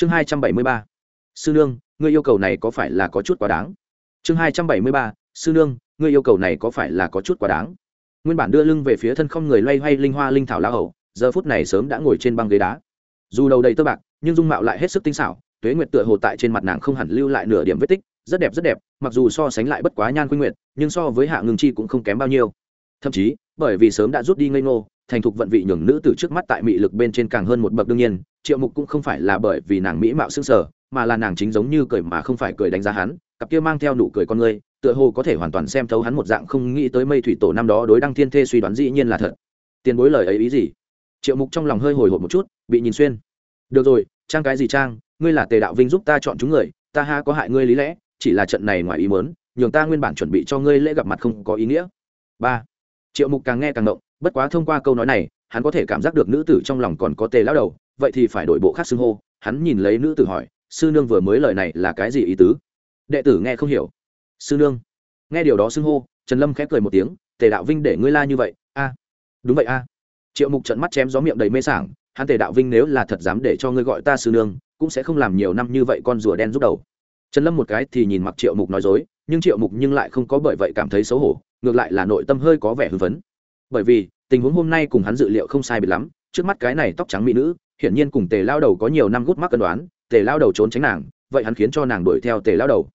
chương hai trăm bảy mươi ba, sư nương, ngươi yêu cầu này có phải là có chút quá đáng? Chương hai trăm bảy mươi ba, sư nương, ngươi yêu cầu này có phải là có chút quá đáng? Nguyên bản đưa lưng về phía thân không người loay hoay linh hoa linh thảo la hầu, giờ phút này sớm đã ngồi trên băng ghế đá. Dù đầu đầy tơ bạc, nhưng dung mạo lại hết sức tinh xảo, tuế nguyệt tựa hồ tại trên mặt nàng không hẳn lưu lại nửa điểm vết tích, rất đẹp rất đẹp, mặc dù so sánh lại bất quá nhan khuynh nguyệt, nhưng so với hạ ngưng chi cũng không kém bao nhiêu. Thậm chí, bởi vì sớm đã rút đi ngây ngô, thành thục vận vị nhường nữ từ trước mắt tại mị lực bên trên càng hơn một bậc đương nhiên triệu mục cũng không phải là bởi vì nàng mỹ mạo xương sở mà là nàng chính giống như cười mà không phải cười đánh giá hắn, cặp kia mang theo nụ cười con người tựa hồ có thể hoàn toàn xem thấu hắn một dạng không nghĩ tới mây thủy tổ năm đó đối đăng thiên thê suy đoán dĩ nhiên là thật. Tiền bối lời ấy ý gì? Triệu mục trong lòng hơi hồi hộp một chút, bị nhìn xuyên. Được rồi, trang cái gì trang? Ngươi là tề đạo vinh giúp ta chọn chúng người, ta ha có hại ngươi lý lẽ, chỉ là trận này ngoài ý mớn nhường ta nguyên bản chuẩn bị cho ngươi lễ gặp mặt không có ý nghĩa. Ba. Triệu mục càng nghe càng động, bất quá thông qua câu nói này, hắn có thể cảm giác được nữ tử trong lòng còn có tề lao đầu vậy thì phải đổi bộ khác xưng hô. Hắn nhìn lấy nữ tử hỏi, sư nương vừa mới lời này là cái gì ý tứ? Đệ tử nghe không hiểu. Sư nương. Nghe điều đó xưng hô, trần lâm khép cười một tiếng, tề đạo vinh để ngươi la như vậy, a. Đúng vậy, a. Triệu mục trận mắt chém gió miệng đầy mê sảng, hắn tề đạo vinh nếu là thật dám để cho ngươi gọi ta sư nương, cũng sẽ không làm nhiều năm như vậy con rùa đen rút đầu. Trần lâm một cái thì nhìn mặc triệu mục nói dối, nhưng triệu mục nhưng lại không có bởi vậy cảm thấy xấu hổ, ngược lại là nội tâm hơi có vẻ hưng phấn. Bởi vì, tình huống hôm nay cùng hắn dự liệu không sai biệt lắm, trước mắt cái này tóc trắng mỹ nữ hiển nhiên cùng tề lao đầu có nhiều năm gút mắc cân đoán, tề lao đầu trốn tránh nàng, vậy hắn khiến cho nàng đuổi theo tề lao đầu.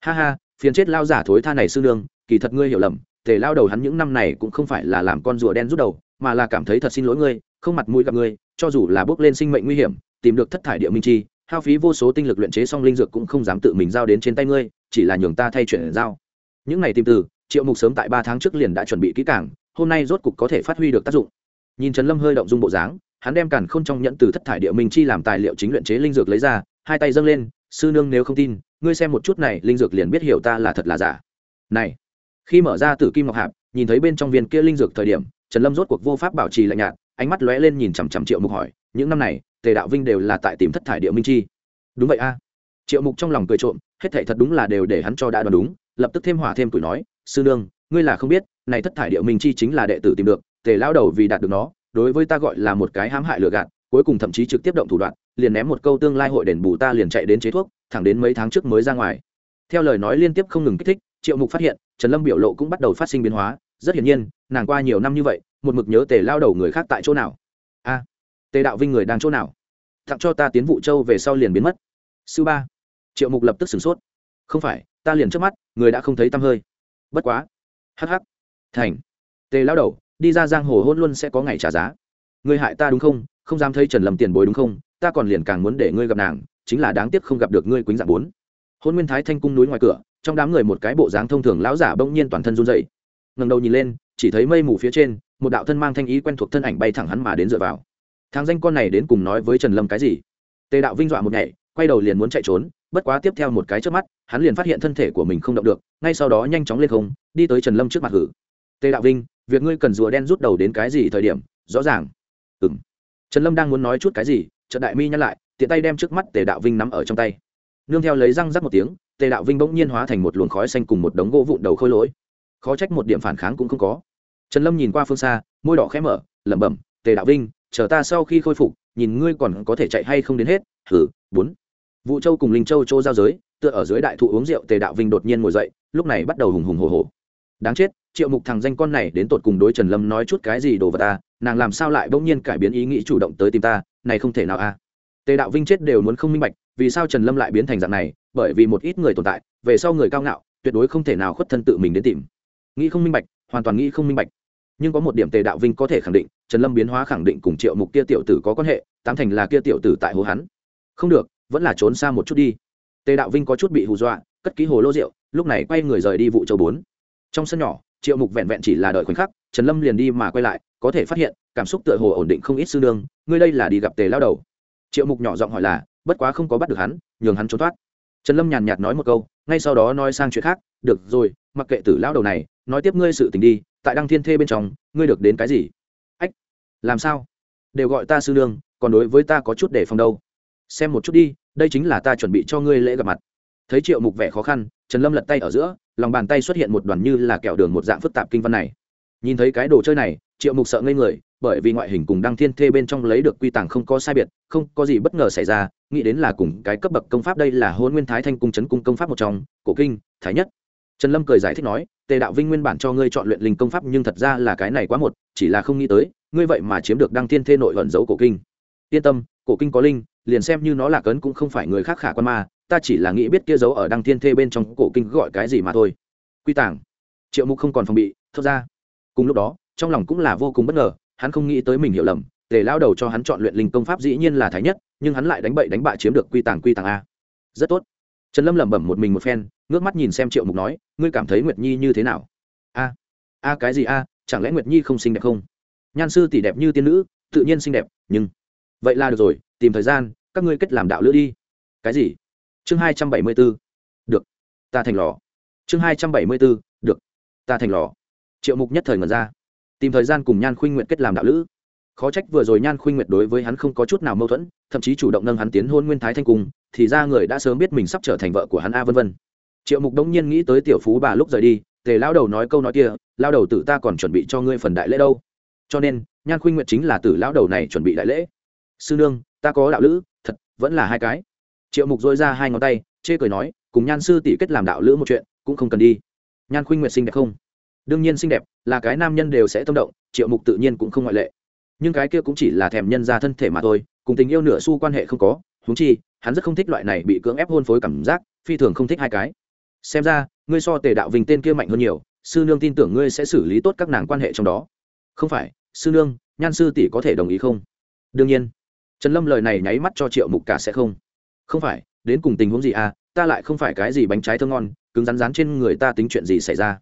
Ha ha, phiền chết lao giả thối tha này sư nương, kỳ thật ngươi hiểu lầm, tề lao đầu hắn những năm này cũng không phải là làm con rùa đen rút đầu, mà là cảm thấy thật xin lỗi ngươi, không mặt mũi gặp ngươi, cho dù là bước lên sinh mệnh nguy hiểm, tìm được thất thải địa minh chi, hao phí vô số tinh lực luyện chế xong linh dược cũng không dám tự mình giao đến trên tay ngươi, chỉ là nhường ta thay chuyển giao. Những này tìm từ, triệu mục sớm tại ba tháng trước liền đã chuẩn bị kỹ càng, hôm nay rốt cục có thể phát huy được tác dụng. Nhìn trần lâm hơi động dung bộ dáng hắn đem càn k h ô n trong nhận từ thất thải địa minh chi làm tài liệu chính luyện chế linh dược lấy ra, hai tay dâng lên, sư nương nếu không tin, ngươi xem một chút này, linh dược liền biết hiểu ta là thật là giả. Này, khi mở ra tử kim ngọc hạp, nhìn thấy bên trong viên kia linh dược thời điểm, trần lâm rốt cuộc vô pháp bảo trì lạnh nhạt, ánh mắt lóe lên nhìn chằm chằm triệu mục hỏi, những năm này, tề đạo vinh đều là tại tìm thất thải địa minh chi? Đúng vậy a. Triệu mục trong lòng cười trộm, hết thảy thật đúng là đều để hắn cho đã đoán đúng, lập tức thêm hỏa thêm tuổi nói, sư nương, ngươi là không biết, này thất thải địa minh chi chính là đệ tử tìm được, tề lao đầu vì đạt được nó đối với ta gọi là một cái hãm hại lừa gạt, cuối cùng thậm chí trực tiếp động thủ đoạn, liền ném một câu tương lai hội đền bù ta liền chạy đến chế thuốc, thẳng đến mấy tháng trước mới ra ngoài. Theo lời nói liên tiếp không ngừng kích thích, triệu mục phát hiện, trần lâm biểu lộ cũng bắt đầu phát sinh biến hóa, rất hiển nhiên, nàng qua nhiều năm như vậy, một mực nhớ tề lao đầu người khác tại chỗ nào. A, tề đạo vinh người đang chỗ nào? Tặng cho ta tiến vụ châu về sau liền biến mất. Sư ba. Triệu mục lập tức sửng sốt. Không phải, ta liền trước mắt, người đã không thấy tăm hơi. Bất quá. Hh thành. Tề lao đầu đi ra giang hồ hôn luôn sẽ có ngày trả giá. Ngươi hại ta đúng không? Không dám thấy trần lầm tiền bối đúng không? Ta còn liền càng muốn để ngươi gặp nàng, chính là đáng tiếc không gặp được ngươi quýnh dạng bốn. Hôn nguyên thái thanh cung núi ngoài cửa, trong đám người một cái bộ dáng thông thường lão giả bỗng nhiên toàn thân run dậy ngầm đầu nhìn lên, chỉ thấy mây mù phía trên, một đạo thân mang thanh ý quen thuộc thân ảnh bay thẳng hắn mà đến dựa vào. Thang danh con này đến cùng nói với trần lâm cái gì? Tề đạo vinh dọa một nhảy, quay đầu liền muốn chạy trốn, bất quá tiếp theo một cái trước mắt, hắn liền phát hiện thân thể của mình không động được, ngay sau đó nhanh chóng lên không, đi tới trần lâm trước mặt hử. Tề đạo vinh việc ngươi cần rùa đen rút đầu đến cái gì thời điểm, rõ ràng. Ừ m trần lâm đang muốn nói chút cái gì trận đại mi nhắc lại, tiện tay đem trước mắt tề đạo vinh nắm ở trong tay. Nương theo lấy răng rắc một tiếng, tề đạo vinh bỗng nhiên hóa thành một luồng khói xanh cùng một đống gỗ vụn đầu khôi lỗi. Khó trách một điểm phản kháng cũng không có. Trần lâm nhìn qua phương xa, môi đỏ khẽ mở, lẩm bẩm, tề đạo vinh, chờ ta sau khi khôi phục, nhìn ngươi còn có thể chạy hay không đến hết. Hử, bốn. Vũ châu cùng linh châu châu giao giới, tựa ở dưới đại thụ uống rượu, tề đạo vinh đột nhiên ngồi dậy, lúc này bắt đầu hùng hùng hồ hồ. Đáng chết triệu mục thằng danh con này đến tột cùng đối trần lâm nói chút cái gì đồ vật ta nàng làm sao lại bỗng nhiên cải biến ý nghĩ chủ động tới tìm ta? Này không thể nào a tề đạo vinh chết đều muốn không minh bạch, vì sao trần lâm lại biến thành dạng này? Bởi vì một ít người tồn tại, về sau người cao ngạo, tuyệt đối không thể nào khuất thân tự mình đến tìm. Nghĩ không minh bạch, hoàn toàn nghĩ không minh bạch. Nhưng có một điểm tề đạo vinh có thể khẳng định, trần lâm biến hóa khẳng định cùng triệu mục kia tiểu tử có quan hệ, tám thành là kia tiểu tử tại hồ hắn. Không được, vẫn là trốn xa một chút đi. Tề đạo vinh có chút bị hù dọa, cất ký hồ lô rượu, lúc này quay người rời đi vụ châu bốn. Trong sân nhỏ triệu mục vẹn vẹn chỉ là đợi khoảnh khắc, trần lâm liền đi mà quay lại, có thể phát hiện, cảm xúc tựa hồ ổn định không ít sư đương ngươi đây là đi gặp tề lao đầu. Triệu mục nhỏ giọng hỏi là, bất quá không có bắt được hắn, nhường hắn trốn thoát. Trần lâm nhàn nhạt nói một câu, ngay sau đó nói sang chuyện khác, được rồi, mặc kệ tử lao đầu này, nói tiếp ngươi sự tình đi, tại đăng thiên thê bên trong, ngươi được đến cái gì? Ách, làm sao? Đều gọi ta sư nương, còn đối với ta có chút để phòng đâu. Xem một chút đi, đây chính là ta chuẩn bị cho ngươi lễ gặp mặt. Thấy triệu mục vẻ khó khăn, trần lâm lật tay ở giữa lòng bàn tay xuất hiện một đoàn như là kẹo đường một dạng phức tạp kinh văn này. Nhìn thấy cái đồ chơi này, triệu mục sợ ngây người, bởi vì ngoại hình cùng đăng thiên thê bên trong lấy được quy tàng không có sai biệt, không có gì bất ngờ xảy ra, nghĩ đến là cùng cái cấp bậc công pháp đây là hôn nguyên thái thanh cung chấn cung công pháp một trong, cổ kinh, thái nhất. Trần lâm cười giải thích nói, tề đạo vinh nguyên bản cho ngươi chọn luyện linh công pháp nhưng thật ra là cái này quá một chỉ là không nghĩ tới, ngươi vậy mà chiếm được đăng thiên thê nội vận dấu cổ kinh. Yên tâm, cổ kinh có linh, liền xem như nó là cấn cũng không phải người khác khả quan ma ta chỉ là nghĩ biết kia dấu ở đăng thiên thê bên trong cổ kinh gọi cái gì mà thôi. Quy tàng. Triệu mục không còn phòng bị, thốt ra. Cùng lúc đó, trong lòng cũng là vô cùng bất ngờ, hắn không nghĩ tới mình hiểu lầm, tề lao đầu cho hắn chọn luyện linh công pháp dĩ nhiên là thái nhất, nhưng hắn lại đánh bậy đánh bại chiếm được quy tàng quy tàng a. Rất tốt. Trần lâm lẩm bẩm một mình một phen, ngước mắt nhìn xem triệu mục nói, ngươi cảm thấy nguyệt nhi như thế nào? A a cái gì a, chẳng lẽ nguyệt nhi không xinh đẹp không? Nhan sư tỷ đẹp như tiên nữ, tự nhiên xinh đẹp, nhưng vậy là được rồi, tìm thời gian, các ngươi kết làm đạo lữ đi. Cái gì? Chương hai trăm bảy mươi b ố được. Ta thành lò. Chương hai trăm bảy mươi b ố được. Ta thành lò. Triệu mục nhất thời ngần ra. Tìm thời gian cùng nhan khuynh nguyện kết làm đạo lữ. Khó trách vừa rồi nhan khuynh nguyệt đối với hắn không có chút nào mâu thuẫn, thậm chí chủ động nâng hắn tiến hôn nguyên thái thanh cung, thì ra người đã sớm biết mình sắp trở thành vợ của hắn a vân vân. Triệu mục đống nhiên nghĩ tới tiểu phú bà lúc rời đi, tề lao đầu nói câu nói kia lao đầu tử ta còn chuẩn bị cho ngươi phần đại lễ đâu. Cho nên, nhan khuynh nguyệt chính là tử lao đầu này chuẩn bị đại lễ. Sư nương, ta có đạo lữ, thật, vẫn là hai cái triệu mục dôi ra hai ngón tay, chê cười nói, cùng nhan sư tỷ kết làm đạo lữ một chuyện, cũng không cần đi. Nhan khuynh nguyệt xinh đẹp không? Đương nhiên xinh đẹp, là cái nam nhân đều sẽ tâm động, triệu mục tự nhiên cũng không ngoại lệ. Nhưng cái kia cũng chỉ là thèm nhân ra thân thể mà thôi, cùng tình yêu nửa xu quan hệ không có húng chi, hắn rất không thích loại này bị cưỡng ép hôn phối cảm giác, phi thường không thích hai cái. Xem ra, ngươi so tề đạo vinh tên kia mạnh hơn nhiều, sư nương tin tưởng ngươi sẽ xử lý tốt các nàng quan hệ trong đó. Không phải, sư nương, nhan sư tỷ có thể đồng ý không? Đương nhiên. Trần lâm lời này nháy mắt cho triệu mục cả sẽ không không phải, đến cùng tình huống gì à ta lại không phải cái gì bánh trái thơ ngon, cứng rắn rán trên người ta tính chuyện gì xảy ra?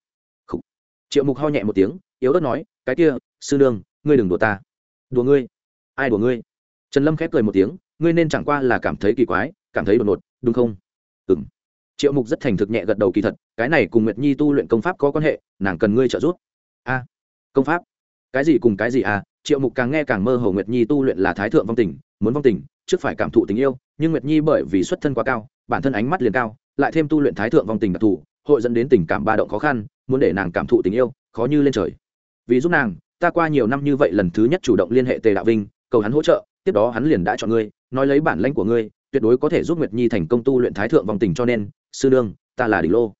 Khủ. triệu mục ho nhẹ một tiếng, yếu ớt nói, cái kia, sư nương, ngươi đừng đùa ta. Đùa ngươi? Ai đùa ngươi? Trần lâm khép cười một tiếng, ngươi nên chẳng qua là cảm thấy kỳ quái, cảm thấy đột ngột, đúng không? Ừng triệu mục rất thành thực nhẹ gật đầu kỳ thật, cái này cùng nguyệt nhi tu luyện công pháp có quan hệ, nàng cần ngươi trợ giúp. A. Công pháp? Cái gì cùng cái gì à? Triệu mục càng nghe càng mơ hồ nguyệt nhi tu luyện là thái thượng vong tình, muốn vong tình, trước phải cảm thụ tình yêu, nhưng nguyệt nhi bởi vì xuất thân quá cao, bản thân ánh mắt liền cao, lại thêm tu luyện thái thượng vong tình đặc thù, hội dẫn đến tình cảm ba động khó khăn, muốn để nàng cảm thụ tình yêu, khó như lên trời. Vì giúp nàng, ta qua nhiều năm như vậy lần thứ nhất chủ động liên hệ tề đạo vinh, cầu hắn hỗ trợ, tiếp đó hắn liền đã chọn ngươi, nói lấy bản lãnh của ngươi, tuyệt đối có thể giúp nguyệt nhi thành công tu luyện thái thượng vòng tình cho nên, sư đương ta là đỉnh lô.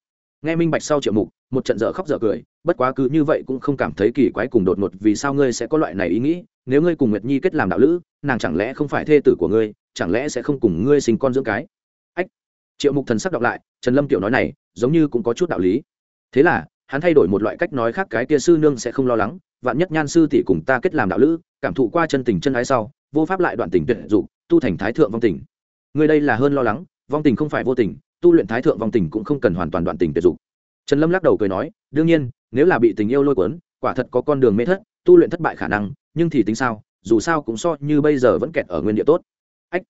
Nghe minh bạch sau triệu mục một trận dở khóc dở cười, bất quá cứ như vậy cũng không cảm thấy kỳ quái cùng đột ngột vì sao ngươi sẽ có loại này ý nghĩ, nếu ngươi cùng nguyệt nhi kết làm đạo lữ, nàng chẳng lẽ không phải thê tử của ngươi, chẳng lẽ sẽ không cùng ngươi sinh con dưỡng cái? Ách! Triệu mục thần sắc đọc lại, trần lâm tiểu nói này, giống như cũng có chút đạo lý. Thế là, hắn thay đổi một loại cách nói khác, cái kia sư nương sẽ không lo lắng, vạn nhất nhan sư tỷ cùng ta kết làm đạo lữ, cảm thụ qua chân tình chân ái sau, vô pháp lại đoạn tình tuyệt dục, tu thành thái thượng vong tình. Người đây là hơn lo lắng, vong tình không phải vô tình, tu luyện thái thượng vong tình cũng không cần hoàn toàn đoạn tình tuyệt dục trần lâm lắc đầu cười nói, đương nhiên, nếu là bị tình yêu lôi cuốn, quả thật có con đường mê thất, tu luyện thất bại khả năng, nhưng thì tính sao, dù sao cũng so như bây giờ vẫn kẹt ở nguyên địa tốt. Ách,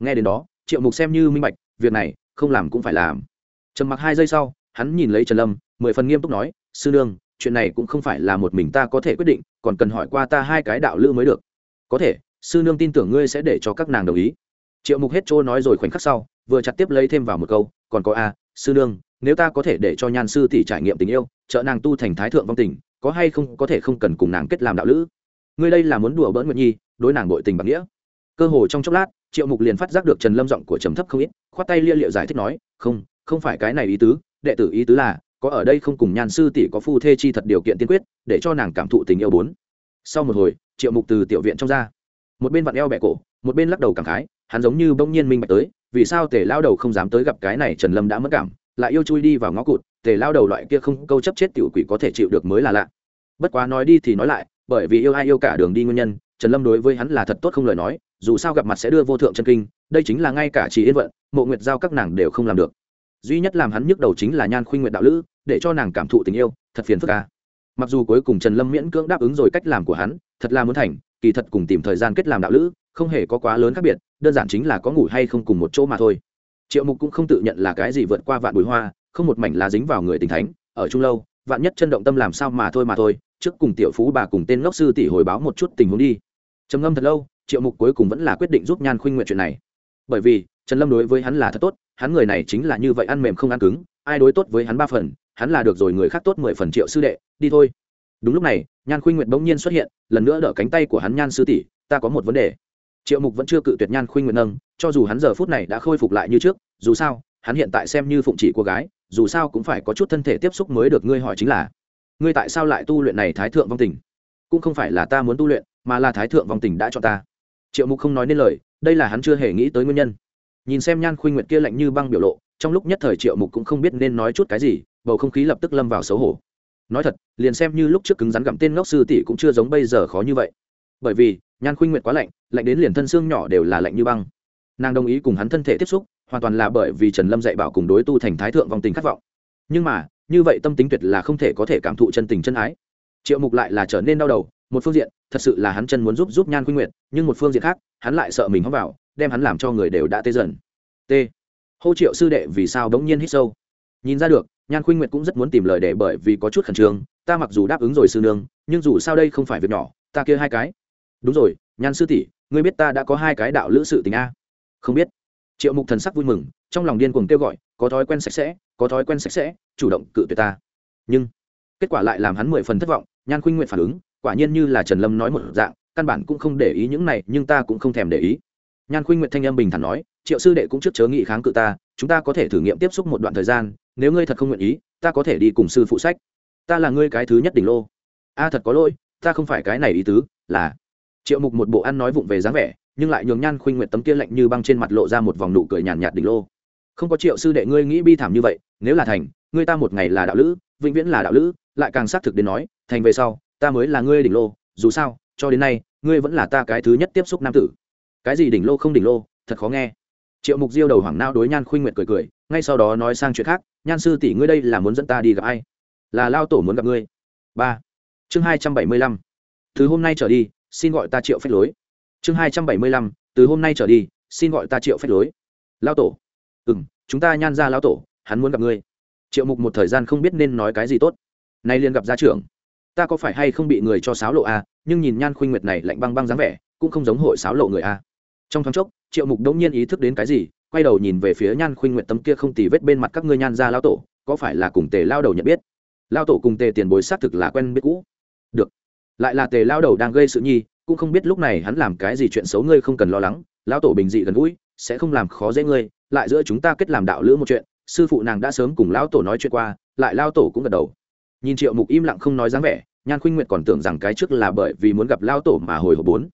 nghe đến đó, triệu mục xem như minh bạch, việc này không làm cũng phải làm. Trầm mặc hai giây sau, hắn nhìn lấy trần lâm, mười phần nghiêm túc nói, sư nương, chuyện này cũng không phải là một mình ta có thể quyết định, còn cần hỏi qua ta hai cái đạo lữ mới được. Có thể, sư nương tin tưởng ngươi sẽ để cho các nàng đồng ý. Triệu mục hết trôi nói rồi khoảnh khắc sau, vừa chặt tiếp lấy thêm vào một câu, còn có a sư nương, nếu ta có thể để cho nhan sư tỷ trải nghiệm tình yêu, trợ nàng tu thành thái thượng vong tình, có hay không có thể không cần cùng nàng kết làm đạo lữ? Ngươi đây là muốn đùa bỡn nguyệt nhi, đối nàng bội tình bằng nghĩa. Cơ hồ trong chốc lát, triệu mục liền phát giác được trần lâm giọng của trầm thấp không ít, khoát tay lia liệu giải thích nói, không không phải cái này ý tứ, đệ tử ý tứ là, có ở đây không cùng nhan sư tỷ có phu thê chi thật điều kiện tiên quyết, để cho nàng cảm thụ tình yêu bốn. Sau một hồi, triệu mục từ tiểu viện trong ra. Một bên vặn eo bẹ cổ, một bên lắc đầu cảm khái, hắn giống như bỗng nhiên minh bạch tới vì sao tề lao đầu không dám tới gặp cái này trần lâm đã mất cảm, lại yêu chui đi vào ngõ cụt, tề lao đầu loại kia không câu chấp chết tiểu quỷ có thể chịu được mới là lạ. Bất quá nói đi thì nói lại, bởi vì yêu ai yêu cả đường đi nguyên nhân, trần lâm đối với hắn là thật tốt không lời nói, dù sao gặp mặt sẽ đưa vô thượng chân kinh, đây chính là ngay cả chỉ yên vận, mộ nguyệt giao các nàng đều không làm được. Duy nhất làm hắn nhức đầu chính là nhan khuynh nguyện đạo lữ, để cho nàng cảm thụ tình yêu, thật phiền phức ca mặc dù cuối cùng trần lâm miễn cưỡng đáp ứng rồi cách làm của hắn, thật là muốn thành, kỳ thật cùng tìm thời gian kết làm đạo lữ không hề có quá lớn khác biệt, đơn giản chính là có ngủ hay không cùng một chỗ mà thôi. Triệu mục cũng không tự nhận là cái gì vượt qua vạn bùi hoa, không một mảnh là dính vào người tình thánh, ở chung lâu, vạn nhất chân động tâm làm sao mà thôi mà thôi, trước cùng tiểu phú bà cùng tên ngốc sư tỷ hồi báo một chút tình huống đi. Trầm ngâm thật lâu, triệu mục cuối cùng vẫn là quyết định giúp nhan khuynh nguyện chuyện này. Bởi vì, trần lâm đối với hắn là thật tốt, hắn người này chính là như vậy ăn mềm không ăn cứng, ai đối tốt với hắn ba phần, hắn là được rồi người khác tốt mười phần triệu sư đệ, đi thôi. Đúng lúc này, nhan khuynh nguyệt bỗng nhiên xuất hiện, lần nữa đỡ cánh tay của hắn nhan sư tỷ, ta có một vấn đề triệu mục vẫn chưa cự tuyệt nhan khuynh nguyện nâng, cho dù hắn giờ phút này đã khôi phục lại như trước, dù sao, hắn hiện tại xem như phụng chỉ của gái, dù sao cũng phải có chút thân thể tiếp xúc mới được ngươi hỏi chính là, ngươi tại sao lại tu luyện này thái thượng vong tình? Cũng không phải là ta muốn tu luyện, mà là thái thượng vong tình đã cho ta. Triệu mục không nói nên lời, đây là hắn chưa hề nghĩ tới nguyên nhân. Nhìn xem nhan khuynh nguyệt kia lạnh như băng biểu lộ, trong lúc nhất thời triệu mục cũng không biết nên nói chút cái gì, bầu không khí lập tức lâm vào xấu hổ. Nói thật, liền xem như lúc trước cứng rắn gặm tên ngốc sư tỷ cũng chưa giống bây giờ khó như vậy. Bởi vì nhan khuynh nguyệt quá lạnh lạnh đến liền thân xương nhỏ đều là lạnh như băng. Nàng đồng ý cùng hắn thân thể tiếp xúc, hoàn toàn là bởi vì trần lâm dạy bảo cùng đối tu thành thái thượng vòng tình khát vọng. Nhưng mà, như vậy tâm tính tuyệt là không thể có thể cảm thụ chân tình chân ái. Triệu mục lại là trở nên đau đầu, một phương diện, thật sự là hắn chân muốn giúp giúp nhan khuynh nguyệt, nhưng một phương diện khác, hắn lại sợ mình hóng vào, đem hắn làm cho người đều đã tê dần. T. Hô triệu sư đệ vì sao đống nhiên hít sâu? Nhìn ra được, nhan khuynh nguyệt cũng rất muốn tìm lời để bởi vì có chút khẩn trương, ta mặc dù đáp ứng rồi sư nương, nhưng dù sao đây không phải việc nhỏ, ta kia hai cái đúng rồi, nhan sư tỷ, ngươi biết ta đã có hai cái đạo lữ sự tình a? Không biết. Triệu mục thần sắc vui mừng, trong lòng điên cuồng kêu gọi, có thói quen sạch sẽ, có thói quen sạch sẽ, chủ động cự tuyệt ta. Nhưng, kết quả lại làm hắn mười phần thất vọng, nhan khuynh nguyện phản ứng, quả nhiên như là trần lâm nói một dạng, căn bản cũng không để ý những này, nhưng ta cũng không thèm để ý. Nhan khuynh nguyện thanh âm bình thản nói, triệu sư đệ cũng trước chớ nghị kháng cự ta, chúng ta có thể thử nghiệm tiếp xúc một đoạn thời gian, nếu ngươi thật không nguyện ý, ta có thể đi cùng sư phụ sách. Ta là ngươi cái thứ nhất đỉnh lô. A, thật có lỗi, ta không phải cái này ý tứ, là triệu mục một bộ ăn nói vụng về dáng vẻ, nhưng lại nhường nhan khuynh nguyệt tấm kia lạnh như băng trên mặt lộ ra một vòng nụ cười nhàn nhạt đỉnh lô. Không có triệu sư đệ ngươi nghĩ bi thảm như vậy, nếu là thành, ngươi ta một ngày là đạo lữ, vĩnh viễn là đạo lữ, lại càng xác thực đến nói, thành về sau, ta mới là ngươi đỉnh lô, dù sao, cho đến nay, ngươi vẫn là ta cái thứ nhất tiếp xúc nam tử. Cái gì đỉnh lô không đỉnh lô, thật khó nghe. Triệu mục diêu đầu hoảng nao đối nhan khuynh nguyệt cười cười, ngay sau đó nói sang chuyện khác, nhan sư tỷ ngươi đây là muốn dẫn ta đi gặp ai? Là lao tổ muốn gặp ngươi. Ba. Chương hai trăm bảy mươi lăm. Từ hôm nay trở đi xin gọi ta triệu phách lối. Chương hai trăm bảy mươi lăm, từ hôm nay trở đi, xin gọi ta triệu phách lối. Lao tổ. Ừ m chúng ta nhan ra lao tổ, hắn muốn gặp ngươi. Triệu mục một thời gian không biết nên nói cái gì tốt. Nay liền gặp gia trưởng. Ta có phải hay không bị người cho sáo lộ a nhưng nhìn nhan khuynh nguyệt này lạnh băng băng dáng vẻ, cũng không giống hội sáo lộ người a trong thoáng chốc, triệu mục đống nhiên ý thức đến cái gì, quay đầu nhìn về phía nhan khuynh nguyệt tấm kia không tì vết bên mặt các ngươi nhan ra lao tổ, có phải là cùng tề lao đầu nhận biết? Lao tổ cùng tề tiền bối xác thực là quen biết cũ. Được lại là tề lao đầu đang gây sự nhi, cũng không biết lúc này hắn làm cái gì chuyện xấu ngươi không cần lo lắng lao tổ bình dị gần gũi, sẽ không làm khó dễ ngươi, lại giữa chúng ta kết làm đạo lữ một chuyện, sư phụ nàng đã sớm cùng lão tổ nói chuyện qua, lại lao tổ cũng gật đầu. Nhìn triệu mục im lặng không nói dáng vẻ, nhan khuynh nguyệt còn tưởng rằng cái trước là bởi vì muốn gặp lao tổ mà hồi hộp bốn.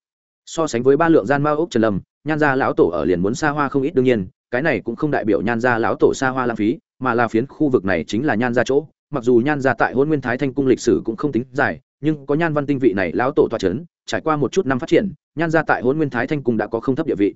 So sánh với ba lượng gian mao ốc trần lâm, nhan gia lão tổ ở liền muốn xa hoa không ít, đương nhiên, cái này cũng không đại biểu nhan gia lão tổ xa hoa lãng phí, mà là phiến khu vực này chính là nhan gia chỗ, mặc dù nhan gia tại hôn nguyên thái thanh cung lịch sử cũng không tính dài nhưng có nhan văn tinh vị này lão tổ toa trấn, trải qua một chút năm phát triển, nhan gia tại hôn nguyên thái thanh cung đã có không thấp địa vị.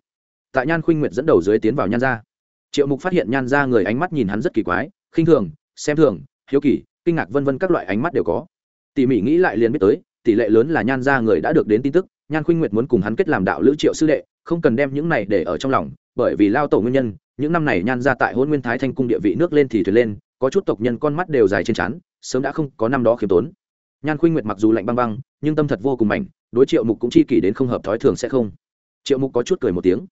Tại nhan khuynh nguyệt dẫn đầu dưới tiến vào nhan gia, triệu mục phát hiện nhan gia người ánh mắt nhìn hắn rất kỳ quái, khinh thường, xem thường, hiếu kỳ, kinh ngạc vân vân các loại ánh mắt đều có. Tỉ mỉ nghĩ lại liền biết tới, tỷ lệ lớn là nhan gia người đã được đến tin tức, nhan khuynh nguyệt muốn cùng hắn kết làm đạo lữ triệu sư đệ, không cần đem những này để ở trong lòng, bởi vì lao tổ nguyên nhân, những năm này nhan gia tại hôn nguyên thái thanh cung địa vị nước lên thì thuyền lên, có chút tộc nhân con mắt đều dài trên trán, sớm đã không có năm đó khiêm tốn nhan khuynh nguyệt mặc dù lạnh băng băng, nhưng tâm thật vô cùng mảnh, đối triệu mục cũng chi kỷ đến không hợp thói thường sẽ không. Triệu mục có chút cười một tiếng.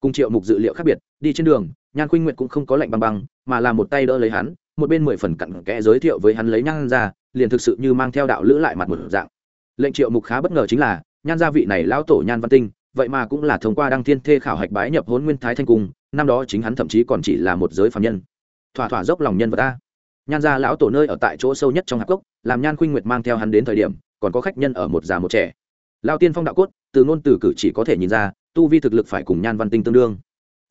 Cùng triệu mục dự liệu khác biệt, đi trên đường, nhan khuynh nguyệt cũng không có lạnh băng băng, mà là một tay đỡ lấy hắn, một bên mười phần cặn kẽ giới thiệu với hắn lấy nhan ra, liền thực sự như mang theo đạo lữ lại mặt một dạng. Lệnh triệu mục khá bất ngờ chính là, nhan gia vị này lão tổ nhan văn tinh, vậy mà cũng là thông qua đăng thiên thê khảo hạch bái nhập hôn nguyên thái thanh cung, năm đó chính hắn thậm chí còn chỉ là một giới phạm nhân. Thỏa thỏa dốc lòng nhân vật ta nhan gia lão tổ nơi ở tại chỗ sâu nhất trong hạp cốc làm nhan khuynh nguyệt mang theo hắn đến thời điểm, còn có khách nhân ở một già một trẻ. Lao tiên phong đạo cốt, từ ngôn từ cử chỉ có thể nhìn ra, tu vi thực lực phải cùng nhan văn tinh tương đương.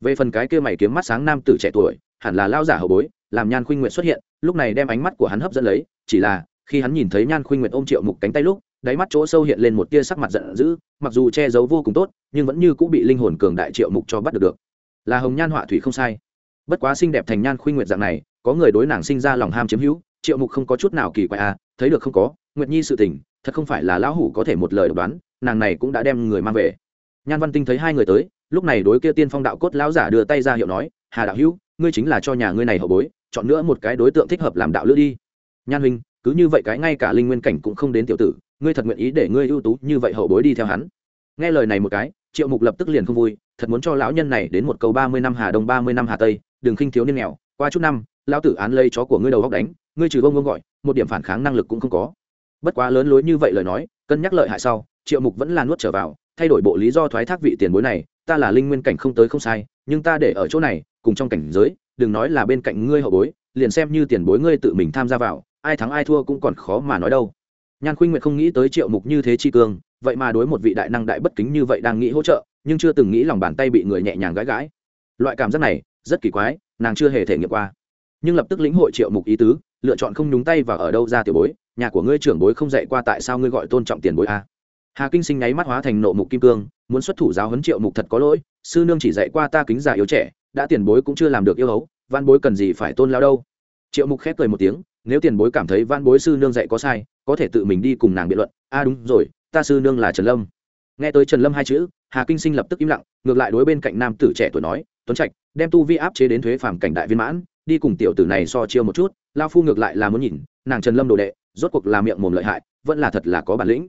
Về phần cái kia mày kiếm mắt sáng nam tử trẻ tuổi, hẳn là lao giả hậu bối, làm nhan khuynh nguyệt xuất hiện, lúc này đem ánh mắt của hắn hấp dẫn lấy, chỉ là, khi hắn nhìn thấy nhan khuynh nguyệt ôm triệu mục cánh tay lúc, đáy mắt chỗ sâu hiện lên một tia sắc mặt giận dữ, mặc dù che giấu vô cùng tốt, nhưng vẫn như cũng bị linh hồn cường đại triệu mục cho bắt được được. Là hồng nhan họa thủy không sai. Bất quá xinh đẹp thành nhan khuynh nguyệt dạng này, có người đối nàng sinh ra lòng ham chiếm hữu, triệu mục không có chút nào kỳ quái à thấy được không có, nguyệt nhi sự tình, thật không phải là lão hủ có thể một lời đoán, nàng này cũng đã đem người mang về. Nhan văn tinh thấy hai người tới, lúc này đối kia tiên phong đạo cốt lão giả đưa tay ra hiệu nói, hà đạo hữu, ngươi chính là cho nhà ngươi này hậu bối, chọn nữa một cái đối tượng thích hợp làm đạo lữ đi. Nhan huynh, cứ như vậy cái ngay cả linh nguyên cảnh cũng không đến tiểu tử, ngươi thật nguyện ý để ngươi ưu tú như vậy hậu bối đi theo hắn? Nghe lời này một cái, triệu mục lập tức liền không vui, thật muốn cho lão nhân này đến một câu ba mươi năm hà đông, ba mươi năm hà tây, đừng khinh thiếu niên nghèo, qua chút năm, lão tử án lây chó của ngươi đầu góc đánh, ngươi trừ bông bông gọi một điểm phản kháng năng lực cũng không có. Bất quá lớn lối như vậy lời nói, cân nhắc lợi hại sau, triệu mục vẫn là nuốt trở vào, thay đổi bộ lý do thoái thác vị tiền bối này, ta là linh nguyên cảnh không tới không sai, nhưng ta để ở chỗ này, cùng trong cảnh giới, đừng nói là bên cạnh ngươi hậu bối, liền xem như tiền bối ngươi tự mình tham gia vào, ai thắng ai thua cũng còn khó mà nói đâu. Nhan khuynh nguyệt không nghĩ tới triệu mục như thế chi cương, vậy mà đối một vị đại năng đại bất kính như vậy đang nghĩ hỗ trợ, nhưng chưa từng nghĩ lòng bàn tay bị người nhẹ nhàng gãi gãi. Loại cảm giác này, rất kỳ quái, nàng chưa hề thể nghiệm qua. Nhưng lập tức lĩnh hội triệu mục ý tứ lựa chọn không nhúng tay và ở đâu ra tiểu bối, nhà của ngươi trưởng bối không dạy qua tại sao ngươi gọi tôn trọng tiền bối a? Hà kinh sinh nháy mắt hóa thành nộ mục kim cương, muốn xuất thủ giáo huấn triệu mục thật có lỗi, sư nương chỉ dạy qua ta kính già yếu trẻ, đã tiền bối cũng chưa làm được yêu hấu văn bối cần gì phải tôn lao đâu? Triệu mục khép cười một tiếng, nếu tiền bối cảm thấy văn bối sư nương dạy có sai, có thể tự mình đi cùng nàng biện luận, a, đúng rồi, ta sư nương là trần lâm. Nghe tới trần lâm hai chữ, hà kinh sinh lập tức im lặng, ngược lại đối bên cạnh nam tử trẻ tuổi nói, tuấn trạch, đem tu vi áp chế đến thuế phàm cảnh đại viên mãn đi cùng tiểu tử này so chiêu một chút lao phu ngược lại là muốn nhìn, nàng trần lâm đồ đệ, rốt cuộc là miệng mồm lợi hại, vẫn là thật là có bản lĩnh.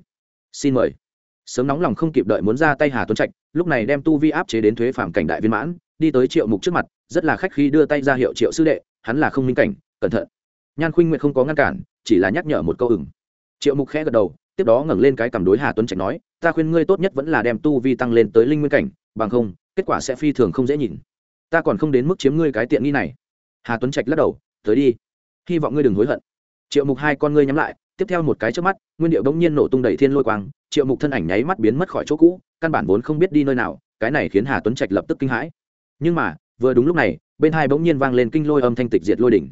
Xin mời. Sớm nóng lòng không kịp đợi muốn ra tay hà tuấn trạch, lúc này đem tu vi áp chế đến thuế phạm cảnh đại viên mãn, đi tới triệu mục trước mặt, rất là khách khi đưa tay ra hiệu triệu sư đệ, hắn là không minh cảnh, cẩn thận. Nhan khuynh nguyện không có ngăn cản, chỉ là nhắc nhở một câu ừng triệu mục khẽ gật đầu, tiếp đó ngẩng lên cái cầm đối hà tuấn trạch nói, ta khuyên ngươi tốt nhất vẫn là đem tu vi tăng lên tới linh nguyên cảnh, bằng không, kết quả sẽ phi thường không dễ nhìn. Ta còn không đến mức chiếm ngươi cái tiện nghi này hà tuấn trạch lắc đầu, tới đi. Hy vọng ngươi đừng hối hận. Triệu mục hai con ngươi nhắm lại, tiếp theo một cái trước mắt, nguyên điệu bỗng nhiên nổ tung đầy thiên lôi quang, triệu mục thân ảnh nháy mắt biến mất khỏi chỗ cũ, căn bản vốn không biết đi nơi nào, cái này khiến hà tuấn trạch lập tức kinh hãi. Nhưng mà, vừa đúng lúc này, bên hai bỗng nhiên vang lên kinh lôi âm thanh tịch diệt lôi đỉnh.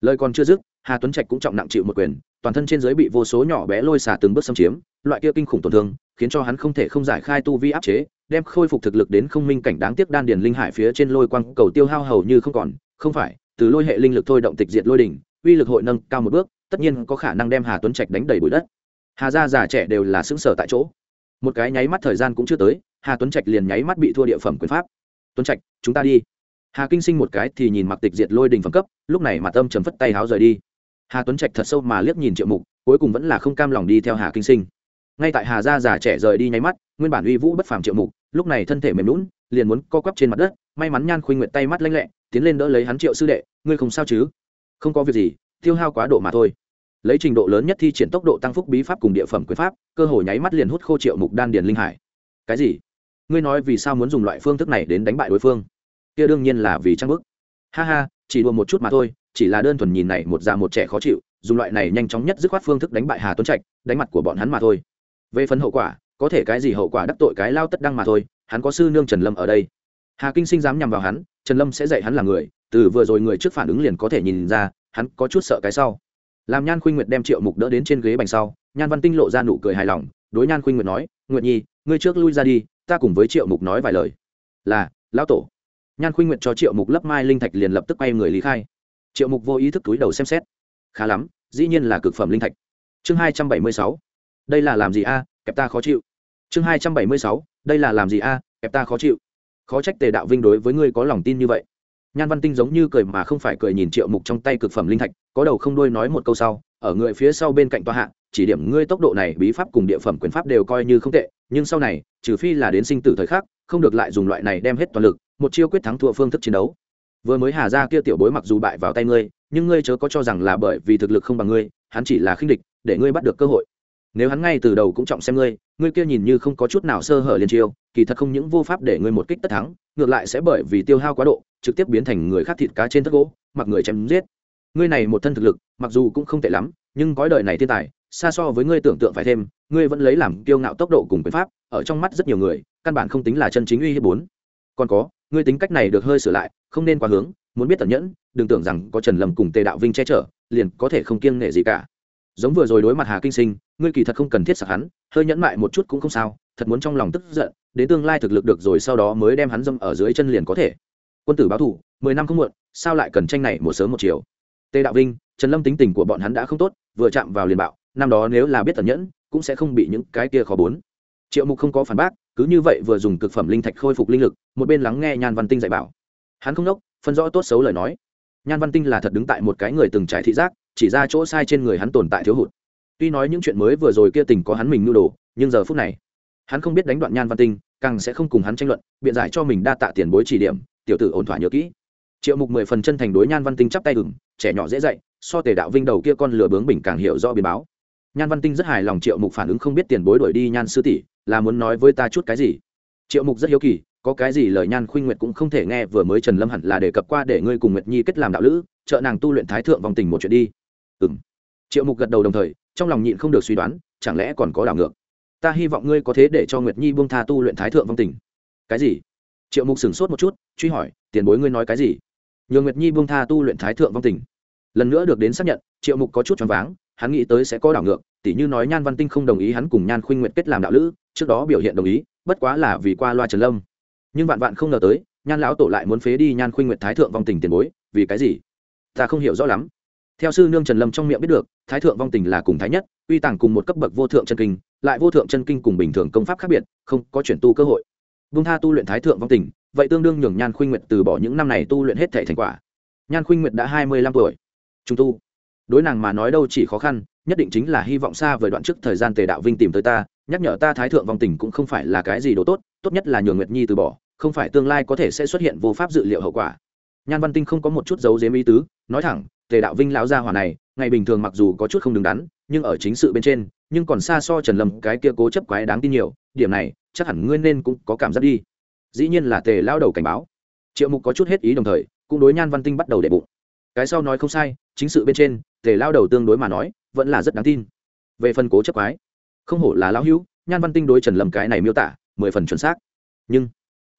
Lời còn chưa dứt, hà tuấn trạch cũng trọng nặng chịu một quyền, toàn thân trên giới bị vô số nhỏ bé lôi xả từng bước xâm chiếm, loại kia kinh khủng tổn thương, khiến cho hắn không thể không giải khai tu vi áp chế, đem khôi phục thực lực đến không minh cảnh đáng tiếc đan điền linh hải phía trên lôi quang cầu tiêu hao hầu như không còn, không phải từ lôi hệ linh lực thôi động tịch diệt lôi đỉnh, uy lực hội nâng cao một bước, tất nhiên có khả năng đem hà tuấn trạch đánh đầy bụi đất. Hà gia già trẻ đều là xứng sở tại chỗ. Một cái nháy mắt thời gian cũng chưa tới, hà tuấn trạch liền nháy mắt bị thua địa phẩm quyền pháp. Tuấn trạch, chúng ta đi. Hà kinh sinh một cái thì nhìn mặc tịch diệt lôi đình phẩm cấp, lúc này mà tâm chấm phất tay háo rời đi. Hà tuấn trạch thật sâu mà liếc nhìn triệu mục, cuối cùng vẫn là không cam lòng đi theo hà kinh sinh. Ngay tại hà gia già trẻ rời đi nháy mắt, nguyên bản uy vũ bất phàm triệu mục, lúc này thân thể mềm lún liền muốn co quắp trên mặt đất, may mắn nhan khuynh nguyện tay mắt lanh lẹ tiến lên đỡ lấy hắn triệu sư đệ, ngươi không sao chứ? Không có việc gì, tiêu hao quá độ mà thôi. Lấy trình độ lớn nhất thi triển tốc độ tăng phúc bí pháp cùng địa phẩm quyền pháp, cơ hội nháy mắt liền hút khô triệu mục đan điền linh hải. Cái gì? Ngươi nói vì sao muốn dùng loại phương thức này đến đánh bại đối phương? Kia đương nhiên là vì trang bức. Ha ha, chỉ đùa một chút mà thôi, chỉ là đơn thuần nhìn này một già một trẻ khó chịu, dùng loại này nhanh chóng nhất dứt khoát phương thức đánh bại hà tuấn trạch, đánh mặt của bọn hắn mà thôi. Về phần hậu quả, có thể cái gì hậu quả đắc tội cái lao tất đăng mà thôi, hắn có sư nương trần lâm ở đây hà kinh sinh dám nhằm vào hắn, trần lâm sẽ dạy hắn là người, từ vừa rồi người trước phản ứng liền có thể nhìn ra, hắn có chút sợ cái sau. Làm nhan khuynh nguyệt đem triệu mục đỡ đến trên ghế bành sau, nhan văn tinh lộ ra nụ cười hài lòng, đối nhan khuynh nguyệt nói, nguyệt nhi, ngươi trước lui ra đi, ta cùng với triệu mục nói vài lời. Là, lão tổ. Nhan khuynh nguyệt cho triệu mục lấp mai linh thạch liền lập tức quay người lý khai. Triệu mục vô ý thức túi đầu xem xét. Khá lắm, dĩ nhiên là cực phẩm linh thạch. Chương hai trăm bảy mươi sáu. Đây là làm gì a, kẹp ta khó chịu. Chương hai trăm bảy mươi sáu. Đây là làm gì a, kẹp ta khó chịu khó trách tề đạo vinh đối với ngươi có lòng tin như vậy. Nhan văn tinh giống như cười mà không phải cười nhìn triệu mục trong tay cực phẩm linh thạch, có đầu không đuôi nói một câu sau, ở người phía sau bên cạnh tòa hạ, chỉ điểm ngươi tốc độ này, bí pháp cùng địa phẩm quyền pháp đều coi như không tệ, nhưng sau này, trừ phi là đến sinh tử thời khắc, không được lại dùng loại này đem hết toàn lực, một chiêu quyết thắng thua phương thức chiến đấu. Vừa mới hà ra kia tiểu bối mặc dù bại vào tay ngươi, nhưng ngươi chớ có cho rằng là bởi vì thực lực không bằng ngươi, hắn chỉ là khinh địch, để ngươi bắt được cơ hội. Nếu hắn ngay từ đầu cũng trọng xem ngươi ngươi kia nhìn như không có chút nào sơ hở liên chiêu kỳ thật không những vô pháp để ngươi một kích tất thắng, ngược lại sẽ bởi vì tiêu hao quá độ, trực tiếp biến thành người khác thịt cá trên thất gỗ, mặc người chém giết. Ngươi này một thân thực lực, mặc dù cũng không tệ lắm, nhưng gói đời này thiên tài, xa so với ngươi tưởng tượng phải thêm, ngươi vẫn lấy làm kiêu ngạo tốc độ cùng quyền pháp, ở trong mắt rất nhiều người, căn bản không tính là chân chính uy hiếp bốn. Còn có, ngươi tính cách này được hơi sửa lại, không nên quá hướng, muốn biết tận nhẫn, đừng tưởng rằng có trần lâm cùng tề đạo vinh che chở, liền có thể không kiêng nể gì cả. Giống vừa rồi đối mặt hà kinh sinh, ngươi kỳ thật không cần thiết sạc hắn, hơi nhẫn mại một chút cũng không sao, thật muốn trong lòng tức giận đến tương lai thực lực được rồi sau đó mới đem hắn dâm ở dưới chân liền có thể. Quân tử báo thủ, mười năm không muộn, sao lại cần tranh này một sớm một chiều? Tề đạo vinh, trần lâm tính tình của bọn hắn đã không tốt, vừa chạm vào liền bạo, năm đó nếu là biết tẩn nhẫn, cũng sẽ không bị những cái kia khó bốn. Triệu mục không có phản bác, cứ như vậy vừa dùng cực phẩm linh thạch khôi phục linh lực, một bên lắng nghe nhan văn tinh dạy bảo. Hắn không đốc, phân rõ tốt xấu lời nói. Nhan văn tinh là thật đứng tại một cái người từng trải thị giác, chỉ ra chỗ sai trên người hắn tồn tại thiếu hụt. Tuy nói những chuyện mới vừa rồi kia tình có hắn mình nhu đồ, nhưng giờ phút này hắn không biết đánh đoạn nhan văn tinh, càng sẽ không cùng hắn tranh luận, biện giải cho mình đa tạ tiền bối chỉ điểm, tiểu tử ổn thỏa nhớ kỹ. Triệu mục mười phần chân thành đối nhan văn tinh chắp tay ừng trẻ nhỏ dễ dạy, so tề đạo vinh đầu kia con lừa bướng bình càng hiểu rõ biến báo. Nhan văn tinh rất hài lòng triệu mục phản ứng không biết tiền bối đuổi đi nhan sư tỷ, là muốn nói với ta chút cái gì. Triệu mục rất hiếu kỳ, có cái gì lời nhan khuynh nguyệt cũng không thể nghe, vừa mới trần lâm hẳn là đề cập qua để ngươi cùng nguyệt nhi kết làm đạo lữ, trợ nàng tu luyện thái thượng vòng tình một chuyện đi. Ừ m triệu mục gật đầu đồng thời, trong lòng nhịn không được suy đoán, chẳng lẽ còn có đảo ngược? Ta hy vọng ngươi có thế để cho nguyệt nhi buông tha tu luyện thái thượng vong tình. Cái gì? Triệu mục sửng sốt một chút, truy hỏi, tiền bối ngươi nói cái gì? Nhường nguyệt nhi buông tha tu luyện thái thượng vong tình. Lần nữa được đến xác nhận, triệu mục có chút choáng váng, hắn nghĩ tới sẽ có đảo ngược, tỉ như nói nhan văn tinh không đồng ý hắn cùng nhan khuynh nguyệt kết làm đạo lữ, trước đó biểu hiện đồng ý, bất quá là vì qua loa trần lâm. Nhưng vạn vạn không ngờ tới, nhan lão tổ lại muốn phế đi nhan khuynh nguyệt thái thượng vong tình tiền bối, vì cái gì? Ta không hiểu rõ lắm theo sư nương trần lâm trong miệng biết được, thái thượng vong tình là cùng thái nhất, uy tàng cùng một cấp bậc vô thượng chân kinh, lại vô thượng chân kinh cùng bình thường công pháp khác biệt, không có chuyển tu cơ hội. Vung tha tu luyện thái thượng vong tình, vậy tương đương nhường nhan khuynh nguyệt từ bỏ những năm này tu luyện hết thể thành quả. Nhan khuynh nguyệt đã hai mươi lăm tuổi. Trung tu. Đối nàng mà nói đâu chỉ khó khăn, nhất định chính là hy vọng xa vời đoạn trước thời gian tề đạo vinh tìm tới ta, nhắc nhở ta thái thượng vong tình cũng không phải là cái gì đồ tốt tốt nhất là nhường nguyệt nhi từ bỏ, không phải tương lai có thể sẽ xuất hiện vô pháp dự liệu hậu quả. Nhan văn tinh không có một chút dấu dếm ý tứ, nói thẳng tề đạo vinh lão gia hỏa này, ngày bình thường mặc dù có chút không đứng đắn, nhưng ở chính sự bên trên, nhưng còn xa so trần lâm cái kia cố chấp quái đáng tin nhiều, điểm này, chắc hẳn ngươi nên cũng có cảm giác đi. Dĩ nhiên là tề lao đầu cảnh báo. Triệu mục có chút hết ý đồng thời, cũng đối nhan văn tinh bắt đầu đệ bụng. Cái sau nói không sai, chính sự bên trên, tề lao đầu tương đối mà nói, vẫn là rất đáng tin. Về phần cố chấp quái, không hổ là lão hữu, nhan văn tinh đối trần lâm cái này miêu tả, mười phần chuẩn xác. Nhưng,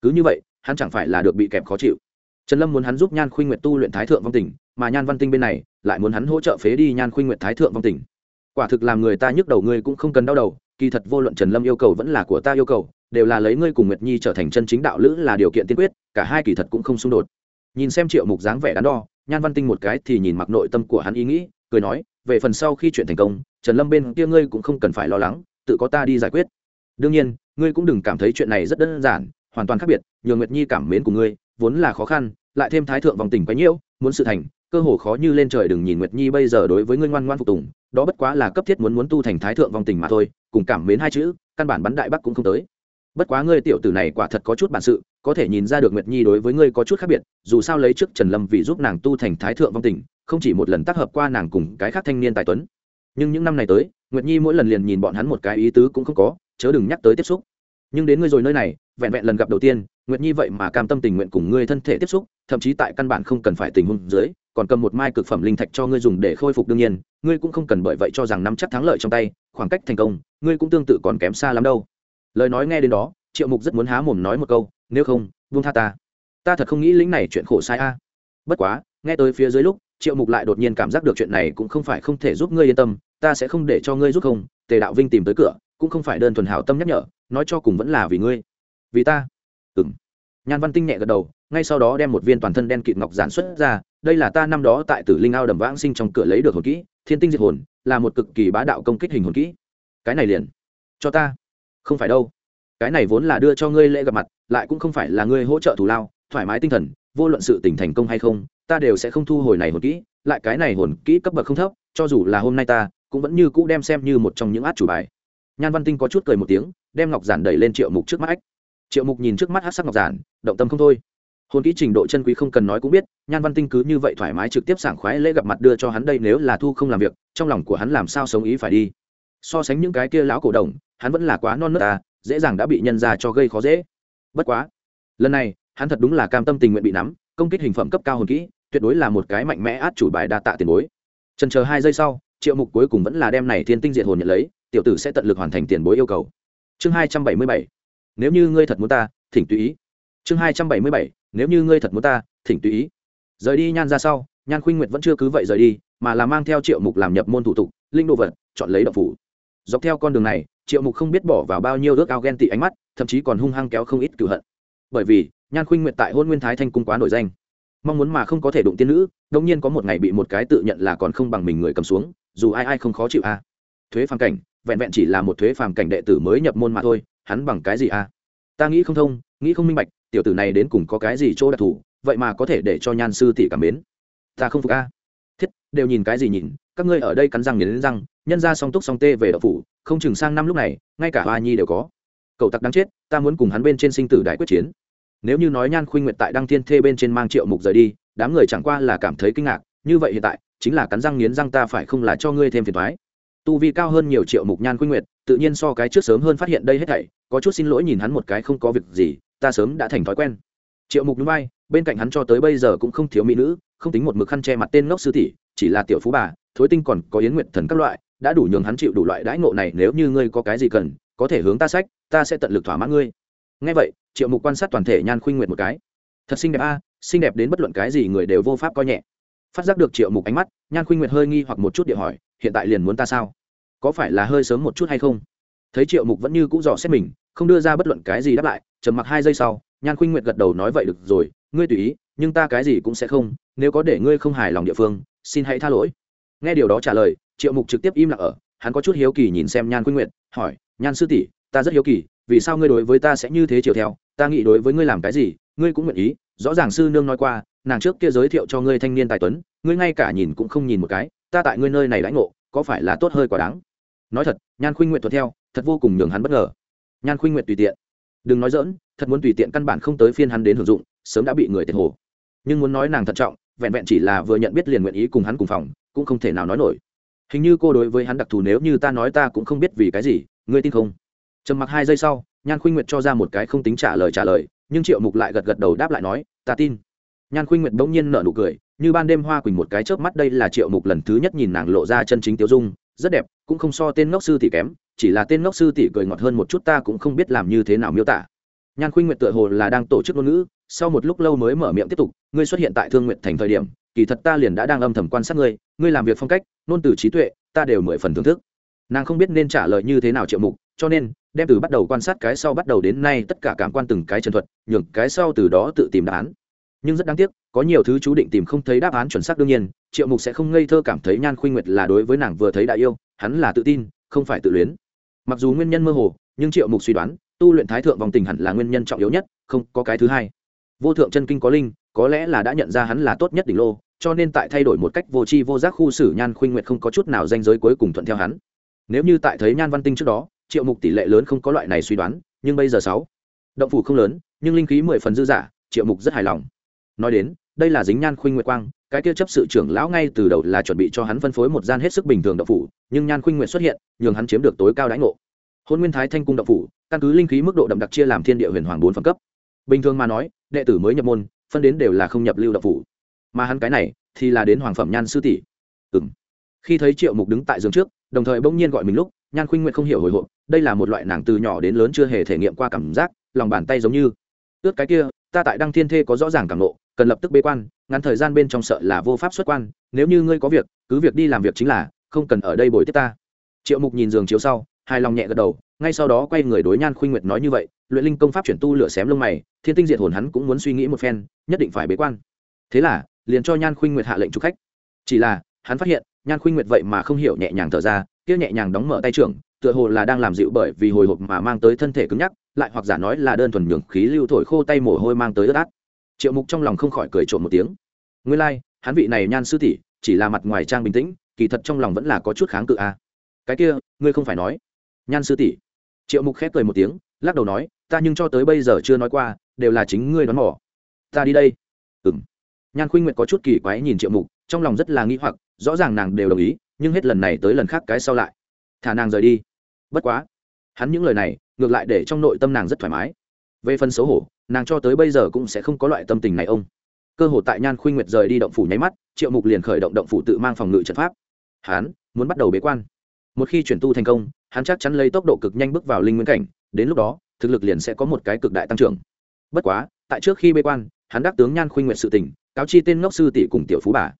cứ như vậy, hắn chẳng phải là được bị kẹp khó chịu. Trần lâm muốn hắn giúp nhan khuynh nguyệt tu luyện thái thượng vong tình mà nhan văn tinh bên này lại muốn hắn hỗ trợ phế đi nhan khuynh nguyệt thái thượng vong tình quả thực làm người ta nhức đầu, ngươi cũng không cần đau đầu, kỳ thật vô luận trần lâm yêu cầu vẫn là của ta yêu cầu, đều là lấy ngươi cùng nguyệt nhi trở thành chân chính đạo lữ là điều kiện tiên quyết, cả hai kỳ thật cũng không xung đột. Nhìn xem triệu mục dáng vẻ đắn đo, nhan văn tinh một cái thì nhìn mặc nội tâm của hắn ý nghĩ, cười nói, về phần sau khi chuyện thành công, trần lâm bên kia ngươi cũng không cần phải lo lắng, tự có ta đi giải quyết. Đương nhiên, ngươi cũng đừng cảm thấy chuyện này rất đơn giản, hoàn toàn khác biệt, nhờ nguyệt nhi cảm mến của ngươi, vốn là khó khăn, lại thêm thái thượng vòng tình quấy nhiễu muốn sự thành cơ hồ khó như lên trời đừng nhìn nguyệt nhi bây giờ đối với ngươi ngoan ngoan phục tùng, đó bất quá là cấp thiết muốn muốn tu thành thái thượng Vong tình mà thôi, cùng cảm mến hai chữ, căn bản bắn đại bắc cũng không tới. Bất quá ngươi tiểu tử này quả thật có chút bản sự, có thể nhìn ra được nguyệt nhi đối với ngươi có chút khác biệt, dù sao lấy trước trần lâm vì giúp nàng tu thành thái thượng vong tình, không chỉ một lần tác hợp qua nàng cùng cái khác thanh niên tài tuấn. Nhưng những năm này tới, nguyệt nhi mỗi lần liền nhìn bọn hắn một cái ý tứ cũng không có, chớ đừng nhắc tới tiếp xúc. Nhưng đến ngươi rồi nơi này, vẹn vẹn lần gặp đầu tiên, nguyệt nhi vậy mà cam tâm tình nguyện cùng ngươi thân thể tiếp xúc, thậm chí tại căn bản không cần phải tình huống dưới còn cầm một mai cực phẩm linh thạch cho ngươi dùng để khôi phục đương nhiên, ngươi cũng không cần bởi vậy cho rằng nắm chắc thắng lợi trong tay, khoảng cách thành công, ngươi cũng tương tự còn kém xa lắm đâu. Lời nói nghe đến đó, triệu mục rất muốn há mồm nói một câu, nếu không vung tha ta. Ta thật không nghĩ lính này chuyện khổ sai a. Bất quá, nghe tới phía dưới lúc, triệu mục lại đột nhiên cảm giác được chuyện này cũng không phải không thể giúp ngươi yên tâm, ta sẽ không để cho ngươi giúp không, tề đạo vinh tìm tới cửa, cũng không phải đơn thuần hảo tâm nhắc nhở, nói cho cùng vẫn là vì ngươi. Vì ta? Ừng nhan văn tinh nhẹ gật đầu, ngay sau đó đem một viên toàn thân đen kịt ngọc giản xuất ra đây là ta năm đó tại tử linh ao đầm vãng sinh trong cửa lấy được hồn kỹ, thiên tinh diệt hồn, là một cực kỳ bá đạo công kích hình hồn kỹ. Cái này liền, cho ta. Không phải đâu. Cái này vốn là đưa cho ngươi lễ gặp mặt, lại cũng không phải là ngươi hỗ trợ thù lao, thoải mái tinh thần, vô luận sự tỉnh thành công hay không, ta đều sẽ không thu hồi này hồn kỹ, lại cái này hồn kỹ cấp bậc không thấp, cho dù là hôm nay ta, cũng vẫn như cũ đem xem như một trong những át chủ bài. Nhan văn tinh có chút cười một tiếng, đem ngọc giản đẩy lên triệu mục trước mắt ách. Triệu mục nhìn trước mắt hát sắc ngọc giản, động tâm không thôi hồn kỹ trình độ chân quý không cần nói cũng biết, nhan văn tinh cứ như vậy thoải mái trực tiếp sảng khoái lễ gặp mặt đưa cho hắn đây nếu là thu không làm việc, trong lòng của hắn làm sao sống ý phải đi. So sánh những cái kia lão cổ đồng, hắn vẫn là quá non nớt ta dễ dàng đã bị nhân ra cho gây khó dễ. Bất quá, lần này, hắn thật đúng là cam tâm tình nguyện bị nắm, công kích hình phẩm cấp cao hồn kỹ, tuyệt đối là một cái mạnh mẽ át chủ bài đa tạ tiền bối. Trần chờ hai giây sau, triệu mục cuối cùng vẫn là đem này thiên tinh diện hồn nhận lấy, tiểu tử sẽ tận lực hoàn thành tiền bối yêu cầu. Chương hai trăm bảy mươi bảy. Nếu như ngươi thật muốn ta, thỉnh tùy ý. Chương hai trăm bảy mươi bảy nếu như ngươi thật muốn ta, thỉnh tùy ý. Rời đi nhan ra sau, nhan khuynh nguyệt vẫn chưa cứ vậy rời đi, mà là mang theo triệu mục làm nhập môn thủ tục, linh đồ vật, chọn lấy đậu phủ. Dọc theo con đường này, triệu mục không biết bỏ vào bao nhiêu ước ao ghen tị ánh mắt, thậm chí còn hung hăng kéo không ít cựu hận. Bởi vì, nhan khuynh nguyệt tại hôn nguyên thái thanh cung quá nổi danh. Mong muốn mà không có thể đụng tiên nữ đông nhiên có một ngày bị một cái tự nhận là còn không bằng mình người cầm xuống, dù ai ai không khó chịu a. Thuế phàm cảnh, vẹn vẹn chỉ là một thuế phàm cảnh đệ tử mới nhập môn mà thôi, hắn bằng cái gì a? Ta nghĩ không thông, nghĩ không minh bạch tiểu tử này đến cùng có cái gì chỗ đặc thù, vậy mà có thể để cho nhan sư tỷ cảm mến. Ta không phục a. Thiết, đều nhìn cái gì nhìn, các ngươi ở đây cắn răng nghiến răng, nhân ra song túc song tê về đậu phủ, không chừng sang năm lúc này, ngay cả hoa nhi đều có. Cậu tặc đáng chết, ta muốn cùng hắn bên trên sinh tử đại quyết chiến. Nếu như nói nhan khuynh nguyện tại đăng thiên thê bên trên mang triệu mục rời đi, đám người chẳng qua là cảm thấy kinh ngạc, như vậy hiện tại, chính là cắn răng nghiến răng ta phải không là cho ngươi thêm phiền thoái tu vi cao hơn nhiều triệu mục nhan khuynh nguyệt, tự nhiên so cái trước sớm hơn phát hiện đây hết thảy, có chút xin lỗi nhìn hắn một cái không có việc gì ta sớm đã thành thói quen. Triệu mục núi bay bên cạnh hắn cho tới bây giờ cũng không thiếu mỹ nữ, không tính một mực khăn che mặt tên ngốc sư tỷ, chỉ là tiểu phú bà, thối tinh còn có yến nguyện thần các loại, đã đủ nhường hắn chịu đủ loại đãi ngộ này, nếu như ngươi có cái gì cần, có thể hướng ta sách, ta sẽ tận lực thỏa mãn ngươi. Ngay vậy, triệu mục quan sát toàn thể nhan khuynh nguyệt một cái. Thật xinh đẹp a, xinh đẹp đến bất luận cái gì người đều vô pháp coi nhẹ. Phát giác được triệu mục ánh mắt, nhan khuynh nguyệt hơi nghi hoặc một chút địa hỏi, hiện tại liền muốn ta sao? Có phải là hơi sớm một chút hay không? Thấy triệu mục vẫn như cũ dò xét mình, không đưa ra bất luận cái gì đáp lại trầm mặc hai giây sau, nhan khuynh nguyệt gật đầu nói vậy được rồi, ngươi tùy ý, nhưng ta cái gì cũng sẽ không, nếu có để ngươi không hài lòng địa phương, xin hãy tha lỗi. Nghe điều đó trả lời, triệu mục trực tiếp im lặng ở, hắn có chút hiếu kỳ nhìn xem nhan khuynh nguyệt, hỏi, nhan sư tỷ, ta rất hiếu kỳ, vì sao ngươi đối với ta sẽ như thế chiều theo? Ta nghĩ đối với ngươi làm cái gì, ngươi cũng nguyện ý. Rõ ràng sư nương nói qua, nàng trước kia giới thiệu cho ngươi thanh niên tài tuấn, ngươi ngay cả nhìn cũng không nhìn một cái, ta tại ngươi nơi này lãnh ngộ, có phải là tốt hơi quá đáng? Nói thật, nhan khuynh nguyện thuận theo, thật vô cùng nhường hắn bất ngờ. Nhan khuynh nguyện tùy tiện đừng nói dỡn thật muốn tùy tiện căn bản không tới phiên hắn đến hưởng dụng, sớm đã bị người tiệt hồ. Nhưng muốn nói nàng thận trọng, vẹn vẹn chỉ là vừa nhận biết liền nguyện ý cùng hắn cùng phòng, cũng không thể nào nói nổi. Hình như cô đối với hắn đặc thù nếu như ta nói ta cũng không biết vì cái gì, ngươi tin không? Trầm mặc hai giây sau, nhan khuynh nguyệt cho ra một cái không tính trả lời trả lời, nhưng triệu mục lại gật gật đầu đáp lại nói, ta tin. Nhan khuynh nguyệt bỗng nhiên nở nụ cười, như ban đêm hoa quỳnh một cái chớp mắt, đây là triệu mục lần thứ nhất nhìn nàng lộ ra chân chính tiêu dung rất đẹp, cũng không so tên ngốc sư tỷ kém, chỉ là tên ngốc sư tỷ cười ngọt hơn một chút ta cũng không biết làm như thế nào miêu tả. Nhan khuynh nguyệt tựa hồ là đang tổ chức ngôn ngữ, sau một lúc lâu mới mở miệng tiếp tục, ngươi xuất hiện tại thương nguyện thành thời điểm, kỳ thật ta liền đã đang âm thầm quan sát ngươi ngươi làm việc phong cách nôn từ trí tuệ, ta đều mười phần thưởng thức. Nàng không biết nên trả lời như thế nào triệu mục, cho nên đem từ bắt đầu quan sát cái sau bắt đầu đến nay tất cả cảm quan từng cái chân thuật, nhường cái sau từ đó tự tìm đáp án nhưng rất đáng tiếc, có nhiều thứ chú định tìm không thấy đáp án chuẩn xác đương nhiên, triệu mục sẽ không ngây thơ cảm thấy nhan khuynh nguyệt là đối với nàng vừa thấy đã yêu, hắn là tự tin, không phải tự luyến. Mặc dù nguyên nhân mơ hồ, nhưng triệu mục suy đoán, tu luyện thái thượng vòng tình hẳn là nguyên nhân trọng yếu nhất, không có cái thứ hai. Vô thượng chân kinh có linh, có lẽ là đã nhận ra hắn là tốt nhất đỉnh lô, cho nên tại thay đổi một cách vô tri vô giác khu xử nhan khuynh nguyệt không có chút nào danh giới cuối cùng thuận theo hắn. Nếu như tại thấy nhan văn tinh trước đó, triệu mục tỷ lệ lớn không có loại này suy đoán, nhưng bây giờ sáu, động phủ không lớn, nhưng linh khí mười phần dư giả, triệu mục rất hài lòng nói đến, đây là dính nhan khuynh nguyệt quang, cái kia chấp sự trưởng lão ngay từ đầu là chuẩn bị cho hắn phân phối một gian hết sức bình thường đậu phủ, nhưng nhan khuynh nguyệt xuất hiện, nhường hắn chiếm được tối cao đãi ngộ. Hôn nguyên thái thanh cung đậu phủ, căn cứ linh khí mức độ đậm đặc chia làm thiên địa huyền hoàng bốn phẩm cấp. Bình thường mà nói, đệ tử mới nhập môn, phân đến đều là không nhập lưu đậu phủ. Mà hắn cái này, thì là đến hoàng phẩm nhan sư tỷ. Ừ m khi thấy triệu mục đứng tại giường trước, đồng thời bỗng nhiên gọi mình lúc, nhan khuynh nguyện không hiểu hồi hộp, đây là một loại nàng từ nhỏ đến lớn chưa hề thể nghiệm qua cảm giác, lòng bàn tay giống như. Ướt cái kia ta tại đăng thiên thê có rõ ràng cảm nộ cần lập tức bế quan, ngắn thời gian bên trong sợ là vô pháp xuất quan, nếu như ngươi có việc, cứ việc đi làm việc chính là, không cần ở đây bồi tiếp ta. Triệu mục nhìn giường chiếu sau, hài lòng nhẹ gật đầu, ngay sau đó quay người đối nhan khuynh nguyệt nói như vậy, luyện linh công pháp chuyển tu lửa xém lông mày, thiên tinh diệt hồn hắn cũng muốn suy nghĩ một phen, nhất định phải bế quan. Thế là, liền cho nhan khuynh nguyệt hạ lệnh chụp khách. Chỉ là, hắn phát hiện, nhan khuynh nguyệt vậy mà không hiểu nhẹ nhàng thở ra, kia nhẹ nhàng đóng mở tay trưởng tựa hồ là đang làm dịu bởi vì hồi hộp mà mang tới thân thể cứng nhắc lại hoặc giả nói là đơn thuần nhường khí lưu thổi khô tay mồ hôi mang tới ướt át. Triệu mục trong lòng không khỏi cười trộm một tiếng. Nguyên lai、like, hắn vị này nhan sư tỷ chỉ là mặt ngoài trang bình tĩnh kỳ thật trong lòng vẫn là có chút kháng cự a. À. cái kia ngươi không phải nói. Nhan sư tỷ. Triệu mục khép cười một tiếng lắc đầu nói ta nhưng cho tới bây giờ chưa nói qua đều là chính ngươi đoán mỏ ta đi đây. Ừ m nhan khuynh nguyệt có chút kỳ quái nhìn triệu mục trong lòng rất là nghĩ hoặc rõ ràng nàng đều đồng ý nhưng hết lần này tới lần khác cái sau lại thả nàng rời đi. Bất quá, hắn những lời này ngược lại để trong nội tâm nàng rất thoải mái. Về phần xấu hổ, nàng cho tới bây giờ cũng sẽ không có loại tâm tình này ông. Cơ hội tại nhan khuynh nguyệt rời đi động phủ nháy mắt, triệu mục liền khởi động động phủ tự mang phòng ngự trận pháp. Hắn muốn bắt đầu bế quan. Một khi chuyển tu thành công, hắn chắc chắn lấy tốc độ cực nhanh bước vào linh nguyên cảnh, đến lúc đó, thực lực liền sẽ có một cái cực đại tăng trưởng. Bất quá, tại trước khi bế quan, hắn đắc tướng nhan khuynh nguyệt sự tình, cáo chi tên ngốc sư tỷ cùng tiểu phú bà.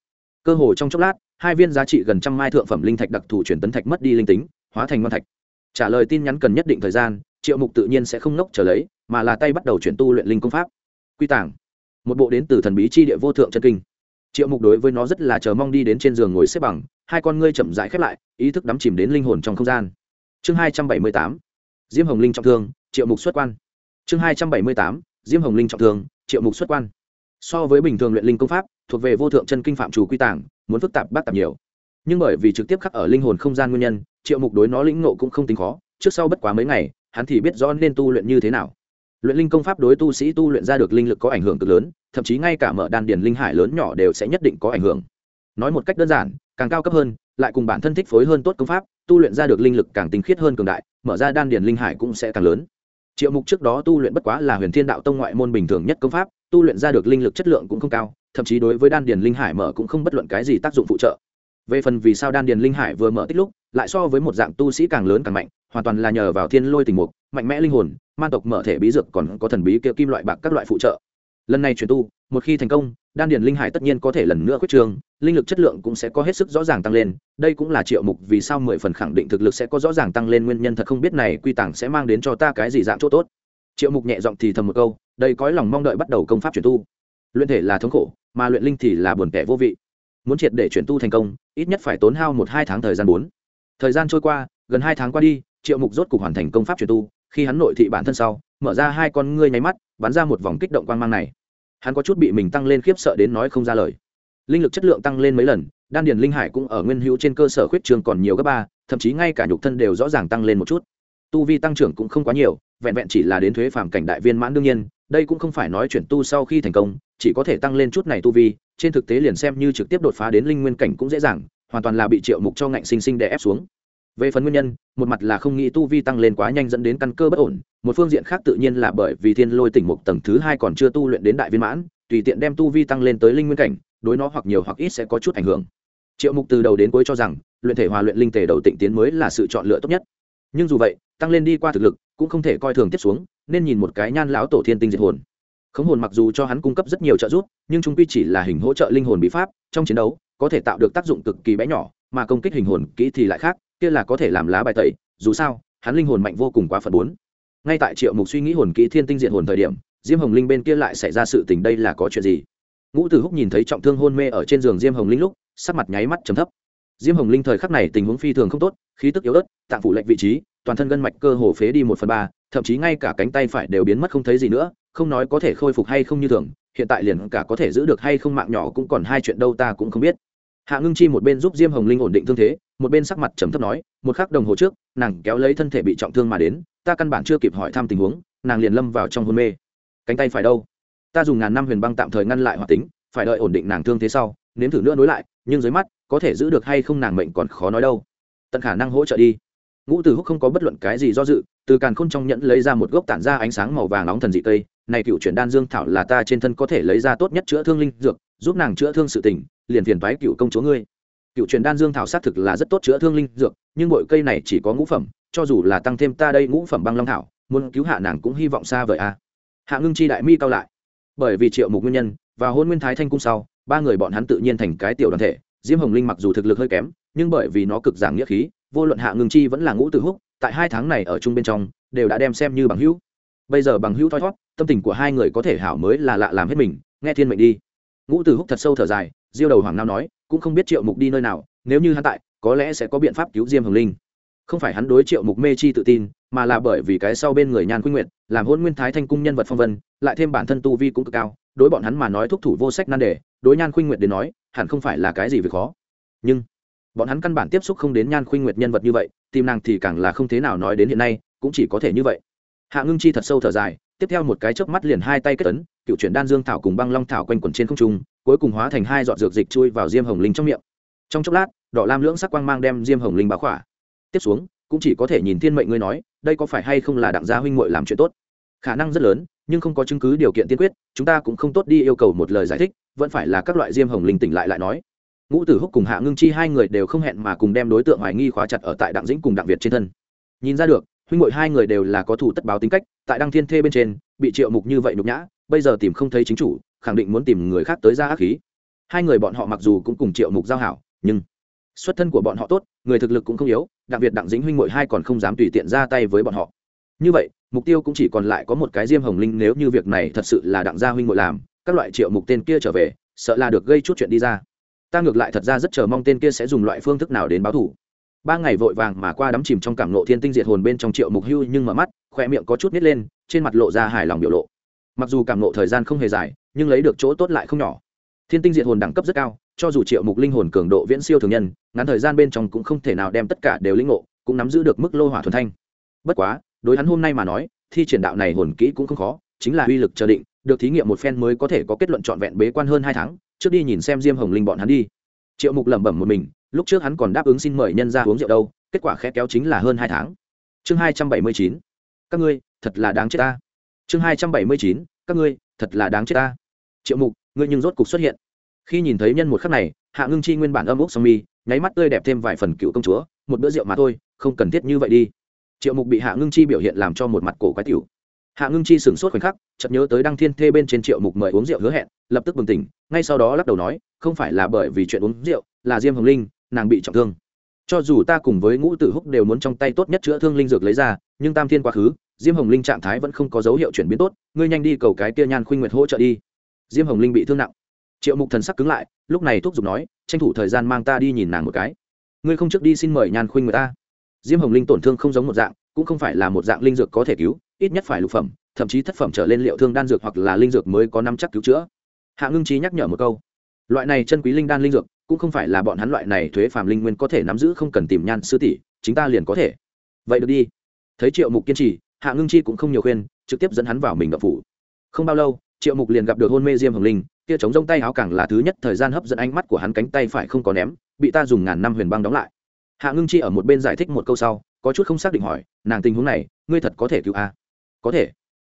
Cơ hồ trong chốc lát hai viên giá trị gần trăm mai thượng phẩm linh thạch đặc thù chuyển tấn thạch mất đi linh tính, hóa thành ngon thạch. Trả lời tin nhắn cần nhất định thời gian, triệu mục tự nhiên sẽ không nốc trở lấy, mà là tay bắt đầu chuyển tu luyện linh công pháp. Quy tàng. Một bộ đến từ thần bí chi địa vô thượng chân kinh. Triệu mục đối với nó rất là chờ mong đi đến trên giường ngồi xếp bằng, hai con ngươi chậm rãi khép lại, ý thức đắm chìm đến linh hồn trong không gian. Chương hai trăm bảy mươi tám. Diêm hồng linh trọng thương, triệu mục xuất quan. Chương hai trăm bảy mươi tám. Diêm hồng linh trọng thương, triệu mục xuất quan. So với bình thường luyện linh công pháp thuộc về vô thượng chân kinh phạm chủ quy tàng, muốn phức tạp bác tạp nhiều. Nhưng bởi vì trực tiếp khắc ở linh hồn không gian nguyên nhân, triệu mục đối nó lĩnh ngộ cũng không tính khó, trước sau bất quá mấy ngày, hắn thì biết rõ nên tu luyện như thế nào. Luyện linh công pháp đối tu sĩ tu luyện ra được linh lực có ảnh hưởng cực lớn, thậm chí ngay cả mở đan điền linh hải lớn nhỏ đều sẽ nhất định có ảnh hưởng. Nói một cách đơn giản, càng cao cấp hơn, lại cùng bản thân thích phối hơn tốt công pháp, tu luyện ra được linh lực càng tinh khiết hơn cường đại, mở ra đan điền linh hải cũng sẽ càng lớn. Triệu mục trước đó tu luyện bất quá là huyền thiên đạo tông ngoại môn bình thường nhất công pháp tu luyện ra được linh lực chất lượng cũng không cao, thậm chí đối với đan điền linh hải mở cũng không bất luận cái gì tác dụng phụ trợ. Về phần vì sao đan điền linh hải vừa mở tích lúc, lại so với một dạng tu sĩ càng lớn càng mạnh, hoàn toàn là nhờ vào thiên lôi tình mục, mạnh mẽ linh hồn man tộc mở thể bí dược còn có thần bí kia kim loại bạc các loại phụ trợ. Lần này chuyển tu, một khi thành công, đan điền linh hải tất nhiên có thể lần nữa khuyết trường linh lực chất lượng cũng sẽ có hết sức rõ ràng tăng lên, đây cũng là triệu mục vì sao mười phần khẳng định thực lực sẽ có rõ ràng tăng lên nguyên nhân thật không biết này quy tàng sẽ mang đến cho ta cái gì dạng chỗ tốt triệu mục nhẹ giọng thì thầm một câu, đây có lòng mong đợi bắt đầu công pháp chuyển tu. Luyện thể là thống khổ, mà luyện linh thì là buồn kẻ vô vị. Muốn triệt để chuyển tu thành công, ít nhất phải tốn hao một hai tháng thời gian bốn. Thời gian trôi qua, gần hai tháng qua đi, triệu mục rốt cục hoàn thành công pháp chuyển tu, khi hắn nội thị bản thân sau, mở ra hai con ngươi nháy mắt, bắn ra một vòng kích động quan mang này. Hắn có chút bị mình tăng lên khiếp sợ đến nói không ra lời. Linh lực chất lượng tăng lên mấy lần, đan điền linh hải cũng ở nguyên hữu trên cơ sở khuyết trường còn nhiều gấp ba, thậm chí ngay cả nhục thân đều rõ ràng tăng lên một chút. Tu vi tăng trưởng cũng không quá nhiều vẹn vẹn chỉ là đến thuế phàm cảnh đại viên mãn đương nhiên, đây cũng không phải nói chuyển tu sau khi thành công, chỉ có thể tăng lên chút này tu vi, trên thực tế liền xem như trực tiếp đột phá đến linh nguyên cảnh cũng dễ dàng, hoàn toàn là bị triệu mục cho ngạnh sinh sinh đè ép xuống. Về phần nguyên nhân, một mặt là không nghĩ tu vi tăng lên quá nhanh dẫn đến căn cơ bất ổn, một phương diện khác tự nhiên là bởi vì thiên lôi tỉnh mục tầng thứ hai còn chưa tu luyện đến đại viên mãn, tùy tiện đem tu vi tăng lên tới linh nguyên cảnh, đối nó hoặc nhiều hoặc ít sẽ có chút ảnh hưởng. Triệu mục từ đầu đến cuối cho rằng, luyện thể hòa luyện linh thể đầu tịnh tiến mới là sự chọn lựa tốt nhất. Nhưng dù vậy, tăng lên đi qua thực lực cũng không thể coi thường tiếp xuống, nên nhìn một cái nhan lão tổ thiên tinh diệt hồn. Khống hồn mặc dù cho hắn cung cấp rất nhiều trợ giúp, nhưng chúng quy chỉ là hình hỗ trợ linh hồn bí pháp, trong chiến đấu, có thể tạo được tác dụng cực kỳ bé nhỏ, mà công kích hình hồn kỹ thì lại khác, kia là có thể làm lá bài tẩy, dù sao, hắn linh hồn mạnh vô cùng quá phần bốn. Ngay tại triệu mục suy nghĩ hồn kỹ thiên tinh diện hồn thời điểm, diêm hồng linh bên kia lại xảy ra sự tình đây là có chuyện gì? Ngũ tử húc nhìn thấy trọng thương hôn mê ở trên giường diêm hồng linh lúc, sắc mặt nháy mắt chấm thấp. Diêm hồng linh thời khắc này tình huống phi thường không tốt, khí tức yếu ớt, tạng phủ lệnh vị trí toàn thân gân mạch cơ hồ phế đi một phần ba, thậm chí ngay cả cánh tay phải đều biến mất không thấy gì nữa, không nói có thể khôi phục hay không như thường, hiện tại liền cả có thể giữ được hay không mạng nhỏ cũng còn hai chuyện đâu ta cũng không biết. Hạ ngưng chi một bên giúp diêm hồng linh ổn định thương thế, một bên sắc mặt trầm thấp nói, một khắc đồng hồ trước, nàng kéo lấy thân thể bị trọng thương mà đến, ta căn bản chưa kịp hỏi thăm tình huống, nàng liền lâm vào trong hôn mê. Cánh tay phải đâu? Ta dùng ngàn năm huyền băng tạm thời ngăn lại hoạt tính, phải đợi ổn định nàng thương thế sau, nếm thử nữa nối lại, nhưng dưới mắt, có thể giữ được hay không nàng mệnh còn khó nói đâu. Tận khả năng hỗ trợ đi ngũ từ húc không có bất luận cái gì do dự, từ càn khôn trong nhẫn lấy ra một gốc tản ra ánh sáng màu vàng nóng thần dị tây này cựu chuyển đan dương thảo là ta trên thân có thể lấy ra tốt nhất chữa thương linh dược, giúp nàng chữa thương sự tình, liền phiền thoái cựu công chúa ngươi. Cựu truyền đan dương thảo xác thực là rất tốt chữa thương linh dược, nhưng bội cây này chỉ có ngũ phẩm, cho dù là tăng thêm ta đây ngũ phẩm băng long thảo, muốn cứu hạ nàng cũng hy vọng xa vời a. À. Hạ ngưng chi đại mi cao lại. Bởi vì triệu mục nguyên nhân và hôn nguyên thái thanh cung sau, ba người bọn hắn tự nhiên thành cái tiểu đoàn thể diêm hồng linh mặc dù thực lực hơi kém, nhưng bởi vì nó cực giảng nghĩa khí vô luận hạ ngưng chi vẫn là ngũ tử húc, tại hai tháng này ở chung bên trong, đều đã đem xem như bằng hữu. Bây giờ bằng hữu thoi thót tâm tình của hai người có thể hảo mới là lạ làm hết mình, nghe thiên mệnh đi. Ngũ tử húc thật sâu thở dài, diêu đầu hoàng nao nói, cũng không biết triệu mục đi nơi nào, nếu như hắn tại, có lẽ sẽ có biện pháp cứu diêm hồng linh. Không phải hắn đối triệu mục mê chi tự tin, mà là bởi vì cái sau bên người nhan khuynh nguyện làm hôn nguyên thái thanh cung nhân vật phong vân, lại thêm bản thân tu vi cũng cực cao, đối bọn hắn mà nói thúc thủ vô sách nan đề, đối nhan khuynh nguyện đến nói, hẳn không phải là cái gì việc khó. Nhưng bọn hắn căn bản tiếp xúc không đến nhan khuynh nguyệt nhân vật như vậy, tìm nàng thì càng là không thế nào nói đến hiện nay, cũng chỉ có thể như vậy. Hạ ngưng chi thật sâu thở dài, tiếp theo một cái chớp mắt liền hai tay kết tấn cựu chuyển đan dương thảo cùng băng long thảo quanh quẩn trên không trung, cuối cùng hóa thành hai giọt dược dịch chui vào diêm hồng linh trong miệng. Trong chốc lát, đỏ lam lưỡng sắc quang mang đem diêm hồng linh báo khỏa. Tiếp xuống, cũng chỉ có thể nhìn thiên mệnh ngươi nói, đây có phải hay không là đặng gia huynh muội làm chuyện tốt? Khả năng rất lớn, nhưng không có chứng cứ điều kiện tiên quyết, chúng ta cũng không tốt đi yêu cầu một lời giải thích, vẫn phải là các loại diêm hồng linh tỉnh lại lại nói ngũ tử húc cùng hạ ngưng chi hai người đều không hẹn mà cùng đem đối tượng hoài nghi khóa chặt ở tại đặng dĩnh cùng đặng việt trên thân. Nhìn ra được, huynh hội hai người đều là có thủ tất báo tính cách, tại đăng thiên thê bên trên, bị triệu mục như vậy nhục nhã, bây giờ tìm không thấy chính chủ, khẳng định muốn tìm người khác tới ra ác khí. Hai người bọn họ mặc dù cũng cùng triệu mục giao hảo, nhưng xuất thân của bọn họ tốt, người thực lực cũng không yếu đặc biệt đặng dĩnh huynh mội hai còn không dám tùy tiện ra tay với bọn họ. Như vậy, mục tiêu cũng chỉ còn lại có một cái diêm hồng linh nếu như việc này thật sự là đặng gia huynh mội làm, các loại triệu mục tên kia trở về, sợ là được gây chút chuyện đi ra ta ngược lại thật ra rất chờ mong tên kia sẽ dùng loại phương thức nào đến báo thủ. Ba ngày vội vàng mà qua đắm chìm trong cảm nộ thiên tinh diệt hồn bên trong triệu mục hưu nhưng mở mắt khoe miệng có chút nít lên, trên mặt lộ ra hài lòng biểu lộ. Mặc dù cảm nộ thời gian không hề dài, nhưng lấy được chỗ tốt lại không nhỏ. Thiên tinh diệt hồn đẳng cấp rất cao, cho dù triệu mục linh hồn cường độ viễn siêu thường nhân, ngắn thời gian bên trong cũng không thể nào đem tất cả đều linh ngộ, cũng nắm giữ được mức lô hỏa thuần thanh. Bất quá, đối hắn hôm nay mà nói, thi triển đạo này hồn kỹ cũng không khó, chính là uy lực chờ định, được thí nghiệm một phen mới có thể có kết luận trọn vẹn bế quan hơn hai tháng trước đi nhìn xem diêm hồng linh bọn hắn đi. Triệu mục lẩm bẩm một mình, lúc trước hắn còn đáp ứng xin mời nhân ra uống rượu đâu, kết quả khẽ kéo chính là hơn hai tháng. Chương hai trăm bảy mươi chín, các ngươi, thật là đáng chết ta. Chương hai trăm bảy mươi chín, các ngươi, thật là đáng chết ta. Triệu mục, ngươi nhưng rốt cục xuất hiện. Khi nhìn thấy nhân một khắc này, hạ ngưng chi nguyên bản âm úc song mi, nháy mắt tươi đẹp thêm vài phần cựu công chúa, một bữa rượu mà thôi, không cần thiết như vậy đi. Triệu mục bị hạ ngưng chi biểu hiện làm cho một mặt cổ quái tiểu. Hạ ngưng chi sửng sốt khoảnh khắc chợt nhớ tới đăng thiên thê bên trên triệu mục mời uống rượu hứa hẹn, lập tức bừng tỉnh, ngay sau đó lắc đầu nói, không phải là bởi vì chuyện uống rượu, là diêm hồng linh, nàng bị trọng thương. Cho dù ta cùng với ngũ tử húc đều muốn trong tay tốt nhất chữa thương linh dược lấy ra, nhưng tam thiên quá khứ, diêm hồng linh trạng thái vẫn không có dấu hiệu chuyển biến tốt, ngươi nhanh đi cầu cái kia nhan khuynh nguyệt hỗ trợ đi. Diêm hồng linh bị thương nặng. Triệu mục thần sắc cứng lại, lúc này thúc giục nói, tranh thủ thời gian mang ta đi nhìn nàng một cái. Ngươi không trước đi xin mời nhan khuynh người ta. Diêm hồng linh tổn thương không giống một dạng, cũng không phải là một dạng linh dược có thể cứu, ít nhất phải lục phẩm thậm chí thất phẩm trở lên liệu thương đan dược hoặc là linh dược mới có năm chắc cứu chữa. Hạ ngưng trí nhắc nhở một câu, loại này chân quý linh đan linh dược, cũng không phải là bọn hắn loại này thuế phàm linh nguyên có thể nắm giữ không cần tìm nhan sư tỷ chúng ta liền có thể. Vậy được đi. Thấy triệu mục kiên trì, hạ ngưng chi cũng không nhiều khuyên, trực tiếp dẫn hắn vào mình đập phủ. Không bao lâu, triệu mục liền gặp được hôn mê diêm hồng linh, kia chống rông tay áo càng là thứ nhất thời gian hấp dẫn ánh mắt của hắn cánh tay phải không có ném, bị ta dùng ngàn năm huyền băng đóng lại. Hạ ngưng chi ở một bên giải thích một câu sau, có chút không xác định hỏi, nàng tình huống này, ngươi thật có thể cứu a? Có thể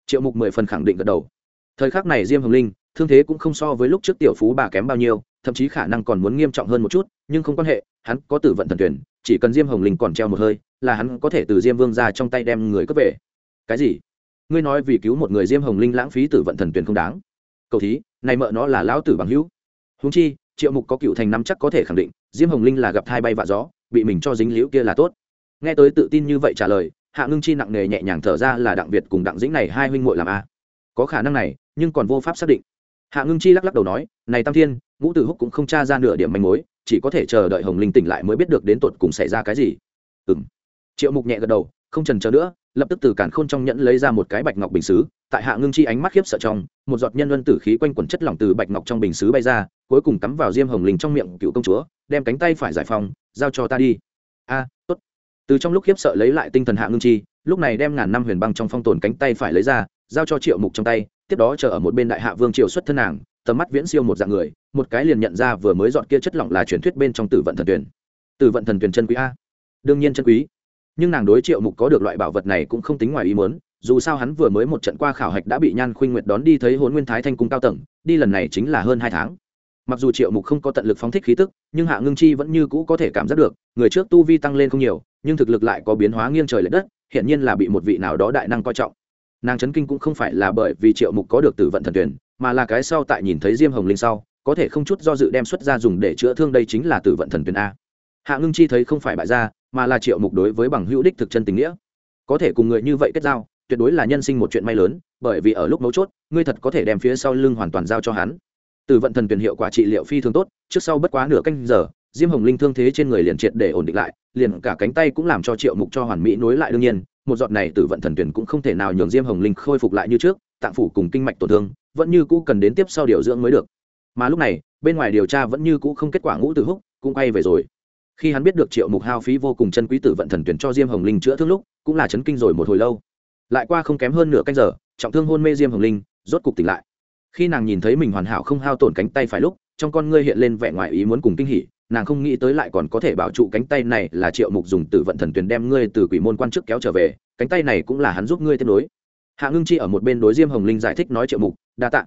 triệu mục mười phần khẳng định gật đầu. Thời khắc này diêm hồng linh, thương thế cũng không so với lúc trước tiểu phú bà kém bao nhiêu, thậm chí khả năng còn muốn nghiêm trọng hơn một chút, nhưng không quan hệ, hắn có tử vận thần tuyển, chỉ cần diêm hồng linh còn treo một hơi, là hắn có thể từ diêm vương ra trong tay đem người cướp về. Cái gì? Ngươi nói vì cứu một người diêm hồng linh lãng phí tử vận thần tuyển không đáng. Cầu thí, này mợ nó là lão tử bằng hữu. Húng chi, triệu mục có cựu thành nắm chắc có thể khẳng định, diêm hồng linh là gặp thai bay vạ gió, bị mình cho dính liễu kia là tốt. Nghe tới tự tin như vậy trả lời hạ ngưng chi nặng nề nhẹ nhàng thở ra là đặng việt cùng đặng dĩnh này hai huynh muội làm a. Có khả năng này, nhưng còn vô pháp xác định. Hạ ngưng chi lắc lắc đầu nói, này tam thiên, ngũ tử húc cũng không tra ra nửa điểm manh mối, chỉ có thể chờ đợi hồng linh tỉnh lại mới biết được đến tột cùng xảy ra cái gì. Ừ m triệu mục nhẹ gật đầu, không trần chờ nữa, lập tức từ cản khôn trong nhẫn lấy ra một cái bạch ngọc bình xứ, tại hạ ngưng chi ánh mắt khiếp sợ trong, một giọt nhân luân tử khí quanh quẩn chất lỏng từ bạch ngọc trong bình xứ bay ra, cuối cùng cắm vào diêm hồng linh trong miệng cựu công chúa, đem cánh tay phải giải phóng, giao cho ta đi. A từ trong lúc khiếp sợ lấy lại tinh thần hạ ngưng chi, lúc này đem ngàn năm huyền băng trong phong tồn cánh tay phải lấy ra, giao cho triệu mục trong tay, tiếp đó chờ ở một bên đại hạ vương triều xuất thân nàng, tầm mắt viễn siêu một dạng người, một cái liền nhận ra vừa mới dọn kia chất lỏng là truyền thuyết bên trong tử vận thần tuyển tử vận thần tuyển chân quý a. Đương nhiên chân quý. Nhưng nàng đối triệu mục có được loại bảo vật này cũng không tính ngoài ý muốn, dù sao hắn vừa mới một trận qua khảo hạch đã bị nhan khuynh nguyệt đón đi thấy hôn nguyên thái thanh cung cao tầng, đi lần này chính là hơn hai tháng. Mặc dù triệu mục không có tận lực phóng thích khí tức, nhưng hạ ngưng chi vẫn như cũ có thể cảm giác được, người trước tu vi tăng lên không nhiều nhưng thực lực lại có biến hóa nghiêng trời lệch đất hiện nhiên là bị một vị nào đó đại năng coi trọng. Nàng chấn kinh cũng không phải là bởi vì triệu mục có được tử vận thần tuyển, mà là cái sau tại nhìn thấy diêm hồng linh sau, có thể không chút do dự đem xuất ra dùng để chữa thương đây chính là tử vận thần tuyển a. Hạ ngưng chi thấy không phải bại gia, mà là triệu mục đối với bằng hữu đích thực chân tình nghĩa. Có thể cùng người như vậy kết giao, tuyệt đối là nhân sinh một chuyện may lớn, bởi vì ở lúc mấu chốt, ngươi thật có thể đem phía sau lưng hoàn toàn giao cho hắn. Từ vận thần tuyển hiệu quả trị liệu phi thường tốt, trước sau bất quá nửa canh giờ diêm hồng linh thương thế trên người liền triệt để ổn định lại, liền cả cánh tay cũng làm cho triệu mục cho hoàn mỹ nối lại đương nhiên, một giọt này từ vận thần tuyển cũng không thể nào nhường diêm hồng linh khôi phục lại như trước, tạng phủ cùng kinh mạch tổn thương, vẫn như cũ cần đến tiếp sau điều dưỡng mới được. Mà lúc này, bên ngoài điều tra vẫn như cũ không kết quả ngũ từ húc, cũng quay về rồi. Khi hắn biết được triệu mục hao phí vô cùng chân quý tử vận thần tuyển cho diêm hồng linh chữa thương lúc, cũng là chấn kinh rồi một hồi lâu. Lại qua không kém hơn nửa canh giờ, trọng thương hôn mê diêm hồng linh, rốt cục tỉnh lại. Khi nàng nhìn thấy mình hoàn hảo không hao tổn cánh tay phải lúc, trong con ngươi hiện lên vẻ ngoài ý muốn cùng kinh hỉ nàng không nghĩ tới lại còn có thể bảo trụ cánh tay này là triệu mục dùng tử vận thần tuyền đem ngươi từ quỷ môn quan chức kéo trở về, cánh tay này cũng là hắn giúp ngươi tiếp nối. Hạ ngưng chi ở một bên đối diêm hồng linh giải thích nói triệu mục, đa tạ.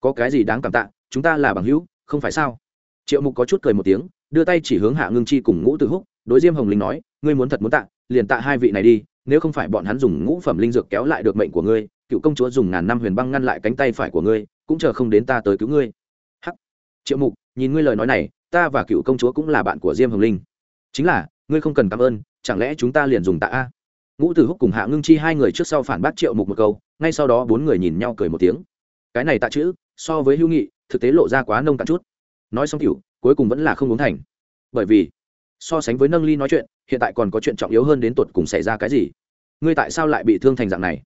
Có cái gì đáng cảm tạ, chúng ta là bằng hữu, không phải sao? Triệu mục có chút cười một tiếng, đưa tay chỉ hướng hạ ngưng chi cùng ngũ tử húc, đối diêm hồng linh nói, ngươi muốn thật muốn tạ, liền tạ hai vị này đi, nếu không phải bọn hắn dùng ngũ phẩm linh dược kéo lại được mệnh của ngươi, cựu công chúa dùng ngàn năm huyền băng ngăn lại cánh tay phải của ngươi, cũng chờ không đến ta tới cứu ngươi. Hắc. Triệu mục, nhìn ngươi lời nói này ta và cựu công chúa cũng là bạn của diêm hồng linh. Chính là, ngươi không cần cảm ơn, chẳng lẽ chúng ta liền dùng tạ a? Ngũ tử húc cùng hạ ngưng chi hai người trước sau phản bác triệu mục một câu, ngay sau đó bốn người nhìn nhau cười một tiếng. Cái này tạ chữ, so với hữu nghị, thực tế lộ ra quá nông cạn chút. Nói xong cựu cuối cùng vẫn là không uống thành. Bởi vì, so sánh với nâng ly nói chuyện, hiện tại còn có chuyện trọng yếu hơn đến tột cùng xảy ra cái gì? Ngươi tại sao lại bị thương thành dạng này?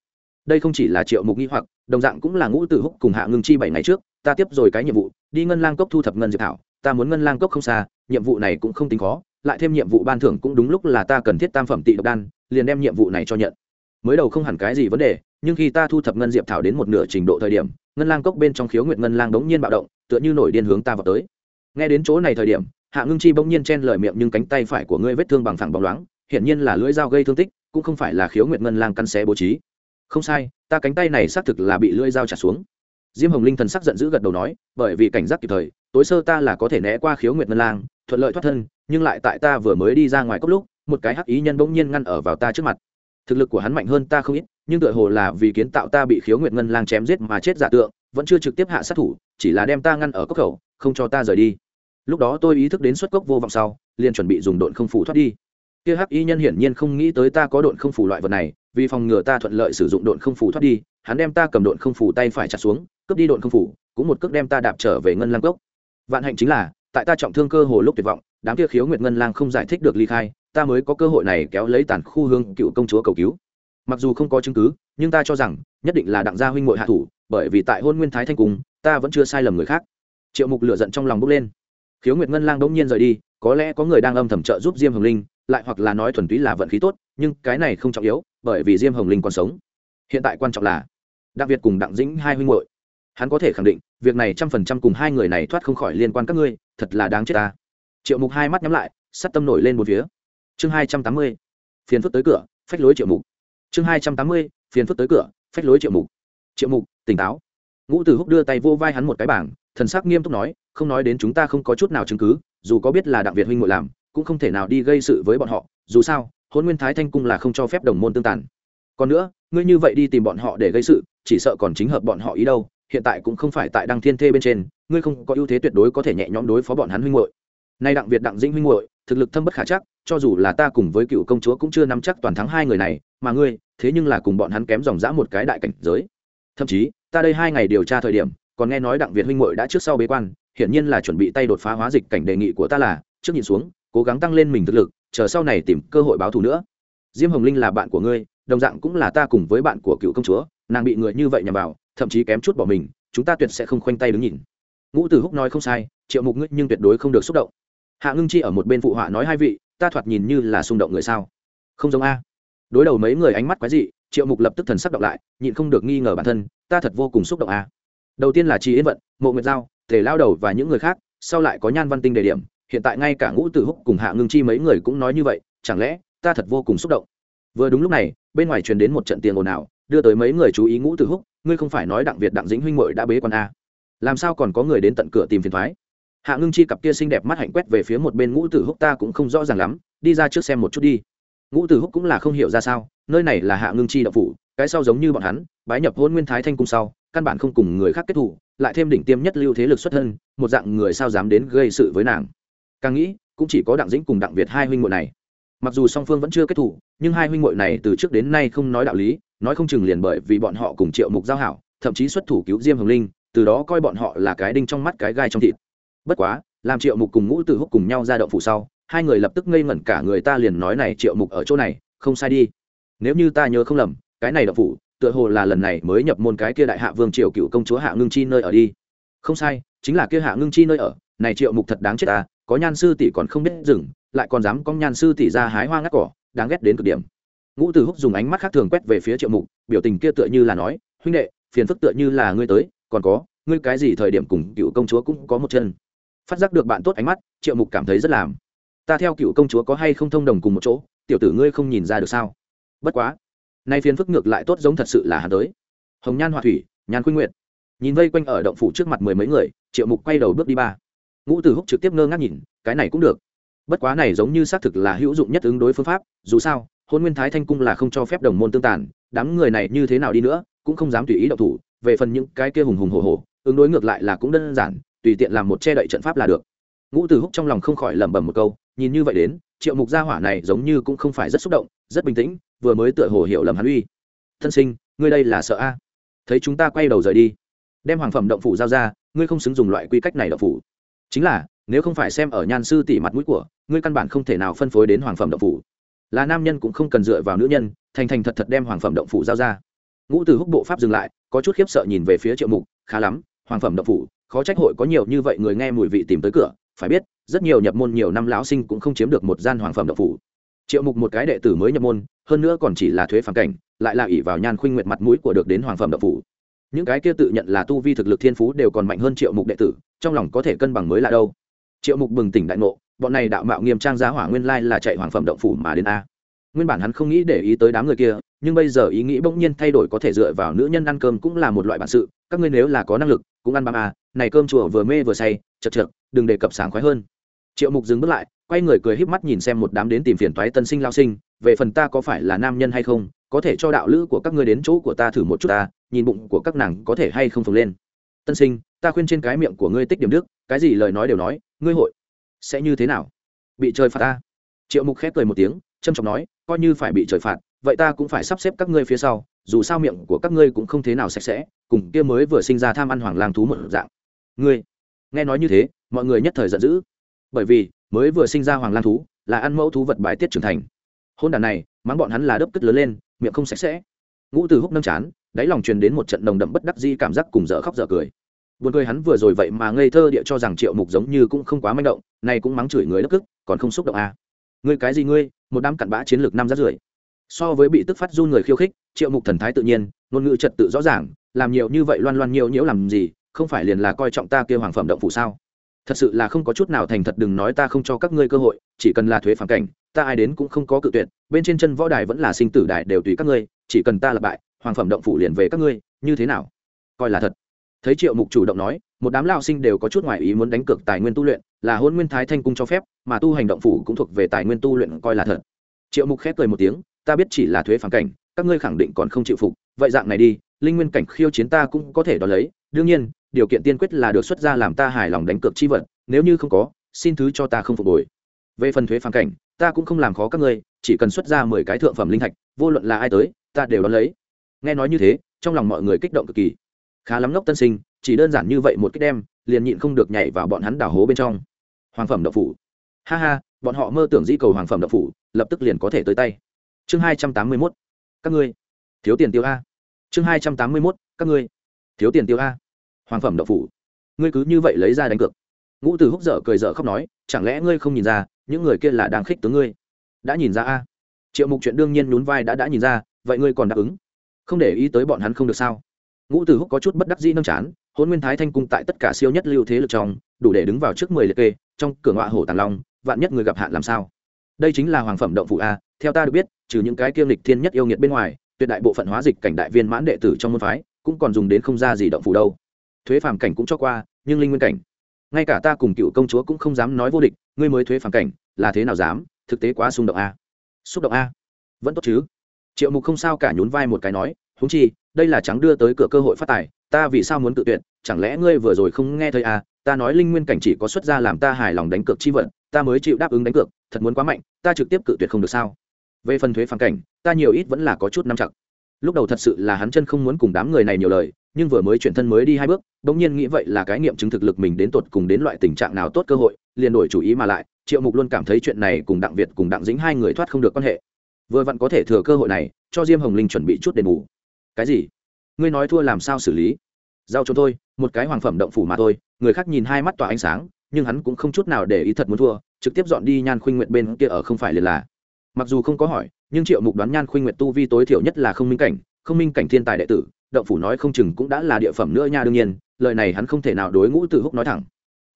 Đây không chỉ là triệu mục nghi hoặc, đồng dạng cũng là ngũ tử húc cùng hạ ngưng chi bảy ngày trước, ta tiếp rồi cái nhiệm vụ, đi ngân lang cốc thu thập ngân diệp thảo ta muốn ngân lang cốc không xa, nhiệm vụ này cũng không tính khó, lại thêm nhiệm vụ ban thưởng cũng đúng lúc là ta cần thiết tam phẩm tị độc đan, liền đem nhiệm vụ này cho nhận. Mới đầu không hẳn cái gì vấn đề, nhưng khi ta thu thập ngân diệp thảo đến một nửa trình độ thời điểm, ngân lang cốc bên trong khiếu nguyệt ngân lang đống nhiên bạo động, tựa như nổi điên hướng ta vào tới. Nghe đến chỗ này thời điểm, hạ ngưng chi bỗng nhiên chen lời miệng nhưng cánh tay phải của ngươi vết thương bằng thẳng bóng loáng, hiển nhiên là lưỡi dao gây thương tích, cũng không phải là khiếu nguyệt ngân lang căn xé bố trí. Không sai, ta cánh tay này xác thực là bị lưỡi dao trả xuống. Diêm hồng linh thần sắc giận dữ gật đầu nói, bởi vì cảnh giác kịp thời tối sơ ta là có thể né qua khiếu nguyệt ngân lang, thuận lợi thoát thân, nhưng lại tại ta vừa mới đi ra ngoài cốc lúc, một cái hắc ý nhân bỗng nhiên ngăn ở vào ta trước mặt. Thực lực của hắn mạnh hơn ta không ít, nhưng tựa hồ là vì kiến tạo ta bị khiếu nguyệt ngân lang chém giết mà chết giả tượng, vẫn chưa trực tiếp hạ sát thủ, chỉ là đem ta ngăn ở cốc khẩu, không cho ta rời đi. Lúc đó tôi ý thức đến xuất cốc vô vọng sau, liền chuẩn bị dùng độn không phủ thoát đi. Kia hắc y nhân hiển nhiên không nghĩ tới ta có độn không phủ loại vật này, vì phòng ngừa ta thuận lợi sử dụng độn không phủ thoát đi, hắn đem ta cầm độn không phủ tay phải chặt xuống, cướp đi độn không phủ, cũng một cước đem ta đạp trở về ngân lang cốc vạn hạnh chính là, tại ta trọng thương cơ hồ lúc tuyệt vọng, đám kia khiếu nguyệt ngân lang không giải thích được ly khai, ta mới có cơ hội này kéo lấy tàn khu hương cựu công chúa cầu cứu. Mặc dù không có chứng cứ, nhưng ta cho rằng, nhất định là đặng gia huynh ngội hạ thủ, bởi vì tại hôn nguyên thái thanh cung ta vẫn chưa sai lầm người khác. Triệu mục lửa giận trong lòng bốc lên. Khiếu nguyệt ngân lang đống nhiên rời đi, có lẽ có người đang âm thầm trợ giúp diêm hồng linh, lại hoặc là nói thuần túy là vận khí tốt, nhưng cái này không trọng yếu, bởi vì diêm hồng linh còn sống. Hiện tại quan trọng là, đặng việt cùng đặng dĩnh hai huynh hội hắn có thể khẳng định, việc này trăm phần trăm cùng hai người này thoát không khỏi liên quan các ngươi, thật là đáng chết ta. Triệu mục hai mắt nhắm lại, sắt tâm nổi lên một phía. Chương hai trăm tám mươi, phiền phức tới cửa, phách lối triệu mục. Chương hai trăm tám mươi, phiền phức tới cửa, phách lối triệu mục. Triệu mục, tỉnh táo. Ngũ tử húc đưa tay vô vai hắn một cái bảng, thần sắc nghiêm túc nói, không nói đến chúng ta không có chút nào chứng cứ, dù có biết là đặng việt huynh ngội làm, cũng không thể nào đi gây sự với bọn họ, dù sao hôn nguyên thái thanh cung là không cho phép đồng môn tương tàn. Còn nữa, ngươi như vậy đi tìm bọn họ để gây sự, chỉ sợ còn chính hợp bọn họ ý đâu hiện tại cũng không phải tại đăng thiên thê bên trên, ngươi không có ưu thế tuyệt đối có thể nhẹ nhõm đối phó bọn hắn huynh hội nay đặng việt đặng dĩnh huynh hội thực lực thâm bất khả chắc, cho dù là ta cùng với cựu công chúa cũng chưa nắm chắc toàn thắng hai người này, mà ngươi, thế nhưng là cùng bọn hắn kém dòng dã một cái đại cảnh giới. Thậm chí, ta đây hai ngày điều tra thời điểm, còn nghe nói đặng việt huynh hội đã trước sau bế quan, hiển nhiên là chuẩn bị tay đột phá hóa dịch cảnh đề nghị của ta là, trước nhìn xuống, cố gắng tăng lên mình thực lực, chờ sau này tìm cơ hội báo thù nữa. Diêm hồng linh là bạn của ngươi, đồng dạng cũng là ta cùng với bạn của cựu công chúa, nàng bị người như vậy nhằm vào thậm chí kém chút bỏ mình, chúng ta tuyệt sẽ không khoanh tay đứng nhìn. Ngũ tử húc nói không sai, triệu mục ngươi nhưng tuyệt đối không được xúc động. Hạ ngưng chi ở một bên phụ họa nói hai vị, ta thoạt nhìn như là xung động người sao? Không giống a. Đối đầu mấy người ánh mắt quái dị, triệu mục lập tức thần sắc động lại, nhịn không được nghi ngờ bản thân, ta thật vô cùng xúc động a. Đầu tiên là chi yên vận, mộ nguyệt giao thể lao đầu và những người khác, sau lại có nhan văn tinh đề điểm, hiện tại ngay cả ngũ tử húc cùng hạ ngưng chi mấy người cũng nói như vậy, chẳng lẽ ta thật vô cùng xúc động? Vừa đúng lúc này, bên ngoài truyền đến một trận tiền ồn ào đưa tới mấy người chú ý ngũ tử húc, ngươi không phải nói đặng việt đặng dĩnh huynh muội đã bế quan a làm sao còn có người đến tận cửa tìm phiền thoái? Hạ ngưng chi cặp kia xinh đẹp mắt hạnh quét về phía một bên ngũ tử húc ta cũng không rõ ràng lắm, đi ra trước xem một chút đi. Ngũ tử húc cũng là không hiểu ra sao, nơi này là hạ ngưng chi đậu phủ, cái sau giống như bọn hắn, bái nhập hôn nguyên thái thanh cung sau, căn bản không cùng người khác kết thủ, lại thêm đỉnh tiêm nhất lưu thế lực xuất thân, một dạng người sao dám đến gây sự với nàng. Càng nghĩ, cũng chỉ có đặng dĩnh cùng đặng việt hai huynh muội này mặc dù song phương vẫn chưa kết thủ, nhưng hai huynh muội này từ trước đến nay không nói đạo lý, nói không chừng liền bởi vì bọn họ cùng triệu mục giao hảo, thậm chí xuất thủ cứu diêm hồng linh, từ đó coi bọn họ là cái đinh trong mắt cái gai trong thịt. Bất quá, làm triệu mục cùng ngũ tử húc cùng nhau ra động phủ sau, hai người lập tức ngây ngẩn cả người ta liền nói này triệu mục ở chỗ này, không sai đi. Nếu như ta nhớ không lầm, cái này động phủ, tựa hồ là lần này mới nhập môn cái kia đại hạ vương triều cựu công chúa hạ ngưng chi nơi ở đi. Không sai, chính là kia hạ ngưng chi nơi ở, này triệu mục thật đáng chết ta, có nhan sư tỷ còn không biết dừng lại còn dám con nhan sư tỷ ra hái hoa ngắt cỏ, đáng ghét đến cực điểm. Ngũ tử húc dùng ánh mắt khác thường quét về phía triệu mục, biểu tình kia tựa như là nói, huynh đệ, phiền phức tựa như là ngươi tới, còn có, ngươi cái gì thời điểm cùng cựu công chúa cũng có một chân. Phát giác được bạn tốt ánh mắt, triệu mục cảm thấy rất làm. Ta theo cựu công chúa có hay không thông đồng cùng một chỗ, tiểu tử ngươi không nhìn ra được sao? Bất quá, nay phiền phức ngược lại tốt giống thật sự là hà tới. Hồng nhan họa thủy, nhan khuynh nguyện nhìn vây quanh ở động phủ trước mặt mười mấy người, triệu mục quay đầu bước đi ba. Ngũ tử húc trực tiếp ngơ ngác nhìn, cái này cũng được bất quá này giống như xác thực là hữu dụng nhất ứng đối phương pháp, dù sao, hôn nguyên thái thanh cung là không cho phép đồng môn tương tàn, đám người này như thế nào đi nữa, cũng không dám tùy ý động thủ, về phần những cái kia hùng hùng hồ hồ ứng đối ngược lại là cũng đơn giản, tùy tiện làm một che đậy trận pháp là được. Ngũ tử húc trong lòng không khỏi lẩm bẩm một câu, nhìn như vậy đến, triệu mục gia hỏa này giống như cũng không phải rất xúc động, rất bình tĩnh, vừa mới tựa hồ hiểu lầm hắn uy. Thân sinh, ngươi đây là sợ a? Thấy chúng ta quay đầu rời đi, đem hoàng phẩm động phủ giao ra, ngươi không xứng dùng loại quy cách này động phủ. Chính là, nếu không phải xem ở nhan sư tỷ mặt mũi của ngươi căn bản không thể nào phân phối đến hoàng phẩm động phủ. Là nam nhân cũng không cần dựa vào nữ nhân, thành thành thật thật đem hoàng phẩm động phủ giao ra. Ngũ từ húc bộ pháp dừng lại, có chút khiếp sợ nhìn về phía triệu mục, khá lắm, hoàng phẩm động phủ, khó trách hội có nhiều như vậy người nghe mùi vị tìm tới cửa, phải biết, rất nhiều nhập môn nhiều năm lão sinh cũng không chiếm được một gian hoàng phẩm động phủ. Triệu mục một cái đệ tử mới nhập môn, hơn nữa còn chỉ là thuế phản cảnh, lại là ỷ vào nhan khuynh nguyệt mặt mũi của được đến hoàng phẩm động phủ. Những cái kia tự nhận là tu vi thực lực thiên phú đều còn mạnh hơn triệu mục đệ tử, trong lòng có thể cân bằng mới là đâu. Triệu mục bừng tỉnh đại ngộ bọn này đạo mạo nghiêm trang giá hỏa nguyên lai là chạy hoàng phẩm động phủ mà đến a. Nguyên bản hắn không nghĩ để ý tới đám người kia, nhưng bây giờ ý nghĩ bỗng nhiên thay đổi có thể dựa vào nữ nhân ăn cơm cũng là một loại bản sự, các ngươi nếu là có năng lực, cũng ăn băm à này cơm chùa vừa mê vừa say, chật chật, đừng đề cập sáng khoái hơn. Triệu mục dừng bước lại, quay người cười híp mắt nhìn xem một đám đến tìm phiền toái tân sinh lao sinh, về phần ta có phải là nam nhân hay không, có thể cho đạo lữ của các ngươi đến chỗ của ta thử một chút ta, nhìn bụng của các nàng có thể hay không phồng lên. Tân sinh, ta khuyên trên cái miệng của ngươi tích điểm đức, cái gì lời nói đều nói, ngươi hội sẽ như thế nào? Bị trời phạt ta? Triệu mục khép cười một tiếng trâm trọng nói, coi như phải bị trời phạt, vậy ta cũng phải sắp xếp các ngươi phía sau, dù sao miệng của các ngươi cũng không thế nào sạch sẽ, cùng kia mới vừa sinh ra tham ăn hoàng lang thú một dạng. Ngươi, nghe nói như thế, mọi người nhất thời giận dữ. Bởi vì, mới vừa sinh ra hoàng lang thú, là ăn mẫu thú vật bài tiết trưởng thành. Hôn đàn này, mắng bọn hắn là đớp cất lớn lên, miệng không sạch sẽ. Ngũ từ húc nâng chán, đáy lòng truyền đến một trận nồng đậm bất đắc di cảm giác cùng dở khóc dở cười buồn cười hắn vừa rồi vậy mà ngây thơ địa cho rằng triệu mục giống như cũng không quá manh động này cũng mắng chửi người đất cức, còn không xúc động à. ngươi cái gì ngươi, một đám cặn bã chiến lược năm rát rưởi. So với bị tức phát run người khiêu khích, triệu mục thần thái tự nhiên, ngôn ngữ trật tự rõ ràng, làm nhiều như vậy loan loan nhiều nhiễu làm gì, không phải liền là coi trọng ta kêu hoàng phẩm động phủ sao? Thật sự là không có chút nào thành thật đừng nói ta không cho các ngươi cơ hội, chỉ cần là thuế phản cảnh, ta ai đến cũng không có cự tuyệt, bên trên chân võ đài vẫn là sinh tử đài đều tùy các ngươi, chỉ cần ta là bại, hoàng phẩm động phủ liền về các ngươi, như thế nào? Coi là thật thấy triệu mục chủ động nói, một đám lao sinh đều có chút ngoại ý muốn đánh cược tài nguyên tu luyện, là hôn nguyên thái thanh cung cho phép, mà tu hành động phủ cũng thuộc về tài nguyên tu luyện coi là thật. Triệu mục khép cười một tiếng, ta biết chỉ là thuế phản cảnh, các ngươi khẳng định còn không chịu phục, vậy dạng này đi, linh nguyên cảnh khiêu chiến ta cũng có thể đo lấy, đương nhiên, điều kiện tiên quyết là được xuất ra làm ta hài lòng đánh cược chi vật, nếu như không có, xin thứ cho ta không phục hồi. Về phần thuế phản cảnh, ta cũng không làm khó các ngươi, chỉ cần xuất ra mười cái thượng phẩm linh thạch, vô luận là ai tới, ta đều đón lấy. Nghe nói như thế, trong lòng mọi người kích động cực kỳ khá lắm ngốc tân sinh, chỉ đơn giản như vậy một cái đem, liền nhịn không được nhảy vào bọn hắn đảo hố bên trong. Hoàng phẩm đậu phủ. Ha ha, bọn họ mơ tưởng di cầu hoàng phẩm đậu phủ, lập tức liền có thể tới tay. Chương hai trăm tám mươi mốt. Các ngươi. Thiếu tiền tiêu a. Chương hai trăm tám mươi mốt, các ngươi. Thiếu tiền tiêu a. Hoàng phẩm đậu phủ. Ngươi cứ như vậy lấy ra đánh cược. Ngũ từ húc dở cười dở khóc nói, chẳng lẽ ngươi không nhìn ra, những người kia là đang khích tướng ngươi? Đã nhìn ra a. Triệu mục chuyện đương nhiên nhún vai đã đã nhìn ra, vậy ngươi còn đáp ứng? Không để ý tới bọn hắn không được sao? Ngũ Tử húc có chút bất đắc dĩ nâng chán hôn nguyên thái thanh cung tại tất cả siêu nhất lưu thế lực trong, đủ để đứng vào trước mười liệt kê, trong cửa ngọa hổ tàn long, vạn nhất người gặp hạn làm sao? Đây chính là hoàng phẩm động phụ a, theo ta được biết, trừ những cái kiêm lịch thiên nhất yêu nghiệt bên ngoài, tuyệt đại bộ phận hóa dịch cảnh đại viên mãn đệ tử trong môn phái, cũng còn dùng đến không ra gì động phủ đâu. Thuế phàm cảnh cũng cho qua, nhưng linh nguyên cảnh, ngay cả ta cùng cựu công chúa cũng không dám nói vô địch, ngươi mới thuế phàm cảnh, là thế nào dám? Thực tế quá xung động a. Xúc động a. Vẫn tốt chứ? Triệu mục không sao cả nhún vai một cái nói húng chi đây là trắng đưa tới cửa cơ hội phát tài, ta vì sao muốn tự tuyệt, chẳng lẽ ngươi vừa rồi không nghe thấy à ta nói linh nguyên cảnh chỉ có xuất ra làm ta hài lòng đánh cược chi vận ta mới chịu đáp ứng đánh cược, thật muốn quá mạnh, ta trực tiếp cự tuyệt không được sao? Về phần thuế phản cảnh, ta nhiều ít vẫn là có chút nắm chặt. Lúc đầu thật sự là hắn chân không muốn cùng đám người này nhiều lời, nhưng vừa mới chuyển thân mới đi hai bước, bỗng nhiên nghĩ vậy là cái nghiệm chứng thực lực mình đến tột cùng đến loại tình trạng nào tốt cơ hội, liền đổi chủ ý mà lại, triệu mục luôn cảm thấy chuyện này cùng đặng việt cùng đặng dính hai người thoát không được quan hệ. Vừa vặn có thể thừa cơ hội này, cho diêm hồng linh chuẩn bị chút đền bù cái gì? Ngươi nói thua làm sao xử lý? Giao cho tôi, một cái hoàng phẩm động phủ mà thôi. Người khác nhìn hai mắt tỏa ánh sáng, nhưng hắn cũng không chút nào để ý thật muốn thua. Trực tiếp dọn đi nhan khuynh nguyện bên kia ở không phải liền là. Mặc dù không có hỏi, nhưng triệu mục đoán nhan khuynh nguyện tu vi tối thiểu nhất là không minh cảnh, không minh cảnh thiên tài đệ tử, động phủ nói không chừng cũng đã là địa phẩm nữa nha, đương nhiên, lời này hắn không thể nào đối ngũ từ húc nói thẳng.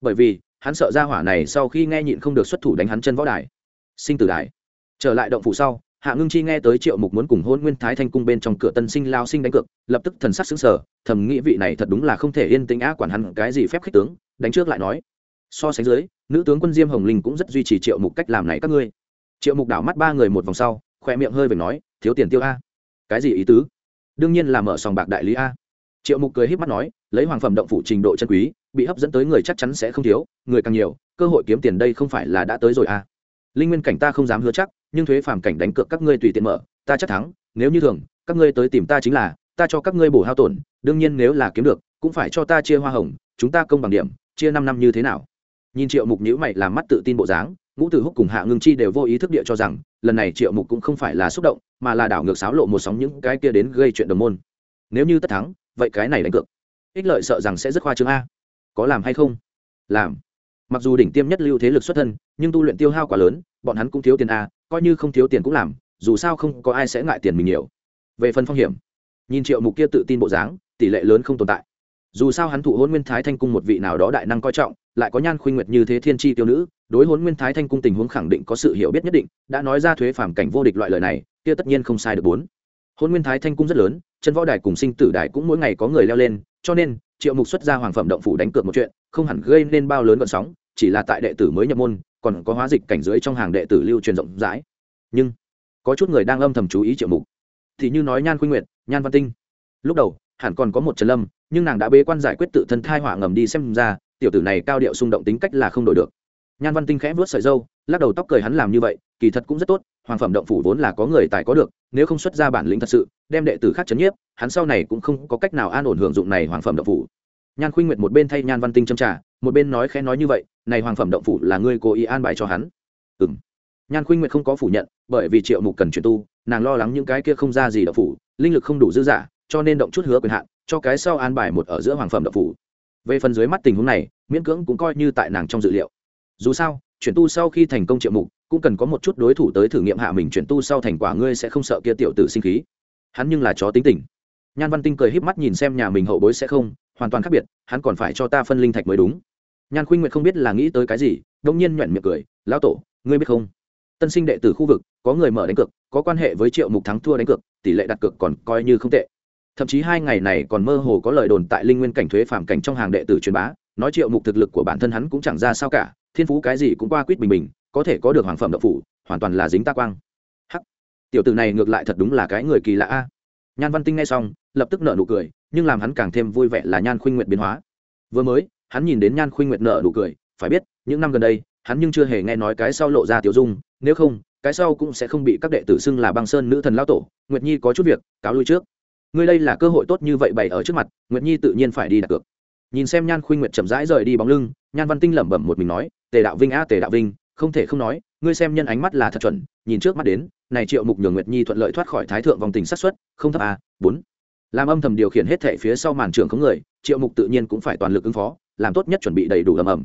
Bởi vì, hắn sợ ra hỏa này sau khi nghe nhịn không được xuất thủ đánh hắn chân võ đài. Sinh tử đài. Trở lại động phủ sau hạ ngưng chi nghe tới triệu mục muốn cùng hôn nguyên thái thanh cung bên trong cửa tân sinh lao sinh đánh cược, lập tức thần sắc xứng sở thầm nghĩ vị này thật đúng là không thể yên tĩnh á, quản hắn cái gì phép khích tướng, đánh trước lại nói. So sánh dưới, nữ tướng quân diêm hồng linh cũng rất duy trì triệu mục cách làm này các ngươi. Triệu mục đảo mắt ba người một vòng sau khoe miệng hơi về nói, thiếu tiền tiêu a. Cái gì ý tứ? Đương nhiên là mở sòng bạc đại lý a. Triệu mục cười h í p mắt nói, lấy hoàng phẩm động phủ trình độ chân quý, bị hấp dẫn tới người chắc chắn sẽ không thiếu, người càng nhiều, cơ hội kiếm tiền đây không phải là đã tới rồi a. Linh nguyên cảnh ta không dám hứa chắc nhưng thuế phàm cảnh đánh cược các ngươi tùy tiện mở, ta chắc thắng, nếu như thường, các ngươi tới tìm ta chính là, ta cho các ngươi bổ hao tổn, đương nhiên nếu là kiếm được, cũng phải cho ta chia hoa hồng, chúng ta công bằng điểm, chia năm năm như thế nào? Nhìn triệu mục nhữ mày làm mắt tự tin bộ dáng, ngũ tử húc cùng hạ ngưng chi đều vô ý thức địa cho rằng, lần này triệu mục cũng không phải là xúc động, mà là đảo ngược sáo lộ một sóng những cái kia đến gây chuyện đồng môn. Nếu như tất thắng, vậy cái này đánh cược, ích lợi sợ rằng sẽ rất khoa trương a. Có làm hay không? Làm. Mặc dù đỉnh tiêm nhất lưu thế lực xuất thân, nhưng tu luyện tiêu hao quá lớn, bọn hắn cũng thiếu tiền a coi như không thiếu tiền cũng làm, dù sao không có ai sẽ ngại tiền mình nhiều. Về phần phong hiểm, nhìn triệu mục kia tự tin bộ dáng, tỷ lệ lớn không tồn tại. Dù sao hắn thụ hôn nguyên thái thanh cung một vị nào đó đại năng coi trọng, lại có nhan khuynh nguyệt như thế thiên tri tiêu nữ, đối hôn nguyên thái thanh cung tình huống khẳng định có sự hiểu biết nhất định, đã nói ra thuế phản cảnh vô địch loại lời này, kia tất nhiên không sai được bốn. Hôn nguyên thái thanh cung rất lớn chân võ đài cùng sinh tử đài cũng mỗi ngày có người leo lên, cho nên, triệu mục xuất ra hoàng phẩm động phủ đánh cược một chuyện, không hẳn gây nên bao lớn vận sóng, chỉ là tại đệ tử mới nhập môn còn có hóa dịch cảnh dưới trong hàng đệ tử lưu truyền rộng rãi. Nhưng, có chút người đang âm thầm chú ý triệu mục. Thì như nói nhan khuynh nguyệt, nhan văn tinh. Lúc đầu, hẳn còn có một trần lâm, nhưng nàng đã bế quan giải quyết tự thân thai họa ngầm đi xem ra, tiểu tử này cao điệu xung động tính cách là không đổi được. Nhan văn tinh khẽ vớt sợi dâu lắc đầu tóc cười hắn làm như vậy, kỳ thật cũng rất tốt, hoàng phẩm động phủ vốn là có người tài có được, nếu không xuất ra bản lĩnh thật sự, đem đệ tử khác chấn nhiếp, hắn sau này cũng không có cách nào an ổn hưởng dụng này hoàng phẩm động phủ nhan khuynh nguyệt một bên thay nhan văn tinh châm trả một bên nói khẽ nói như vậy, này hoàng phẩm động phủ là ngươi cố ý an bài cho hắn? Ừ m nhan khuynh nguyệt không có phủ nhận, bởi vì triệu mục cần chuyển tu, nàng lo lắng những cái kia không ra gì động phủ, linh lực không đủ dư giả, cho nên động chút hứa quyền hạn, cho cái sau an bài một ở giữa hoàng phẩm động phủ. Về phần dưới mắt tình huống này, miễn cưỡng cũng coi như tại nàng trong dự liệu. Dù sao, chuyển tu sau khi thành công triệu mục, cũng cần có một chút đối thủ tới thử nghiệm hạ mình chuyển tu sau thành quả, ngươi sẽ không sợ kia tiểu tử sinh khí. Hắn nhưng là chó tính tình. Nhan văn tinh cười híp mắt nhìn xem nhà mình hậu bối sẽ không hoàn toàn khác biệt, hắn còn phải cho ta phân linh thạch mới đúng. Nhan khuynh nguyệt không biết là nghĩ tới cái gì đông nhiên nhoẻn miệng cười, lão tổ, ngươi biết không? Tân sinh đệ tử khu vực, có người mở đánh cược, có quan hệ với triệu mục thắng thua đánh cược, tỷ lệ đặt cược còn coi như không tệ. Thậm chí hai ngày này còn mơ hồ có lời đồn tại linh nguyên cảnh thuế phạm cảnh trong hàng đệ tử truyền bá, nói triệu mục thực lực của bản thân hắn cũng chẳng ra sao cả, thiên phú cái gì cũng qua quýt bình bình, có thể có được hoàng phẩm đậu phủ, hoàn toàn là dính ta quang. Hắc. Tiểu tử này ngược lại thật đúng là cái người kỳ lạ a. Nhan văn tinh nghe xong, lập tức nợ nụ cười nhưng làm hắn càng thêm vui vẻ là nhan khuynh nguyệt biến hóa. Vừa mới, hắn nhìn đến nhan khuynh nguyệt nợ nụ cười, phải biết, những năm gần đây, hắn nhưng chưa hề nghe nói cái sau lộ ra tiểu dung, nếu không, cái sau cũng sẽ không bị các đệ tử xưng là băng sơn nữ thần lao tổ, nguyệt nhi có chút việc, cáo lui trước. Ngươi đây là cơ hội tốt như vậy bày ở trước mặt, nguyệt nhi tự nhiên phải đi đặt cược. Nhìn xem nhan khuynh nguyệt chậm rãi rời đi bóng lưng, nhan văn tinh lẩm bẩm một mình nói, tề đạo vinh a tề đạo vinh, không thể không nói, ngươi xem nhân ánh mắt là thật chuẩn, nhìn trước mắt đến, này triệu mục nhường nguyệt nhi thuận lợi thoát khỏi thái thượng vòng tình sát xuất không thấp a bốn làm âm thầm điều khiển hết thể phía sau màn trường không người, triệu mục tự nhiên cũng phải toàn lực ứng phó, làm tốt nhất chuẩn bị đầy đủ ầm ầm.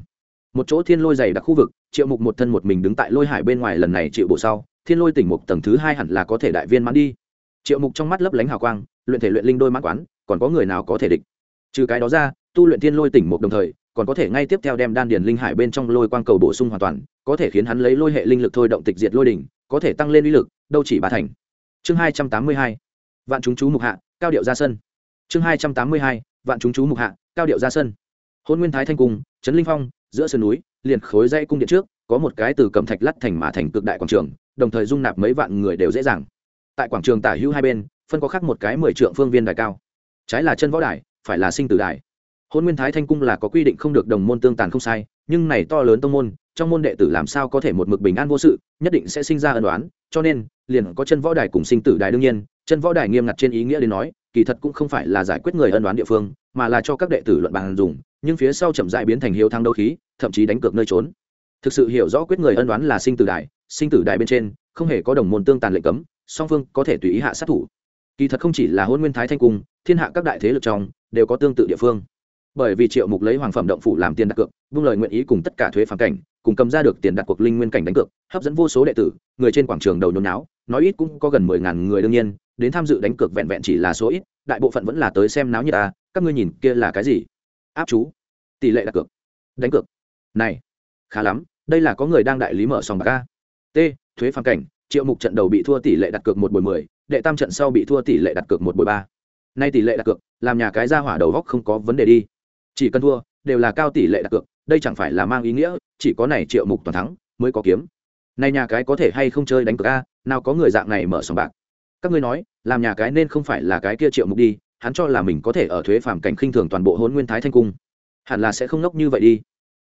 Một chỗ thiên lôi dày đặc khu vực, triệu mục một thân một mình đứng tại lôi hải bên ngoài lần này triệu bộ sau, thiên lôi tỉnh mục tầng thứ hai hẳn là có thể đại viên mãn đi. Triệu mục trong mắt lấp lánh hào quang, luyện thể luyện linh đôi mãn quán, còn có người nào có thể địch? Trừ cái đó ra, tu luyện thiên lôi tỉnh mục đồng thời, còn có thể ngay tiếp theo đem đan điền linh hải bên trong lôi quang cầu bổ sung hoàn toàn, có thể khiến hắn lấy lôi hệ linh lực thôi động tịch diệt lôi đỉnh, có thể tăng lên uy lực, đâu chỉ ba thành. Chương hai trăm tám mươi hai. Vạn chúng chú mục hạ cao điệu ra sân chương hai trăm tám mươi hai, vạn chúng chú mục hạ, cao điệu ra sân hôn nguyên thái thanh cung, trấn linh phong, giữa sườn núi, liền khối dây cung điện trước, có một cái từ cẩm thạch lắt thành mà thành cực đại quảng trường, đồng thời dung nạp mấy vạn người đều dễ dàng. Tại quảng trường tả hữu hai bên, phân có khác một cái mười trượng phương viên đài cao. Trái là chân võ đài, phải là sinh tử đài. Hôn nguyên thái thanh cung là có quy định không được đồng môn tương tàn không sai, nhưng này to lớn tông môn trong môn đệ tử làm sao có thể một mực bình an vô sự, nhất định sẽ sinh ra ân đoán cho nên, liền có chân võ đài cùng sinh tử đài đương nhiên, chân võ đài nghiêm ngặt trên ý nghĩa đến nói, kỳ thật cũng không phải là giải quyết người ân đoán địa phương, mà là cho các đệ tử luận bàn dùng, nhưng phía sau chậm dại biến thành hiếu thắng đấu khí, thậm chí đánh cược nơi trốn. Thực sự hiểu rõ quyết người ân đoán là sinh tử đài, sinh tử đài bên trên, không hề có đồng môn tương tàn lệnh cấm, song phương có thể tùy ý hạ sát thủ. Kỳ thật không chỉ là hôn nguyên thái thanh cung, thiên hạ các đại thế lực trong, đều có tương tự địa phương bởi vì triệu mục lấy hoàng phẩm động phủ làm tiền đặt cược, vung lời nguyện ý cùng tất cả thuế phản cảnh, cùng cầm ra được tiền đặt cuộc linh nguyên cảnh đánh cược, hấp dẫn vô số đệ tử, người trên quảng trường đầu nhốn náo nói ít cũng có gần mười ngàn người đương nhiên, đến tham dự đánh cược vẹn vẹn chỉ là số ít, đại bộ phận vẫn là tới xem náo như ta à, các ngươi nhìn kia là cái gì? Áp chú. Tỷ lệ đặt cược. Đánh cược. Này, khá lắm, đây là có người đang đại lý mở sòng bạc a. T, thuế phản cảnh, triệu mục trận đầu bị thua tỷ lệ đặt cược một buổi mười, đệ tam trận sau bị thua tỷ lệ đặt cược một buổi ba. Nay tỷ lệ đặt cược, làm nhà cái ra hỏa đầu góc không có vấn đề đi chỉ cần thua, đều là cao tỷ lệ đặt cược, đây chẳng phải là mang ý nghĩa, chỉ có này triệu mục toàn thắng mới có kiếm. Này nhà cái có thể hay không chơi đánh cược a, nào có người dạng này mở sòng bạc. Các ngươi nói, làm nhà cái nên không phải là cái kia triệu mục đi, hắn cho là mình có thể ở thuế phàm cảnh khinh thường toàn bộ hôn nguyên thái thanh cung. Hẳn là sẽ không ngốc như vậy đi.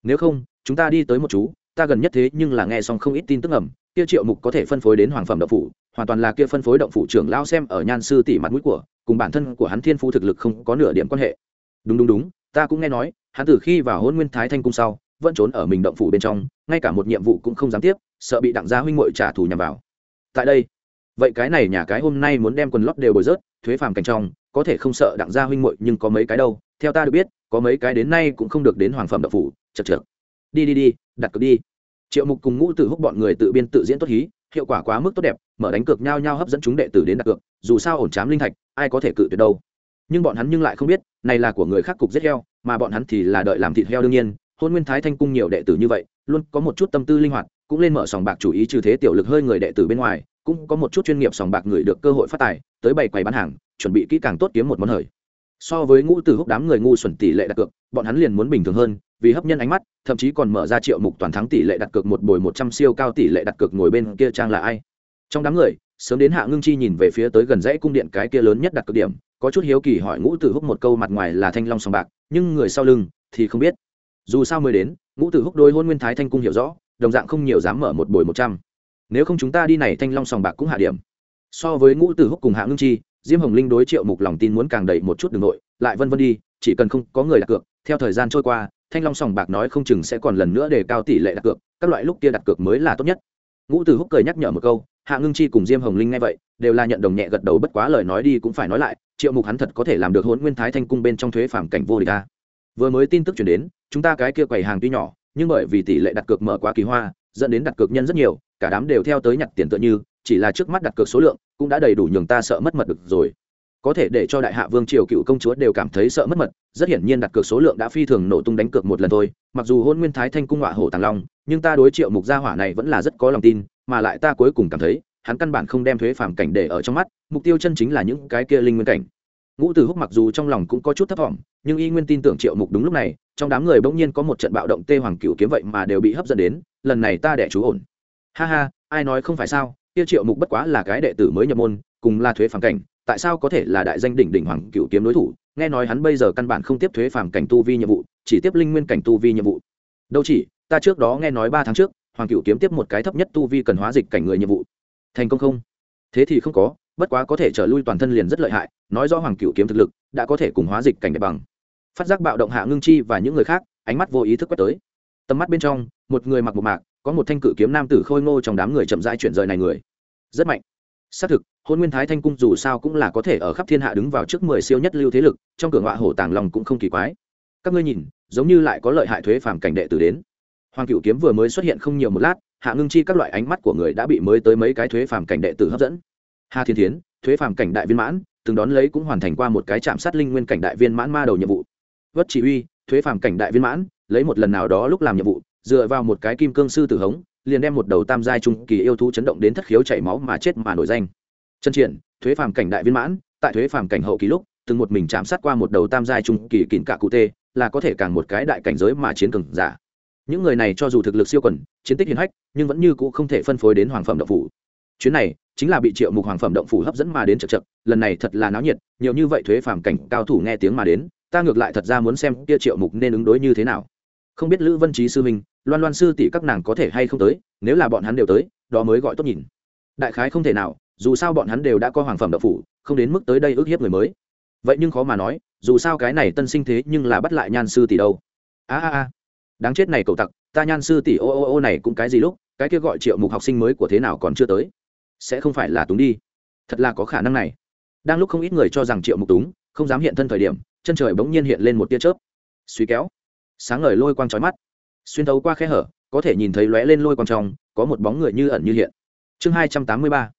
Nếu không, chúng ta đi tới một chú, ta gần nhất thế nhưng là nghe xong không ít tin tức ẩm kia triệu mục có thể phân phối đến hoàng phẩm động phủ, hoàn toàn là kia phân phối động phủ trưởng lao xem ở nhan sư tỷ mặt mũi của, cùng bản thân của hắn thiên phu thực lực không có nửa điểm quan hệ. Đúng đúng đúng ta cũng nghe nói, hắn từ khi vào hôn nguyên thái thanh cung sau, vẫn trốn ở mình động phủ bên trong, ngay cả một nhiệm vụ cũng không dám tiếp, sợ bị đặng gia huynh muội trả thù nhằm vào. Tại đây, vậy cái này nhà cái hôm nay muốn đem quần lót đều bồi rớt, thuế phàm cảnh trong, có thể không sợ đặng gia huynh muội nhưng có mấy cái đâu, theo ta được biết, có mấy cái đến nay cũng không được đến hoàng phẩm động phủ, chật chược. Đi đi đi, đặt cược đi. Triệu mục cùng ngũ tử húc bọn người tự biên tự diễn tốt hí, hiệu quả quá mức tốt đẹp, mở đánh cược nhau nhau hấp dẫn chúng đệ tử đến đặt cược, dù sao ổn chám linh thạch, ai có thể cự tuyệt đâu nhưng bọn hắn nhưng lại không biết, này là của người khác cục giết heo, mà bọn hắn thì là đợi làm thịt heo đương nhiên. Hôn nguyên thái thanh cung nhiều đệ tử như vậy, luôn có một chút tâm tư linh hoạt, cũng lên mở sòng bạc chủ ý trừ thế tiểu lực hơi người đệ tử bên ngoài, cũng có một chút chuyên nghiệp sòng bạc người được cơ hội phát tài, tới bày quầy bán hàng, chuẩn bị kỹ càng tốt kiếm một món hời. So với ngũ từ húc đám người ngu xuẩn tỷ lệ đặt cược, bọn hắn liền muốn bình thường hơn, vì hấp nhân ánh mắt, thậm chí còn mở ra triệu mục toàn thắng tỷ lệ đặt cược một bồi một trăm siêu cao tỷ lệ đặt cược ngồi bên kia trang là ai. Trong đám người, sớm đến hạ ngưng chi nhìn về phía tới gần dãy cung điện cái kia lớn nhất đặt cược điểm có chút hiếu kỳ hỏi ngũ tử húc một câu mặt ngoài là thanh long sòng bạc, nhưng người sau lưng thì không biết. Dù sao mới đến, ngũ tử húc đôi hôn nguyên thái thanh cung hiểu rõ, đồng dạng không nhiều dám mở một buổi một trăm. Nếu không chúng ta đi này thanh long sòng bạc cũng hạ điểm. So với ngũ tử húc cùng hạ ngưng chi, diêm hồng linh đối triệu mục lòng tin muốn càng đầy một chút đường nội, lại vân vân đi, chỉ cần không có người đặt cược, theo thời gian trôi qua, thanh long sòng bạc nói không chừng sẽ còn lần nữa để cao tỷ lệ đặt cược, các loại lúc kia đặt cược mới là tốt nhất ngũ tử húc cười nhắc nhở một câu, hạ ngưng chi cùng diêm hồng linh nghe vậy, đều là nhận đồng nhẹ gật đầu bất quá lời nói đi cũng phải nói lại, triệu mục hắn thật có thể làm được hôn nguyên thái thanh cung bên trong thuế phản cảnh vô địch ta vừa mới tin tức chuyển đến, chúng ta cái kia quầy hàng tuy nhỏ, nhưng bởi vì tỷ lệ đặt cược mở quá kỳ hoa, dẫn đến đặt cược nhân rất nhiều, cả đám đều theo tới nhặt tiền tựa như, chỉ là trước mắt đặt cược số lượng cũng đã đầy đủ nhường ta sợ mất mật được rồi có thể để cho đại hạ vương triều cựu công chúa đều cảm thấy sợ mất mật, rất hiển nhiên đặt cược số lượng đã phi thường nổ tung đánh cược một lần thôi. Mặc dù hôn nguyên thái thanh cung họa hổ tàng long, nhưng ta đối triệu mục gia hỏa này vẫn là rất có lòng tin, mà lại ta cuối cùng cảm thấy, hắn căn bản không đem thuế phàm cảnh để ở trong mắt, mục tiêu chân chính là những cái kia linh nguyên cảnh. Ngũ tử húc mặc dù trong lòng cũng có chút thấp thỏm nhưng y nguyên tin tưởng triệu mục đúng lúc này, trong đám người bỗng nhiên có một trận bạo động tê hoàng cựu kiếm vậy mà đều bị hấp dẫn đến, lần này ta đẻ chú ổn. Ha ha, ai nói không phải sao, kia triệu mục bất quá là cái đệ tử mới nhập môn, cùng là thuế phàm cảnh tại sao có thể là đại danh đỉnh đỉnh hoàng cựu kiếm đối thủ? Nghe nói hắn bây giờ căn bản không tiếp thuế phàm cảnh tu vi nhiệm vụ, chỉ tiếp linh nguyên cảnh tu vi nhiệm vụ. Đâu chỉ, ta trước đó nghe nói ba tháng trước, hoàng cựu kiếm tiếp một cái thấp nhất tu vi cần hóa dịch cảnh người nhiệm vụ. Thành công không? Thế thì không có, bất quá có thể trở lui toàn thân liền rất lợi hại, nói rõ hoàng cựu kiếm thực lực, đã có thể cùng hóa dịch cảnh đẹp bằng. Phát giác bạo động hạ ngưng chi và những người khác, ánh mắt vô ý thức quét tới. Tầm mắt bên trong, một người mặc một mạc, có một thanh cự kiếm nam tử khôi ngô trong đám người chậm rãi chuyển rời này người. Rất mạnh. Xác thực hôn nguyên thái thanh cung dù sao cũng là có thể ở khắp thiên hạ đứng vào trước mười siêu nhất lưu thế lực, trong cửa ngọa hổ tàng lòng cũng không kỳ quái. Các ngươi nhìn, giống như lại có lợi hại thuế phàm cảnh đệ tử đến. Hoàng cựu kiếm vừa mới xuất hiện không nhiều một lát, hạ ngưng chi các loại ánh mắt của người đã bị mới tới mấy cái thuế phàm cảnh đệ tử hấp dẫn. Hà thiên thiến, thuế phàm cảnh đại viên mãn, từng đón lấy cũng hoàn thành qua một cái chạm sát linh nguyên cảnh đại viên mãn ma đầu nhiệm vụ. Vất chỉ huy thuế phàm cảnh đại viên mãn, lấy một lần nào đó lúc làm nhiệm vụ, dựa vào một cái kim cương sư tử hống, liền đem một đầu tam giai trung kỳ yêu thú chấn động đến thất khiếu chảy máu mà chết mà nổi danh chân triển, thuế phàm cảnh đại viên mãn, tại thuế phàm cảnh hậu kỳ lúc, từng một mình chạm sát qua một đầu tam giai trung kỳ kịn cả cụ tê, là có thể càng một cái đại cảnh giới mà chiến cường giả. Những người này cho dù thực lực siêu quần, chiến tích hiển hách, nhưng vẫn như cũ không thể phân phối đến hoàng phẩm động phủ. Chuyến này, chính là bị triệu mục hoàng phẩm động phủ hấp dẫn mà đến chật chật lần này thật là náo nhiệt, nhiều như vậy thuế phàm cảnh cao thủ nghe tiếng mà đến, ta ngược lại thật ra muốn xem kia triệu mục nên ứng đối như thế nào. Không biết lữ vân trí sư minh loan loan sư tỷ các nàng có thể hay không tới, nếu là bọn hắn đều tới, đó mới gọi tốt nhìn. Đại khái không thể nào dù sao bọn hắn đều đã có hoàng phẩm động phủ, không đến mức tới đây ước hiếp người mới. Vậy nhưng khó mà nói, dù sao cái này tân sinh thế nhưng là bắt lại nhan sư tỷ đâu. A a a. Đáng chết này cậu tặc, ta nhan sư tỷ ô ô ô này cũng cái gì lúc, cái kia gọi triệu mục học sinh mới của thế nào còn chưa tới. Sẽ không phải là túng đi. Thật là có khả năng này. Đang lúc không ít người cho rằng triệu mục túng, không dám hiện thân thời điểm, chân trời bỗng nhiên hiện lên một tia chớp. Suy kéo. Sáng ngời lôi quang trói mắt. Xuyên thấu qua khe hở, có thể nhìn thấy lóe lên lôi quang trong, có một bóng người như ẩn như hiện. Chương hai trăm tám mươi ba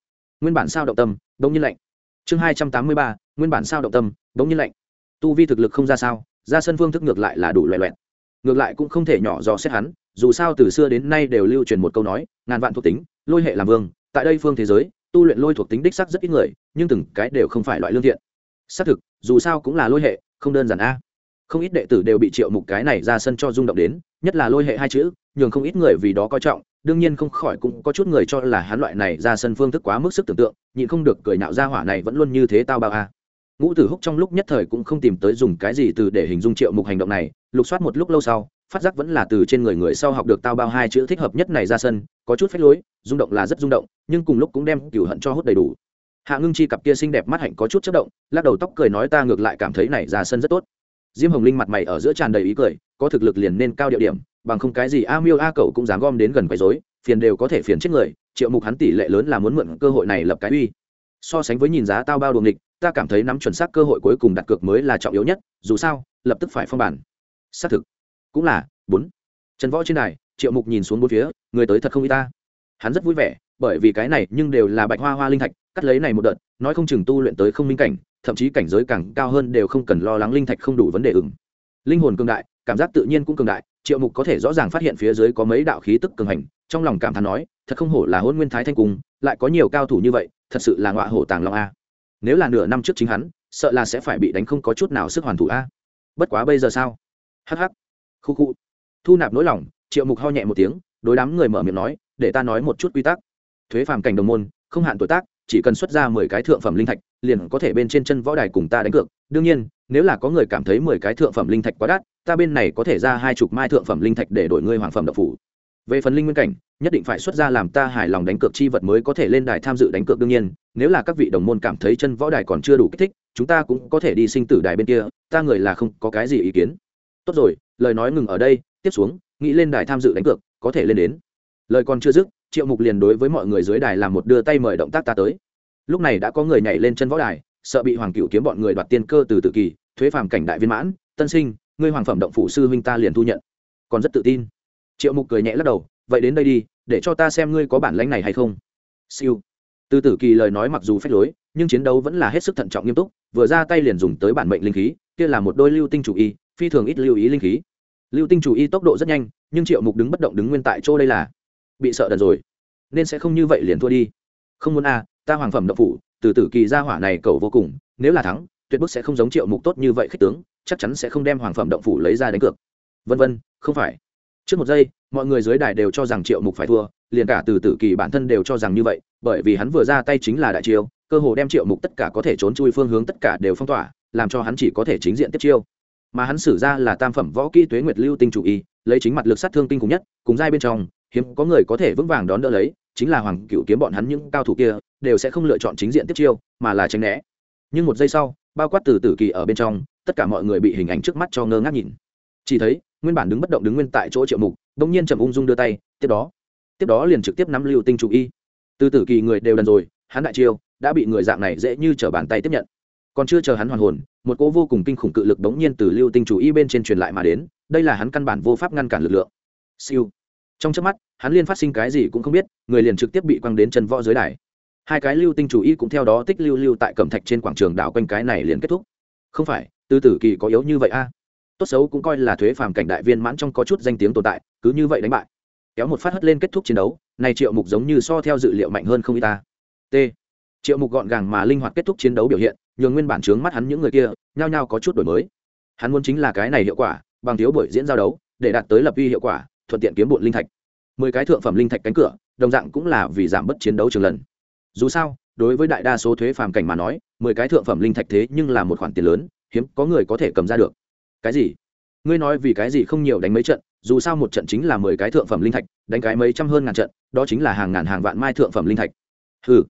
nguyên bản sao động tâm đông nhiên lạnh. Chương hai trăm tám mươi ba, nguyên bản sao động tâm đông nhiên lạnh. Tu vi thực lực không ra sao, ra sân phương thức ngược lại là đủ loẹ loẹt ngược lại cũng không thể nhỏ dò xét hắn, dù sao từ xưa đến nay đều lưu truyền một câu nói, ngàn vạn thuộc tính, lôi hệ làm vương, tại đây phương thế giới, tu luyện lôi thuộc tính đích sắc rất ít người, nhưng từng cái đều không phải loại lương thiện. Xác thực, dù sao cũng là lôi hệ, không đơn giản a. Không ít đệ tử đều bị triệu mục cái này ra sân cho rung động đến, nhất là lôi hệ hai chữ, nhường không ít người vì đó coi trọng đương nhiên không khỏi cũng có chút người cho là hắn loại này ra sân phương thức quá mức sức tưởng tượng, nhịn không được cười nạo ra hỏa này vẫn luôn như thế tao bao a. Ngũ tử húc trong lúc nhất thời cũng không tìm tới dùng cái gì từ để hình dung triệu mục hành động này, lục soát một lúc lâu sau, phát giác vẫn là từ trên người người sau học được tao bao hai chữ thích hợp nhất này ra sân, có chút phách lối, rung động là rất rung động, nhưng cùng lúc cũng đem cửu hận cho hút đầy đủ. Hạ ngưng chi cặp kia xinh đẹp mắt hạnh có chút chất động, lắc đầu tóc cười nói ta ngược lại cảm thấy này ra sân rất tốt diêm hồng linh mặt mày ở giữa tràn đầy ý cười, có thực lực liền nên cao địa điểm, bằng không cái gì a miêu a cậu cũng dám gom đến gần quấy rối, phiền đều có thể phiền chết người, triệu mục hắn tỷ lệ lớn là muốn mượn cơ hội này lập cái uy. So sánh với nhìn giá tao bao đồ địch ta cảm thấy nắm chuẩn xác cơ hội cuối cùng đặt cược mới là trọng yếu nhất, dù sao, lập tức phải phong bản. Xác thực. Cũng là, bốn. Trần võ trên đài, triệu mục nhìn xuống bốn phía, người tới thật không y ta. Hắn rất vui vẻ, bởi vì cái này nhưng đều là bạch hoa hoa linh thạch, cắt lấy này một đợt, nói không chừng tu luyện tới không minh cảnh thậm chí cảnh giới càng cao hơn đều không cần lo lắng linh thạch không đủ vấn đề ứng linh hồn cường đại, cảm giác tự nhiên cũng cường đại, triệu mục có thể rõ ràng phát hiện phía dưới có mấy đạo khí tức cường hành, trong lòng cảm thán nói, thật không hổ là hôn nguyên thái thanh cung, lại có nhiều cao thủ như vậy, thật sự là ngọa hổ tàng long a. Nếu là nửa năm trước chính hắn, sợ là sẽ phải bị đánh không có chút nào sức hoàn thủ a. Bất quá bây giờ sao? Hh khu khu. Thu nạp nỗi lòng, triệu mục ho nhẹ một tiếng, đối đám người mở miệng nói, để ta nói một chút quy tắc. Thuế phàm cảnh đồng môn, không hạn tuổi tác, chỉ cần xuất ra mười cái thượng phẩm linh thạch liền có thể bên trên chân võ đài cùng ta đánh cược. Đương nhiên, nếu là có người cảm thấy mười cái thượng phẩm linh thạch quá đắt, ta bên này có thể ra hai chục mai thượng phẩm linh thạch để đổi ngươi hoàng phẩm độc phủ. Về phần linh nguyên cảnh, nhất định phải xuất ra làm ta hài lòng đánh cược chi vật mới có thể lên đài tham dự đánh cược đương nhiên. Nếu là các vị đồng môn cảm thấy chân võ đài còn chưa đủ kích thích, chúng ta cũng có thể đi sinh tử đài bên kia, ta người là không có cái gì ý kiến. Tốt rồi, lời nói ngừng ở đây, tiếp xuống, nghĩ lên đài tham dự đánh cược, có thể lên đến. Lời còn chưa dứt, triệu mục liền đối với mọi người dưới đài làm một đưa tay mời động tác ta tới lúc này đã có người nhảy lên chân võ đài sợ bị hoàng cựu kiếm bọn người đoạt tiên cơ từ tự kỳ thuế phàm cảnh đại viên mãn tân sinh ngươi hoàng phẩm động phủ sư huynh ta liền thu nhận. Còn rất tự tin. Triệu mục cười nhẹ lắc đầu vậy đến đây đi để cho ta xem ngươi có bản lãnh này hay không. Siêu. Từ tử kỳ lời nói mặc dù phép lối nhưng chiến đấu vẫn là hết sức thận trọng nghiêm túc vừa ra tay liền dùng tới bản mệnh linh khí kia là một đôi lưu tinh chủ y phi thường ít lưu ý linh khí. Lưu tinh chủ y tốc độ rất nhanh nhưng triệu mục đứng bất động đứng nguyên tại chỗ đây là bị sợ đần rồi. Nên sẽ không như vậy liền thua đi. Không muốn à, ta hoàng phẩm đậu phủ, từ tử kỳ ra hỏa này cầu vô cùng, nếu là thắng, tuyệt bức sẽ không giống triệu mục tốt như vậy khích tướng, chắc chắn sẽ không đem hoàng phẩm động phủ lấy ra đánh cược. Vân vân, không phải. Trước một giây, mọi người dưới đài đều cho rằng triệu mục phải thua, liền cả từ tử kỳ bản thân đều cho rằng như vậy, bởi vì hắn vừa ra tay chính là đại chiêu, cơ hồ đem triệu mục tất cả có thể trốn chui phương hướng tất cả đều phong tỏa, làm cho hắn chỉ có thể chính diện tiếp chiêu. Mà hắn xử ra là tam phẩm võ kỹ tuế nguyệt lưu tinh chủ y, lấy chính mặt lực sát thương kinh khủng nhất, cùng giai bên trong, hiếm có người có thể vững vàng đón đỡ lấy chính là hoàng cựu kiếm bọn hắn những cao thủ kia, đều sẽ không lựa chọn chính diện tiếp chiêu, mà là tránh né. Nhưng một giây sau, bao quát từ tử kỳ ở bên trong, tất cả mọi người bị hình ảnh trước mắt cho ngơ ngác nhìn. Chỉ thấy, nguyên bản đứng bất động đứng nguyên tại chỗ triệu mục đ ỗ n g nhiên trầm ung dung đưa tay, tiếp đó tiếp đó liền trực tiếp nắm lưu tinh chủ y. Từ tử kỳ người đều đần rồi, hắn đại chiêu, đã bị người dạng này dễ như t bàn tay tiếp nhận. Còn chưa chờ hắn hoàn hồn, một cỗ vô cùng kinh khủng cự lực bỗng nhiên từ lưu tinh chủ y bên trên truyền lại mà đến, đây là hắn căn bản vô pháp ngăn cản lực lượng. Siêu. Trong trước mắt hắn liên phát sinh cái gì cũng không biết, người liền trực tiếp bị quăng đến chân võ dưới đài. Hai cái lưu tinh chủ y cũng theo đó tích lưu lưu tại cẩm thạch trên quảng trường đảo quanh cái này liền kết thúc. Không phải tư tử kỳ có yếu như vậy a? Tốt xấu cũng coi là thuế phàm cảnh đại viên mãn trong có chút danh tiếng tồn tại, cứ như vậy đánh bại. Kéo một phát hất lên kết thúc chiến đấu, này triệu mục giống như so theo dự liệu mạnh hơn không y ta. T. Triệu mục gọn gàng mà linh hoạt kết thúc chiến đấu biểu hiện, nhường nguyên bản trướng mắt hắn những người kia, nhao nhao có chút đổi mới. Hắn muốn chính là cái này hiệu quả, bằng thiếu buổi diễn giao đấu, để đạt tới lập vi hiệu quả, thuận tiện kiếm bộn linh thạch mười cái thượng phẩm linh thạch cánh cửa đồng dạng cũng là vì giảm bớt chiến đấu trường lần. Dù sao đối với đại đa số thuế phàm cảnh mà nói mười cái thượng phẩm linh thạch thế nhưng là một khoản tiền lớn hiếm có người có thể cầm ra được. Cái gì? Ngươi nói vì cái gì không nhiều đánh mấy trận dù sao một trận chính là mười cái thượng phẩm linh thạch đánh cái mấy trăm hơn ngàn trận đó chính là hàng ngàn hàng vạn mai thượng phẩm linh thạch. Ừ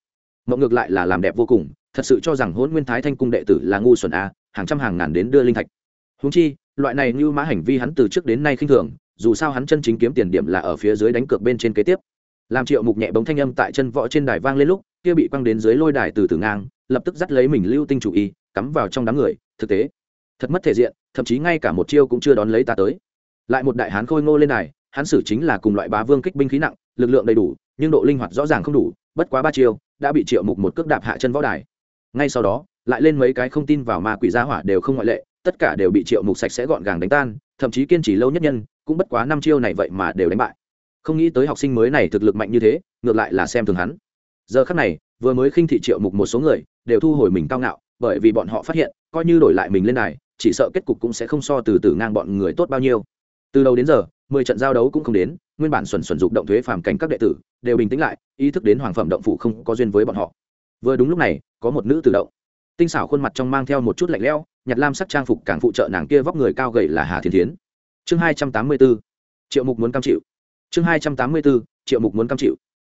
mộng ngược lại là làm đẹp vô cùng thật sự cho rằng hôn nguyên thái thanh cung đệ tử là ngu xuẩn a à, hàng trăm hàng ngàn đến đưa linh thạch. Húng chi loại này như mã hành vi hắn từ trước đến nay khinh thường dù sao hắn chân chính kiếm tiền điểm là ở phía dưới đánh cược bên trên kế tiếp. Làm triệu mục nhẹ bóng thanh âm tại chân võ trên đài vang lên lúc kia bị quăng đến dưới lôi đài từ từ ngang lập tức dắt lấy mình lưu tinh chủ y cắm vào trong đám người thực tế. Thật mất thể diện thậm chí ngay cả một chiêu cũng chưa đón lấy ta tới. Lại một đại hán khôi ngô lên đài, hắn xử chính là cùng loại bá vương kích binh khí nặng lực lượng đầy đủ nhưng độ linh hoạt rõ ràng không đủ bất quá ba chiêu đã bị triệu mục một cước đạp hạ chân võ đài. Ngay sau đó lại lên mấy cái không tin vào ma quỷ gia hỏa đều không ngoại lệ tất cả đều bị triệu mục sạch sẽ gọn gàng đánh tan thậm chí kiên trì lâu nhất nhân cũng bất quá năm chiêu này vậy mà đều đánh bại. Không nghĩ tới học sinh mới này thực lực mạnh như thế, ngược lại là xem thường hắn. Giờ khắc này, vừa mới khinh thị triệu mục một số người, đều thu hồi mình cao ngạo, bởi vì bọn họ phát hiện, coi như đổi lại mình lên này chỉ sợ kết cục cũng sẽ không so từ từ ngang bọn người tốt bao nhiêu. Từ đầu đến giờ, mười trận giao đấu cũng không đến, nguyên bản xuẩn xuẩn dục động thuế phàm cảnh các đệ tử, đều bình tĩnh lại, ý thức đến hoàng phẩm động phủ không có duyên với bọn họ. Vừa đúng lúc này, có một nữ tử động. Tinh xảo khuôn mặt trong mang theo một chút lạnh lẽo nhặt lam sắc trang phục càng phụ trợ nàng kia vóc người cao gầy là hà thiên thiến chương hai trăm tám mươi b ố triệu mục muốn cam chịu. Chương hai trăm tám mươi b ố triệu mục muốn cam chịu.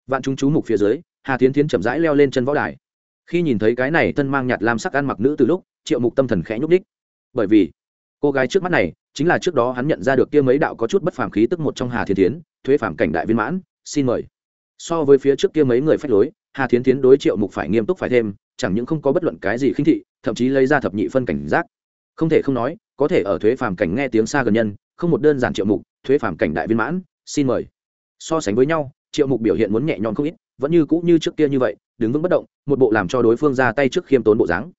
Vạn chúng chú mục phía dưới, hà tiến tiến chậm rãi leo lên chân võ đài. Khi nhìn thấy cái này thân mang nhạt lam sắc ăn mặc nữ từ lúc, triệu mục tâm thần khẽ nhúc đích bởi vì, cô gái trước mắt này, chính là trước đó hắn nhận ra được kia mấy đạo có chút bất phàm khí tức một trong hà thiên tiến thuế phàm cảnh đại viên mãn, xin mời. So với phía trước kia mấy người phách lối, hà thiến tiến đối triệu mục phải nghiêm túc phải thêm, chẳng những không có bất luận cái gì khinh thị, thậm chí lấy ra thập nhị phân cảnh giác. Không thể không nói, có thể ở thuế phàm cảnh nghe tiếng xa gần nhân không một đơn giản triệu mục, thuế phàm cảnh đại viên mãn, xin mời. So sánh với nhau, triệu mục biểu hiện muốn nhẹ nhõm không ít, vẫn như cũ như trước kia như vậy, đứng vững bất động, một bộ làm cho đối phương ra tay trước khiêm tốn bộ dáng.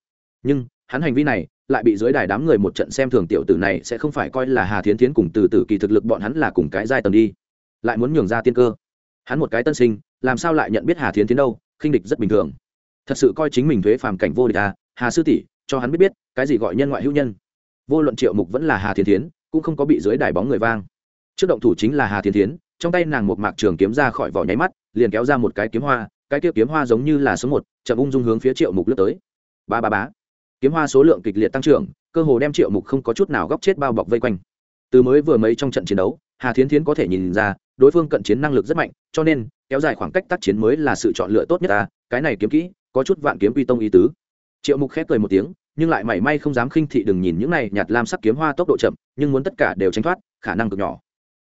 Nhưng, hắn hành vi này lại bị dưới đài đám người một trận xem thường tiểu tử này sẽ không phải coi là hà thiến thiến cùng từ từ kỳ thực lực bọn hắn là cùng cái giai tầng đi. Lại muốn nhường ra tiên cơ. Hắn một cái tân sinh, làm sao lại nhận biết hà thiến thiến đâu, khinh địch rất bình thường. Thật sự coi chính mình thuế phàm cảnh vô địch à hà sư tỷ, cho hắn biết biết, cái gì gọi nhân ngoại hữu nhân. Vô luận triệu mục vẫn là hà thiến thiến cũng không có bị dưới đài bóng người vang. Trước động thủ chính là hà Thiên thiến, trong tay nàng một mạc trường kiếm ra khỏi vỏ nháy mắt, liền kéo ra một cái kiếm hoa, cái kia kiếm hoa giống như là số một, chậm ung dung hướng phía triệu mục lướt tới. Ba ba bá kiếm hoa số lượng kịch liệt tăng trưởng, cơ hồ đem triệu mục không có chút nào góc chết bao bọc vây quanh. Từ mới vừa mấy trong trận chiến đấu, hà thiến thiến có thể nhìn ra, đối phương cận chiến năng lực rất mạnh, cho nên, kéo dài khoảng cách tác chiến mới là sự chọn lựa tốt nhất ta, cái này kiếm kỹ, có chút vạn kiếm quy tông ý tứ. Triệu mục khép cười một tiếng nhưng lại mảy may không dám khinh thị đừng nhìn những này nhạt lam sắc kiếm hoa tốc độ chậm, nhưng muốn tất cả đều tránh thoát, khả năng cực nhỏ.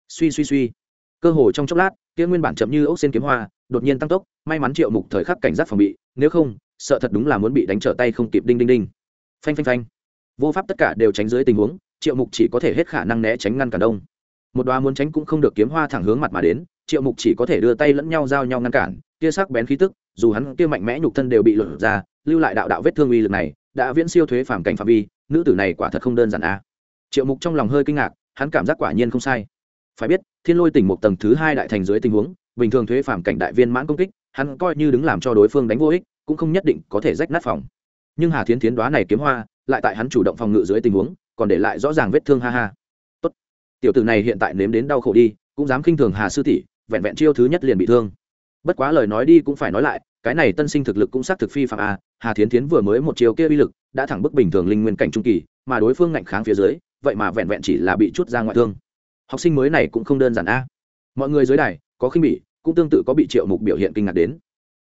Suy suy suy. Cơ hồ trong chốc lát, kia nguyên bản chậm như ốc xên kiếm hoa, đột nhiên tăng tốc, may mắn triệu mục thời khắc cảnh giác phòng bị, nếu không, sợ thật đúng là muốn bị đánh trở tay không kịp đinh đinh đinh. Phanh phanh phanh. Vô pháp tất cả đều tránh dưới tình huống, triệu mục chỉ có thể hết khả năng né tránh ngăn cản đông. Một đoá muốn tránh cũng không được kiếm hoa thẳng hướng mặt mà đến, triệu mục chỉ có thể đưa tay lẫn nhau giao nhau ngăn cản, kia sắc bén khí tức, dù hắn kia mạnh mẽ nhục thân đều bị lột ra, lưu lại đạo đạo vết thương uy lực này đã viễn siêu thuế phàm cảnh phạm vi, nữ tử này quả thật không đơn giản a triệu mục trong lòng hơi kinh ngạc, hắn cảm giác quả nhiên không sai. Phải biết, thiên lôi tỉnh một tầng thứ hai đại thành dưới tình huống, bình thường thuế phàm cảnh đại viên mãn công kích, hắn coi như đứng làm cho đối phương đánh vô ích, cũng không nhất định có thể rách nát phòng. Nhưng hà thiến thiến đoá này kiếm hoa, lại tại hắn chủ động phòng ngự dưới tình huống, còn để lại rõ ràng vết thương ha ha. Tốt. Tiểu tử này hiện tại nếm đến đau khổ đi, cũng dám khinh thường hà sư tỷ, vẹn vẹn chiêu thứ nhất liền bị thương. Bất quá lời nói đi cũng phải nói lại cái này tân sinh thực lực cũng xác thực phi phạm a, hà thiến thiến vừa mới một chiều kia uy lực, đã thẳng bức bình thường linh nguyên cảnh trung kỳ, mà đối phương ngạnh kháng phía dưới, vậy mà vẹn vẹn chỉ là bị chút ra ngoại thương. Học sinh mới này cũng không đơn giản a. Mọi người dưới đài, có khinh bỉ, cũng tương tự có bị triệu mục biểu hiện kinh ngạc đến.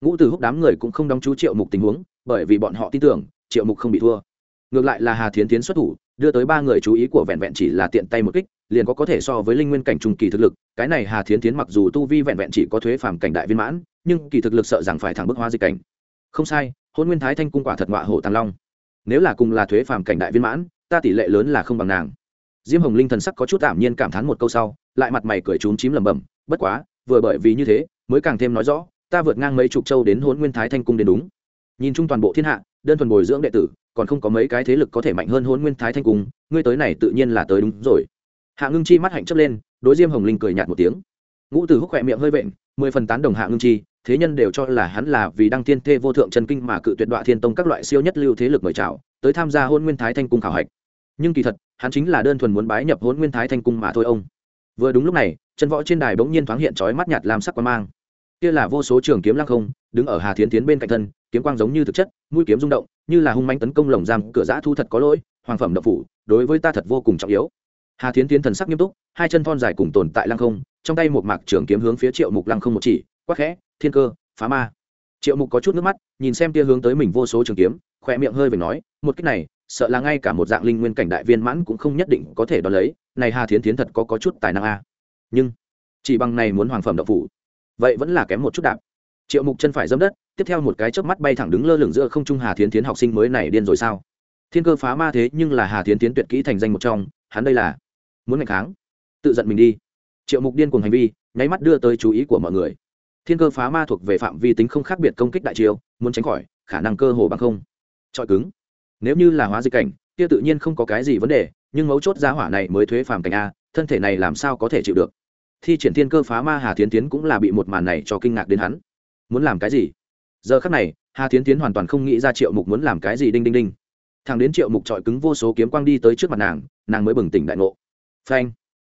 Ngũ từ húc đám người cũng không đóng chú triệu mục tình huống, bởi vì bọn họ tin tưởng, triệu mục không bị thua. Ngược lại là hà thiến tiến xuất thủ, đưa tới ba người chú ý của vẹn vẹn chỉ là tiện tay một kích, liền có có thể so với linh nguyên cảnh trung kỳ thực lực. Cái này hà thiến tiến mặc dù tu vi vẹn vẹn chỉ có thuế phàm cảnh đại viên mãn nhưng kỳ thực lực sợ rằng phải thẳng bức hoa dịch cảnh. Không sai hôn nguyên thái thanh cung quả thật ngọa hổ tàng long. Nếu là cùng là thuế phàm cảnh đại viên mãn, ta tỷ lệ lớn là không bằng nàng. Diêm hồng linh thần sắc có chút tạm nhiên cảm thán một câu sau, lại mặt mày cười trúng chím lẩm bẩm, bất quá, vừa bởi vì như thế, mới càng thêm nói rõ, ta vượt ngang mấy chục châu đến hôn nguyên thái thanh cung đến đúng. Nhìn chung toàn bộ thiên hạ, đơn thuần bồi dưỡng đệ tử, còn không có mấy cái thế lực có thể mạnh hơn hôn nguyên thái thanh cung, ngươi tới này tự nhiên là tới đúng rồi. Hạ ngưng chi mắt hạnh chấp lên, đối diêm hồng linh cười nhạt một tiếng ngũ Tử húc khỏe miệng hơi vện, mười phần tán đồng hạ ngưng chi, thế nhân đều cho là hắn là vì đăng thiên thê vô thượng chân kinh mà cự tuyệt đoạn thiên tông các loại siêu nhất lưu thế lực mời chào, tới tham gia hôn nguyên thái thanh cung khảo hạch. Nhưng kỳ thật, hắn chính là đơn thuần muốn bái nhập hôn nguyên thái thanh cung mà thôi ông. Vừa đúng lúc này, chân võ trên đài bỗng nhiên thoáng hiện trói mắt nhạt làm sắc quan mang. Kia là vô số trường kiếm lăng không, đứng ở hà thiến tiến bên cạnh thân, kiếm quang giống như thực chất, mũi kiếm rung động, như là hung manh tấn công lồng giam, cửa giã thu thật có lỗi, hoàng phẩm đậu phủ, đối với ta thật vô cùng trọng yếu. Hà thiến tiến thần sắc nghiêm túc, hai chân thon dài cùng tồn tại lăng không trong tay một mạc trường kiếm hướng phía triệu mục lăng không một chỉ quắc khẽ thiên cơ phá ma. Triệu mục có chút nước mắt nhìn xem tia hướng tới mình vô số trường kiếm khỏe miệng hơi về nói một cách này sợ là ngay cả một dạng linh nguyên cảnh đại viên mãn cũng không nhất định có thể đo lấy này hà thiến thiến thật có, có chút tài năng a. Nhưng chỉ bằng này muốn hoàng phẩm đậu phủ vậy vẫn là kém một chút đạp. Triệu mục chân phải dâm đất tiếp theo một cái chớp mắt bay thẳng đứng lơ lửng giữa không trung hà thiến thiến học sinh mới này điên rồi sao? Thiên cơ phá ma thế nhưng là hà thiến thiến tuyệt kỹ thành danh một trong hắn đây là muốn ngày kháng. Tự giận mình đi triệu mục điên cùng hành vi, nháy mắt đưa tới chú ý của mọi người. Thiên cơ phá ma thuộc về phạm vi tính không khác biệt công kích đại chiêu, muốn tránh khỏi, khả năng cơ hồ bằng không. Trọi cứng. Nếu như là hóa dịch cảnh, kia tự nhiên không có cái gì vấn đề, nhưng mấu chốt giá hỏa này mới thuế phàm cảnh a, thân thể này làm sao có thể chịu được? Thi triển thiên cơ phá ma hà tiến tiến cũng là bị một màn này cho kinh ngạc đến hắn. Muốn làm cái gì? Giờ khắc này, hà tiến tiến hoàn toàn không nghĩ ra triệu mục muốn làm cái gì đinh đinh đinh. Thằng đến triệu mục trọi cứng vô số kiếm quang đi tới trước mặt nàng nàng mới bừng tỉnh đại ngộ. Phanh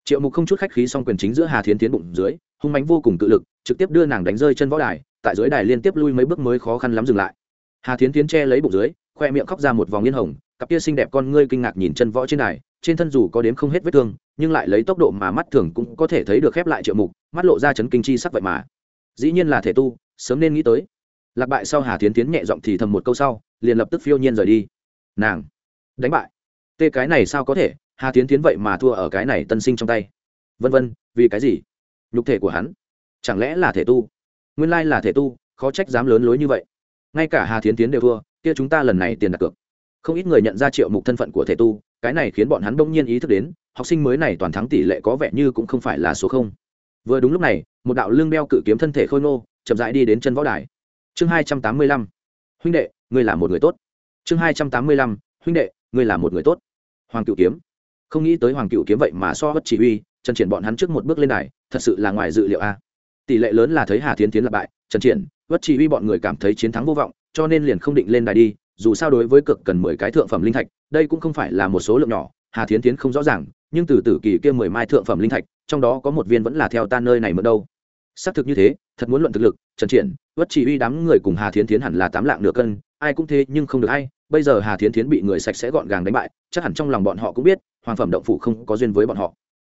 triệu mục không chút khách khí song quyền chính giữa hà thiến tiến bụng dưới, hung mánh vô cùng cự lực, trực tiếp đưa nàng đánh rơi chân võ đài, tại dưới đài liên tiếp lui mấy bước mới khó khăn lắm dừng lại. Hà thiến tiến che lấy bụng dưới, khoe miệng khóc ra một vòng liên hồng, cặp kia xinh đẹp con ngươi kinh ngạc nhìn chân võ trên đài, trên thân dù có đếm không hết vết thương, nhưng lại lấy tốc độ mà mắt thường cũng có thể thấy được khép lại triệu mục, mắt lộ ra chấn kinh chi sắc vậy mà. Dĩ nhiên là thể tu, sớm nên nghĩ tới. Lạc bại sau hà tiến tiến nhẹ giọng thì thầm một câu sau, liền lập tức phiêu nhiên rời đi. Nàng, đánh bại. Tê cái này sao có thể? Hà tiến tiến vậy mà thua ở cái này tân sinh trong tay. Vân vân, vì cái gì? Nhục thể của hắn, chẳng lẽ là thể tu? Nguyên lai là thể tu, khó trách dám lớn lối như vậy. Ngay cả hà tiến tiến đều thua, kia chúng ta lần này tiền đặt cược. Không ít người nhận ra triệu mục thân phận của thể tu, cái này khiến bọn hắn đông nhiên ý thức đến, học sinh mới này toàn thắng tỷ lệ có vẻ như cũng không phải là số không. Vừa đúng lúc này, một đạo lương đeo cự kiếm thân thể khôi ngô, chậm rãi đi đến chân võ đài. Chương hai trăm tám mươi lăm, huynh đệ, ngươi là một người tốt. Chương hai trăm tám mươi lăm, huynh đệ, ngươi là một người tốt. Hoàng cựu kiếm không nghĩ tới hoàng cựu kiếm vậy mà so bất chỉ huy, trần triển bọn hắn trước một bước lên này thật sự là ngoài dự liệu a. Tỷ lệ lớn là thấy hà tiến tiến là bại, trần triển, bất chỉ huy bọn người cảm thấy chiến thắng vô vọng, cho nên liền không định lên đài đi, dù sao đối với cực cần mười cái thượng phẩm linh thạch, đây cũng không phải là một số lượng nhỏ, hà tiến tiến không rõ ràng, nhưng từ tử kỳ kia mười mai thượng phẩm linh thạch, trong đó có một viên vẫn là theo ta nơi này mượn đâu. Xác thực như thế, thật muốn luận thực lực, trần triển, bất chỉ huy đám người cùng hà thiến tiến hẳn là tám lạng nửa cân, ai cũng thế nhưng không được hay bây giờ hà thiến tiến bị người sạch sẽ gọn gàng đánh bại, chắc hẳn trong lòng bọn họ cũng biết hoàng phẩm động phủ không có duyên với bọn họ.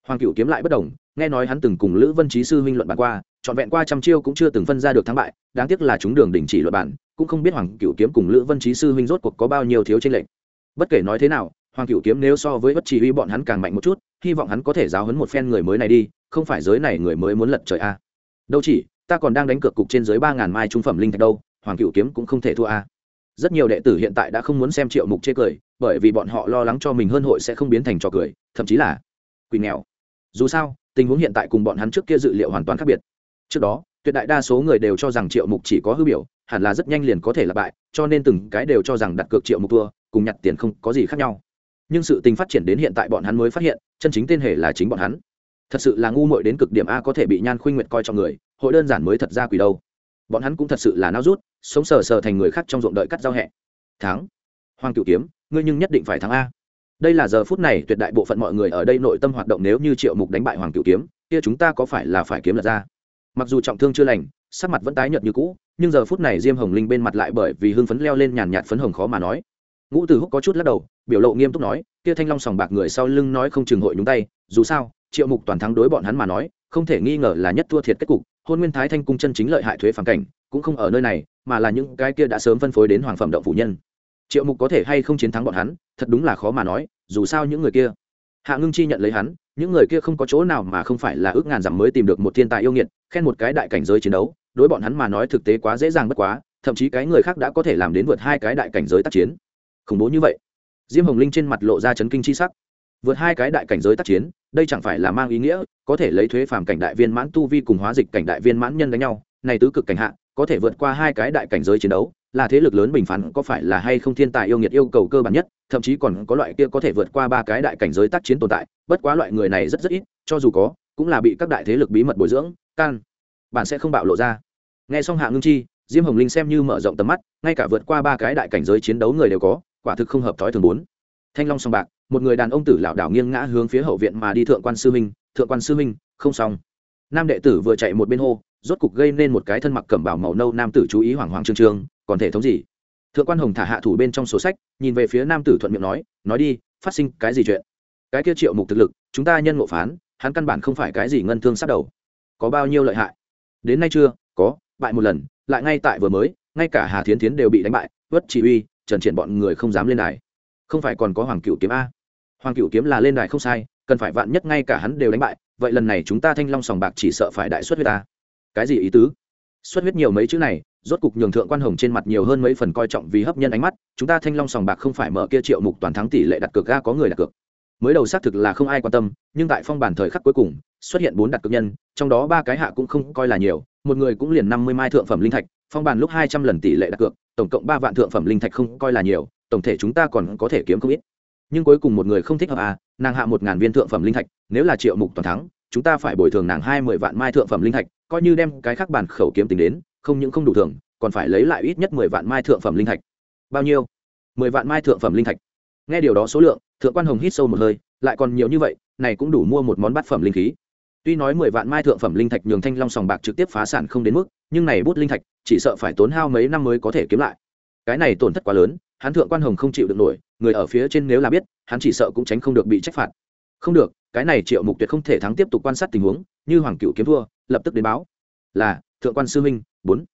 Hoàng cựu kiếm lại bất đồng, nghe nói hắn từng cùng lữ vân trí sư huynh luận bàn qua, trọn vẹn qua trăm chiêu cũng chưa từng phân ra được thắng bại, đáng tiếc là chúng đường đình chỉ luận bản cũng không biết hoàng cựu kiếm cùng lữ vân trí sư huynh rốt cuộc có bao nhiêu thiếu trên lệnh bất kể nói thế nào, hoàng cựu kiếm nếu so với bất chỉ huy bọn hắn càng mạnh một chút, hy vọng hắn có thể giáo hấn một phen người mới này đi, không phải giới này người mới muốn lật trời a. Đâu chỉ, ta còn đang đánh cược cục trên dưới ba ngàn mai trung phẩm linh thạch đâu, hoàng cựu kiếm cũng không thể thua a. Rất nhiều đệ tử hiện tại đã không muốn xem triệu mục chê cười bởi vì bọn họ lo lắng cho mình hơn hội sẽ không biến thành trò cười, thậm chí là quỳ nghèo. Dù sao, tình huống hiện tại cùng bọn hắn trước kia dự liệu hoàn toàn khác biệt. Trước đó, tuyệt đại đa số người đều cho rằng triệu mục chỉ có hư biểu, hẳn là rất nhanh liền có thể là bại, cho nên từng cái đều cho rằng đặt cược triệu mục thua, cùng nhặt tiền không có gì khác nhau. Nhưng sự tình phát triển đến hiện tại bọn hắn mới phát hiện, chân chính tên hề là chính bọn hắn. Thật sự là ngu muội đến cực điểm a có thể bị nhan khuynh nguyệt coi trọng người, hội đơn giản mới thật ra quỷ đâu. Bọn hắn cũng thật sự là nao rút, sống sờ sờ thành người khác trong ruộng đợi cắt giao hẹ. Tháng hoàng cửu kiếm, ngươi nhưng nhất định phải thắng a. Đây là giờ phút này tuyệt đại bộ phận mọi người ở đây nội tâm hoạt động nếu như triệu mục đánh bại hoàng cửu kiếm, kia chúng ta có phải là phải kiếm lật ra? Mặc dù trọng thương chưa lành, sắc mặt vẫn tái nhợt như cũ, nhưng giờ phút này diêm hồng linh bên mặt lại bởi vì hưng phấn leo lên nhàn nhạt phấn hồng khó mà nói. Ngũ từ húc có chút lắc đầu, biểu lộ nghiêm túc nói, kia thanh long sòng bạc người sau lưng nói không chừng hội nhúng tay, dù sao, triệu mục toàn thắng đối bọn hắn mà nói, không thể nghi ngờ là nhất thua thiệt kết cục, hôn nguyên thái thanh cung chân chính lợi hại thuế phản cảnh, cũng không ở nơi này, mà là những cái kia đã sớm phân phối đến hoàng phẩm động phủ nhân triệu mục có thể hay không chiến thắng bọn hắn, thật đúng là khó mà nói, dù sao những người kia. Hạ ngưng chi nhận lấy hắn, những người kia không có chỗ nào mà không phải là ước ngàn dặm mới tìm được một thiên tài yêu nghiệt, khen một cái đại cảnh giới chiến đấu, đối bọn hắn mà nói thực tế quá dễ dàng bất quá, thậm chí cái người khác đã có thể làm đến vượt hai cái đại cảnh giới tác chiến. Khủng bố như vậy. Diêm hồng linh trên mặt lộ ra chấn kinh chi sắc. Vượt hai cái đại cảnh giới tác chiến, đây chẳng phải là mang ý nghĩa, có thể lấy thuế phàm cảnh đại viên mãn tu vi cùng hóa dịch cảnh đại viên mãn nhân đánh nhau, này tứ cực cảnh hạ, có thể vượt qua hai cái đại cảnh giới chiến đấu là thế lực lớn bình phán có phải là hay không thiên tài yêu nghiệt yêu cầu cơ bản nhất, thậm chí còn có loại kia có thể vượt qua ba cái đại cảnh giới tác chiến tồn tại, bất quá loại người này rất rất ít, cho dù có, cũng là bị các đại thế lực bí mật bồi dưỡng, can. Bạn sẽ không bạo lộ ra. Nghe xong hạ ngưng chi, diêm hồng linh xem như mở rộng tầm mắt, ngay cả vượt qua ba cái đại cảnh giới chiến đấu người đều có, quả thực không hợp thói thường bốn. Thanh long song bạc, một người đàn ông tử lảo đảo nghiêng ngã hướng phía hậu viện mà đi thượng quan sư minh, thượng quan sư minh, không xong. Nam đệ tử vừa chạy một bên hô, rốt cục gây nên một cái thân mặc cẩm bảo màu nâu nam tử chú ý hoảng hoàng trương trương còn thể thống gì? Thượng quan hồng thả hạ thủ bên trong sổ sách, nhìn về phía nam tử thuận miệng nói nói đi, phát sinh cái gì chuyện? Cái kia triệu mục thực lực, chúng ta nhân ngộ phán, hắn căn bản không phải cái gì ngân thương sắp đầu. Có bao nhiêu lợi hại? Đến nay chưa, có, bại một lần, lại ngay tại vừa mới, ngay cả hà thiến tiến đều bị đánh bại vất chỉ uy, trần triển bọn người không dám lên đài. Không phải còn có hoàng cựu kiếm a? Hoàng cựu kiếm là lên đài không sai, cần phải vạn nhất ngay cả hắn đều đánh bại, vậy lần này chúng ta thanh long sòng bạc chỉ sợ phải đại xuất huyết ta cái gì ý tứ? Xuất huyết nhiều mấy chữ này rốt cục nhường thượng quan hồng trên mặt nhiều hơn mấy phần coi trọng vì hấp nhân ánh mắt, chúng ta thanh long sòng bạc không phải mở kia triệu mục toàn thắng tỷ lệ đặt cược ga có người đặt cược. Mới đầu xác thực là không ai quan tâm, nhưng tại phong bản thời khắc cuối cùng, xuất hiện bốn đặt cược nhân, trong đó ba cái hạ cũng không coi là nhiều, một người cũng liền năm mươi mai thượng phẩm linh thạch, phong bản lúc hai trăm lần tỷ lệ đặt cược, tổng cộng ba vạn thượng phẩm linh thạch không coi là nhiều, tổng thể chúng ta còn có thể kiếm không ít. Nhưng cuối cùng một người không thích hợp à nàng hạ một ngàn viên thượng phẩm linh thạch, nếu là triệu mục toàn thắng, chúng ta phải bồi thường nàng hai mươi vạn mai thượng phẩm linh thạch, coi như đem cái khác bản khẩu kiếm tính đến không những không đủ thường còn phải lấy lại ít nhất mười vạn mai thượng phẩm linh thạch. Bao nhiêu? Mười vạn mai thượng phẩm linh thạch. Nghe điều đó số lượng, thượng quan hồng hít sâu một hơi, lại còn nhiều như vậy, này cũng đủ mua một món bát phẩm linh khí. Tuy nói mười vạn mai thượng phẩm linh thạch nhường thanh long sòng bạc trực tiếp phá sản không đến mức, nhưng này bút linh thạch, chỉ sợ phải tốn hao mấy năm mới có thể kiếm lại. Cái này tổn thất quá lớn, hắn thượng quan hồng không chịu được nổi, người ở phía trên nếu là biết, hắn chỉ sợ cũng tránh không được bị trách phạt. Không được, cái này triệu mục tuyệt không thể thắng tiếp tục quan sát tình huống, như hoàng cựu kiếm thua, lập tức đến báo. Là thượng quan sư minh bốn.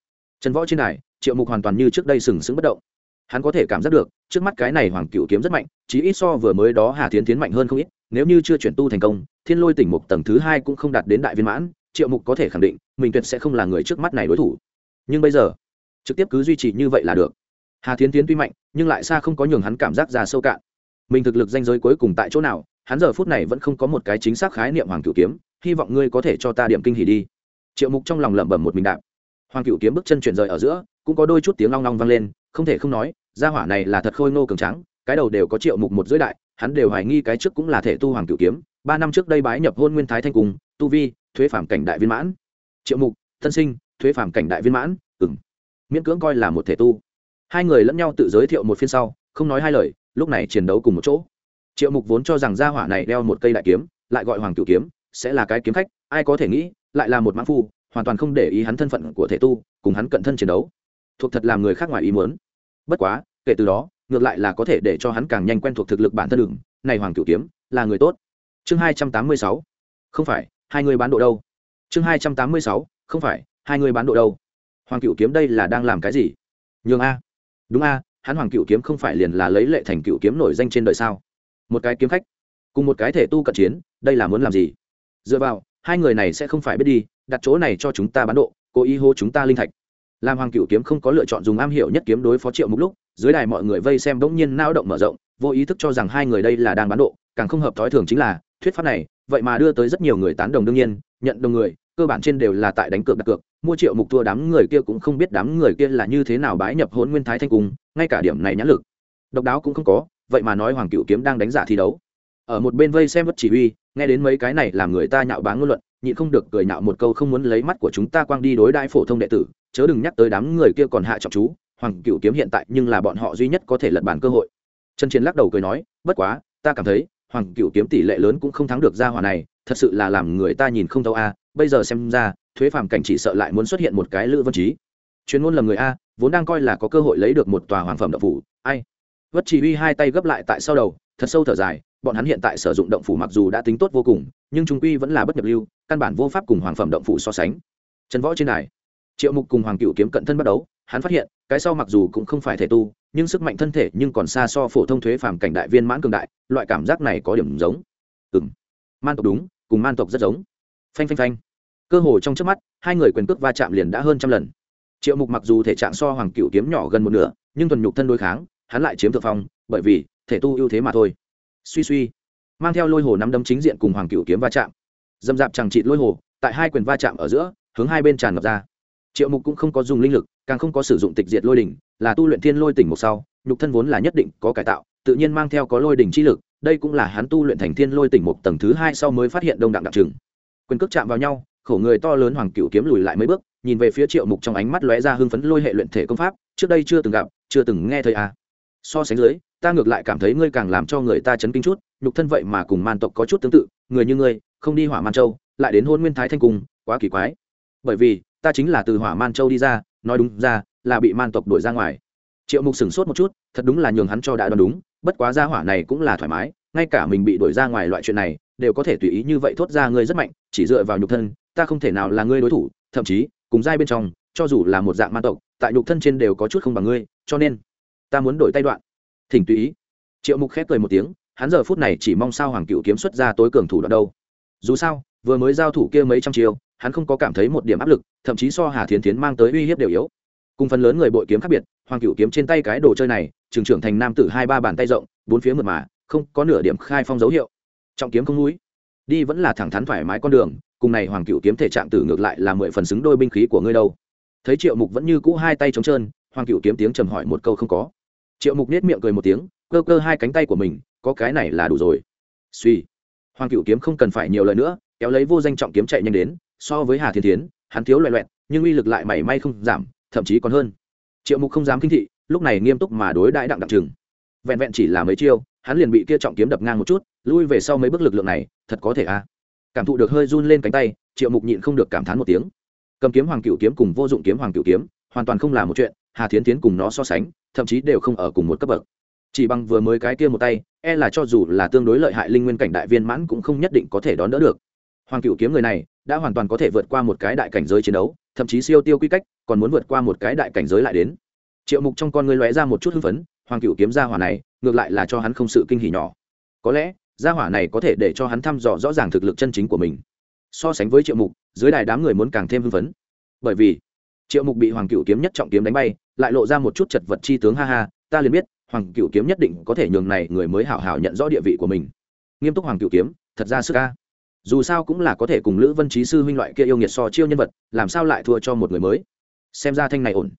Trần võ trên đài, triệu mục hoàn toàn như trước đây sừng sững bất động. Hắn có thể cảm giác được, trước mắt cái này hoàng cựu kiếm rất mạnh, chí ít so vừa mới đó hà tiến tiến mạnh hơn không ít, nếu như chưa chuyển tu thành công, thiên lôi tỉnh mục tầng thứ hai cũng không đạt đến đại viên mãn, triệu mục có thể khẳng định, mình tuyệt sẽ không là người trước mắt này đối thủ. Nhưng bây giờ, trực tiếp cứ duy trì như vậy là được. Hà tiến tiến tuy mạnh, nhưng lại xa không có nhường hắn cảm giác ra sâu cạn. Mình thực lực danh giới cuối cùng tại chỗ nào, hắn giờ phút này vẫn không có một cái chính xác khái niệm hoàng cựu kiếm, hy vọng ngươi có thể cho ta điểm kinh hỉ đi triệu mục trong lòng lẩm bẩm một mình đạp. Hoàng cựu kiếm bước chân chuyển rời ở giữa, cũng có đôi chút tiếng long long vang lên, không thể không nói, gia hỏa này là thật khôi ngô cường trắng cái đầu đều có triệu mục một dưới đại, hắn đều hoài nghi cái trước cũng là thể tu hoàng cửu kiếm, ba năm trước đây bái nhập hôn nguyên thái thanh cung, tu vi, thuế phản cảnh đại viên mãn. Triệu mục, thân sinh, thuế phản cảnh đại viên mãn ừng miễn cưỡng coi là một thể tu. Hai người lẫn nhau tự giới thiệu một phiên sau, không nói hai lời, lúc này chiến đấu cùng một chỗ. Triệu mục vốn cho rằng gia hỏa này đeo một cây đại kiếm, lại gọi hoàng cửu kiếm, sẽ là cái kiếm khách, ai có thể nghĩ lại là một mãn phu, hoàn toàn không để ý hắn thân phận của thể tu, cùng hắn cận thân chiến đấu. Thuộc thật làm người khác ngoài ý muốn. Bất quá, kể từ đó, ngược lại là có thể để cho hắn càng nhanh quen thuộc thực lực bản thân đường. Này hoàng cửu kiếm, là người tốt. Chương hai trăm tám mươi sáu. Không phải, hai người bán độ đâu. Chương hai trăm tám mươi sáu. Không phải, hai người bán độ đâu. Hoàng cửu kiếm đây là đang làm cái gì? Nhường a. Đúng a, hắn hoàng cửu kiếm không phải liền là lấy lệ thành cửu kiếm nổi danh trên đời sao? Một cái kiếm khách, cùng một cái thể tu cận chiến, đây là muốn làm gì? Dựa vào hai người này sẽ không phải biết đi, đặt chỗ này cho chúng ta bán độ, cố ý hô chúng ta linh thạch. Làm hoàng cựu kiếm không có lựa chọn dùng am hiểu nhất kiếm đối phó triệu mục lúc, dưới đài mọi người vây xem bỗng nhiên nao động mở rộng, vô ý thức cho rằng hai người đây là đang bán độ, càng không hợp thói thường chính là, thuyết pháp này, vậy mà đưa tới rất nhiều người tán đồng đương nhiên, nhận đồng người, cơ bản trên đều là tại đánh cược đặt cược, mua triệu mục thua đám người kia cũng không biết đám người kia là như thế nào bái nhập hôn nguyên thái thanh cung, ngay cả điểm này nhãn lực, độc đáo cũng không có, vậy mà nói hoàng cựu kiếm đang đánh giả thi đấu. Ở một bên vây xem bất chỉ huy nghe đến mấy cái này làm người ta nhạo báng ngôn luận, nhịn không được cười nhạo một câu không muốn lấy mắt của chúng ta quang đi đối đại phổ thông đệ tử, chớ đừng nhắc tới đám người kia còn hạ trọng chú, hoàng cựu kiếm hiện tại nhưng là bọn họ duy nhất có thể lật bàn cơ hội. Trần chiến lắc đầu cười nói, bất quá, ta cảm thấy, hoàng cựu kiếm tỷ lệ lớn cũng không thắng được gia hỏa này, thật sự là làm người ta nhìn không thấu a, bây giờ xem ra, thuế phàm cảnh chỉ sợ lại muốn xuất hiện một cái lữ vân trí. Chuyên môn lầm người a, vốn đang coi là có cơ hội lấy được một tòa hoàng phẩm đậu phủ, ai? Vất chỉ huy hai tay gấp lại tại sau đầu, thật sâu thở dài bọn hắn hiện tại sử dụng động phủ mặc dù đã tính tốt vô cùng nhưng trung quy vẫn là bất nhập lưu căn bản vô pháp cùng hoàng phẩm động phủ so sánh. Trần võ trên này, triệu mục cùng hoàng cựu kiếm cận thân bắt đấu hắn phát hiện cái sau mặc dù cũng không phải thể tu nhưng sức mạnh thân thể nhưng còn xa so phổ thông thuế phàm cảnh đại viên mãn cường đại loại cảm giác này có điểm giống. Ừ m man tộc đúng cùng man tộc rất giống. Phanh phanh phanh. Cơ hồ trong trước mắt hai người quyền cước va chạm liền đã hơn trăm lần. Triệu mục mặc dù thể trạng so hoàng cựu kiếm nhỏ gần một nửa nhưng thuần nhục thân đối kháng hắn lại chiếm thượng phong bởi vì thể tu ưu thế mà thôi suy suy, mang theo lôi hồ nắm đấm chính diện cùng hoàng cựu kiếm va chạm. Dâm dạp chẳng trị lôi hồ, tại hai quyền va chạm ở giữa, hướng hai bên tràn ngập ra. Triệu mục cũng không có dùng linh lực, càng không có sử dụng tịch diệt lôi đỉnh, là tu luyện thiên lôi tỉnh một sau, nhục thân vốn là nhất định có cải tạo, tự nhiên mang theo có lôi đỉnh chi lực, đây cũng là hắn tu luyện thành thiên lôi tỉnh một tầng thứ hai sau mới phát hiện đông đặng đặc trừng. Quyền cước chạm vào nhau, khổ người to lớn hoàng cựu kiếm lùi lại mấy bước, nhìn về phía triệu mục trong ánh mắt lóe ra hưng phấn lôi hệ luyện thể công pháp, trước đây chưa từng gặp, chưa từng nghe thấy à. so sánh dưới ta ngược lại cảm thấy ngươi càng làm cho người ta chấn kinh chút, nhục thân vậy mà cùng man tộc có chút tương tự, người như ngươi, không đi hỏa man châu, lại đến hôn nguyên thái thanh cung, quá kỳ quái. Bởi vì, ta chính là từ hỏa man châu đi ra, nói đúng ra, là bị man tộc đuổi ra ngoài. Triệu mục sửng sốt một chút, thật đúng là nhường hắn cho đã đoán đúng, bất quá ra hỏa này cũng là thoải mái, ngay cả mình bị đuổi ra ngoài loại chuyện này, đều có thể tùy ý như vậy thốt ra ngươi rất mạnh, chỉ dựa vào nhục thân, ta không thể nào là ngươi đối thủ, thậm chí, cùng giai bên trong, cho dù là một dạng man tộc, tại nhục thân trên đều có chút không bằng ngươi, cho nên, ta muốn đổi tay đoạn thỉnh tùy ý. Triệu mục khép cười một tiếng, hắn giờ phút này chỉ mong sao hoàng cựu kiếm xuất ra tối cường thủ đoạn đâu. Dù sao, vừa mới giao thủ kia mấy trăm chiều hắn không có cảm thấy một điểm áp lực, thậm chí so hà thiến tiến mang tới uy hiếp đều yếu. Cùng phần lớn người bội kiếm khác biệt, hoàng cựu kiếm trên tay cái đồ chơi này, trường trưởng thành nam tử hai ba bàn tay rộng, bốn phía mượt mà, không có nửa điểm khai phong dấu hiệu. Trọng kiếm không núi. Đi vẫn là thẳng thắn thoải mái con đường, cùng này hoàng cựu kiếm thể trạng tử ngược lại là mười phần xứng đôi binh khí của ngươi đâu. Thấy triệu mục vẫn như cũ hai tay trống trơn, hoàng cựu kiếm tiếng trầm hỏi một câu không có triệu mục nết miệng cười một tiếng, cơ cơ hai cánh tay của mình, có cái này là đủ rồi. Suy. Hoàng cựu kiếm không cần phải nhiều lời nữa, kéo lấy vô danh trọng kiếm chạy nhanh đến, so với hà thiên tiến hắn thiếu loại loẹt, nhưng uy lực lại mảy may không giảm, thậm chí còn hơn. Triệu mục không dám kinh thị, lúc này nghiêm túc mà đối đại đặng đặc trừng vẹn vẹn chỉ là mấy chiêu, hắn liền bị kia trọng kiếm đập ngang một chút, lui về sau mấy bước lực lượng này, thật có thể a. À. cảm thụ được hơi run lên cánh tay, triệu mục nhịn không được cảm thán một tiếng. Cầm kiếm hoàng cựu kiếm cùng vô dụng kiếm hoàng cựu kiếm, hoàn toàn không là một chuyện hà thiến tiến cùng nó so sánh, thậm chí đều không ở cùng một cấp bậc. Chỉ bằng vừa mới cái kia một tay e là cho dù là tương đối lợi hại linh nguyên cảnh đại viên mãn cũng không nhất định có thể đón đỡ được. Hoàng cựu kiếm người này, đã hoàn toàn có thể vượt qua một cái đại cảnh giới chiến đấu, thậm chí siêu tiêu quy cách, còn muốn vượt qua một cái đại cảnh giới lại đến. Triệu mục trong con người lóe ra một chút hưng phấn, hoàng cựu kiếm gia hỏa này, ngược lại là cho hắn không sự kinh hỉ nhỏ. Có lẽ, gia hỏa này có thể để cho hắn thăm dò rõ ràng thực lực chân chính của mình. So sánh với triệu mục, dưới đài đám người muốn càng thêm hưng phấn. Bởi vì, triệu mục bị hoàng cựu kiếm nhất trọng kiếm đánh bay lại lộ ra một chút chật vật chi tướng, ha ha, ta liền biết, hoàng cựu kiếm nhất định có thể nhường này người mới hảo hảo nhận rõ địa vị của mình. Nghiêm túc hoàng cựu kiếm, thật ra sức ca dù sao cũng là có thể cùng lữ vân trí sư huynh loại kia yêu nghiệt so chiêu nhân vật, làm sao lại thua cho một người mới? Xem ra thanh này ổn.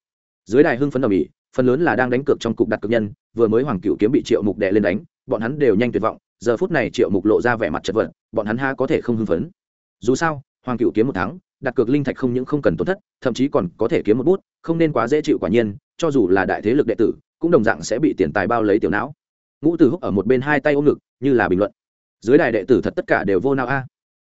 Dưới đài hưng phấn ở mỹ phần lớn là đang đánh cược trong cục đặt cược nhân, vừa mới hoàng cựu kiếm bị triệu mục đè lên đánh, bọn hắn đều nhanh tuyệt vọng, giờ phút này triệu mục lộ ra vẻ mặt chật vật, bọn hắn ha có thể không hưng phấn. Dù sao, hoàng cựu kiếm một tháng đặt cược linh thạch không những không cần tổn thất, thậm chí còn có thể kiếm một bút, không nên quá dễ chịu quả nhiên, cho dù là đại thế lực đệ tử, cũng đồng dạng sẽ bị tiền tài bao lấy tiểu não. Ngũ tử húc ở một bên hai tay ôm ngực, như là bình luận. Dưới đài đệ tử thật tất cả đều vô não a.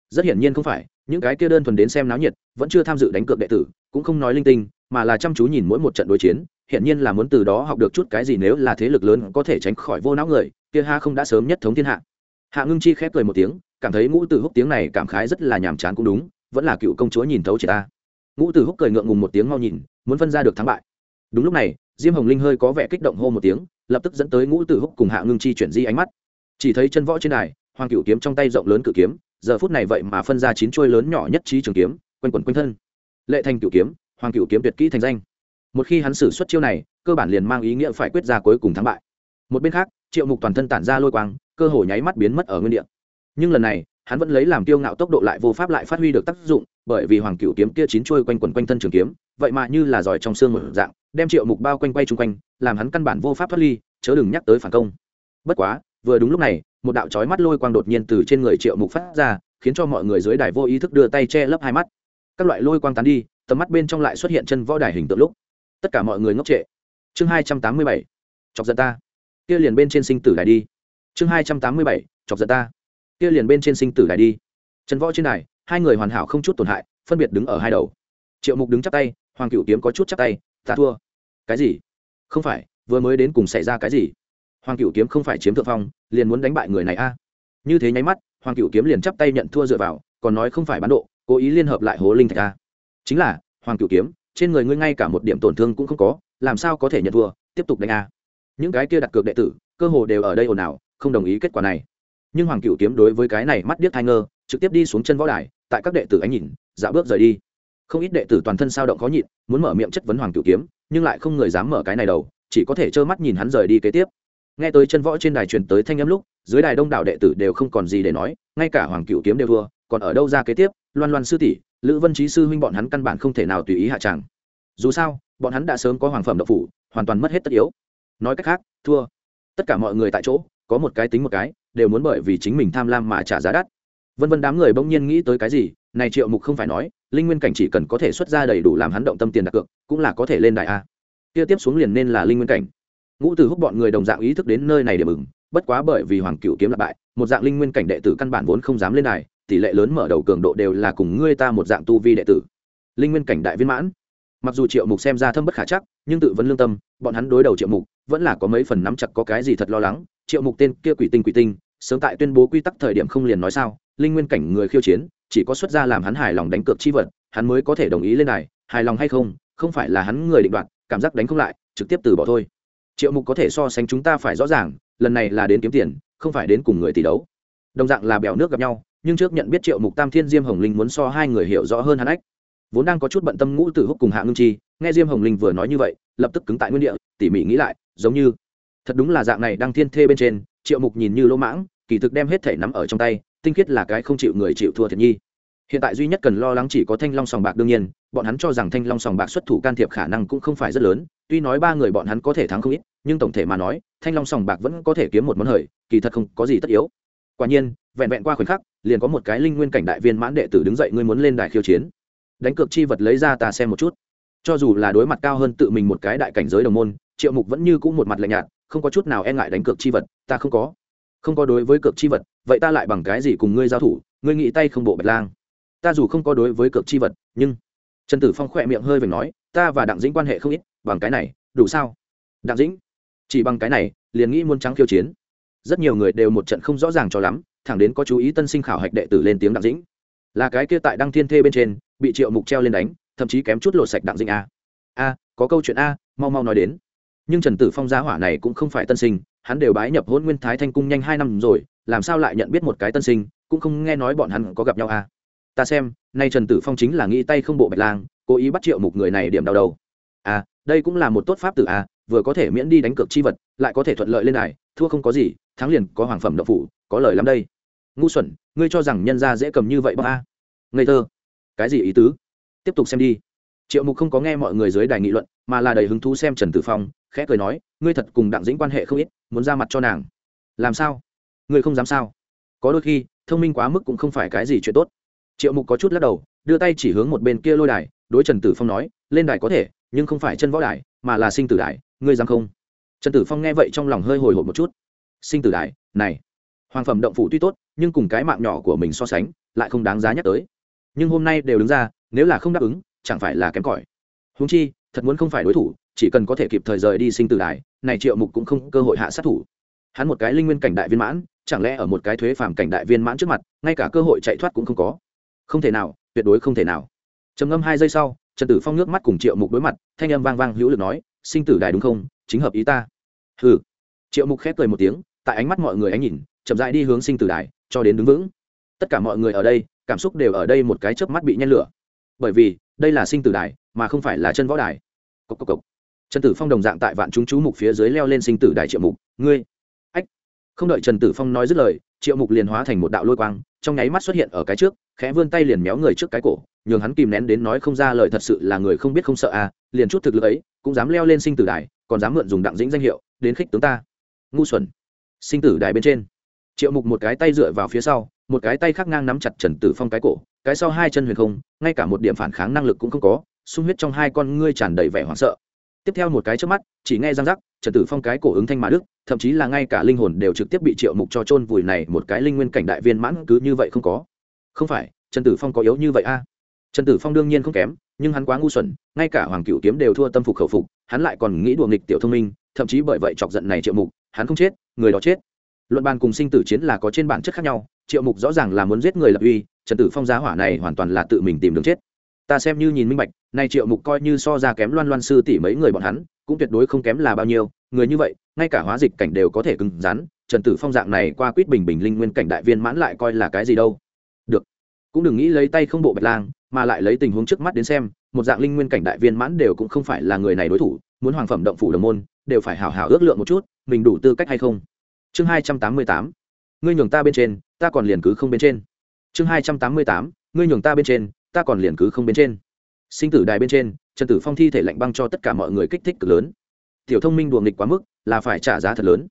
Rất hiển nhiên không phải, những cái kia đơn thuần đến xem náo nhiệt, vẫn chưa tham dự đánh cược đệ tử, cũng không nói linh tinh, mà là chăm chú nhìn mỗi một trận đối chiến, hiển nhiên là muốn từ đó học được chút cái gì nếu là thế lực lớn có thể tránh khỏi vô não người, kia ha không đã sớm nhất thống thiên hạ. Hạ ngưng chi khép cười một tiếng, cảm thấy ngũ tử húc tiếng này cảm khái rất là nhàm chán cũng đúng vẫn là cựu công chúa nhìn thấu chị ta. Ngũ tử húc cười ngượng ngùng một tiếng mau nhìn, muốn phân ra được thắng bại. Đúng lúc này, diêm hồng linh hơi có vẻ kích động hô một tiếng, lập tức dẫn tới ngũ tử húc cùng hạ ngưng chi chuyển di ánh mắt. Chỉ thấy chân võ trên đài, hoàng cựu kiếm trong tay rộng lớn cự kiếm, giờ phút này vậy mà phân ra chín chuôi lớn nhỏ nhất trí trường kiếm, quanh quẩn quanh thân. Lệ thành cựu kiếm, hoàng cựu kiếm tuyệt kỹ thành danh. Một khi hắn xử xuất chiêu này, cơ bản liền mang ý nghĩa phải quyết ra cuối cùng thắng bại. Một bên khác, triệu mục toàn thân tản ra lôi quang, cơ hồ nháy mắt biến mất ở nguyên địa. Nhưng lần này hắn vẫn lấy làm tiêu ngạo tốc độ lại vô pháp lại phát huy được tác dụng, bởi vì hoàng cựu kiếm kia chín chuôi quanh quẩn quanh thân trường kiếm, vậy mà như là giỏi trong xương một dạng, đem triệu mục bao quanh quay chung quanh, làm hắn căn bản vô pháp thoát ly, chớ đừng nhắc tới phản công. Bất quá, vừa đúng lúc này, một đạo chói mắt lôi quang đột nhiên từ trên người triệu mục phát ra, khiến cho mọi người dưới đài vô ý thức đưa tay che lấp hai mắt. Các loại lôi quang tán đi, tầm mắt bên trong lại xuất hiện chân võ đài hình tượng lúc. Tất cả mọi người ngốc trệ. Chương hai trăm tám mươi bảy. Chọc giận ta. Kia liền bên trên sinh tử đài đi. Chương hai trăm tám mươi bảy. Chọc giận ta kia liền bên trên sinh tử đài đi. Trần võ trên đài, hai người hoàn hảo không chút tổn hại, phân biệt đứng ở hai đầu. Triệu mục đứng chắp tay, hoàng cựu kiếm có chút chắp tay ta thua. Cái gì? Không phải, vừa mới đến cùng xảy ra cái gì? Hoàng cựu kiếm không phải chiếm thượng phong, liền muốn đánh bại người này a. Như thế nháy mắt, hoàng cựu kiếm liền chắp tay nhận thua dựa vào, còn nói không phải bán độ, cố ý liên hợp lại hố linh thạch a. Chính là, hoàng cựu kiếm, trên người ngươi ngay cả một điểm tổn thương cũng không có, làm sao có thể nhận thua, tiếp tục đánh a. Những cái kia đặt cược đệ tử, cơ hồ đều ở đây ồn ào, không đồng ý kết quả này nhưng hoàng cựu kiếm đối với cái này mắt điếc thai ngơ, trực tiếp đi xuống chân võ đài, tại các đệ tử ánh nhìn dạo bước rời đi. Không ít đệ tử toàn thân sao động khó nhịn, muốn mở miệng chất vấn hoàng cựu kiếm, nhưng lại không người dám mở cái này đầu, chỉ có thể trơ mắt nhìn hắn rời đi kế tiếp. Nghe tới chân võ trên đài truyền tới thanh âm lúc, dưới đài đông đảo đệ tử đều không còn gì để nói, ngay cả hoàng cựu kiếm đều thua, còn ở đâu ra kế tiếp, loan loan sư tỷ, lữ vân trí sư huynh bọn hắn căn bản không thể nào tùy ý hạ tràng. Dù sao, bọn hắn đã sớm có hoàng phẩm độc phủ, hoàn toàn mất hết tất yếu. Nói cách khác, thua. Tất cả mọi người tại chỗ, có một cái tính một cái đều muốn bởi vì chính mình tham lam mà trả giá đắt. Vân vân đám người bỗng nhiên nghĩ tới cái gì, này triệu mục không phải nói, linh nguyên cảnh chỉ cần có thể xuất ra đầy đủ làm hắn động tâm tiền đặt cược, cũng là có thể lên đại a. Kia tiếp xuống liền nên là linh nguyên cảnh. Ngũ từ húc bọn người đồng dạng ý thức đến nơi này để mừng, bất quá bởi vì hoàng cựu kiếm là bại, một dạng linh nguyên cảnh đệ tử căn bản vốn không dám lên đài, tỷ lệ lớn mở đầu cường độ đều là cùng ngươi ta một dạng tu vi đệ tử. Linh nguyên cảnh đại viên mãn mặc dù triệu mục xem ra thâm bất khả chắc, nhưng tự vấn lương tâm, bọn hắn đối đầu triệu mục, vẫn là có mấy phần nắm chặt có cái gì thật lo lắng. Triệu mục tên kia quỷ tinh quỷ tinh, sớm tại tuyên bố quy tắc thời điểm không liền nói sao, linh nguyên cảnh người khiêu chiến, chỉ có xuất ra làm hắn hài lòng đánh cược chi vật, hắn mới có thể đồng ý lên này, hài lòng hay không không phải là hắn người định đoạt, cảm giác đánh không lại, trực tiếp từ bỏ thôi. Triệu mục có thể so sánh chúng ta phải rõ ràng, lần này là đến kiếm tiền, không phải đến cùng người tỷ đấu. Đồng dạng là bèo nước gặp nhau, nhưng trước nhận biết triệu mục tam thiên diêm hồng linh muốn so hai người hiểu rõ hơn hắn ách vốn đang có chút bận tâm ngũ tử húc cùng hạ ngưng chi, nghe diêm hồng linh vừa nói như vậy, lập tức cứng tại nguyên địa, tỉ mỉ nghĩ lại, giống như, thật đúng là dạng này đang thiên thê bên trên, triệu mục nhìn như lỗ mãng, kỳ thực đem hết thể nắm ở trong tay, tinh khiết là cái không chịu người chịu thua thiệt nhi. Hiện tại duy nhất cần lo lắng chỉ có thanh long sòng bạc đương nhiên, bọn hắn cho rằng thanh long sòng bạc xuất thủ can thiệp khả năng cũng không phải rất lớn, tuy nói ba người bọn hắn có thể thắng không ít, nhưng tổng thể mà nói, thanh long sòng bạc vẫn có thể kiếm một món hời, kỳ thật không có gì tất yếu. Quả nhiên, vẹn vẹn qua khoảnh khắc, liền có một cái linh nguyên cảnh đại viên mãn đệ tử đứng dậy, ngươi muốn lên đài khiêu chiến đánh cược chi vật lấy ra ta xem một chút. Cho dù là đối mặt cao hơn tự mình một cái đại cảnh giới đồng môn, triệu mục vẫn như cũng một mặt lạnh nhạt, không có chút nào e ngại đánh cược chi vật, ta không có. Không có đối với cược chi vật, vậy ta lại bằng cái gì cùng ngươi giao thủ, ngươi nghĩ tay không bộ bạch lang. Ta dù không có đối với cược chi vật, nhưng trần tử phong khỏe miệng hơi vểnh nói, ta và đặng dĩnh quan hệ không ít, bằng cái này, đủ sao? Đặng dĩnh, chỉ bằng cái này, liền nghĩ muốn trắng khiêu chiến. Rất nhiều người đều một trận không rõ ràng cho lắm, thẳng đến có chú ý tân sinh khảo hạch đệ tử lên tiếng đặng dĩnh. Là cái kia tại đăng thiên thê bên trên bị triệu mục treo lên đánh, thậm chí kém chút lột sạch đặng dinh a. A, có câu chuyện a, mau mau nói đến. Nhưng trần tử phong giá hỏa này cũng không phải tân sinh, hắn đều bái nhập hôn nguyên thái thanh cung nhanh hai năm rồi, làm sao lại nhận biết một cái tân sinh, cũng không nghe nói bọn hắn có gặp nhau a. Ta xem, nay trần tử phong chính là nghĩ tay không bộ bạch lang, cố ý bắt triệu mục người này điểm đau đầu. À đây cũng là một tốt pháp tử a, vừa có thể miễn đi đánh cược chi vật, lại có thể thuận lợi lên này thua không có gì, thắng liền có hoàng phẩm đậu phủ, có lời lắm đây. Ngu xuẩn, ngươi cho rằng nhân ra dễ cầm như vậy bác a. Ngây thơ cái gì ý tứ? Tiếp tục xem đi. Triệu mục không có nghe mọi người dưới đài nghị luận, mà là đầy hứng thú xem trần tử phong, khẽ cười nói, ngươi thật cùng đặng dĩnh quan hệ không ít, muốn ra mặt cho nàng. Làm sao? Ngươi không dám sao? Có đôi khi, thông minh quá mức cũng không phải cái gì chuyện tốt. Triệu mục có chút lắc đầu, đưa tay chỉ hướng một bên kia lôi đài, đối trần tử phong nói, lên đài có thể, nhưng không phải chân võ đài, mà là sinh tử đài, ngươi dám không? Trần tử phong nghe vậy trong lòng hơi hồi hộp một chút. Sinh tử đài, này, hoàng phẩm động phủ tuy tốt, nhưng cùng cái mạng nhỏ của mình so sánh, lại không đáng giá nhắc tới nhưng hôm nay đều đứng ra, nếu là không đáp ứng, chẳng phải là kém cỏi. Húng chi, thật muốn không phải đối thủ, chỉ cần có thể kịp thời rời đi sinh tử đài, này triệu mục cũng không cơ hội hạ sát thủ. Hắn một cái linh nguyên cảnh đại viên mãn, chẳng lẽ ở một cái thuế phàm cảnh đại viên mãn trước mặt, ngay cả cơ hội chạy thoát cũng không có? Không thể nào, tuyệt đối không thể nào. Trầm ngâm hai giây sau, trần tử phong nước mắt cùng triệu mục đối mặt, thanh âm vang vang hữu lực nói, sinh tử đài đúng không? Chính hợp ý ta. Hừ. Triệu mục khép cười một tiếng, tại ánh mắt mọi người ánh nhìn, chậm dại đi hướng sinh tử đài, cho đến đứng vững. Tất cả mọi người ở đây cảm xúc đều ở đây một cái chớp mắt bị nhen lửa. Bởi vì, đây là sinh tử đài, mà không phải là chân võ đài. Cốc cốc cốc. trần tử phong đồng dạng tại vạn chúng chú mục phía dưới leo lên sinh tử đài triệu mục. Ngươi. Ách. Không đợi trần tử phong nói dứt lời, triệu mục liền hóa thành một đạo lôi quang, trong nháy mắt xuất hiện ở cái trước, khẽ vươn tay liền méo người trước cái cổ, nhường hắn kìm nén đến nói không ra lời thật sự là người không biết không sợ à liền chút thực lực ấy, cũng dám leo lên sinh tử đài, còn dám mượn dùng đặng dĩnh danh hiệu, đến khích tướng ta. Ngu xuẩn. Sinh tử đài bên trên. Triệu mục một cái tay dựa vào phía sau một cái tay khác ngang nắm chặt trần tử phong cái cổ, cái sau hai chân huyền không, ngay cả một điểm phản kháng năng lực cũng không có, sung huyết trong hai con ngươi tràn đầy vẻ hoảng sợ. Tiếp theo một cái trước mắt, chỉ nghe răng rắc, trần tử phong cái cổ ứng thanh mà đức thậm chí là ngay cả linh hồn đều trực tiếp bị triệu mục cho chôn vùi này một cái linh nguyên cảnh đại viên mãn cứ như vậy không có. Không phải, trần tử phong có yếu như vậy a? Trần tử phong đương nhiên không kém, nhưng hắn quá ngu xuẩn, ngay cả hoàng cựu kiếm đều thua tâm phục khẩu phục, hắn lại còn nghĩ đùa nghịch tiểu thông minh, thậm chí bởi vậy chọc giận này triệu mục, hắn không chết, người đó chết. Luận bàn cùng sinh tử chiến là có trên bản chất khác nhau triệu mục rõ ràng là muốn giết người lập uy, trần tử phong giá hỏa này hoàn toàn là tự mình tìm đường chết. Ta xem như nhìn minh bạch, nay triệu mục coi như so ra kém loan loan sư tỷ mấy người bọn hắn, cũng tuyệt đối không kém là bao nhiêu, người như vậy, ngay cả hóa dịch cảnh đều có thể cứng rắn, trần tử phong dạng này qua quýt bình bình linh nguyên cảnh đại viên mãn lại coi là cái gì đâu. Được, cũng đừng nghĩ lấy tay không bộ bạch lang, mà lại lấy tình huống trước mắt đến xem, một dạng linh nguyên cảnh đại viên mãn đều cũng không phải là người này đối thủ, muốn hoàng phẩm động phủ đồng môn, đều phải hào hào ước lượng một chút, mình đủ tư cách hay không. Chương hai trăm tám mươi tám, ngươi nhường ta bên trên ta còn liền cứ không bên trên. Chương hai trăm tám mươi tám, ngươi nhường ta bên trên, ta còn liền cứ không bên trên. Sinh tử đài bên trên, trần tử phong thi thể lạnh băng cho tất cả mọi người kích thích cực lớn. Tiểu thông minh đùa nghịch quá mức, là phải trả giá thật lớn.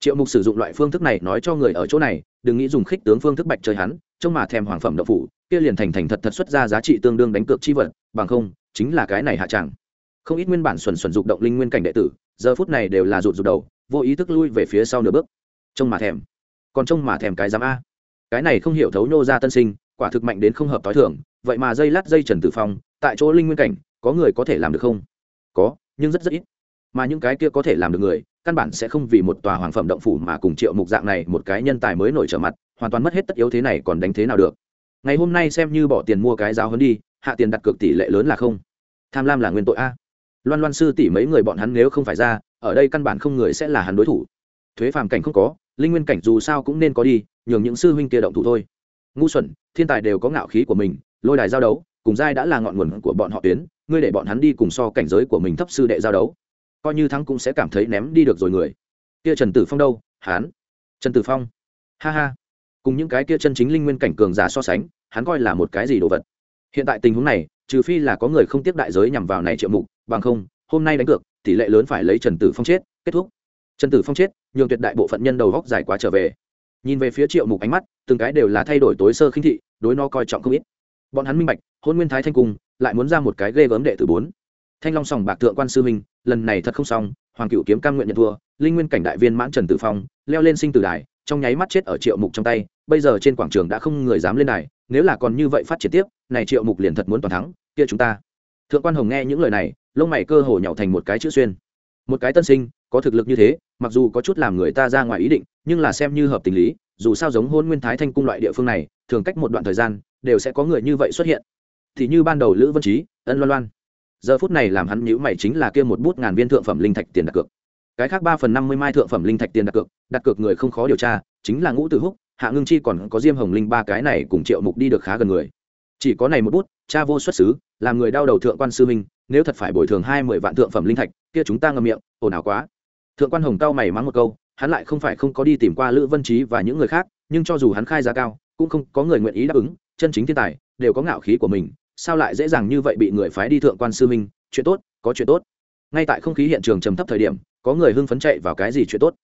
Triệu mục sử dụng loại phương thức này nói cho người ở chỗ này, đừng nghĩ dùng khích tướng phương thức bạch chơi hắn, trông mà thèm hoàng phẩm đậu phụ kia liền thành thành thật thật xuất ra giá trị tương đương đánh cược chi vật, bằng không, chính là cái này hạ chẳng. Không ít nguyên bản xuẩn xuẩn dục động linh nguyên cảnh đệ tử, giờ phút này đều là rụt rụt đầu, vô ý thức lui về phía sau nửa bước. Trông mà thèm. Còn trông mà thèm cái giám a cái này không hiểu thấu nhô ra tân sinh, quả thực mạnh đến không hợp t h i thưởng vậy mà dây lát dây trần tử phong, tại chỗ linh nguyên cảnh, có người có thể làm được không? Có, nhưng rất rất ít. Mà những cái kia có thể làm được người, căn bản sẽ không vì một tòa hoàng phẩm động phủ mà cùng triệu mục dạng này một cái nhân tài mới nổi trở mặt, hoàn toàn mất hết tất yếu thế này còn đánh thế nào được? Ngày hôm nay xem như bỏ tiền mua cái giáo hơn đi, hạ tiền đặt cược tỷ lệ lớn là không. Tham lam là nguyên tội a. Loan loan sư tỷ mấy người bọn hắn nếu không phải ra, ở đây căn bản không người sẽ là hắn đối thủ. Thuế phàm cảnh không có, linh nguyên cảnh dù sao cũng nên có đi nhường những sư huynh kia động thủ thôi. Ngu xuẩn, thiên tài đều có ngạo khí của mình, lôi đài giao đấu, cùng giai đã là ngọn nguồn của bọn họ tuyến, ngươi để bọn hắn đi cùng so cảnh giới của mình thấp sư đệ giao đấu. Coi như thắng cũng sẽ cảm thấy ném đi được rồi người. Kia trần tử phong đâu? Hán. Trần tử phong. Ha ha. Cùng những cái kia chân chính linh nguyên cảnh cường giả so sánh, hắn coi là một cái gì đồ vật. Hiện tại tình huống này, trừ phi là có người không tiếp đại giới nhằm vào này triệu mục, bằng không, hôm nay đánh cược, tỷ lệ lớn phải lấy trần tử phong chết, kết thúc. Trần tử phong chết, nhường tuyệt đại bộ phận nhân đầu góc dài quá trở về nhìn về phía triệu mục ánh mắt, từng cái đều là thay đổi tối sơ khinh thị, đối nó coi trọng không ít. Bọn hắn minh bạch, hôn nguyên thái thanh cung lại muốn ra một cái ghê gớm đệ tử bốn. Thanh long sòng bạc thượng quan sư minh lần này thật không xong, hoàng cựu kiếm cam nguyện nhận thua, linh nguyên cảnh đại viên mãn trần tử phong, leo lên sinh tử đài, trong nháy mắt chết ở triệu mục trong tay, bây giờ trên quảng trường đã không người dám lên đài, nếu là còn như vậy phát triển tiếp, này triệu mục liền thật muốn toàn thắng, kia chúng ta. Thượng quan hồng nghe những lời này, lông mày cơ hồ nhậu thành một cái chữ xuyên. Một cái tân sinh có thực lực như thế, mặc dù có chút làm người ta ra ngoài ý định, nhưng là xem như hợp tình lý, dù sao giống hôn nguyên thái thanh cung loại địa phương này, thường cách một đoạn thời gian, đều sẽ có người như vậy xuất hiện. Thì như ban đầu lữ vân trí, ân loan loan. Giờ phút này làm hắn nhữ mày chính là kia một bút ngàn viên thượng phẩm linh thạch tiền đặt cược. Cái khác ba phần năm mươi mai thượng phẩm linh thạch tiền đặt cược đặt cược người không khó điều tra, chính là ngũ tử húc, hạ ngưng chi còn có diêm hồng linh ba cái này cùng triệu mục đi được khá gần người. Chỉ có này một bút, cha vô xuất xứ, làm người đau đầu thượng quan sư minh nếu thật phải bồi thường hai mươi vạn thượng phẩm linh thạch, kia chúng ta ngậm miệng, ồn ào quá thượng quan hồng cao mày mắng một câu, hắn lại không phải không có đi tìm qua lữ vân trí và những người khác, nhưng cho dù hắn khai giá cao, cũng không có người nguyện ý đáp ứng, chân chính thiên tài, đều có ngạo khí của mình, sao lại dễ dàng như vậy bị người phái đi thượng quan sư minh? Chuyện tốt, có chuyện tốt. Ngay tại không khí hiện trường trầm thấp thời điểm, có người hưng phấn chạy vào cái gì chuyện tốt?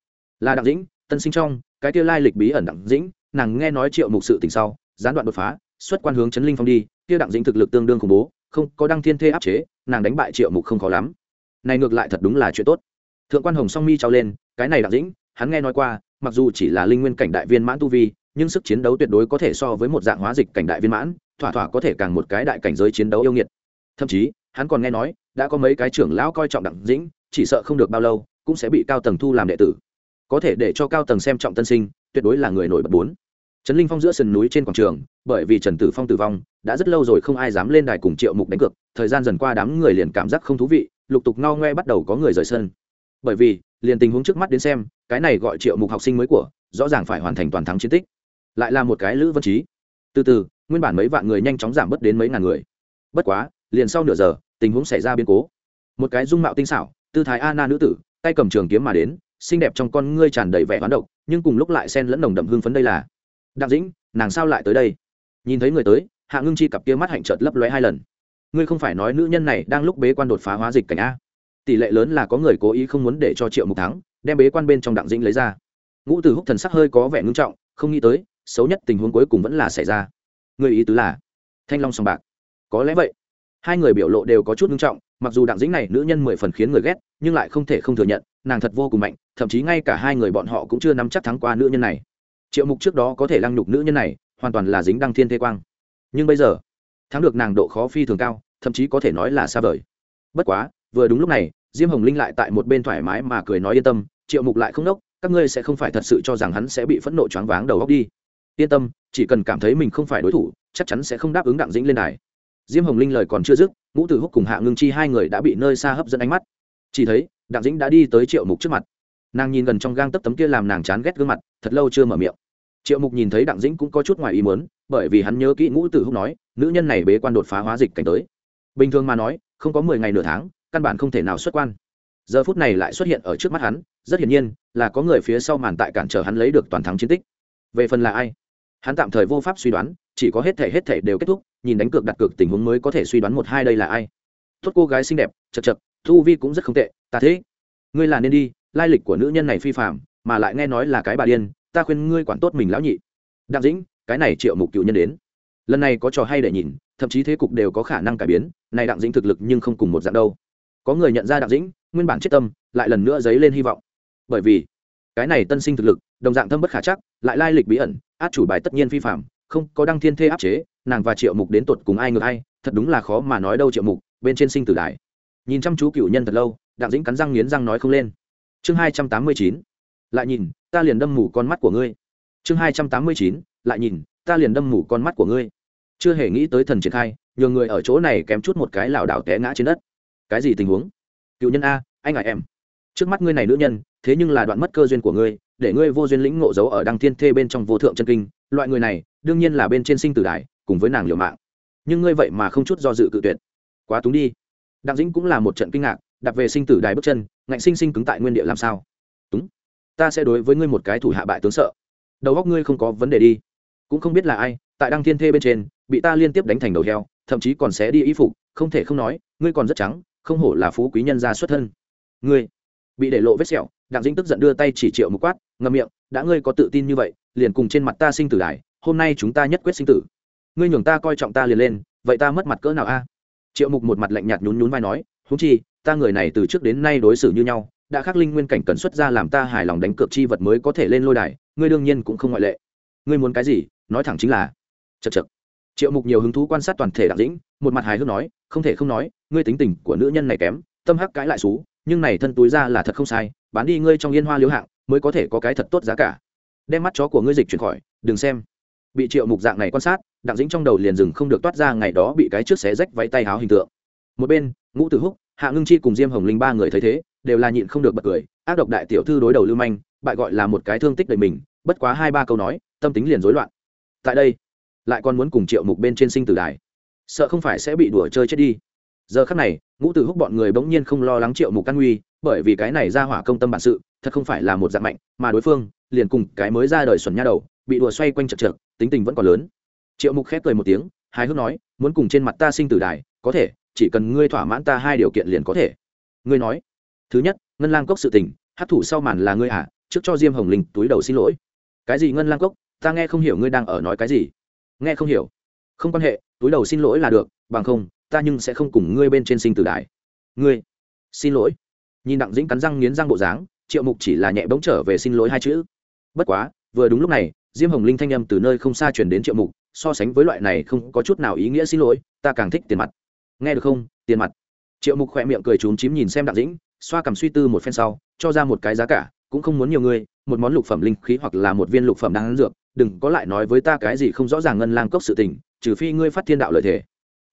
Là đặng dĩnh, tân sinh trong, cái kia lai lịch bí ẩn đặng dĩnh, nàng nghe nói triệu mục sự tình sau, gián đoạn đột phá, xuất quan hướng chấn linh phong đi, kia đặng dĩnh thực lực tương đương khủng bố, không có đăng thiên thê áp chế, nàng đánh bại triệu mục không khó lắm. Này ngược lại thật đúng là chuyện tốt thượng quan hồng song mi trao lên, cái này đặc dĩnh, hắn nghe nói qua, mặc dù chỉ là linh nguyên cảnh đại viên mãn tu vi, nhưng sức chiến đấu tuyệt đối có thể so với một dạng hóa dịch cảnh đại viên mãn, thỏa thỏa có thể càng một cái đại cảnh giới chiến đấu yêu nghiệt. Thậm chí, hắn còn nghe nói, đã có mấy cái trưởng lão coi trọng đặng dĩnh, chỉ sợ không được bao lâu, cũng sẽ bị cao tầng thu làm đệ tử. Có thể để cho cao tầng xem trọng tân sinh, tuyệt đối là người nổi bật bốn. Trấn linh phong giữa sườn núi trên quảng trường, bởi vì trần tử phong tử vong, đã rất lâu rồi không ai dám lên đài cùng triệu mục đánh cược, thời gian dần qua đám người liền cảm giác không thú vị, lục tục no ngoe bắt đầu có người rời sân bởi vì, liền tình huống trước mắt đến xem, cái này gọi triệu mục học sinh mới của, rõ ràng phải hoàn thành toàn thắng chiến tích. Lại là một cái lữ vân trí. Từ từ, nguyên bản mấy vạn người nhanh chóng giảm bớt đến mấy ngàn người. Bất quá, liền sau nửa giờ, tình huống xảy ra biến cố. Một cái dung mạo tinh xảo, tư thái a na nữ tử, tay cầm trường kiếm mà đến, xinh đẹp trong con ngươi tràn đầy vẻ hoán độc, nhưng cùng lúc lại xen lẫn nồng đậm hương phấn đây là. Đặng dĩnh, nàng sao lại tới đây? Nhìn thấy người tới, hạ ngưng chi cặp kia mắt hạnh trợt lấp lóe hai lần. Ngươi không phải nói nữ nhân này đang lúc bế quan đột phá hóa dịch cảnh a? Tỷ lệ lớn là có người cố ý không muốn để cho triệu mục thắng, đem bế quan bên trong đặng dĩnh lấy ra. Ngũ từ húc thần sắc hơi có vẻ ngưng trọng, không nghĩ tới, xấu nhất tình huống cuối cùng vẫn là xảy ra. Người ý tứ là, thanh long sòng bạc. Có lẽ vậy. Hai người biểu lộ đều có chút ngưng trọng, mặc dù đặng dĩnh này nữ nhân mười phần khiến người ghét, nhưng lại không thể không thừa nhận, nàng thật vô cùng mạnh, thậm chí ngay cả hai người bọn họ cũng chưa nắm chắc thắng qua nữ nhân này. Triệu mục trước đó có thể lăng nhục nữ nhân này, hoàn toàn là dính đăng thiên thế quang. Nhưng bây giờ, thắng được nàng độ khó phi thường cao, thậm chí có thể nói là xa vời. Bất quá, vừa đúng lúc này diêm hồng linh lại tại một bên thoải mái mà cười nói yên tâm, triệu mục lại không đốc các ngươi sẽ không phải thật sự cho rằng hắn sẽ bị phẫn nộ choáng váng đầu góc đi. Yên tâm, chỉ cần cảm thấy mình không phải đối thủ, chắc chắn sẽ không đáp ứng đặng dĩnh lên đài. Diêm hồng linh lời còn chưa dứt, ngũ tử húc cùng hạ ngưng chi hai người đã bị nơi xa hấp dẫn ánh mắt. Chỉ thấy, đặng dĩnh đã đi tới triệu mục trước mặt. Nàng nhìn gần trong gang tấp tấm kia làm nàng chán ghét gương mặt, thật lâu chưa mở miệng. Triệu mục nhìn thấy đặng dĩnh cũng có chút ngoài ý muốn, bởi vì hắn nhớ kỹ ngũ tử húc nói, nữ nhân này bế quan đột phá hóa dịch cảnh tới. Bình thường mà nói, không có mười ngày nửa tháng căn bản không thể nào xuất quan. Giờ phút này lại xuất hiện ở trước mắt hắn, rất hiển nhiên là có người phía sau màn tại cản trở hắn lấy được toàn thắng chiến tích. Về phần là ai? Hắn tạm thời vô pháp suy đoán, chỉ có hết thể hết thể đều kết thúc, nhìn đánh cược đặt cược tình huống mới có thể suy đoán một hai đây là ai. Tốt cô gái xinh đẹp, chật chật, thu vi cũng rất không tệ, ta thế. Ngươi là nên đi, lai lịch của nữ nhân này phi phạm, mà lại nghe nói là cái bà điên, ta khuyên ngươi quản tốt mình lão nhị. Đặng dĩnh, cái này triệu mục cựu nhân đến. Lần này có trò hay để nhìn, thậm chí thế cục đều có khả năng cải biến, này đặng dĩnh thực lực nhưng không cùng một dạng đâu có người nhận ra đặng dĩnh, nguyên bản chết tâm, lại lần nữa dấy lên hy vọng. Bởi vì, cái này tân sinh thực lực, đồng dạng thâm bất khả chắc, lại lai lịch bí ẩn, át chủ bài tất nhiên phi phạm không có đăng thiên thê áp chế, nàng và triệu mục đến tột cùng ai ngược ai, thật đúng là khó mà nói đâu triệu mục, bên trên sinh tử đài. Nhìn chăm chú cựu nhân thật lâu, đặng dĩnh cắn răng nghiến răng nói không lên. Chương hai trăm tám mươi chín, lại nhìn, ta liền đâm mù con mắt của ngươi. Chương hai trăm tám mươi chín, lại nhìn, ta liền đâm mù con mắt của ngươi. Chưa hề nghĩ tới thần triển khai, nhường người ở chỗ này kém chút một cái lảo đảo té ngã trên đất cái gì tình huống? Cựu nhân a, anh ngại em. Trước mắt ngươi này nữ nhân, thế nhưng là đoạn mất cơ duyên của ngươi, để ngươi vô duyên lĩnh ngộ dấu ở đăng thiên thê bên trong vô thượng chân kinh. Loại người này, đương nhiên là bên trên sinh tử đài cùng với nàng liều mạng. Nhưng ngươi vậy mà không chút do dự cự tuyệt. Quá túng đi. Đặng dĩnh cũng là một trận kinh ngạc, đặt về sinh tử đài bước chân, ngạnh sinh sinh cứng tại nguyên địa làm sao? Túng. Ta sẽ đối với ngươi một cái thủ hạ bại tướng sợ. Đầu góc ngươi không có vấn đề đi. Cũng không biết là ai, tại đăng thiên thê bên trên, bị ta liên tiếp đánh thành đầu heo, thậm chí còn sẽ đi y phục, không thể không nói, ngươi còn rất trắng không hổ là phú quý nhân gia xuất thân. Ngươi bị để lộ vết sẹo, đặng dĩnh tức giận đưa tay chỉ triệu một quát, ngậm miệng, đã ngươi có tự tin như vậy, liền cùng trên mặt ta sinh tử đài hôm nay chúng ta nhất quyết sinh tử. Ngươi nhường ta coi trọng ta liền lên, vậy ta mất mặt cỡ nào a? Triệu mục một mặt lạnh nhạt nhún nhún vai nói húng chi, ta người này từ trước đến nay đối xử như nhau, đã khắc linh nguyên cảnh cần xuất ra làm ta hài lòng đánh cược chi vật mới có thể lên lôi đài, ngươi đương nhiên cũng không ngoại lệ. Ngươi muốn cái gì, nói thẳng chính là chật chật triệu mục nhiều hứng thú quan sát toàn thể đặng dĩnh, một mặt hài hước nói, không thể không nói, ngươi tính tình của nữ nhân này kém, tâm hắc cãi lại xú, nhưng này thân túi ra là thật không sai, bán đi ngươi trong yên hoa liếu hạng, mới có thể có cái thật tốt giá cả. Đem mắt chó của ngươi dịch chuyển khỏi, đừng xem. Bị triệu mục dạng này quan sát, đặng dĩnh trong đầu liền dừng không được toát ra ngày đó bị cái trước xé rách váy tay háo hình tượng. Một bên, ngũ tử húc, hạ ngưng chi cùng diêm hồng linh ba người thấy thế, đều là nhịn không được bật cười, ác độc đại tiểu thư đối đầu lưu manh, bại gọi là một cái thương tích đầy mình, bất quá hai ba câu nói, tâm tính liền rối loạn. Tại đây lại còn muốn cùng triệu mục bên trên sinh tử đài. Sợ không phải sẽ bị đùa chơi chết đi. Giờ khắc này, ngũ tử húc bọn người bỗng nhiên không lo lắng triệu mục căn nguy, bởi vì cái này ra hỏa công tâm bản sự, thật không phải là một dạng mạnh, mà đối phương, liền cùng cái mới ra đời xuẩn nha đầu, bị đùa xoay quanh chật chật tính tình vẫn còn lớn. Triệu mục khép cười một tiếng, hài hước nói, muốn cùng trên mặt ta sinh tử đài, có thể, chỉ cần ngươi thỏa mãn ta hai điều kiện liền có thể. Ngươi nói, thứ nhất, ngân lang cốc sự tình hát thủ sau màn là ngươi à trước cho diêm hồng linh túi đầu xin lỗi. Cái gì ngân lang cốc? Ta nghe không hiểu ngươi đang ở nói cái gì nghe không hiểu. Không quan hệ, túi đầu xin lỗi là được, bằng không, ta nhưng sẽ không cùng ngươi bên trên sinh tử đài ngươi, xin lỗi. Nhìn đặng dĩnh cắn răng nghiến răng bộ dáng, triệu mục chỉ là nhẹ bỗng trở về xin lỗi hai chữ. Bất quá, vừa đúng lúc này, diêm hồng linh thanh â m từ nơi không xa chuyển đến triệu mục, so sánh với loại này không có chút nào ý nghĩa xin lỗi, ta càng thích tiền mặt. Nghe được không? Tiền mặt. Triệu mục khỏe miệng cười trốn chím nhìn xem đặng dĩnh, xoa cầm suy tư một phen sau, cho ra một cái giá cả, cũng không muốn nhiều người, một món lục phẩm linh khí hoặc là một viên lục phẩm đáng dược đừng có lại nói với ta cái gì không rõ ràng ngân lang cốc sự tình, trừ phi ngươi phát thiên đạo lợi thể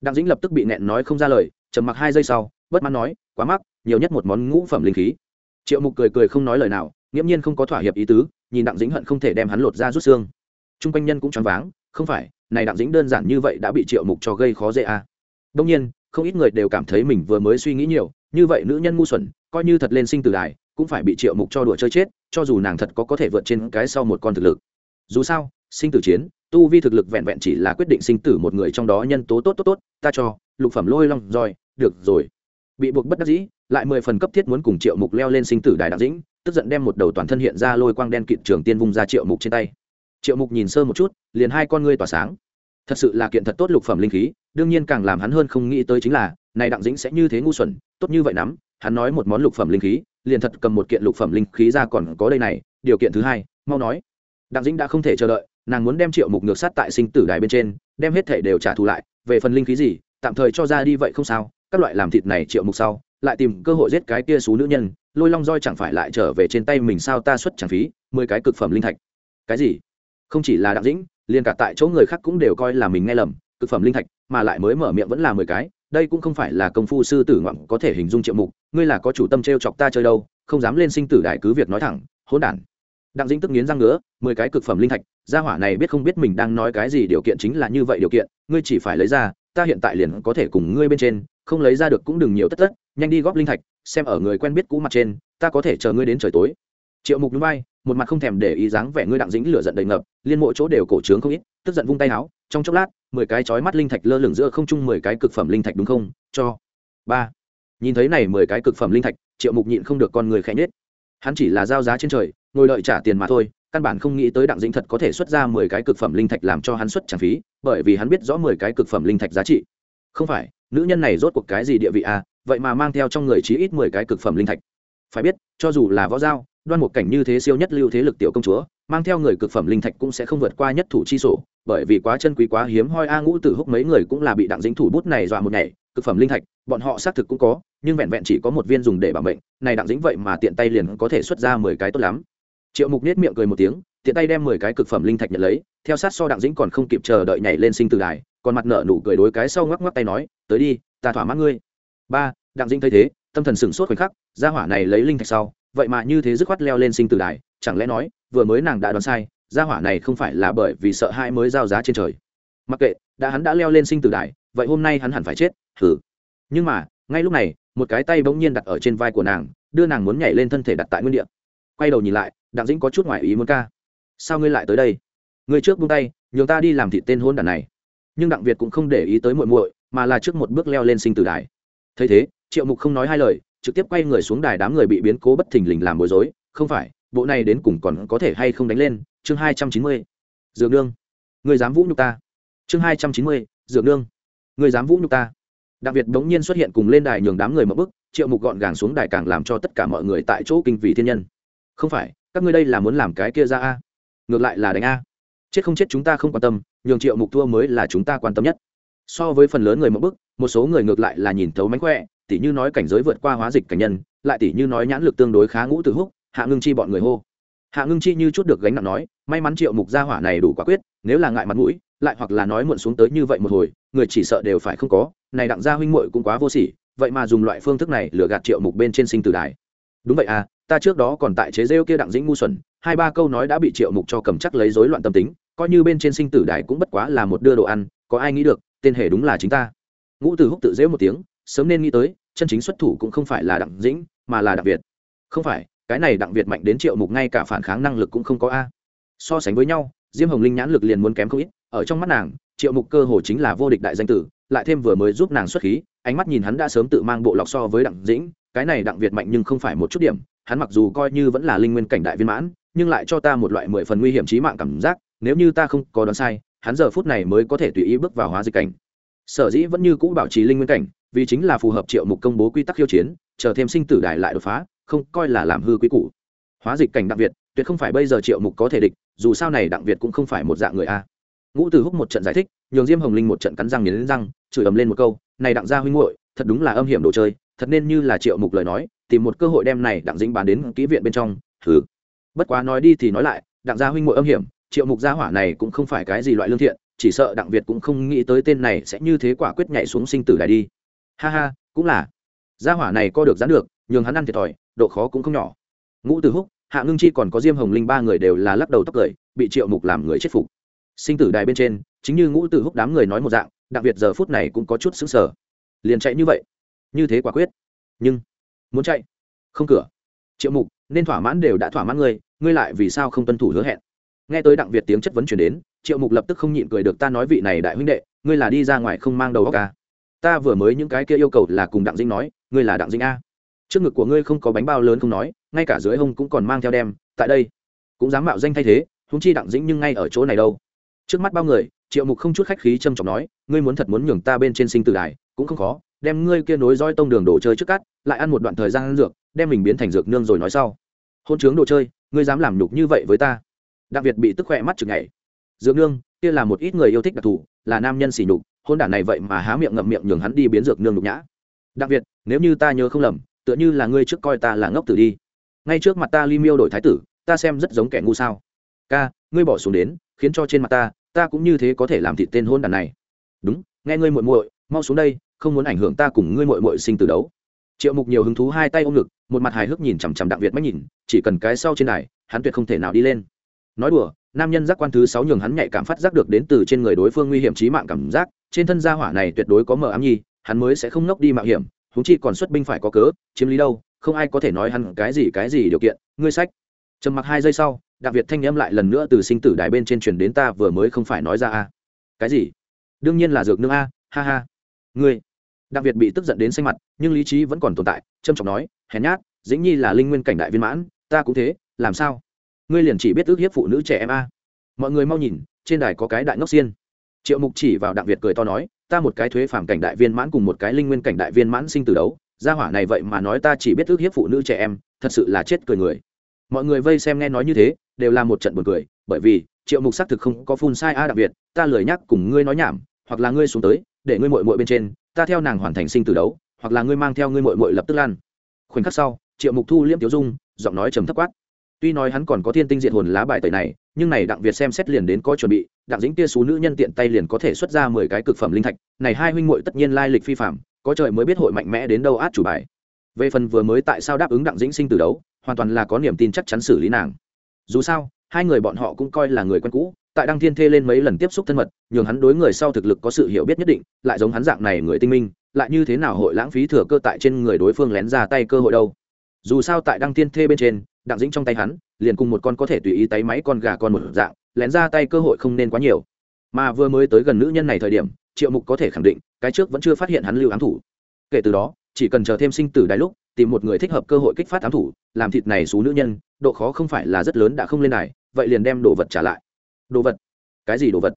đặng dĩnh lập tức bị nẹn nói không ra lời, trầm mặc hai giây sau, bất mãn nói, quá mắc, nhiều nhất một món ngũ phẩm linh khí. Triệu mục cười cười không nói lời nào, nghiễm nhiên không có thỏa hiệp ý tứ, nhìn đặng dĩnh hận không thể đem hắn lột ra rút xương. T r u n g quanh nhân cũng choáng váng, không phải, này đặng dĩnh đơn giản như vậy đã bị triệu mục cho gây khó dễ à. đông nhiên, không ít người đều cảm thấy mình vừa mới suy nghĩ nhiều, như vậy nữ nhân ngu xuẩn, coi như thật lên sinh từ đài, cũng phải bị triệu mục cho đùa chơi chết, cho dù nàng thật có có thể vượt trên cái sau một con thực lực dù sao, sinh tử chiến, tu vi thực lực vẹn vẹn chỉ là quyết định sinh tử một người trong đó nhân tố tốt tốt tốt, ta cho, lục phẩm lôi long roi, được rồi. Bị buộc bất đắc dĩ, lại mười phần cấp thiết muốn cùng triệu mục leo lên sinh tử đài đặc dĩnh, tức giận đem một đầu toàn thân hiện ra lôi quang đen kịt trường tiên vung ra triệu mục trên tay. Triệu mục nhìn sơ một chút, liền hai con ngươi tỏa sáng. Thật sự là kiện thật tốt lục phẩm linh khí, đương nhiên càng làm hắn hơn không nghĩ tới chính là, này đặng dĩnh sẽ như thế ngu xuẩn, tốt như vậy lắm hắn nói một món lục phẩm linh khí, liền thật cầm một kiện lục phẩm linh khí ra còn có đây này, điều kiện thứ hai, mau nói đặng dĩnh đã không thể chờ đợi, nàng muốn đem triệu mục ngược sát tại sinh tử đài bên trên, đem hết thể đều trả thù lại, về phần linh khí gì, tạm thời cho ra đi vậy không sao, các loại làm thịt này triệu mục sau, lại tìm cơ hội giết cái kia xú nữ nhân, lôi long roi chẳng phải lại trở về trên tay mình sao ta xuất chẳng phí, mười cái cực phẩm linh thạch. Cái gì? Không chỉ là Đặng dĩnh, liền cả tại chỗ người khác cũng đều coi là mình nghe lầm, cực phẩm linh thạch, mà lại mới mở miệng vẫn là mười cái, đây cũng không phải là công phu sư tử ngoạn có thể hình dung triệu mục, ngươi là có chủ tâm t r e o chọc ta chơi đâu, không dám lên sinh tử đại cứ việc nói thẳng, hỗn đản đặng dĩnh tức nghiến răng ngứa, mười cái cực phẩm linh thạch, gia hỏa này biết không biết mình đang nói cái gì điều kiện chính là như vậy điều kiện, ngươi chỉ phải lấy ra, ta hiện tại liền có thể cùng ngươi bên trên, không lấy ra được cũng đừng nhiều tất tất, nhanh đi góp linh thạch, xem ở người quen biết cũ mặt trên, ta có thể chờ ngươi đến trời tối. Triệu mục núi bay, một mặt không thèm để ý dáng vẻ ngươi đặng dĩnh lửa giận đầy ngập, liên mỗi chỗ đều cổ trướng không ít, tức giận vung tay áo trong chốc lát, mười cái chói mắt linh thạch lơ lửng giữa không trung mười cái cực phẩm linh thạch đúng không? Cho. Ba. Nhìn thấy này mười cái cực phẩm linh thạch, triệu mục nhịn không được con người khẽ nhết hắn chỉ là giao giá trên trời ngồi đợi trả tiền mà thôi, căn bản không nghĩ tới đặng dĩnh thật có thể xuất ra mười cái cực phẩm linh thạch làm cho hắn xuất trả phí, bởi vì hắn biết rõ mười cái cực phẩm linh thạch giá trị. Không phải, nữ nhân này rốt cuộc cái gì địa vị à vậy mà mang theo trong người chí ít mười cái cực phẩm linh thạch. Phải biết, cho dù là võ giao, đoan một cảnh như thế siêu nhất lưu thế lực tiểu công chúa, mang theo người cực phẩm linh thạch cũng sẽ không vượt qua nhất thủ chi sổ, bởi vì quá chân quý quá hiếm hoi a ngũ tử húc mấy người cũng là bị đặng dính thủ bút này dọa một ngày cực phẩm linh thạch, bọn họ xác thực cũng có, nhưng vẹn vẹn chỉ có một viên dùng để bảo mệnh, này đặng dính vậy mà tiện tay liền có thể xuất ra mười cái tốt lắm triệu mục nết miệng cười một tiếng, tiện tay đem mười cái cực phẩm linh thạch nhận lấy, theo sát so đặng dĩnh còn không kịp chờ đợi nhảy lên sinh từ đài, còn mặt nợ nụ cười đối cái sau ngoắc ngoắc tay nói, tới đi, ta thỏa mãn ngươi. Ba, đặng dĩnh thấy thế, tâm thần sửng sốt khoảnh khắc, gia hỏa này lấy linh thạch sau, vậy mà như thế dứt khoát leo lên sinh từ đài, chẳng lẽ nói, vừa mới nàng đã đoán sai, gia hỏa này không phải là bởi vì sợ hãi mới giao giá trên trời. Mặc kệ, đã hắn đã leo lên sinh từ đài, vậy hôm nay hắn hẳn phải chết thử nhưng mà, ngay lúc này, một cái tay bỗng nhiên đặt ở trên vai của nàng, đưa nàng muốn nhảy lên thân thể đặt tại nguyên địa. Quay đầu nhìn lại đặng dĩnh có chút ngoại ý muốn ca. Sao ngươi lại tới đây? Ngươi trước buông tay, nhường ta đi làm thịt tên hôn đàn này. Nhưng đặng việt cũng không để ý tới muội muội, mà là trước một bước leo lên sinh tử đài. Thấy thế, triệu mục không nói hai lời, trực tiếp quay người xuống đài đám người bị biến cố bất thình lình làm bối rối. Không phải, bộ này đến cùng còn có thể hay không đánh lên? Chương hai trăm chín mươi. Dược nương. Người dám vũ nhục ta. Chương hai trăm chín mươi, dược nương. Người dám vũ nhục ta. Đặc biệt đống nhiên xuất hiện cùng lên đài nhường đám người mở bức triệu mục gọn gàng xuống đài càng làm cho tất cả mọi người tại chỗ kinh vì thiên nhân. Không phải các ngươi đây là muốn làm cái kia ra a? Ngược lại là đánh a. Chết không chết chúng ta không quan tâm, nhường triệu mục thua mới là chúng ta quan tâm nhất. So với phần lớn người mẫu bức, một số người ngược lại là nhìn thấu mánh khỏe, tỉ như nói cảnh giới vượt qua hóa dịch cảnh nhân, lại tỉ như nói nhãn lực tương đối khá ngũ từ húc, hạ ngưng chi bọn người hô. Hạ ngưng chi như chút được gánh nặng nói, may mắn triệu mục gia hỏa này đủ quả quyết, nếu là ngại mặt mũi, lại hoặc là nói muộn xuống tới như vậy một hồi, người chỉ sợ đều phải không có, này đặng gia huynh muội cũng quá vô sỉ, vậy mà dùng loại phương thức này lừa gạt triệu mục bên trên sinh tử đài. Đúng vậy à ta trước đó còn tại chế rêu kia đặng dĩnh ngu xuẩn, hai ba câu nói đã bị triệu mục cho cầm chắc lấy rối loạn tâm tính, coi như bên trên sinh tử đài cũng bất quá là một đưa đồ ăn, có ai nghĩ được, tên hề đúng là chính ta. Ngũ tử húc tự dễu một tiếng, sớm nên nghĩ tới, chân chính xuất thủ cũng không phải là đặng dĩnh, mà là đặng việt. Không phải, cái này đặng việt mạnh đến triệu mục ngay cả phản kháng năng lực cũng không có a. So sánh với nhau, diêm hồng linh nhãn lực liền muốn kém không ít, ở trong mắt nàng, triệu mục cơ hồ chính là vô địch đại danh tử, lại thêm vừa mới giúp nàng xuất khí, ánh mắt nhìn hắn đã sớm tự mang bộ lọc so với đặng dĩnh, cái này đặng việt mạnh nhưng không phải một chút điểm hắn mặc dù coi như vẫn là linh nguyên cảnh đại viên mãn, nhưng lại cho ta một loại mười phần nguy hiểm trí mạng cảm giác, nếu như ta không có đoán sai, hắn giờ phút này mới có thể tùy ý bước vào hóa dịch cảnh. Sở dĩ vẫn như cũ bảo trì linh nguyên cảnh, vì chính là phù hợp triệu mục công bố quy tắc khiêu chiến, chờ thêm sinh tử đại lại đột phá, không coi là làm hư quý cũ hóa dịch cảnh đặng việt, tuyệt không phải bây giờ triệu mục có thể địch, dù sao này đặng việt cũng không phải một dạng người a. Ngũ từ húc một trận giải thích, nhường diêm hồng linh một trận cắn răng nghiến răng, chửi ầm lên một câu, này đặng gia huynh muội, thật đúng là âm hiểm đồ chơi, thật nên như là triệu mục lời nói tìm một cơ hội đem này đặng dính bán đến kỹ viện bên trong thử bất quá nói đi thì nói lại, đặng gia huynh muội âm hiểm, triệu mục gia hỏa này cũng không phải cái gì loại lương thiện, chỉ sợ đặng việt cũng không nghĩ tới tên này sẽ như thế quả quyết nhảy xuống sinh tử đài đi. Ha ha, cũng là. Gia hỏa này co được dán được, nhường hắn ăn thiệt thòi, độ khó cũng không nhỏ. Ngũ từ húc, hạ ngưng chi còn có diêm hồng linh ba người đều là lắc đầu tóc cười, bị triệu mục làm người chết phục. Sinh tử đài bên trên, chính như ngũ từ húc đám người nói một dạng đặc biệt giờ phút này cũng có chút xứng sở liền chạy như vậy. Như thế quả quyết. Nhưng muốn chạy? Không cửa. Triệu mục, nên thỏa mãn đều đã thỏa mãn ngươi ngươi lại vì sao không tuân thủ hứa hẹn? Nghe tới đặng việt tiếng chất vấn chuyển đến, triệu mục lập tức không nhịn cười được, ta nói vị này đại huynh đệ, ngươi là đi ra ngoài không mang đầu óc à. ta vừa mới những cái kia yêu cầu là cùng đặng dinh nói, ngươi là đặng dinh a. Trước ngực của ngươi không có bánh bao lớn không nói, ngay cả dưới hông cũng còn mang theo đem, tại đây. Cũng dám mạo danh thay thế húng chi đặng dĩnh nhưng ngay ở chỗ này đâu. Trước mắt bao người, triệu mục không chút khách khí trâm trọng nói, ngươi muốn thật muốn nhường ta bên trên sinh tử đài, cũng không khó đem ngươi kia nối roi tông đường đồ chơi trước cắt, lại ăn một đoạn thời gian ăn dược, đem mình biến thành dược nương rồi nói sau. Hôn chướng đồ chơi, ngươi dám làm nhục như vậy với ta? Đặc biệt bị tức khỏe mắt chừng ngày dược nương, kia là một ít người yêu thích đặc thù, là nam nhân xỉ nhục, hôn đản này vậy mà há miệng ngậm miệng nhường hắn đi biến dược nương nhục nhã. Đặc biệt nếu như ta nhớ không lầm, tựa như là ngươi trước coi ta là ngốc tử đi. Ngay trước mặt ta li miêu đổi thái tử, ta xem rất giống kẻ ngu sao. Ca, ngươi bỏ xuống đến, khiến cho trên mặt ta ta cũng như thế có thể làm thịt tên hôn đàn này. Đúng, nghe ngươi muội muội, mau xuống đây không muốn ảnh hưởng ta cùng ngươi muội muội sinh từ đấu. Triệu mục nhiều hứng thú hai tay ôm ngực, một mặt hài hước nhìn chằm chằm đặng việt mách nhìn, chỉ cần cái sau trên này hắn tuyệt không thể nào đi lên. Nói đùa, nam nhân giác quan thứ sáu nhường hắn nhạy cảm phát giác được đến từ trên người đối phương nguy hiểm trí mạng cảm giác, trên thân gia hỏa này tuyệt đối có mờ ám nhi, hắn mới sẽ không nốc đi mạo hiểm húng chi còn xuất binh phải có cớ, chiếm lý đâu, không ai có thể nói hắn cái gì cái gì điều kiện, ngươi sách. Trầm mặc hai giây sau, đặng việt thanh âm lại lần nữa từ sinh tử đài bên trên truyền đến ta vừa mới không phải nói ra a. Cái gì? Đương nhiên là dược nương a, ha ha. Ngươi đặng việt bị tức giận đến xanh mặt, nhưng lý trí vẫn còn tồn tại trâm trọng nói, hèn nhát, dĩnh nhi là linh nguyên cảnh đại viên mãn, ta cũng thế, làm sao? Ngươi liền chỉ biết ước hiếp phụ nữ trẻ em a. Mọi người mau nhìn, trên đài có cái đại ngốc xiên. Triệu mục chỉ vào đặng việt cười to nói, ta một cái thuế phản cảnh đại viên mãn cùng một cái linh nguyên cảnh đại viên mãn sinh từ đấu, gia hỏa này vậy mà nói ta chỉ biết ước hiếp phụ nữ trẻ em, thật sự là chết cười người. Mọi người vây xem nghe nói như thế, đều là một trận buồn cười, bởi vì triệu mục xác thực không có phun sai a đặc biệt ta lười nhắc cùng ngươi nói nhảm, hoặc là ngươi xuống tới, để ngươi mội mội bên trên ta theo nàng hoàn thành sinh từ đấu, hoặc là ngươi mang theo ngươi mội mội lập tức lan. Khoảnh khắc sau, triệu mục thu liêm tiếu dung, giọng nói trầm thấp quát. Tuy nói hắn còn có thiên tinh diện hồn lá bài tẩy này, nhưng này đặng việt xem xét liền đến có chuẩn bị, đặng dĩnh tia Xú nữ nhân tiện tay liền có thể xuất ra mười cái cực phẩm linh thạch, này hai huynh muội tất nhiên lai lịch phi phạm có trời mới biết hội mạnh mẽ đến đâu át chủ bài. Về phần vừa mới tại sao đáp ứng đặng dĩnh sinh từ đấu, hoàn toàn là có niềm tin chắc chắn xử lý nàng. Dù sao, hai người bọn họ cũng coi là người quen cũ tại đăng thiên thê lên mấy lần tiếp xúc thân mật, nhường hắn đối người sau thực lực có sự hiểu biết nhất định, lại giống hắn dạng này người tinh minh, lại như thế nào hội lãng phí thừa cơ tại trên người đối phương lén ra tay cơ hội đâu. Dù sao tại đăng thiên thê bên trên, đặng dĩnh trong tay hắn, liền cùng một con có thể tùy ý tay máy con gà con một dạng, lén ra tay cơ hội không nên quá nhiều. Mà vừa mới tới gần nữ nhân này thời điểm, triệu mục có thể khẳng định, cái trước vẫn chưa phát hiện hắn lưu ám thủ. Kể từ đó, chỉ cần chờ thêm sinh tử đài lúc, tìm một người thích hợp cơ hội kích phát ám thủ, làm thịt này xú nữ nhân, độ khó không phải là rất lớn đã không lên đài, vậy liền đem đồ vật trả lại đồ vật? Cái gì đồ vật?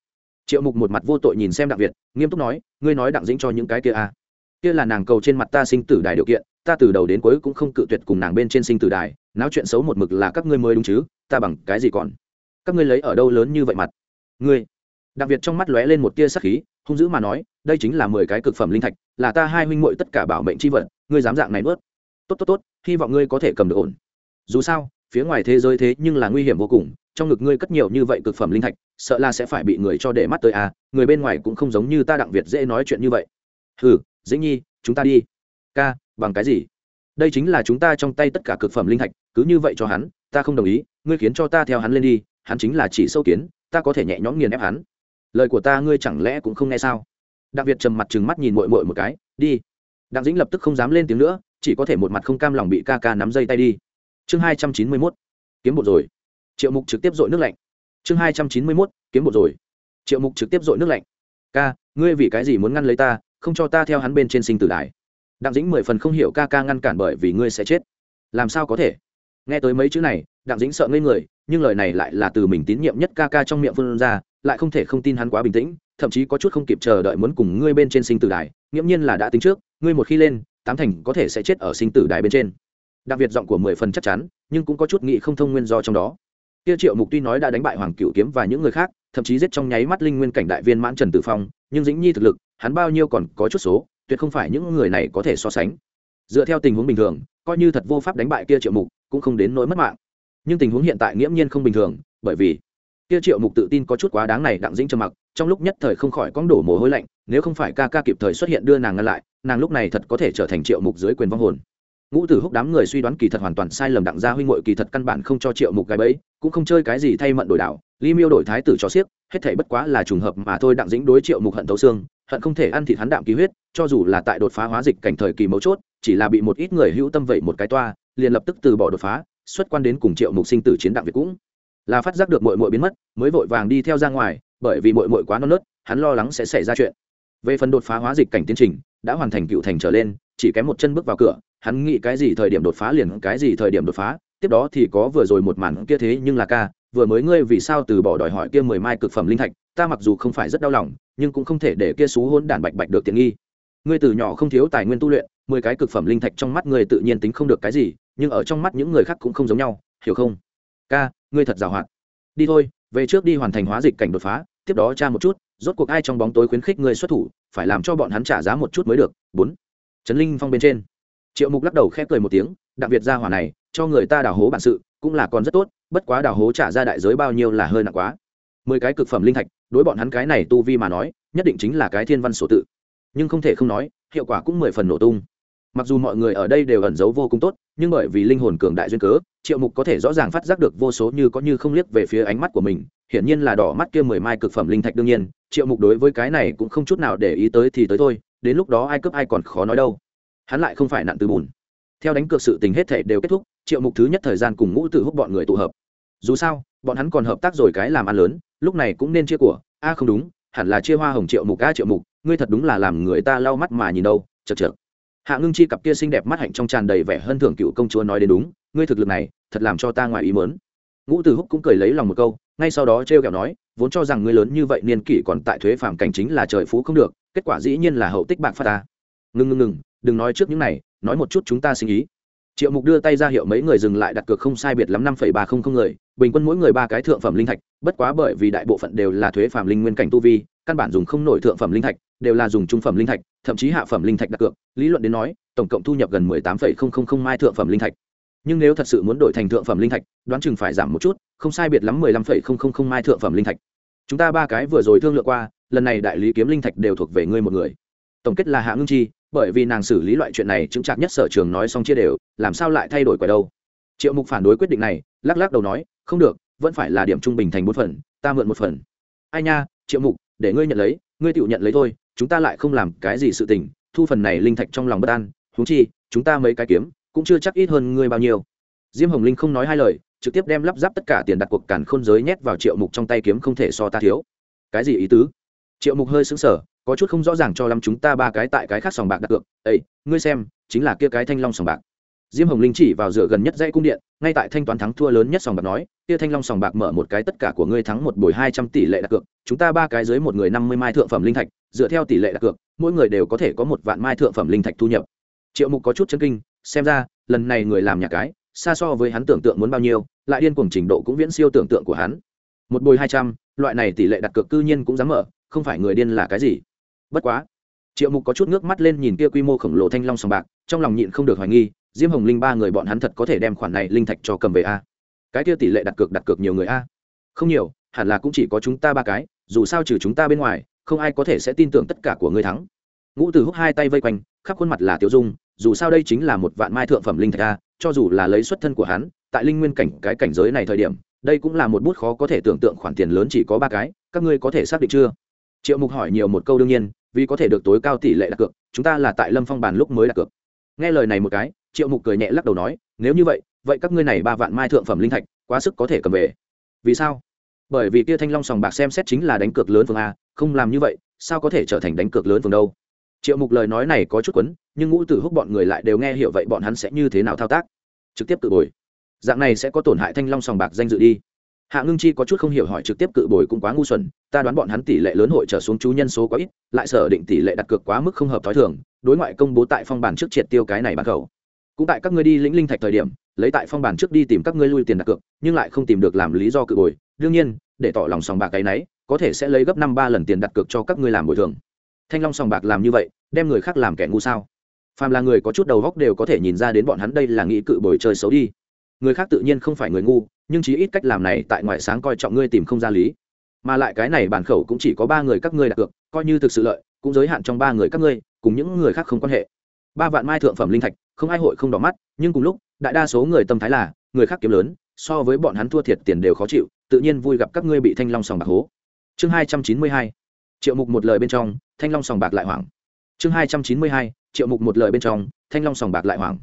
Triệu mục một mặt vô tội nhìn xem đặng việt, nghiêm túc nói, ngươi nói đặng dĩnh cho những cái kia à. kia là nàng cầu trên mặt ta sinh tử đài điều kiện, ta từ đầu đến cuối cũng không cự tuyệt cùng nàng bên trên sinh tử đài, náo chuyện xấu một mực là các ngươi mới đúng chứ, ta bằng cái gì còn? Các ngươi lấy ở đâu lớn như vậy mặt? Ngươi? Đặc biệt trong mắt lóe lên một tia sắc khí, hung dữ mà nói, đây chính là mười cái cực phẩm linh thạch, là ta hai huynh muội tất cả bảo mệnh chi vật, ngươi dám dạng này bớt tốt tốt tốt, hy vọng ngươi có thể cầm được ổn. Dù sao, phía ngoài thế giới thế nhưng là nguy hiểm vô cùng trong ngực ngươi cất nhiều như vậy cực phẩm linh thạch, sợ là sẽ phải bị người cho để mắt tới à người bên ngoài cũng không giống như ta đặng việt dễ nói chuyện như vậy. Hừ, Dĩnh nhi, chúng ta đi. Ca, bằng cái gì? Đây chính là chúng ta trong tay tất cả cực phẩm linh thạch, cứ như vậy cho hắn, ta không đồng ý, ngươi khiến cho ta theo hắn lên đi, hắn chính là chỉ sâu kiến, ta có thể nhẹ nhõm nghiền ép hắn. Lời của ta ngươi chẳng lẽ cũng không nghe sao? Đặng việt trầm mặt trừng mắt nhìn mội mội một cái, đi. Đặng dĩnh lập tức không dám lên tiếng nữa, chỉ có thể một mặt không cam lòng bị ca ca nắm dây tay đi. Chương hai trăm chín mươi mốt. Kiếm một rồi triệu mục trực tiếp dội nước lạnh. Chương hai trăm chín mươi mốt, kiếm một rồi. Triệu mục trực tiếp dội nước lạnh. Ca, ngươi vì cái gì muốn ngăn lấy ta, không cho ta theo hắn bên trên sinh tử đài? Đặng dĩnh mười phần không hiểu ca ca ngăn cản bởi vì ngươi sẽ chết. Làm sao có thể? Nghe tới mấy chữ này, đặng dĩnh sợ ngây người, nhưng lời này lại là từ mình tín nhiệm nhất ca ca trong miệng phương ra, lại không thể không tin hắn quá bình tĩnh, thậm chí có chút không kịp chờ đợi muốn cùng ngươi bên trên sinh tử đài, nghiễm nhiên là đã tính trước, ngươi một khi lên, tám thành có thể sẽ chết ở sinh tử đài bên trên. Đặc biệt giọng của mười phần chắc chắn, nhưng cũng có chút nghị không thông nguyên do trong đó kia triệu mục tuy nói đã đánh bại hoàng cựu kiếm và những người khác, thậm chí giết trong nháy mắt linh nguyên cảnh đại viên mãn trần tử phong, nhưng dĩnh nhi thực lực, hắn bao nhiêu còn có chút số, tuyệt không phải những người này có thể so sánh. Dựa theo tình huống bình thường, coi như thật vô pháp đánh bại kia triệu mục, cũng không đến nỗi mất mạng. Nhưng tình huống hiện tại nghiễm nhiên không bình thường, bởi vì kia triệu mục tự tin có chút quá đáng này đặng dĩnh trầm mặc, trong lúc nhất thời không khỏi cóng đổ mồ hôi lạnh, nếu không phải ca ca kịp thời xuất hiện đưa nàng ngăn lại, nàng lúc này thật có thể trở thành triệu mục dưới quyền vong hồn ngũ tử húc đám người suy đoán kỳ thật hoàn toàn sai lầm đặng gia huynh ngội kỳ thật căn bản không cho triệu mục gái bẫy, cũng không chơi cái gì thay mận đổi đảo. Ly miêu đổi thái tử cho xiếc hết thể bất quá là trùng hợp mà thôi, đặng dĩnh đối triệu mục hận thấu xương, hận không thể ăn thịt hắn đạm ký huyết, cho dù là tại đột phá hóa dịch cảnh thời kỳ mấu chốt, chỉ là bị một ít người hữu tâm vậy một cái toa, liền lập tức từ bỏ đột phá, xuất quan đến cùng triệu mục sinh tử chiến đặng việt cũng. Là phát giác được mội mội biến mất, mới vội vàng đi theo ra ngoài, bởi vì mội mội quá non nớt, hắn lo lắng sẽ xảy ra chuyện. Về phần đột phá hóa dịch cảnh tiến trình, đã hoàn thành cựu thành trở lên chỉ kém một chân bước vào cửa, hắn nghĩ cái gì thời điểm đột phá liền cái gì thời điểm đột phá, tiếp đó thì có vừa rồi một màn kia thế nhưng là ca, vừa mới ngươi vì sao từ bỏ đòi hỏi kia mười mai cực phẩm linh thạch, ta mặc dù không phải rất đau lòng, nhưng cũng không thể để kia xú hôn đản bạch bạch được tiện nghi. Ngươi từ nhỏ không thiếu tài nguyên tu luyện, mười cái cực phẩm linh thạch trong mắt ngươi tự nhiên tính không được cái gì, nhưng ở trong mắt những người khác cũng không giống nhau, hiểu không? Ca, ngươi thật giàu hạn. Đi thôi, về trước đi hoàn thành hóa dịch cảnh đột phá, tiếp đó tra một chút, rốt cuộc ai trong bóng tối khuyến khích ngươi xuất thủ, phải làm cho bọn hắn trả giá một chút mới được. Bốn trấn linh phong bên trên. Triệu mục lắc đầu khép cười một tiếng đặc biệt ra hỏa này, cho người ta đào hố bản sự, cũng là còn rất tốt, bất quá đào hố trả ra đại giới bao nhiêu là hơi nặng quá. Mười cái cực phẩm linh thạch, đối bọn hắn cái này tu vi mà nói, nhất định chính là cái thiên văn sổ tự. Nhưng không thể không nói, hiệu quả cũng mười phần nổ tung. Mặc dù mọi người ở đây đều ẩn giấu vô cùng tốt, nhưng bởi vì linh hồn cường đại duyên cớ, triệu mục có thể rõ ràng phát giác được vô số như có như không liếc về phía ánh mắt của mình, hiển nhiên là đỏ mắt kia mười mai cực phẩm linh thạch đương nhiên, triệu mục đối với cái này cũng không chút nào để ý tới thì tới thôi đến lúc đó ai cướp ai còn khó nói đâu. Hắn lại không phải nặn từ bùn. Theo đánh cược sự tình hết thể đều kết thúc, triệu mục thứ nhất thời gian cùng ngũ tử húc bọn người tụ hợp. Dù sao, bọn hắn còn hợp tác rồi cái làm ăn lớn, lúc này cũng nên chia của. A, không đúng, hẳn là chia hoa hồng triệu mục, a, triệu mục, ngươi thật đúng là làm người ta lau mắt mà nhìn đâu chật chật hạ ngưng chi cặp kia xinh đẹp mắt hạnh trong tràn đầy vẻ hơn thưởng cựu công chúa nói đến đúng, ngươi thực lực này, thật làm cho ta ngoài ý mớn ngũ tử húc cũng cười lấy lòng một câu, ngay sau đó t r e o kẹo nói vốn cho rằng ngươi lớn như vậy niên kỷ còn tại thuế phạm cảnh chính là trời phú không được, kết quả dĩ nhiên là hậu tích bạc phát ta. Ngừng ngừng ngừng đừng nói trước những này, nói một chút chúng ta sinh ý. Triệu mục đưa tay ra hiệu mấy người dừng lại đặt cược không sai biệt lắm năm phẩy ba không không người, bình quân mỗi người ba cái thượng phẩm linh thạch, bất quá bởi vì đại bộ phận đều là thuế phạm linh nguyên cảnh tu vi, căn bản dùng không nổi thượng phẩm linh thạch, đều là dùng trung phẩm linh thạch, thậm chí hạ phẩm linh thạch đặt cược. Lý luận đến nói, tổng cộng thu nhập gần mười tám phẩy không không không mai thượng phẩm linh thạch. Nhưng nếu thật sự muốn đổi thành thượng phẩm linh thạch, đoán chừng phải giảm một chút, không sai biệt lắm mười lăm phẩy không không không mai thượng phẩm linh thạch chúng ta ba cái vừa rồi thương lượng qua, lần này đại lý kiếm linh thạch đều thuộc về ngươi một người. Tổng kết là hạ ngưng chi, bởi vì nàng xử lý loại chuyện này chứng chặt nhất sở trường nói xong chia đều, làm sao lại thay đổi quẻ đâu? Triệu mục phản đối quyết định này, lắc lắc đầu nói, không được, vẫn phải là điểm trung bình thành bốn phần, ta mượn một phần. Ai nha, triệu mục, để ngươi nhận lấy, ngươi tự nhận lấy thôi, chúng ta lại không làm cái gì sự tình, thu phần này linh thạch trong lòng bất an, huống chi, chúng ta mấy cái kiếm, cũng chưa chắc ít hơn ngươi bao nhiêu. Diêm hồng linh không nói hai lời trực tiếp đem lắp ráp tất cả tiền đặt cuộc cản khôn giới nhét vào triệu mục trong tay kiếm không thể so ta thiếu. Cái gì ý tứ? Triệu mục hơi sững sờ, có chút không rõ ràng cho lắm chúng ta ba cái tại cái khác sòng bạc đặt cược. Ây ngươi xem, chính là kia cái thanh long sòng bạc. Diêm hồng linh chỉ vào dựa gần nhất dãy cung điện, ngay tại thanh toán thắng thua lớn nhất sòng bạc nói, kia thanh long sòng bạc mở một cái tất cả của ngươi thắng một buổi hai trăm tỷ lệ đặt cược, chúng ta ba cái dưới một người năm mươi mai thượng phẩm linh thạch, dựa theo tỷ lệ đặt cược, mỗi người đều có thể có một vạn mai thượng phẩm linh thạch thu nhập. Triệu mục có chút chân kinh, xem ra, lần này người làm nhà cái xa so với hắn tưởng tượng muốn bao nhiêu, lại điên cuồng trình độ cũng viễn siêu tưởng tượng của hắn. Một bồi hai trăm, loại này tỷ lệ đặt cược cư nhiên cũng dám mở, không phải người điên là cái gì? Bất quá, triệu mục có chút nước mắt lên nhìn kia quy mô khổng lồ thanh long sòng bạc, trong lòng nhịn không được hoài nghi, diêm hồng linh ba người bọn hắn thật có thể đem khoản này linh thạch cho cầm về a? Cái kia tỷ lệ đặt cược đặt cược nhiều người a? Không nhiều, hẳn là cũng chỉ có chúng ta ba cái, dù sao trừ chúng ta bên ngoài, không ai có thể sẽ tin tưởng tất cả của người thắng. Ngũ từ húc hai tay vây quanh, khắp khuôn mặt là tiêu dung, dù sao đây chính là một vạn mai thượng phẩm linh thạch a cho dù là lấy xuất thân của hắn, tại linh nguyên cảnh cái cảnh giới này thời điểm, đây cũng là một bút khó có thể tưởng tượng khoản tiền lớn chỉ có ba cái, các ngươi có thể xác định chưa? Triệu mục hỏi nhiều một câu đương nhiên, vì có thể được tối cao tỷ lệ đặt cược, chúng ta là tại lâm phong bàn lúc mới đặt cược. Nghe lời này một cái, triệu mục cười nhẹ lắc đầu nói, nếu như vậy vậy các ngươi này ba vạn mai thượng phẩm linh thạch, quá sức có thể cầm về. Vì sao? Bởi vì kia thanh long sòng bạc xem xét chính là đánh cược lớn phương a, không làm như vậy, sao có thể trở thành đánh cược lớn phương đâu? Triệu mục lời nói này có chút quấn, nhưng ngũ tử húc bọn người lại đều nghe hiểu vậy bọn hắn sẽ như thế nào thao tác. Trực tiếp tự bồi. Dạng này sẽ có tổn hại thanh long sòng bạc danh dự đi. Hạ ngưng chi có chút không hiểu hỏi trực tiếp cự bồi cũng quá ngu xuẩn, ta đoán bọn hắn tỷ lệ lớn hội trở xuống chú nhân số quá ít, lại sở định tỷ lệ đặt cược quá mức không hợp t h ó i thường, đối ngoại công bố tại phong bản trước triệt tiêu cái này bán khẩu cũng tại các ngươi đi lĩnh linh thạch thời điểm, lấy tại phong bản trước đi tìm các ngươi lui tiền đặt cược, nhưng lại không tìm được làm lý do cự bồi. Đương nhiên, để tỏ lòng sòng bạc cái náy có thể sẽ lấy gấp năm ba lần tiền đặt cược cho các ngươi làm bồi thường thanh long sòng bạc làm như vậy, đem người khác làm kẻ ngu sao? Phàm là người có chút đầu góc đều có thể nhìn ra đến bọn hắn đây là nghĩ cự bồi chơi xấu đi. Người khác tự nhiên không phải người ngu, nhưng chí ít cách làm này tại ngoại sáng coi trọng ngươi tìm không ra lý. Mà lại cái này bản khẩu cũng chỉ có ba người các ngươi đặt cược coi như thực sự lợi, cũng giới hạn trong ba người các ngươi, cùng những người khác không quan hệ. Ba vạn mai thượng phẩm linh thạch, không ai hội không đỏ mắt, nhưng cùng lúc, đại đa số người tâm thái là, người khác kiếm lớn, so với bọn hắn thua thiệt tiền đều khó chịu, tự nhiên vui gặp các ngươi bị thanh long sòng bạc hố. Chương hai trăm chín mươi hai. Triệu mục một lời bên trong thanh long sòng bạc lại hoảng. Chương hai trăm chín mươi hai, triệu mục một lời bên trong, thanh long sòng bạc lại hoảng.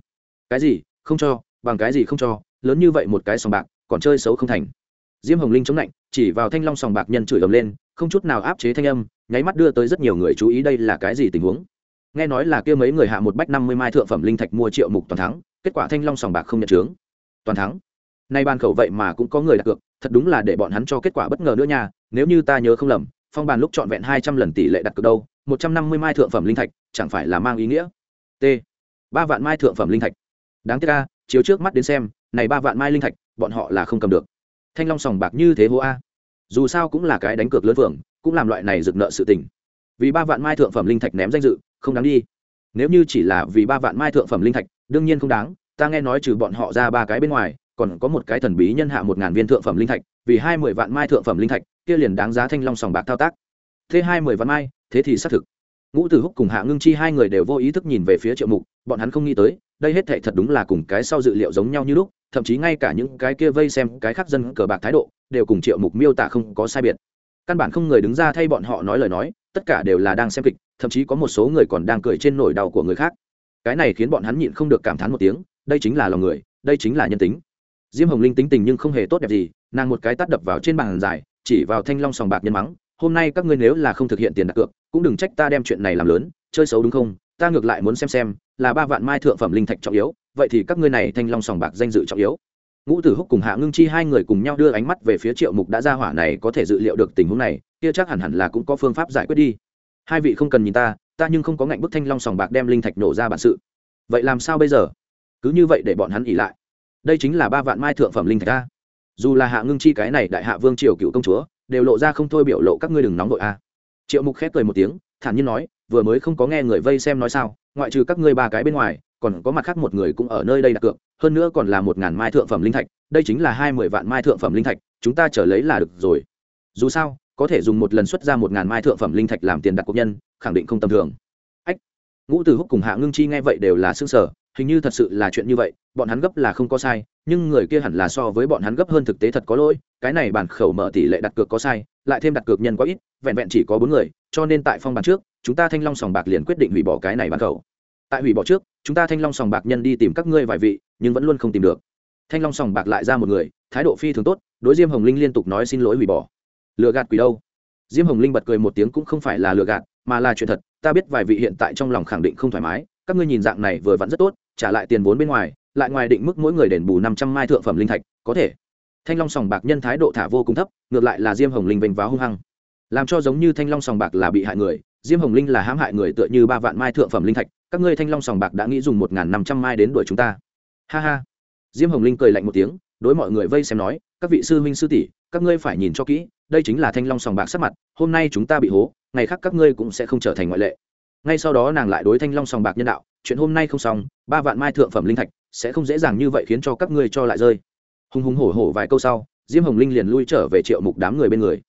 Cái gì? Không cho, bằng cái gì không cho? Lớn như vậy một cái sòng bạc, còn chơi xấu không thành. Diêm hồng linh chống lạnh, chỉ vào thanh long sòng bạc nhân chửi ầm lên, không chút nào áp chế thanh âm, nháy mắt đưa tới rất nhiều người chú ý đây là cái gì tình huống. Nghe nói là kia mấy người hạ một bách năm mươi mai thượng phẩm linh thạch mua triệu mục toàn thắng, kết quả thanh long sòng bạc không nhận chướng. Toàn thắng. Nay ban khẩu vậy mà cũng có người đặt cược, thật đúng là để bọn hắn cho kết quả bất ngờ nữa nha, nếu như ta nhớ không lầm phong bàn lúc trọn vẹn hai trăm lần tỷ lệ đặt cược đâu một trăm năm mươi mai thượng phẩm linh thạch chẳng phải là mang ý nghĩa? T. Ba vạn mai thượng phẩm linh thạch. Đáng tiếc ca chiếu trước mắt đến xem này ba vạn mai linh thạch bọn họ là không cầm được. Thanh long sòng bạc như thế hô a. Dù sao cũng là cái đánh cược lớn vượng, cũng làm loại này rực nợ sự tình. Vì ba vạn mai thượng phẩm linh thạch ném danh dự không đáng đi. Nếu như chỉ là vì ba vạn mai thượng phẩm linh thạch đương nhiên không đáng ta nghe nói trừ bọn họ ra ba cái bên ngoài còn có một cái thần bí nhân hạ một ngàn viên thượng phẩm linh thạch vì hai mươi vạn mai thượng phẩm linh thạch kia liền đáng giá thanh long sòng bạc thao tác. Thế hai mười văn mai, thế thì xác thực. Ngũ tử húc cùng hạ ngưng chi hai người đều vô ý thức nhìn về phía triệu mục, bọn hắn không nghĩ tới, đây hết thệ thật đúng là cùng cái sau dự liệu giống nhau như lúc, thậm chí ngay cả những cái kia vây xem cái khác dân cờ bạc thái độ, đều cùng triệu mục miêu tả không có sai biệt. Căn bản không người đứng ra thay bọn họ nói lời nói, tất cả đều là đang xem kịch, thậm chí có một số người còn đang cười trên nỗi đau của người khác. Cái này khiến bọn hắn nhịn không được cảm thán một tiếng, đây chính là lòng người, đây chính là nhân tính. Diêm hồng linh tính tình nhưng không hề tốt đẹp gì, nàng một cái tắt đập vào trên bàn dài chỉ vào thanh long sòng bạc nhân mắng, hôm nay các ngươi nếu là không thực hiện tiền đặt cược, cũng đừng trách ta đem chuyện này làm lớn, chơi xấu đúng không? Ta ngược lại muốn xem xem, là ba vạn mai thượng phẩm linh thạch trọng yếu, vậy thì các ngươi này thanh long sòng bạc danh dự trọng yếu. Ngũ tử húc cùng hạ ngưng chi hai người cùng nhau đưa ánh mắt về phía triệu mục đã ra hỏa này có thể dự liệu được tình huống này, kia chắc hẳn hẳn là cũng có phương pháp giải quyết đi. Hai vị không cần nhìn ta ta nhưng không có ngạnh bức thanh long sòng bạc đem linh thạch nổ ra bản sự. Vậy làm sao bây giờ? Cứ như vậy để bọn hắn ỉ lại. Đây chính là ba vạn mai thượng phẩm linh thạch ta dù là hạ ngưng chi cái này đại hạ vương triều cựu công chúa, đều lộ ra không thôi biểu lộ các ngươi đừng nóng đội a. Triệu mục khép cười một tiếng, thản nhiên nói, vừa mới không có nghe người vây xem nói sao, ngoại trừ các ngươi ba cái bên ngoài, còn có mặt khác một người cũng ở nơi đây đặt cược, hơn nữa còn là một ngàn mai thượng phẩm linh thạch, đây chính là hai mươi vạn mai thượng phẩm linh thạch, chúng ta trở lấy là được rồi. Dù sao, có thể dùng một lần xuất ra một ngàn mai thượng phẩm linh thạch làm tiền đặt cuộc nhân, khẳng định không tầm thường. Ách, ngũ từ húc cùng hạ ngưng chi nghe vậy đều là xương sở hình như thật sự là chuyện như vậy, bọn hắn gấp là không có sai, nhưng người kia hẳn là so với bọn hắn gấp hơn thực tế thật có lỗi, cái này bản khẩu mở tỷ lệ đặt cược có sai, lại thêm đặt cược nhân quá ít, vẹn vẹn chỉ có bốn người, cho nên tại phong bàn trước, chúng ta thanh long sòng bạc liền quyết định hủy bỏ cái này bản khẩu. Tại hủy bỏ trước, chúng ta thanh long sòng bạc nhân đi tìm các ngươi vài vị, nhưng vẫn luôn không tìm được. Thanh long sòng bạc lại ra một người, thái độ phi thường tốt, đối diêm hồng linh liên tục nói xin lỗi hủy bỏ. Lừa gạt quỷ đâu? Diêm hồng linh bật cười một tiếng cũng không phải là lừa gạt, mà là chuyện thật, ta biết vài vị hiện tại trong lòng khẳng định không thoải mái, các ngươi nhìn dạng này vừa vặn rất tốt trả lại tiền vốn bên ngoài, lại ngoài định mức mỗi người đền bù năm trăm mai thượng phẩm linh thạch, có thể. Thanh long sòng bạc nhân thái độ thả vô cùng thấp, ngược lại là diêm hồng linh vênh váo hung hăng. Làm cho giống như thanh long sòng bạc là bị hại người, diêm hồng linh là hãm hại người tựa như ba vạn mai thượng phẩm linh thạch, các ngươi thanh long sòng bạc đã nghĩ dùng một n g h n năm trăm mai đến đuổi chúng ta. Ha ha. Diêm hồng linh cười lạnh một tiếng, đối mọi người vây xem nói, các vị sư huynh sư tỷ, các ngươi phải nhìn cho kỹ, đây chính là thanh long sòng bạc sắc mặt, hôm nay chúng ta bị hố, ngày khác các ngươi cũng sẽ không trở thành ngoại lệ. Ngay sau đó nàng lại đối thanh long sòng bạc nhân đạo chuyện hôm nay không xong, ba vạn mai thượng phẩm linh thạch, sẽ không dễ dàng như vậy khiến cho các ngươi cho lại rơi. Hùng hùng hổ hổ vài câu sau, diêm hồng linh liền lui trở về triệu mục đám người bên người.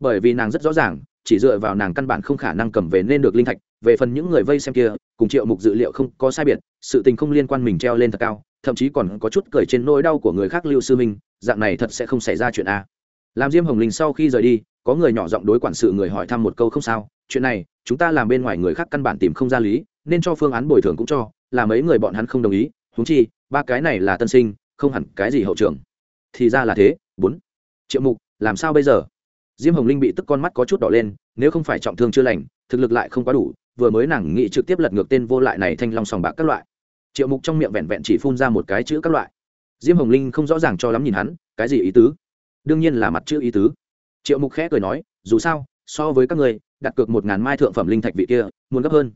Bởi vì nàng rất rõ ràng, chỉ dựa vào nàng căn bản không khả năng cầm về nên được linh thạch, về phần những người vây xem kia, cùng triệu mục dự liệu không có sai biệt, sự tình không liên quan mình treo lên thật cao, thậm chí còn có chút cười trên nỗi đau của người khác lưu sư minh, dạng này thật sẽ không xảy ra chuyện a. Làm diêm hồng linh sau khi rời đi, có người nhỏ giọng đối quản sự người hỏi thăm một câu không sao, chuyện này, chúng ta làm bên ngoài người khác căn bản tìm không ra lý nên cho phương án bồi thường cũng cho, là mấy người bọn hắn không đồng ý húng chi, ba cái này là tân sinh, không hẳn cái gì hậu trường. Thì ra là thế, bốn. Triệu mục, làm sao bây giờ? Diêm hồng linh bị tức con mắt có chút đỏ lên, nếu không phải trọng thương chưa lành, thực lực lại không quá đủ, vừa mới nàng nghĩ trực tiếp lật ngược tên vô lại này thanh long sòng bạc các loại. Triệu mục trong miệng vẹn vẹn chỉ phun ra một cái chữ các loại. Diêm hồng linh không rõ ràng cho lắm nhìn hắn, cái gì ý tứ? Đương nhiên là mặt chữ ý tứ. Triệu mục khẽ cười nói, dù sao, so với các người đặt cược một ngàn mai thượng phẩm linh thạch vị kia, muốn gấp hơn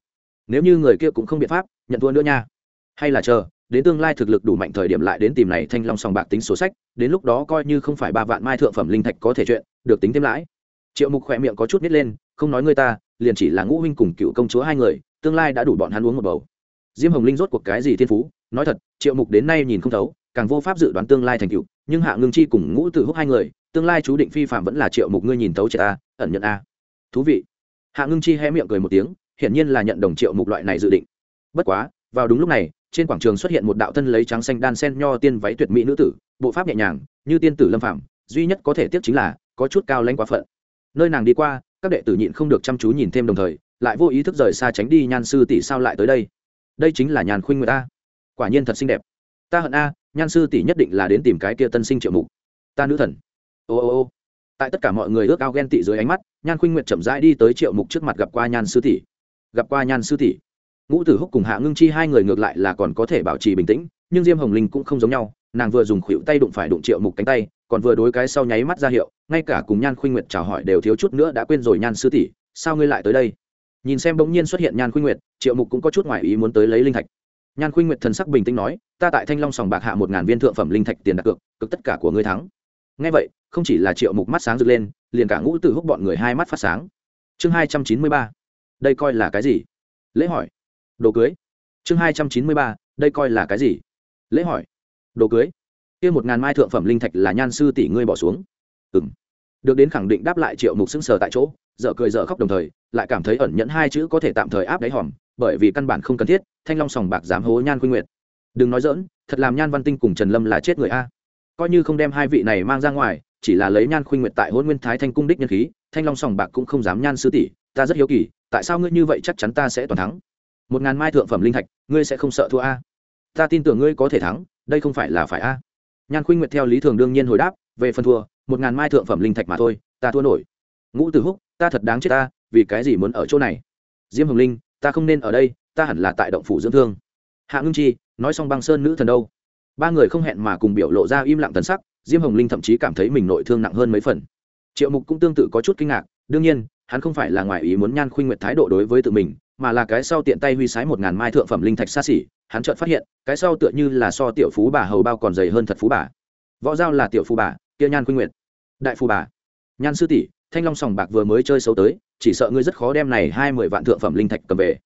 nếu như người kia cũng không biện pháp, nhận thua nữa nha. Hay là chờ, đến tương lai thực lực đủ mạnh thời điểm lại đến tìm này thanh long sòng bạc tính số sách, đến lúc đó coi như không phải ba vạn mai thượng phẩm linh thạch có thể chuyện, được tính thêm lãi. Triệu mục khỏe miệng có chút nít lên, không nói người ta, liền chỉ là ngũ huynh cùng cựu công chúa hai người, tương lai đã đủ bọn hắn uống một bầu. Diêm hồng linh rốt cuộc cái gì thiên phú, nói thật, triệu mục đến nay nhìn không thấu, càng vô pháp dự đoán tương lai thành cựu nhưng hạ ngưng chi cùng ngũ tự húc hai người, tương lai chú định phi phạm vẫn là triệu mục ngươi nhìn thấu triệt a ẩn nhận a. Thú vị. Hạ ngưng chi hé miệng cười một tiếng hiển nhiên là nhận đồng triệu mục loại này dự định. Bất quá, vào đúng lúc này, trên quảng trường xuất hiện một đạo thân lấy trắng xanh đan sen nho tiên váy tuyệt mỹ nữ tử, bộ pháp nhẹ nhàng, như tiên tử lâm phạm duy nhất có thể tiếp chính là có chút cao lãnh quá phận. Nơi nàng đi qua, các đệ tử nhịn không được chăm chú nhìn thêm đồng thời, lại vô ý thức rời xa tránh đi nhan sư tỷ sao lại tới đây. Đây chính là nhàn khuynh người ta quả nhiên thật xinh đẹp. Ta hận a, nhan sư tỷ nhất định là đến tìm cái kia tân sinh triệu mục. Ta nữ thần. Ô ô ô. Tại tất cả mọi người ước ao ghen tị dưới ánh mắt, nhan khuynh nguyệt chậm rãi đi tới triệu mục trước mặt gặp qua nhan sư tỷ gặp qua nhan sư tỷ. Ngũ tử húc cùng hạ ngưng chi hai người ngược lại là còn có thể bảo trì bình tĩnh, nhưng diêm hồng linh cũng không giống nhau, nàng vừa dùng khuỷu tay đụng phải đụng triệu mục cánh tay, còn vừa đối cái sau nháy mắt ra hiệu, ngay cả cùng nhan khuynh nguyệt chào hỏi đều thiếu chút nữa đã quên rồi nhan sư tỷ, sao ngươi lại tới đây? Nhìn xem bỗng nhiên xuất hiện nhan khuynh nguyệt, triệu mục cũng có chút ngoại ý muốn tới lấy linh thạch. Nhan khuynh nguyệt thần sắc bình tĩnh nói, ta tại thanh long sòng bạc hạ một ngàn viên thượng phẩm linh thạch tiền đặt cược, cực tất cả của ngươi thắng. Ngay vậy, không chỉ là triệu mục mắt sáng rực lên, liền cả ngũ tử húc bọn người hai mắt phát sáng. Chương hai trăm chín mươi ba đây coi là cái gì? Lễ hỏi. Đồ cưới. Chương hai trăm chín mươi ba, đây coi là cái gì? Lễ hỏi. Đồ cưới. Kia một ngàn mai thượng phẩm linh thạch là nhan sư tỷ ngươi bỏ xuống. Ừ m được đến khẳng định đáp lại triệu mục xưng sờ tại chỗ dợ cười dợ khóc đồng thời, lại cảm thấy ẩn nhẫn hai chữ có thể tạm thời áp đáy hòm, bởi vì căn bản không cần thiết, thanh long sòng bạc dám hố nhan khuynh nguyệt. Đừng nói dỡn thật làm nhan văn tinh cùng trần lâm là chết người a. Coi như không đem hai vị này mang ra ngoài, chỉ là lấy nhan khuynh nguyệt tại hôn nguyên thái thanh cung đích nhân khí, thanh long sòng bạc cũng không dám nhan sư tỷ, ta rất hiếu kỳ tại sao ngươi như vậy chắc chắn ta sẽ toàn thắng? Một ngàn mai thượng phẩm linh thạch, ngươi sẽ không sợ thua a? Ta tin tưởng ngươi có thể thắng, đây không phải là phải a? Nhan khuynh nguyệt theo lý thường đương nhiên hồi đáp, về phần thua, một ngàn mai thượng phẩm linh thạch mà thôi, ta thua nổi. Ngũ tử húc, ta thật đáng chết ta, vì cái gì muốn ở chỗ này? Diêm hồng linh, ta không nên ở đây, ta hẳn là tại động phủ dưỡng thương. Hạ ngưng chi, nói xong băng sơn nữ thần đâu? Ba người không hẹn mà cùng biểu lộ ra im lặng thần sắc, diêm hồng linh thậm chí cảm thấy mình nội thương nặng hơn mấy phần. Triệu mục cũng tương tự có chút kinh ngạc, đương nhiên hắn không phải là ngoài ý muốn nhan khuynh nguyệt thái độ đối với tự mình, mà là cái sau tiện tay huy sái một ngàn mai thượng phẩm linh thạch xa xỉ, hắn chợt phát hiện, cái sau tựa như là so tiểu phú bà hầu bao còn dày hơn thật phú bà. Võ giao là tiểu phú bà, kia nhan khuynh nguyệt. Đại phú bà. Nhan sư tỷ, thanh long sòng bạc vừa mới chơi xấu tới, chỉ sợ ngươi rất khó đem này hai mươi vạn thượng phẩm linh thạch cầm về.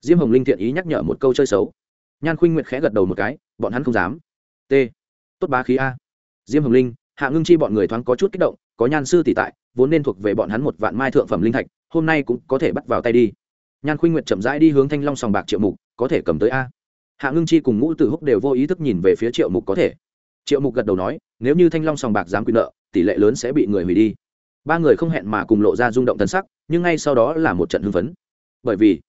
Diêm hồng linh thiện ý nhắc nhở một câu chơi xấu. Nhan khuynh nguyệt khẽ gật đầu một cái, bọn hắn không dám. T. Tốt bá khí a. Diêm hồng linh, hạ ngưng chi bọn người thoáng có chút kích động, có nhan sư tỷ tại vốn nên thuộc về bọn hắn một vạn mai thượng phẩm linh thạch, hôm nay cũng có thể bắt vào tay đi. Nhan khuynh nguyệt chậm rãi đi hướng thanh long sòng bạc triệu mục, có thể cầm tới a. Hạ ngưng chi cùng ngũ tử húc đều vô ý thức nhìn về phía triệu mục có thể. Triệu mục gật đầu nói, nếu như thanh long sòng bạc dám quyền nợ, tỷ lệ lớn sẽ bị người hủy đi. Ba người không hẹn mà cùng lộ ra rung động thân sắc, nhưng ngay sau đó là một trận hưng phấn. Bởi vì,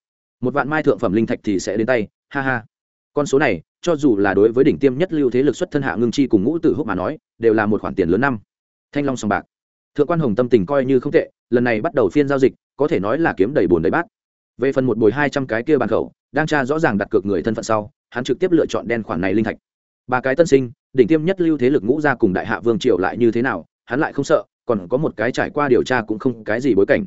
một vạn mai thượng phẩm linh thạch thì sẽ đến tay, ha ha. Con số này, cho dù là đối với đỉnh tiêm nhất lưu thế lực xuất thân hạ ngưng chi cùng ngũ tử húc mà nói, đều là một khoản tiền lớn năm. Thanh long sòng bạc thượng quan hồng tâm tình coi như không tệ, lần này bắt đầu phiên giao dịch, có thể nói là kiếm đầy bùn đầy bát. Về phần một bồi hai trăm cái kia bàn khẩu, đang tra rõ ràng đặt cược người thân phận sau, hắn trực tiếp lựa chọn đen khoản này linh thạch. Ba cái tân sinh, đỉnh tiêm nhất lưu thế lực ngũ ra cùng đại hạ vương triều lại như thế nào, hắn lại không sợ, còn có một cái trải qua điều tra cũng không cái gì bối cảnh.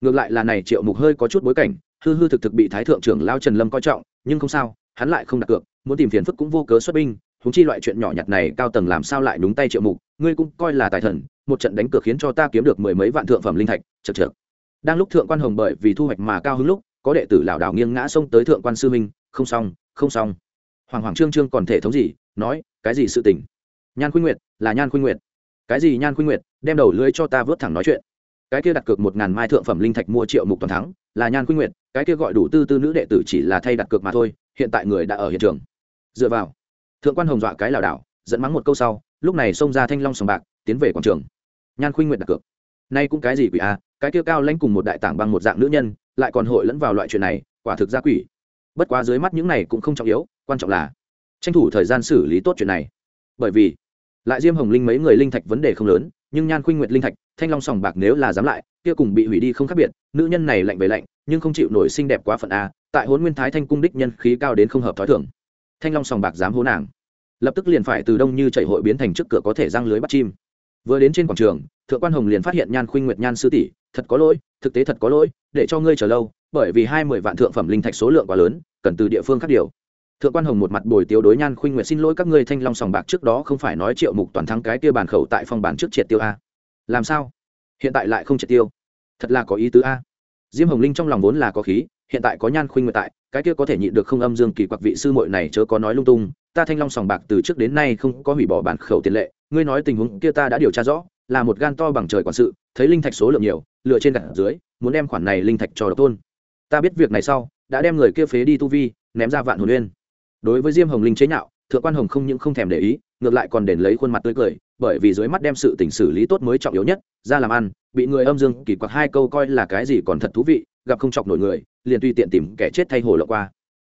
Ngược lại là này triệu mục hơi có chút bối cảnh, hư hư thực thực bị thái thượng trưởng lao trần lâm coi trọng, nhưng không sao, hắn lại không đặt cược, muốn tìm phiền phức cũng vô cớ xuất binh húng chi loại chuyện nhỏ nhặt này cao tầng làm sao lại đúng tay triệu mục, ngươi cũng coi là tài thần một trận đánh cược khiến cho ta kiếm được mười mấy vạn thượng phẩm linh thạch, chật chật đang lúc thượng quan hồng bởi vì thu hoạch mà cao hứng lúc, có đệ tử lảo đảo nghiêng ngã xông tới thượng quan sư minh, không xong không xong. Hoàng hoàng trương trương còn thể thống gì, nói, cái gì sự tình? Nhan khuynh nguyệt, là nhan khuynh nguyệt. Cái gì nhan khuynh nguyệt, đem đầu lưới cho ta vớt thẳng nói chuyện. Cái kia đặt cược một ngàn mai thượng phẩm linh thạch mua triệu mục toàn thắng, là nhan khuynh nguyệt, cái kia gọi đủ tư tư nữ đệ tử chỉ là thay đặt cược mà thôi, hiện tại người đã ở hiện trường. Dựa vào, thượng quan hồng dọa cái lảo đảo dẫn mắng một câu sau, lúc này xông ra thanh long sòng bạc tiến về quảng trường. Nhan khuynh nguyệt đặt cược. Nay cũng cái gì quỷ a à, cái kia cao lãnh cùng một đại tảng bằng một dạng nữ nhân lại còn hội lẫn vào loại chuyện này quả thực ra quỷ. Bất quá dưới mắt những này cũng không trọng yếu quan trọng là tranh thủ thời gian xử lý tốt chuyện này. Bởi vì lại diêm hồng linh mấy người linh thạch vấn đề không lớn nhưng nhan khuynh nguyệt linh thạch thanh long sòng bạc nếu là dám lại kia cùng bị hủy đi không khác biệt nữ nhân này lạnh về lạnh nhưng không chịu nổi xinh đẹp quá phận a tại hôn nguyên thái thanh cung đích nhân khí cao đến không hợp thói thường. Thanh long sòng bạc dám hố nàng lập tức liền phải từ đông như chảy hội biến thành trước cửa có thể răng lưới bắt chim vừa đến trên quảng trường, thượng quan hồng liền phát hiện nhan khuynh nguyệt, nhan sư tỷ, thật có lỗi, thực tế thật có lỗi, để cho ngươi chờ lâu, bởi vì hai mươi vạn thượng phẩm linh thạch số lượng quá lớn, cần từ địa phương khác điều. Thượng quan hồng một mặt bồi tiếu đối nhan khuynh nguyệt, xin lỗi các ngươi, thanh long sòng bạc trước đó không phải nói triệu mục toàn thắng cái tiêu bàn khẩu tại phòng bàn trước triệt tiêu a. Làm sao? Hiện tại lại không triệt tiêu? Thật là có ý tứ a. Diêm hồng linh trong lòng vốn là có khí hiện tại có nhan khuynh nguyệt tại, cái kia có thể nhịn được không âm dương kỳ quặc vị sư muội này chớ có nói lung tung, ta thanh long sòng bạc từ trước đến nay không có hủy bỏ bản khẩu tiền lệ, ngươi nói tình huống kia ta đã điều tra rõ, là một gan to bằng trời quản sự, thấy linh thạch số lượng nhiều, lựa trên gặt dưới, muốn đem khoản này linh thạch cho độc tôn. Ta biết việc này sau, đã đem người kia phế đi tu vi, ném ra vạn hồn uyên. Đối với diêm hồng linh chế nhạo, thượng quan hồng không những không thèm để ý, ngược lại còn đền lấy khuôn mặt tươi cười, bởi vì dưới mắt đem sự tình xử lý tốt mới trọng yếu nhất, ra làm ăn, bị người âm dương kỳ quặc hai câu coi là cái gì còn thật thú vị, gặp không chọc nổi người liền tùy tiện tìm kẻ chết thay hồ lộ qua.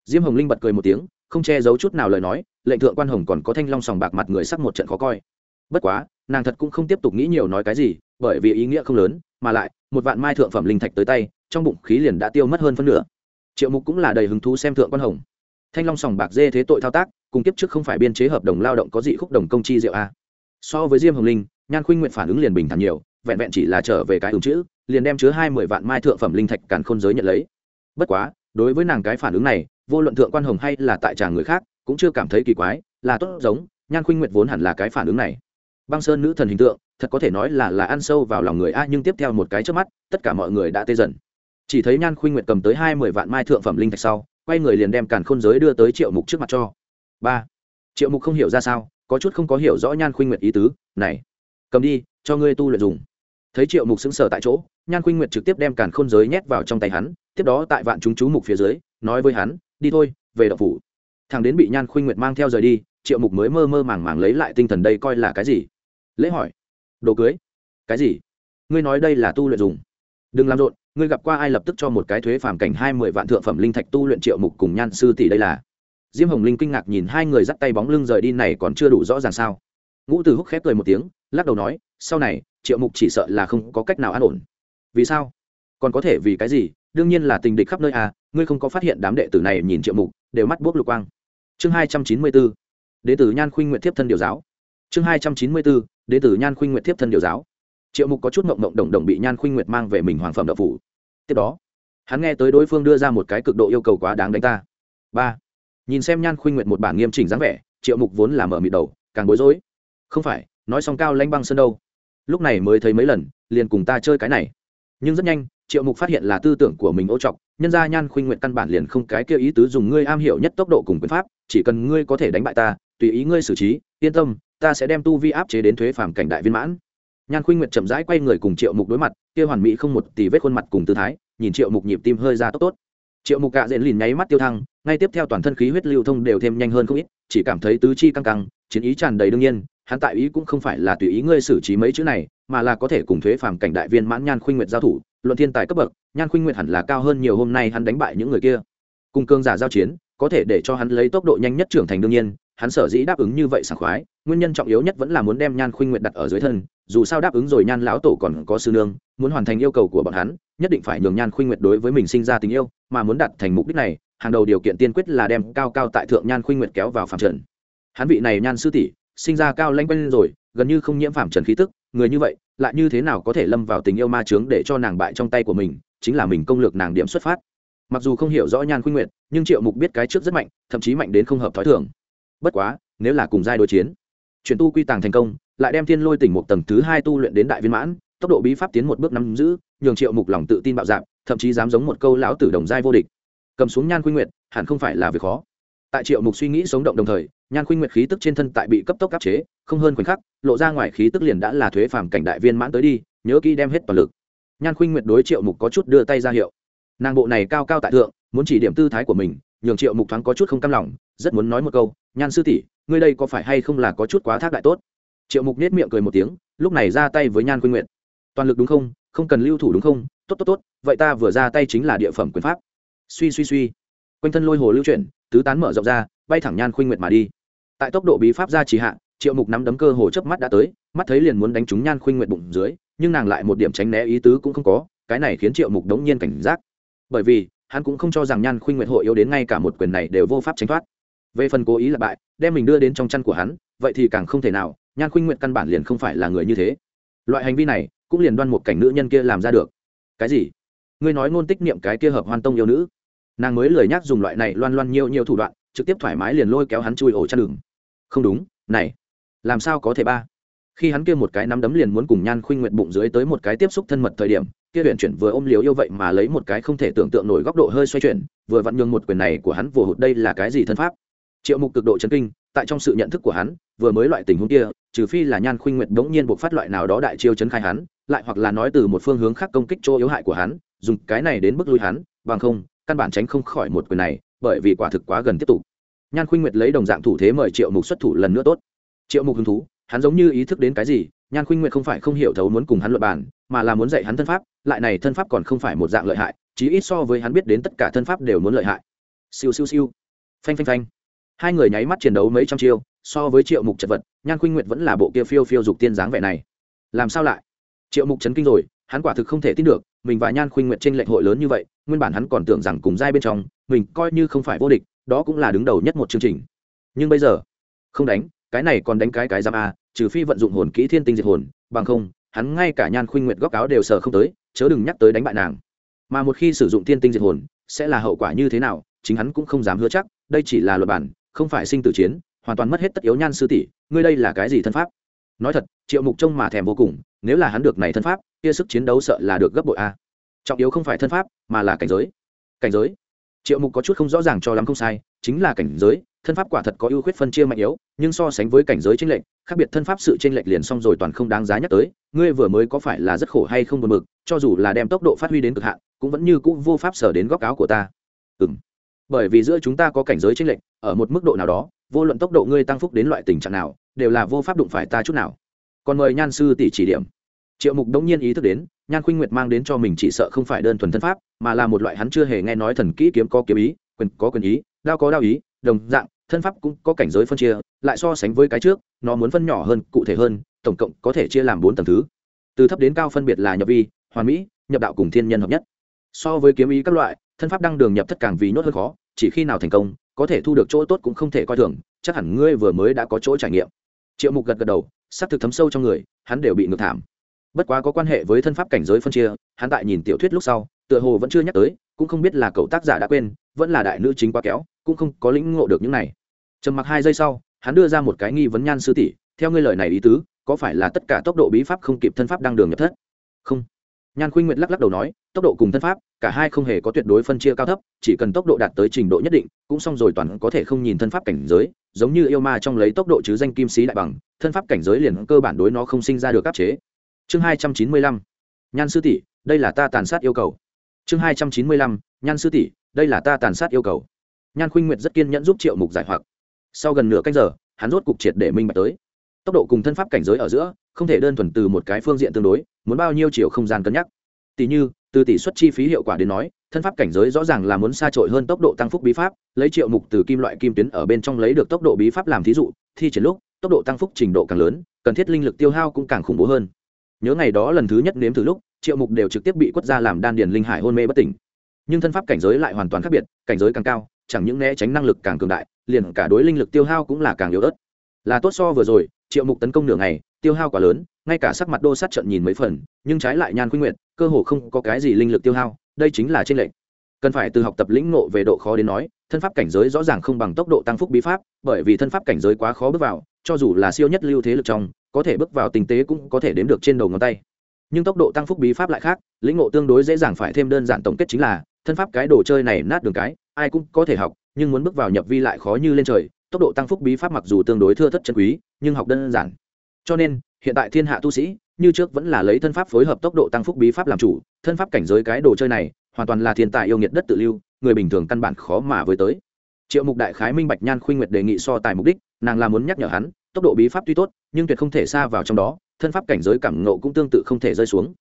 Diêm hồng linh bật cười một tiếng, không che giấu chút nào lời nói, lệnh thượng quan hồng còn có thanh long sòng bạc mặt người sắc một trận khó coi. Bất quá, nàng thật cũng không tiếp tục nghĩ nhiều nói cái gì, bởi vì ý nghĩa không lớn, mà lại, một vạn mai thượng phẩm linh thạch tới tay, trong bụng khí liền đã tiêu mất hơn phân nửa. Triệu mục cũng là đầy hứng thú xem thượng quan hồng. Thanh long sòng bạc dê thế tội thao tác, cùng kiếp trước không phải biên chế hợp đồng lao động có dị khúc đồng công chi diệu a. So với diêm hồng linh, nhan khuynh nguyện phản ứng liền bình thản nhiều, vẹn vẹn chỉ là trở về cái ứng chữ, liền đem chứa hai mươi vạn mai thượng phẩm linh thạch càn khôn giới nhận lấy bất quá, đối với nàng cái phản ứng này, vô luận thượng quan hồng hay là tại tràng người khác, cũng chưa cảm thấy kỳ quái, là tốt giống, nhan khuynh nguyệt vốn hẳn là cái phản ứng này. Băng sơn nữ thần hình tượng, thật có thể nói là là ăn sâu vào lòng người a, nhưng tiếp theo một cái trước mắt, tất cả mọi người đã tê dần. Chỉ thấy nhan khuynh nguyệt cầm tới hai mươi vạn mai thượng phẩm linh thạch sau, quay người liền đem càn khôn giới đưa tới triệu mục trước mặt cho. Ba. Triệu mục không hiểu ra sao, có chút không có hiểu rõ nhan khuynh nguyệt ý tứ, này, cầm đi, cho ngươi tu luyện dùng thấy triệu mục xứng sở tại chỗ, nhan khuynh nguyệt trực tiếp đem càn khôn giới nhét vào trong tay hắn, tiếp đó tại vạn chúng chú mục phía dưới, nói với hắn, đi thôi, về đậu phủ. Thằng đến bị nhan khuynh nguyệt mang theo rời đi, triệu mục mới mơ mơ màng màng lấy lại tinh thần đây coi là cái gì? Lễ hỏi. Đồ cưới. Cái gì? Ngươi nói đây là tu luyện dùng. Đừng làm rộn, ngươi gặp qua ai lập tức cho một cái thuế phàm cảnh hai mươi vạn thượng phẩm linh thạch tu luyện triệu mục cùng nhan sư tỷ đây là? Diêm hồng linh kinh ngạc nhìn hai người dắt tay bóng lưng rời đi, này còn chưa đủ rõ ràng sao? Ngũ từ húc khép cười một tiếng lắc đầu nói, sau này, triệu mục chỉ sợ là không có cách nào an ổn. Vì sao? Còn có thể vì cái gì? Đương nhiên là tình địch khắp nơi à ngươi không có phát hiện đám đệ tử này nhìn triệu mục, đều mắt buốc lục quang. Chương hai trăm chín mươi bốn đệ tử nhan khuynh nguyện tiếp thân điều giáo. Chương hai trăm chín mươi bốn đệ tử nhan khuynh nguyện tiếp thân điều giáo. Triệu mục có chút mộng mộng đồng đồng bị nhan khuynh nguyệt mang về mình hoàng phẩm đậu phủ. Tiếp đó, hắn nghe tới đối phương đưa ra một cái cực độ yêu cầu quá đáng đánh ta. Ba, nhìn xem nhan khuynh nguyệt một bản nghiêm chỉnh dáng vẻ, triệu mục vốn làm ở mịt đầu, càng bối rối. Không phải nói xong cao lanh băng sơn đâu. Lúc này mới thấy mấy lần, liền cùng ta chơi cái này. Nhưng rất nhanh, triệu mục phát hiện là tư tưởng của mình ô trọc nhân ra nhan khuynh nguyện căn bản liền không cái kêu ý tứ dùng ngươi am hiểu nhất tốc độ cùng quyền pháp, chỉ cần ngươi có thể đánh bại ta, tùy ý ngươi xử trí, yên tâm, ta sẽ đem tu vi áp chế đến thuế phàm cảnh đại viên mãn. Nhan khuynh nguyện chậm rãi quay người cùng triệu mục đối mặt, kia hoàn mỹ không một tỷ vết khuôn mặt cùng tư thái, nhìn triệu mục nhịp tim hơi ra tốt tốt. Triệu mục cạ dện lìn nháy mắt tiêu thăng, ngay tiếp theo toàn thân khí huyết lưu thông đều thêm nhanh hơn không ít, chỉ cảm thấy tứ chi căng căng, chiến ý tràn đầy đương nhiên hắn tại ý cũng không phải là tùy ý ngươi xử trí mấy chữ này, mà là có thể cùng thuế phàm cảnh đại viên mãn nhan khuynh nguyệt giao thủ, luận thiên tài cấp bậc, nhan khuynh nguyệt hẳn là cao hơn nhiều hôm nay hắn đánh bại những người kia. Cùng cương giả giao chiến, có thể để cho hắn lấy tốc độ nhanh nhất trưởng thành đương nhiên, hắn sở dĩ đáp ứng như vậy sảng khoái, nguyên nhân trọng yếu nhất vẫn là muốn đem nhan khuynh nguyệt đặt ở dưới thân, dù sao đáp ứng rồi nhan lão tổ còn có sư nương, muốn hoàn thành yêu cầu của bọn hắn, nhất định phải nhường nhan khuynh nguyệt đối với mình sinh ra tình yêu, mà muốn đạt thành mục đích này, hàng đầu điều kiện tiên quyết là đem cao cao tại thượng nhan khuynh nguyệt kéo vào phạm trần. Hắn vị này nhan sư tỷ sinh ra cao lanh quanh rồi, gần như không nhiễm phạm trần khí tức, người như vậy, lại như thế nào có thể lâm vào tình yêu ma trướng để cho nàng bại trong tay của mình, chính là mình công lược nàng điểm xuất phát. Mặc dù không hiểu rõ nhan khuynh nguyệt, nhưng triệu mục biết cái trước rất mạnh, thậm chí mạnh đến không hợp t h ó i thường. Bất quá, nếu là cùng giai đối chiến, chuyển tu quy tàng thành công, lại đem thiên lôi tỉnh một tầng thứ hai tu luyện đến đại viên mãn, tốc độ bí pháp tiến một bước nắm giữ, nhường triệu mục lòng tự tin bạo dạp thậm chí dám giống một câu lão tử đồng giai vô địch. Cầm xuống nhan khuynh nguyệt, hẳn không phải là việc khó. Tại triệu mục suy nghĩ sống động đồng thời nhan khuynh nguyệt khí tức trên thân tại bị cấp tốc áp chế, không hơn khoảnh khắc, lộ ra ngoài khí tức liền đã là thuế phàm cảnh đại viên mãn tới đi, nhớ kỹ đem hết toàn lực. Nhan khuynh nguyệt đối triệu mục có chút đưa tay ra hiệu. Nàng bộ này cao cao tại thượng, muốn chỉ điểm tư thái của mình, nhường triệu mục thoáng có chút không cam lòng, rất muốn nói một câu, nhan sư tỷ, ngươi đây có phải hay không là có chút quá thác đại tốt? Triệu mục nết miệng cười một tiếng, lúc này ra tay với nhan khuynh nguyệt. Toàn lực đúng không? Không cần lưu thủ đúng không? Tốt tốt tốt, vậy ta vừa ra tay chính là địa phẩm quyền pháp. Suy suy suy. Quanh thân lôi hồ lưu chuyển, tứ tán mở rộng ra, bay thẳng nhan khuynh nguyệt mà đi tại tốc độ bí pháp ra trì hạ, triệu mục nắm đấm cơ hồ chớp mắt đã tới, mắt thấy liền muốn đánh trúng nhan khuynh nguyệt bụng dưới, nhưng nàng lại một điểm tránh né ý tứ cũng không có, cái này khiến triệu mục đống nhiên cảnh giác. Bởi vì, hắn cũng không cho rằng nhan khuynh nguyệt hội yếu đến ngay cả một quyền này đều vô pháp tránh thoát. Về phần cố ý là bại, đem mình đưa đến trong chăn của hắn, vậy thì càng không thể nào, nhan khuynh nguyệt căn bản liền không phải là người như thế. Loại hành vi này, cũng liền đoan một cảnh nữ nhân kia làm ra được. Cái gì? Ngươi nói ngôn tích niệm cái kia hợp hoan tông yêu nữ. Nàng mới lười nhắc dùng loại này loan loan nhiều nhiều thủ đoạn, trực tiếp thoải mái liền lôi kéo hắn chui ổ chăn đường không đúng, này, làm sao có thể ba? Khi hắn kia một cái nắm đấm liền muốn cùng nhan khuynh nguyện bụng dưới tới một cái tiếp xúc thân mật thời điểm, kia huyện chuyển vừa ôm liều yêu vậy mà lấy một cái không thể tưởng tượng nổi góc độ hơi xoay chuyển, vừa vặn nhường một quyền này của hắn vừa hụt đây là cái gì thân pháp? Triệu mục cực độ chấn kinh, tại trong sự nhận thức của hắn, vừa mới loại tình huống kia, trừ phi là nhan khuynh nguyện bỗng nhiên buộc phát loại nào đó đại chiêu chấn khai hắn, lại hoặc là nói từ một phương hướng khác công kích chỗ yếu hại của hắn, dùng cái này đến bức lui hắn, bằng không, căn bản tránh không khỏi một quyền này, bởi vì quả thực quá gần tiếp tục nhan khuynh nguyệt lấy đồng dạng thủ thế mời triệu mục xuất thủ lần nữa tốt. Triệu mục hứng thú, hắn giống như ý thức đến cái gì, nhan khuynh nguyệt không phải không hiểu thấu muốn cùng hắn luận bàn, mà là muốn dạy hắn thân pháp, lại này thân pháp còn không phải một dạng lợi hại, chí ít so với hắn biết đến tất cả thân pháp đều muốn lợi hại. Siêu siêu siêu. Phanh phanh phanh. Hai người nháy mắt chiến đấu mấy trăm chiêu, so với triệu mục chật vật, nhan khuynh nguyệt vẫn là bộ kia phiêu phiêu dục tiên dáng vẻ này. Làm sao lại? Triệu mục chấn kinh rồi, hắn quả thực không thể tin được, mình và nhan khuynh nguyệt trên lệnh hội lớn như vậy, nguyên bản hắn còn tưởng rằng cùng giai bên trong, mình coi như không phải vô địch đó cũng là đứng đầu nhất một chương trình. Nhưng bây giờ, không đánh, cái này còn đánh cái cái giam a, trừ phi vận dụng hồn kỹ thiên tinh diệt hồn, bằng không, hắn ngay cả nhan khuynh nguyệt góc áo đều sờ không tới, chớ đừng nhắc tới đánh bại nàng. Mà một khi sử dụng thiên tinh diệt hồn, sẽ là hậu quả như thế nào, chính hắn cũng không dám hứa chắc, đây chỉ là luật bản, không phải sinh tử chiến, hoàn toàn mất hết tất yếu nhan sư tỷ, ngươi đây là cái gì thân pháp? Nói thật, triệu mục trông mà thèm vô cùng, nếu là hắn được này thân pháp, kia sức chiến đấu sợ là được gấp bội a. Trọng yếu không phải thân pháp, mà là cảnh giới. Cảnh giới? Triệu mục có chút không rõ ràng cho lắm không sai, chính là cảnh giới, thân pháp quả thật có ưu khuyết phân chia mạnh yếu, nhưng so sánh với cảnh giới tranh lệch, khác biệt thân pháp sự tranh lệch liền xong rồi toàn không đáng giá nhắc tới, ngươi vừa mới có phải là rất khổ hay không buồn mực cho dù là đem tốc độ phát huy đến cực hạn, cũng vẫn như cũ vô pháp sở đến góc áo của ta. Ừ bởi vì giữa chúng ta có cảnh giới tranh lệch, ở một mức độ nào đó, vô luận tốc độ ngươi tăng phúc đến loại tình trạng nào, đều là vô pháp đụng phải ta chút nào. Còn mời nhan sư tỷ chỉ điểm triệu mục đống nhiên ý thức đến, nhan khuynh nguyệt mang đến cho mình chỉ sợ không phải đơn thuần thân pháp, mà là một loại hắn chưa hề nghe nói thần kỹ kiếm có kiếm ý, quyền có quyền ý, đao có đao ý, đồng dạng, thân pháp cũng có cảnh giới phân chia, lại so sánh với cái trước, nó muốn phân nhỏ hơn, cụ thể hơn, tổng cộng có thể chia làm bốn tầng thứ. Từ thấp đến cao phân biệt là nhập vi, hoàn mỹ, nhập đạo cùng thiên nhân hợp nhất. So với kiếm ý các loại, thân pháp đăng đường nhập thất càng vì nhốt hơn khó, chỉ khi nào thành công, có thể thu được chỗ tốt cũng không thể coi thường, chắc hẳn ngươi vừa mới đã có chỗ trải nghiệm. Triệu mục gật gật đầu s ắ c thực thấm sâu trong người, hắn đều bị ngược thảm bất quá có quan hệ với thân pháp cảnh giới phân chia, hắn tại nhìn tiểu thuyết lúc sau, tựa hồ vẫn chưa nhắc tới, cũng không biết là cậu tác giả đã quên, vẫn là đại nữ chính quá kéo cũng không có lĩnh ngộ được những này. Trầm mặc hai giây sau, hắn đưa ra một cái nghi vấn nhan sư tỷ, theo ngươi lời này ý tứ, có phải là tất cả tốc độ bí pháp không kịp thân pháp đang đường nhập thất? Không. Nhan khuynh nguyệt lắc lắc đầu nói, tốc độ cùng thân pháp, cả hai không hề có tuyệt đối phân chia cao thấp, chỉ cần tốc độ đạt tới trình độ nhất định, cũng xong rồi toàn có thể không nhìn thân pháp cảnh giới, giống như yêu ma trong lấy tốc độ chứ danh kim sĩ đại bằng, thân pháp cảnh giới liền cơ bản đối nó không sinh ra được áp chế chương hai trăm chín mươi lăm, nhan sư tỷ, đây là ta tàn sát yêu cầu. Chương hai trăm chín mươi lăm, nhan sư tỷ, đây là ta tàn sát yêu cầu. Nhan khuynh nguyệt rất kiên nhẫn giúp triệu mục giải hoặc. Sau gần nửa canh giờ, hắn rốt cục triệt để minh bạch tới. Tốc độ cùng thân pháp cảnh giới ở giữa, không thể đơn thuần từ một cái phương diện tương đối, muốn bao nhiêu chiều không gian cân nhắc. Tỷ như, từ tỷ suất chi phí hiệu quả đến nói, thân pháp cảnh giới rõ ràng là muốn xa trội hơn tốc độ tăng phúc bí pháp, lấy triệu mục từ kim loại kim tuyến ở bên trong lấy được tốc độ bí pháp làm thí dụ, thi triển lúc, tốc độ tăng phúc trình độ càng lớn, cần thiết linh lực tiêu hao cũng càng khủng bố hơn nhớ ngày đó lần thứ nhất nếm từ lúc, triệu mục đều trực tiếp bị quất ra làm đan điền linh hải hôn mê bất tỉnh. Nhưng thân pháp cảnh giới lại hoàn toàn khác biệt, cảnh giới càng cao, chẳng những né tránh năng lực càng cường đại, liền cả đối linh lực tiêu hao cũng là càng yếu ớt. Là tốt so vừa rồi, triệu mục tấn công nửa ngày, tiêu hao quá lớn, ngay cả sắc mặt đô sát trận nhìn mấy phần, nhưng trái lại nhan khuynh nguyện, cơ hồ không có cái gì linh lực tiêu hao, đây chính là trên lệnh cần phải từ học tập lĩnh ngộ về độ khó đến nói, thân pháp cảnh giới rõ ràng không bằng tốc độ tăng phúc bí pháp, bởi vì thân pháp cảnh giới quá khó bước vào, cho dù là siêu nhất lưu thế lực trong có thể bước vào tình tế cũng có thể đếm được trên đầu ngón tay. Nhưng tốc độ tăng phúc bí pháp lại khác, lĩnh ngộ tương đối dễ dàng phải thêm đơn giản tổng kết chính là, thân pháp cái đồ chơi này nát đường cái, ai cũng có thể học, nhưng muốn bước vào nhập vi lại khó như lên trời, tốc độ tăng phúc bí pháp mặc dù tương đối thưa thất chân quý, nhưng học đơn giản. Cho nên, hiện tại thiên hạ tu sĩ, như trước vẫn là lấy thân pháp phối hợp tốc độ tăng phúc bí pháp làm chủ, thân pháp cảnh giới cái đồ chơi này, hoàn toàn là thiên tài yêu nghiệt đất tự lưu, người bình thường căn bản khó mà với tới. Triệu mục đại khái minh bạch nhan khuynh nguyệt đề nghị so tài mục đích, nàng là muốn nhắc nhở hắn, tốc độ bí pháp tuy tốt nhưng tuyệt không thể xa vào trong đó, thân pháp cảnh giới cảm nộ cũng tương tự không thể rơi xuống.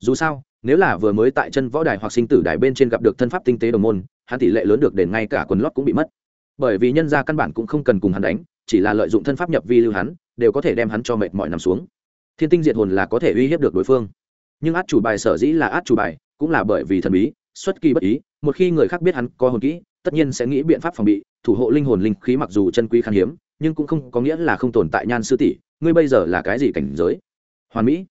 Dù sao, nếu là vừa mới tại chân võ đài hoặc sinh tử đài bên trên gặp được thân pháp tinh tế đồng môn, hắn tỷ lệ lớn được đền ngay cả quần lót cũng bị mất. Bởi vì nhân gia căn bản cũng không cần cùng hắn đánh, chỉ là lợi dụng thân pháp nhập vi lưu hắn, đều có thể đem hắn cho mệt mỏi nằm xuống. Thiên tinh diệt hồn là có thể uy hiếp được đối phương. Nhưng át chủ bài sở dĩ là át chủ bài, cũng là bởi vì thần bí, xuất kỳ bất ý, một khi người khác biết hắn có hồn kỹ, tất nhiên sẽ nghĩ biện pháp phòng bị, thủ hộ linh hồn linh khí mặc dù chân quý khan hiếm, nhưng cũng không có nghĩa là không tồn tại nhan sư tỷ ngươi bây giờ là cái gì cảnh giới? Hoàn mỹ.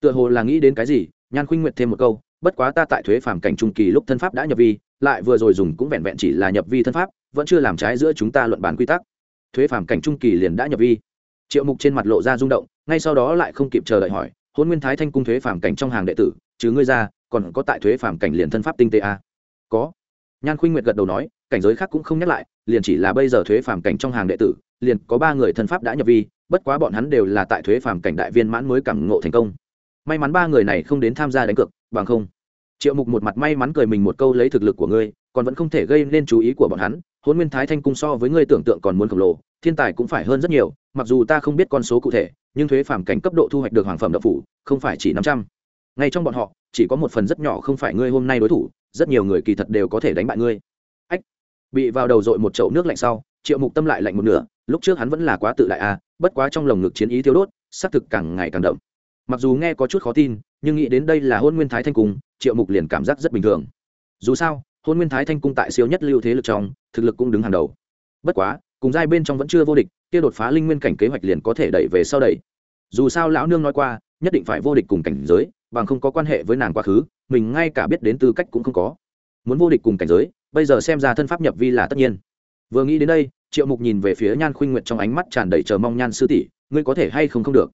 Tựa hồ là nghĩ đến cái gì, nhan khuynh nguyệt thêm một câu, bất quá ta tại thuế phàm cảnh trung kỳ lúc thân pháp đã nhập vi, lại vừa rồi dùng cũng vẹn vẹn chỉ là nhập vi thân pháp, vẫn chưa làm trái giữa chúng ta luận bàn quy tắc. Thuế phàm cảnh trung kỳ liền đã nhập vi. Triệu mục trên mặt lộ ra rung động, ngay sau đó lại không kịp chờ đợi hỏi hôn nguyên thái thanh cung thuế phàm cảnh trong hàng đệ tử chứ ngươi ra, còn có tại thuế phàm cảnh liền thân pháp tinh tế a có. Nhan khuynh nguyệt gật đầu nói, cảnh giới khác cũng không nhắc lại, liền chỉ là bây giờ thuế phàm cảnh trong hàng đệ tử liền có ba người thân pháp đã nhập vi, bất quá bọn hắn đều là tại thuế phàm cảnh đại viên mãn mới cảm ngộ thành công. May mắn ba người này không đến tham gia đánh cược, bằng không. Triệu mục một mặt may mắn cười mình một câu lấy thực lực của ngươi, còn vẫn không thể gây nên chú ý của bọn hắn hôn nguyên thái thanh cung so với ngươi tưởng tượng còn muốn khổng lồ, thiên tài cũng phải hơn rất nhiều, mặc dù ta không biết con số cụ thể, nhưng thuế phàm cảnh cấp độ thu hoạch được hoàng phẩm đậu phủ, không phải chỉ năm trăm. Ngay trong bọn họ, chỉ có một phần rất nhỏ không phải ngươi hôm nay đối thủ, rất nhiều người kỳ thật đều có thể đánh bại ngươi. Ách! Bị vào đầu dội một chậu nước lạnh sau, triệu mục tâm lại lạnh một nửa lúc trước hắn vẫn là quá tự đại a bất quá trong lồng ngực chiến ý thiếu đốt, xác thực càng ngày càng đậm. Mặc dù nghe có chút khó tin, nhưng nghĩ đến đây là hôn nguyên thái thanh cung, triệu mục liền cảm giác rất bình thường. Dù sao, hôn nguyên thái thanh cung tại siêu nhất lưu thế lực trong, thực lực cũng đứng hàng đầu. Bất quá, cùng giai bên trong vẫn chưa vô địch, kia đột phá linh nguyên cảnh kế hoạch liền có thể đẩy về sau đẩy. Dù sao lão nương nói qua, nhất định phải vô địch cùng cảnh giới, bằng không có quan hệ với nàng quá khứ, mình ngay cả biết đến tư cách cũng không có. Muốn vô địch cùng cảnh giới, bây giờ xem ra thân pháp nhập vi là tất nhiên vừa nghĩ đến đây, triệu mục nhìn về phía nhan khuynh nguyệt trong ánh mắt tràn đầy chờ mong nhan sư tỷ, ngươi có thể hay không không được?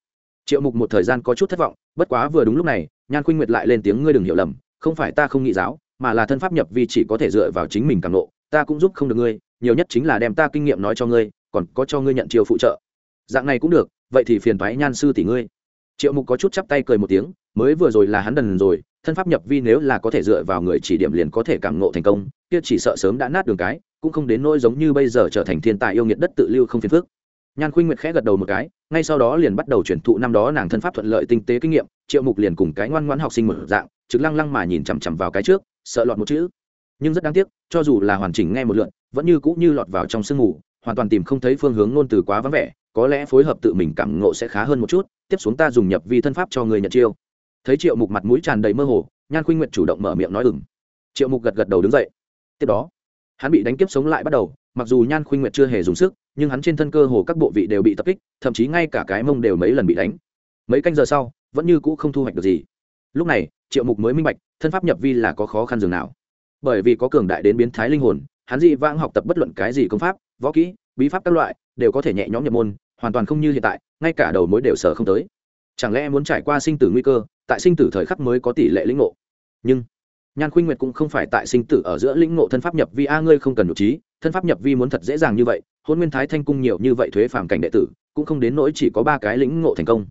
Triệu mục một thời gian có chút thất vọng, bất quá vừa đúng lúc này, nhan khuynh nguyệt lại lên tiếng, ngươi đừng hiểu lầm, không phải ta không nghĩ giáo, mà là thân pháp nhập vi chỉ có thể dựa vào chính mình càng nộ, ta cũng giúp không được ngươi, nhiều nhất chính là đem ta kinh nghiệm nói cho ngươi, còn có cho ngươi nhận chiều phụ trợ. Dạng này cũng được, vậy thì phiền thoái nhan sư tỷ ngươi. Triệu mục có chút chắp tay cười một tiếng, mới vừa rồi là hắn đần rồi, thân pháp nhập vi nếu là có thể dựa vào người chỉ điểm liền có thể cảm ngộ thành công, kia chỉ sợ sớm đã nát đường cái cũng không đến nỗi giống như bây giờ trở thành thiên tài yêu nghiệt đất tự lưu không phiền phức. Nhan khuynh nguyệt khẽ gật đầu một cái, ngay sau đó liền bắt đầu chuyển thụ năm đó nàng thân pháp thuận lợi tinh tế kinh nghiệm, triệu mục liền cùng cái ngoan ngoãn học sinh một dạng, trực lăng lăng mà nhìn chằm chằm vào cái trước, sợ lọt một chữ. Nhưng rất đáng tiếc, cho dù là hoàn chỉnh nghe một lượn, vẫn như cũng như lọt vào trong sương mù, hoàn toàn tìm không thấy phương hướng ngôn từ quá vắng vẻ, có lẽ phối hợp tự mình cảm ngộ sẽ khá hơn một chút, tiếp xuống ta dùng nhập vi thân pháp cho người nhận chiêu. Thấy triệu mục mặt mũi tràn đầy mơ hồ, nhan khuynh Nguyệt chủ động mở miệng nói ừng triệu mục gật gật đầu đứng dậy. Tiếp đó hắn bị đánh kiếp sống lại bắt đầu, mặc dù nhan khuynh nguyệt chưa hề dùng sức, nhưng hắn trên thân cơ hồ các bộ vị đều bị tập kích, thậm chí ngay cả cái mông đều mấy lần bị đánh. Mấy canh giờ sau, vẫn như cũ không thu hoạch được gì. Lúc này, triệu mục mới minh bạch, thân pháp nhập vi là có khó khăn dường nào. Bởi vì có cường đại đến biến thái linh hồn, hắn dị vãng học tập bất luận cái gì công pháp, võ kỹ, bí pháp các loại, đều có thể nhẹ nhõm nhập môn, hoàn toàn không như hiện tại, ngay cả đầu mối đều sở không tới. Chẳng lẽ muốn trải qua sinh tử nguy cơ, tại sinh tử thời khắc mới có tỷ lệ lĩnh ngộ? Nhưng nhan khuynh nguyệt cũng không phải tại sinh tử ở giữa lĩnh ngộ thân pháp nhập vi, a, ngươi không cần nhục trí, thân pháp nhập vi muốn thật dễ dàng như vậy, hôn nguyên thái thanh cung nhiều như vậy thuế phàm cảnh đệ tử, cũng không đến nỗi chỉ có ba cái lĩnh ngộ thành công.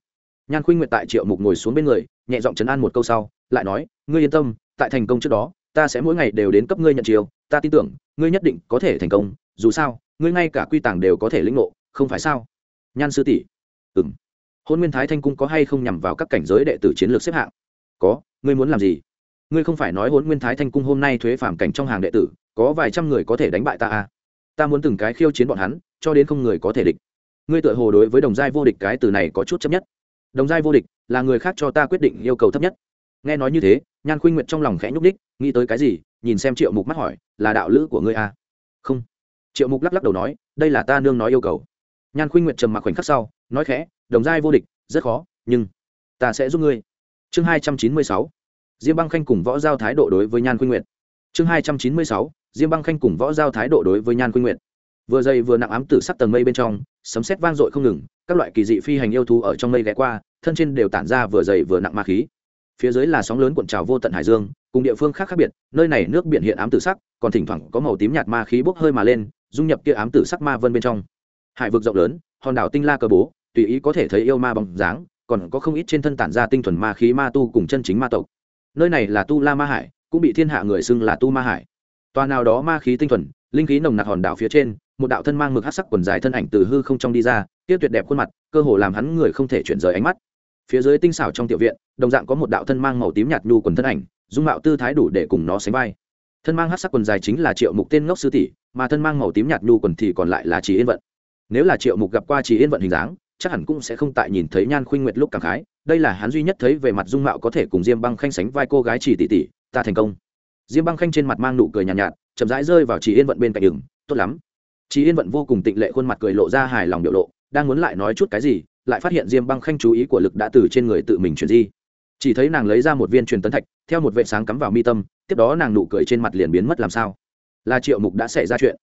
Nhan khuynh nguyệt tại triệu mục ngồi xuống bên người, nhẹ giọng chấn an một câu sau, lại nói, ngươi yên tâm, tại thành công trước đó, ta sẽ mỗi ngày đều đến cấp ngươi nhận chiều ta tin tưởng, ngươi nhất định có thể thành công, dù sao, ngươi ngay cả quy tàng đều có thể lĩnh ngộ, không phải sao? Nhan sư tỷ ừng hôn nguyên thái thanh cung có hay không nhằm vào các cảnh giới đệ tử chiến lược xếp hạng? Có, ngươi muốn làm gì? Ngươi không phải nói hôn nguyên thái thanh cung hôm nay thuế phản cảnh trong hàng đệ tử, có vài trăm người có thể đánh bại ta à? Ta muốn từng cái khiêu chiến bọn hắn, cho đến không người có thể địch. Ngươi tự hồ đối với đồng giai vô địch cái từ này có chút chấp nhất. Đồng giai vô địch là người khác cho ta quyết định yêu cầu thấp nhất. Nghe nói như thế, nhan khuynh nguyện trong lòng khẽ nhúc đích nghĩ tới cái gì, nhìn xem triệu mục mắt hỏi, là đạo lữ của ngươi à? không. Triệu mục lắc lắc đầu nói, đây là ta nương nói yêu cầu. Nhan khuynh nguyện trầm mặc khoảnh khắc sau, nói khẽ, đồng giai vô địch, rất khó, nhưng ta sẽ giúp ngươi. Chương hai trăm chín mươi sáu diêm băng khanh cùng võ giao thái độ đối với nhan khuynh Nguyệt. chương hai trăm chín mươi sáu, diêm băng khanh cùng võ giao thái độ đối với nhan khuynh Nguyệt. vừa dày vừa nặng ám tử sắc tầng mây bên trong, sấm sét vang dội không ngừng, các loại kỳ dị phi hành yêu thú ở trong mây ghé qua, thân trên đều tản ra vừa dày vừa nặng ma khí phía dưới là sóng lớn cuộn trào vô tận hải dương, cùng địa phương khác khác biệt, nơi này nước biển hiện ám tử sắc, còn thỉnh thoảng có màu tím nhạt ma khí bốc hơi mà lên, dung nhập kia ám tử sắc ma vân bên trong hải vực rộng lớn, hòn đảo tinh la cờ bố, tùy ý có thể thấy yêu ma bóng dáng, còn có không ít trên thân tản ra tinh thuần ma khí ma tu cùng chân chính ma tộc nơi này là tu la ma hải, cũng bị thiên hạ người xưng là tu ma hải. Tòa nào đó ma khí tinh thuần, linh khí nồng nặc hòn đảo phía trên, một đạo thân mang mực hát sắc quần dài thân ảnh từ hư không trong đi ra tiếp tuyệt đẹp khuôn mặt, cơ hồ làm hắn người không thể chuyển rời ánh mắt. Phía dưới tinh xảo trong tiểu viện, đồng dạng có một đạo thân mang màu tím nhạt nhu quần thân ảnh, dung mạo tư thái đủ để cùng nó sánh vai. Thân mang hát sắc quần dài chính là triệu mục tên ngốc sư tỷ, mà thân mang màu tím nhạt nhu quần thì còn lại là chỉ yên vận. Nếu là triệu mục gặp qua chỉ yên vận hình dáng chắc hẳn cũng sẽ không tại nhìn thấy nhan khuynh nguyệt lúc cảm khái đây là hắn duy nhất thấy về mặt dung mạo có thể cùng diêm băng khanh sánh vai cô gái chỉ tỷ tỷ ta thành công. Diêm băng khanh trên mặt mang nụ cười nhàn nhạt, nhạt chậm rãi rơi vào chị yên vận bên cạnh đường tốt lắm. Chị yên vận vô cùng tịnh lệ khuôn mặt cười lộ ra hài lòng biểu lộ đang muốn lại nói chút cái gì lại phát hiện diêm băng khanh chú ý của lực đã từ trên người tự mình chuyển di. Chỉ thấy nàng lấy ra một viên truyền tấn thạch theo một vệ sáng cắm vào mi tâm tiếp đó nàng nụ cười trên mặt liền biến mất làm sao. Là triệu mục đã xảy ra chuyện.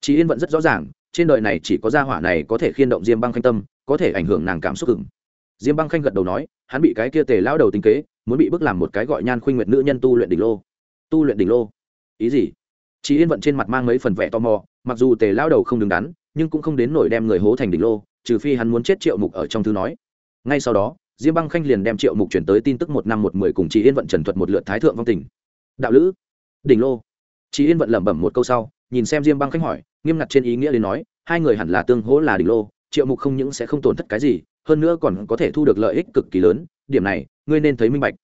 Chị yên vận rất rõ ràng trên đời này chỉ có gia hỏa này có thể khiên động diêm băng khanh tâm, có thể ảnh hưởng nàng cảm xúc hừng diêm băng khanh gật đầu nói, hắn bị cái kia tề lao đầu tính kế, muốn bị bức làm một cái gọi nhan khuynh nguyệt nữ nhân tu luyện đỉnh lô. Tu luyện đỉnh lô? Ý gì? Chị yên vận trên mặt mang mấy phần vẻ tò mò, mặc dù tề lao đầu không đứng đắn, nhưng cũng không đến nổi đem người hố thành đỉnh lô, trừ phi hắn muốn chết triệu mục ở trong thư nói. Ngay sau đó, diêm băng khanh liền đem triệu mục chuyển tới tin tức một năm một mười cùng chị yên vận trần thuật một lượt thái thượng vong tình. Đạo lữ, đỉnh lô. Chị yên vận lẩm bẩm một câu sau nhìn xem diêm băng khánh hỏi, nghiêm ngặt trên ý nghĩa đến nói, hai người hẳn là tương hỗ là đỉnh lô, triệu mục không những sẽ không tổn thất cái gì, hơn nữa còn có thể thu được lợi ích cực kỳ lớn, điểm này, ngươi nên thấy minh bạch.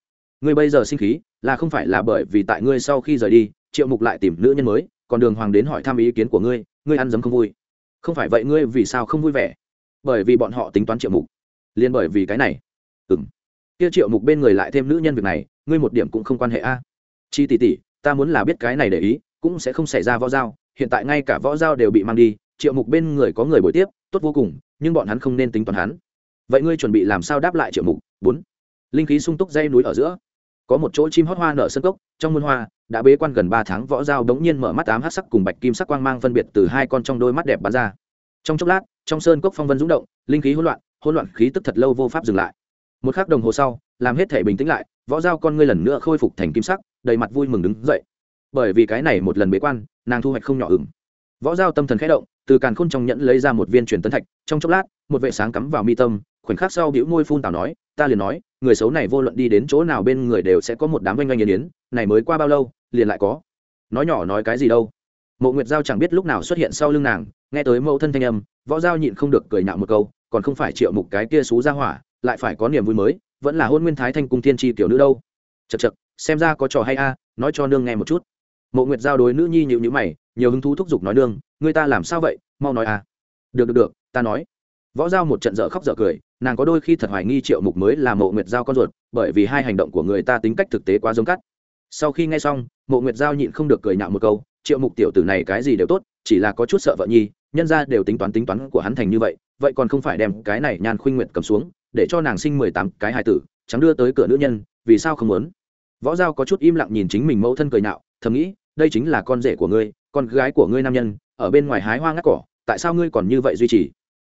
Ngươi bây giờ sinh khí, là không phải là bởi vì tại ngươi sau khi rời đi, triệu mục lại tìm nữ nhân mới, còn đường hoàng đến hỏi thăm ý kiến của ngươi ngươi ăn dấm không vui. Không phải vậy ngươi vì sao không vui vẻ? Bởi vì bọn họ tính toán triệu mục. Liền bởi vì cái này. Ừ m kia triệu mục bên người lại thêm nữ nhân việc này, ngươi một điểm cũng không quan hệ a. Chi tỷ tỷ, ta muốn là biết cái này để ý cũng sẽ không xảy ra võ giao, hiện tại ngay cả võ giao đều bị mang đi, triệu mục bên người có người buổi tiếp, tốt vô cùng, nhưng bọn hắn không nên tính toán hắn. Vậy ngươi chuẩn bị làm sao đáp lại triệu mục? Bốn. Linh khí sung túc dây núi ở giữa. Có một chỗ chim hót hoa nở sân cốc, trong muôn hoa, đã bế quan gần ba tháng, võ dao đống nhiên mở mắt ám hát sắc cùng bạch kim sắc quang mang phân biệt từ hai con trong đôi mắt đẹp bắn ra. Trong chốc lát, trong sơn cốc phong vân rúng động, linh khí hỗn loạn hỗn loạn khí tức thật lâu vô pháp dừng lại. Một khắc đồng hồ sau, làm hết thể bình tĩnh lại, võ dao con ngươi lần nữa khôi phục thành kim sắc, đầy mặt vui mừng đứng dậy bởi vì cái này một lần bế quan, nàng thu hoạch không nhỏ ửng. Võ dao tâm thần khẽ động, từ càn khôn trong nhẫn lấy ra một viên truyền tấn thạch, trong chốc lát, một vệ sáng cắm vào mi tâm, khoảnh khắc sau bĩu môi phun tào nói, ta liền nói, người xấu này vô luận đi đến chỗ nào bên người đều sẽ có một đám oanh oanh nghiền yến, này mới qua bao lâu, liền lại có. Nói nhỏ nói cái gì đâu. Mộ nguyệt giao chẳng biết lúc nào xuất hiện sau lưng nàng, nghe tới mẫu thân thanh âm, võ giao nhịn không được cười nhạo một câu, còn không phải triệu mục cái kia xú ra hỏa, lại phải có niềm vui mới, vẫn là hôn nguyên thái thanh cung thiên tri kiểu nữ đâu. Chật chật xem ra có trò hay a, nói cho nương nghe một chút mộ nguyệt giao đối nữ nhi nhịu nhữ mày, nhiều hứng thú thúc giục nói nương, người ta làm sao vậy? Mau nói à. được được được, ta nói. Võ giao một trận dở khóc dở cười, nàng có đôi khi thật hoài nghi triệu mục mới là mộ nguyệt giao con ruột, bởi vì hai hành động của người ta tính cách thực tế quá giống cắt. Sau khi nghe xong, mộ nguyệt giao nhịn không được cười nhạo một câu, triệu mục tiểu tử này cái gì đều tốt, chỉ là có chút sợ vợ nhi, nhân ra đều tính toán tính toán của hắn thành như vậy vậy còn không phải đem cái này nhan khuynh nguyệt cầm xuống, để cho nàng sinh mười tám cái hài tử, chẳng đưa tới cửa nữ nhân, vì sao không muốn? Võ giao có chút im lặng nhìn chính mình mẫu thân cười nhạo, thầm nghĩ đây chính là con rể của ngươi, con gái của ngươi nam nhân, ở bên ngoài hái hoa ngắt cỏ, tại sao ngươi còn như vậy duy trì?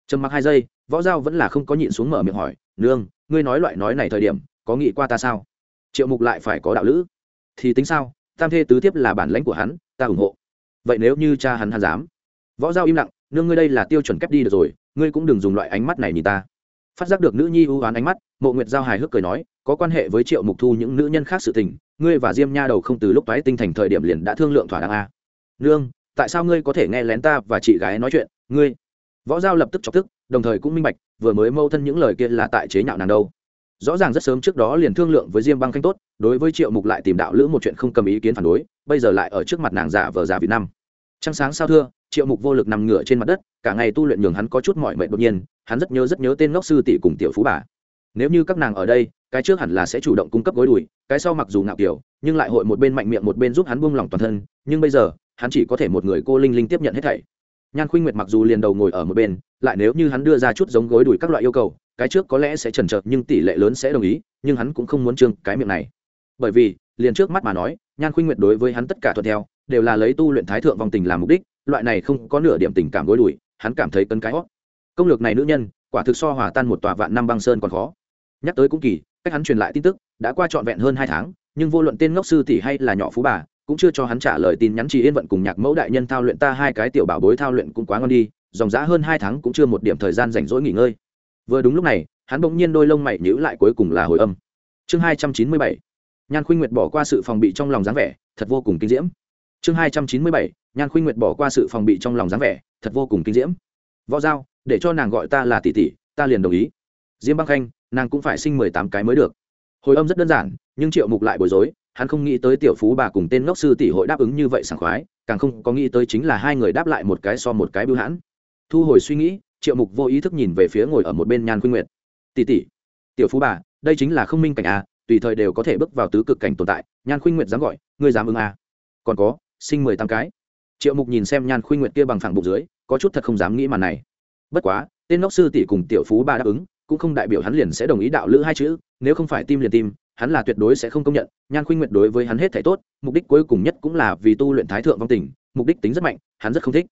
Trầm mặc hai giây, võ giao vẫn là không có nhịn xuống mở miệng hỏi, nương, ngươi nói loại nói này thời điểm, có nghĩ qua ta sao? Triệu mục lại phải có đạo lữ. Thì tính sao, tam thê tứ tiếp là bản lãnh của hắn, ta ủng hộ. Vậy nếu như cha hắn hắn dám? Võ giao im lặng, nương, ngươi đây là tiêu chuẩn kép đi được rồi, ngươi cũng đừng dùng loại ánh mắt này nhìn ta phát giác được nữ nhi ưu oán ánh mắt, mộ nguyệt giao hài hước cười nói, có quan hệ với triệu mục thu những nữ nhân khác sự tình, ngươi và diêm nha đầu không từ lúc toái tinh thành thời điểm liền đã thương lượng thỏa đáng a. Nương, tại sao ngươi có thể nghe lén ta và chị gái nói chuyện? Ngươi? Võ giao lập tức chọc tức, đồng thời cũng minh bạch, vừa mới mâu thân những lời kia là tại chế nhạo nàng đâu. Rõ ràng rất sớm trước đó liền thương lượng với diêm băng khanh tốt, đối với triệu mục lại tìm đạo lữ một chuyện không cầm ý kiến phản đối, bây giờ lại ở trước mặt nàng giả vờ giả việt nam trăng sáng sao thưa triệu mục vô lực nằm ngửa trên mặt đất, cả ngày tu luyện nhường hắn có chút mỏi mệt đột nhiên, hắn rất nhớ rất nhớ tên ngốc sư tỷ cùng tiểu phú bà. Nếu như các nàng ở đây, cái trước hẳn là sẽ chủ động cung cấp gối đùi, cái sau mặc dù ngạo kiểu, nhưng lại hội một bên mạnh miệng một bên giúp hắn buông lỏng toàn thân, nhưng bây giờ, hắn chỉ có thể một người cô linh linh tiếp nhận hết thảy. Nhan khuynh nguyệt mặc dù liền đầu ngồi ở một bên, lại nếu như hắn đưa ra chút giống gối đùi các loại yêu cầu, cái trước có lẽ sẽ chần chờ nhưng tỷ lệ lớn sẽ đồng ý, nhưng hắn cũng không muốn trương cái miệng này. Bởi vì, liền trước mắt mà nói, nhan khuynh nguyệt đối với hắn tất cả thuận theo, đều là lấy tu luyện thái thượng vòng tình làm mục đích loại này không có nửa điểm tình cảm gối đùi, hắn cảm thấy cấn cái hót. Công lược này nữ nhân, quả thực so hòa tan một tòa vạn năm băng sơn còn khó. Nhắc tới cũng kỳ, cách hắn truyền lại tin tức, đã qua trọn vẹn hơn hai tháng, nhưng vô luận tên ngốc sư tỷ hay là nhỏ phú bà, cũng chưa cho hắn trả lời tin nhắn chỉ yên vận cùng nhạc mẫu đại nhân thao luyện ta hai cái tiểu bảo bối thao luyện cũng quá ngon đi, dòng dã hơn hai tháng cũng chưa một điểm thời gian rảnh rỗi nghỉ ngơi. Vừa đúng lúc này, hắn bỗng nhiên đôi lông mày nhữ lại cuối cùng là hồi âm. Chương hai trăm chín mươi bảy. Nhan khuynh nguyệt bỏ qua sự phòng bị trong lòng dáng vẻ, thật vô cùng kinh diễm chương hai trăm chín mươi bảy, nhan khuynh nguyệt bỏ qua sự phòng bị trong lòng dáng vẻ, thật vô cùng kinh diễm. Võ giao, để cho nàng gọi ta là tỷ tỷ, ta liền đồng ý. Diêm băng khanh, nàng cũng phải sinh mười tám cái mới được. Hồi âm rất đơn giản, nhưng triệu mục lại bối rối, hắn không nghĩ tới tiểu phú bà cùng tên ngốc sư tỷ hội đáp ứng như vậy sảng khoái, càng không có nghĩ tới chính là hai người đáp lại một cái so một cái bưu hãn. Thu hồi suy nghĩ, triệu mục vô ý thức nhìn về phía ngồi ở một bên nhan khuynh nguyệt. Tỷ tỷ, tiểu phú bà, đây chính là không minh cảnh à tùy thời đều có thể bước vào tứ cực cảnh tồn tại. Nhan khuynh nguyệt dám gọi, ngươi dám ứng à còn có sinh mười tám cái. Triệu mục nhìn xem nhan khuynh nguyệt kia bằng phẳng bụng dưới, có chút thật không dám nghĩ màn này. Bất quá, tên ngốc sư tỷ cùng tiểu phú ba đáp ứng, cũng không đại biểu hắn liền sẽ đồng ý đạo lữ hai chữ, nếu không phải tim liền tim, hắn là tuyệt đối sẽ không công nhận. Nhan khuynh nguyệt đối với hắn hết thể tốt, mục đích cuối cùng nhất cũng là vì tu luyện thái thượng vong tình, mục đích tính rất mạnh, hắn rất không thích.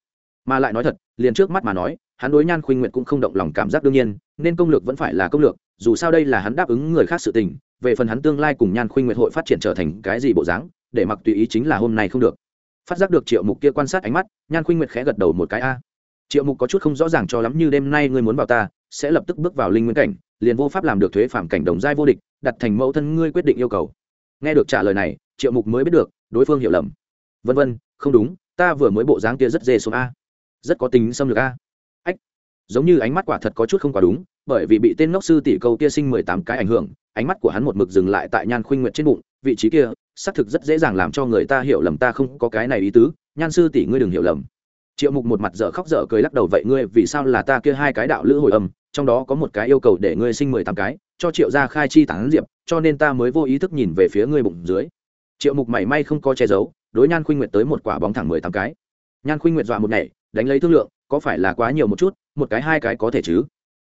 Mà lại nói thật, liền trước mắt mà nói, hắn đối nhan khuynh nguyệt cũng không động lòng cảm giác đương nhiên, nên công lược vẫn phải là công lược, dù sao đây là hắn đáp ứng người khác sự tình, về phần hắn tương lai cùng nhan khuynh nguyệt hội phát triển trở thành cái gì bộ dáng, để mặc tùy ý chính là hôm nay không được phát giác được triệu mục kia quan sát ánh mắt, nhan khuynh nguyệt khẽ gật đầu một cái, a, triệu mục có chút không rõ ràng cho lắm như đêm nay ngươi muốn vào ta, sẽ lập tức bước vào linh nguyên cảnh, liền vô pháp làm được thuế phạm cảnh đồng giai vô địch, đặt thành mẫu thân ngươi quyết định yêu cầu. Nghe được trả lời này, triệu mục mới biết được, đối phương hiểu lầm. Vân vân, không đúng, ta vừa mới bộ dáng kia rất dê xuống a, rất có tính xâm lược a. Ách, giống như ánh mắt quả thật có chút không quá đúng, bởi vì bị tên ngốc sư tỷ câu kia sinh mười tám cái ảnh hưởng, ánh mắt của hắn một mực dừng lại tại nhan khuynh nguyệt trên bụng, vị trí kia xác thực rất dễ dàng làm cho người ta hiểu lầm, ta không có cái này ý tứ. Nhan sư tỷ ngươi đừng hiểu lầm. Triệu mục một mặt dở khóc dở cười lắc đầu, vậy ngươi vì sao là ta kia hai cái đạo lữ hồi âm, trong đó có một cái yêu cầu để ngươi sinh mười tám cái, cho triệu gia khai chi tán diệp, cho nên ta mới vô ý thức nhìn về phía ngươi bụng dưới. Triệu mục mảy may không có che giấu, đối nhan khuynh nguyệt tới một quả bóng thẳng mười tám cái. Nhan khuynh nguyệt dọa một nhảy, đánh lấy thương lượng, có phải là quá nhiều một chút, một cái hai cái có thể chứ?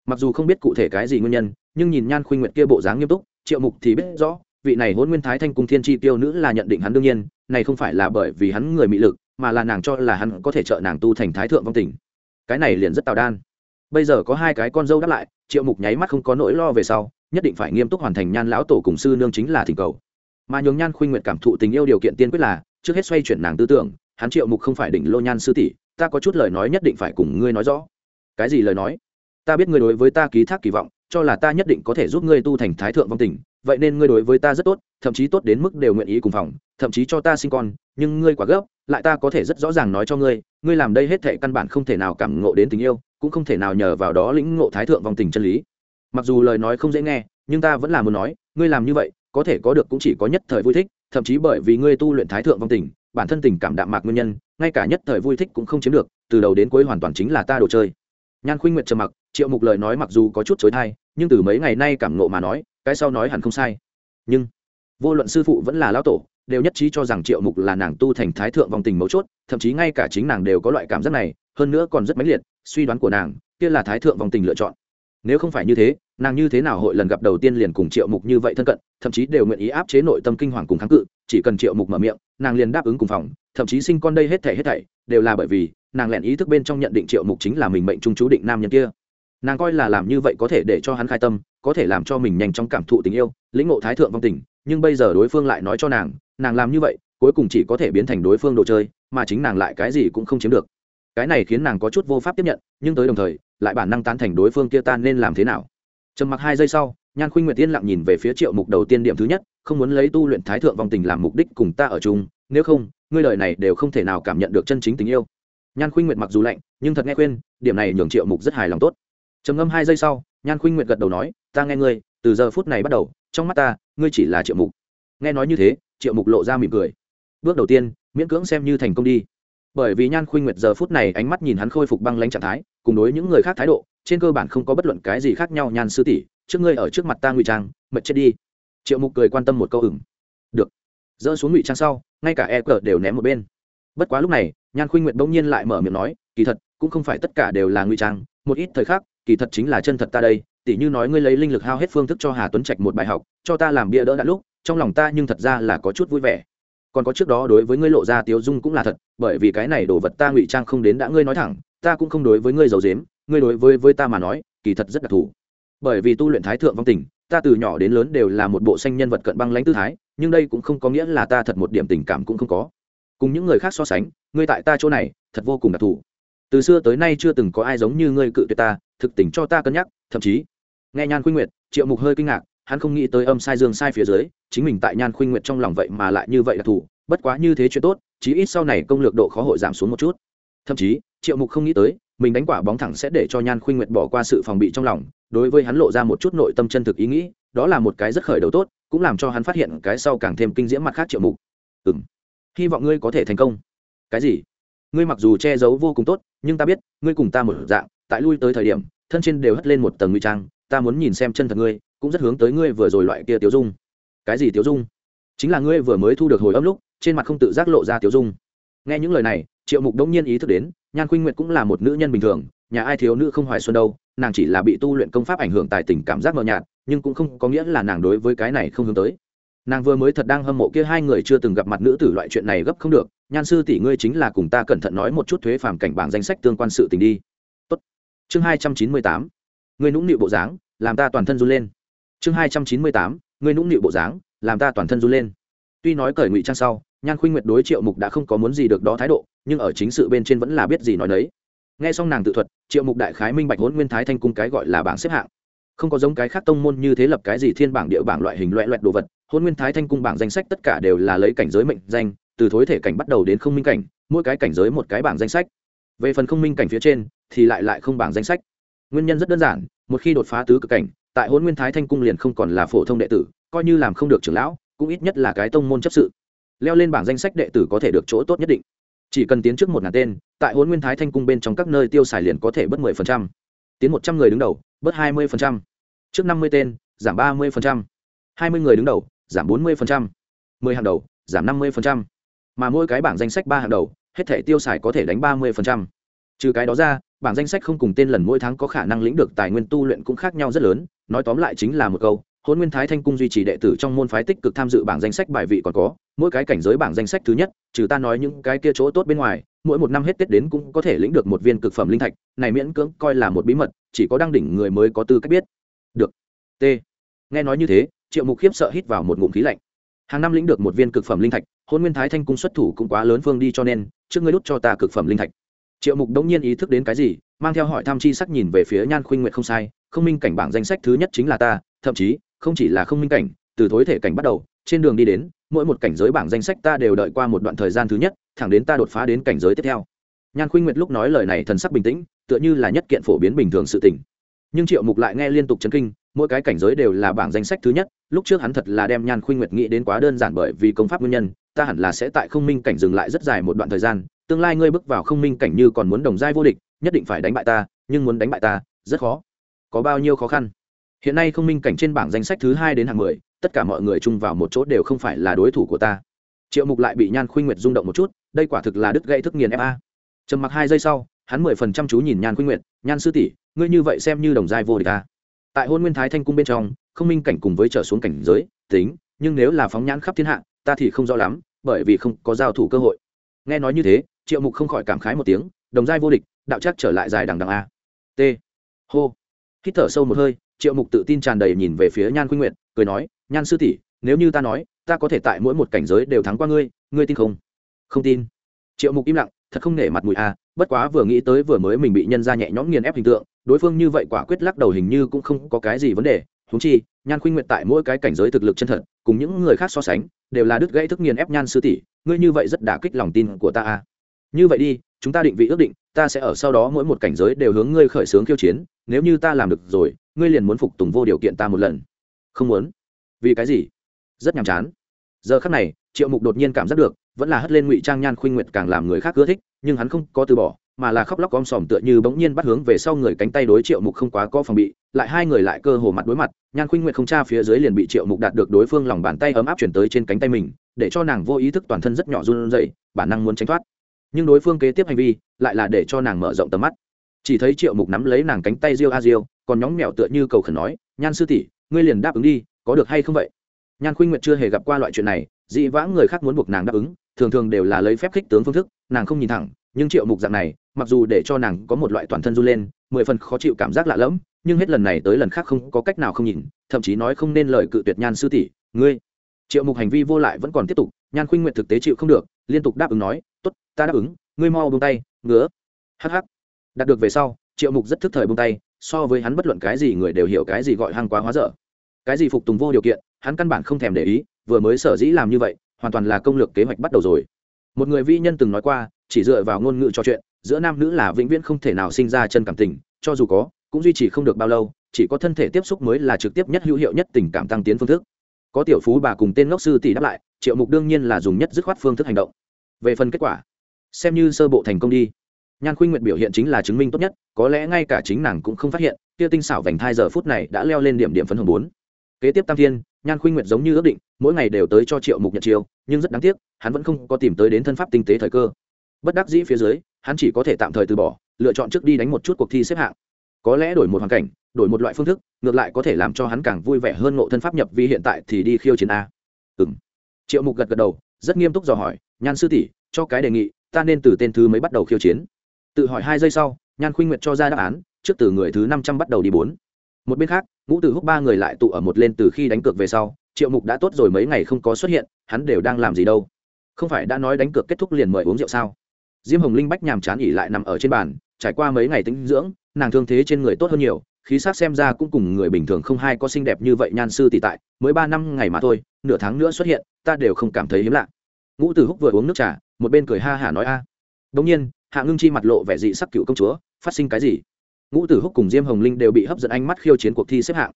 Mặc dù không biết cụ thể cái gì nguyên nhân, nhưng nhìn nhan khuynh nguyệt kia bộ dáng nghiêm túc, triệu mục thì biết rõ vị này hôn nguyên thái thanh cung thiên tri tiêu nữ là nhận định hắn đương nhiên, này không phải là bởi vì hắn người mị lực, mà là nàng cho là hắn có thể trợ nàng tu thành thái thượng vong tình. Cái này liền rất tào đan. Bây giờ có hai cái con dâu đáp lại, triệu mục nháy mắt không có nỗi lo về sau, nhất định phải nghiêm túc hoàn thành nhan lão tổ cùng sư nương chính là thỉnh cầu. Mà nhường nhan khuynh nguyện cảm thụ tình yêu điều kiện tiên quyết là, trước hết xoay chuyển nàng tư tưởng, hắn triệu mục không phải đỉnh lô nhan sư tỷ, ta có chút lời nói nhất định phải cùng ngươi nói rõ. Cái gì lời nói? Ta biết ngươi đối với ta ký thác kỳ vọng, cho là ta nhất định có thể giúp ngươi tu thành thái thượng vong tình vậy nên ngươi đối với ta rất tốt, thậm chí tốt đến mức đều nguyện ý cùng phòng, thậm chí cho ta sinh con, nhưng ngươi quá gấp, lại ta có thể rất rõ ràng nói cho ngươi ngươi làm đây hết thệ căn bản không thể nào cảm ngộ đến tình yêu, cũng không thể nào nhờ vào đó lĩnh ngộ thái thượng vong tình chân lý. Mặc dù lời nói không dễ nghe, nhưng ta vẫn là muốn nói, ngươi làm như vậy, có thể có được cũng chỉ có nhất thời vui thích, thậm chí bởi vì ngươi tu luyện thái thượng vong tình, bản thân tình cảm đạm mạc nguyên nhân, ngay cả nhất thời vui thích cũng không chiếm được, từ đầu đến cuối hoàn toàn chính là ta đồ chơi. Nhan khuynh nguyệt trầm mặc, triệu mục lời nói mặc dù có chút chối thai nhưng từ mấy ngày nay cảm ngộ mà nói cái sau nói hẳn không sai. Nhưng, vô luận sư phụ vẫn là lão tổ, đều nhất trí cho rằng triệu mục là nàng tu thành thái thượng vòng tình mấu chốt, thậm chí ngay cả chính nàng đều có loại cảm giác này, hơn nữa còn rất mãnh liệt, suy đoán của nàng, kia là thái thượng vòng tình lựa chọn. Nếu không phải như thế, nàng như thế nào hội lần gặp đầu tiên liền cùng triệu mục như vậy thân cận, thậm chí đều nguyện ý áp chế nội tâm kinh hoàng cùng kháng cự, chỉ cần triệu mục mở miệng, nàng liền đáp ứng cùng phòng, thậm chí sinh con đây hết thể hết thảy, đều là bởi vì nàng lẹn ý thức bên trong nhận định triệu mục chính là mình mệnh trung chú định nam nhân kia nàng coi là làm như vậy có thể để cho hắn khai tâm, có thể làm cho mình nhanh chóng cảm thụ tình yêu, lĩnh ngộ thái thượng vong tình, nhưng bây giờ đối phương lại nói cho nàng nàng làm như vậy, cuối cùng chỉ có thể biến thành đối phương đồ chơi, mà chính nàng lại cái gì cũng không chiếm được. Cái này khiến nàng có chút vô pháp tiếp nhận, nhưng tới đồng thời, lại bản năng tán thành đối phương kia tan nên làm thế nào. Trầm mặc hai giây sau, nhan khuynh nguyệt tiên lặng nhìn về phía triệu mục đầu tiên điểm thứ nhất, không muốn lấy tu luyện thái thượng vong tình làm mục đích cùng ta ở chung, nếu không, ngươi lời này đều không thể nào cảm nhận được chân chính tình yêu. Nhan khuynh nguyệt mặc dù lạnh, nhưng thật nghe khuyên, điểm này nhường triệu mục rất hài lòng tốt trầm ngâm hai giây sau, nhan khuynh nguyệt gật đầu nói, ta nghe ngươi, từ giờ phút này bắt đầu, trong mắt ta, ngươi chỉ là triệu mục. Nghe nói như thế, triệu mục lộ ra mỉm cười. Bước đầu tiên, miễn cưỡng xem như thành công đi. Bởi vì nhan khuynh nguyệt giờ phút này ánh mắt nhìn hắn khôi phục băng lãnh trạng thái, cùng đối những người khác thái độ, trên cơ bản không có bất luận cái gì khác nhau, nhan sư tỷ, trước ngươi ở trước mặt ta ngụy trang mật chết đi. Triệu mục cười quan tâm một câu ửng được. Dỡ xuống ngụy trang sau, ngay cả e cờ đều ném một bên. Bất quá lúc này, nhan khuynh nguyệt bỗng nhiên lại mở miệng nói, kỳ thật, cũng không phải tất cả đều là ngụy trang, một ít thời khắc kỳ thật chính là chân thật ta đây, tỉ như nói ngươi lấy linh lực hao hết phương thức cho hà tuấn trạch một bài học, cho ta làm bia đỡ đã lúc, trong lòng ta nhưng thật ra là có chút vui vẻ. Còn có trước đó đối với ngươi lộ ra tiếu dung cũng là thật, bởi vì cái này đồ vật ta ngụy trang không đến đã ngươi nói thẳng, ta cũng không đối với ngươi giàu dếm ngươi đối với với ta mà nói, kỳ thật rất đặc thù. Bởi vì tu luyện thái thượng vong tình, ta từ nhỏ đến lớn đều là một bộ xanh nhân vật cận băng lãnh tư thái, nhưng đây cũng không có nghĩa là ta thật một điểm tình cảm cũng không có. Cùng những người khác so sánh, ngươi tại ta chỗ này, thật vô cùng đặc thù từ xưa tới nay chưa từng có ai giống như ngươi cự tuyệt ta, thực tình cho ta cân nhắc, thậm chí. Nghe nhan khuynh nguyệt, triệu mục hơi kinh ngạc, hắn không nghĩ tới âm sai dương sai phía dưới, chính mình tại nhan khuynh nguyệt trong lòng vậy mà lại như vậy đặc thù bất quá như thế chuyện tốt, chí ít sau này công lược độ khó hội giảm xuống một chút. Thậm chí, triệu mục không nghĩ tới, mình đánh quả bóng thẳng sẽ để cho nhan khuynh nguyệt bỏ qua sự phòng bị trong lòng, đối với hắn lộ ra một chút nội tâm chân thực ý nghĩ, đó là một cái rất khởi đầu tốt, cũng làm cho hắn phát hiện cái sau càng thêm kinh diễm mặt khác triệu mục. Ừ m hy vọng ngươi có thể thành công. Cái gì? Ngươi mặc dù che giấu vô cùng tốt, nhưng ta biết, ngươi cùng ta một dạng, tại lui tới thời điểm, thân trên đều hất lên một tầng nguy trang, ta muốn nhìn xem chân thật ngươi, cũng rất hướng tới ngươi vừa rồi loại kia tiểu dung. Cái gì tiểu dung? Chính là ngươi vừa mới thu được hồi âm lúc, trên mặt không tự giác lộ ra tiểu dung. Nghe những lời này, triệu mục đông nhiên ý thức đến, nhan khuynh nguyệt cũng là một nữ nhân bình thường, nhà ai thiếu nữ không hoài xuân đâu, nàng chỉ là bị tu luyện công pháp ảnh hưởng tài tình cảm giác mờ nhạt, nhưng cũng không có nghĩa là nàng đối với cái này không hướng tới nàng vừa mới thật đang hâm mộ kia hai người chưa từng gặp mặt nữ tử loại chuyện này gấp không được, nhan sư tỷ ngươi chính là cùng ta cẩn thận nói một chút thuế phàm cảnh bảng danh sách tương quan sự tình đi. Tốt. chương hai trăm chín mươi tám. Ngươi nũng nịu bộ dáng, làm ta toàn thân run lên. Chương hai trăm chín mươi tám. Ngươi nũng nịu bộ dáng, làm ta toàn thân run lên. Tuy nói cởi ngụy trang sau, nhan khuynh nguyệt đối triệu mục đã không có muốn gì được đó thái độ, nhưng ở chính sự bên trên vẫn là biết gì nói đấy nghe xong nàng tự thuật, triệu mục đại khái minh bạch hôn nguyên thái thanh cung cái gọi là bảng xếp hạng. Không có giống cái khác tông môn như thế lập cái gì thiên bảng địa bảng loại hình loại loại đồ vật hôn nguyên thái thanh cung bảng danh sách tất cả đều là lấy cảnh giới mệnh danh, từ thối thể cảnh bắt đầu đến không minh cảnh, mỗi cái cảnh giới một cái bảng danh sách. Về phần không minh cảnh phía trên, thì lại lại không bảng danh sách. Nguyên nhân rất đơn giản, một khi đột phá tứ cực cảnh, tại hôn nguyên thái thanh cung liền không còn là phổ thông đệ tử, coi như làm không được trưởng lão, cũng ít nhất là cái tông môn chấp sự. Leo lên bảng danh sách đệ tử có thể được chỗ tốt nhất định. Chỉ cần tiến trước một ngàn tên, tại hôn nguyên thái thanh cung bên trong các nơi tiêu xài liền có thể bớt mười phần trăm. Tiến một trăm người đứng đầu, bớt hai mươi phần trăm. Trước năm mươi tên, giảm ba mươi phần trăm. Hai mươi người đứng đầu giảm bốn mươi phần trăm, mười hàng đầu, giảm năm mươi phần trăm. Mà mỗi cái bảng danh sách ba hàng đầu, hết thể tiêu xài có thể đánh ba mươi phần trăm. Trừ cái đó ra, bảng danh sách không cùng tên lần mỗi tháng có khả năng lĩnh được tài nguyên tu luyện cũng khác nhau rất lớn. Nói tóm lại chính là một câu hôn nguyên thái thanh cung duy trì đệ tử trong môn phái tích cực tham dự bảng danh sách bài vị còn có, mỗi cái cảnh giới bảng danh sách thứ nhất, trừ ta nói những cái kia chỗ tốt bên ngoài, mỗi một năm hết tết đến cũng có thể lĩnh được một viên cực phẩm linh thạch, này miễn cưỡng coi là một bí mật, chỉ có đăng đỉnh người mới có tư cách biết. Được. T. Nghe nói như thế triệu mục khiếp sợ hít vào một ngụm khí lạnh. Hàng năm lĩnh được một viên cực phẩm linh thạch, hôn nguyên thái thanh cung xuất thủ cũng quá lớn phương đi cho nên, trước ngươi đút cho ta cực phẩm linh thạch. Triệu mục đống nhiên ý thức đến cái gì, mang theo hỏi tham chi sắc nhìn về phía nhan khuynh Nguyệt không sai, không minh cảnh bảng danh sách thứ nhất chính là ta, thậm chí, không chỉ là không minh cảnh, từ thối thể cảnh bắt đầu, trên đường đi đến, mỗi một cảnh giới bảng danh sách ta đều đợi qua một đoạn thời gian thứ nhất, thẳng đến ta đột phá đến cảnh giới tiếp theo. Nhan khuynh nguyệt lúc nói lời này thần sắc bình tĩnh, tựa như là nhất kiện phổ biến bình thường sự tình. Nhưng triệu mục lại nghe liên tục chấn kinh mỗi cái cảnh giới đều là bảng danh sách thứ nhất, lúc trước hắn thật là đem nhan khuynh nguyệt nghĩ đến quá đơn giản bởi vì công pháp nguyên nhân, ta hẳn là sẽ tại không minh cảnh dừng lại rất dài một đoạn thời gian, tương lai ngươi bước vào không minh cảnh như còn muốn đồng giai vô địch, nhất định phải đánh bại ta, nhưng muốn đánh bại ta, rất khó. Có bao nhiêu khó khăn? Hiện nay không minh cảnh trên bảng danh sách thứ hai đến hàng mười, tất cả mọi người chung vào một chỗ đều không phải là đối thủ của ta. Triệu mục lại bị nhan khuynh nguyệt rung động một chút, đây quả thực là đứt gãy thức nghiền fa trầm mặc hai giây sau, hắn mười phần trăm chú nhìn nhan khuynh nguyệt, nhan sư tỷ, ngươi như vậy xem như đồng giai vô địch ta tại hôn nguyên thái thanh cung bên trong, không minh cảnh cùng với trở xuống cảnh giới, tính, nhưng nếu là phóng nhãn khắp thiên hạ, ta thì không rõ lắm, bởi vì không có giao thủ cơ hội. Nghe nói như thế, triệu mục không khỏi cảm khái một tiếng, đồng giai vô địch, đạo chắc trở lại dài đằng đằng a. T. Hô. Hít thở sâu một hơi, triệu mục tự tin tràn đầy nhìn về phía nhan khuynh nguyện cười nói, nhan sư tỷ, nếu như ta nói, ta có thể tại mỗi một cảnh giới đều thắng qua ngươi ngươi tin không? Không tin. Triệu mục im lặng, thật không nể mặt mũi a, bất quá vừa nghĩ tới vừa mới mình bị nhân ra nhẹ nhõm nghiền ép hình tượng đối phương như vậy quả quyết lắc đầu hình như cũng không có cái gì vấn đề húng chi, nhan khuynh nguyện tại mỗi cái cảnh giới thực lực chân thật, cùng những người khác so sánh, đều là đứt gãy thức nghiền ép nhan sư tỷ, ngươi như vậy rất đả kích lòng tin của ta a như vậy đi, chúng ta định vị ước định, ta sẽ ở sau đó mỗi một cảnh giới đều hướng ngươi khởi xướng khiêu chiến, nếu như ta làm được rồi, ngươi liền muốn phục tùng vô điều kiện ta một lần. Không muốn. Vì cái gì? Rất nhàm chán. Giờ khắc này, triệu mục đột nhiên cảm giác được, vẫn là hất lên ngụy trang nhan khuynh nguyệt càng làm người khác ưa thích, nhưng hắn không có từ bỏ mà là khóc lóc om sòm tựa như bỗng nhiên bắt hướng về sau người cánh tay đối triệu mục không quá có phòng bị, lại hai người lại cơ hồ mặt đối mặt, nhan khuynh nguyệt không tra phía dưới liền bị triệu mục đạt được đối phương lòng bàn tay ấm áp chuyển tới trên cánh tay mình, để cho nàng vô ý thức toàn thân rất nhỏ run rẩy, bản năng muốn tránh thoát. Nhưng đối phương kế tiếp hành vi, lại là để cho nàng mở rộng tầm mắt. Chỉ thấy triệu mục nắm lấy nàng cánh tay riêu a riêu, còn nhóng mèo tựa như cầu khẩn nói, nhan sư tỷ, ngươi liền đáp ứng đi, có được hay không vậy? Nhan khuynh nguyệt chưa hề gặp qua loại chuyện này, dị vãng người khác muốn buộc nàng đáp ứng, thường thường đều là lấy phép khích tướng phương thức, nàng không nhìn thẳng nhưng triệu mục dạng này, mặc dù để cho nàng có một loại toàn thân run lên, mười phần khó chịu cảm giác lạ lẫm, nhưng hết lần này tới lần khác không có cách nào không nhìn, thậm chí nói không nên lời cự tuyệt nhan sư tỷ, ngươi. Triệu mục hành vi vô lại vẫn còn tiếp tục, nhan khuynh nguyện thực tế chịu không được, liên tục đáp ứng nói, tốt, ta đáp ứng, ngươi mau buông tay, ngứa. Hắc hắc. Đạt được về sau, triệu mục rất thức thời buông tay, so với hắn bất luận cái gì người đều hiểu cái gì gọi hăng quá hóa dở. Cái gì phục tùng vô điều kiện, hắn căn bản không thèm để ý, vừa mới sở dĩ làm như vậy, hoàn toàn là công lược kế hoạch bắt đầu rồi. Một người vi nhân từng nói qua chỉ dựa vào ngôn ngữ trò chuyện, giữa nam nữ là vĩnh viễn không thể nào sinh ra chân cảm tình, cho dù có, cũng duy trì không được bao lâu, chỉ có thân thể tiếp xúc mới là trực tiếp nhất hữu hiệu nhất tình cảm tăng tiến phương thức. Có tiểu phú bà cùng tên ngốc sư tỷ đáp lại, triệu mục đương nhiên là dùng nhất dứt khoát phương thức hành động. Về phần kết quả, xem như sơ bộ thành công đi. Nhan khuynh nguyện biểu hiện chính là chứng minh tốt nhất, có lẽ ngay cả chính nàng cũng không phát hiện, kia tinh xảo vành thai giờ phút này đã leo lên điểm điểm phấn hồng bốn. Kế tiếp tam thiên, nhan khuynh nguyện giống như ước định, mỗi ngày đều tới cho triệu mục nhận chiều nhưng rất đáng tiếc, hắn vẫn không có tìm tới đến thân pháp tinh tế thời cơ bất đắc dĩ phía dưới, hắn chỉ có thể tạm thời từ bỏ, lựa chọn trước đi đánh một chút cuộc thi xếp hạng. Có lẽ đổi một hoàn cảnh, đổi một loại phương thức, ngược lại có thể làm cho hắn càng vui vẻ hơn ngộ thân pháp nhập vi hiện tại thì đi khiêu chiến a. Ừ m triệu mục gật gật đầu, rất nghiêm túc dò hỏi, nhan sư tỷ, cho cái đề nghị, ta nên từ tên thứ mới bắt đầu khiêu chiến? Tự hỏi hai giây sau, nhan khuynh nguyệt cho ra đáp án, trước từ người thứ năm trăm bắt đầu đi bốn. Một bên khác, ngũ tử húc ba người lại tụ ở một lên từ khi đánh cược về sau, triệu mục đã tốt rồi mấy ngày không có xuất hiện, hắn đều đang làm gì đâu? Không phải đã nói đánh cược kết thúc liền mời uống rượu sao? Diêm hồng linh bách nhàm chán ỉ lại nằm ở trên bàn, trải qua mấy ngày tính dưỡng, nàng thương thế trên người tốt hơn nhiều, khí sắc xem ra cũng cùng người bình thường không hai có xinh đẹp như vậy nhan sư tỷ tại, mới ba năm ngày mà thôi, nửa tháng nữa xuất hiện, ta đều không cảm thấy hiếm lạ. Ngũ tử húc vừa uống nước trà, một bên cười ha hả nói a. À. đông nhiên, hạ ngưng chi mặt lộ vẻ dị sắc cựu công chúa, phát sinh cái gì? Ngũ tử húc cùng diêm hồng linh đều bị hấp dẫn ánh mắt khiêu chiến cuộc thi xếp hạng.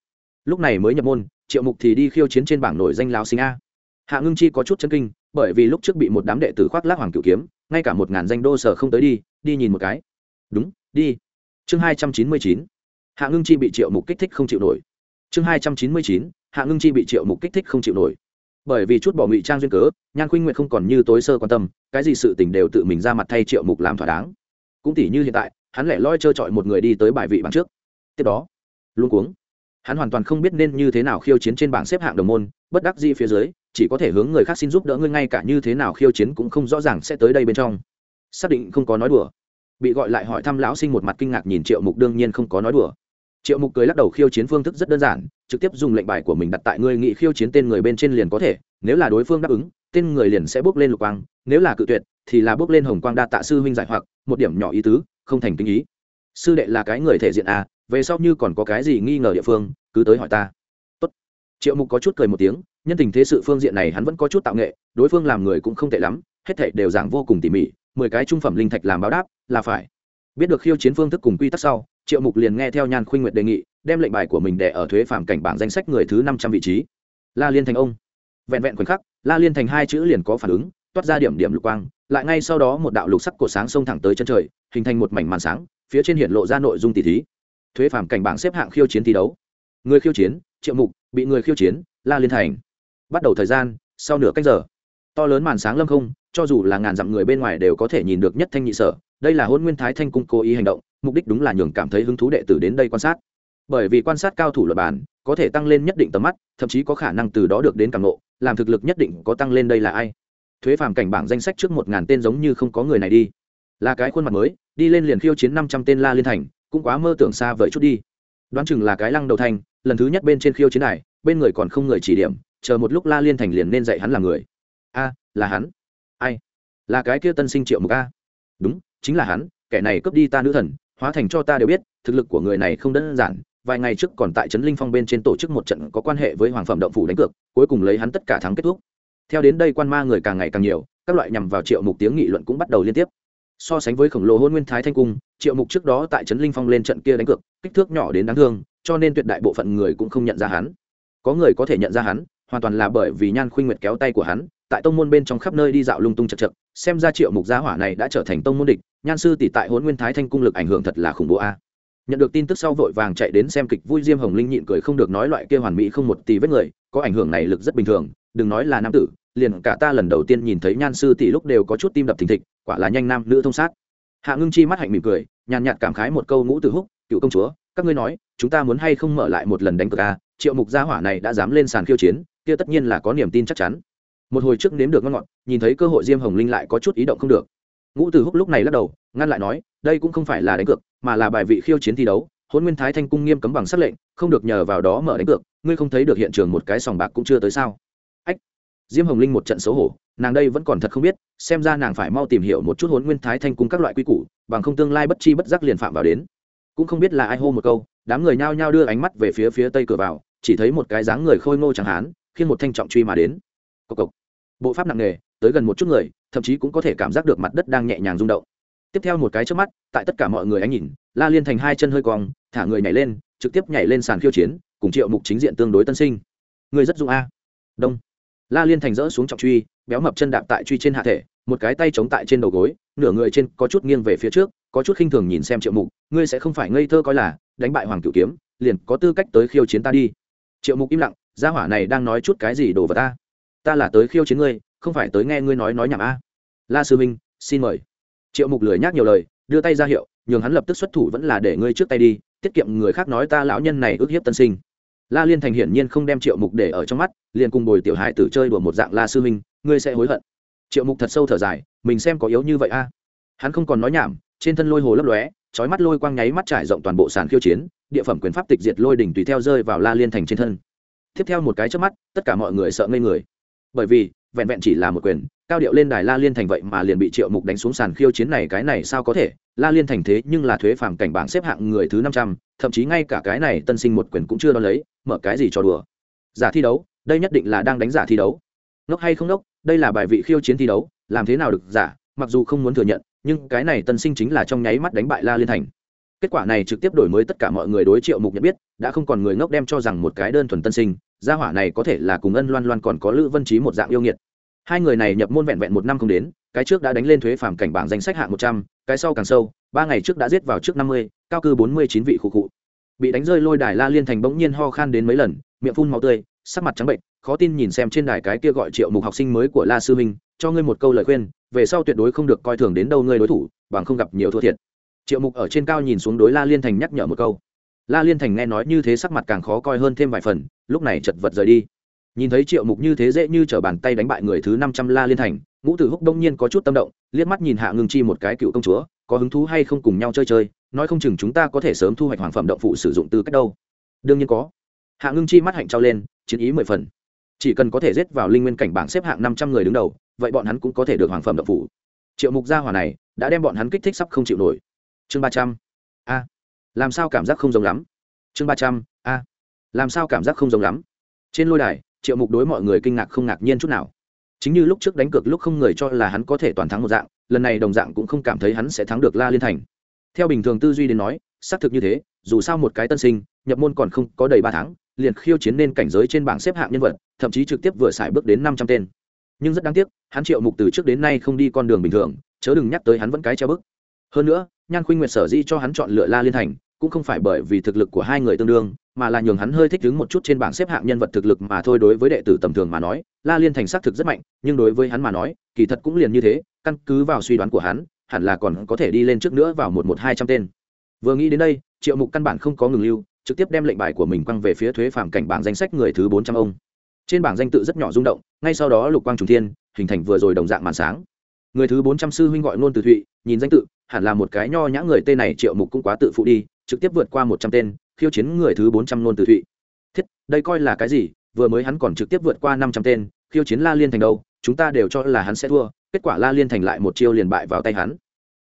Lúc này mới nhập môn, triệu mục thì đi khiêu chiến trên bảng nổi danh lao sinh a. Hạ ngưng chi có chút chân kinh bởi vì lúc trước bị một đám đệ tử khoác lác hoàng cựu kiếm, ngay cả một ngàn danh đô sở không tới đi đi nhìn một cái. Đúng, đi. Chương hai trăm chín mươi chín. Hạ ngưng chi bị triệu mục kích thích không chịu nổi. Chương hai trăm chín mươi chín. Hạ ngưng chi bị triệu mục kích thích không chịu nổi. Bởi vì chút bỏ ngụy trang duyên cớ, nhan khuynh nguyện không còn như tối sơ quan tâm, cái gì sự t ì n h đều tự mình ra mặt thay triệu mục làm thỏa đáng. Cũng tỉ như hiện tại, hắn lại loi trơ trọi một người đi tới bài vị bảng trước. Tiếp đó luôn cuống, hắn hoàn toàn không biết nên như thế nào khiêu chiến trên bảng xếp hạng đồng môn, bất đắc dĩ phía dưới chỉ có thể hướng người khác xin giúp đỡ ngươi ngay cả như thế nào khiêu chiến cũng không rõ ràng sẽ tới đây bên trong. Xác định không có nói đùa. Bị gọi lại hỏi thăm lão sinh một mặt kinh ngạc nhìn triệu mục đương nhiên không có nói đùa. Triệu mục cười lắc đầu khiêu chiến phương thức rất đơn giản, trực tiếp dùng lệnh bài của mình đặt tại ngươi nghị khiêu chiến tên người bên trên liền có thể, nếu là đối phương đáp ứng, tên người liền sẽ bước lên lục quang, nếu là cự tuyệt, thì là bước lên hồng quang đa tạ sư huynh giải hoặc, một điểm nhỏ ý tứ, không thành kinh ý. Sư đệ là cái người thể diện à về sau như còn có cái gì nghi ngờ địa phương, cứ tới hỏi ta. Tốt. triệu mục có chút cười một tiếng nhân tình thế sự phương diện này hắn vẫn có chút tạo nghệ, đối phương làm người cũng không tệ lắm, hết thảy đều giảng vô cùng tỉ mỉ, mười cái trung phẩm linh thạch làm báo đáp, là phải. Biết được khiêu chiến phương thức cùng quy tắc sau, triệu mục liền nghe theo nhan khuynh nguyệt đề nghị, đem lệnh bài của mình để ở thuế phạm cảnh bảng danh sách người thứ năm trăm vị trí. La liên thành ông. Vẹn vẹn khoảnh khắc, la liên thành hai chữ liền có phản ứng, toát ra điểm điểm lục quang, lại ngay sau đó một đạo lục sắc cổ sáng xông thẳng tới chân trời, hình thành một mảnh màn sáng, phía trên hiện lộ ra nội dung tỷ thí. Thuế phạm cảnh bảng xếp hạng khiêu chiến thi đấu. Người khiêu chiến, triệu mục, bị người khiêu chiến, la liên thành bắt đầu thời gian sau nửa cách giờ to lớn màn sáng lâm không cho dù là ngàn dặm người bên ngoài đều có thể nhìn được nhất thanh nhị sở. Đây là hôn nguyên thái thanh cung cố ý hành động mục đích đúng là nhường cảm thấy hứng thú đệ tử đến đây quan sát. Bởi vì quan sát cao thủ luật bản có thể tăng lên nhất định tầm mắt thậm chí có khả năng từ đó được đến càng lộ, làm thực lực nhất định có tăng lên đây là ai. Thuế phàm cảnh bảng danh sách trước một ngàn tên giống như không có người này đi. Là cái khuôn mặt mới đi lên liền khiêu chiến năm trăm tên la liên thành cũng quá mơ tưởng xa vời chút đi. Đoán chừng là cái lăng đầu thành lần thứ nhất bên trên khiêu chiến này bên người còn không người chỉ điểm chờ một lúc la liên thành liền nên dạy hắn là người. A, là hắn. Ai? Là cái kia tân sinh triệu mục a. Đúng, chính là hắn, kẻ này cướp đi ta nữ thần, hóa thành cho ta đều biết, thực lực của người này không đơn giản, vài ngày trước còn tại trấn linh phong bên trên tổ chức một trận có quan hệ với hoàng phẩm động phủ đánh cược, cuối cùng lấy hắn tất cả thắng kết thúc. Theo đến đây quan ma người càng ngày càng nhiều, các loại nhằm vào triệu mục tiếng nghị luận cũng bắt đầu liên tiếp. So sánh với khổng lồ hôn nguyên thái thanh cung, triệu mục trước đó tại trấn linh phong lên trận kia đánh cược, kích thước nhỏ đến đáng thương, cho nên tuyệt đại bộ phận người cũng không nhận ra hắn. Có người có thể nhận ra hắn hoàn toàn là bởi vì nhan khuynh nguyệt kéo tay của hắn, tại tông môn bên trong khắp nơi đi dạo lung tung chật chật, xem ra triệu mục gia hỏa này đã trở thành tông môn địch, nhan sư tỷ tại hôn nguyên thái thanh cung lực ảnh hưởng thật là khủng bố a. Nhận được tin tức sau vội vàng chạy đến xem kịch vui diêm hồng linh nhịn cười không được nói loại kia hoàn mỹ không một tí vết người, có ảnh hưởng này lực rất bình thường, đừng nói là nam tử, liền cả ta lần đầu tiên nhìn thấy nhan sư tỷ lúc đều có chút tim đập thình thịch, quả là nhanh nam nữ thông sát. Hạ ngưng chi mắt hạnh mỉm cười, nhàn nhạt cảm khái một câu ngũ từ húc, cựu công chúa, các ngươi nói, chúng ta muốn hay không mở lại một lần đánh cược a? Triệu mục gia hỏa này đã dám lên sàn khiêu chiến kia tất nhiên là có niềm tin chắc chắn. Một hồi trước nếm được ngon ngọt, nhìn thấy cơ hội diêm hồng linh lại có chút ý động không được. Ngũ từ húc lúc này lắc đầu, ngăn lại nói, đây cũng không phải là đánh cược, mà là bài vị khiêu chiến thi đấu hôn nguyên thái thanh cung nghiêm cấm bằng sắc lệnh, không được nhờ vào đó mở đánh cược, ngươi không thấy được hiện trường một cái sòng bạc cũng chưa tới sao? Ách! Diêm hồng linh một trận xấu hổ, nàng đây vẫn còn thật không biết, xem ra nàng phải mau tìm hiểu một chút hôn nguyên thái thanh cung các loại quy củ, bằng không tương lai bất chi bất giác liền phạm vào đến. Cũng không biết là ai hô một câu, đám người nhao nhao đưa ánh mắt về phía phía tây cửa vào, chỉ thấy một cái dáng người khôi ngô chẳng hán khiến một thanh trọng truy mà đến. Cộc cộc. Bộ pháp nặng nề, tới gần một chút người, thậm chí cũng có thể cảm giác được mặt đất đang nhẹ nhàng rung động. Tiếp theo một cái trước mắt, tại tất cả mọi người ánh nhìn, la liên thành hai chân hơi cong, thả người nhảy lên, trực tiếp nhảy lên sàn khiêu chiến, cùng triệu mục chính diện tương đối tân sinh. Người rất dung a. Đông. La liên thành rỡ xuống trọng truy, béo mập chân đạp tại truy trên hạ thể, một cái tay chống tại trên đầu gối, nửa người trên có chút nghiêng về phía trước, có chút khinh thường nhìn xem triệu mục, ngươi sẽ không phải ngây thơ coi là đánh bại hoàng cửu kiếm, liền có tư cách tới khiêu chiến ta đi. Triệu mục im lặng gia hỏa này đang nói chút cái gì đồ vật ta? Ta là tới khiêu chiến ngươi, không phải tới nghe ngươi nói nói nhảm a. La sư minh, xin mời. Triệu mục lười nhác nhiều lời, đưa tay ra hiệu, nhường hắn lập tức xuất thủ vẫn là để ngươi trước tay đi, tiết kiệm người khác nói ta lão nhân này ước hiếp tân sinh. La liên thành hiển nhiên không đem triệu mục để ở trong mắt, liền cùng bồi tiểu hải tử chơi đùa một dạng la sư minh, ngươi sẽ hối hận. Triệu mục thật sâu thở dài, mình xem có yếu như vậy a. Hắn không còn nói nhảm, trên thân lôi hồ lấp lóe trói mắt lôi quang nháy mắt trải rộng toàn bộ sàn khiêu chiến, địa phẩm quyền pháp tịch diệt lôi đỉnh tùy theo rơi vào la liên thành trên thân tiếp theo một cái trước mắt, tất cả mọi người sợ ngây người. Bởi vì, vẹn vẹn chỉ là một quyền, cao điệu lên đài la liên thành vậy mà liền bị triệu mục đánh xuống sàn khiêu chiến này, cái này sao có thể? La liên thành thế nhưng là thuế phàm cảnh bảng xếp hạng người thứ năm trăm, thậm chí ngay cả cái này tân sinh một quyền cũng chưa đo lấy, mở cái gì cho đùa? Giả thi đấu, đây nhất định là đang đánh giả thi đấu. Ngốc hay không ngốc, đây là bài vị khiêu chiến thi đấu, làm thế nào được giả, mặc dù không muốn thừa nhận, nhưng cái này tân sinh chính là trong nháy mắt đánh bại la liên thành kết quả này trực tiếp đổi mới tất cả mọi người đối triệu mục nhận biết, đã không còn người ngốc đem cho rằng một cái đơn thuần tân sinh, gia hỏa này có thể là cùng ân loan loan còn có lữ vân trí một dạng yêu nghiệt. Hai người này nhập môn vẹn vẹn một năm không đến, cái trước đã đánh lên thuế phàm cảnh bảng danh sách hạng một trăm, cái sau càng sâu, ba ngày trước đã giết vào trước năm mươi, cao cư bốn mươi chín vị khu cụ bị đánh rơi lôi đài la liên thành bỗng nhiên ho khan đến mấy lần, miệng phun màu tươi, sắc mặt trắng bệnh, khó tin nhìn xem trên đài cái kia gọi triệu mục học sinh mới của la sư minh, cho ngươi một câu lời khuyên, về sau tuyệt đối không được coi thường đến đâu ngươi đối thủ, bằng không gặp nhiều thua thiệt triệu mục ở trên cao nhìn xuống đối la liên thành nhắc nhở một câu. La liên thành nghe nói như thế sắc mặt càng khó coi hơn thêm vài phần, lúc này chật vật rời đi. Nhìn thấy triệu mục như thế dễ như t r ở bàn tay đánh bại người thứ năm trăm la liên thành, ngũ tử húc đông nhiên có chút tâm động, liếc mắt nhìn hạ ngưng chi một cái cựu công chúa, có hứng thú hay không cùng nhau chơi chơi, nói không chừng chúng ta có thể sớm thu hoạch hoàng phẩm động phụ sử dụng tư cách đâu. Đương nhiên có. Hạ ngưng chi mắt hạnh trao lên, chiến ý mười phần. Chỉ cần có thể rết vào linh nguyên cảnh bảng xếp hạng năm trăm người đứng đầu, vậy bọn hắn cũng có thể được hoàng phẩm động phụ. Triệu mục gia hỏa này, đã đem bọn hắn kích thích sắp không chịu nổi chương ba trăm. A. Làm sao cảm giác không giống lắm? Chương ba trăm, a. Làm sao cảm giác không giống lắm? Trên lôi đài, triệu mục đối mọi người kinh ngạc không ngạc nhiên chút nào. Chính như lúc trước đánh cược lúc không người cho là hắn có thể toàn thắng một dạng, lần này đồng dạng cũng không cảm thấy hắn sẽ thắng được la liên thành. Theo bình thường tư duy đến nói, xác thực như thế, dù sao một cái tân sinh, nhập môn còn không có đầy ba tháng, liền khiêu chiến nên cảnh giới trên bảng xếp hạng nhân vật, thậm chí trực tiếp vừa xài bước đến năm trăm tên. Nhưng rất đáng tiếc, hắn triệu mục từ trước đến nay không đi con đường bình thường, chớ đừng nhắc tới hắn vẫn cái treo bức hơn nữa, nhan khuynh nguyệt sở di cho hắn chọn lựa la liên thành, cũng không phải bởi vì thực lực của hai người tương đương, mà là nhường hắn hơi thích ứng một chút trên bảng xếp hạng nhân vật thực lực mà thôi. Đối với đệ tử tầm thường mà nói, la liên thành xác thực rất mạnh, nhưng đối với hắn mà nói, kỳ thật cũng liền như thế, căn cứ vào suy đoán của hắn, hẳn là còn có thể đi lên trước nữa vào một một hai trăm tên. Vừa nghĩ đến đây, triệu mục căn bản không có ngừng lưu, trực tiếp đem lệnh bài của mình quăng về phía thuế phạm cảnh bảng danh sách người thứ bốn trăm ông. Trên bảng danh tự rất nhỏ rung động, ngay sau đó lục quang trùng thiên, hình thành vừa rồi đồng dạng màn sáng. Người thứ bốn trăm sư huynh gọi nôn từ thụy, nhìn danh tự hẳn là một cái nho nhã người tên này triệu mục cũng quá tự phụ đi, trực tiếp vượt qua một trăm tên, khiêu chiến người thứ bốn trăm nôn từ thụy. Thiết, đây coi là cái gì? Vừa mới hắn còn trực tiếp vượt qua năm trăm tên, khiêu chiến la liên thành đâu? Chúng ta đều cho là hắn sẽ thua, kết quả la liên thành lại một chiêu liền bại vào tay hắn.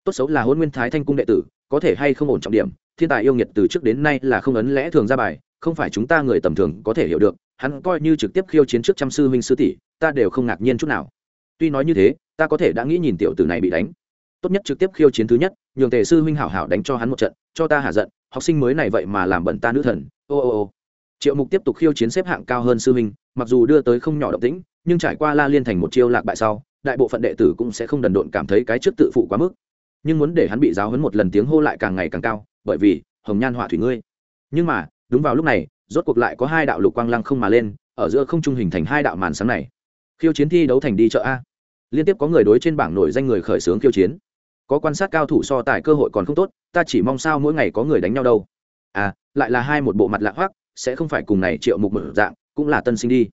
Tốt xấu là hôn nguyên thái thanh cung đệ tử, có thể hay không ổn trọng điểm, thiên tài yêu nghiệt từ trước đến nay là không ấn lẽ thường ra bài, không phải chúng ta người tầm thường có thể hiểu được, hắn coi như trực tiếp khiêu chiến trước trăm sư huynh sư tỷ, ta đều không ngạc nhiên chút nào. Tuy nói như thế, ta có thể đã nghĩ nhìn tiểu tử này bị đánh tốt nhất trực tiếp khiêu chiến thứ nhất, nhường tề sư huynh hảo hảo đánh cho hắn một trận, cho ta hạ giận, học sinh mới này vậy mà làm bẩn ta nữ thần, ô ô ô. Triệu mục tiếp tục khiêu chiến xếp hạng cao hơn sư huynh, mặc dù đưa tới không nhỏ động tĩnh, nhưng trải qua la liên thành một chiêu lạc bại sau, đại bộ phận đệ tử cũng sẽ không đần độn cảm thấy cái trước tự phụ quá mức. Nhưng muốn để hắn bị giáo hấn một lần tiếng hô lại càng ngày càng cao, bởi vì, hồng nhan họa thủy ngươi. Nhưng mà, đúng vào lúc này, rốt cuộc lại có hai đạo lục quang lăng không mà lên, ở giữa không trung hình thành hai đạo màn sáng này. Khiêu chiến thi đấu thành đi chợ a. Liên tiếp có người đối trên bảng nổi danh người khởi xướng khiêu chiến có quan sát cao thủ so tài cơ hội còn không tốt, ta chỉ mong sao mỗi ngày có người đánh nhau đâu. À lại là hai một bộ mặt lạ hoắc, sẽ không phải cùng này triệu mục mở dạng, cũng là tân sinh đi.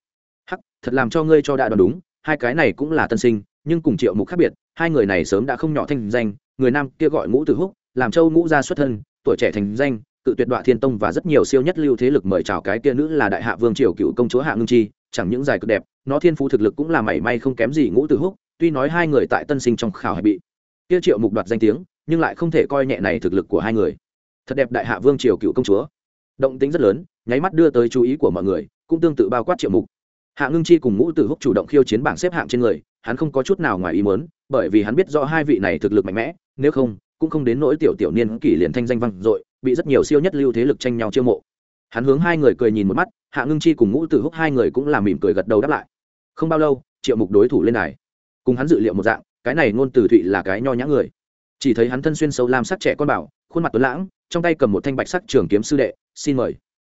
Hắc, thật làm cho ngươi cho đã đoán đúng, hai cái này cũng là tân sinh, nhưng cùng triệu mục khác biệt, hai người này sớm đã không nhỏ thanh danh, người nam kia gọi ngũ tử húc, làm châu ngũ gia xuất thân, tuổi trẻ thành danh, cự tuyệt đoạn thiên tông và rất nhiều siêu nhất lưu thế lực mời chào cái kia nữ là đại hạ vương triều cựu công chúa hạ ngưng chi, chẳng những dài cực đẹp, nó thiên phú thực lực cũng là mảy may không kém gì ngũ tử húc, tuy nói hai người tại tân sinh trong khảo hay bị kia triệu mục đoạt danh tiếng, nhưng lại không thể coi nhẹ này thực lực của hai người. Thật đẹp đại hạ vương triều cựu công chúa. Động tính rất lớn, nháy mắt đưa tới chú ý của mọi người, cũng tương tự bao quát triệu mục. Hạ ngưng chi cùng ngũ tử húc chủ động khiêu chiến bảng xếp hạng trên người, hắn không có chút nào ngoài ý muốn, bởi vì hắn biết rõ hai vị này thực lực mạnh mẽ, nếu không, cũng không đến nỗi tiểu tiểu niên kỷ liền thanh danh vang dội, bị rất nhiều siêu nhất lưu thế lực tranh nhau chiêu mộ. Hắn hướng hai người cười nhìn một mắt, hạ ngưng chi cùng ngũ tử húc hai người cũng làm mỉm cười gật đầu đáp lại. Không bao lâu, triệu mục đối thủ lên đài. Cùng hắn dự liệu một dạng cái này ngôn từ thụy là cái nho nhã người. Chỉ thấy hắn thân xuyên sâu lam sắc trẻ con bảo, khuôn mặt tuấn lãng, trong tay cầm một thanh bạch sắc trường kiếm sư đệ, xin mời.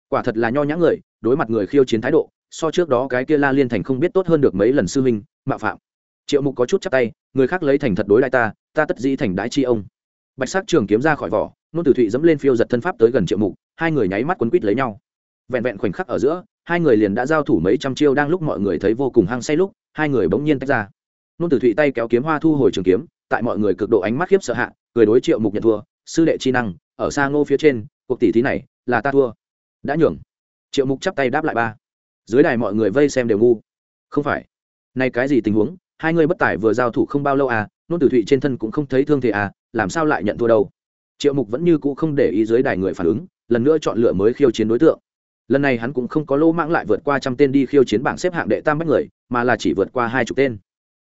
Quả thật là nho nhã người, đối mặt người khiêu chiến thái độ, so trước đó cái kia la liên thành không biết tốt hơn được mấy lần sư huynh mạo phạm. Triệu mục có chút chắc tay, người khác lấy thành thật đối lại ta ta tất dĩ thành đái chi ông. Bạch sắc trường kiếm ra khỏi vỏ nôn tử thụy dẫm lên phiêu giật thân pháp tới gần triệu mục, hai người nháy mắt quấn quít lấy nhau. Vẹn vẹn khoảnh khắc ở giữa, hai người liền đã giao thủ mấy trăm chiêu đang lúc mọi người thấy vô cùng hăng say lúc, hai người bỗng nhiên tách ra nôn tử thụy tay kéo kiếm hoa thu hồi trường kiếm, tại mọi người cực độ ánh mắt khiếp sợ hạ, cười đối triệu mục nhận thua, sư đệ chi năng, ở xa ngô phía trên, cuộc tỷ thí này là ta thua. Đã nhường. Triệu mục chắp tay đáp lại ba. Dưới đài mọi người vây xem đều ngu. Không phải. Nay cái gì tình huống? Hai người bất tài vừa giao thủ không bao lâu à nôn tử thụy trên thân cũng không thấy thương thế à làm sao lại nhận thua đâu? Triệu mục vẫn như cũ không để ý dưới đài người phản ứng, lần nữa chọn lựa mới khiêu chiến đối tượng. Lần này hắn cũng không có lỗ mãng lại vượt qua trăm tên đi khiêu chiến bảng xếp hạng đệ tam bách người, mà là chỉ vượt qua hai chục tên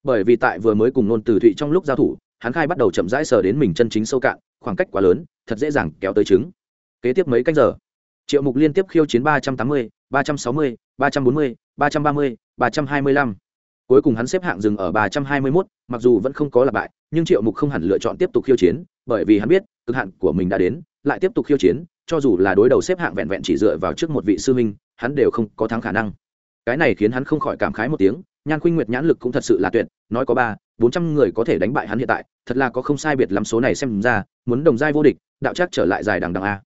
bởi vì tại vừa mới cùng nôn từ thụy trong lúc giao thủ hắn khai bắt đầu chậm rãi sờ đến mình chân chính sâu cạn khoảng cách quá lớn thật dễ dàng kéo tới trứng. Kế tiếp mấy canh giờ? Triệu mục liên tiếp khiêu chiến ba trăm tám mươi ba trăm sáu mươi ba trăm bốn mươi ba trăm ba mươi ba trăm hai mươi lăm. Cuối cùng hắn xếp hạng dừng ở ba trăm hai mươi mốt mặc dù vẫn không có lặp bại nhưng triệu mục không hẳn lựa chọn tiếp tục khiêu chiến bởi vì hắn biết cực hạn của mình đã đến lại tiếp tục khiêu chiến cho dù là đối đầu xếp hạng vẹn vẹn chỉ dựa vào trước một vị sư minh, hắn đều không có thắng khả năng. Cái này khiến hắn không khỏi cảm khái một tiếng nhan khuynh nguyệt nhãn lực cũng thật sự là tuyệt, nói có ba, bốn trăm người có thể đánh bại hắn hiện tại, thật là có không sai biệt lắm số này xem ra, muốn đồng giai vô địch, đạo chắc trở lại dài đằng đằng a.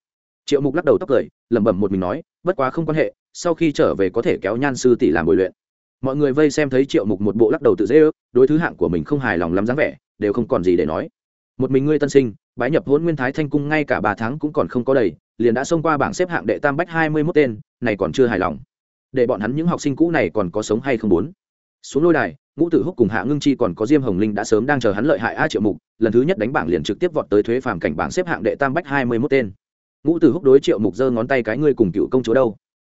Triệu mục lắc đầu tóc cười, lẩm bẩm một mình nói, bất quá không quan hệ, sau khi trở về có thể kéo nhan sư tỷ làm bồi luyện. Mọi người vây xem thấy triệu mục một bộ lắc đầu tự dễ ước, đối thứ hạng của mình không hài lòng lắm dáng vẻ, đều không còn gì để nói. Một mình ngươi tân sinh, bái nhập hôn nguyên thái thanh cung ngay cả ba tháng cũng còn không có đầy, liền đã xông qua bảng xếp hạng đệ tam bách hai mươi mốt tên, này còn chưa hài lòng. Để bọn hắn những học sinh cũ này còn có sống hay không muốn xuống lôi đài, ngũ tử húc cùng hạ ngưng chi còn có diêm hồng linh đã sớm đang chờ hắn lợi hại a triệu mục, lần thứ nhất đánh bảng liền trực tiếp vọt tới thuế phàm cảnh bảng xếp hạng đệ tam bách hai mươi mốt tên. Ngũ tử húc đối triệu mục giơ ngón tay cái ngươi cùng cựu công chúa đâu?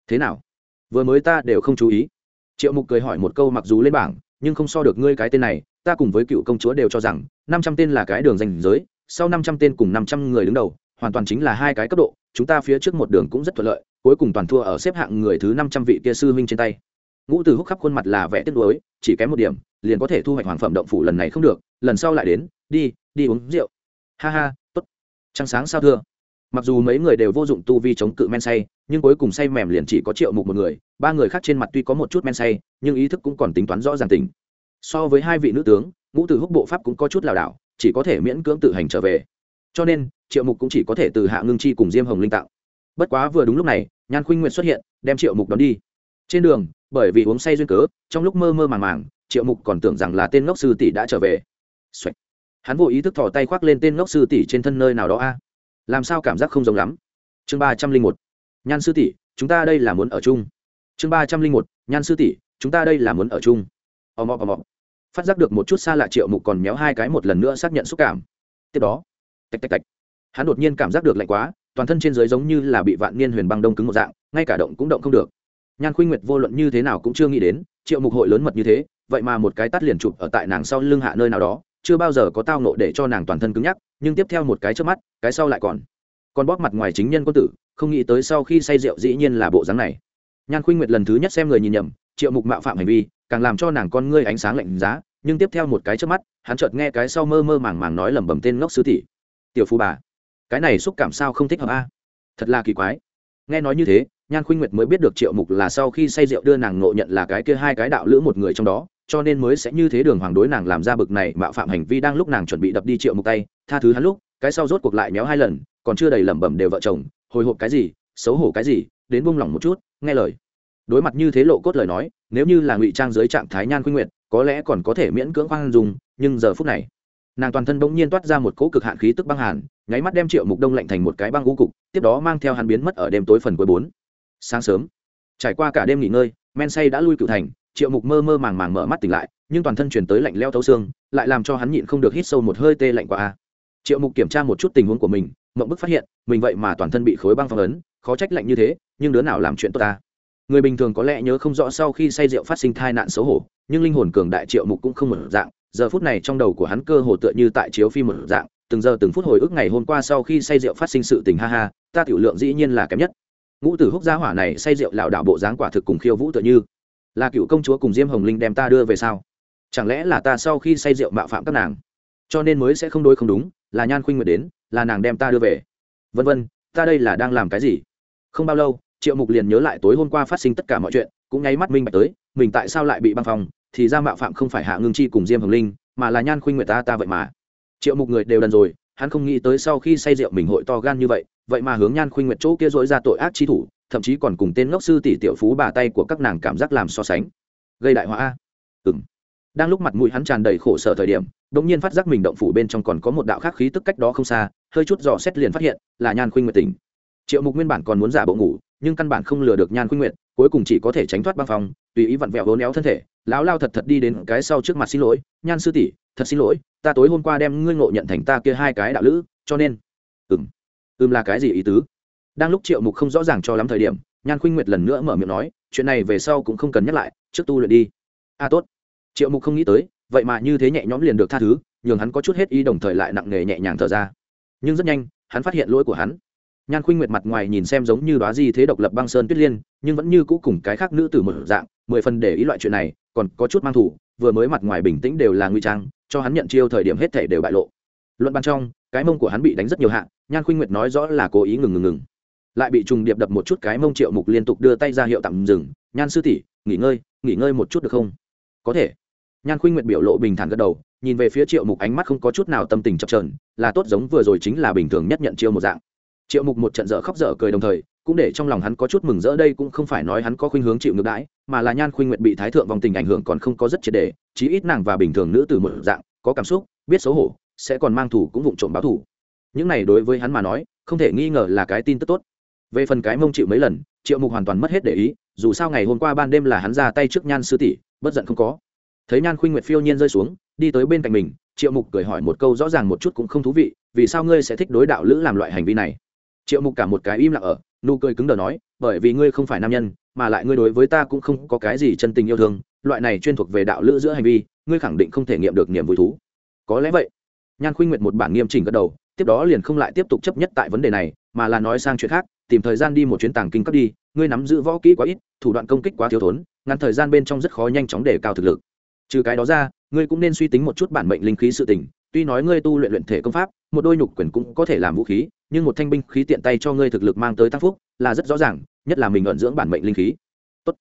Thế nào? Vừa mới ta đều không chú ý. Triệu mục cười hỏi một câu mặc dù lên bảng, nhưng không so được ngươi cái tên này, ta cùng với cựu công chúa đều cho rằng, năm trăm tên là cái đường danh giới, sau năm trăm tên cùng năm trăm người đứng đầu, hoàn toàn chính là hai cái cấp độ, chúng ta phía trước một đường cũng rất thuận lợi, cuối cùng toàn thua ở xếp hạng người thứ năm trăm vị kia sư huynh trên tay ngũ từ húc khắp khuôn mặt là vẻ tiếc nuối, chỉ kém một điểm, liền có thể thu hoạch hoàng phẩm động phủ lần này không được, lần sau lại đến, đi đi uống rượu. Ha ha, tốt. Trăng sáng sao thưa? Mặc dù mấy người đều vô dụng tu vi chống cự men say, nhưng cuối cùng say mềm liền chỉ có triệu mục một người, ba người khác trên mặt tuy có một chút men say, nhưng ý thức cũng còn tính toán rõ ràng tình. So với hai vị nữ tướng, ngũ từ húc bộ pháp cũng có chút lảo đảo, chỉ có thể miễn cưỡng tự hành trở về. Cho nên, triệu mục cũng chỉ có thể từ hạ ngưng chi cùng diêm hồng linh tạo. Bất quá vừa đúng lúc này, nhan khuynh nguyện xuất hiện, đem triệu mục đón đi. Trên đường bởi vì uống say duyên cớ, trong lúc mơ mơ màng màng, triệu mục còn tưởng rằng là tên ngốc sư tỷ đã trở về、Xoạch. hắn vô ý thức thò tay khoác lên tên ngốc sư tỷ trên thân nơi nào đó a. Làm sao cảm giác không giống lắm. Chương ba trăm linh một. Nhan sư tỷ, chúng ta đây là muốn ở chung. Chương ba trăm linh một. Nhan sư tỷ, chúng ta đây là muốn ở chung. Ò mò ò mò. Phát giác được một chút xa lạ, triệu mục còn méo hai cái một lần nữa xác nhận xúc cảm. Tiếp đó, tạch tạch tạch. Hắn đột nhiên cảm giác được lạnh quá, toàn thân trên dưới giống như là bị vạn niên huyền băng đông cứng một dạng, ngay cả động cũng động không được nhan khuynh nguyệt vô luận như thế nào cũng chưa nghĩ đến, triệu mục hội lớn mật như thế, vậy mà một cái tắt liền chụp ở tại nàng sau lưng hạ nơi nào đó, chưa bao giờ có tao nộ để cho nàng toàn thân cứng nhắc, nhưng tiếp theo một cái trước mắt, cái sau lại còn. Còn bóp mặt ngoài chính nhân quân tử, không nghĩ tới sau khi say rượu dĩ nhiên là bộ dáng này. Nhan khuynh nguyệt lần thứ nhất xem người nhìn nhầm, triệu mục mạo phạm hành vi, càng làm cho nàng con ngươi ánh sáng lạnh giá, nhưng tiếp theo một cái trước mắt, hắn chợt nghe cái sau mơ mơ màng màng nói lẩm bẩm tên ngốc sư tỷ. Tiểu phu bà, cái này xúc cảm sao không thích hợp a? Thật là kỳ quái. Nghe nói như thế nhan khuynh nguyệt mới biết được triệu mục là sau khi say rượu đưa nàng ngộ nhận là cái kia hai cái đạo lữ một người trong đó, cho nên mới sẽ như thế đường hoàng đối nàng làm ra bực này mạo phạm hành vi đang lúc nàng chuẩn bị đập đi triệu mục tay, tha thứ hắn lúc, cái sau rốt cuộc lại méo hai lần, còn chưa đầy lẩm bẩm đều vợ chồng, hồi hộp cái gì, xấu hổ cái gì, đến buông lỏng một chút, nghe lời. Đối mặt như thế lộ cốt lời nói, nếu như là ngụy trang dưới trạng thái nhan khuynh nguyệt, có lẽ còn có thể miễn cưỡng khoan dùng nhưng giờ phút này, nàng toàn thân bỗng nhiên toát ra một cỗ cực hạn khí tức băng hàn, nháy mắt đem triệu mục đông lạnh thành một cái băng ngũ cục, tiếp đó mang theo hắn biến mất ở đêm tối phần cuối bốn sáng sớm. Trải qua cả đêm nghỉ ngơi, men say đã lui cựu thành, triệu mục mơ mơ màng màng mở mắt tỉnh lại, nhưng toàn thân chuyển tới lạnh leo thấu xương, lại làm cho hắn nhịn không được hít sâu một hơi tê lạnh qua a. Triệu mục kiểm tra một chút tình huống của mình, mộng bức phát hiện, mình vậy mà toàn thân bị khối băng phong ấn, khó trách lạnh như thế, nhưng đứa nào làm chuyện tốt ta? Người bình thường có lẽ nhớ không rõ sau khi say rượu phát sinh thai nạn xấu hổ, nhưng linh hồn cường đại triệu mục cũng không một dạng, giờ phút này trong đầu của hắn cơ hồ tựa như tại chiếu phim một dạng, từng giờ từng phút hồi ức ngày hôm qua sau khi say rượu phát sinh sự tình ha ha, ta tiểu lượng dĩ nhiên là kém nhất ngũ tử húc gia hỏa này say rượu lảo đảo bộ dáng quả thực cùng khiêu vũ tựa như. Là cựu công chúa cùng diêm hồng linh đem ta đưa về sao? Chẳng lẽ là ta sau khi say rượu mạo phạm các nàng? Cho nên mới sẽ không đối không đúng, là nhan khuynh nguyệt đến, là nàng đem ta đưa về. Vân vân, ta đây là đang làm cái gì? Không bao lâu, triệu mục liền nhớ lại tối hôm qua phát sinh tất cả mọi chuyện, cũng nháy mắt minh bạch tới, mình tại sao lại bị băng phòng thì ra mạo phạm không phải hạ ngưng chi cùng diêm hồng linh, mà là nhan khuynh nguyệt ta ta vậy mà. Triệu mục người đều đần rồi, hắn không nghĩ tới sau khi say rượu mình hội to gan như vậy vậy mà hướng nhan khuynh nguyệt chỗ kia dỗi ra tội ác chi thủ, thậm chí còn cùng tên ngốc sư tỷ tiểu phú bà tay của các nàng cảm giác làm so sánh. Gây đại họa ừ m đang lúc mặt mũi hắn tràn đầy khổ sở thời điểm đ ỗ n g nhiên phát giác mình động phủ bên trong còn có một đạo khác khí tức cách đó không xa, hơi chút dò xét liền phát hiện, là nhan khuynh nguyệt tỉnh. Triệu mục nguyên bản còn muốn giả bộ ngủ, nhưng căn bản không lừa được nhan khuynh nguyệt, cuối cùng chỉ có thể tránh thoát băng phòng tùy ý vặn vẹo hố néo thân thể, lão lao thật thật đi đến cái sau trước mặt xin lỗi, nhan sư tỷ, thật xin lỗi, ta tối hôm qua đem ngươi ngộ nhận thành ta kia hai cái đạo lữ, cho nên. Ừng ừm là cái gì ý tứ? Đang lúc triệu mục không rõ ràng cho lắm thời điểm nhan khuynh nguyệt lần nữa mở miệng nói chuyện này về sau cũng không cần nhắc lại trước tu luyện đi. A à, tốt. Triệu mục không nghĩ tới vậy mà như thế nhẹ nhõm liền được tha thứ nhường hắn có chút hết ý đồng thời lại nặng nề nhẹ nhàng thở ra. Nhưng rất nhanh hắn phát hiện lỗi của hắn. Nhan khuynh nguyệt mặt ngoài nhìn xem giống như đoá di thế độc lập băng sơn tuyết liên nhưng vẫn như cũ cùng cái khác nữ tử một dạng mười phần để ý loại chuyện này còn có chút mang thủ vừa mới mặt ngoài bình tĩnh đều là nguy trang cho hắn nhận chiêu thời điểm hết thể đều bại lộ. Luận ban trong cái mông của hắn bị đánh rất nhiều hạ, nhan khuynh nguyệt nói rõ là cố ý ngừng ngừng ngừng. Lại bị trùng điệp đập một chút cái mông triệu mục liên tục đưa tay ra hiệu tạm dừng, nhan sư tỷ, nghỉ ngơi nghỉ ngơi một chút được không? Có thể. Nhan khuynh nguyệt biểu lộ bình thản gật đầu, nhìn về phía triệu mục ánh mắt không có chút nào tâm tình chập trờn là tốt giống vừa rồi chính là bình thường nhất nhận chiêu một dạng. Triệu mục một trận dở khóc dở cười đồng thời, cũng để trong lòng hắn có chút mừng rỡ, đây cũng không phải nói hắn có khuynh hướng chịu ngược đãi, mà là nhan khuynh nguyệt bị thái thượng vòng tình ảnh hưởng còn không có rất triệt đề chí ít nàng và bình thường nữ từ một dạng, có cảm xúc, biết xấu hổ sẽ còn mang thủ cũng vụng trộm báo thủ. Những này đối với hắn mà nói, không thể nghi ngờ là cái tin tức tốt. Về phần cái mông chịu mấy lần, triệu mục hoàn toàn mất hết để ý, dù sao ngày hôm qua ban đêm là hắn ra tay trước nhan sư tỷ, bất giận không có. Thấy nhan khuynh nguyệt phiêu nhiên rơi xuống, đi tới bên cạnh mình, triệu mục cười hỏi một câu rõ ràng một chút cũng không thú vị, vì sao ngươi sẽ thích đối đạo lữ làm loại hành vi này? Triệu mục cả một cái im lặng ở, nụ cười cứng đờ nói, bởi vì ngươi không phải nam nhân, mà lại ngươi đối với ta cũng không có cái gì chân tình yêu thương, loại này chuyên thuộc về đạo lữ giữa hành vi, ngươi khẳng định không thể nghiệm được niềm vui thú. Có lẽ vậy nhan khuynh nguyệt một bản nghiêm chỉnh gật đầu, tiếp đó liền không lại tiếp tục chấp nhất tại vấn đề này, mà là nói sang chuyện khác, tìm thời gian đi một chuyến tàng kinh cấp đi, ngươi nắm giữ võ kỹ quá ít, thủ đoạn công kích quá thiếu thốn, ngắn thời gian bên trong rất khó nhanh chóng để cao thực lực trừ cái đó ra, ngươi cũng nên suy tính một chút bản mệnh linh khí sự tình, tuy nói ngươi tu luyện luyện thể công pháp, một đôi nhục quyền cũng có thể làm vũ khí, nhưng một thanh binh khí tiện tay cho ngươi thực lực mang tới tăng phúc, là rất rõ ràng, nhất là mình ẩn dưỡng bản mệnh linh khí Tốt.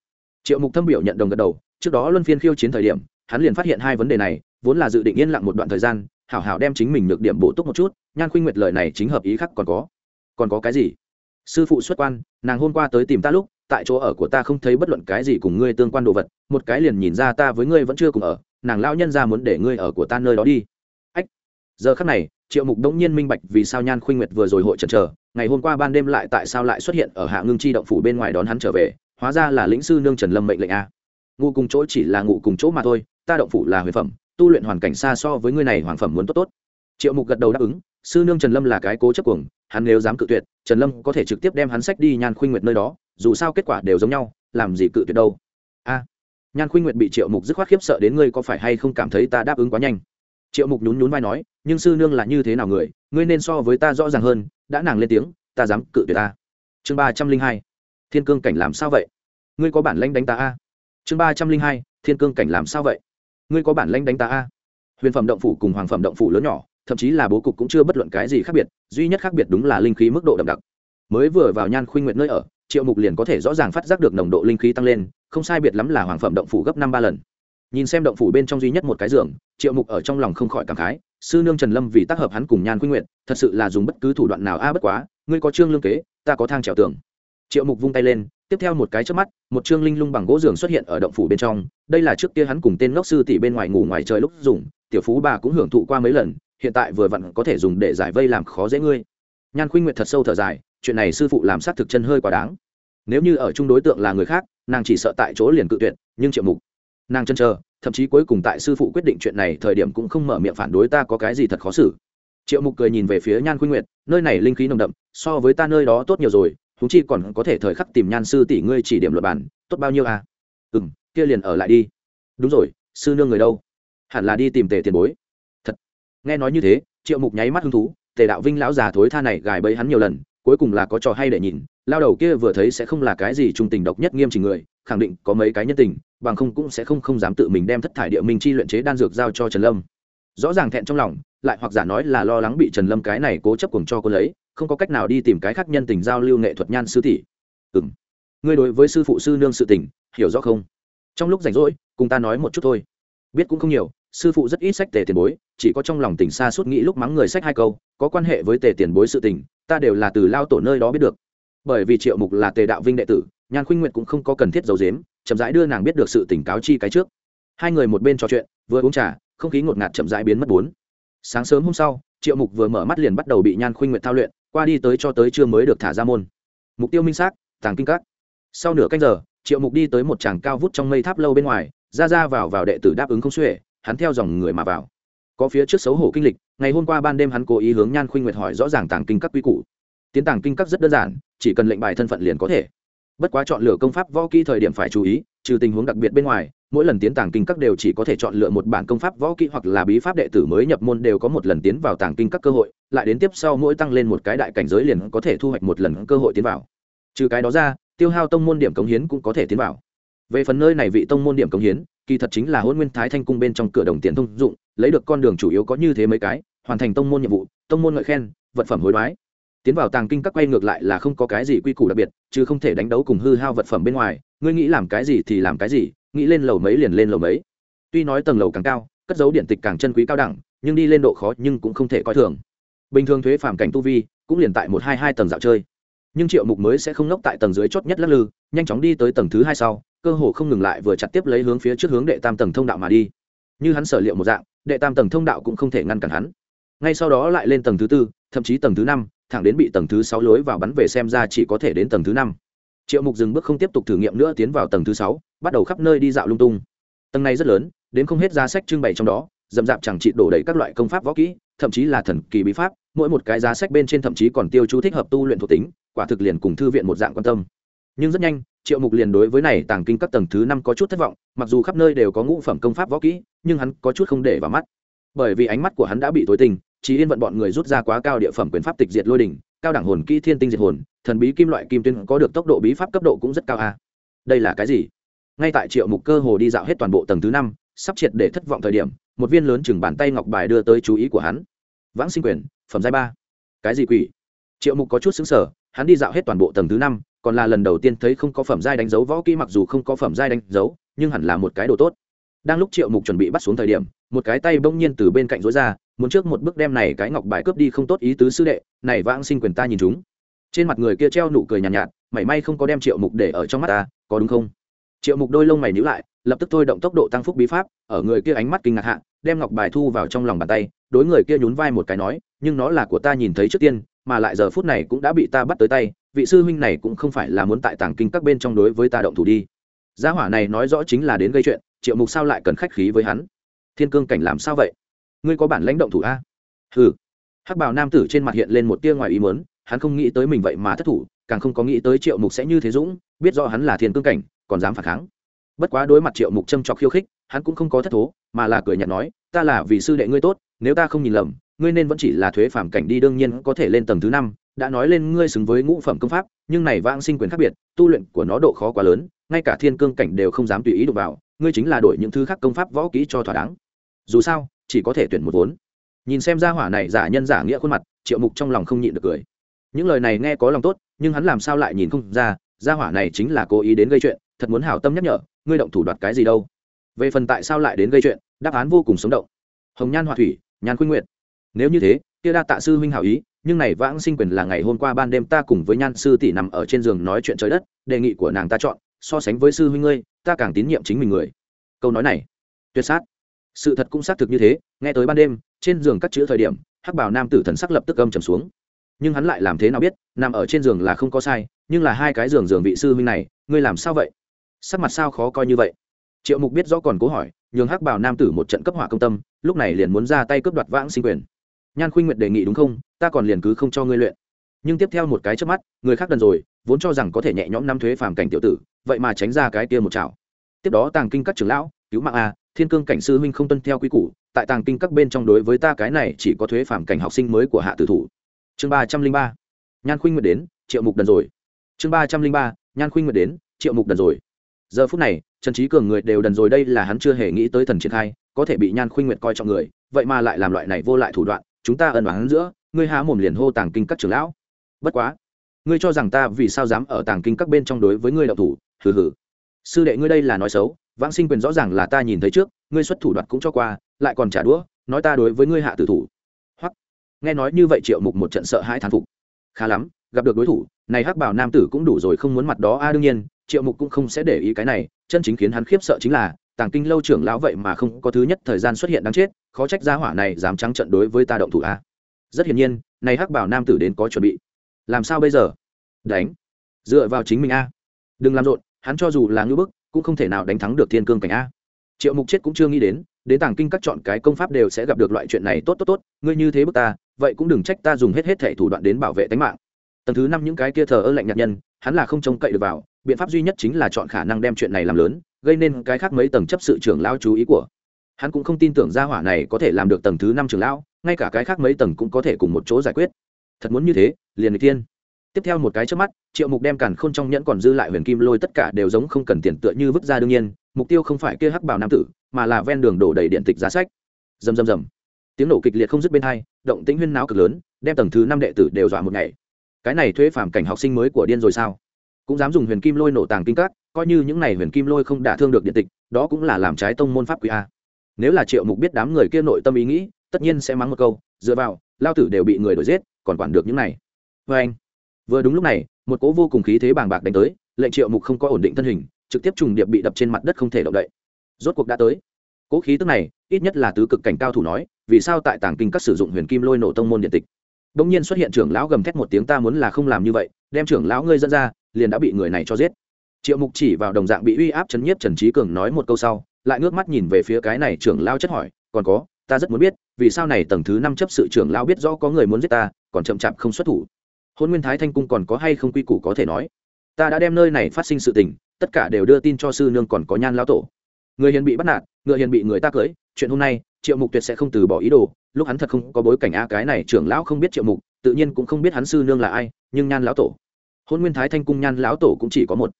triệu mục thâm biểu nhận đồng gật đầu, trước đó luân phiên khiêu chiến thời điểm, hắn liền phát hiện hai vấn đề này, vốn là dự định yên lặng một đoạn thời gian hảo hảo đem chính mình nhược điểm bổ túc một chút, nhan khuynh nguyệt lời này chính hợp ý khác còn có. Còn có cái gì? Sư phụ xuất quan, nàng hôm qua tới tìm ta lúc, tại chỗ ở của ta không thấy bất luận cái gì cùng ngươi tương quan đồ vật, một cái liền nhìn ra ta với ngươi vẫn chưa cùng ở, nàng lão nhân ra muốn để ngươi ở của ta nơi đó đi. Ách. Giờ khắc này, triệu mục đống nhiên minh bạch vì sao nhan khuynh nguyệt vừa rồi hội chần chờ, ngày hôm qua ban đêm lại tại sao lại xuất hiện ở hạ ngưng chi động phủ bên ngoài đón hắn trở về, hóa ra là lĩnh sư nương trần lâm mệnh lệnh a. Ngụ cùng chỗ chỉ là ngụ cùng chỗ mà thôi, ta động phủ là huyền phẩm tu luyện hoàn cảnh xa so với ngươi này hoàng phẩm muốn tốt tốt. Triệu mục gật đầu đáp ứng, sư nương trần lâm là cái cố chấp cuồng, hắn nếu dám cự tuyệt, trần lâm có thể trực tiếp đem hắn sách đi nhan khuynh nguyệt nơi đó, dù sao kết quả đều giống nhau, làm gì cự tuyệt đâu. A, nhan khuynh nguyệt bị triệu mục dứt khoát khiếp sợ đến ngươi có phải hay không cảm thấy ta đáp ứng quá nhanh? Triệu mục nhún nhún vai nói, nhưng sư nương là như thế nào người, ngươi nên so với ta rõ ràng hơn, đã nàng lên tiếng, ta dám cự tuyệt ta. Chương ba trăm linh hai, thiên cương cảnh làm sao vậy? Ngươi có bản lanh đánh ta a? Chương ba trăm linh hai, thiên cương cảnh làm sao vậy? Ngươi có bản lãnh đánh ta a? Huyền phẩm động phủ cùng hoàng phẩm động phủ lớn nhỏ, thậm chí là bố cục cũng chưa bất luận cái gì khác biệt, duy nhất khác biệt đúng là linh khí mức độ đậm đặc. Mới vừa vào nhan khuynh nguyệt nơi ở, triệu mục liền có thể rõ ràng phát giác được nồng độ linh khí tăng lên, không sai biệt lắm là hoàng phẩm động phủ gấp năm ba lần. Nhìn xem động phủ bên trong duy nhất một cái giường, triệu mục ở trong lòng không khỏi cảm khái, sư nương trần lâm vì tác hợp hắn cùng nhan khuynh nguyệt, thật sự là dùng bất cứ thủ đoạn nào a, bất quá, ngươi có trương lương kế, ta có thang trèo tường triệu mục vung tay lên, tiếp theo một cái trước mắt, một trương linh lung bằng gỗ giường xuất hiện ở động phủ bên trong, đây là trước kia hắn cùng tên ngốc sư tỷ bên ngoài ngủ ngoài trời lúc dùng, tiểu phú bà cũng hưởng thụ qua mấy lần, hiện tại vừa vặn có thể dùng để giải vây làm khó dễ ngươi. Nhan khuynh nguyệt thật sâu thở dài, chuyện này sư phụ làm sát thực chân hơi quá đáng. Nếu như ở chung đối tượng là người khác, nàng chỉ sợ tại chỗ liền cự tuyệt, nhưng triệu mục, nàng chân chờ, thậm chí cuối cùng tại sư phụ quyết định chuyện này thời điểm cũng không mở miệng phản đối ta có cái gì thật khó xử. Triệu mục cười nhìn về phía nhan khuynh nguyệt, nơi này linh khí nồng đậm, so với ta nơi đó tốt nhiều rồi chúng chi còn có thể thời khắc tìm nhan sư tỷ ngươi chỉ điểm luật bản, tốt bao nhiêu à? Ừ m kia liền ở lại đi. Đúng rồi, sư nương người đâu? Hẳn là đi tìm tề tiền bối. Thật. Nghe nói như thế, triệu mục nháy mắt hứng thú, tề đạo vinh lão già thối tha này gài bẫy hắn nhiều lần, cuối cùng là có trò hay để nhìn, lao đầu kia vừa thấy sẽ không là cái gì trung tình độc nhất nghiêm trình người, khẳng định có mấy cái nhân tình, bằng không cũng sẽ không không dám tự mình đem thất thải địa minh chi luyện chế đan dược giao cho trần lâm rõ ràng thẹn trong lòng, lại hoặc giả nói là lo lắng bị trần lâm cái này cố chấp cùng cho cô lấy, không có cách nào đi tìm cái khác nhân tình giao lưu nghệ thuật nhan sư tỷ. Ừ m ngươi đối với sư phụ sư nương sự tình, hiểu rõ không? Trong lúc rảnh rỗi, cùng ta nói một chút thôi. Biết cũng không nhiều, sư phụ rất ít sách tề tiền bối, chỉ có trong lòng tỉnh xa suốt nghĩ lúc mắng người sách hai câu, có quan hệ với tề tiền bối sự tình, ta đều là từ lao tổ nơi đó biết được. Bởi vì triệu mục là tề đạo vinh đệ tử, nhan khuynh nguyệt cũng không có cần thiết giấu dếm chậm rãi đưa nàng biết được sự tỉnh cáo chi cái trước hai người một bên trò chuyện, vừa uống trà, không khí ngột ngạt chậm rãi biến mất bốn. Sáng sớm hôm sau, triệu mục vừa mở mắt liền bắt đầu bị nhan khuynh nguyệt thao luyện, qua đi tới cho tới trưa mới được thả ra môn. Mục tiêu minh xác, tàng kinh các. Sau nửa canh giờ, triệu mục đi tới một tràng cao vút trong mây tháp lâu bên ngoài, ra ra vào vào đệ tử đáp ứng không xuể, hắn theo dòng người mà vào. Có phía trước xấu hổ kinh lịch, ngày hôm qua ban đêm hắn cố ý hướng nhan khuynh nguyệt hỏi rõ ràng tàng kinh các quy củ. Tiến tàng kinh các rất đơn giản, chỉ cần lệnh bài thân phận liền có thể bất quá chọn lựa công pháp võ kỹ thời điểm phải chú ý, trừ tình huống đặc biệt bên ngoài, mỗi lần tiến tàng kinh các đều chỉ có thể chọn lựa một bản công pháp võ kỹ hoặc là bí pháp đệ tử mới nhập môn đều có một lần tiến vào tàng kinh các cơ hội, lại đến tiếp sau mỗi tăng lên một cái đại cảnh giới liền có thể thu hoạch một lần cơ hội tiến vào. Trừ cái đó ra, tiêu hao tông môn điểm cống hiến cũng có thể tiến vào. Về phần nơi này vị tông môn điểm cống hiến, kỳ thật chính là hôn nguyên thái thanh cung bên trong cửa đồng tiền thông dụng, lấy được con đường chủ yếu có như thế mấy cái, hoàn thành tông môn nhiệm vụ, tông môn ngợi khen, vật phẩm hối đoái tiến vào tàng kinh các quay ngược lại là không có cái gì quy củ đặc biệt, chứ không thể đánh đấu cùng hư hao vật phẩm bên ngoài. Ngươi nghĩ làm cái gì thì làm cái gì, nghĩ lên lầu mấy liền lên lầu mấy. Tuy nói tầng lầu càng cao, cất dấu điện tịch càng chân quý cao đẳng, nhưng đi lên độ khó nhưng cũng không thể coi thường. Bình thường thuế phàm cảnh tu vi cũng liền tại một hai hai tầng dạo chơi. Nhưng triệu mục mới sẽ không ngốc tại tầng dưới chót nhất lắc lư, nhanh chóng đi tới tầng thứ hai sau, cơ hồ không ngừng lại vừa chặt tiếp lấy hướng phía trước hướng đệ tam tầng thông đạo mà đi. Như hắn sở liệu một dạng, đệ tam tầng thông đạo cũng không thể ngăn cản hắn. Ngay sau đó lại lên tầng thứ tư thậm chí tầng thứ năm, thẳng đến bị tầng thứ sáu lối vào bắn về xem ra chỉ có thể đến tầng thứ năm. Triệu mục dừng bước không tiếp tục thử nghiệm nữa tiến vào tầng thứ sáu, bắt đầu khắp nơi đi dạo lung tung. Tầng này rất lớn, đến không hết giá sách trưng bày trong đó dầm dạp chẳng trị đổ đầy các loại công pháp võ kỹ, thậm chí là thần kỳ bí pháp, mỗi một cái giá sách bên trên thậm chí còn tiêu chú thích hợp tu luyện thuộc tính, quả thực liền cùng thư viện một dạng quan tâm. Nhưng rất nhanh, triệu mục liền đối với này tàng kinh các tầng thứ năm có chút thất vọng, mặc dù khắp nơi đều có ngũ phẩm công pháp võ kỹ, nhưng hắn có chút không để vào mắt. Bởi vì ánh mắt của hắn đã bị tối tình chỉ yên vận bọn người rút ra quá cao địa phẩm quyền pháp tịch diệt lôi đỉnh cao đẳng hồn kỹ thiên tinh diệt hồn, thần bí kim loại kim tuyên có được tốc độ bí pháp cấp độ cũng rất cao a. Đây là cái gì? Ngay tại triệu mục cơ hồ đi dạo hết toàn bộ tầng thứ năm, sắp triệt để thất vọng thời điểm, một viên lớn chừng bàn tay ngọc bài đưa tới chú ý của hắn. Vãng sinh quyền, phẩm giai ba. Cái gì quỷ? Triệu mục có chút xứng sở hắn đi dạo hết toàn bộ tầng thứ năm, còn là lần đầu tiên thấy không có phẩm giai đánh dấu võ kỹ mặc dù không có phẩm giai đánh dấu, nhưng hẳn là một cái đồ tốt. Đang lúc triệu mục chuẩn bị bắt xuống thời điểm, một cái tay bỗng nhiên từ bên cạnh rối ra muốn trước một bước đem này cái ngọc bài cướp đi không tốt ý tứ sư đệ này vãng sinh quyền ta nhìn chúng. Trên mặt người kia treo nụ cười nhàn nhạt, nhạt mảy may không có đem triệu mục để ở trong mắt ta có đúng không? Triệu mục đôi lông mày nhíu lại lập tức thôi động tốc độ tăng phúc bí pháp ở người kia ánh mắt kinh ngạc hạ đem ngọc bài thu vào trong lòng bàn tay đối người kia nhún vai một cái nói nhưng nó là của ta nhìn thấy trước tiên mà lại giờ phút này cũng đã bị ta bắt tới tay vị sư huynh này cũng không phải là muốn tại tàng kinh các bên trong đối với ta động thủ đi. Gia hỏa này nói rõ chính là đến gây chuyện triệu mục sao lại cần khách khí với hắn? Thiên cương cảnh làm sao vậy? Ngươi có bản lãnh động thủ a? Ừ hắc bào nam tử trên mặt hiện lên một tia ngoài ý muốn, hắn không nghĩ tới mình vậy mà thất thủ, càng không có nghĩ tới triệu mục sẽ như thế dũng, biết rõ hắn là thiên cương cảnh, còn dám phản kháng. Bất quá đối mặt triệu mục châm trọc khiêu khích, hắn cũng không có thất thố, mà là cười nhạt nói, ta là vì sư đệ ngươi tốt, nếu ta không nhìn lầm, ngươi nên vẫn chỉ là thuế phản cảnh đi đương nhiên có thể lên tầng thứ năm, đã nói lên ngươi xứng với ngũ phẩm công pháp, nhưng này vãng sinh quyền khác biệt, tu luyện của nó độ khó quá lớn, ngay cả thiên cương cảnh đều không dám tùy ý đụng vào, ngươi chính là đổi những thứ khác công pháp võ kỹ cho thỏa đáng. Dù sao chỉ có thể tuyển một vốn. Nhìn xem ra hỏa này giả nhân giả nghĩa khuôn mặt, triệu mục trong lòng không nhịn được cười. Những lời này nghe có lòng tốt, nhưng hắn làm sao lại nhìn không ra ra hỏa này chính là cố ý đến gây chuyện, thật muốn hảo tâm nhắc nhở, ngươi động thủ đoạt cái gì đâu. Về phần tại sao lại đến gây chuyện, đáp án vô cùng sống động. Hồng nhan hòa thủy, nhan khuyên nguyện nếu như thế, kia đa tạ sư huynh hảo ý, nhưng này vãng sinh quyền là ngày hôm qua ban đêm ta cùng với nhan sư tỷ nằm ở trên giường nói chuyện trời đất, đề nghị của nàng ta chọn, so sánh với sư huynh ngươi, ta càng tín nhiệm chính mình người. Câu nói này, tuyệt sát sự thật cũng xác thực như thế, nghe tới ban đêm, trên giường cắt chữ thời điểm, hắc bảo nam tử thần sắc lập tức âm trầm xuống. Nhưng hắn lại làm thế nào biết, nằm ở trên giường là không có sai, nhưng là hai cái giường giường vị sư huynh này, ngươi làm sao vậy? Sắc mặt sao khó coi như vậy? Triệu mục biết rõ còn cố hỏi, nhường hắc bảo nam tử một trận cấp hỏa công tâm, lúc này liền muốn ra tay cướp đoạt vãng sinh quyền. Nhan khuynh nguyệt đề nghị đúng không? Ta còn liền cứ không cho ngươi luyện. Nhưng tiếp theo một cái trước mắt, người khác đần rồi, vốn cho rằng có thể nhẹ nhõm năm thuế phàm cảnh tiểu tử, vậy mà tránh ra cái kia một chảo. Tiếp đó tàng kinh các trưởng lão, cứu mạng a thiên cương cảnh sư huynh không tuân theo quy củ, tại tàng kinh các bên trong đối với ta cái này chỉ có thuế phản cảnh học sinh mới của hạ tử thủ. Chương ba trăm linh ba, nhan khuynh nguyệt đến, triệu mục đần rồi. Chương ba trăm linh ba, nhan khuynh nguyệt đến, triệu mục đần rồi. Giờ phút này, trần trí cường người đều đần rồi đây là hắn chưa hề nghĩ tới thần triển khai, có thể bị nhan khuynh nguyệt coi trọng người, vậy mà lại làm loại này vô lại thủ đoạn, chúng ta ẩn đoán giữa, ngươi há mồm liền hô tàng kinh các trưởng lão. Bất quá, ngươi cho rằng ta vì sao dám ở tàng kinh các bên trong đối với ngươi đạo thủ, hừ hừ. Sư đệ ngươi đây là nói xấu vãng sinh quyền rõ ràng là ta nhìn thấy trước, ngươi xuất thủ đoạt cũng cho qua, lại còn trả đũa, nói ta đối với ngươi hạ tử thủ. Hoặc nghe nói như vậy triệu mục một trận sợ hãi thán phục. Khá lắm, gặp được đối thủ, này hắc bảo nam tử cũng đủ rồi không muốn mặt đó. A, đương nhiên, triệu mục cũng không sẽ để ý cái này, chân chính khiến hắn khiếp sợ chính là, tàng kinh lâu trưởng lão vậy mà không có thứ nhất thời gian xuất hiện đáng chết, khó trách gia hỏa này dám trắng trận đối với ta động thủ a. Rất hiển nhiên, này hắc bảo nam tử đến có chuẩn bị. Làm sao bây giờ? Đánh. Dựa vào chính mình a. Đừng làm rộn, hắn cho dù là ngưỡng bức cũng không thể nào đánh thắng được thiên cương cảnh a. Triệu mục chết cũng chưa nghĩ đến đến tàng kinh các chọn cái công pháp đều sẽ gặp được loại chuyện này tốt tốt tốt, ngươi như thế bức ta, vậy cũng đừng trách ta dùng hết hết thể thủ đoạn đến bảo vệ tính mạng. Tầng thứ năm những cái kia thờ ơ lạnh nhạt nhân, hắn là không trông cậy được vào, biện pháp duy nhất chính là chọn khả năng đem chuyện này làm lớn, gây nên cái khác mấy tầng chấp sự trưởng lao chú ý của. Hắn cũng không tin tưởng gia hỏa này có thể làm được tầng thứ năm trưởng lão, ngay cả cái khác mấy tầng cũng có thể cùng một chỗ giải quyết. Thật muốn như thế, liền người tiên tiếp theo một cái trước mắt, triệu mục đem càn k h ô n trong nhẫn còn dư lại huyền kim lôi tất cả đều giống không cần tiền tựa như vứt ra đương nhiên, mục tiêu không phải kia hắc bảo nam tử, mà là ven đường đổ đầy điện tịch giá sách. Dầm dầm dầm tiếng nổ kịch liệt không dứt bên hai, động tĩnh huyên náo cực lớn, đem tầng thứ năm đệ tử đều dọa một ngày. Cái này thuế phàm cảnh học sinh mới của điên rồi sao? Cũng dám dùng huyền kim lôi nổ tàng kinh các, coi như những này huyền kim lôi không đả thương được điện tịch, đó cũng là làm trái tông môn pháp quý a. Nếu là triệu mục biết đám người kia nội tâm ý nghĩ, tất nhiên sẽ mắng một câu, dựa vào, lao tử đều bị người đổi giết, còn quản được những này. Vê anh vừa đúng lúc này, một cỗ vô cùng khí thế bàng bạc đánh tới, lệnh triệu mục không có ổn định thân hình, trực tiếp trùng điệp bị đập trên mặt đất không thể động đậy. Rốt cuộc đã tới. Cỗ khí tức này, ít nhất là tứ cực cảnh cao thủ nói, vì sao tại tàng kinh các sử dụng huyền kim lôi nổ tông môn điện tịch? Đông nhiên xuất hiện trưởng lão gầm thét một tiếng, ta muốn là không làm như vậy, đem trưởng lão ngươi dẫn ra, liền đã bị người này cho giết. Triệu mục chỉ vào đồng dạng bị uy áp chấn nhiếp trần trí cường nói một câu sau, lại ngước mắt nhìn về phía cái này trưởng lao chất hỏi, còn có, ta rất muốn biết, vì sao này tầng thứ năm chấp sự trưởng lao biết rõ có người muốn giết ta, còn chậm chạp không xuất thủ? Hôn nguyên thái thanh cung còn có hay không quy củ có thể nói. Ta đã đem nơi này phát sinh sự tình, tất cả đều đưa tin cho sư nương còn có nhan lão tổ. Người hiền bị bắt nạt, ngựa hiền bị người ta cưới, chuyện hôm nay, triệu mục tuyệt sẽ không từ bỏ ý đồ, lúc hắn thật không có bối cảnh a cái này trưởng lão không biết triệu mục, tự nhiên cũng không biết hắn sư nương là ai, nhưng nhan lão tổ. Hôn nguyên thái thanh cung nhan lão tổ cũng chỉ có một.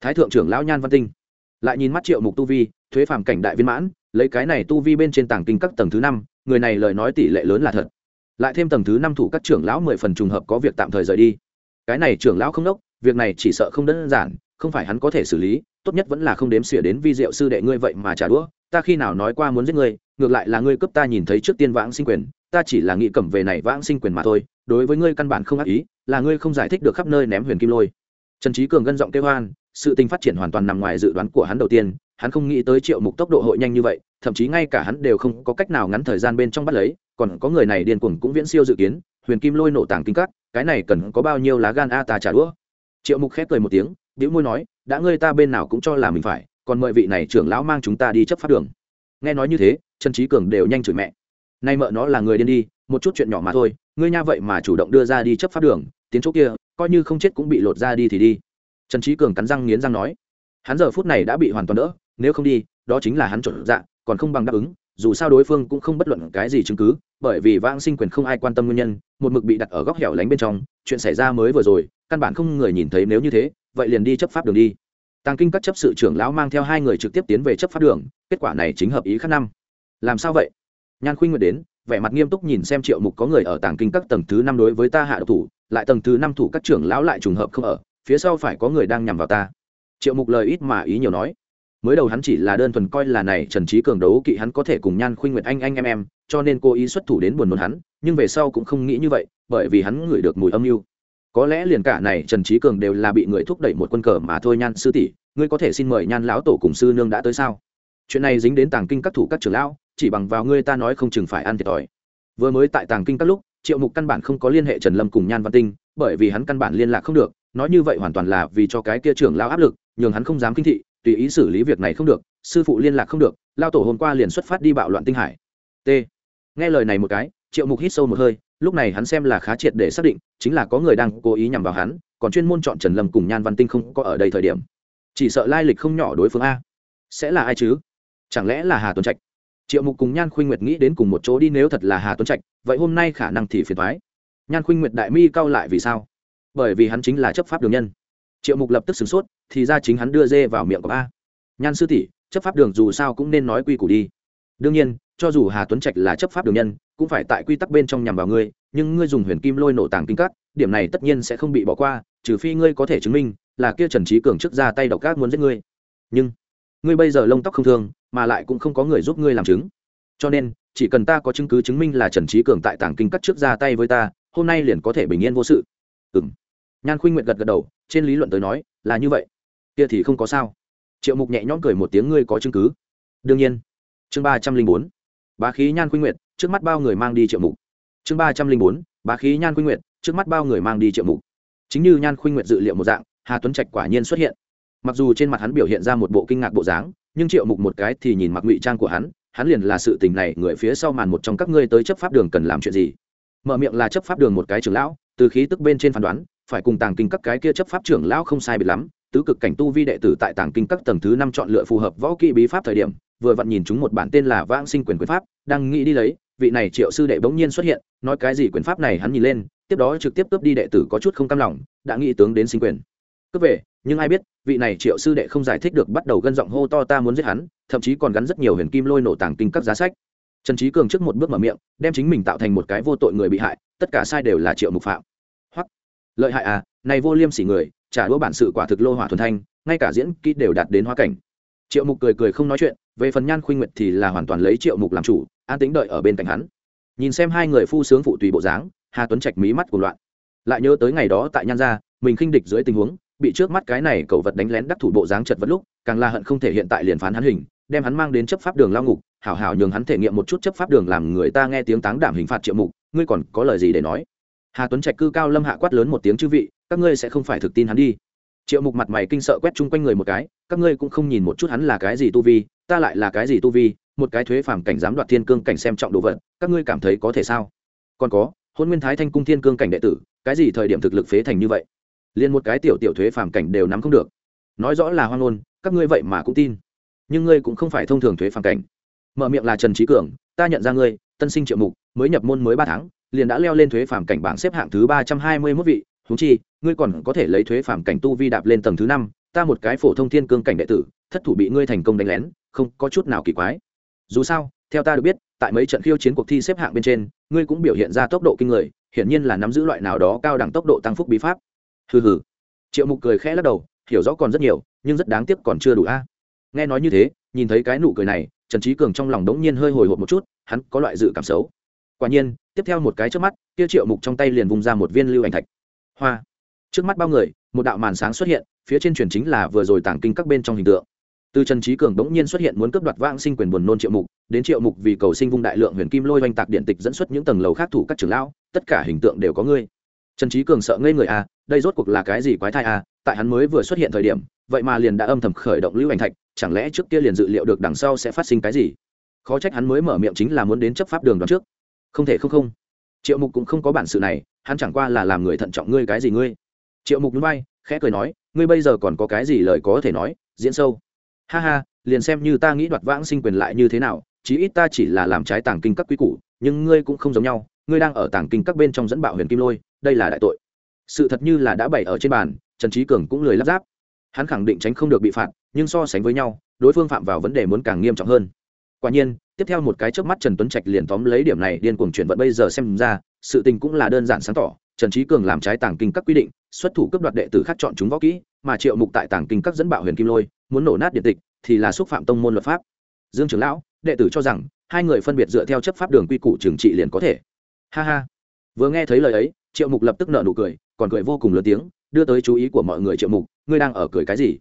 Thái thượng trưởng lão nhan văn tinh. Lại nhìn mắt triệu mục tu vi, thuế phàm cảnh đại viên mãn, lấy cái này tu vi bên trên tảng kinh các tầng thứ năm, người này lời nói tỷ lệ lớn là thật lại thêm tầng thứ năm thủ các trưởng lão mười phần trùng hợp có việc tạm thời rời đi. Cái này trưởng lão không đốc, việc này chỉ sợ không đơn giản, không phải hắn có thể xử lý, tốt nhất vẫn là không đếm xỉa đến vi diệu sư đệ ngươi vậy mà trả đũa, ta khi nào nói qua muốn giết ngươi, ngược lại là ngươi cấp ta nhìn thấy trước tiên vãng sinh quyền, ta chỉ là nghĩ cẩm về này vãng sinh quyền mà thôi, đối với ngươi căn bản không ác ý, là ngươi không giải thích được khắp nơi ném huyền kim lôi. Trần trí cường gân giọng kêu hoan, sự tình phát triển hoàn toàn nằm ngoài dự đoán của hắn đầu tiên, hắn không nghĩ tới triệu mục tốc độ hội nhanh như vậy, thậm chí ngay cả hắn đều không có cách nào ngắn thời gian bên trong bắt lấy còn có người này điên cuồng cũng viễn siêu dự kiến, huyền kim lôi nổ tàng kinh cắt cái này cần có bao nhiêu lá gan a ta trả đũa. Triệu mục khép cười một tiếng đĩu môi nói, đã ngươi ta bên nào cũng cho là mình phải, còn mời vị này trưởng lão mang chúng ta đi chấp pháp đường. Nghe nói như thế, trần trí cường đều nhanh chửi mẹ. Nay mợ nó là người điên đi, một chút chuyện nhỏ mà thôi, ngươi nha vậy mà chủ động đưa ra đi chấp pháp đường, tiến chỗ kia, coi như không chết cũng bị lột ra đi thì đi. Trần trí cường cắn răng nghiến răng nói, hắn giờ phút này đã bị hoàn toàn đỡ, nếu không đi, đó chính là hắn chuẩn dạ còn không bằng đáp ứng dù sao đối phương cũng không bất luận cái gì chứng cứ, bởi vì vãng sinh quyền không ai quan tâm nguyên nhân, một mực bị đặt ở góc hẻo lánh bên trong, chuyện xảy ra mới vừa rồi, căn bản không người nhìn thấy nếu như thế, vậy liền đi chấp pháp đường đi. Tàng kinh các chấp sự trưởng lão mang theo hai người trực tiếp tiến về chấp pháp đường, kết quả này chính hợp ý khác năm. Làm sao vậy? Nhan khuynh nguyệt đến, vẻ mặt nghiêm túc nhìn xem triệu mục có người ở tàng kinh các tầng thứ năm đối với ta hạ độc thủ, lại tầng thứ năm thủ các trưởng lão lại trùng hợp không ở, phía sau phải có người đang nhằm vào ta. Triệu mục lời ít mà ý nhiều nói mới đầu hắn chỉ là đơn thuần coi là này trần trí cường đấu kỵ hắn có thể cùng nhan khuynh nguyệt anh anh em em, cho nên cô ý xuất thủ đến buồn nôn hắn, nhưng về sau cũng không nghĩ như vậy, bởi vì hắn ngửi được mùi âm mưu. Có lẽ liền cả này trần trí cường đều là bị người thúc đẩy một quân cờ mà thôi nhan sư tỷ, ngươi có thể xin mời nhan lão tổ cùng sư nương đã tới sao? Chuyện này dính đến tàng kinh các thủ các trưởng lão, chỉ bằng vào ngươi ta nói không chừng phải ăn thiệt thòi. Vừa mới tại tàng kinh các lúc, triệu mục căn bản không có liên hệ trần lâm cùng nhan văn tinh, bởi vì hắn căn bản liên lạc không được, nói như vậy hoàn toàn là vì cho cái kia trưởng lão áp lực, nhường hắn không dám kinh thị tùy ý xử lý việc này không được, sư phụ liên lạc không được, lao tổ hôm qua liền xuất phát đi bạo loạn tinh hải. T. Nghe lời này một cái, triệu mục hít sâu một hơi, lúc này hắn xem là khá triệt để xác định, chính là có người đang cố ý nhằm vào hắn, còn chuyên môn chọn trần lâm cùng nhan văn tinh không có ở đây thời điểm. Chỉ sợ lai lịch không nhỏ đối phương a. Sẽ là ai chứ? Chẳng lẽ là hà tuấn trạch? Triệu mục cùng nhan khuynh nguyệt nghĩ đến cùng một chỗ đi, nếu thật là hà tuấn trạch, vậy hôm nay khả năng thì phiền thoái nhan khuynh nguyệt đại mi cao lại vì sao? Bởi vì hắn chính là chấp pháp đường nhân. Triệu mục lập tức sửng sốt thì ra chính hắn đưa dê vào miệng của a nhan sư tỷ, chấp pháp đường dù sao cũng nên nói quy củ đi. Đương nhiên, cho dù hà tuấn trạch là chấp pháp đường nhân, cũng phải tại quy tắc bên trong nhằm vào ngươi, nhưng ngươi dùng huyền kim lôi nổ tàng kinh cắt điểm này tất nhiên sẽ không bị bỏ qua, trừ phi ngươi có thể chứng minh là kia trần trí cường trước ra tay độc các muốn giết ngươi. Nhưng, ngươi bây giờ lông tóc không thương, mà lại cũng không có người giúp ngươi làm chứng. Cho nên, chỉ cần ta có chứng cứ chứng minh là trần trí cường tại tàng kinh cắt trước ra tay với ta, hôm nay liền có thể bình yên vô sự. Ừ m nhan khuynh nguyện gật gật đầu, trên lý luận tới nói là như vậy kia thì không có sao. Triệu mục nhẹ nhõm cười một tiếng, ngươi có chứng cứ? Đương nhiên. Chương ba trăm linh bốn. Bá khí nhan khuynh nguyện trước mắt bao người mang đi triệu mục. Chương ba trăm linh bốn. Bá khí nhan khuynh nguyện trước mắt bao người mang đi triệu mục. Chính như nhan khuynh nguyệt dự liệu một dạng, hà tuấn trạch quả nhiên xuất hiện. Mặc dù trên mặt hắn biểu hiện ra một bộ kinh ngạc bộ dáng, nhưng triệu mục một cái thì nhìn mặc ngụy trang của hắn hắn liền là sự tình này, người phía sau màn một trong các ngươi tới chấp pháp đường cần làm chuyện gì? Mở miệng là chấp pháp đường một cái trưởng lão, từ khí tức bên trên phán đoán, phải cùng tàng kinh các cái kia chấp pháp trưởng lão không sai biệt lắm tứ cực cảnh tu vi đệ tử tại tàng kinh các tầng thứ năm chọn lựa phù hợp võ kỹ bí pháp thời điểm, vừa vặn nhìn chúng một bản tên là vãng sinh quyền quyền pháp, đang nghĩ đi lấy, vị này triệu sư đệ bỗng nhiên xuất hiện, nói cái gì quyền pháp này hắn nhìn lên, tiếp đó trực tiếp cướp đi đệ tử có chút không cam lòng, đã nghĩ tướng đến sinh quyền. Cướp về, nhưng ai biết, vị này triệu sư đệ không giải thích được bắt đầu gân giọng hô to ta muốn giết hắn, thậm chí còn gắn rất nhiều huyền kim lôi nổ tàng kinh các giá sách. Trần trí cường trước một bước mở miệng, đem chính mình tạo thành một cái vô tội người bị hại, tất cả sai đều là triệu mục phạm. Hoặc lợi hại à này vô liêm sỉ người trả đũa bản sự quả thực lô hỏa thuần thanh, ngay cả diễn kỹ đều đạt đến hoa cảnh. Triệu mục cười cười không nói chuyện, về phần nhan khuynh nguyệt thì là hoàn toàn lấy triệu mục làm chủ, an tính đợi ở bên cạnh hắn. Nhìn xem hai người phu sướng phụ tùy bộ dáng, hà tuấn trạch mí mắt của loạn. Lại nhớ tới ngày đó tại nhan gia, mình khinh địch dưới tình huống, bị trước mắt cái này cầu vật đánh lén đắc thủ bộ dáng chật vật lúc, càng là hận không thể hiện tại liền phán hắn hình, đem hắn mang đến chấp pháp đường lao ngục, hảo hảo nhường hắn thể nghiệm một chút chấp pháp đường làm người ta nghe tiếng táng đảm hình phạt triệu mục, ngươi còn có lời gì để nói? Hà tuấn trạch cư cao lâm hạ quát lớn một tiếng chư vị, các ngươi sẽ không phải thực tin hắn đi. Triệu mục mặt mày kinh sợ quét chung quanh người một cái, các ngươi cũng không nhìn một chút hắn là cái gì tu vi, ta lại là cái gì tu vi, một cái thuế phàm cảnh dám đoạt thiên cương cảnh xem trọng đồ vật, các ngươi cảm thấy có thể sao? Còn có hôn nguyên thái thanh cung thiên cương cảnh đệ tử, cái gì thời điểm thực lực phế thành như vậy? Liền một cái tiểu tiểu thuế phàm cảnh đều nắm không được. Nói rõ là hoang ngôn, các ngươi vậy mà cũng tin. Nhưng ngươi cũng không phải thông thường thuế phàm cảnh. Mở miệng là trần trí cường, ta nhận ra ngươi, tân sinh triệu mục, mới nhập môn mới ba tháng liền đã leo lên thuế phàm cảnh bảng xếp hạng thứ ba trăm hai mươi mốt vị. Huống chi, ngươi còn có thể lấy thuế phàm cảnh tu vi đạp lên tầng thứ năm, ta một cái phổ thông thiên cương cảnh đệ tử, thất thủ bị ngươi thành công đánh lén, không có chút nào kỳ quái. Dù sao, theo ta được biết, tại mấy trận khiêu chiến cuộc thi xếp hạng bên trên, ngươi cũng biểu hiện ra tốc độ kinh người, hiển nhiên là nắm giữ loại nào đó cao đẳng tốc độ tăng phúc bí pháp. Hừ hừ. Triệu mục cười khẽ lắc đầu, hiểu rõ còn rất nhiều, nhưng rất đáng tiếc còn chưa đủ a. Nghe nói như thế, nhìn thấy cái nụ cười này, trần trí cường trong lòng đống nhiên hơi hồi hộp một chút, hắn có loại dự cảm xấu quả nhiên, tiếp theo một cái trước mắt, kia triệu mục trong tay liền vùng ra một viên lưu ảnh thạch. Hoa! Trước mắt bao người, một đạo màn sáng xuất hiện, phía trên truyền chính là vừa rồi tảng kinh các bên trong hình tượng. Từ trần trí cường bỗng nhiên xuất hiện muốn cướp đoạt vãng sinh quyền buồn nôn triệu mục, đến triệu mục vì cầu sinh vung đại lượng huyền kim lôi oanh tạc điện tịch dẫn xuất những tầng lầu khác thủ các trưởng lão, tất cả hình tượng đều có ngươi. Trần trí cường sợ ngây người à đây rốt cuộc là cái gì quái thai à tại hắn mới vừa xuất hiện thời điểm, vậy mà liền đã âm thầm khởi động lưu ảnh thạch, chẳng lẽ trước kia liền dự liệu được đằng sau sẽ phát sinh cái gì? Khó trách hắn mới mở miệng chính là muốn đến chấp pháp đường đoạn trước không thể không không. Triệu mục cũng không có bản sự này, hắn chẳng qua là làm người thận trọng ngươi cái gì ngươi. Triệu mục núi bay khẽ cười nói, ngươi bây giờ còn có cái gì lời có thể nói, diễn sâu. Ha ha, liền xem như ta nghĩ đoạt vãng sinh quyền lại như thế nào, chí ít ta chỉ là làm trái tàng kinh các quy củ, nhưng ngươi cũng không giống nhau, ngươi đang ở tàng kinh các bên trong dẫn bạo huyền kim lôi, đây là đại tội. Sự thật như là đã bày ở trên bàn, trần trí cường cũng lười lắp ráp. Hắn khẳng định tránh không được bị phạt, nhưng so sánh với nhau, đối phương phạm vào vấn đề muốn càng nghiêm trọng hơn. Quả nhiên tiếp theo một cái trước mắt trần tuấn trạch liền tóm lấy điểm này, điên cuồng chuyển vận bây giờ xem ra, sự tình cũng là đơn giản sáng tỏ. Trần trí cường làm trái tàng kinh các quy định, xuất thủ cấp đoạt đệ tử khác chọn chúng võ kỹ, mà triệu mục tại tàng kinh các dẫn bạo huyền kim lôi, muốn nổ nát điện tịch thì là xúc phạm tông môn luật pháp. Dương trưởng lão, đệ tử cho rằng, hai người phân biệt dựa theo chấp pháp đường quy củ trừng trị liền có thể. Ha ha. Vừa nghe thấy lời ấy, triệu mục lập tức nợ nụ cười, còn cười vô cùng lớn tiếng, đưa tới chú ý của mọi người triệu mục, ngươi đang ở cười cái gì?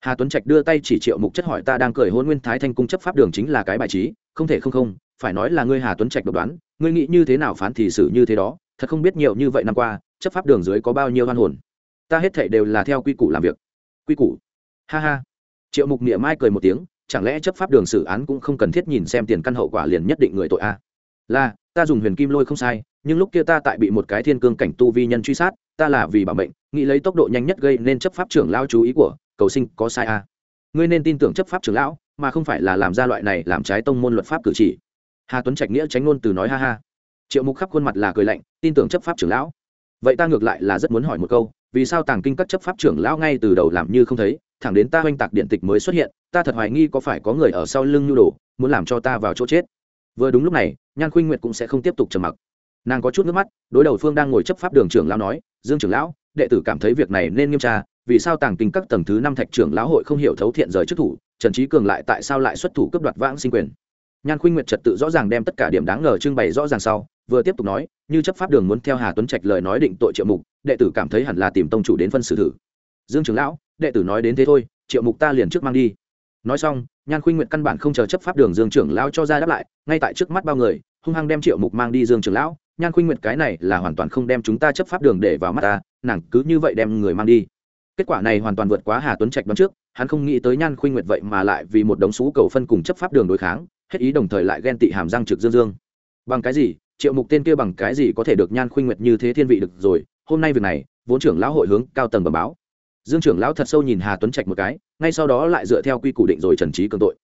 Hà tuấn trạch đưa tay chỉ triệu mục chất hỏi ta đang cười hôn nguyên thái thanh cung chấp pháp đường chính là cái bài trí không thể không không, phải nói là ngươi hà tuấn trạch độc đoán, ngươi nghĩ như thế nào phán thì xử như thế đó, thật không biết nhiều như vậy năm qua, chấp pháp đường dưới có bao nhiêu hoan hồn. Ta hết thảy đều là theo quy củ làm việc. Quy củ? Ha ha. Triệu mục niệm mai cười một tiếng, chẳng lẽ chấp pháp đường xử án cũng không cần thiết nhìn xem tiền căn hậu quả liền nhất định người tội a? Là, ta dùng huyền kim lôi không sai, nhưng lúc kia ta tại bị một cái thiên cương cảnh tu vi nhân truy sát, ta là vì bảo mệnh, nghĩ lấy tốc độ nhanh nhất gây nên chấp pháp trưởng lao chú ý của, cầu sinh có sai a? Ngươi nên tin tưởng chấp pháp trưởng lão mà không phải là làm ra loại này làm trái tông môn luật pháp cử chỉ. Hà tuấn trạch nghĩa tránh ngôn từ nói ha ha. Triệu mục khắp khuôn mặt là cười lạnh, tin tưởng chấp pháp trưởng lão. Vậy ta ngược lại là rất muốn hỏi một câu, vì sao tàng kinh các chấp pháp trưởng lão ngay từ đầu làm như không thấy, thẳng đến ta oanh tạc điện tịch mới xuất hiện, ta thật hoài nghi có phải có người ở sau lưng nhu đồ, muốn làm cho ta vào chỗ chết. Vừa đúng lúc này, nhan khuynh nguyệt cũng sẽ không tiếp tục trầm mặc. Nàng có chút nước mắt, đối đầu phương đang ngồi chấp pháp đường trưởng lão nói, dương trưởng lão, đệ tử cảm thấy việc này nên nghiêm tra, vì sao tàng kinh các tầng thứ năm thạch trưởng lão hội không hiểu thấu thiện rời chức thủ trần trí cường lại tại sao lại xuất thủ cấp đoạt vãng sinh quyền? Nhan khuynh nguyệt trật tự rõ ràng đem tất cả điểm đáng ngờ trưng bày rõ ràng sau, vừa tiếp tục nói, như chấp pháp đường muốn theo hà tuấn trạch lời nói định tội triệu mục, đệ tử cảm thấy hẳn là tìm tông chủ đến phân xử thử. Dương trưởng lão, đệ tử nói đến thế thôi, triệu mục ta liền trước mang đi. Nói xong, nhan khuynh nguyệt căn bản không chờ chấp pháp đường dương trưởng lão cho ra đáp lại, ngay tại trước mắt bao người, hung hăng đem triệu mục mang đi dương trưởng lão. Nhan khuynh nguyệt cái này là hoàn toàn không đem chúng ta chấp pháp đường để vào mắt ta, nàng cứ như vậy đem người mang đi kết quả này hoàn toàn vượt quá hà tuấn trạch đoán trước, hắn không nghĩ tới nhan khuynh nguyệt vậy mà lại vì một đống xú cầu phân cùng chấp pháp đường đối kháng, hết ý đồng thời lại ghen tị hàm răng trực dương dương. Bằng cái gì? Triệu mục tên kia bằng cái gì có thể được nhan khuynh nguyệt như thế thiên vị được rồi? Hôm nay việc này, vốn trưởng lão hội hướng cao tầng bẩm báo. Dương trưởng lão thật sâu nhìn hà tuấn trạch một cái, ngay sau đó lại dựa theo quy củ định rồi trần trí cường tội.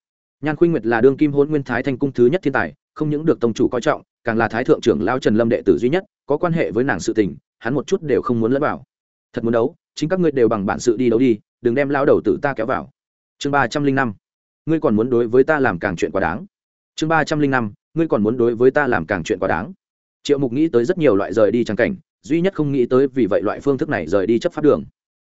Nhan khuynh nguyệt là đương kim hôn nguyên thái thanh cung thứ nhất thiên tài, không những được tông chủ coi trọng, càng là thái thượng trưởng lão trần lâm đệ tử duy nhất, có quan hệ với nàng sự tình, hắn một chút đều không muốn lẫn vào. Thật muốn đấu chính các ngươi đều bằng bản sự đi đấu đi, đừng đem lao đầu tử ta kéo vào. Chương ba trăm linh năm, ngươi còn muốn đối với ta làm càng chuyện quá đáng. Chương ba trăm linh năm, ngươi còn muốn đối với ta làm càng chuyện quá đáng. Triệu mục nghĩ tới rất nhiều loại rời đi trang cảnh, duy nhất không nghĩ tới vì vậy loại phương thức này rời đi chấp pháp đường.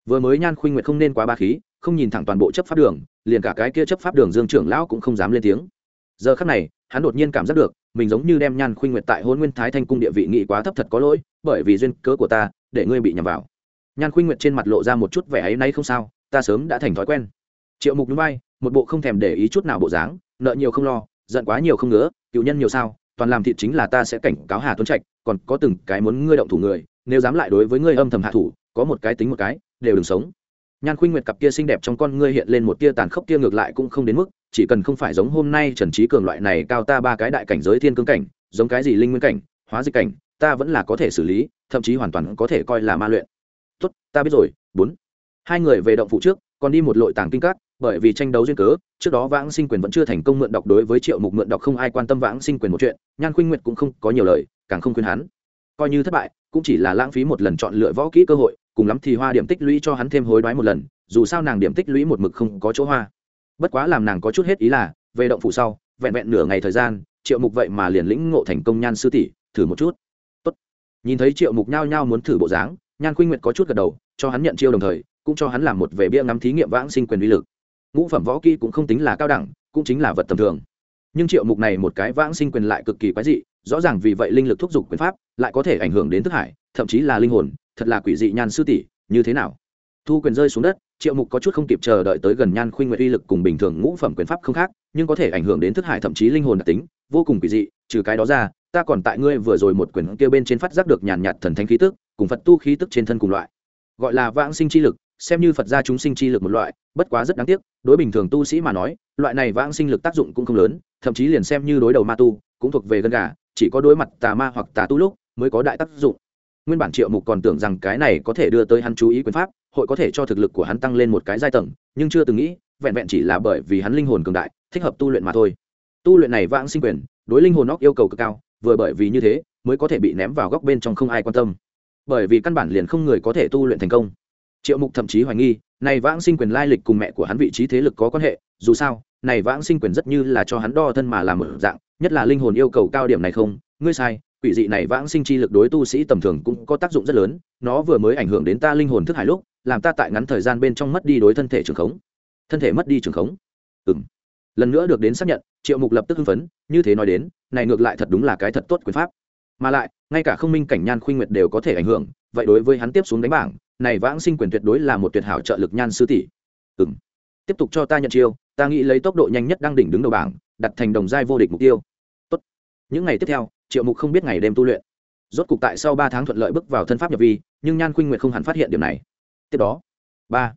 Vừa mới nhan khuynh nguyệt không nên quá ba khí, không nhìn thẳng toàn bộ chấp pháp đường, liền cả cái kia chấp pháp đường dương trưởng lão cũng không dám lên tiếng. Giờ khắc này, hắn đột nhiên cảm giác được, mình giống như đem nhan khuynh nguyệt tại hôn nguyên thái thanh cung địa vị nghị quá thấp thật có lỗi, bởi vì duyên cớ của ta, để ngươi bị nhầm vào nhan khuynh nguyệt trên mặt lộ ra một chút vẻ ấy nay không sao, ta sớm đã thành thói quen. Triệu mục núi bay, một bộ không thèm để ý chút nào bộ dáng, nợ nhiều không lo, giận quá nhiều không ngứa, cựu nhân nhiều sao, toàn làm thịt chính là ta sẽ cảnh cáo hà tuấn trạch, còn có từng cái muốn ngươi động thủ người, nếu dám lại đối với ngươi âm thầm hạ thủ, có một cái tính một cái, đều đừng sống. Nhan khuynh nguyệt cặp kia xinh đẹp trong con ngươi hiện lên một tia tàn khốc, kia ngược lại cũng không đến mức, chỉ cần không phải giống hôm nay trần trí cường loại này cao ta ba cái đại cảnh giới thiên cương cảnh, giống cái gì linh nguyên cảnh, hóa dịch cảnh, ta vẫn là có thể xử lý, thậm chí hoàn toàn có thể coi là ma luyện tốt, ta biết rồi, bốn. Hai người về động phụ trước, còn đi một lội tàng kinh các, bởi vì tranh đấu duyên cớ, trước đó vãng sinh quyền vẫn chưa thành công mượn đọc đối với triệu mục mượn đọc không ai quan tâm vãng sinh quyền một chuyện, nhan khuynh nguyệt cũng không có nhiều lời, càng không khuyên hắn. Coi như thất bại, cũng chỉ là lãng phí một lần chọn lựa võ kỹ cơ hội, cùng lắm thì hoa điểm tích lũy cho hắn thêm hối đoái một lần, dù sao nàng điểm tích lũy một mực không có chỗ hoa. Bất quá làm nàng có chút hết ý là, về động phủ sau, vẹn vẹn nửa ngày thời gian, triệu mục vậy mà liền lĩnh ngộ thành công nhan sư tỷ, thử một chút. Tốt. nhìn thấy triệu mục nhao nhao muốn thử bộ dáng nhan khuynh nguyệt có chút gật đầu, cho hắn nhận chiêu đồng thời, cũng cho hắn làm một về bia ngắm thí nghiệm vãng sinh quyền uy lực. Ngũ phẩm võ kỹ cũng không tính là cao đẳng, cũng chính là vật tầm thường. Nhưng triệu mục này một cái vãng sinh quyền lại cực kỳ quái dị, rõ ràng vì vậy linh lực thúc giục quyền pháp, lại có thể ảnh hưởng đến thức hải, thậm chí là linh hồn, thật là quỷ dị nhan sư tỷ, như thế nào? Thu quyền rơi xuống đất, triệu mục có chút không kịp chờ đợi tới gần nhan khuynh nguyệt uy lực cùng bình thường ngũ phẩm quyền pháp không khác, nhưng có thể ảnh hưởng đến thức hải thậm chí linh hồn đặc tính, vô cùng quỷ dị, trừ cái đó ra ta còn tại ngươi vừa rồi một quyển kia bên trên phát giác được nhàn nhạt thần thánh khí tức, cùng phật tu khí tức trên thân cùng loại. Gọi là vãng sinh chi lực, xem như phật gia chúng sinh chi lực một loại, bất quá rất đáng tiếc, đối bình thường tu sĩ mà nói, loại này vãng sinh lực tác dụng cũng không lớn, thậm chí liền xem như đối đầu ma tu, cũng thuộc về gân gà, chỉ có đối mặt tà ma hoặc tà tu lúc mới có đại tác dụng. Nguyên bản triệu mục còn tưởng rằng cái này có thể đưa tới hắn chú ý quyền pháp, hội có thể cho thực lực của hắn tăng lên một cái giai tầng, nhưng chưa từng nghĩ, vẹn vẹn chỉ là bởi vì hắn linh hồn cường đại, thích hợp tu luyện mà thôi. Tu luyện này vãng sinh quyền, đối linh hồn óc yêu cầu cực cao vừa bởi vì như thế, mới có thể bị ném vào góc bên trong không ai quan tâm. Bởi vì căn bản liền không người có thể tu luyện thành công. Triệu mục thậm chí hoài nghi, này vãng sinh quyền lai lịch cùng mẹ của hắn vị trí thế lực có quan hệ, dù sao, này vãng sinh quyền rất như là cho hắn đo thân mà làm ở dạng, nhất là linh hồn yêu cầu cao điểm này không, ngươi sai, quỷ dị này vãng sinh chi lực đối tu sĩ tầm thường cũng có tác dụng rất lớn, nó vừa mới ảnh hưởng đến ta linh hồn thức hải lúc, làm ta tại ngắn thời gian bên trong mất đi đối thân thể trường khống. Thân thể mất đi trường khống. Ừ m lần nữa được đến xác nhận, triệu mục lập tức hưng phấn, như thế nói đến này ngược lại thật đúng là cái thật tốt quyền pháp. Mà lại, ngay cả không minh cảnh nhan khuynh nguyệt đều có thể ảnh hưởng, vậy đối với hắn tiếp xuống đánh bảng, này vãng sinh quyền tuyệt đối là một tuyệt hảo trợ lực nhan sư tỷ. Ừ m tiếp tục cho ta nhận chiêu, ta nghĩ lấy tốc độ nhanh nhất đang đỉnh đứng đầu bảng, đặt thành đồng giai vô địch mục tiêu. Tốt. những ngày tiếp theo, triệu mục không biết ngày đêm tu luyện. Rốt cục tại sau ba tháng thuận lợi bước vào thân pháp nhập vi, nhưng nhan khuynh nguyệt không hẳn phát hiện điểm này. Tiếp đó, ba,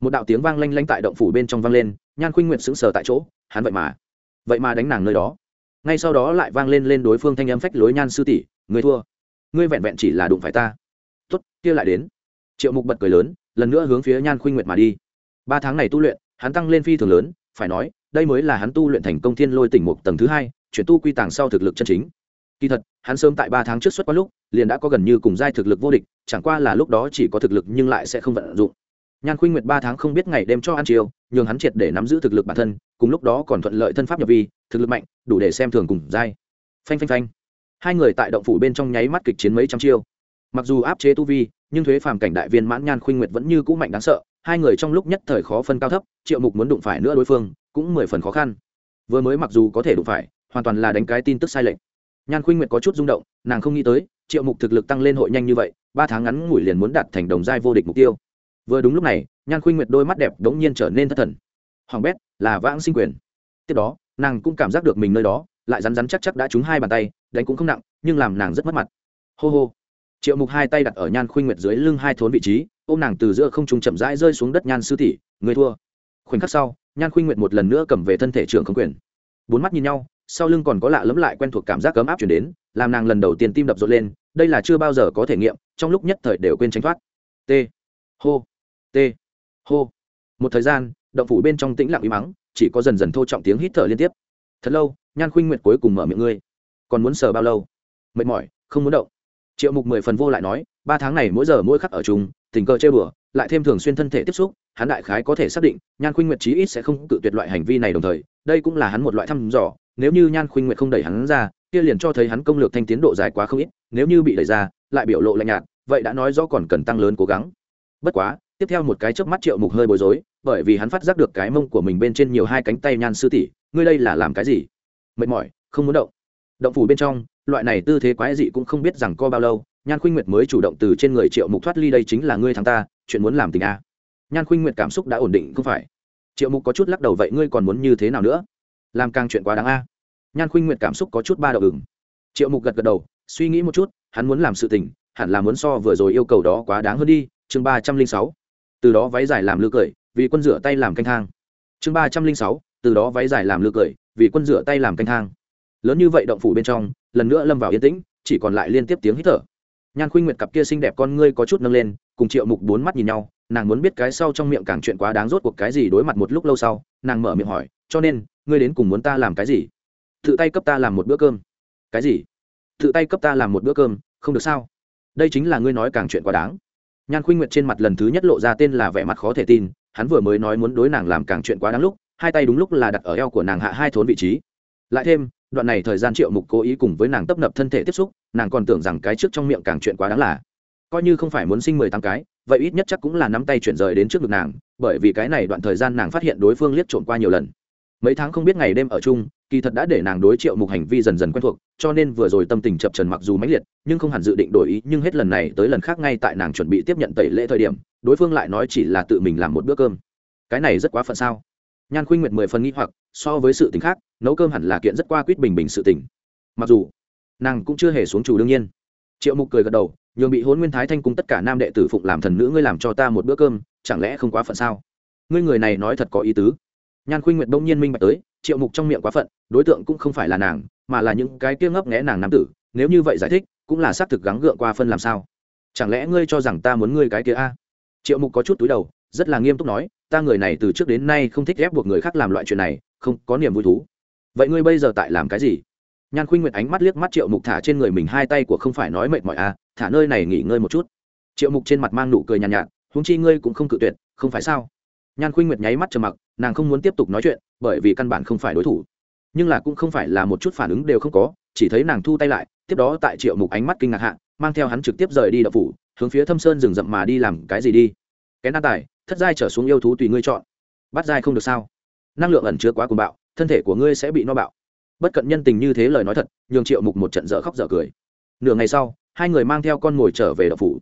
một đạo tiếng vang lanh lanh tại động phủ bên trong vang lên, nhan khuynh nguyệt sững sờ tại chỗ, hắn vậy mà vậy mà đánh nàng nơi đó ngay sau đó lại vang lên lên đối phương thanh âm phách lối nhan sư tỷ người thua. Ngươi vẹn vẹn chỉ là đụng phải ta. Tốt, kia lại đến. Triệu mục bật cười lớn, lần nữa hướng phía nhan khuynh nguyệt mà đi. Ba tháng này tu luyện, hắn tăng lên phi thường lớn, phải nói, đây mới là hắn tu luyện thành công thiên lôi tỉnh mục tầng thứ hai, chuyển tu quy tàng sau thực lực chân chính. Kỳ thật, hắn sớm tại ba tháng trước xuất quá lúc, liền đã có gần như cùng giai thực lực vô địch, chẳng qua là lúc đó chỉ có thực lực nhưng lại sẽ không vận dụng nhan khuynh nguyệt ba tháng không biết ngày đêm cho ăn chiều, nhường hắn triệt để nắm giữ thực lực bản thân, cùng lúc đó còn thuận lợi thân pháp nhập vi, thực lực mạnh, đủ để xem thường cùng giai. Phanh phanh phanh. Hai người tại động phủ bên trong nháy mắt kịch chiến mấy trăm chiêu. Mặc dù áp chế tu vi, nhưng thuế phàm cảnh đại viên mãn nhan khuynh nguyệt vẫn như cũ mạnh đáng sợ, hai người trong lúc nhất thời khó phân cao thấp, triệu mục muốn đụng phải nữa đối phương, cũng mười phần khó khăn. Vừa mới mặc dù có thể đụng phải, hoàn toàn là đánh cái tin tức sai lệch. Nhan khuynh nguyệt có chút rung động, nàng không nghĩ tới, triệu mục thực lực tăng lên hội nhanh như vậy, ba tháng ngắn ngủi liền muốn đạt thành đồng giai vô địch mục tiêu vừa đúng lúc này, nhan khuynh nguyệt đôi mắt đẹp đống nhiên trở nên thất thần. Hoàng bét, là vãng sinh quyền. Tiếp đó, nàng cũng cảm giác được mình nơi đó, lại rắn rắn chắc chắc đã trúng hai bàn tay, đánh cũng không nặng, nhưng làm nàng rất mất mặt. Hô hô. Triệu mục hai tay đặt ở nhan khuynh nguyệt dưới lưng hai thốn vị trí, ôm nàng từ giữa không trung chậm rãi rơi xuống đất nhan sư tỷ, người thua. Khoảnh khắc sau, nhan khuynh nguyệt một lần nữa cầm về thân thể trưởng không quyền. Bốn mắt nhìn nhau, sau lưng còn có lạ lẫm lại quen thuộc cảm giác cấm áp chuyển đến, làm nàng lần đầu tiên tim đập rộn lên, đây là chưa bao giờ có thể nghiệm, trong lúc nhất thời đều quên tránh thoát. T. Hô t. Hô. Một thời gian, động phủ bên trong tĩnh lặng im mắng chỉ có dần dần thô trọng tiếng hít thở liên tiếp. Thật lâu, nhan khuynh nguyệt cuối cùng mở miệng ngươi. Còn muốn sờ bao lâu? Mệt mỏi, không muốn động. Triệu mục mười phần vô lại nói, ba tháng này mỗi giờ mỗi khắc ở chung, tình cờ chơi bừa, lại thêm thường xuyên thân thể tiếp xúc, hắn đại khái có thể xác định, nhan khuynh nguyệt chí ít sẽ không tự tuyệt loại hành vi này đồng thời, đây cũng là hắn một loại thăm dò, nếu như nhan khuynh nguyệt không đẩy hắn ra, kia liền cho thấy hắn công lược thanh tiến độ dài quá không ít, nếu như bị đẩy ra, lại biểu lộ lạnh nhạt, vậy đã nói rõ còn cần tăng lớn cố gắng. Bất quá tiếp theo một cái chớp mắt triệu mục hơi bối rối, bởi vì hắn phát giác được cái mông của mình bên trên nhiều hai cánh tay nhan sư tỷ, ngươi đây là làm cái gì? Mệt mỏi, không muốn động. Động phủ bên trong, loại này tư thế quái dị cũng không biết rằng co bao lâu, nhan khuynh nguyệt mới chủ động từ trên người triệu mục thoát ly đây chính là ngươi thằng ta, chuyện muốn làm tình a nhan khuynh nguyệt cảm xúc đã ổn định, không phải. Triệu mục có chút lắc đầu, vậy ngươi còn muốn như thế nào nữa? Làm càng chuyện quá đáng a. Nhan khuynh nguyệt cảm xúc có chút ba đậu ừng triệu mục gật gật đầu, suy nghĩ một chút, hắn muốn làm sự tình, hẳn là muốn so vừa rồi yêu cầu đó quá đáng hơn đi, chương ba trăm linh sáu từ đó váy dài làm lư cười, vì quân rửa tay làm canh thang. Chương ba trăm linh sáu, từ đó váy dài làm lư cười, vì quân rửa tay làm canh thang. Lớn như vậy động phủ bên trong, lần nữa lâm vào yên tĩnh, chỉ còn lại liên tiếp tiếng hít thở. Nhan khuynh nguyệt cặp kia xinh đẹp con ngươi có chút nâng lên, cùng triệu mục bốn mắt nhìn nhau, nàng muốn biết cái sau trong miệng càng chuyện quá đáng rốt cuộc cái gì đối mặt một lúc lâu sau, nàng mở miệng hỏi, cho nên, ngươi đến cùng muốn ta làm cái gì? Tự tay cấp ta làm một bữa cơm. Cái gì? Tự tay cấp ta làm một bữa cơm, không được sao? Đây chính là ngươi nói càng chuyện quá đáng nhan khuynh nguyệt trên mặt lần thứ nhất lộ ra tên là vẻ mặt khó thể tin, hắn vừa mới nói muốn đối nàng làm càng chuyện quá đáng lúc, hai tay đúng lúc là đặt ở eo của nàng hạ hai thốn vị trí. Lại thêm, đoạn này thời gian triệu mục cố ý cùng với nàng tấp nập thân thể tiếp xúc, nàng còn tưởng rằng cái trước trong miệng càng chuyện quá đáng là coi như không phải muốn sinh mười tám cái, vậy ít nhất chắc cũng là nắm tay chuyển rời đến trước ngực nàng, bởi vì cái này đoạn thời gian nàng phát hiện đối phương liếc trộm qua nhiều lần. Mấy tháng không biết ngày đêm ở chung kỳ thật đã để nàng đối triệu mục hành vi dần dần quen thuộc, cho nên vừa rồi tâm tình chập trần mặc dù mãnh liệt, nhưng không hẳn dự định đổi ý, nhưng hết lần này tới lần khác ngay tại nàng chuẩn bị tiếp nhận tẩy lễ thời điểm, đối phương lại nói chỉ là tự mình làm một bữa cơm. Cái này rất quá phận sao? Nhan khuynh nguyệt mười phần nghĩ hoặc, so với sự tình khác, nấu cơm hẳn là kiện rất qua quýt bình bình sự tình. Mặc dù, nàng cũng chưa hề xuống chủ đương nhiên. Triệu mục cười gật đầu, nhường bị hôn nguyên thái thanh cùng tất cả nam đệ tử phụng làm thần nữ ngươi làm cho ta một bữa cơm, chẳng lẽ không quá phận sao? Ngươi người này nói thật có ý tứ. Nhan khuynh nguyệt bỗng nhiên minh bạch tới triệu mục trong miệng quá phận đối tượng cũng không phải là nàng mà là những cái kia ngấp nghẽ nàng nam tử nếu như vậy giải thích cũng là xác thực gắng gượng qua phân làm sao. Chẳng lẽ ngươi cho rằng ta muốn ngươi cái kia a? Triệu mục có chút túi đầu rất là nghiêm túc nói ta người này từ trước đến nay không thích ép buộc người khác làm loại chuyện này không có niềm vui thú. Vậy ngươi bây giờ tại làm cái gì? Nhan khuynh nguyệt ánh mắt liếc mắt triệu mục thả trên người mình hai tay của không phải nói mệt mỏi à thả nơi này nghỉ ngơi một chút. Triệu mục trên mặt mang nụ cười nhàn nhạt, nhạt húng chi ngươi cũng không cự tuyệt không phải sao? Nhan khuynh nguyệt nháy mắt trầm mặc, nàng không muốn tiếp tục nói chuyện, bởi vì căn bản không phải đối thủ. Nhưng là cũng không phải là một chút phản ứng đều không có, chỉ thấy nàng thu tay lại, tiếp đó tại triệu mục ánh mắt kinh ngạc hạ, mang theo hắn trực tiếp rời đi đập phủ, hướng phía thâm sơn rừng rậm mà đi làm cái gì đi? Cái nan tài, thất giai trở xuống yêu thú tùy ngươi chọn. Bắt giai không được sao? Năng lượng ẩn chứa quá cuồng bạo, thân thể của ngươi sẽ bị no bạo. Bất cận nhân tình như thế lời nói thật, nhường triệu mục một trận dở khóc dở cười. Nửa ngày sau, hai người mang theo con mồi trở về đập phủ.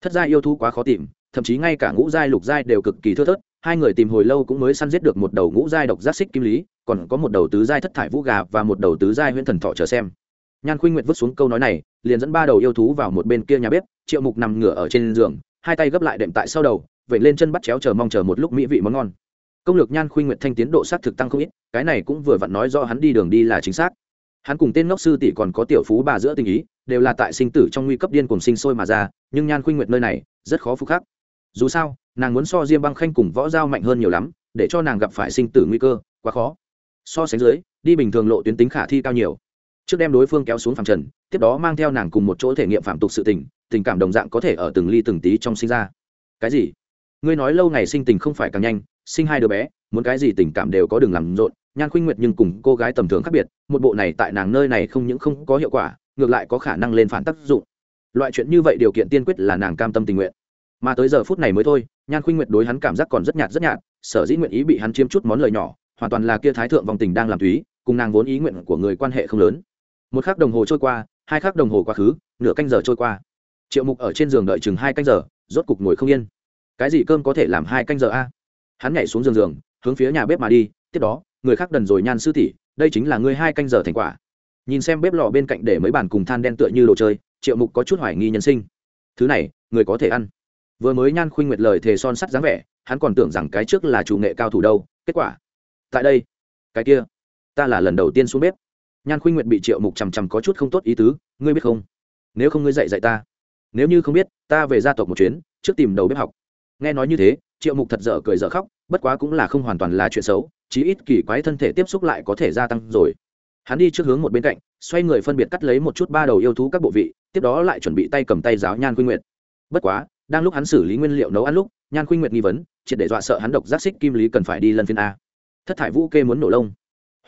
Thất giai yêu thú quá khó tìm, thậm chí ngay cả ngũ giai, lục giai đều cực kỳ thưa thớt hai người tìm hồi lâu cũng mới săn giết được một đầu ngũ giai độc giác xích kim lý, còn có một đầu tứ giai thất thải vũ gà và một đầu tứ giai huyễn thần thọ chờ xem. Nhan khuynh nguyệt vứt xuống câu nói này, liền dẫn ba đầu yêu thú vào một bên kia nhà bếp, triệu mục nằm ngửa ở trên giường, hai tay gấp lại đệm tại sau đầu, vậy lên chân bắt chéo chờ mong chờ một lúc mỹ vị món ngon. Công lược nhan khuynh nguyệt thanh tiến độ sát thực tăng không ít, cái này cũng vừa vặn nói do hắn đi đường đi là chính xác. Hắn cùng tên ngốc sư tỷ còn có tiểu phú bà giữa tình ý, đều là tại sinh tử trong nguy cấp điên cùng sinh sôi mà ra, nhưng nhan khuynh nguyệt nơi này rất khó phúc khắc. Dù sao nàng muốn so diêm băng khanh cùng võ giao mạnh hơn nhiều lắm, để cho nàng gặp phải sinh tử nguy cơ, quá khó. So sánh dưới, đi bình thường lộ tuyến tính khả thi cao nhiều. Trước đem đối phương kéo xuống phạm trần, tiếp đó mang theo nàng cùng một chỗ thể nghiệm phạm tục sự tình tình cảm đồng dạng có thể ở từng ly từng tí trong sinh ra. Cái gì? Ngươi nói lâu ngày sinh tình không phải càng nhanh, sinh hai đứa bé, muốn cái gì tình cảm đều có đường làm rộn, nhan khuynh nguyệt nhưng cùng cô gái tầm thường khác biệt, một bộ này tại nàng nơi này không những không có hiệu quả, ngược lại có khả năng lên phản tác dụng. Loại chuyện như vậy điều kiện tiên quyết là nàng cam tâm tình nguyện mà tới giờ phút này mới thôi, nhan khuynh nguyệt đối hắn cảm giác còn rất nhạt rất nhạt, sở dĩ nguyện ý bị hắn chiếm chút món lời nhỏ, hoàn toàn là kia thái thượng vòng tình đang làm túy cùng nàng vốn ý nguyện của người quan hệ không lớn. Một khắc đồng hồ trôi qua, hai khắc đồng hồ quá khứ, nửa canh giờ trôi qua. Triệu mục ở trên giường đợi chừng hai canh giờ, rốt cục ngồi không yên. Cái gì cơm có thể làm hai canh giờ a? Hắn nhảy xuống giường giường, hướng phía nhà bếp mà đi, tiếp đó, người khác đần rồi nhan sư tỷ, đây chính là ngươi hai canh giờ thành quả. Nhìn xem bếp lò bên cạnh để mấy bàn cùng than đen tựa như đồ chơi, triệu mục có chút hoài nghi nhân sinh. Thứ này, người có thể ăn vừa mới nhan khuynh nguyệt lời thề son sắt dáng vẻ, hắn còn tưởng rằng cái trước là chủ nghệ cao thủ đâu, kết quả, tại đây, cái kia, ta là lần đầu tiên xuống bếp. Nhan khuynh nguyệt bị triệu mục chằm chằm có chút không tốt ý tứ, ngươi biết không? Nếu không ngươi dạy dạy ta. Nếu như không biết, ta về gia tộc một chuyến, trước tìm đầu bếp học. Nghe nói như thế, triệu mục thật dở cười dở khóc, bất quá cũng là không hoàn toàn là chuyện xấu, chí ít kỳ quái thân thể tiếp xúc lại có thể gia tăng rồi. Hắn đi trước hướng một bên cạnh, xoay người phân biệt cắt lấy một chút ba đầu yêu thú các bộ vị, tiếp đó lại chuẩn bị tay cầm tay giáo nhan khuynh nguyệt. Bất quá đang lúc hắn xử lý nguyên liệu nấu ăn lúc, nhan khuynh nguyệt nghi vấn, triệt để dọa sợ hắn độc giác xích kim lý cần phải đi lần phiên a. Thất thải vũ kê muốn nổ lông.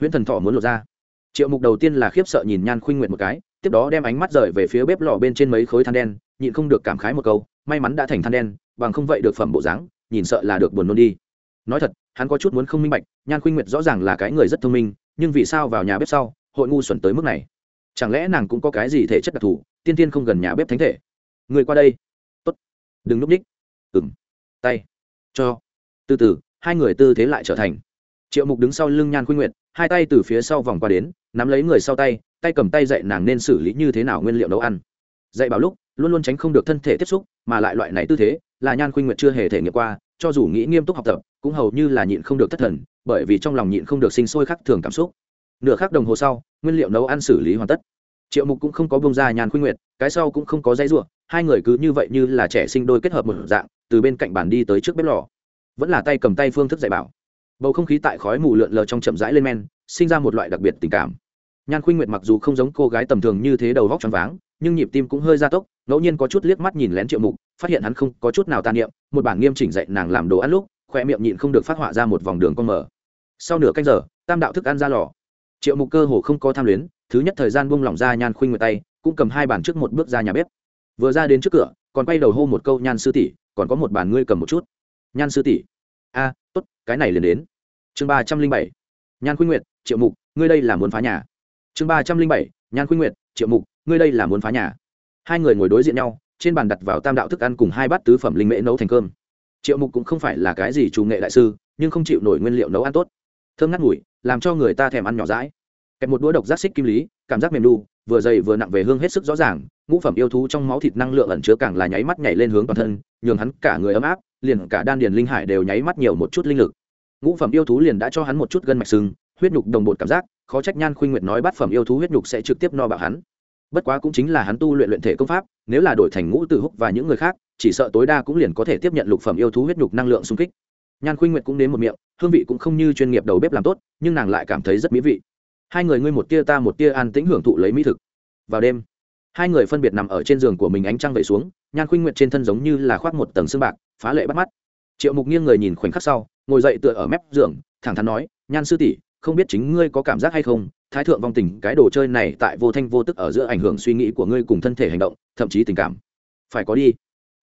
Huyễn thần thọ muốn lột ra triệu mục đầu tiên là khiếp sợ nhìn nhan khuynh nguyệt một cái, tiếp đó đem ánh mắt rời về phía bếp lò bên trên mấy khối than đen, nhịn không được cảm khái một câu, may mắn đã thành than đen, bằng không vậy được phẩm bộ dáng, nhìn sợ là được buồn nôn đi. Nói thật, hắn có chút muốn không minh bạch, nhan khuynh nguyệt rõ ràng là cái người rất thông minh, nhưng vì sao vào nhà bếp sau, hội ngu xuẩn tới mức này? Chẳng lẽ nàng cũng có cái gì thể chất đặc thù, tiên tiên không gần nhà bếp thánh thể? Người qua đây đừng núp ních. Ừng tay. Cho. Từ từ, hai người tư thế lại trở thành. Triệu mục đứng sau lưng nhan khuynh nguyệt, hai tay từ phía sau vòng qua đến, nắm lấy người sau tay tay cầm tay dạy nàng nên xử lý như thế nào nguyên liệu nấu ăn. Dạy bảo lúc, luôn luôn tránh không được thân thể tiếp xúc, mà lại loại này tư thế, là nhan khuynh nguyệt chưa hề thể nghiệm qua, cho dù nghĩ nghiêm túc học tập, cũng hầu như là nhịn không được thất thần, bởi vì trong lòng nhịn không được sinh sôi khắc thường cảm xúc. Nửa khắc đồng hồ sau, nguyên liệu nấu ăn xử lý hoàn tất. Triệu mục cũng không có bông ra nhàn khuynh nguyệt, cái sau cũng không có dãy ruộng hai người cứ như vậy như là trẻ sinh đôi kết hợp một dạng, từ bên cạnh bàn đi tới trước bếp lò. Vẫn là tay cầm tay phương thức dạy bảo. Bầu không khí tại khói mù lượn lờ trong chậm rãi lên men, sinh ra một loại đặc biệt tình cảm. Nhan khuynh nguyệt mặc dù không giống cô gái tầm thường như thế đầu vóc tròn váng, nhưng nhịp tim cũng hơi gia tốc, ngẫu nhiên có chút liếc mắt nhìn lén triệu mục, phát hiện hắn không có chút nào tàn niệm, một bản nghiêm chỉnh dạy nàng làm đồ ăn lúc khoe miệng nhịn không được phát họa ra một vòng đường con mở sau nửa canh giờ, tam đạo thức ăn ra lò. Triệu mục cơ hồ không có tham luyến, thứ nhất thời gian buông lỏng ra nhan khuynh nguyệt tay, cũng cầm hai bàn trước một bước ra nhà bếp vừa ra đến trước cửa, còn quay đầu hô một câu, nhan sư tỷ, còn có một bàn ngươi cầm một chút. Nhan sư tỷ? A, tốt, cái này liền đến. Chương ba trăm linh bảy, nhan khuynh nguyệt, triệu mục, ngươi đây là muốn phá nhà. Chương ba trăm linh bảy, nhan khuynh nguyệt, triệu mục, ngươi đây là muốn phá nhà. Hai người ngồi đối diện nhau, trên bàn đặt vào tam đạo thức ăn cùng hai bát tứ phẩm linh mễ nấu thành cơm. Triệu mục cũng không phải là cái gì chủ nghệ đại sư, nhưng không chịu nổi nguyên liệu nấu ăn tốt. Thơm ngắt ngủi, làm cho người ta thèm ăn nhỏ rãi kẹp một đũa độc giác xích kim lý, cảm giác mềm đu, vừa dày vừa nặng về hương hết sức rõ ràng ngũ phẩm yêu thú trong máu thịt năng lượng ẩn chứa càng là nháy mắt nhảy lên hướng toàn thân, nhường hắn cả người ấm áp, liền cả đan điền linh hải đều nháy mắt nhiều một chút linh lực. Ngũ phẩm yêu thú liền đã cho hắn một chút gân mạch sưng huyết nhục đồng bột cảm giác, khó trách nhan khuynh nguyệt nói bát phẩm yêu thú huyết nhục sẽ trực tiếp no bạo hắn. Bất quá cũng chính là hắn tu luyện luyện thể công pháp, nếu là đổi thành ngũ tử húc và những người khác, chỉ sợ tối đa cũng liền có thể tiếp nhận lục phẩm yêu thú huyết nhục năng lượng xung kích. Nhan khuynh nguyệt cũng đến một miệng, hương vị cũng không như chuyên nghiệp đầu bếp làm tốt, nhưng nàng lại cảm thấy rất mỹ vị. Hai người ngươi một tia ta một tia an tĩnh hưởng thụ lấy mỹ thực. Vào đêm hai người phân biệt nằm ở trên giường của mình ánh trăng vẩy xuống, nhan khuynh nguyệt trên thân giống như là khoác một tầng xương bạc, phá lệ bắt mắt. Triệu mục nghiêng người nhìn khoảnh khắc sau, ngồi dậy tựa ở mép giường, thẳng thắn nói, nhan sư tỷ, không biết chính ngươi có cảm giác hay không? Thái thượng vong tình, cái đồ chơi này tại vô thanh vô tức ở giữa ảnh hưởng suy nghĩ của ngươi cùng thân thể hành động, thậm chí tình cảm. Phải có đi.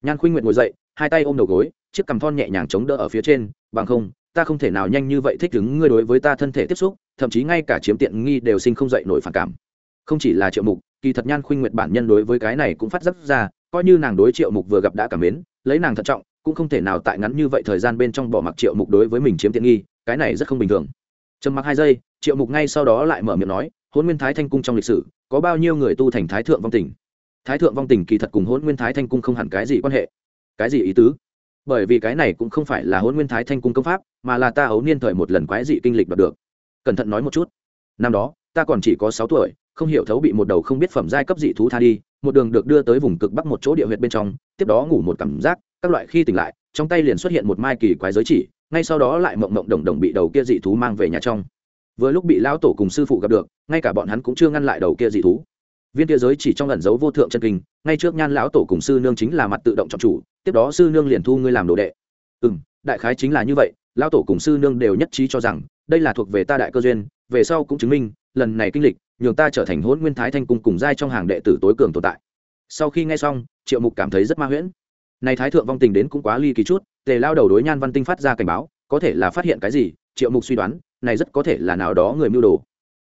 Nhan khuynh nguyệt ngồi dậy, hai tay ôm đầu gối, chiếc cằm thon nhẹ nhàng chống đỡ ở phía trên, bằng không, ta không thể nào nhanh như vậy thích ứng ngươi đối với ta thân thể tiếp xúc, thậm chí ngay cả chiếm tiện nghi đều sinh không dậy nổi phản cảm. Không chỉ là triệu mục kỳ thật nhan khuynh nguyệt bản nhân đối với cái này cũng phát rất ra, coi như nàng đối triệu mục vừa gặp đã cảm mến, lấy nàng thận trọng, cũng không thể nào tại ngắn như vậy thời gian bên trong bỏ mặc triệu mục đối với mình chiếm tiện nghi, cái này rất không bình thường. Trầm mặc hai giây, triệu mục ngay sau đó lại mở miệng nói hôn nguyên thái thanh cung trong lịch sử, có bao nhiêu người tu thành thái thượng vong tình thái thượng vong tình kỳ thật cùng hôn nguyên thái thanh cung không hẳn cái gì quan hệ. Cái gì ý tứ? Bởi vì cái này cũng không phải là hôn nguyên thái thanh cung công pháp, mà là ta ấu niên thời một lần quái dị kinh lịch đoạt được. Cẩn thận nói một chút. Năm đó, ta còn chỉ có sáu tuổi không hiểu thấu bị một đầu không biết phẩm giai cấp dị thú tha đi, một đường được đưa tới vùng cực bắc một chỗ địa huyệt bên trong, tiếp đó ngủ một cảm giác, các loại khi tỉnh lại, trong tay liền xuất hiện một mai kỳ quái giới chỉ, ngay sau đó lại mộng mộng đồng đồng bị đầu kia dị thú mang về nhà trong. Vừa lúc bị lão tổ cùng sư phụ gặp được, ngay cả bọn hắn cũng chưa ngăn lại đầu kia dị thú. Viên kia giới chỉ trong ẩn giấu vô thượng chân kinh, ngay trước nhan lão tổ cùng sư nương chính là mặt tự động trọng chủ, tiếp đó sư nương liền thu ngươi làm đồ đệ. Ừ m đại khái chính là như vậy, lão tổ cùng sư nương đều nhất trí cho rằng, đây là thuộc về ta đại cơ duyên, về sau cũng chứng minh, lần này kinh lịch nhường ta trở thành hôn nguyên thái thanh cung cùng giai trong hàng đệ tử tối cường tồn tại. Sau khi nghe xong, triệu mục cảm thấy rất ma huyễn. Này thái thượng vong tình đến cũng quá ly kỳ chút, tề lao đầu đối nhan văn tinh phát ra cảnh báo, có thể là phát hiện cái gì, triệu mục suy đoán, này rất có thể là nào đó người mưu đồ.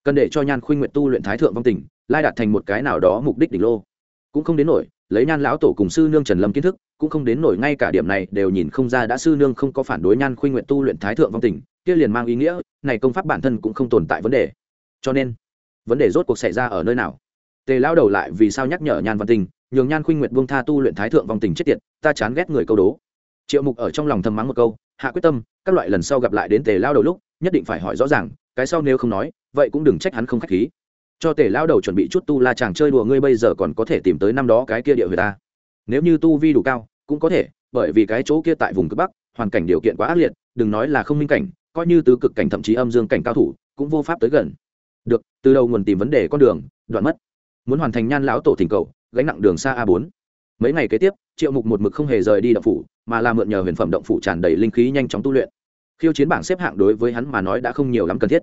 Cần để cho nhan khuynh nguyện tu luyện thái thượng vong tình, lai đạt thành một cái nào đó mục đích đỉnh lô. Cũng không đến nổi, lấy nhan lão tổ cùng sư nương trần lâm kiến thức, cũng không đến nổi ngay cả điểm này đều nhìn không ra đã sư nương không có phản đối nhan khuynh nguyện tu luyện thái thượng vong tình, kia liền mang ý nghĩa, này công pháp bản thân cũng không tồn tại vấn đề. Cho nên vấn đề rốt cuộc xảy ra ở nơi nào? Tề lao đầu lại vì sao nhắc nhở nhan văn tình nhường nhan khuynh nguyệt buông tha tu luyện thái thượng vong tình chết tiệt, ta chán ghét người câu đố. Triệu mục ở trong lòng thầm mắng một câu, hạ quyết tâm, các loại lần sau gặp lại đến tề lao đầu lúc, nhất định phải hỏi rõ ràng, cái sau nếu không nói, vậy cũng đừng trách hắn không khách khí. Cho tề lao đầu chuẩn bị chút tu la chàng chơi đùa ngươi bây giờ còn có thể tìm tới năm đó cái kia địa người ta. Nếu như tu vi đủ cao, cũng có thể, bởi vì cái chỗ kia tại vùng cực bắc, hoàn cảnh điều kiện quá ác liệt, đừng nói là không minh cảnh, coi như tứ cực cảnh thậm chí âm dương cảnh cao thủ, cũng vô pháp tới gần được, từ đầu nguồn tìm vấn đề con đường, đoạn mất. Muốn hoàn thành nhan lão tổ thỉnh cầu, gánh nặng đường xa a bốn. Mấy ngày kế tiếp, triệu mục một mực không hề rời đi động phủ, mà là mượn nhờ huyền phẩm động phủ tràn đầy linh khí nhanh chóng tu luyện. Khiêu chiến bảng xếp hạng đối với hắn mà nói đã không nhiều lắm cần thiết.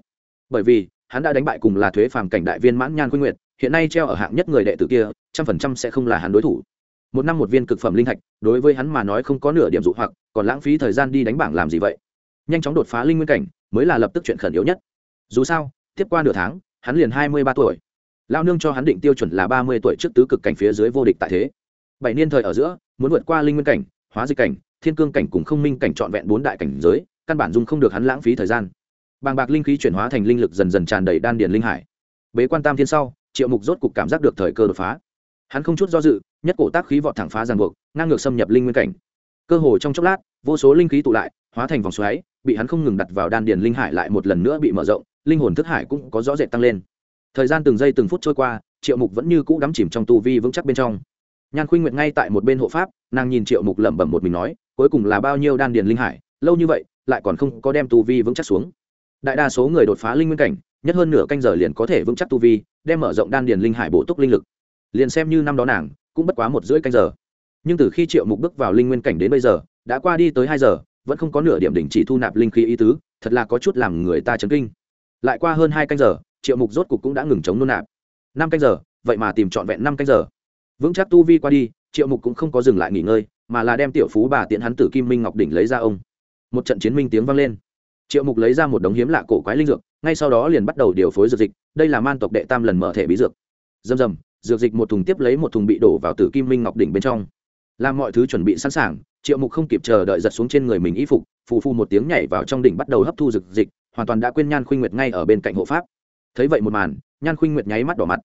Bởi vì, hắn đã đánh bại cùng là thuế phàm cảnh đại viên mãn nhan khuynh nguyệt, hiện nay treo ở hạng nhất người đệ tử kia, trăm phần trăm sẽ không là hắn đối thủ. Một năm một viên cực phẩm linh thạch, đối với hắn mà nói không có nửa điểm dụ hoặc, còn lãng phí thời gian đi đánh bảng làm gì vậy? Nhanh chóng đột phá linh nguyên cảnh, mới là lập tức chuyện khẩn yếu nhất. Dù sao tiếp qua nửa tháng, hắn liền hai mươi ba tuổi. Lao nương cho hắn định tiêu chuẩn là ba mươi tuổi trước tứ cực cảnh phía dưới vô địch tại thế. Bảy niên thời ở giữa, muốn vượt qua linh nguyên cảnh, hóa dịch cảnh, thiên cương cảnh cùng không minh cảnh trọn vẹn bốn đại cảnh giới, căn bản dung không được hắn lãng phí thời gian. Bàng bạc linh khí chuyển hóa thành linh lực dần dần tràn đầy đan điền linh hải. Bế quan tam thiên sau, triệu mục rốt cục cảm giác được thời cơ đột phá. Hắn không chút do dự, nhất cổ tác khí vọt thẳng phá ràng buộc, ngang ngược xâm nhập linh nguyên cảnh. Cơ hồ trong chốc lát, vô số linh khí tụ lại, hóa thành vòng xoáy bị hắn không ngừng đặt vào đan điền linh hải lại một lần nữa bị mở rộng, linh hồn thức hải cũng có rõ rệt tăng lên. Thời gian từng giây từng phút trôi qua, triệu mục vẫn như cũ đắm chìm trong tu vi vững chắc bên trong. Nhan khuynh nguyệt ngay tại một bên hộ pháp, nàng nhìn triệu mục lẩm bẩm một mình nói, cuối cùng là bao nhiêu đan điền linh hải? Lâu như vậy, lại còn không có đem tu vi vững chắc xuống. Đại đa số người đột phá linh nguyên cảnh, nhất hơn nửa canh giờ liền có thể vững chắc tu vi, đem mở rộng đan điền linh hải bổ túc linh lực. Liền xem như năm đó nàng, cũng bất quá một rưỡi canh giờ. Nhưng từ khi triệu mục bước vào linh nguyên cảnh đến bây giờ, đã qua đi tới hai giờ vẫn không có nửa điểm đỉnh chỉ thu nạp linh khí ý tứ, thật là có chút làm người ta chấn kinh. Lại qua hơn hai canh giờ, triệu mục rốt cục cũng đã ngừng chống nôn nạp. Năm canh giờ, vậy mà tìm trọn vẹn năm canh giờ. Vững chắc tu vi qua đi, triệu mục cũng không có dừng lại nghỉ ngơi, mà là đem tiểu phú bà tiện hắn tử kim minh ngọc đỉnh lấy ra ông. Một trận chiến minh tiếng vang lên. Triệu mục lấy ra một đống hiếm lạ cổ quái linh dược, ngay sau đó liền bắt đầu điều phối dược dịch, đây là man tộc đệ tam lần mở thể bí dược. Dầm dầm dược dịch một thùng tiếp lấy một thùng bị đổ vào tử kim minh ngọc đỉnh bên trong làm mọi thứ chuẩn bị sẵn sàng, triệu mục không kịp chờ đợi giật xuống trên người mình y phục, phù phu một tiếng nhảy vào trong đỉnh bắt đầu hấp thu dược dịch, hoàn toàn đã quên nhan khuynh nguyệt ngay ở bên cạnh hộ pháp. Thấy vậy một màn, nhan khuynh nguyệt nháy mắt đỏ mặt.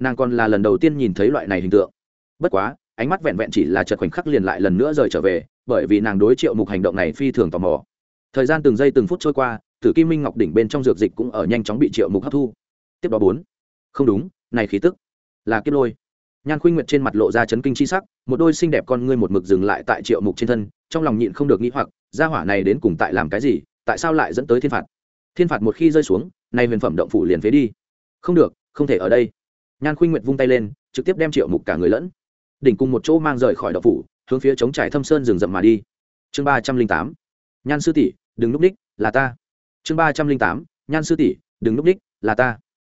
Nàng còn là lần đầu tiên nhìn thấy loại này hình tượng. Bất quá, ánh mắt vẹn vẹn chỉ là chợt khoảnh khắc liền lại lần nữa rời trở về, bởi vì nàng đối triệu mục hành động này phi thường tò mò. Thời gian từng giây từng phút trôi qua, tử kim minh ngọc đỉnh bên trong dược dịch cũng ở nhanh chóng bị triệu mục hấp thu. Tiếp đó bốn. Không đúng, này khí tức là kiếp lôi nhan khuynh nguyệt trên mặt lộ ra chấn kinh c h i sắc, một đôi xinh đẹp con ngươi một mực dừng lại tại triệu mục trên thân, trong lòng nhịn không được nghĩ hoặc, gia hỏa này đến cùng tại làm cái gì, tại sao lại dẫn tới thiên phạt? Thiên phạt một khi rơi xuống, nay huyền phẩm động phủ liền phế đi. Không được, không thể ở đây. Nhan khuynh nguyệt vung tay lên, trực tiếp đem triệu mục cả người lẫn. Đỉnh cùng một chỗ mang rời khỏi động phủ, hướng phía chống trải thâm sơn rừng rậm mà đi. Chương ba trăm linh tám. Nhan sư tỷ, đừng núp đích, là ta. Chương ba trăm linh tám. Nhan sư tỷ, đừng núp đích, là ta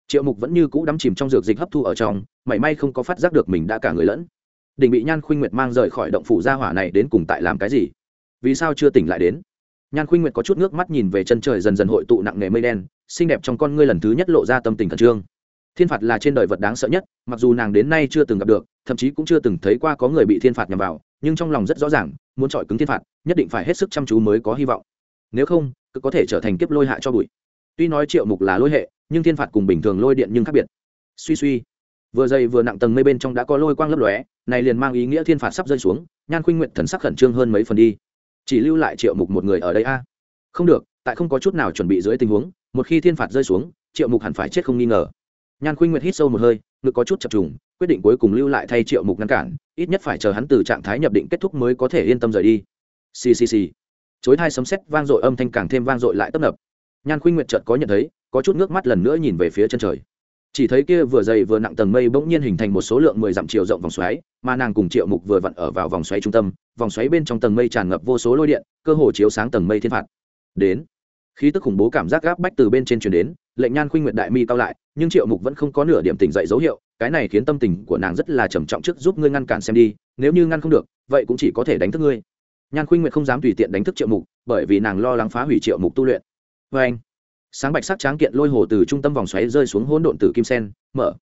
triệu mục vẫn như cũ đắm chìm trong dược dịch hấp thu ở trong, mảy may không có phát giác được mình đã cả người lẫn. Đỉnh bị nhan khuynh nguyệt mang rời khỏi động phủ gia hỏa này đến cùng tại làm cái gì? Vì sao chưa tỉnh lại đến? Nhan khuynh nguyệt có chút nước mắt nhìn về chân trời dần dần hội tụ nặng nề mây đen, xinh đẹp trong con ngươi lần thứ nhất lộ ra tâm tình khẩn trương. Thiên phạt là trên đời vật đáng sợ nhất, mặc dù nàng đến nay chưa từng gặp được, thậm chí cũng chưa từng thấy qua có người bị thiên phạt nhằm vào, nhưng trong lòng rất rõ ràng, muốn chọi cứng thiên phạt, nhất định phải hết sức chăm chú mới có hy vọng. Nếu không, cứ có thể trở thành kiếp lôi hạ cho bụi tuy nói triệu mục là lôi hệ, nhưng thiên phạt cùng bình thường lôi điện nhưng khác biệt. Suy suy. Vừa dày vừa nặng tầng mây bên trong đã có lôi quang lấp lóe, này liền mang ý nghĩa thiên phạt sắp rơi xuống, nhan khuynh nguyện thần sắc khẩn trương hơn mấy phần đi. Chỉ lưu lại triệu mục một người ở đây a. Không được, tại không có chút nào chuẩn bị dưới tình huống, một khi thiên phạt rơi xuống, triệu mục hẳn phải chết không nghi ngờ. Nhan khuynh nguyệt hít sâu một hơi, ngực có chút chập trùng, quyết định cuối cùng lưu lại thay triệu mục ngăn cản, ít nhất phải chờ hắn từ trạng thái nhập định kết thúc mới có thể yên tâm rời đi. Ccc chối thai sấm sét vang dội, âm thanh càng thêm vang dội lại tấp nập nhan khuynh nguyệt chợt có nhận thấy, có chút nước mắt lần nữa nhìn về phía chân trời. Chỉ thấy kia vừa dày vừa nặng tầng mây bỗng nhiên hình thành một số lượng mười dặm chiều rộng vòng xoáy, mà nàng cùng triệu mục vừa vặn ở vào vòng xoáy trung tâm, vòng xoáy bên trong tầng mây tràn ngập vô số lôi điện, cơ hồ chiếu sáng tầng mây thiên phạt. Đến, khí tức khủng bố cảm giác gáp bách từ bên trên truyền đến, lệnh nhan khuynh nguyệt đại mi cao lại, nhưng triệu mục vẫn không có nửa điểm tỉnh dậy dấu hiệu, cái này khiến tâm tình của nàng rất là trầm trọng trước giúp ngươi ngăn cản xem đi, nếu như ngăn không được, vậy cũng chỉ có thể đánh thức ngươi. Nhan khuynh nguyệt không dám tùy tiện đánh thức triệu mục, bởi vì nàng lo lắng phá hủy triệu mục tu luyện vê anh. Sáng bạch sắc tráng kiện lôi hồ từ trung tâm vòng xoáy rơi xuống hỗn độn tử kim sen, mở.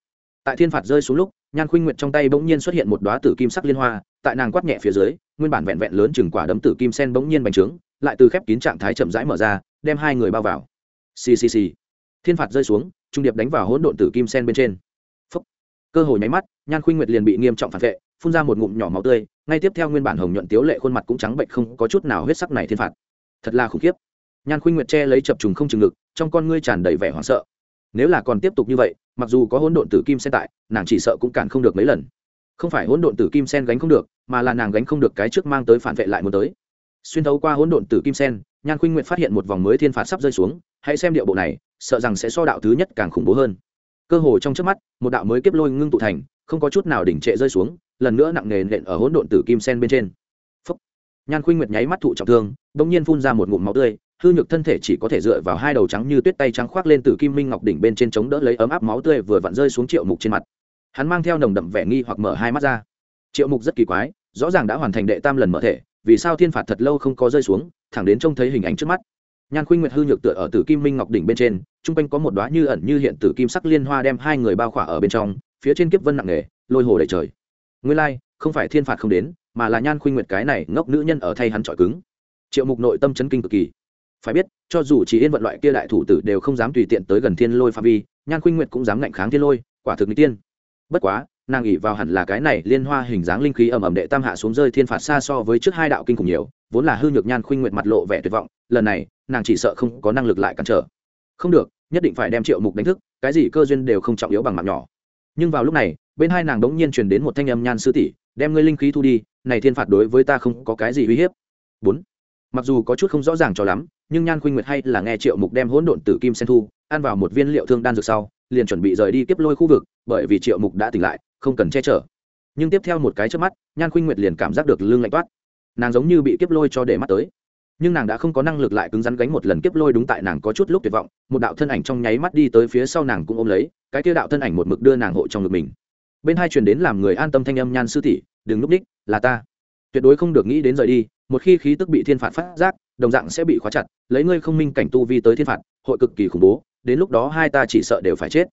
Tại thiên phạt rơi xuống lúc, nhan khuynh nguyệt trong tay bỗng nhiên xuất hiện một đoá tử kim sắc liên hoa, tại nàng quát nhẹ phía dưới, nguyên bản vẹn vẹn lớn chừng quả đấm tử kim sen bỗng nhiên bành trướng, lại từ khép kín trạng thái chậm rãi mở ra, đem hai người bao vào. Ccc thiên phạt rơi xuống, trung điệp đánh vào hỗn độn tử kim sen bên trên. Phúc. cơ hội nháy mắt, nhan khuynh nguyệt liền bị nghiêm trọng phản vệ, phun ra một ngụm nhỏ máu tươi, ngay tiếp theo nguyên bản hồng nhuận tiếu lệ khuôn mặt cũng trắng bệnh không có chút nào huyết sắc này thiên phạt. Thật là khủng khiếp nhan khuynh nguyệt che lấy chập trùng không chừng ngực, trong con ngươi tràn đầy vẻ hoảng sợ. Nếu là còn tiếp tục như vậy, mặc dù có hỗn độn tử kim sen tại, nàng chỉ sợ cũng cản không được mấy lần. Không phải hỗn độn tử kim sen gánh không được, mà là nàng gánh không được cái trước mang tới phản vệ lại muốn tới. Xuyên thấu qua hỗn độn tử kim sen, nhan khuynh nguyện phát hiện một vòng mới thiên phạt sắp rơi xuống, hãy xem điệu bộ này, sợ rằng sẽ so đạo thứ nhất càng khủng bố hơn. Cơ hồ trong trước mắt, một đạo mới kiếp lôi ngưng tụ thành, không có chút nào đỉnh trệ rơi xuống, lần nữa nặng nề nện ở hỗn độn tử kim sen bên trên. Phúc. nhan khuynh nguyệt nháy mắt thụ trọng thương, bỗng nhiên phun ra một ngụm máu tươi hư nhược thân thể chỉ có thể dựa vào hai đầu trắng như tuyết tay trắng khoác lên từ kim minh ngọc đỉnh bên trên chống đỡ lấy ấm áp máu tươi vừa vặn rơi xuống triệu mục trên mặt. Hắn mang theo nồng đậm vẻ nghi hoặc mở hai mắt ra. Triệu mục rất kỳ quái rõ ràng đã hoàn thành đệ tam lần mở thể vì sao thiên phạt thật lâu không có rơi xuống thẳng đến trông thấy hình ảnh trước mắt. Nhan khuynh nguyệt hư nhược tựa ở tử kim minh ngọc đỉnh bên trên t r u n g quanh có một đoá như ẩn như hiện tử kim sắc liên hoa đem hai người bao khỏa ở bên trong phía trên kiếp vân nặng nề lôi hồ đầy trời. Nguyên lai、like, không phải thiên phạt không đến mà là nhan khuynh nguyệt cái này ngốc nữ nhân ở thay hắn trọi cứng. Triệu mục nội tâm chấn kinh cực kỳ phải biết, cho dù chỉ yên vận loại kia đại thủ tử đều không dám tùy tiện tới gần thiên lôi pha vi, nhan khuynh nguyệt cũng dám ngạnh kháng thiên lôi, quả thực n tiên. Bất quá, nàng ỉ vào hẳn là cái này liên hoa hình dáng linh khí ầm ầm đệ tam hạ xuống rơi thiên phạt xa so với trước hai đạo kinh khủng nhiều, vốn là hư nhược nhan khuynh nguyệt mặt lộ vẻ tuyệt vọng, lần này, nàng chỉ sợ không có năng lực lại cản trở. Không được, nhất định phải đem triệu mục đánh thức, cái gì cơ duyên đều không trọng yếu bằng mạng nhỏ. Nhưng vào lúc này, bên hai nàng đống nhiên truyền đến một thanh âm nhan sư tỷ, đem ngươi linh khí thu đi, này thiên phạt đối với ta không có cái gì uy hiếp. Bốn mặc dù có chút không rõ ràng cho lắm, nhưng nhan khuynh nguyệt hay là nghe triệu mục đem hỗn độn tử kim sen thu, ăn vào một viên liệu thương đan dược sau, liền chuẩn bị rời đi tiếp lôi khu vực, bởi vì triệu mục đã tỉnh lại, không cần che chở. Nhưng tiếp theo một cái trước mắt, nhan khuynh nguyệt liền cảm giác được lương lạnh toát. Nàng giống như bị kiếp lôi cho để mắt tới. Nhưng nàng đã không có năng lực lại cứng rắn gánh một lần kiếp lôi đúng tại nàng có chút lúc tuyệt vọng, một đạo thân ảnh trong nháy mắt đi tới phía sau nàng cũng ôm lấy, cái kia đạo thân ảnh một mực đưa nàng hộ trong ngực mình. Bên hai truyền đến làm người an tâm thanh âm nhan sư tỷ, đừng lúc đích, là ta. Tuyệt đối không được nghĩ đến rời đi một khi khí tức bị thiên phạt phát giác, đồng dạng sẽ bị khóa chặt, lấy ngươi không minh cảnh tu vi tới thiên phạt, hội cực kỳ khủng bố, đến lúc đó hai ta chỉ sợ đều phải chết.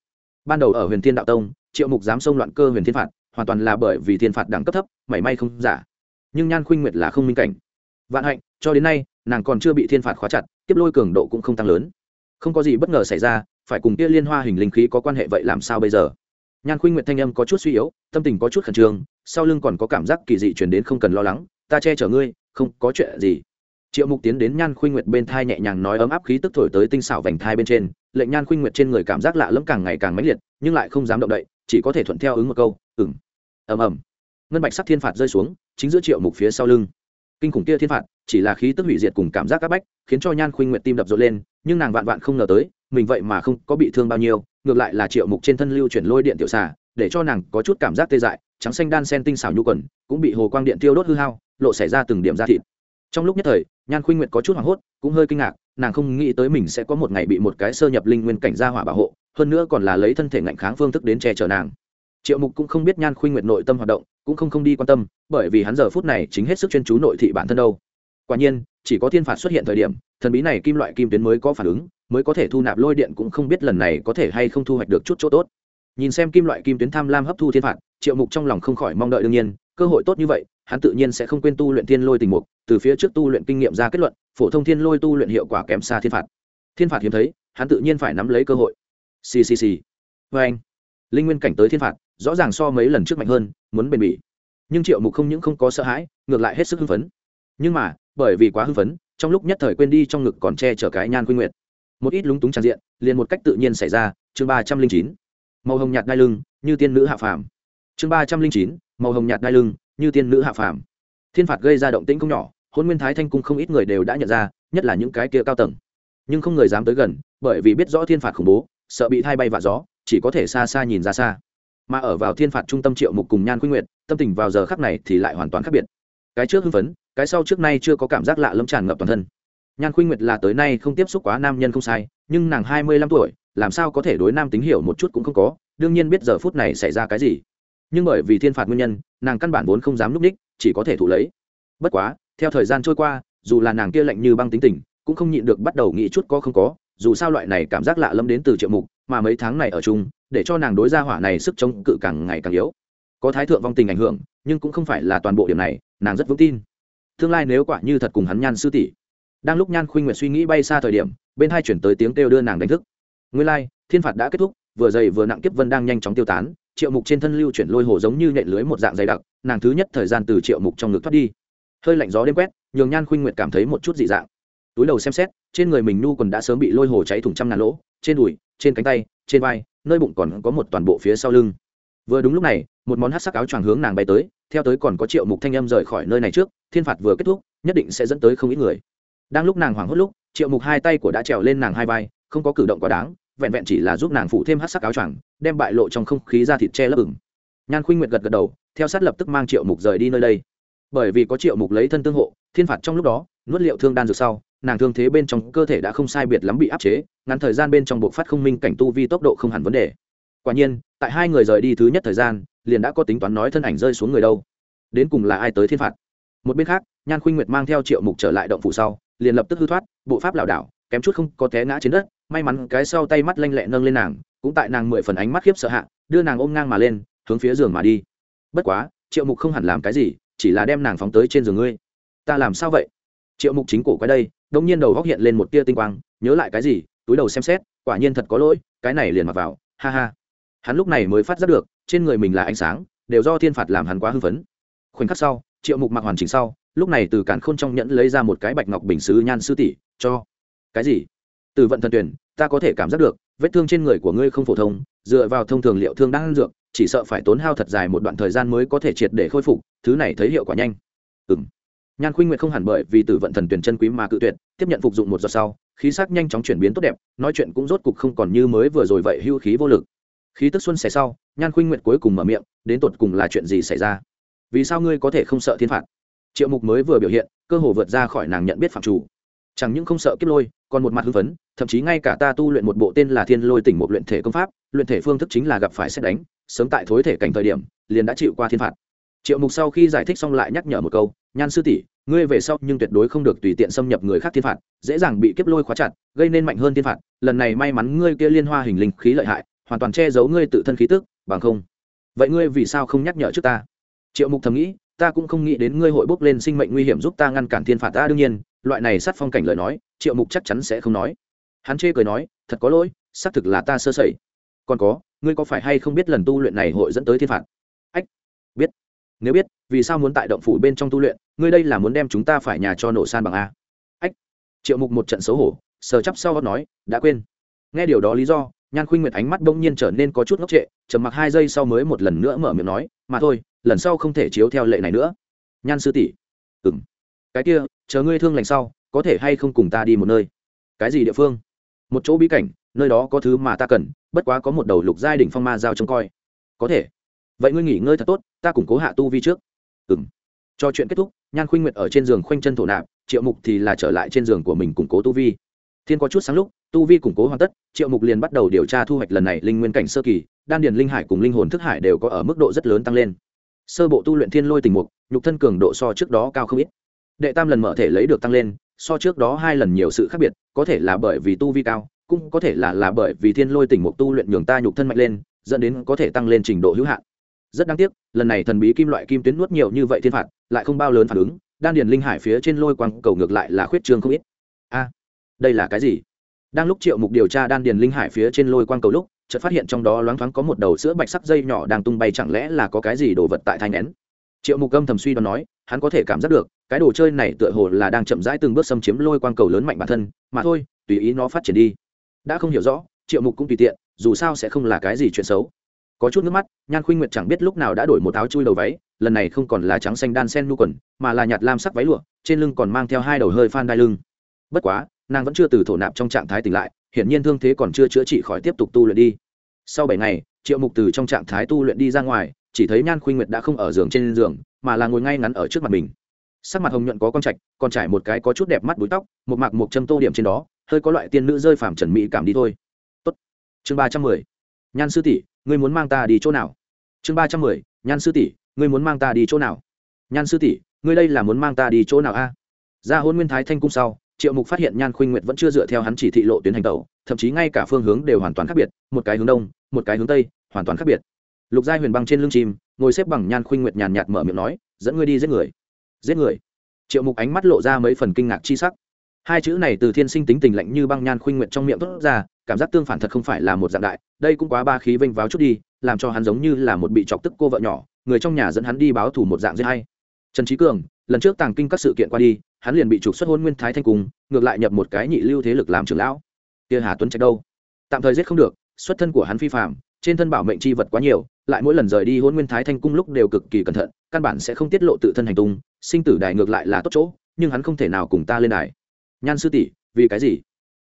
Ban đầu ở huyền thiên đạo tông, triệu mục dám xông loạn cơ huyền thiên phạt, hoàn toàn là bởi vì thiên phạt đẳng cấp thấp, mảy may không giả. Nhưng nhan khuynh nguyệt là không minh cảnh. Vạn hạnh, cho đến nay, nàng còn chưa bị thiên phạt khóa chặt tiếp lôi cường độ cũng không tăng lớn. Không có gì bất ngờ xảy ra, phải cùng kia liên hoa hình linh khí có quan hệ vậy làm sao bây giờ? Nhan khuynh nguyệt thanh âm có chút suy yếu, tâm tình có chút khẩn trương, sau lưng còn có cảm giác kỳ dị chuyển đến không cần lo lắng, ta che chở ngươi không có chuyện gì. Triệu mục tiến đến nhan khuynh nguyệt bên thai nhẹ nhàng nói ấm áp khí tức thổi tới tinh xảo vành thai bên trên, lệnh nhan khuynh nguyệt trên người cảm giác lạ lẫm càng ngày càng mãnh liệt, nhưng lại không dám động đậy, chỉ có thể thuận theo ứng một câu ừng ầm ầm. Ngân bạch sắc thiên phạt rơi xuống, chính giữa triệu mục phía sau lưng. Kinh khủng kia thiên phạt, chỉ là khí tức hủy diệt cùng cảm giác áp bách, khiến cho nhan khuynh nguyệt tim đập rộn lên, nhưng nàng vạn vạn không ngờ tới, mình vậy mà không có bị thương bao nhiêu, ngược lại là triệu mục trên thân lưu chuyển lôi điện tiểu xà, để cho nàng có chút cảm giác tê dại, trắng xanh đan sen tinh xảo nhu quần, cũng bị hồ quang điện tiêu đốt hư hao lộ xảy ra từng điểm da thịt. Trong lúc nhất thời, nhan khuynh nguyệt có chút hoảng hốt, cũng hơi kinh ngạc, nàng không nghĩ tới mình sẽ có một ngày bị một cái sơ nhập linh nguyên cảnh gia hỏa bảo hộ, hơn nữa còn là lấy thân thể ngạnh kháng phương thức đến che chở nàng. Triệu mục cũng không biết nhan khuynh nguyệt nội tâm hoạt động, cũng không không đi quan tâm, bởi vì hắn giờ phút này chính hết sức chuyên chú nội thị bản thân đâu. Quả nhiên, chỉ có thiên phạt xuất hiện thời điểm, thần bí này kim loại kim tuyến mới có phản ứng, mới có thể thu nạp lôi điện cũng không biết lần này có thể hay không thu hoạch được chút chỗ tốt. Nhìn xem kim loại kim tuyến tham lam hấp thu thiên phạt, triệu mục trong lòng không khỏi mong đợi đương nhiên, cơ hội tốt như vậy hắn tự nhiên sẽ không quên tu luyện thiên lôi tình mục, từ phía trước tu luyện kinh nghiệm ra kết luận, phổ thông thiên lôi tu luyện hiệu quả kém xa thiên phạt. Thiên phạt hiếm thấy, hắn tự nhiên phải nắm lấy cơ hội. Ccc vê anh, linh nguyên cảnh tới thiên phạt, rõ ràng so mấy lần trước mạnh hơn, muốn bền bỉ. Nhưng triệu mục không những không có sợ hãi, ngược lại hết sức hưng phấn. Nhưng mà, bởi vì quá hưng phấn, trong lúc nhất thời quên đi trong ngực còn che chở cái nhan quy nguyệt. Một ít lúng túng tràn diện, liền một cách tự nhiên xảy ra, chương ba trăm linh chín. Màu hồng nhạt đai lưng, như tiên nữ hạ phàm. Chương ba trăm linh chín, màu hồng nhạt đai lưng như tiên nữ hạ phàm. Thiên phạt gây ra động tĩnh không nhỏ hôn nguyên thái thanh cung không ít người đều đã nhận ra nhất là những cái kia cao tầng. Nhưng không người dám tới gần bởi vì biết rõ thiên phạt khủng bố sợ bị thay bay vạ gió chỉ có thể xa xa nhìn ra xa. Mà ở vào thiên phạt trung tâm triệu mục cùng nhan quy nguyệt, tâm tình vào giờ khắc này thì lại hoàn toàn khác biệt. Cái trước hưng phấn cái sau trước nay chưa có cảm giác lạ lẫm tràn ngập toàn thân. Nhan khuynh nguyệt là tới nay không tiếp xúc quá nam nhân không sai nhưng nàng hai mươi lăm tuổi làm sao có thể đối nam tính hiểu một chút cũng không có đương nhiên biết giờ phút này xảy ra cái gì nhưng bởi vì thiên phạt nguyên nhân nàng căn bản vốn không dám núp ních chỉ có thể thụ lấy. Bất quá theo thời gian trôi qua dù là nàng kia lạnh như băng tính tình cũng không nhịn được bắt đầu nghĩ chút có không có dù sao loại này cảm giác lạ lẫm đến từ triệu mục mà mấy tháng này ở chung để cho nàng đối ra hỏa này sức chống cự càng ngày càng yếu. Có thái thượng vong tình ảnh hưởng nhưng cũng không phải là toàn bộ điểm này nàng rất vững tin. Tương lai nếu quả như thật cùng hắn nhan sư tỷ đang lúc nhan khuynh nguyệt suy nghĩ bay xa thời điểm bên hai chuyển tới tiếng kêu đưa nàng đánh thức. Nguyên lai、like, thiên phạt đã kết thúc vừa dày vừa nặng kiếp vân đang nhanh chóng tiêu tán triệu mục trên thân lưu chuyển lôi hồ giống như nhện lưới một dạng dày đặc, nàng thứ nhất thời gian từ triệu mục trong ngực thoát đi. Hơi lạnh gió đêm quét, nhường nhan khuynh nguyệt cảm thấy một chút dị dạng. Túi đầu xem xét, trên người mình nu còn đã sớm bị lôi hồ cháy thủng trăm ngàn lỗ, trên đùi, trên cánh tay, trên vai, nơi bụng còn có một toàn bộ phía sau lưng. Vừa đúng lúc này, một món hát sắc áo choàng hướng nàng bay tới, theo tới còn có triệu mục thanh âm rời khỏi nơi này trước, thiên phạt vừa kết thúc, nhất định sẽ dẫn tới không ít người. Đang lúc nàng hoảng hốt lúc, triệu mục hai tay của đã trèo lên nàng hai vai, không có cử động quá đáng vẹn vẹn chỉ là giúp nàng phụ thêm hát sắc áo choàng, đem bại lộ trong không khí ra thịt che lấp ửng. Nhan khuynh nguyệt gật gật đầu, theo sát lập tức mang triệu mục rời đi nơi đây. Bởi vì có triệu mục lấy thân tương hộ, thiên phạt trong lúc đó, nuốt liệu thương đan dược sau, nàng thương thế bên trong cơ thể đã không sai biệt lắm bị áp chế, ngắn thời gian bên trong bộ phát không minh cảnh tu vi tốc độ không hẳn vấn đề. Quả nhiên, tại hai người rời đi thứ nhất thời gian, liền đã có tính toán nói thân ảnh rơi xuống người đâu. Đến cùng là ai tới thiên phạt? Một bên khác, nhan khuynh nguyệt mang theo triệu mục trở lại động phủ sau, liền lập tức hư thoát, bộ pháp lảo đảo, kém chút không có té ngã trên đất may mắn cái sau tay mắt lanh lẹ nâng lên nàng, cũng tại nàng mười phần ánh mắt khiếp sợ hạ, đưa nàng ôm ngang mà lên, hướng phía giường mà đi. Bất quá, triệu mục không hẳn làm cái gì, chỉ là đem nàng phóng tới trên giường ngươi. Ta làm sao vậy? Triệu mục chính cổ quay đây đông nhiên đầu góc hiện lên một tia tinh quang, nhớ lại cái gì, túi đầu xem xét, quả nhiên thật có lỗi, cái này liền mặc vào, ha ha. Hắn lúc này mới phát giác được, trên người mình là ánh sáng, đều do thiên phạt làm hắn quá hưng phấn. Khoảnh khắc sau, triệu mục mặc hoàn chỉnh sau, lúc này từ cản khôn trong nhẫn lấy ra một cái bạch ngọc bình sứ nhan sư tỷ, cho. Cái gì? Từ vận thần tuyển, ta có thể cảm giác được, vết thương trên người của ngươi không phổ thông, dựa vào thông thường liệu thương đang dược, chỉ sợ phải tốn hao thật dài một đoạn thời gian mới có thể triệt để khôi phục, thứ này thấy hiệu quả nhanh. Ừ m nhan khuynh nguyện không hẳn bởi vì tử vận thần tuyển chân quý mà cự tuyệt, tiếp nhận phục dụng một giọt sau, khí sắc nhanh chóng chuyển biến tốt đẹp, nói chuyện cũng rốt cục không còn như mới vừa rồi vậy hưu khí vô lực. Khí tức xuân xẻ sau, nhan khuynh nguyện cuối cùng mở miệng, đến tột cùng là chuyện gì xảy ra? Vì sao ngươi có thể không sợ thiên phạt? Triệu mục mới vừa biểu hiện, cơ hồ vượt ra khỏi nàng nhận biết phạm chủ. Chẳng những không sợ kiếp lôi còn một mặt hưng phấn, thậm chí ngay cả ta tu luyện một bộ tên là thiên lôi tỉnh một luyện thể công pháp, luyện thể phương thức chính là gặp phải xét đánh, sớm tại thối thể cảnh thời điểm, liền đã chịu qua thiên phạt. Triệu mục sau khi giải thích xong lại nhắc nhở một câu, nhan sư tỷ, ngươi về sau nhưng tuyệt đối không được tùy tiện xâm nhập người khác thiên phạt, dễ dàng bị kiếp lôi khóa chặt, gây nên mạnh hơn thiên phạt, lần này may mắn ngươi kia liên hoa hình linh khí lợi hại, hoàn toàn che giấu ngươi tự thân khí tức, bằng không, vậy ngươi vì sao không nhắc nhở trước ta? Triệu mục thầm nghĩ, ta cũng không nghĩ đến ngươi hội bốc lên sinh mệnh nguy hiểm giúp ta ngăn cản thiên phạt ta, đương nhiên loại này sát phong cảnh lời nói, triệu mục chắc chắn sẽ không nói. Hắn chê cười nói, thật có lỗi, xác thực là ta sơ sẩy. Còn có, ngươi có phải hay không biết lần tu luyện này hội dẫn tới thiên phạt? Ách, biết. Nếu biết, vì sao muốn tại động phủ bên trong tu luyện? Ngươi đây là muốn đem chúng ta phải nhà cho nổ san bằng a. Ách. Triệu mục một trận xấu hổ, sờ chắp sau nói, đã quên. Nghe điều đó lý do, nhan khuynh nguyệt ánh mắt bỗng nhiên trở nên có chút ngốc trệ, trầm mặc hai giây sau mới một lần nữa mở miệng nói, mà thôi, lần sau không thể chiếu theo lệ này nữa. Nhan sư tỷ. Ừng cái kia, chờ ngươi thương lành sau, có thể hay không cùng ta đi một nơi? Cái gì địa phương? Một chỗ bí cảnh, nơi đó có thứ mà ta cần, bất quá có một đầu lục giai đỉnh phong ma giao trông coi. Có thể. Vậy ngươi nghỉ ngơi thật tốt, ta củng cố hạ tu vi trước. Ừ m cho chuyện kết thúc, nhan khuynh nguyệt ở trên giường khoanh chân thổ nạp, triệu mục thì là trở lại trên giường của mình củng cố tu vi. Thiên có chút sáng lúc, tu vi củng cố hoàn tất, triệu mục liền bắt đầu điều tra thu hoạch lần này linh nguyên cảnh sơ kỳ, đan điền linh hải cùng linh hồn thức hải đều có ở mức độ rất lớn tăng lên. Sơ bộ tu luyện thiên lôi tình mục, nhục thân cường độ so trước đó cao không ít đệ tam lần mở thể lấy được tăng lên, so trước đó hai lần nhiều sự khác biệt, có thể là bởi vì tu vi cao, cũng có thể là là bởi vì thiên lôi tỉnh mục tu luyện nhường ta nhục thân mạnh lên, dẫn đến có thể tăng lên trình độ hữu hạn. Rất đáng tiếc, lần này thần bí kim loại kim tuyến nuốt nhiều như vậy thiên phạt, lại không bao lớn phản ứng, đan điền linh hải phía trên lôi quang cầu ngược lại là khuyết trương không ít. A, đây là cái gì? Đang lúc triệu mục điều tra đan điền linh hải phía trên lôi quang cầu lúc, chợt phát hiện trong đó loáng thoáng có một đầu sữa bạch sắc dây nhỏ đang tung bay, chẳng lẽ là có cái gì đồ vật tại thai nén? Triệu mục âm thầm suy đoán nói, hắn có thể cảm giác được cái đồ chơi này tựa hồ là đang chậm rãi từng bước xâm chiếm lôi quang cầu lớn mạnh bản thân, mà thôi, tùy ý nó phát triển đi. Đã không hiểu rõ, triệu mục cũng tùy tiện, dù sao sẽ không là cái gì chuyện xấu. Có chút nước mắt, nhan khuynh nguyệt chẳng biết lúc nào đã đổi một áo chui đầu váy, lần này không còn là trắng xanh đan sen nu quần, mà là nhạt lam sắc váy lụa, trên lưng còn mang theo hai đầu hơi phan đai lưng. Bất quá, nàng vẫn chưa từ thổ nạp trong trạng thái tỉnh lại, hiển nhiên thương thế còn chưa chữa trị khỏi tiếp tục tu luyện đi. Sau bảy ngày, triệu mục từ trong trạng thái tu luyện đi ra ngoài, chỉ thấy nhan khuynh nguyệt đã không ở giường trên giường, mà là ngồi ngay ngắn ở trước mặt mình sắc mặt hồng nhuận có con trạch, còn trải một cái có chút đẹp mắt búi tóc, một mạc một châm tô điểm trên đó, hơi có loại tiên nữ rơi phàm trần mỹ cảm đi thôi. Tốt. chương ba trăm mười. Nhan sư tỷ, ngươi muốn mang ta đi chỗ nào? Chương ba trăm mười, nhan sư tỷ, ngươi muốn mang ta đi chỗ nào? Nhan sư tỷ, ngươi đây là muốn mang ta đi chỗ nào a? Ra hôn nguyên thái thanh cung sau, triệu mục phát hiện nhan khuynh nguyệt vẫn chưa dựa theo hắn chỉ thị lộ tuyến hành tẩu, thậm chí ngay cả phương hướng đều hoàn toàn khác biệt, một cái hướng đông, một cái hướng tây, hoàn toàn khác biệt. Lục giai huyền băng trên lưng chim, ngồi xếp bằng nhan khuynh nguyệt nhàn nhạt mở miệng nói, dẫn ngươi đi giết người giết người. Triệu mục ánh mắt lộ ra mấy phần kinh ngạc chi sắc. Hai chữ này từ thiên sinh tính tình lạnh như băng nhan khuynh nguyện trong miệng thốt ra, cảm giác tương phản thật không phải là một dạng đại, đây cũng quá ba khí vênh váo chút đi, làm cho hắn giống như là một bị chọc tức cô vợ nhỏ, người trong nhà dẫn hắn đi báo thủ một dạng giết hay. Trần trí cường, lần trước tàng kinh các sự kiện qua đi, hắn liền bị trục xuất hôn nguyên thái thanh cùng, ngược lại nhập một cái nhị lưu thế lực làm trưởng lão. Kia hà tuấn trạch đâu? Tạm thời giết không được, xuất thân của hắn phi phạm trên thân bảo mệnh chi vật quá nhiều, lại mỗi lần rời đi hôn nguyên thái thanh cung lúc đều cực kỳ cẩn thận, căn bản sẽ không tiết lộ tự thân hành tung, sinh tử đài ngược lại là tốt chỗ, nhưng hắn không thể nào cùng ta lên đài. Nhan sư tỷ, vì cái gì?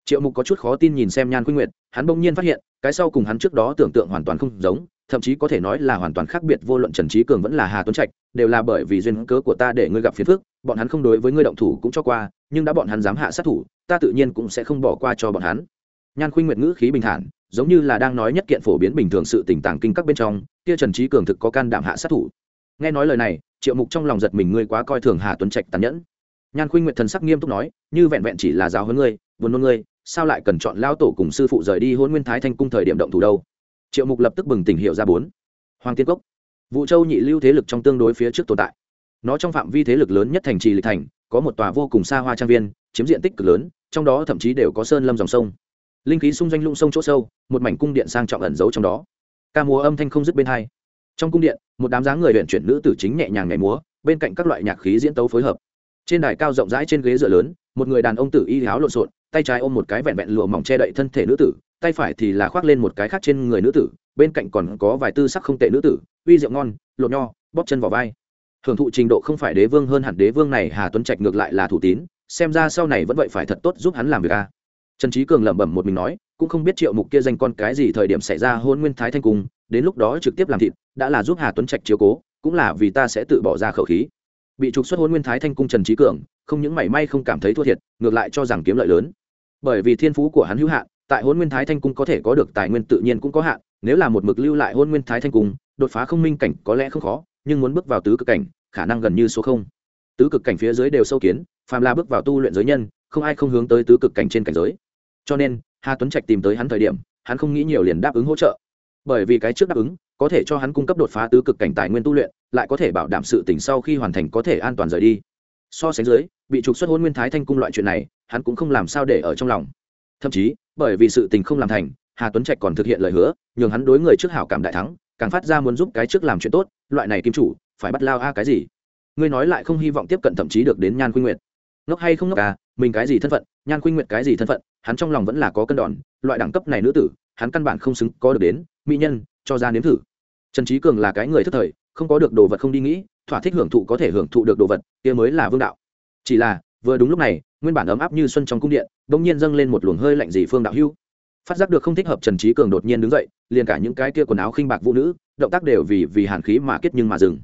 Triệu mục có chút khó tin nhìn xem nhan khuynh nguyệt, hắn bỗng nhiên phát hiện, cái sau cùng hắn trước đó tưởng tượng hoàn toàn không giống, thậm chí có thể nói là hoàn toàn khác biệt vô luận trần trí cường vẫn là hà tuấn trạch, đều là bởi vì duyên cớ của ta để ngươi gặp phiền phức, bọn hắn không đối với ngươi động thủ cũng cho qua, nhưng đã bọn hắn dám hạ sát thủ, ta tự nhiên cũng sẽ không bỏ qua cho bọn hắn. Nhan khuynh nguyệt ngữ khí bình thản giống như là đang nói nhất kiện phổ biến bình thường sự tình tàng kinh các bên trong, kia trần trí cường thực có can đảm hạ sát thủ. Nghe nói lời này, triệu mục trong lòng giật mình, ngươi quá coi thường hà tuấn trạch tàn nhẫn. Nhan khuynh nguyệt thần sắc nghiêm túc nói, như vẹn vẹn chỉ là giáo hơn ngươi vốn nôn ngươi, sao lại cần chọn lao tổ cùng sư phụ rời đi hôn nguyên thái thanh cung thời điểm động thủ đâu? Triệu mục lập tức bừng tỉnh hiệu ra bốn. Hoàng tiên cốc. Vũ châu nhị lưu thế lực trong tương đối phía trước tồn tại. Nó trong phạm vi thế lực lớn nhất thành trì lịch thành, có một tòa vô cùng xa hoa trang viên, chiếm diện tích cực lớn, trong đó thậm chí đều có sơn lâm dòng sông linh khí xung doanh lũng sông chỗ sâu, một mảnh cung điện sang trọng ẩn giấu trong đó. Ca múa âm thanh không dứt bên hai. Trong cung điện, một đám dáng người luyện chuyển nữ tử chính nhẹ nhàng nhảy múa, bên cạnh các loại nhạc khí diễn tấu phối hợp. Trên đài cao rộng rãi trên ghế dựa lớn, một người đàn ông tử y áo lộn xộn, tay trái ôm một cái vẹn vẹn lụa mỏng che đậy thân thể nữ tử, tay phải thì là khoác lên một cái khác trên người nữ tử, bên cạnh còn có vài tư sắc không tệ nữ tử, uy rượu ngon, lột nho, bóp chân vào vai. Hưởng thụ trình độ không phải đế vương hơn hẳn đế vương này, hà tuấn trạch ngược lại là thủ tín, xem ra sau này vẫn vậy phải thật tốt giúp hắn làm việc a trần trí cường lẩm bẩm một mình nói, cũng không biết triệu mục kia danh con cái gì thời điểm xảy ra hôn nguyên thái thanh cung, đến lúc đó trực tiếp làm thịt, đã là giúp hà tuấn trạch chiếu cố, cũng là vì ta sẽ tự bỏ ra khẩu khí. Bị trục xuất hôn nguyên thái thanh cung trần trí cường, không những mảy may không cảm thấy thua thiệt, ngược lại cho rằng kiếm lợi lớn. Bởi vì thiên phú của hắn hữu hạn, tại hôn nguyên thái thanh cung có thể có được tài nguyên tự nhiên cũng có hạn, nếu là một mực lưu lại hôn nguyên thái thanh cung, đột phá không minh cảnh có lẽ không khó, nhưng muốn bước vào tứ cực cảnh, khả năng gần như số không. Tứ cực cảnh phía dưới đều sâu kiến, phàm là bước vào tu luyện giới nhân, không ai không hướng tới tứ cực cảnh trên cảnh giới cho nên hà tuấn trạch tìm tới hắn thời điểm hắn không nghĩ nhiều liền đáp ứng hỗ trợ bởi vì cái trước đáp ứng có thể cho hắn cung cấp đột phá tứ cực cảnh tài nguyên tu luyện lại có thể bảo đảm sự tỉnh sau khi hoàn thành có thể an toàn rời đi so sánh dưới bị trục xuất hôn nguyên thái thanh cung loại chuyện này hắn cũng không làm sao để ở trong lòng thậm chí bởi vì sự tình không làm thành hà tuấn trạch còn thực hiện lời hứa nhường hắn đối người trước hảo cảm đại thắng càng phát ra muốn giúp cái trước làm chuyện tốt loại này kim chủ phải bắt lao a cái gì ngươi nói lại không hy vọng tiếp cận thậm chí được đến nhan khuynh nguyệt ngốc hay không ngốc à mình cái gì thân phận, nhan khuynh nguyệt cái gì thân phận, hắn trong lòng vẫn là có cân đòn, loại đẳng cấp này nữ tử, hắn căn bản không xứng có được đến, mỹ nhân, cho ra nếm thử. Trần trí cường là cái người thức thời, không có được đồ vật không đi nghĩ, thỏa thích hưởng thụ có thể hưởng thụ được đồ vật, kia mới là vương đạo. Chỉ là, vừa đúng lúc này, nguyên bản ấm áp như xuân trong cung điện đ ỗ n g nhiên dâng lên một luồng hơi lạnh dị phương đạo hưu. Phát giác được không thích hợp, trần trí cường đột nhiên đứng dậy, liền cả những cái kia quần áo khinh bạc vũ nữ, động tác đều vì vì hàn khí mà kết nhưng mà dừng.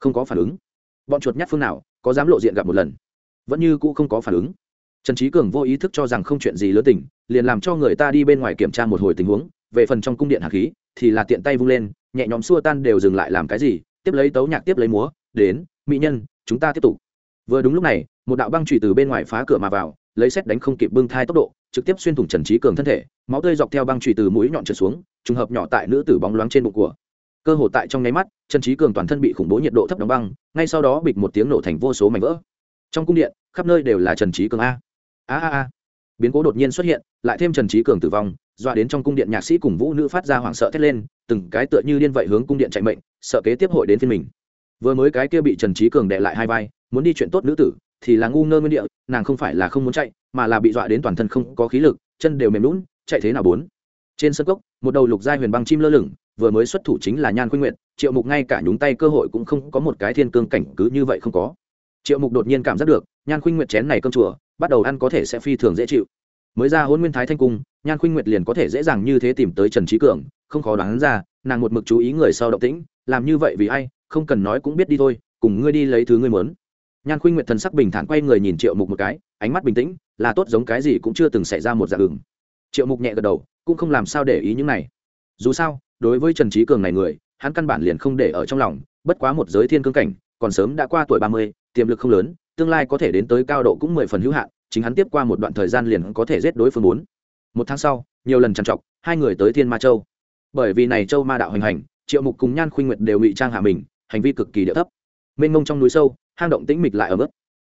Không có phản ứng. Bọn chuột nhát phương nào, có dám lộ diện gặp một lần. Vẫn như cũ không có phản ứng trần trí cường vô ý thức cho rằng không chuyện gì lớn tình, liền làm cho người ta đi bên ngoài kiểm tra một hồi tình huống, về phần trong cung điện hạ khí, thì là tiện tay vung lên, nhẹ nhõm xua tan đều dừng lại làm cái gì, tiếp lấy tấu nhạc tiếp lấy múa, đến, mỹ nhân, chúng ta tiếp tục. Vừa đúng lúc này, một đạo băng trụy từ bên ngoài phá cửa mà vào, lấy xét đánh không kịp bưng thai tốc độ, trực tiếp xuyên thủng trần trí cường thân thể, máu tươi dọc theo băng trụy từ mũi nhọn trượt xuống, trùng hợp nhỏ tại nữ tử bóng loáng trên bụng của. Cơ hồ tại trong nháy mắt, trần trí cường toàn thân bị khủng bố nhiệt độ thấp đóng băng, ngay sau đó bịch một tiếng nổ thành vô số mảnh vỡ. Trong cung điện, khắp nơi đều là trần trí cường a a a a. Biến cố đột nhiên xuất hiện, lại thêm trần trí cường tử vong, dọa đến trong cung điện nhạc sĩ cùng vũ nữ phát ra hoảng sợ thét lên, từng cái tựa như điên vậy hướng cung điện chạy mệnh, sợ kế tiếp hội đến phiên mình. Vừa mới cái kia bị trần trí cường đệ lại hai vai, muốn đi chuyện tốt nữ tử, thì là ngu ngơ nguyên địa, nàng không phải là không muốn chạy, mà là bị dọa đến toàn thân không có khí lực, chân đều mềm lún chạy thế nào bốn? Trên sân cốc, một đầu lục giai huyền băng chim lơ lửng, vừa mới xuất thủ chính là nhan khuynh nguyện triệu mục ngay cả nhúng tay cơ hội cũng không có một cái thiên cương cảnh cứ như vậy không có. Triệu mục đột nhiên cảm giác được nhan khuynh Nguyệt chén này cơm chùa, bắt đầu ăn có thể sẽ phi thường dễ chịu. Mới ra hôn nguyên thái thanh cung, nhan khuynh nguyệt liền có thể dễ dàng như thế tìm tới trần trí cường, không khó đoán ra, nàng một mực chú ý người sau động tĩnh, làm như vậy vì ai, không cần nói cũng biết đi thôi, cùng ngươi đi lấy thứ ngươi muốn. Nhan khuynh nguyệt thần sắc bình thản quay người nhìn triệu mục một cái, ánh mắt bình tĩnh, là tốt giống cái gì cũng chưa từng xảy ra một dạng đường triệu mục nhẹ gật đầu, cũng không làm sao để ý những này. Dù sao, đối với trần trí cường này người, hắn căn bản liền không để ở trong lòng, bất quá một giới thiên cương cảnh, còn sớm đã qua tuổi ba mươi, tiềm lực không lớn tương lai có thể đến tới cao độ cũng mười phần hữu hạn, chính hắn tiếp qua một đoạn thời gian liền có thể giết đối phương bốn. Một tháng sau, nhiều lần trằn trọc, hai người tới thiên ma châu. Bởi vì này châu ma đạo hành hành, triệu mục cùng nhan khuynh nguyệt đều ngụy trang hạ mình, hành vi cực kỳ địa thấp. Mênh mông trong núi sâu, hang động tĩnh mịch lại ở mức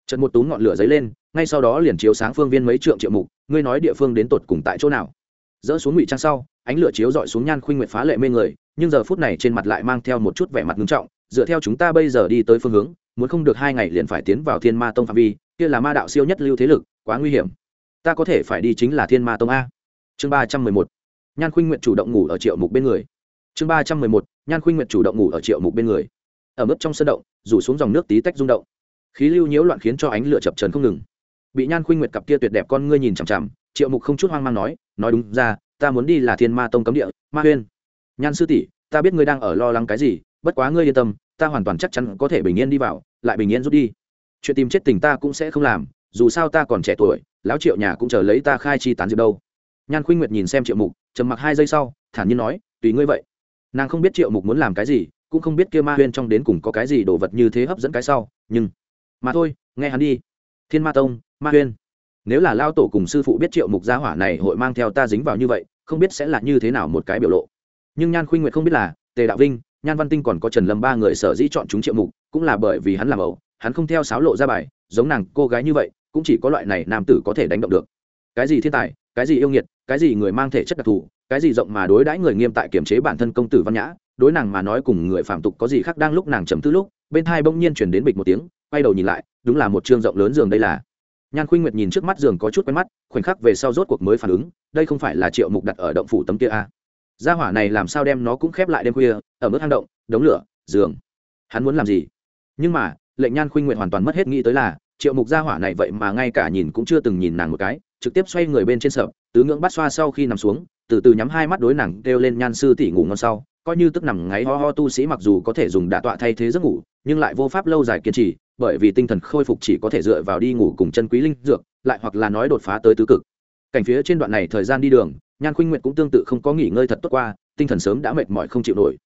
trận một túm ngọn lửa dấy lên, ngay sau đó liền chiếu sáng phương viên mấy trượng triệu mục, ngươi nói địa phương đến tột cùng tại chỗ nào? Dỡ xuống ngụy trang sau, ánh lửa chiếu dọi xuống nhan khuynh nguyệt phá lệ mê người, nhưng giờ phút này trên mặt lại mang theo một chút vẻ mặt nghiêm trọng, dựa theo chúng ta bây giờ đi tới phương hướng muốn không được hai ngày liền phải tiến vào thiên ma tông phạm vi, kia là ma đạo siêu nhất lưu thế lực, quá nguy hiểm. Ta có thể phải đi chính là thiên ma tông a. Chương ba trăm mười một. Nhan khuynh nguyện chủ động ngủ ở triệu mục bên người. Chương ba trăm mười một. Nhan khuynh nguyện chủ động ngủ ở triệu mục bên người. Ở mức trong sân động, rủ xuống dòng nước tí tách rung động. Khí lưu nhiễu loạn khiến cho ánh lửa chập trần không ngừng. Bị nhan khuynh nguyệt cặp kia tuyệt đẹp con ngươi nhìn chằm chằm, triệu mục không chút hoang mang nói nói đúng ra, ta muốn đi là thiên ma tông cấm địa, ma huyên. Nhan sư tỷ, ta biết ngươi đang ở lo lắng cái gì, bất quá ngươi yên tâm ta hoàn toàn chắc chắn có thể bình yên đi vào, lại bình yên rút đi. Chuyện tìm chết tình ta cũng sẽ không làm, dù sao ta còn trẻ tuổi, lão triệu nhà cũng chờ lấy ta khai chi tán diệp đâu. Nhan khuynh nguyệt nhìn xem triệu mục, trầm mặc hai giây sau, thản nhiên nói, tùy ngươi vậy. Nàng không biết triệu mục muốn làm cái gì, cũng không biết kia ma huyên trong đến cùng có cái gì đồ vật như thế hấp dẫn cái sau, nhưng, mà thôi, nghe hắn đi. Thiên ma tông, ma huyên. Nếu là lao tổ cùng sư phụ biết triệu mục gia hỏa này hội mang theo ta dính vào như vậy, không biết sẽ là như thế nào một cái biểu lộ. Nhưng nhan khuynh nguyệt không biết là, tề đạo vinh nhan văn tinh còn có trần lâm ba người sở dĩ chọn chúng triệu mục, cũng là bởi vì hắn làm ẩu, hắn không theo sáo lộ ra bài, giống nàng cô gái như vậy, cũng chỉ có loại này nam tử có thể đánh động được cái gì thiên tài, cái gì yêu nghiệt, cái gì người mang thể chất đặc thù, cái gì rộng mà đối đãi người nghiêm tại kiểm chế bản thân công tử văn nhã, đối nàng mà nói cùng người phạm tục có gì khác đang lúc nàng chấm tư lúc, bên thai bỗng nhiên chuyển đến bịch một tiếng, quay đầu nhìn lại, đúng là một chương rộng lớn giường đây là nhan khuynh nguyệt nhìn trước mắt giường có chút quen mắt, khoảnh khắc về sau rốt cuộc mới phản ứng, đây không phải là triệu mục đặt ở động phủ tấm kia a à gia hỏa này làm sao đem nó cũng khép lại đêm khuya, ở mức hang động, đống lửa, giường. Hắn muốn làm gì? Nhưng mà, lệnh nhan khuynh nguyện hoàn toàn mất hết nghĩ tới là, triệu mục gia hỏa này vậy mà ngay cả nhìn cũng chưa từng nhìn nàng một cái, trực tiếp xoay người bên trên sợ tứ ngưỡng bắt xoa sau khi nằm xuống, từ từ nhắm hai mắt đối nàng kêu lên nhan sư tỷ ngủ ngon sau, coi như tức nằm ngáy ho ho tu sĩ mặc dù có thể dùng đạ tọa thay thế giấc ngủ, nhưng lại vô pháp lâu dài kiên trì, bởi vì tinh thần khôi phục chỉ có thể dựa vào đi ngủ cùng chân quý linh dược, lại hoặc là nói đột phá tới tứ cực. Cảnh phía trên đoạn này thời gian đi đường nhan khuynh nguyệt cũng tương tự không có nghỉ ngơi thật tốt qua, tinh thần sớm đã mệt mỏi không chịu nổi.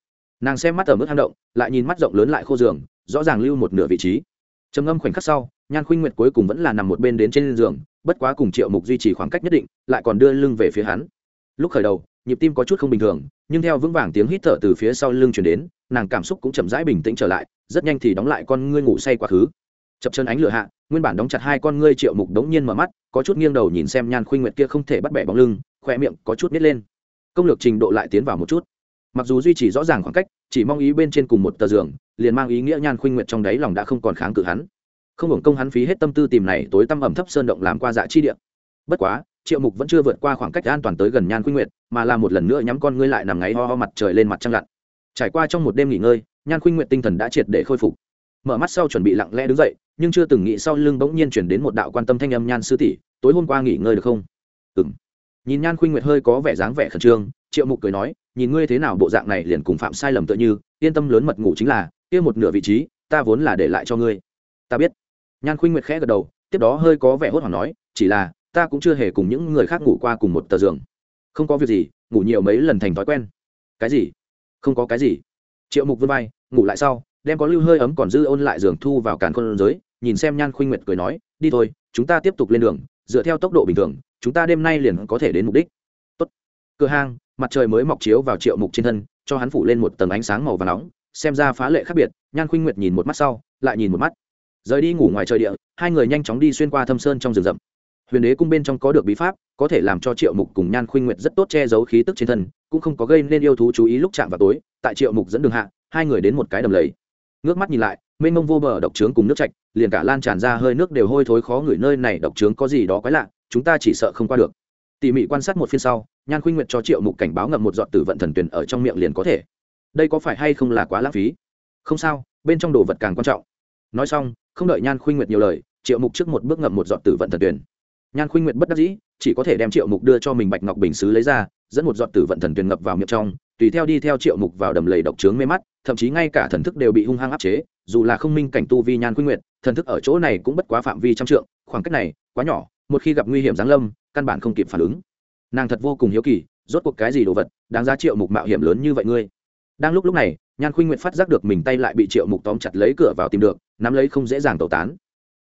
Nàng xem mắt ở mức hang động, lại nhìn mắt rộng lớn lại khô giường, rõ ràng lưu một nửa vị trí. Trầm ngâm khoảnh khắc sau, nhan khuynh nguyệt cuối cùng vẫn là nằm một bên đến trên giường, bất quá cùng triệu mục duy trì khoảng cách nhất định, lại còn đưa lưng về phía hắn. Lúc khởi đầu, nhịp tim có chút không bình thường, nhưng theo vững vàng tiếng hít thở từ phía sau lưng chuyển đến, nàng cảm xúc cũng chậm rãi bình tĩnh trở lại, rất nhanh thì đóng lại con ngươi ngủ say quá khứ. Chập chân ánh lửa hạ, nguyên bản đóng chặt hai con ngươi triệu mục đống nhiên mở mắt, có chút nghiêng đầu nhìn xem nhan khuynh nguyệt kia không thể bắt bẻ bóng lưng khoe miệng có chút nít lên. Công lược trình độ lại tiến vào một chút. Mặc dù duy trì rõ ràng khoảng cách, chỉ mong ý bên trên cùng một tờ giường, liền mang ý nghĩa nhan khuynh nguyệt trong đáy lòng đã không còn kháng cự hắn. Không hưởng công hắn phí hết tâm tư tìm này tối tăm ẩm thấp sơn động làm qua dạ chi địa. Bất quá, triệu mục vẫn chưa vượt qua khoảng cách an toàn tới gần nhan khuynh nguyệt, mà là một lần nữa nhắm con ngươi lại nằm ngáy ho ho mặt trời lên mặt trăng lặn. Trải qua trong một đêm nghỉ ngơi, nhan khuynh nguyệt tinh thần đã triệt để khôi phục. Mở mắt sau chuẩn bị lặng lẽ đứng dậy, nhưng chưa từng nghĩ sau lưng bỗng nhiên chuyển đến một đạo quan tâm thanh âm nhan sư tỷ, tối hôm qua nghỉ ngơi được không? Ừng nhìn nhan khuynh nguyệt hơi có vẻ dáng vẻ khẩn trương, triệu mục cười nói, nhìn ngươi thế nào bộ dạng này liền cùng phạm sai lầm tựa như, yên tâm lớn mật ngủ chính là, kia một nửa vị trí, ta vốn là để lại cho ngươi. Ta biết. Nhan khuynh nguyệt khẽ gật đầu, tiếp đó hơi có vẻ hốt hoảng nói, chỉ là, ta cũng chưa hề cùng những người khác ngủ qua cùng một tờ giường. Không có việc gì, ngủ nhiều mấy lần thành thói quen. Cái gì? Không có cái gì. Triệu mục vươn vai, ngủ lại sau, đem có lưu hơi ấm còn dư ôn lại giường thu vào càn khôn giới, nhìn xem nhan khuynh nguyệt cười nói, đi thôi, chúng ta tiếp tục lên đường, dựa theo tốc độ bình thường chúng ta đêm nay liền có thể đến mục đích. Tốt. cửa hang mặt trời mới mọc chiếu vào triệu mục trên thân, cho hắn phủ lên một tầng ánh sáng màu và nóng, xem ra phá lệ khác biệt, nhan khuynh nguyệt nhìn một mắt sau, lại nhìn một mắt. Rời đi ngủ ngoài trời địa, hai người nhanh chóng đi xuyên qua thâm sơn trong rừng rậm. Huyền đế cung bên trong có được bí pháp, có thể làm cho triệu mục cùng nhan khuynh nguyệt rất tốt che giấu khí tức trên thân, cũng không có gây nên yêu thú chú ý lúc chạm vào tối, tại triệu mục dẫn đường hạ, hai người đến một cái đầm lầy. Ngước mắt nhìn lại, mênh mông vô bờ độc trướng cùng nước chạch, liền cả lan tràn ra hơi nước đều hôi thối khó ngửi, nơi này độc trướng có gì đó quái lạ chúng ta chỉ sợ không qua được. Tỉ mỉ quan sát một phiên sau, nhan khuynh nguyệt cho triệu mục cảnh báo ngậm một dọn tử vận thần tuyền ở trong miệng liền có thể. Đây có phải hay không là quá lãng phí? Không sao, bên trong đồ vật càng quan trọng. Nói xong, không đợi nhan khuynh nguyệt nhiều lời, triệu mục trước một bước ngậm một dọn tử vận thần tuyền nhan khuynh nguyệt bất đắc dĩ, chỉ có thể đem triệu mục đưa cho mình bạch ngọc bình xứ lấy ra, dẫn một dọn tử vận thần tuyền ngập vào miệng trong, tùy theo đi theo triệu mục vào đầm lầy độc trướng mê mắt, thậm chí ngay cả thần thức đều bị hung hăng áp chế, dù là không minh cảnh tu vi nhan khuy nguyện thần thức ở chỗ này cũng bất quá phạm vi trăm trượng, khoảng cách này quá nhỏ một khi gặp nguy hiểm giáng lâm, căn bản không kịp phản ứng. Nàng thật vô cùng hiếu kỳ, rốt cuộc cái gì đồ vật đáng giá triệu mục mạo hiểm lớn như vậy ngươi? Đang lúc lúc này, nhan khuynh nguyện phát giác được mình tay lại bị triệu mục tóm chặt lấy cửa vào tìm được, nắm lấy không dễ dàng tẩu tán.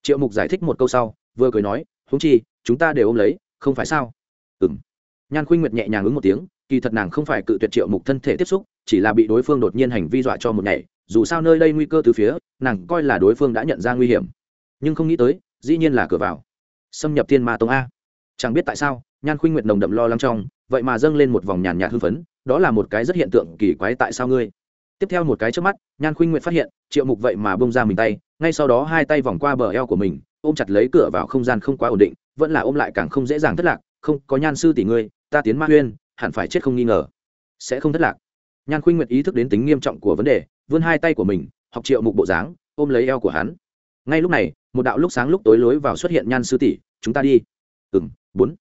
Triệu mục giải thích một câu sau, vừa cười nói húng chi, chúng ta đều ôm lấy, không phải sao? Ừ m nhan khuynh nguyệt nhẹ nhàng ứng một tiếng, kỳ thật nàng không phải cự tuyệt triệu mục thân thể tiếp xúc, chỉ là bị đối phương đột nhiên hành vi dọa cho một ngày dù sao nơi đây nguy cơ từ phía, nàng coi là đối phương đã nhận ra nguy hiểm. Nhưng không nghĩ tới, dĩ nhiên là cửa vào xâm nhập thiên ma tông a. Chẳng biết tại sao, nhan khuynh nguyệt nồng đậm lo lắng trong, vậy mà dâng lên một vòng nhàn nhạt hưng phấn, đó là một cái rất hiện tượng kỳ quái tại sao ngươi? Tiếp theo một cái trước mắt, nhan khuynh nguyệt phát hiện, triệu mục vậy mà bông ra mình tay, ngay sau đó hai tay vòng qua bờ eo của mình, ôm chặt lấy cửa vào không gian không quá ổn định, vẫn là ôm lại càng không dễ dàng thất lạc, không, có nhan sư tỷ ngươi, ta tiến ma huyên hẳn phải chết không nghi ngờ. Sẽ không thất lạc. Nhan khuynh nguyệt ý thức đến tính nghiêm trọng của vấn đề, vươn hai tay của mình, học triệu mục bộ dáng, ôm lấy eo của hắn. Ngay lúc này một đạo lúc sáng lúc tối lối vào xuất hiện nhan sư tỷ, chúng ta đi. Ừng bốn.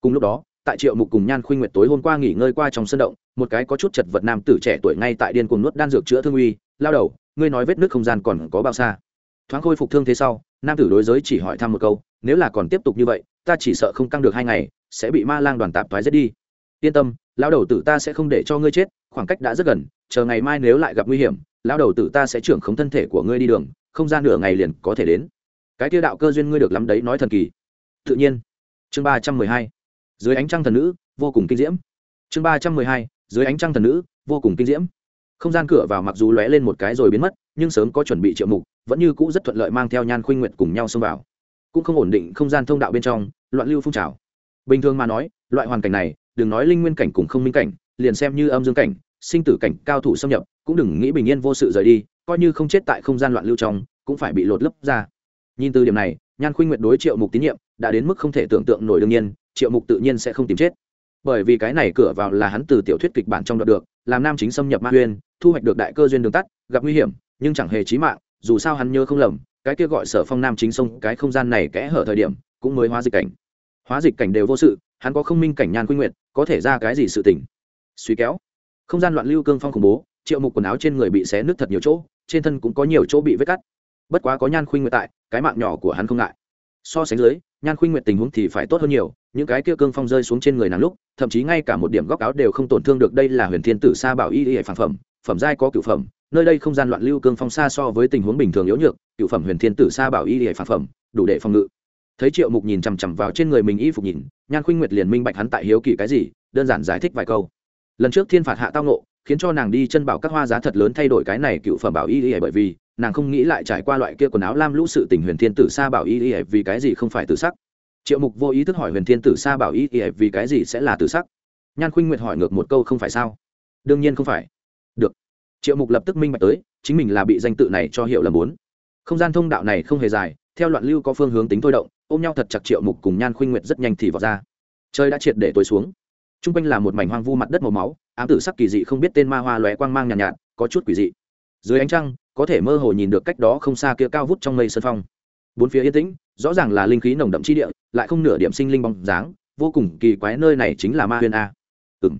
Cùng lúc đó, tại triệu mục cùng nhan khuynh nguyệt tối hôm qua nghỉ ngơi qua trong sân động, một cái có chút chật vật nam tử trẻ tuổi ngay tại điên cuồng nuốt đan dược chữa thương uy, lao đầu, ngươi nói vết nước không gian còn có bao xa? Thoáng khôi phục thương thế sau, nam tử đối giới chỉ hỏi thăm một câu, nếu là còn tiếp tục như vậy, ta chỉ sợ không căng được hai ngày, sẽ bị ma lang đoàn tạp thoái giết đi. Yên tâm, lão đầu tử ta sẽ không để cho ngươi chết, khoảng cách đã rất gần, chờ ngày mai nếu lại gặp nguy hiểm, lão đầu tử ta sẽ trưởng khống thân thể của ngươi đi đường, không gian nửa ngày liền có thể đến cái tiêu đạo cơ duyên ngươi được lắm đấy, nói thần kỳ. Tự nhiên. Chương ba trăm mười hai. Dưới ánh trăng thần nữ, vô cùng kinh diễm. Chương ba trăm mười hai. Dưới ánh trăng thần nữ, vô cùng kinh diễm. Không gian cửa vào mặc dù lóe lên một cái rồi biến mất, nhưng sớm có chuẩn bị triệu mục, vẫn như cũ rất thuận lợi mang theo nhan khuynh nguyện cùng nhau xông vào. Cũng không ổn định không gian thông đạo bên trong, loạn lưu phun trào. Bình thường mà nói, loại hoàn cảnh này, đừng nói linh nguyên cảnh cùng không minh cảnh, liền xem như âm dương cảnh, sinh tử cảnh, cao thủ xâm nhập, cũng đừng nghĩ bình yên vô sự rời đi, coi như không chết tại không gian loạn lưu trong, cũng phải bị lột lấp ra nhìn từ điểm này, nhan khuynh nguyện đối triệu mục tín nhiệm đã đến mức không thể tưởng tượng nổi đương nhiên, triệu mục tự nhiên sẽ không tìm chết. Bởi vì cái này cửa vào là hắn từ tiểu thuyết kịch bản trong đoạn được, làm nam chính xâm nhập ma huyên, thu hoạch được đại cơ duyên đường tắt, gặp nguy hiểm, nhưng chẳng hề chí mạng, dù sao hắn nhớ không lầm, cái kia gọi sở phong nam chính sông cái không gian này kẽ hở thời điểm, cũng mới hóa dịch cảnh. Hóa dịch cảnh đều vô sự, hắn có không minh cảnh nhan quy nguyện có thể ra cái gì sự tình? Suy kéo. Không gian loạn lưu cương phong khủng bố, triệu mục quần áo trên người bị xé nứt thật nhiều chỗ, trên thân cũng có nhiều chỗ bị vết cắt bất quá có nhan khuynh nguyện tại, cái mạng nhỏ của hắn không ngại. So sánh dưới, nhan khuynh nguyện tình huống thì phải tốt hơn nhiều, những cái kia cương phong rơi xuống trên người nàng lúc, thậm chí ngay cả một điểm góc áo đều không tổn thương được, đây là huyền thiên tử sa bảo y y phản phẩm phẩm giai có cựu phẩm, nơi đây không gian loạn lưu cương phong xa so với tình huống bình thường yếu nhược cựu phẩm huyền thiên tử sa bảo y y phản phẩm, đủ để phòng ngự. Thấy triệu mục nhìn chằm chằm vào trên người mình y phục nhìn, nhan khuynh nguyệt liền minh bạch hắn tại hiếu kỳ cái gì, đơn giản giải thích vài câu. Lần trước thiên phạt hạ tao nộ khiến cho nàng đi chân bảo các hoa giá thật lớn thay đổi cái này cựu phẩm bảo y y bởi vì nàng không nghĩ lại trải qua loại kia quần áo lam lũ sự tình huyền thiên tử sa bảo y y vì cái gì không phải tự sắc. Triệu mục vô ý thức hỏi huyền thiên tử sa bảo y y vì cái gì sẽ là tự sắc? Nhan khuynh nguyệt hỏi ngược một câu không phải sao? Đương nhiên không phải. Được. Triệu mục lập tức minh bạch tới chính mình là bị danh tự này cho hiệu là muốn. Không gian thông đạo này không hề dài theo loạn lưu có phương hướng tính thôi động ôm nhau thật chặt triệu mục cùng nhan khuynh nguyệt rất nhanh thì vào ra. Chơi đã triệt để tối xuống. T r u n g quanh là một mảnh hoang vu mặt đất màu máu ám tử sắc kỳ dị không biết tên ma hoa lóe quang mang nhàn nhạt, nhạt có chút quỷ dị dưới ánh trăng, có thể mơ hồ nhìn được cách đó không xa kia cao vút trong mây sơn phong. Bốn phía yên tĩnh, rõ ràng là linh khí nồng đậm chi địa, lại không nửa điểm sinh linh bóng dáng, vô cùng kỳ quái nơi này chính là ma huyên a. Ừ m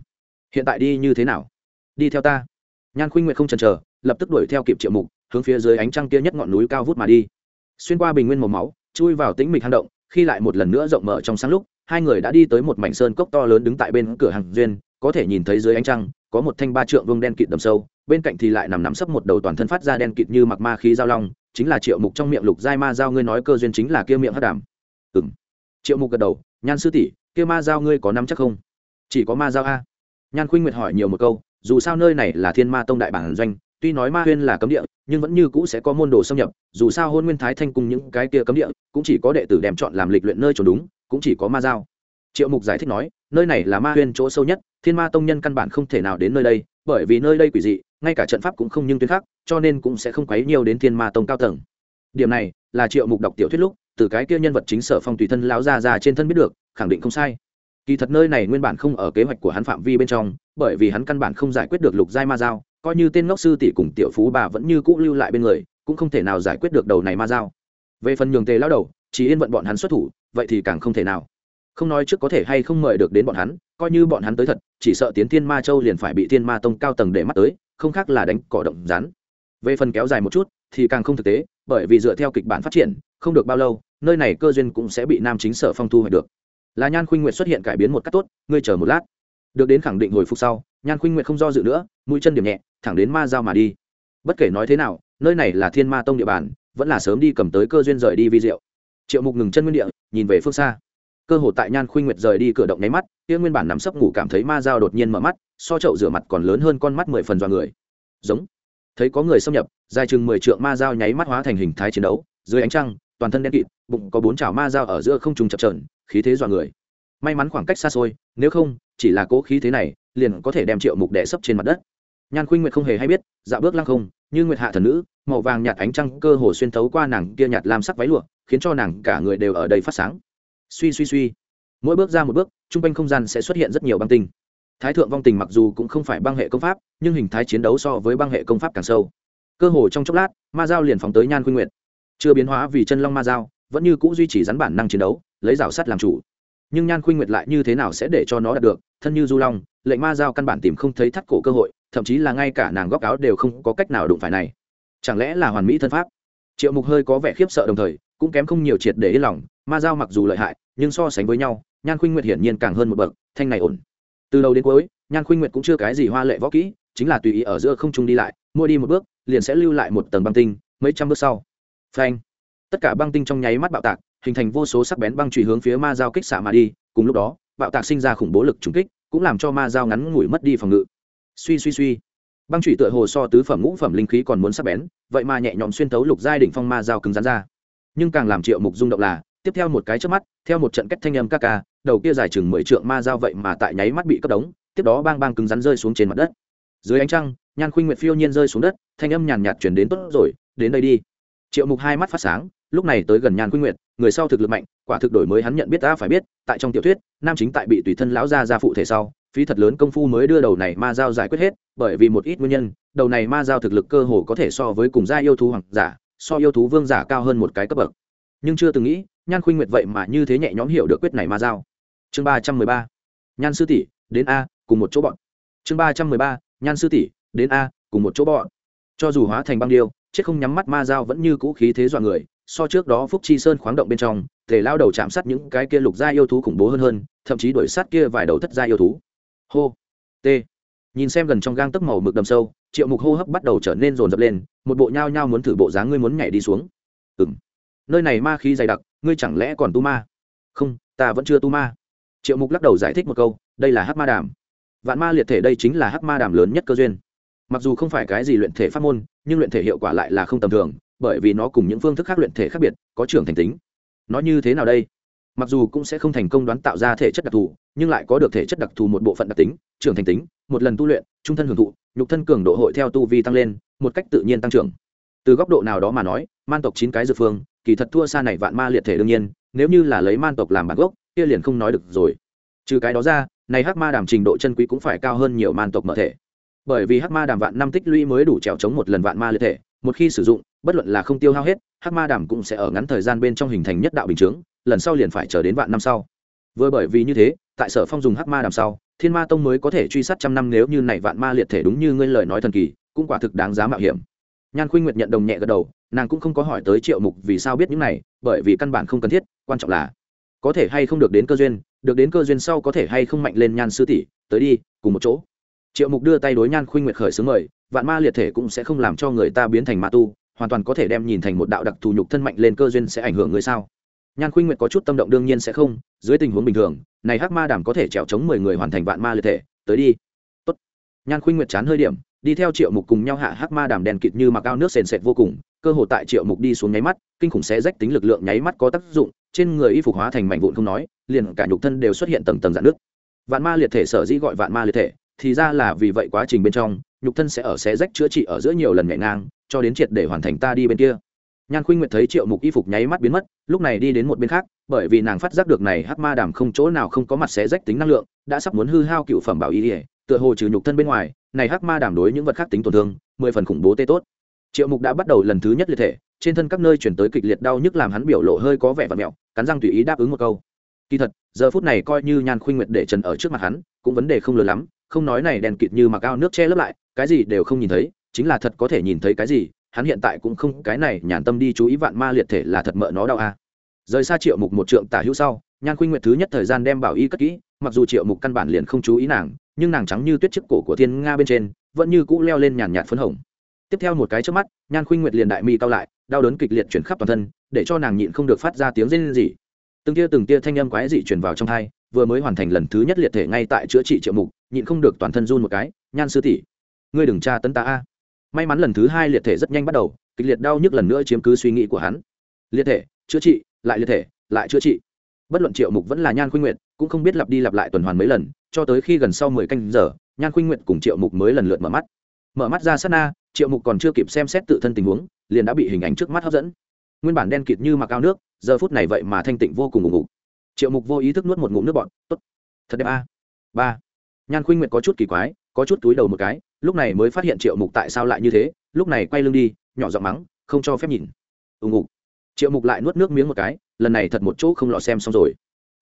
hiện tại đi như thế nào? Đi theo ta. Nhan khuynh nguyện không chần chờ, lập tức đuổi theo kịp triệu mục, hướng phía dưới ánh trăng kia nhất ngọn núi cao vút mà đi. Xuyên qua bình nguyên màu máu, chui vào tĩnh mịch hang động, khi lại một lần nữa rộng mở trong sáng lúc, hai người đã đi tới một mảnh sơn cốc to lớn đứng tại bên cửa hàng duyên, có thể nhìn thấy dưới ánh trăng có một thanh ba trượng vương đen kịt đầm sâu, bên cạnh thì lại nằm nằm sấp một đầu toàn thân phát ra đen kịt như mặc ma khí giao long, chính là triệu mục trong miệng lục giai ma giao ngươi nói cơ duyên chính là kia miệng hất đàm. Ừ m triệu mục gật đầu, nhan sư tỷ, kia ma giao ngươi có nắm chắc không? Chỉ có ma giao a. Nhan khuynh nguyệt hỏi nhiều một câu, dù sao nơi này là thiên ma tông đại bản doanh, tuy nói ma huyên là cấm địa, nhưng vẫn như cũ sẽ có môn đồ xâm nhập, dù sao hôn nguyên thái thanh cùng những cái kia cấm địa, cũng chỉ có đệ tử đem chọn làm lịch luyện nơi trốn đúng, cũng chỉ có ma giao. Triệu mục giải thích nói, nơi này là ma huyên chỗ sâu nhất thiên ma tông nhân căn bản không thể nào đến nơi đây, bởi vì nơi đây quỷ dị, ngay cả trận pháp cũng không nhưng tuyến khác, cho nên cũng sẽ không quấy nhiều đến thiên ma tông cao tầng. Điểm này là triệu mục đọc tiểu thuyết lúc, từ cái kia nhân vật chính sở phong tùy thân lão ra ra trên thân biết được, khẳng định không sai. Kỳ thật nơi này nguyên bản không ở kế hoạch của hắn phạm vi bên trong, bởi vì hắn căn bản không giải quyết được lục giai ma giao, coi như tên ngốc sư tỷ cùng tiểu phú bà vẫn như cũ lưu lại bên người, cũng không thể nào giải quyết được đầu này ma giao. Về phần nhường tề lao đầu, chỉ yên vận bọn hắn xuất thủ, vậy thì càng không thể nào. Không nói trước có thể hay không mời được đến bọn hắn coi như bọn hắn tới thật, chỉ sợ tiến thiên ma châu liền phải bị thiên ma tông cao tầng để mắt tới, không khác là đánh cỏ động rán. về phần kéo dài một chút, thì càng không thực tế, bởi vì dựa theo kịch bản phát triển, không được bao lâu, nơi này cơ duyên cũng sẽ bị nam chính sở phong thu hoạch được. Là nhan khuynh nguyệt xuất hiện cải biến một cách tốt, ngươi chờ một lát. Được đến khẳng định hồi phục sau, nhan khuynh nguyệt không do dự nữa, mũi chân điểm nhẹ, thẳng đến ma giao mà đi. Bất kể nói thế nào, nơi này là thiên ma tông địa bàn, vẫn là sớm đi cầm tới cơ duyên rời đi vi diệu. Triệu mục ngừng chân nguyên địa, nhìn về phương xa cơ hội tại nhan khuynh nguyệt rời đi cửa động nháy mắt, kia nguyên bản nằm sấp ngủ cảm thấy ma dao đột nhiên mở mắt, so chậu rửa mặt còn lớn hơn con mắt mười phần do người. Giống. Thấy có người xâm nhập, dài chừng mười trượng ma dao nháy mắt hóa thành hình thái chiến đấu, dưới ánh trăng, toàn thân đen kịt, bụng có bốn chảo ma dao ở giữa không trùng chập trờn khí thế dọa người. May mắn khoảng cách xa xôi, nếu không, chỉ là cố khí thế này, liền có thể đem triệu mục đẻ sấp trên mặt đất. Nhan khuynh nguyệt không hề hay biết dạ bước lăng không, như nguyệt hạ thần nữ, màu vàng nhạt ánh trăng cơ hồ xuyên thấu qua nàng kia nhạt làm sắc váy lụa, khiến cho nàng cả người đều ở đây phát sáng suy suy suy. Mỗi bước ra một bước, trung quanh không gian sẽ xuất hiện rất nhiều băng tinh. Thái thượng vong tình mặc dù cũng không phải băng hệ công pháp, nhưng hình thái chiến đấu so với băng hệ công pháp càng sâu. Cơ hồ trong chốc lát, ma dao liền phóng tới nhan khuynh nguyệt. Chưa biến hóa vì chân long ma dao, vẫn như c ũ duy trì rắn bản năng chiến đấu, lấy rào sắt làm chủ. Nhưng nhan khuynh nguyệt lại như thế nào sẽ để cho nó đạt được? Thân như du long, lệnh ma dao căn bản tìm không thấy thắt cổ cơ hội, thậm chí là ngay cả nàng góc áo đều không có cách nào đụng phải này. Chẳng lẽ là hoàn mỹ thân pháp? Triệu mục hơi có vẻ khiếp sợ đồng thời cũng kém không nhiều triệt để yên lòng, ma dao mặc dù lợi hại, nhưng so sánh với nhau, nhan khuynh nguyệt hiển nhiên càng hơn một bậc, thanh này ổn. Từ đầu đến cuối, nhan khuynh nguyệt cũng chưa cái gì hoa lệ võ kỹ, chính là tùy ý ở giữa không trung đi lại, mỗi đi một bước, liền sẽ lưu lại một tầng băng tinh, mấy trăm bước sau. Phanh. Tất cả băng tinh trong nháy mắt bạo tạc, hình thành vô số sắc bén băng trụy hướng phía ma dao kích xạ mà đi, cùng lúc đó, bạo tạc sinh ra khủng bố lực trùng kích, cũng làm cho ma dao ngắn ngủi mất đi phòng ngự. Suy suy suy. Băng trụy tựa hồ so tứ phẩm ngũ phẩm linh khí còn muốn sắc bén, vậy mà nhẹ nhõm xuyên thấu lục giai đỉnh phong ma dao cứng rắn ra nhưng càng làm triệu mục rung động là, tiếp theo một cái trước mắt, theo một trận cách thanh âm ca ca, đầu kia dài chừng mười trượng ma dao vậy mà tại nháy mắt bị cấp đống, tiếp đó bang bang cứng rắn rơi xuống trên mặt đất. Dưới ánh trăng, nhan khuynh nguyệt phiêu nhiên rơi xuống đất, thanh âm nhàn nhạt chuyển đến tốt rồi, đến đây đi. Triệu mục hai mắt phát sáng, lúc này tới gần nhan khuynh nguyệt, người sau thực lực mạnh, quả thực đổi mới hắn nhận biết ta phải biết, tại trong tiểu thuyết, nam chính tại bị tùy thân lão gia ra phụ thể sau, phí thật lớn công phu mới đưa đầu này ma giao giải quyết hết, bởi vì một ít nguyên nhân, đầu này ma giao thực lực cơ hồ có thể so với cùng gia yêu thú hoàng giả so yêu thú vương giả cao hơn một cái cấp bậc. Nhưng chưa từng nghĩ, nhan khuynh nguyệt vậy mà như thế nhẹ nhõm hiểu được quyết này ma giao. Chương ba trăm mười ba. Nhan sư tỷ, đến a, cùng một chỗ bọn. Chương ba trăm mười ba. Nhan sư tỷ, đến a, cùng một chỗ bọn. Cho dù hóa thành băng điêu, chết không nhắm mắt ma giao vẫn như cũ khí thế dọa người, so trước đó phúc chi sơn khoáng động bên trong thể lao đầu chạm sát những cái kia lục gia yêu thú khủng bố hơn hơn, thậm chí đuổi sát kia vài đầu thất gia yêu thú. Hô t nhìn xem gần trong gang tấc màu mực đầm sâu triệu mục hô hấp bắt đầu trở nên rồn rập lên, một bộ nhao nhao muốn thử bộ dáng ngươi muốn nhảy đi xuống. Ừ m nơi này ma khí dày đặc, ngươi chẳng lẽ còn tu ma? Không, ta vẫn chưa tu ma. Triệu mục lắc đầu giải thích một câu, đây là hắc ma đàm. Vạn ma liệt thể đây chính là hắc ma đàm lớn nhất cơ duyên. Mặc dù không phải cái gì luyện thể pháp môn, nhưng luyện thể hiệu quả lại là không tầm thường, bởi vì nó cùng những phương thức khác luyện thể khác biệt, có trưởng thành tính. Nó như thế nào đây? Mặc dù cũng sẽ không thành công đoán tạo ra thể chất đặc thù, nhưng lại có được thể chất đặc thù một bộ phận đặc tính, trưởng thành tính, một lần tu luyện, trung thân hưởng thụ, nhục thân cường độ hội theo tu vi tăng lên, một cách tự nhiên tăng trưởng. Từ góc độ nào đó mà nói, man tộc chín cái dược phương, kỳ thật thua xa này vạn ma liệt thể đương nhiên, nếu như là lấy man tộc làm bản gốc, kia liền không nói được rồi. Trừ cái đó ra, này hắc ma đàm trình độ chân quý cũng phải cao hơn nhiều man tộc mở thể. Bởi vì hắc ma đàm vạn năm tích lũy mới đủ trèo chống một lần vạn ma liệt thể, một khi sử dụng, bất luận là không tiêu hao hết, hắc ma đàm cũng sẽ ở ngắn thời gian bên trong hình thành nhất đạo bình chướng lần sau liền phải chờ đến vạn năm sau. Vừa bởi vì như thế, tại sở phong dùng hắc ma đàm sau, thiên ma tông mới có thể truy sát trăm năm nếu như này vạn ma liệt thể đúng như ngươi lời nói thần kỳ, cũng quả thực đáng giá mạo hiểm. Nhan khuynh nguyệt nhận đồng nhẹ gật đầu, nàng cũng không có hỏi tới triệu mục vì sao biết những này, bởi vì căn bản không cần thiết, quan trọng là, có thể hay không được đến cơ duyên, được đến cơ duyên sau có thể hay không mạnh lên nhan sư tỷ, tới đi, cùng một chỗ. Triệu mục đưa tay đối nhan khuynh nguyệt khởi xướng mời, vạn ma liệt thể cũng sẽ không làm cho người ta biến thành ma tu, hoàn toàn có thể đem nhìn thành một đạo đặc thù nhục thân mạnh lên cơ duyên sẽ ảnh hưởng người sao? Nhan khuynh nguyệt có chút tâm động đương nhiên sẽ không, dưới tình huống bình thường, này hắc ma đàm có thể trèo chống mười người hoàn thành vạn ma liệt thể, tới đi. Tốt. nhan khuynh nguyệt chán hơi điểm, đi theo triệu mục cùng nhau hạ hắc ma đàm đèn kịt như mặc ao nước sền sệt vô cùng, cơ hồ tại triệu mục đi xuống nháy mắt, kinh khủng sẽ rách tính lực lượng nháy mắt có tác dụng, trên người y phục hóa thành mảnh vụn không nói, liền cả nhục thân đều xuất hiện tầng tầng dạn nước vạn ma liệt thể sở dĩ gọi vạn ma liệt thể, thì ra là vì vậy quá trình bên trong, nhục thân sẽ ở xé rách chữa trị ở giữa nhiều lần nhẹ ngang, cho đến triệt để hoàn thành ta đi bên kia nhan khuynh nguyệt thấy triệu mục y phục nháy mắt biến mất, lúc này đi đến một bên khác, bởi vì nàng phát giác được này hắc ma đàm không chỗ nào không có mặt xé rách tính năng lượng, đã sắp muốn hư hao cựu phẩm bảo y ỉa tựa hồ trừ nhục thân bên ngoài, này hắc ma đàm đối những vật khác tính tổn thương, mười phần khủng bố tê tốt. Triệu mục đã bắt đầu lần thứ nhất liệt thể, trên thân các nơi chuyển tới kịch liệt đau nhức làm hắn biểu lộ hơi có vẻ và mẹo, cắn răng tùy ý đáp ứng một câu. Kỳ thật, giờ phút này coi như nhan khuynh nguyệt để trần ở trước mặt hắn, cũng vấn đề không lớn lắm, không nói này đèn kịt như mặc ao nước che lấp lại, cái gì đều không nhìn thấy, chính là thật có thể nhìn thấy cái gì hắn hiện tại cũng không, cái này nhàn tâm đi chú ý vạn ma liệt thể là thật mợ nó đau a. Rời xa triệu mục một trượng tả hữu sau, nhan khuynh nguyệt thứ nhất thời gian đem bảo y cất kỹ, mặc dù triệu mục căn bản liền không chú ý nàng, nhưng nàng trắng như tuyết chiếc cổ của thiên nga bên trên, vẫn như cũ leo lên nhàn nhạt phấn hồng. Tiếp theo một cái trước mắt, nhan khuynh nguyệt liền đại mi cao lại, đau đớn kịch liệt chuyển khắp toàn thân, để cho nàng nhịn không được phát ra tiếng rên rỉ. Từng tia từng tia thanh âm quái dị truyền vào trong thai vừa mới hoàn thành lần thứ nhất liệt thể ngay tại chữa trị triệu mục, nhịn không được toàn thân run một cái, nhan sư tỷ, ngươi đừng tra tấn ta a may mắn lần thứ hai liệt thể rất nhanh bắt đầu, kịch liệt đau nhức lần nữa chiếm cứ suy nghĩ của hắn. Liệt thể, chữa trị, lại liệt thể, lại chữa trị. Bất luận triệu mục vẫn là nhan khuynh nguyệt, cũng không biết lặp đi lặp lại tuần hoàn mấy lần, cho tới khi gần sau mười canh giờ, nhan khuynh nguyệt cùng triệu mục mới lần lượt mở mắt. Mở mắt ra sát na, triệu mục còn chưa kịp xem xét tự thân tình huống, liền đã bị hình ảnh trước mắt hấp dẫn. Nguyên bản đen kịt như mặc ao nước, giờ phút này vậy mà thanh tịnh vô cùng ngủ ngủ. Triệu mục vô ý thức nuốt một ngụm nước bọt. Tốt. Thật đẹp a. Ba. Nhan khuynh nguyệt có chút kỳ quái, có chút túi đầu một cái lúc này mới phát hiện triệu mục tại sao lại như thế, lúc này quay lưng đi, nhỏ giọng mắng, không cho phép nhìn. Ừ Ùng ục triệu mục lại nuốt nước miếng một cái, lần này thật một chỗ không lọ xem xong rồi.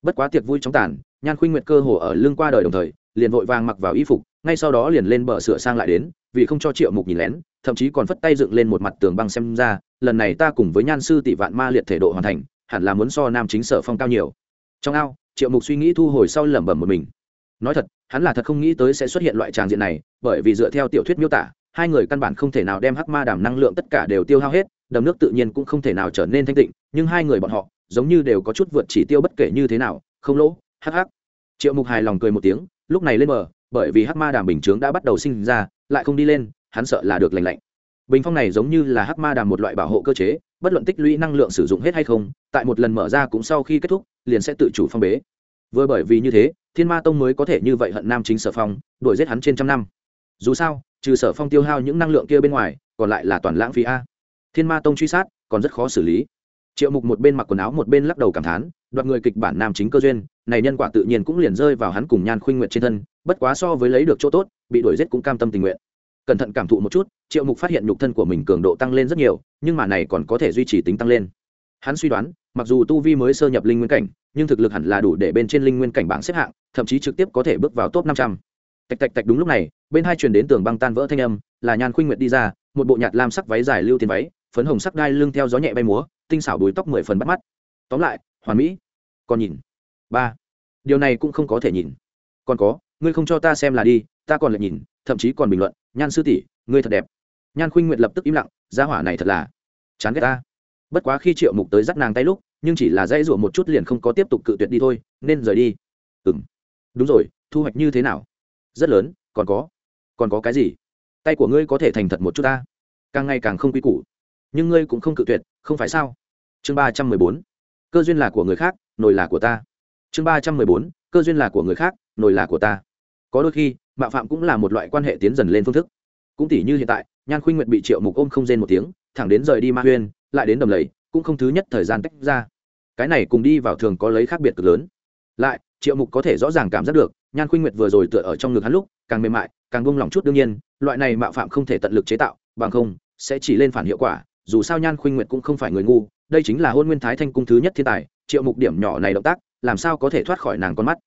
Bất quá tiệc vui chóng tàn, nhan khuynh nguyệt cơ hồ ở lưng qua đời đồng thời, liền vội vàng mặc vào y phục, ngay sau đó liền lên bờ sửa sang lại đến, vì không cho triệu mục nhìn lén, thậm chí còn phất tay dựng lên một mặt tường băng xem ra, lần này ta cùng với nhan sư tỷ vạn ma liệt thể độ hoàn thành, hẳn là muốn so nam chính sở phong cao nhiều. Trong ao, triệu mục suy nghĩ thu hồi sau lẩm bẩm một mình nói thật, hắn là thật không nghĩ tới sẽ xuất hiện loại tràng diện này, bởi vì dựa theo tiểu thuyết miêu tả, hai người căn bản không thể nào đem hắc ma đàm năng lượng tất cả đều tiêu hao hết, đầm nước tự nhiên cũng không thể nào trở nên thanh tịnh, nhưng hai người bọn họ, giống như đều có chút vượt chỉ tiêu bất kể như thế nào, không lỗ, hắc hắc. Triệu mục hài lòng cười một tiếng, lúc này lên bờ, bởi vì hắc ma đàm bình chướng đã bắt đầu sinh ra, lại không đi lên, hắn sợ là được lành lạnh. Bình phong này giống như là hắc ma đàm một loại bảo hộ cơ chế, bất luận tích lũy năng lượng sử dụng hết hay không, tại một lần mở ra cũng sau khi kết thúc, liền sẽ tự chủ phong bế vừa bởi vì như thế, thiên ma tông mới có thể như vậy hận nam chính sở phong, đuổi giết hắn trên trăm năm. Dù sao, trừ sở phong tiêu hao những năng lượng kia bên ngoài, còn lại là toàn lãng phí a. Thiên ma tông truy sát, còn rất khó xử lý. Triệu mục một bên mặc quần áo một bên lắc đầu cảm thán, đoạt người kịch bản nam chính cơ duyên, này nhân quả tự nhiên cũng liền rơi vào hắn cùng nhan khuynh nguyện trên thân, bất quá so với lấy được chỗ tốt, bị đuổi giết cũng cam tâm tình nguyện. Cẩn thận cảm thụ một chút, triệu mục phát hiện nhục thân của mình cường độ tăng lên rất nhiều, nhưng mà này còn có thể duy trì tính tăng lên. Hắn suy đoán, mặc dù tu vi mới sơ nhập linh nguyên cảnh nhưng thực lực hẳn là đủ để bên trên linh nguyên cảnh bảng xếp hạng, thậm chí trực tiếp có thể bước vào top năm trăm. Tạch tạch tạch đúng lúc này, bên hai truyền đến tường băng tan vỡ thanh âm, là nhan khuynh nguyệt đi ra, một bộ nhạt lam sắc váy dài lưu tiền váy, phấn hồng sắc đai lưng theo gió nhẹ bay múa, tinh xảo đuôi tóc mười phần bắt mắt. Tóm lại, hoàn mỹ. Còn nhìn. Ba. Điều này cũng không có thể nhìn. Còn có, ngươi không cho ta xem là đi, ta còn lại nhìn, thậm chí còn bình luận, nhan sư tỷ, ngươi thật đẹp. Nhan khuynh nguyệt lập tức im lặng, gia hỏa này thật là chán ghét ta. Bất quá khi triệu mục tới dắt nàng tay lúc nhưng chỉ là dãy rủa một chút liền không có tiếp tục cự tuyệt đi thôi, nên rời đi. Ừ đúng rồi, thu hoạch như thế nào? Rất lớn, còn có. Còn có cái gì? Tay của ngươi có thể thành thật một chút ta. Càng ngày càng không quy củ. Nhưng ngươi cũng không cự tuyệt, không phải sao? Chương ba trăm mười bốn. Cơ duyên là của người khác, nồi là của ta. Chương ba trăm mười bốn. Cơ duyên là của người khác, nồi là của ta. Có đôi khi, mạo phạm cũng là một loại quan hệ tiến dần lên phương thức. Cũng tỷ như hiện tại, nhan khuynh nguyệt bị triệu mục ôm không rên một tiếng, thẳng đến rời đi ma huyên, lại đến đầm lầy, cũng không thứ nhất thời gian tách ra cái này cùng đi vào thường có lấy khác biệt cực lớn. Lại, triệu mục có thể rõ ràng cảm giác được, nhan khuynh nguyệt vừa rồi tựa ở trong ngực hắn lúc, càng mềm mại, càng bông lỏng chút đương nhiên, loại này mạo phạm không thể tận lực chế tạo, bằng không, sẽ chỉ lên phản hiệu quả, dù sao nhan khuynh nguyệt cũng không phải người ngu, đây chính là hôn nguyên thái thanh cung thứ nhất thiên tài, triệu mục điểm nhỏ này động tác, làm sao có thể thoát khỏi nàng con mắt.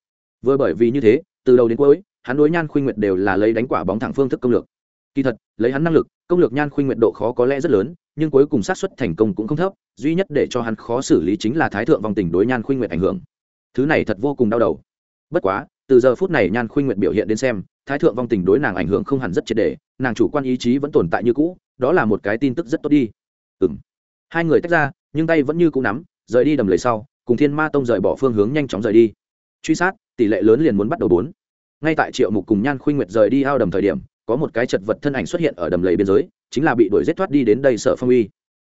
Vừa bởi vì như thế, từ đầu đến cuối, hắn đối nhan khuynh nguyệt đều là lấy đánh quả bóng thẳng phương thức công lược. Kỳ thật, lấy hắn năng lực, công lược nhan khuynh nguyệt độ khó có lẽ rất lớn nhưng cuối cùng xác suất thành công cũng không thấp, duy nhất để cho hắn khó xử lý chính là thái thượng vòng tình đối nhan khuynh nguyệt ảnh hưởng. Thứ này thật vô cùng đau đầu. Bất quá, từ giờ phút này nhan khuynh nguyệt biểu hiện đến xem, thái thượng vong tình đối nàng ảnh hưởng không hẳn rất triệt đề nàng chủ quan ý chí vẫn tồn tại như cũ, đó là một cái tin tức rất tốt đi. Ừ m hai người tách ra, nhưng tay vẫn như cũ nắm, rời đi đầm lầy sau, cùng thiên ma tông rời bỏ phương hướng nhanh chóng rời đi. Truy sát, tỷ lệ lớn liền muốn bắt đầu bốn. Ngay tại triệu mục cùng nhan khuynh nguyệt rời đi ao đầm thời điểm có một cái chật vật thân ảnh xuất hiện ở đầm lầy biên giới, chính là bị đuổi rét thoát đi đến đây sợ phong uy.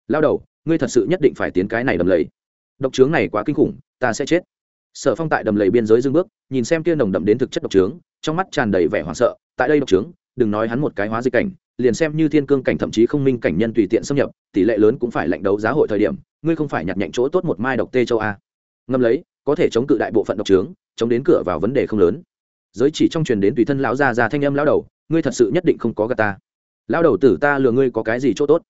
Lao đầu, ngươi thật sự nhất định phải tiến cái này đầm lầy. Độc trướng này quá kinh khủng, ta sẽ chết. Sở phong tại đầm lầy biên giới dưng bước, nhìn xem kia nồng đậm đến thực chất độc trướng, trong mắt tràn đầy vẻ hoảng sợ. Tại đây độc trướng, đừng nói hắn một cái hóa dịch cảnh, liền xem như thiên cương cảnh thậm chí không minh cảnh nhân tùy tiện xâm nhập, tỷ lệ lớn cũng phải lạnh đấu giá hội thời điểm, ngươi không phải nhặt nhạnh chỗ tốt một mai độc tê châu a. Ngâm lấy, có thể chống cự đại bộ phận độc trướng, chống đến cửa vào vấn đề không lớn. Giới chỉ trong truyền đến tùy thân lão gia già thanh âm lão đầu ngươi thật sự nhất định không có gà ta. Lão đầu tử ta lừa ngươi có cái gì chỗ tốt?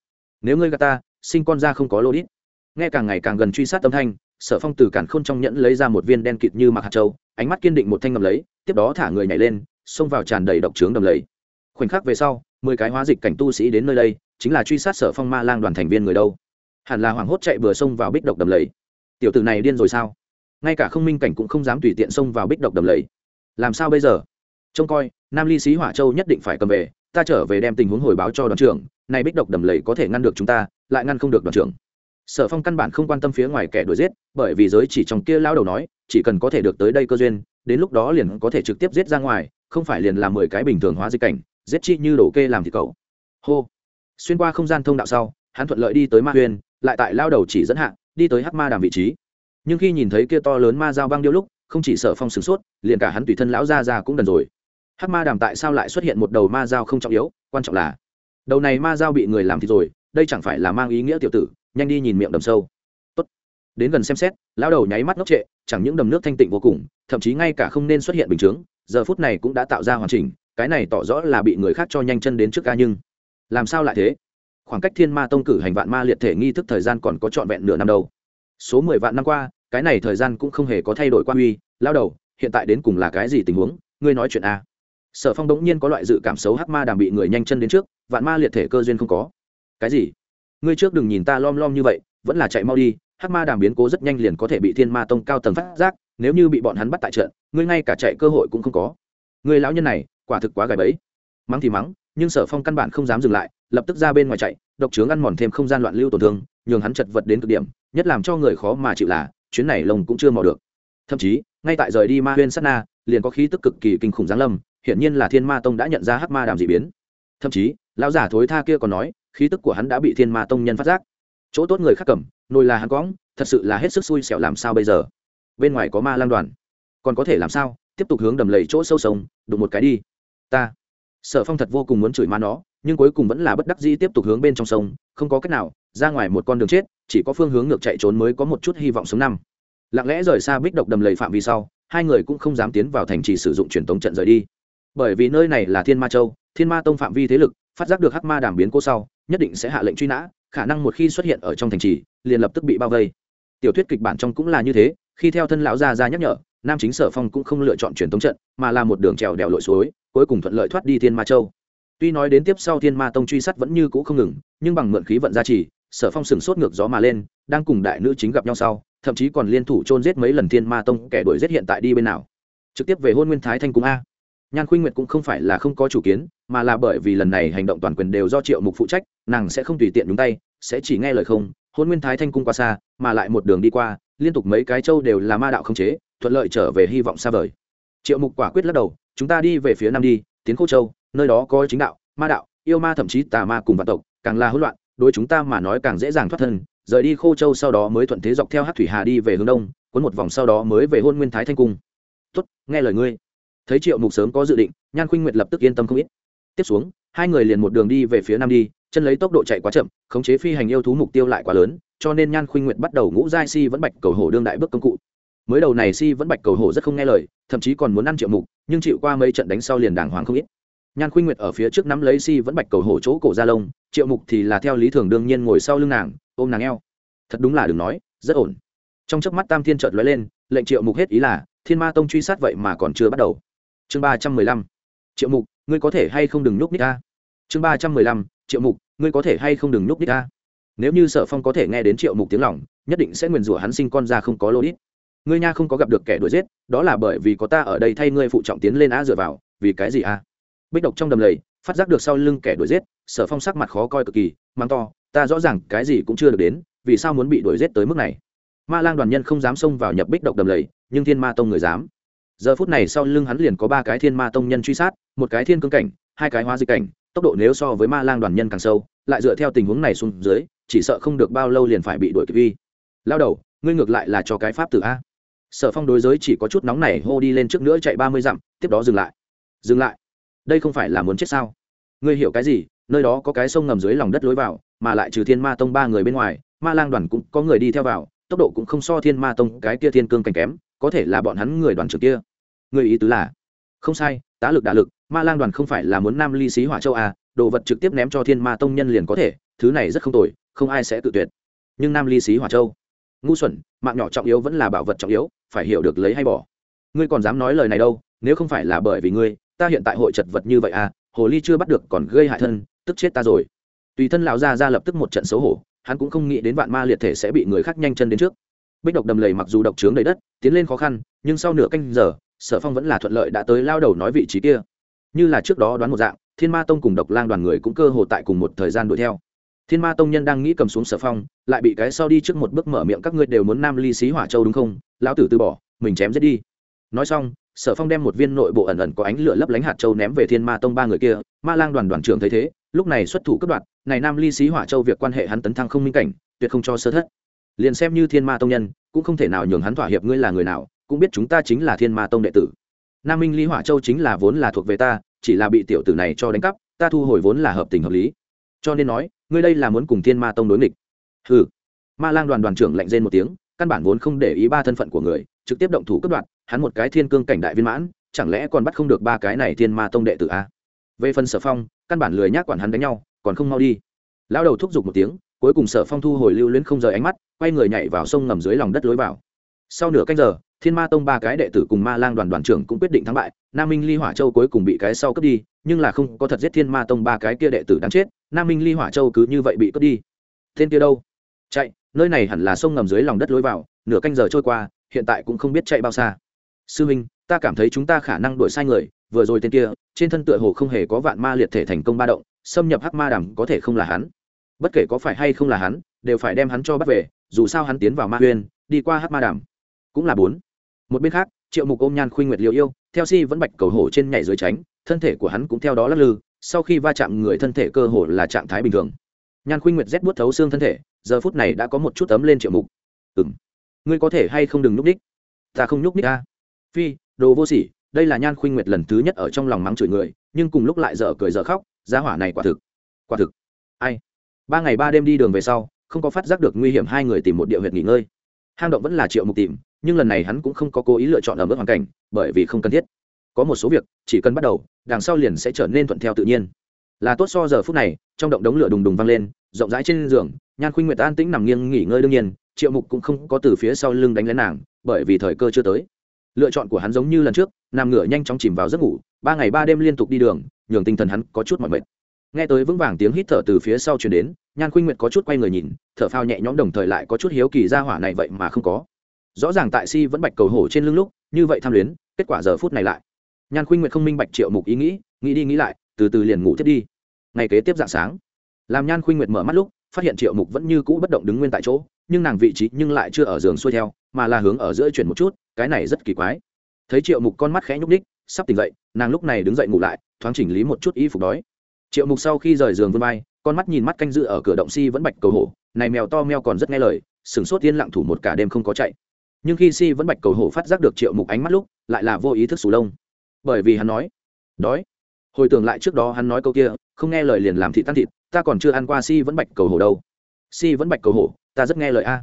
Nếu ngươi gà ta, sinh con ra không có lô đít. Nghe càng ngày càng gần truy sát âm thanh, sở phong từ cản khôn trong nhẫn lấy ra một viên đen kịt như mặc hạt châu, ánh mắt kiên định một thanh ngầm lấy, tiếp đó thả người nhảy lên, xông vào tràn đầy độc trướng đầm lầy. Khoảnh khắc về sau, mười cái hóa dịch cảnh tu sĩ đến nơi đây, chính là truy sát sở phong ma lang đoàn thành viên người đâu. Hẳn là hoảng hốt chạy vừa xông vào bích độc đầm lầy. Tiểu tử này điên rồi sao? Ngay cả không minh cảnh cũng không dám tùy tiện xông vào bích độc đầm lầy. Làm sao bây giờ? Trông coi, nam ly sĩ hỏa châu nhất định phải cầm về, ta trở về đem tình huống hồi báo cho đoàn trưởng nay bích độc đầm lầy có thể ngăn được chúng ta, lại ngăn không được đoàn trưởng. Sở phong căn bản không quan tâm phía ngoài kẻ đuổi giết, bởi vì giới chỉ trong kia lao đầu nói, chỉ cần có thể được tới đây cơ duyên, đến lúc đó liền có thể trực tiếp giết ra ngoài, không phải liền làm mười cái bình thường hóa dịch cảnh, giết chi như đổ kê làm thịt cậu. Hô. Xuyên qua không gian thông đạo sau, hắn thuận lợi đi tới ma huyền, lại tại lao đầu chỉ dẫn hạ, đi tới hắc ma đàm vị trí. Nhưng khi nhìn thấy kia to lớn ma dao băng điêu lúc, không chỉ sở phong sửng sốt, liền cả hắn tùy thân lão ra ra cũng đần rồi hắc ma đàm tại sao lại xuất hiện một đầu ma dao không trọng yếu, quan trọng là, đầu này ma dao bị người làm thì rồi, đây chẳng phải là mang ý nghĩa tiểu tử, nhanh đi nhìn miệng đầm sâu. Tốt. đến gần xem xét, lão đầu nháy mắt ngốc trệ, chẳng những đầm nước thanh tịnh vô cùng, thậm chí ngay cả không nên xuất hiện bình chướng, giờ phút này cũng đã tạo ra hoàn chỉnh, cái này tỏ rõ là bị người khác cho nhanh chân đến trước ca nhưng, làm sao lại thế? Khoảng cách thiên ma tông cử hành vạn ma liệt thể nghi thức thời gian còn có trọn vẹn nửa năm đâu. Số mười vạn năm qua, cái này thời gian cũng không hề có thay đổi qua uy lao đầu, hiện tại đến cùng là cái gì tình huống? Ngươi nói chuyện a sở phong đống nhiên có loại dự cảm xấu hắc ma đàm bị người nhanh chân đến trước, vạn ma liệt thể cơ duyên không có. Cái gì? Ngươi trước đừng nhìn ta lom lom như vậy, vẫn là chạy mau đi, hắc ma đàm biến cố rất nhanh liền có thể bị thiên ma tông cao tầng phát giác, nếu như bị bọn hắn bắt tại trận, ngươi ngay cả chạy cơ hội cũng không có. Người lão nhân này, quả thực quá gài bẫy. Mắng thì mắng, nhưng sở phong căn bản không dám dừng lại, lập tức ra bên ngoài chạy, độc trướng ăn mòn thêm không gian loạn lưu tổn thương, nhường hắn chật vật đến cực điểm, nhất làm cho người khó mà chịu là, chuyến này lồng cũng chưa mò được. Thậm chí, ngay tại rời đi ma huyên sát na, liền có khí tức cực kỳ kinh khủng giáng lâm hiển nhiên là thiên ma tông đã nhận ra hắc ma đàm dị biến. Thậm chí, lão giả thối tha kia còn nói, khí tức của hắn đã bị thiên ma tông nhân phát giác. Chỗ tốt người khác cầm, nồi là hắn cõng thật sự là hết sức xui xẻo làm sao bây giờ? Bên ngoài có ma lang đoàn. Còn có thể làm sao? Tiếp tục hướng đầm lầy chỗ sâu sông, đụng một cái đi. Ta. Sở phong thật vô cùng muốn chửi ma nó, nhưng cuối cùng vẫn là bất đắc dĩ tiếp tục hướng bên trong sông, không có cách nào, ra ngoài một con đường chết, chỉ có phương hướng ngược chạy trốn mới có một chút hy vọng sống năm. Lặng lẽ rời xa bích độc đầm lầy phạm vi sau, hai người cũng không dám tiến vào thành trì sử dụng truyền tống trận rời đi bởi vì nơi này là thiên ma châu, thiên ma tông phạm vi thế lực, phát giác được hắc ma đàm biến cô sau, nhất định sẽ hạ lệnh truy nã, khả năng một khi xuất hiện ở trong thành trì, liền lập tức bị bao vây. Tiểu thuyết kịch bản trong cũng là như thế, khi theo thân lão gia ra nhắc nhở, nam chính sở phong cũng không lựa chọn truyền thống trận, mà là một đường trèo đèo lội suối, cuối cùng thuận lợi thoát đi thiên ma châu. Tuy nói đến tiếp sau thiên ma tông truy sát vẫn như cũ không ngừng, nhưng bằng mượn khí vận gia trì, sở phong sừng sốt ngược gió mà lên, đang cùng đại nữ chính gặp nhau sau, thậm chí còn liên thủ chôn giết mấy lần thiên ma tông kẻ đuổi giết hiện tại đi bên nào. Trực tiếp về hôn nguyên thái thanh cung a nhan khuynh nguyệt cũng không phải là không có chủ kiến, mà là bởi vì lần này hành động toàn quyền đều do triệu mục phụ trách, nàng sẽ không tùy tiện nhúng tay, sẽ chỉ nghe lời không hôn nguyên thái thanh cung qua xa, mà lại một đường đi qua, liên tục mấy cái châu đều là ma đạo không chế, thuận lợi trở về hy vọng xa vời. Triệu mục quả quyết lắc đầu, chúng ta đi về phía nam đi, tiến khô châu, nơi đó có chính đạo, ma đạo, yêu ma thậm chí tà ma cùng vạn tộc, càng là hỗn loạn, đối chúng ta mà nói càng dễ dàng thoát thân, rời đi khô châu sau đó mới thuận thế dọc theo hát thủy hà đi về hướng đông, cuốn một vòng sau đó mới về hôn nguyên thái thanh cung. Tuất nghe lời ngươi thấy triệu mục sớm có dự định, nhan khuynh nguyệt lập tức yên tâm không ít. Tiếp xuống, hai người liền một đường đi về phía nam đi, chân lấy tốc độ chạy quá chậm, khống chế phi hành yêu thú mục tiêu lại quá lớn, cho nên nhan khuynh nguyệt bắt đầu ngũ giai si vẫn bạch cầu hổ đương đại bước công cụ. Mới đầu này si vẫn bạch cầu hổ rất không nghe lời, thậm chí còn muốn ăn triệu mục, nhưng chịu qua mấy trận đánh sau liền đàng hoàng không ít. Nhan khuynh nguyệt ở phía trước nắm lấy si vẫn bạch cầu hổ chỗ cổ ra lông, triệu mục thì là theo lý thường đương nhiên ngồi sau lưng nàng, ôm nàng eo. Thật đúng là đừng nói, rất ổn. Trong chớp mắt tam thiên chợt lóe lên, lệnh triệu mục hết ý là, thiên ma tông truy sát vậy mà còn chưa bắt đầu chương ba trăm mười lăm. Triệu mục, ngươi có thể hay không đừng nhúc ních ta? Chương ba trăm mười lăm, triệu mục, ngươi có thể hay không đừng nhúc ních ta? Nếu như sở phong có thể nghe đến triệu mục tiếng lòng, nhất định sẽ nguyền rủa hắn sinh con ra không có lô ít ngươi nha không có gặp được kẻ đuổi giết, đó là bởi vì có ta ở đây thay ngươi phụ trọng tiến lên á dựa vào, vì cái gì a bích độc trong đầm lầy, phát giác được sau lưng kẻ đuổi giết, sở phong sắc mặt khó coi cực kỳ mang to, ta rõ ràng cái gì cũng chưa được đến, vì sao muốn bị đuổi giết tới mức này? Ma lang đoàn nhân không dám xông vào nhập bích độc đầm lầy, nhưng thiên ma tông người dám giờ phút này sau lưng hắn liền có ba cái thiên ma tông nhân truy sát, một cái thiên cương cảnh, hai cái hóa dịch cảnh, tốc độ nếu so với ma lang đoàn nhân càng sâu, lại dựa theo tình huống này xuống dưới, chỉ sợ không được bao lâu liền phải bị đuổi kịp vi lao đầu, ngươi ngược lại là cho cái pháp tử a. Sở phong đối giới chỉ có chút nóng này hô đi lên trước nữa chạy ba mươi dặm, tiếp đó dừng lại. Dừng lại? Đây không phải là muốn chết sao? Ngươi hiểu cái gì? Nơi đó có cái sông ngầm dưới lòng đất lối vào, mà lại trừ thiên ma tông ba người bên ngoài, ma lang đoàn cũng có người đi theo vào, tốc độ cũng không so thiên ma tông cái kia thiên cương cảnh kém, có thể là bọn hắn người đoàn trưởng kia người ý tứ là, không sai, tá lực đả lực, ma lang đoàn không phải là muốn nam ly xí hỏa châu à đồ vật trực tiếp ném cho thiên ma tông nhân liền có thể, thứ này rất không tồi, không ai sẽ tự tuyệt. Nhưng nam ly xí hỏa châu, ngu xuẩn, mạng nhỏ trọng yếu vẫn là bảo vật trọng yếu, phải hiểu được lấy hay bỏ. Ngươi còn dám nói lời này đâu, nếu không phải là bởi vì ngươi, ta hiện tại hội chật vật như vậy à hồ ly chưa bắt được còn gây hại thân, tức chết ta rồi. Tùy thân lão gia ra lập tức một trận xấu hổ, hắn cũng không nghĩ đến vạn ma liệt thể sẽ bị người khác nhanh chân đến trước. Bích độc đầm lầy mặc dù độc trướng đầy đất, tiến lên khó khăn, nhưng sau nửa canh giờ sở phong vẫn là thuận lợi đã tới lao đầu nói vị trí kia. Như là trước đó đoán một dạng, thiên ma tông cùng độc lang đoàn người cũng cơ hồ tại cùng một thời gian đuổi theo. Thiên ma tông nhân đang nghĩ cầm xuống sở phong, lại bị cái sau đi trước một bước mở miệng, các ngươi đều muốn nam ly xí hỏa châu đúng không? Lão tử từ bỏ, mình chém giết đi. Nói xong, sở phong đem một viên nội bộ ẩn ẩn có ánh lửa lấp lánh hạt châu ném về thiên ma tông ba người kia. Ma lang đoàn đoàn trưởng thấy thế, lúc này xuất thủ cấp đoạt, này nam ly xí hỏa châu việc quan hệ hắn tấn thăng không minh cảnh, tuyệt không cho sơ thất. Liền xem như thiên ma tông nhân, cũng không thể nào nhường hắn thỏa hiệp ngươi là người nào cũng biết chúng ta chính là thiên ma tông đệ tử. Nam minh ly hỏa châu chính là vốn là thuộc về ta, chỉ là bị tiểu tử này cho đánh cắp, ta thu hồi vốn là hợp tình hợp lý. Cho nên nói, ngươi đây là muốn cùng thiên ma tông đối nghịch. Ừ ma lang đoàn đoàn trưởng lạnh rên một tiếng, căn bản vốn không để ý ba thân phận của người, trực tiếp động thủ cướp đoạn hắn một cái thiên cương cảnh đại viên mãn, chẳng lẽ còn bắt không được ba cái này thiên ma tông đệ tử a à? về phần sở phong, căn bản lười nhác quản hắn đánh nhau, còn không mau đi. Lao đầu thúc giục một tiếng, cuối cùng sở phong thu hồi lưu luyến không rời ánh mắt, quay người nhảy vào sông ngầm dưới lòng đất lối vào sau nửa canh giờ, thiên ma tông ba cái đệ tử cùng ma lang đoàn đoàn trưởng cũng quyết định thắng bại. Nam minh ly hỏa châu cuối cùng bị cái sau cướp đi, nhưng là không có thật giết thiên ma tông ba cái kia đệ tử đáng chết. Nam minh ly hỏa châu cứ như vậy bị cướp đi. Tên kia đâu? Chạy, nơi này hẳn là sông ngầm dưới lòng đất lối vào, nửa canh giờ trôi qua, hiện tại cũng không biết chạy bao xa. Sư minh, ta cảm thấy chúng ta khả năng đuổi sai người, vừa rồi tên kia, trên thân tựa hồ không hề có vạn ma liệt thể thành công ba động, xâm nhập hắc ma đàm có thể không là hắn. Bất kể có phải hay không là hắn, đều phải đem hắn cho bắt về, dù sao hắn tiến vào ma uyên đi qua hắc ma đàm cũng là bốn. Một bên khác, triệu mục ôm nhan khuynh nguyệt liều yêu, theo si vẫn bạch cầu hổ trên nhảy dưới tránh, thân thể của hắn cũng theo đó lắc lư, sau khi va chạm người thân thể cơ hồ là trạng thái bình thường. Nhan khuynh nguyệt rét buốt thấu xương thân thể, giờ phút này đã có một chút ấm lên triệu mục. Ừng ngươi có thể hay không đừng nhúc ních ta không nhúc ních ta phi, đồ vô sỉ, đây là nhan khuynh nguyệt lần thứ nhất ở trong lòng mắng chửi người, nhưng cùng lúc lại dở cười dở khóc giá hỏa này quả thực quả thực, ai? Ba ngày ba đêm đi đường về sau, không có phát giác được nguy hiểm, hai người tìm một địa huyệt nghỉ ngơi. Hang động vẫn là triệu mục tìm nhưng lần này hắn cũng không có cố ý lựa chọn ở mức hoàn cảnh, bởi vì không cần thiết. Có một số việc, chỉ cần bắt đầu, đằng sau liền sẽ trở nên thuận theo tự nhiên. Là tốt so giờ phút này, trong động đống lửa đùng đùng vang lên, rộng rãi trên giường, nhan khuynh nguyệt an tĩnh nằm nghiêng nghỉ ngơi đương nhiên, triệu mục cũng không có từ phía sau lưng đánh lén nàng, bởi vì thời cơ chưa tới. Lựa chọn của hắn giống như lần trước, nằm ngửa nhanh chóng chìm vào giấc ngủ, ba ngày ba đêm liên tục đi đường, nhường tinh thần hắn có chút mỏi mệt. Nghe tới vững vàng tiếng hít thở từ phía sau chuyển đến, nhan khuynh nguyệt có chút quay người nhìn, thở phao nhẹ nhõm đồng thời lại có chút hiếu kỳ ra hỏa này vậy mà không có rõ ràng tại si vẫn bạch cầu hổ trên lưng lúc, như vậy tham luyến, kết quả giờ phút này lại. Nhan khuynh nguyệt không minh bạch triệu mục ý nghĩ nghĩ đi nghĩ lại, từ từ liền ngủ thiết đi. Ngày kế tiếp dạng sáng, làm nhan khuynh nguyệt mở mắt lúc, phát hiện triệu mục vẫn như cũ bất động đứng nguyên tại chỗ, nhưng nàng vị trí nhưng lại chưa ở giường xuôi theo, mà là hướng ở giữa chuyển một chút, cái này rất kỳ quái. Thấy triệu mục con mắt khẽ nhúc ních sắp tỉnh dậy, nàng lúc này đứng dậy ngủ lại, thoáng chỉnh lý một chút y phục đói. Triệu mục sau khi rời giường vươn vai, con mắt nhìn mắt canh dự ở cửa động si vẫn bạch cầu hổ, này mèo to meo còn rất nghe lời sửng sốt yên lặng thủ một cả đêm không có chạy nhưng khi si vẫn bạch cầu hổ phát giác được triệu mục ánh mắt lúc, lại là vô ý thức sù lông. Bởi vì hắn nói, đói. Hồi tưởng lại trước đó hắn nói câu kia, không nghe lời liền làm thị tan thịt, ta còn chưa ăn qua si vẫn bạch cầu hổ đâu. Si vẫn bạch cầu hổ, ta rất nghe lời a.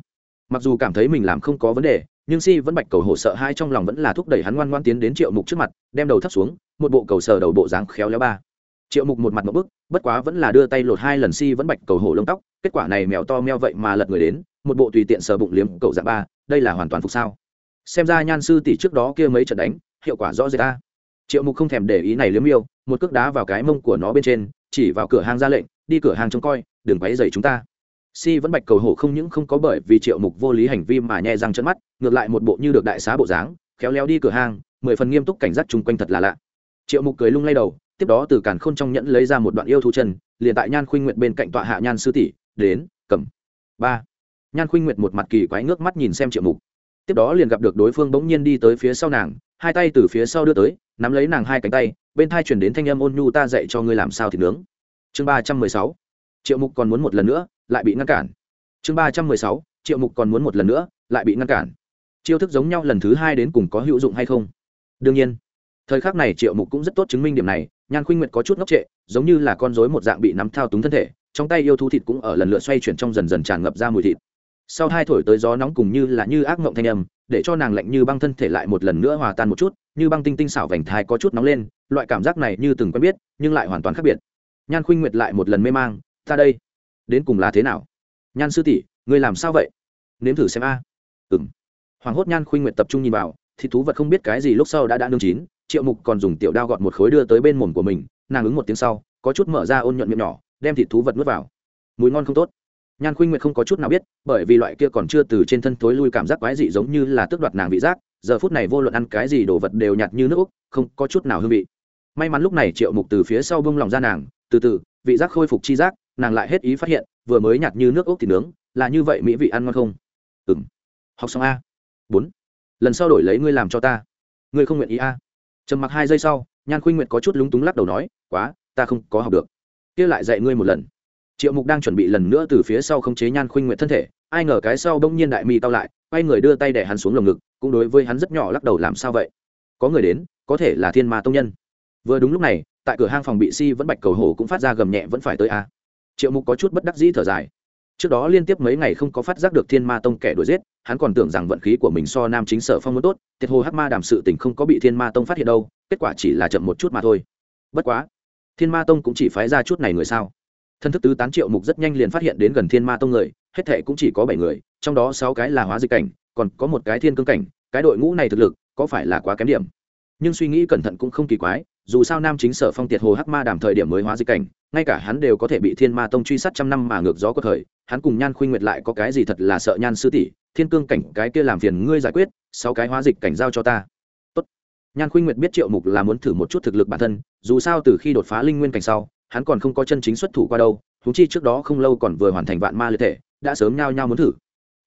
Mặc dù cảm thấy mình làm không có vấn đề, nhưng si vẫn bạch cầu hổ sợ hai trong lòng vẫn là thúc đẩy hắn ngoan ngoan tiến đến triệu mục trước mặt, đem đầu thấp xuống, một bộ cầu sờ đầu bộ dáng khéo léo ba. Triệu mục một mặt một bức, bất quá vẫn là đưa tay lột hai lần si vẫn bạch cầu hổ lông tóc, kết quả này mèo to meo vậy mà lật người đến một bộ tùy tiện sờ bụng liếm cậu dạng ba, đây là hoàn toàn phục sao. Xem ra nhan sư tỷ trước đó kia mấy trận đánh, hiệu quả rõ rệt ta. Triệu mục không thèm để ý này liếm yêu, một cước đá vào cái mông của nó bên trên, chỉ vào cửa hàng ra lệnh, đi cửa hàng trông coi, đừng quấy dày chúng ta. Si vẫn bạch cầu hổ không những không có bởi vì triệu mục vô lý hành vi mà nhẹ răng chân mắt, ngược lại một bộ như được đại xá bộ dáng, khéo léo đi cửa hàng mười phần nghiêm túc cảnh giác chung quanh thật là lạ. Triệu mục cười lung lay đầu, tiếp đó từ càn khôn trong nhẫn lấy ra một đoạn yêu thú chân, liền tại nhan khuynh nguyện bên cạnh tọa hạ nhan sư tỷ, đến, cầm. Ba nhan khuynh nguyệt một mặt kỳ quái ngước mắt nhìn xem triệu mục. Tiếp đó liền gặp được đối phương bỗng nhiên đi tới phía sau nàng, hai tay từ phía sau đưa tới, nắm lấy nàng hai cánh tay, bên thai chuyển đến thanh âm ôn nhu ta dạy cho ngươi làm sao thì nướng. Chương ba trăm mười sáu, triệu mục còn muốn một lần nữa, lại bị ngăn cản. Chương ba trăm mười sáu, triệu mục còn muốn một lần nữa, lại bị ngăn cản. Chiêu thức giống nhau lần thứ hai đến cùng có hữu dụng hay không? Đương nhiên, thời khắc này triệu mục cũng rất tốt chứng minh điểm này, nhan khuynh nguyệt có chút ngốc trệ, giống như là con rối một dạng bị nắm thao túng thân thể, trong tay yêu thú thịt cũng ở lần lượt xoay chuyển trong dần dần tràn ngập ra mùi thịt sau hai thổi tới gió nóng cùng như là như ác mộng thanh âm, để cho nàng lạnh như băng thân thể lại một lần nữa hòa tan một chút, như băng tinh tinh xảo vành thai có chút nóng lên, loại cảm giác này như từng quen biết, nhưng lại hoàn toàn khác biệt. Nhan khuynh nguyệt lại một lần mê mang, ta đây, đến cùng là thế nào? Nhan sư tỷ, ngươi làm sao vậy? Nếm thử xem a. À. ừ m hoàng hốt nhan khuynh nguyệt tập trung nhìn vào thì thú vật không biết cái gì lúc sau đã đã nương chín, triệu mục còn dùng tiểu đao gọt một khối đưa tới bên mồm của mình, nàng ứng một tiếng sau, có chút mở ra ôn nhuận miệng nhỏ, đem thịt thú vật nuốt vào. Mùi ngon không tốt nhan khuynh nguyệt không có chút nào biết, bởi vì loại kia còn chưa từ trên thân thối lui cảm giác quái dị giống như là tước đoạt nàng vị giác, giờ phút này vô luận ăn cái gì đồ vật đều nhạt như nước úc, không có chút nào hương vị. May mắn lúc này triệu mục từ phía sau bông lòng ra nàng, từ từ, vị giác khôi phục chi giác, nàng lại hết ý phát hiện, vừa mới nhạt như nước úc thì nướng, là như vậy mỹ vị ăn ngon không? Ừng học xong a. Bốn. Lần sau đổi lấy ngươi làm cho ta. Ngươi không nguyện ý a. Trầm mặc hai giây sau, nhan khuynh nguyệt có chút lúng túng lắc đầu nói, quá, ta không có học được. Kia lại dạy ngươi một lần triệu mục đang chuẩn bị lần nữa từ phía sau khống chế nhan khuynh nguyện thân thể, ai ngờ cái sau bỗng nhiên đại mi tao lại, quay người đưa tay để hắn xuống lồng ngực, cũng đối với hắn rất nhỏ lắc đầu làm sao vậy? Có người đến, có thể là thiên ma tông nhân. Vừa đúng lúc này, tại cửa hang phòng bị si vẫn bạch cầu hổ cũng phát ra gầm nhẹ vẫn phải tới a. Triệu mục có chút bất đắc dĩ thở dài. Trước đó liên tiếp mấy ngày không có phát giác được thiên ma tông kẻ đuổi giết, hắn còn tưởng rằng vận khí của mình so nam chính sở phong muốn tốt thiệt hồ hắc ma đàm sự tình không có bị thiên ma tông phát hiện đâu, kết quả chỉ là chậm một chút mà thôi. Bất quá, thiên ma tông cũng chỉ phái ra chút này người sao? Thân thức tứ tán triệu mục rất nhanh liền phát hiện đến gần thiên ma tông người, hết thệ cũng chỉ có bảy người, trong đó sáu cái là hóa dịch cảnh, còn có một cái thiên cương cảnh, cái đội ngũ này thực lực, có phải là quá kém điểm nhưng suy nghĩ cẩn thận cũng không kỳ quái, dù sao nam chính sở phong tiệt hồ hắc ma đàm thời điểm mới hóa dịch cảnh, ngay cả hắn đều có thể bị thiên ma tông truy sát trăm năm mà ngược gió có thời, hắn cùng nhan khuynh nguyệt lại có cái gì thật là sợ nhan sư tỷ, thiên cương cảnh cái kia làm phiền ngươi giải quyết, sáu cái hóa dịch cảnh giao cho ta Tốt. nhan khuynh nguyệt biết triệu mục là muốn thử một chút thực lực bản thân, dù sao từ khi đột phá linh nguyên cảnh sau hắn còn không có chân chính xuất thủ qua đâu thú chi trước đó không lâu còn vừa hoàn thành vạn ma liệt thể, đã sớm nhao nhao muốn thử.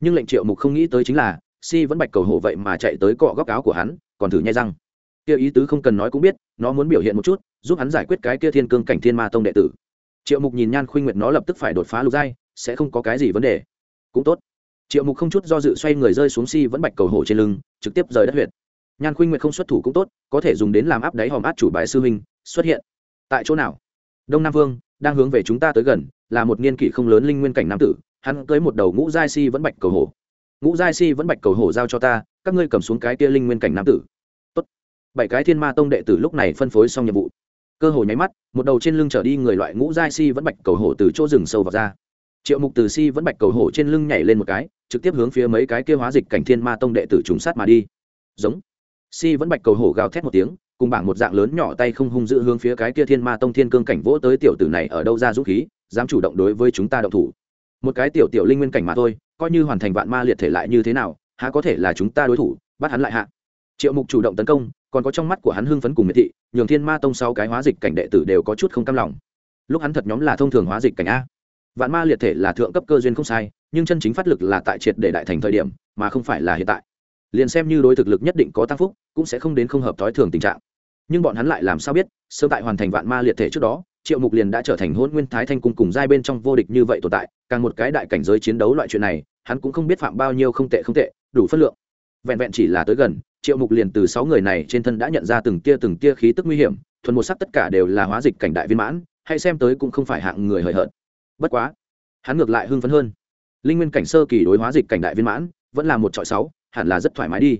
Nhưng lệnh triệu mục không nghĩ tới chính là, si vẫn bạch cầu hổ vậy mà chạy tới cọ góc áo của hắn, còn thử nhai răng. Kia ý tứ không cần nói cũng biết, nó muốn biểu hiện một chút, giúp hắn giải quyết cái kia thiên cương cảnh thiên ma tông đệ tử. Triệu mục nhìn nhan khuynh nguyệt nó lập tức phải đột phá lục giai, sẽ không có cái gì vấn đề. Cũng tốt. Triệu mục không chút do dự xoay người rơi xuống si vẫn bạch cầu hổ trên lưng, trực tiếp rời đất huyệt. Nhan khuynh nguyệt không xuất thủ cũng tốt, có thể dùng đến làm áp đáy hòm át chủ bài sư huynh, xuất hiện. Tại chỗ nào? Đông nam vương, đang hướng về chúng ta tới gần, là một niên kỷ không lớn linh nguyên cảnh nam tử, hắn tới một đầu ngũ giai si vẫn bạch cầu hổ. Ngũ giai si vẫn bạch cầu hổ giao cho ta, các ngươi cầm xuống cái kia linh nguyên cảnh nam tử. Tốt. bảy cái thiên ma tông đệ tử lúc này phân phối xong nhiệm vụ. Cơ hồ nháy mắt, một đầu trên lưng trở đi người loại ngũ giai si vẫn bạch cầu hổ từ chỗ rừng sâu vào ra. Triệu mục từ si vẫn bạch cầu hổ trên lưng nhảy lên một cái, trực tiếp hướng phía mấy cái kia hóa dịch cảnh thiên ma tông đệ tử trùng sát mà đi. Giống. Si vẫn bạch cầu hổ gào thét một tiếng cùng bảng một dạng lớn nhỏ tay không hung dữ hướng phía cái kia thiên ma tông thiên cương cảnh vỗ tới tiểu tử này ở đâu ra dũng khí, dám chủ động đối với chúng ta động thủ. Một cái tiểu tiểu linh nguyên cảnh mà thôi, coi như hoàn thành vạn ma liệt thể lại như thế nào, há có thể là chúng ta đối thủ, bắt hắn lại hạ. Triệu mục chủ động tấn công, còn có trong mắt của hắn hưng phấn cùng miệt thị, nhường thiên ma tông sau cái hóa dịch cảnh đệ tử đều có chút không cam lòng. Lúc hắn thật nhóm là thông thường hóa dịch cảnh a. Vạn ma liệt thể là thượng cấp cơ duyên không sai, nhưng chân chính phát lực là tại triệt để đại thành thời điểm, mà không phải là hiện tại. Liền xem như đối thực lực nhất định có tăng phúc, cũng sẽ không đến không hợp thói thường tình trạng nhưng bọn hắn lại làm sao biết sơ tại hoàn thành vạn ma liệt thể trước đó, triệu mục liền đã trở thành hôn nguyên thái thanh cung cùng giai bên trong vô địch như vậy tồn tại, càng một cái đại cảnh giới chiến đấu loại chuyện này, hắn cũng không biết phạm bao nhiêu không tệ không tệ, đủ phân lượng. Vẹn vẹn chỉ là tới gần, triệu mục liền từ sáu người này trên thân đã nhận ra từng tia từng tia khí tức nguy hiểm, thuần một sắc tất cả đều là hóa dịch cảnh đại viên mãn, hay xem tới cũng không phải hạng người hời hợt. Bất quá, hắn ngược lại hưng phấn hơn. Linh nguyên cảnh sơ kỳ đối hóa dịch cảnh đại viên mãn, vẫn là một trọi sáu, hẳn là rất thoải mái đi.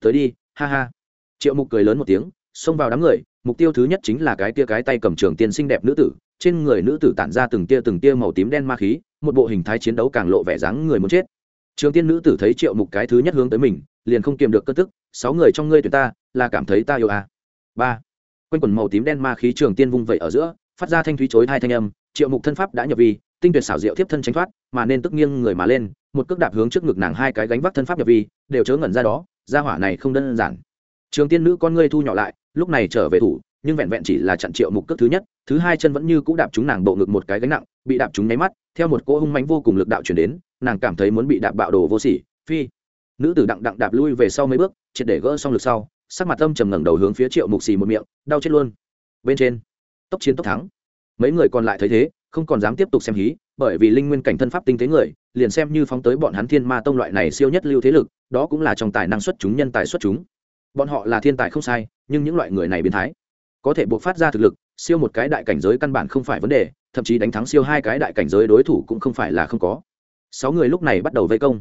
Tới đi, ha ha. Triệu mục cười lớn một tiếng xông vào đám người, mục tiêu thứ nhất chính là cái tia cái tay cầm trường tiên xinh đẹp nữ tử. Trên người nữ tử tản ra từng tia từng tia màu tím đen ma khí, một bộ hình thái chiến đấu càng lộ vẻ dáng người muốn chết. Trường tiên nữ tử thấy triệu mục cái thứ nhất hướng tới mình, liền không kiềm được cơn tức, sáu người trong ngươi tuyệt ta, là cảm thấy ta yêu à. ba. Quanh quần màu tím đen ma khí trường tiên vung vẩy ở giữa, phát ra thanh thúy chối hai thanh âm, triệu mục thân pháp đã nhập vi, tinh tuyệt xảo diệu tiếp thân tránh thoát, mà nên tức nghiêng người mà lên, một cước đạp hướng trước ngực nàng hai cái gánh vác thân pháp nhập vi, đều chớ ngẩn ra đó ra hỏa này không đơn giản trường tiên nữ con ngươi thu nhỏ lại, lúc này trở về thủ, nhưng vẹn vẹn chỉ là chặn triệu mục cước thứ nhất, thứ hai chân vẫn như cũ đạp chúng nàng bộ ngực một cái gánh nặng, bị đạp chúng nháy mắt, theo một cỗ hung mánh vô cùng lực đạo chuyển đến, nàng cảm thấy muốn bị đạp bạo đồ vô sỉ, phi. Nữ tử đặng đặng đạp lui về sau mấy bước, triệt để gỡ xong lực sau, sắc mặt âm trầm ngẩng đầu hướng phía triệu mục xì một miệng, đau chết luôn. Bên trên, tốc chiến tốc thắng. Mấy người còn lại thấy thế, không còn dám tiếp tục xem hí, bởi vì linh nguyên cảnh thân pháp tinh tế người, liền xem như phóng tới bọn hắn thiên ma tông loại này siêu nhất lưu thế lực, đó cũng là trong tài năng xuất chúng, nhân tài xuất chúng bọn họ là thiên tài không sai, nhưng những loại người này biến thái. Có thể buộc phát ra thực lực, siêu một cái đại cảnh giới căn bản không phải vấn đề, thậm chí đánh thắng siêu hai cái đại cảnh giới đối thủ cũng không phải là không có. Sáu người lúc này bắt đầu vây công.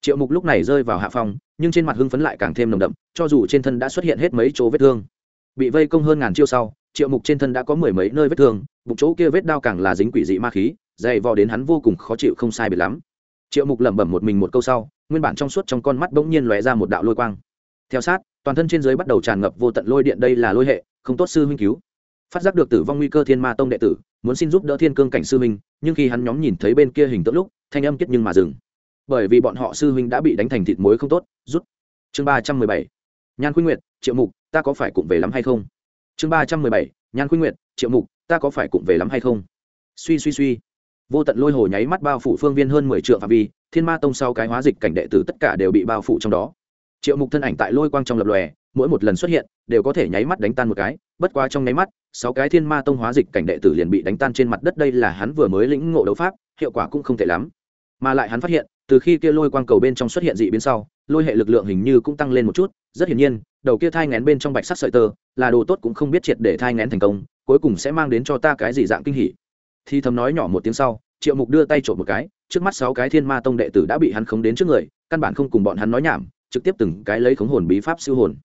Triệu mục lúc này rơi vào hạ phong, nhưng trên mặt hưng phấn lại càng thêm nồng đậm, cho dù trên thân đã xuất hiện hết mấy chỗ vết thương. Bị vây công hơn ngàn chiêu sau, triệu mục trên thân đã có mười mấy nơi vết thương, bụng chỗ kia vết đao càng là dính quỷ dị ma khí, dày vò đến hắn vô cùng khó chịu không sai biệt lắm. Triệu mục lẩm bẩm một mình một câu sau, nguyên bản trong suốt trong con mắt bỗng nhiên lóe ra một đạo lôi quang. Theo sát toàn thân trên dưới bắt đầu tràn ngập vô tận lôi điện, đây là lôi hệ, không tốt sư huynh cứu. Phát giác được tử vong nguy cơ thiên ma tông đệ tử, muốn xin giúp đỡ thiên cương cảnh sư huynh, nhưng khi hắn nhóm nhìn thấy bên kia hình tượng lúc, thanh âm kết nhưng mà dừng. Bởi vì bọn họ sư huynh đã bị đánh thành thịt muối không tốt, rút. Chương ba trăm mười bảy, nhan khuynh nguyệt, triệu mục, ta có phải cụng về lắm hay không? Chương ba trăm mười bảy, nhan khuynh nguyệt, triệu mục, ta có phải cụng về lắm hay không? Suy suy suy. Vô tận lôi hồ nháy mắt bao phủ phương viên hơn mười triệu phạm vi, thiên ma tông sau cái hóa dịch cảnh đệ tử tất cả đều bị bao phủ trong đó triệu mục thân ảnh tại lôi quang trong lập lòe, mỗi một lần xuất hiện, đều có thể nháy mắt đánh tan một cái, bất quá trong nháy mắt, sáu cái thiên ma tông hóa dịch cảnh đệ tử liền bị đánh tan trên mặt đất, đây là hắn vừa mới lĩnh ngộ đấu pháp, hiệu quả cũng không tệ lắm. Mà lại hắn phát hiện, từ khi kia lôi quang cầu bên trong xuất hiện dị biến sau, lôi hệ lực lượng hình như cũng tăng lên một chút, rất hiển nhiên, đầu kia thai ngén bên trong bạch sắc sợi tơ, là đồ tốt cũng không biết triệt để thai ngén thành công, cuối cùng sẽ mang đến cho ta cái gì dạng kinh hỉ. Thì thầm nói nhỏ một tiếng sau, triệu mục đưa tay trộm một cái, trước mắt sáu cái thiên ma tông đệ tử đã bị hắn khống đến trước người, căn bản không cùng bọn hắn nói nhảm trực tiếp từng cái lấy khống hồn bí pháp siêu hồn.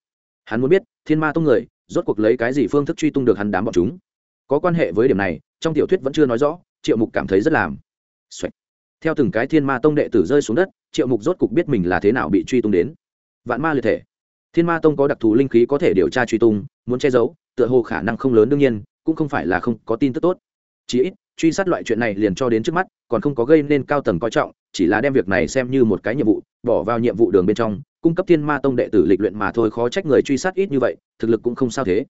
Hắn muốn biết, thiên ma tông người, rốt cuộc lấy cái gì phương thức truy tung được hắn đám bọn chúng? Có quan hệ với điểm này, trong tiểu thuyết vẫn chưa nói rõ, triệu mục cảm thấy rất làm、Xoạch. theo từng cái thiên ma tông đệ tử rơi xuống đất, triệu mục rốt cục biết mình là thế nào bị truy tung đến. Vạn ma liệt thể. Thiên ma tông có đặc thù linh khí có thể điều tra truy tung, muốn che giấu, tựa hồ khả năng không lớn đương nhiên, cũng không phải là không có tin tức tốt. Chí ít truy sát loại chuyện này liền cho đến trước mắt, còn không có gây nên cao tầng coi trọng, chỉ là đem việc này xem như một cái nhiệm vụ, bỏ vào nhiệm vụ đường bên trong, cung cấp thiên ma tông đệ tử lịch luyện mà thôi, khó trách người truy sát ít như vậy, thực lực cũng không sao thế.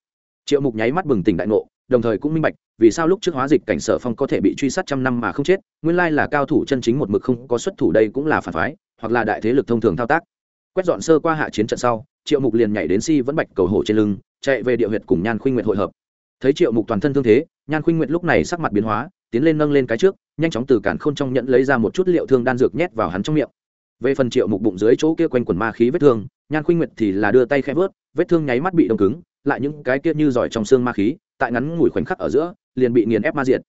Triệu mục nháy mắt bừng tỉnh đại ngộ, đồng thời cũng minh bạch, vì sao lúc trước hóa dịch cảnh sở phong có thể bị truy sát trăm năm mà không chết, nguyên lai là cao thủ chân chính một mực không có xuất thủ đây cũng là phản phái, hoặc là đại thế lực thông thường thao tác. Quét dọn sơ qua hạ chiến trận sau, triệu mục liền nhảy đến si vẫn bạch cầu hổ trên lưng, chạy về địa huyệt cùng nhan khuynh nguyệt hội hợp. Thấy triệu mục toàn thân thương thế, nhan khuynh nguyệt lúc này sắc mặt biến hóa tiến lên nâng lên cái trước, nhanh chóng từ cản khôn trong nhận lấy ra một chút liệu thương đan dược nhét vào hắn trong miệng. Về phần triệu mục bụng dưới chỗ kia quanh quần ma khí vết thương, nhan khuynh nguyệt thì là đưa tay khẽ vớt, vết thương nháy mắt bị đông cứng, lại những cái kia như giỏi trong xương ma khí, tại ngắn ngủi khoảnh khắc ở giữa, liền bị nghiền ép ma diệt.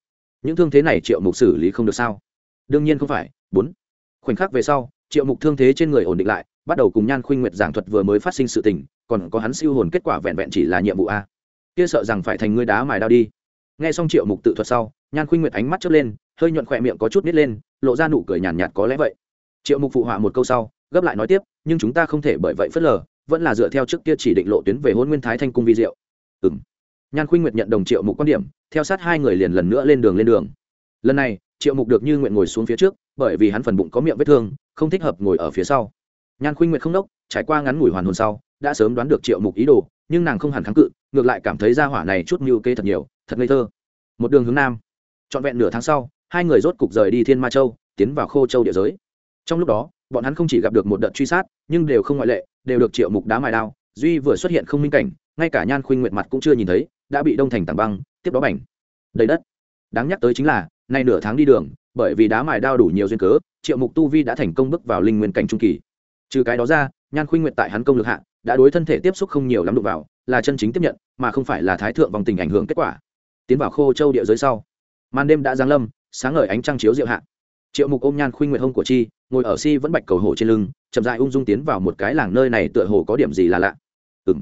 Những thương thế này triệu mục xử lý không được sao? Đương nhiên không phải. Bốn. Khoảnh khắc về sau, triệu mục thương thế trên người ổn định lại, bắt đầu cùng nhan khuynh nguyệt giảng thuật vừa mới phát sinh sự tình, còn có hắn siêu hồn kết quả vẹn vẹn chỉ là nhiệm vụ a. Kia sợ rằng phải thành ngươi đá mài đao đi. Nghe xong triệu mục tự thuật sau nhan khuynh nguyệt ánh mắt chớp lên hơi nhuận khỏe miệng có chút nít lên lộ ra nụ cười nhàn nhạt, nhạt có lẽ vậy. Triệu mục phụ họa một câu sau gấp lại nói tiếp nhưng chúng ta không thể bởi vậy phớt lờ vẫn là dựa theo trước kia chỉ định lộ tuyến về hôn nguyên thái thanh cung vi diệu. Ừ m nhan khuynh nguyệt nhận đồng triệu mục quan điểm theo sát hai người liền lần nữa lên đường lên đường. Lần này triệu mục được như nguyện ngồi xuống phía trước bởi vì hắn phần bụng có miệng vết thương không thích hợp ngồi ở phía sau. Nhan khuynh nguyệt không đốc trải qua ngắn ngủi hoàn hồn sau đã sớm đoán được triệu mục ý đồ nhưng nàng không hẳn kháng cự ngược lại cảm thấy ra hỏa này chút mưu kê thật nhiều thật ngây thơ. Một đường hướng nam trọn vẹn nửa tháng sau, hai người rốt cục rời đi thiên ma châu, tiến vào khô châu địa giới. Trong lúc đó, bọn hắn không chỉ gặp được một đợt truy sát, nhưng đều không ngoại lệ, đều được triệu mục đá mài đao, duy vừa xuất hiện không minh cảnh, ngay cả nhan khuynh nguyện mặt cũng chưa nhìn thấy, đã bị đông thành tảng băng, tiếp đó bảnh đầy đất. Đáng nhắc tới chính là, nay nửa tháng đi đường, bởi vì đá mài đao đủ nhiều duyên cớ, triệu mục tu vi đã thành công bước vào linh nguyên cảnh trung kỳ. Trừ cái đó ra, nhan khuynh nguyện tại hắn công lực hạ, đã đối thân thể tiếp xúc không nhiều lắm đụng vào, là chân chính tiếp nhận, mà không phải là thái thượng vòng tình ảnh hưởng kết quả. Tiến vào khô châu địa giới sau màn đêm đã giáng lâm, sáng ngời ánh trăng chiếu diệu hạ. Triệu mục ôm nhan khuynh nguyện hông của chi, ngồi ở si vẫn bạch cầu hồ trên lưng, chậm dại ung dung tiến vào một cái làng nơi này tựa hồ có điểm gì là lạ. Ừ m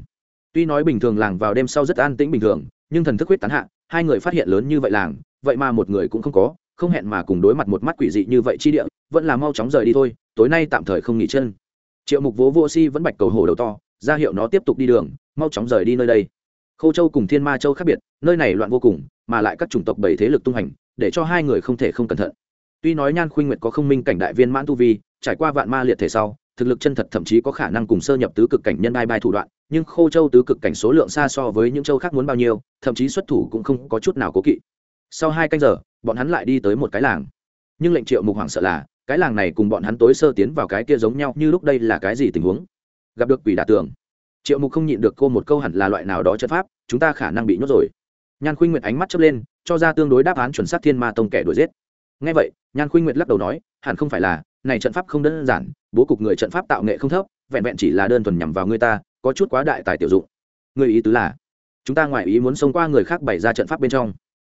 tuy nói bình thường làng vào đêm sau rất an tĩnh bình thường, nhưng thần thức huyết tán hạ, hai người phát hiện lớn như vậy làng, vậy mà một người cũng không có, không hẹn mà cùng đối mặt một mắt quỷ dị như vậy chi địa, vẫn là mau chóng rời đi thôi, tối nay tạm thời không nghỉ chân. Triệu mục vố vô si vẫn bạch cầu hồ đầu to, ra hiệu nó tiếp tục đi đường, mau chóng rời đi nơi đây. Khâu châu cùng thiên ma châu khác biệt, nơi này loạn vô cùng mà lại các chủng tộc bảy thế lực tung hành, để cho hai người không thể không cẩn thận. Tuy nói nhan khuynh nguyệt có không minh cảnh đại viên mãn tu vi, trải qua vạn ma liệt thể sau, thực lực chân thật thậm chí có khả năng cùng sơ nhập tứ cực cảnh nhân đai bài thủ đoạn, nhưng khô châu tứ cực cảnh số lượng xa so với những châu khác muốn bao nhiêu, thậm chí xuất thủ cũng không có chút nào cố kỵ. Sau hai canh giờ, bọn hắn lại đi tới một cái làng. Nhưng lệnh triệu mục hoàng sợ là, cái làng này cùng bọn hắn tối sơ tiến vào cái kia giống nhau như lúc đây là cái gì tình huống? Gặp được quỷ đả tường. Triệu mục không nhịn được cô một câu hẳn là loại nào đó chất pháp, chúng ta khả năng bị nhốt rồi nhan khuynh nguyệt ánh mắt chớp lên, cho ra tương đối đáp án chuẩn xác thiên ma tông kẻ đuổi giết. Ngay vậy, nhan khuynh nguyệt lắc đầu nói, hẳn không phải là, này trận pháp không đơn giản, bố cục người trận pháp tạo nghệ không thấp, vẹn vẹn chỉ là đơn thuần nhằm vào người ta, có chút quá đại tài tiểu dụng. Người ý tứ là, chúng ta ngoài ý muốn xông qua người khác bày ra trận pháp bên trong.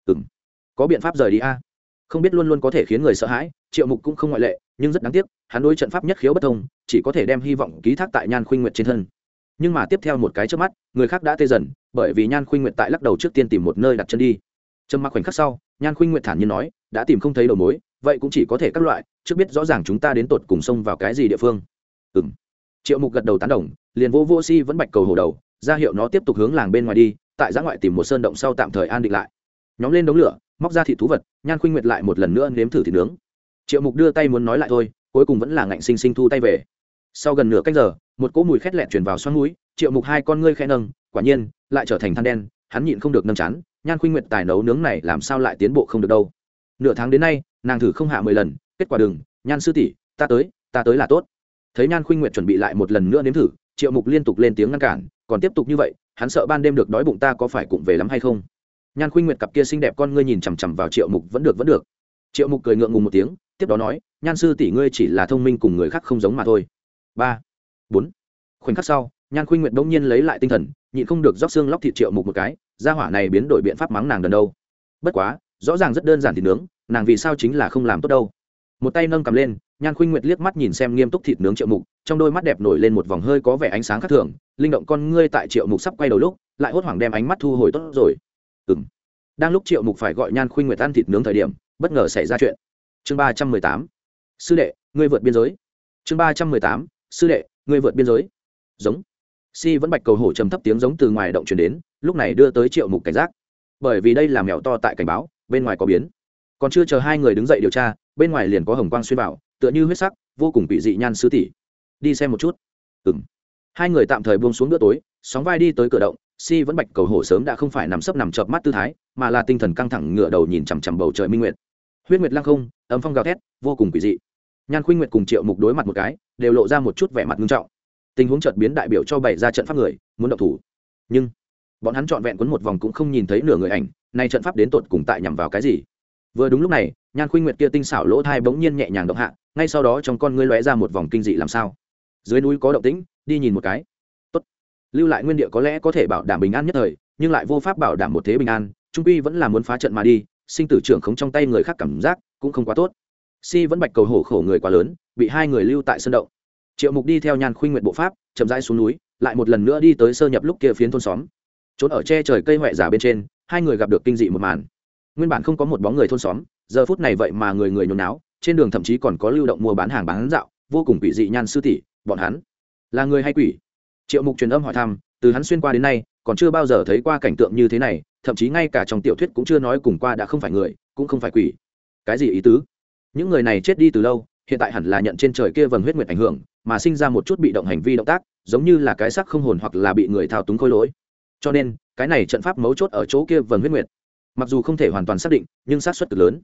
Ừ m có biện pháp rời đi a. Không biết luôn luôn có thể khiến người sợ hãi, triệu mục cũng không ngoại lệ, nhưng rất đáng tiếc, hắn đối trận pháp nhất khiếu bất thông, chỉ có thể đem hy vọng ký thác tại nhan khuynh nguyệt trên thân nhưng mà tiếp theo một cái trước mắt, người khác đã tê dần, bởi vì nhan khuynh nguyệt tại lắc đầu trước tiên tìm một nơi đặt chân đi. Trầm mặc khoảnh khắc sau, nhan khuynh nguyệt thản nhiên nói, đã tìm không thấy đầu mối, vậy cũng chỉ có thể các loại, trước biết rõ ràng chúng ta đến tột cùng sông vào cái gì địa phương. Ừ m triệu mục gật đầu tán đồng, liền vô vô si vẫn bạch cầu hồ đầu, ra hiệu nó tiếp tục hướng làng bên ngoài đi, tại giã ngoại tìm một sơn động sau tạm thời an định lại. Nhóm lên đống lửa, móc ra thịt thú vật, nhan khuynh nguyệt lại một lần nữa nếm thử thịt nướng. Triệu mục đưa tay muốn nói lại thôi, cuối cùng vẫn là ngạnh sinh sinh thu tay về. Sau gần nửa cách giờ một cỗ mùi khét lẹt chuyển vào xoắn núi, triệu mục hai con ngươi khẽ nâng, quả nhiên, lại trở thành than đen, hắn nhịn không được nâng chán, nhan khuynh nguyệt tài nấu nướng này làm sao lại tiến bộ không được đâu. Nửa tháng đến nay, nàng thử không hạ mười lần, kết quả đừng, nhan sư tỷ, ta tới ta tới là tốt. Thấy nhan khuynh nguyệt chuẩn bị lại một lần nữa nếm thử, triệu mục liên tục lên tiếng ngăn cản, còn tiếp tục như vậy, hắn sợ ban đêm được đói bụng ta có phải cụng về lắm hay không? Nhan khuynh nguyệt cặp kia xinh đẹp con ngươi nhìn chằm chằm vào triệu mục, vẫn được vẫn được. Triệu mục cười ngượng ngùng một tiếng, tiếp đó nói, nhan sư tỷ ngươi chỉ là thông minh cùng người khác không giống mà thôi. Ba bốn. Khoảnh khắc sau, nhan khuynh nguyện bỗng nhiên lấy lại tinh thần, nhịn không được róc xương lóc thịt triệu mục một cái, gia hỏa này biến đổi biện pháp mắng nàng đần đâu. Bất quá, rõ ràng rất đơn giản thịt nướng, nàng vì sao chính là không làm tốt đâu. Một tay nâng cầm lên, nhan khuynh nguyệt liếc mắt nhìn xem nghiêm túc thịt nướng triệu mục, trong đôi mắt đẹp nổi lên một vòng hơi có vẻ ánh sáng khác thường, linh động con ngươi tại triệu mục sắp quay đầu lúc, lại hốt hoảng đem ánh mắt thu hồi tốt rồi. Ừng đang lúc triệu mục phải gọi nhan khuynh nguyệt ăn thịt nướng thời điểm, bất ngờ xảy ra chuyện. Chương ba trăm mười tám. Sư đệ, ngươi vượt biên giới. Chương ba trăm mười tám. Sư đệ ngươi vượt biên giới. Giống. Si vẫn bạch cầu hổ trầm thấp tiếng giống từ ngoài động truyền đến, lúc này đưa tới triệu mục cảnh giác. Bởi vì đây là mèo to tại cảnh báo, bên ngoài có biến. Còn chưa chờ hai người đứng dậy điều tra, bên ngoài liền có hồng quang xuyên vào, tựa như huyết sắc, vô cùng bị dị nhan sứ tỷ. Đi xem một chút. Ừng hai người tạm thời buông xuống bữa tối, sóng vai đi tới cửa động, si vẫn bạch cầu hổ sớm đã không phải nằm sấp nằm chợp mắt tư thái, mà là tinh thần căng thẳng ngửa đầu nhìn chằm chằm bầu trời minh nguyệt. Huyết nguyệt lăng không ấm phong gào thét, vô cùng quỷ dị nhan khuynh nguyệt cùng triệu mục đối mặt một cái, đều lộ ra một chút vẻ mặt nghiêm trọng. Tình huống chợt biến đại biểu cho bảy ra trận pháp người, muốn động thủ. Nhưng, bọn hắn trọn vẹn quấn một vòng cũng không nhìn thấy nửa người ảnh, nay trận pháp đến tột cùng tại nhằm vào cái gì? Vừa đúng lúc này, nhan khuynh nguyệt kia tinh xảo lỗ thai bỗng nhiên nhẹ nhàng động hạ, ngay sau đó trong con ngươi lóe ra một vòng kinh dị làm sao? Dưới núi có động tĩnh, đi nhìn một cái. Tốt. lưu lại nguyên địa có lẽ có thể bảo đảm bình an nhất thời, nhưng lại vô pháp bảo đảm một thế bình an, trung quy vẫn là muốn phá trận mà đi, sinh tử trưởng khống trong tay người khác cảm giác cũng không quá tốt si vẫn bạch cầu hổ khổ người quá lớn, bị hai người lưu tại sân động. Triệu mục đi theo nhan khuynh nguyện bộ pháp, chậm rãi xuống núi, lại một lần nữa đi tới sơ nhập lúc kia phiến thôn xóm. Trốn ở che trời cây huệ giả bên trên, hai người gặp được kinh dị một màn. Nguyên bản không có một bóng người thôn xóm, giờ phút này vậy mà người người nhốn náo trên đường thậm chí còn có lưu động mua bán hàng bán dạo, vô cùng quỷ dị nhan sư tỷ, bọn hắn là người hay quỷ? Triệu mục truyền âm hỏi thăm, từ hắn xuyên qua đến nay, còn chưa bao giờ thấy qua cảnh tượng như thế này, thậm chí ngay cả trong tiểu thuyết cũng chưa nói cùng qua đã không phải người, cũng không phải quỷ. Cái gì ý tứ? Những người này chết đi từ lâu, hiện tại hẳn là nhận trên trời kia vầng huyết nguyệt ảnh hưởng, mà sinh ra một chút bị động hành vi động tác, giống như là cái sắc không hồn hoặc là bị người thao túng khôi lỗi. Cho nên, cái này trận pháp mấu chốt ở chỗ kia vầng huyết nguyệt. Mặc dù không thể hoàn toàn xác định, nhưng xác suất cực lớn.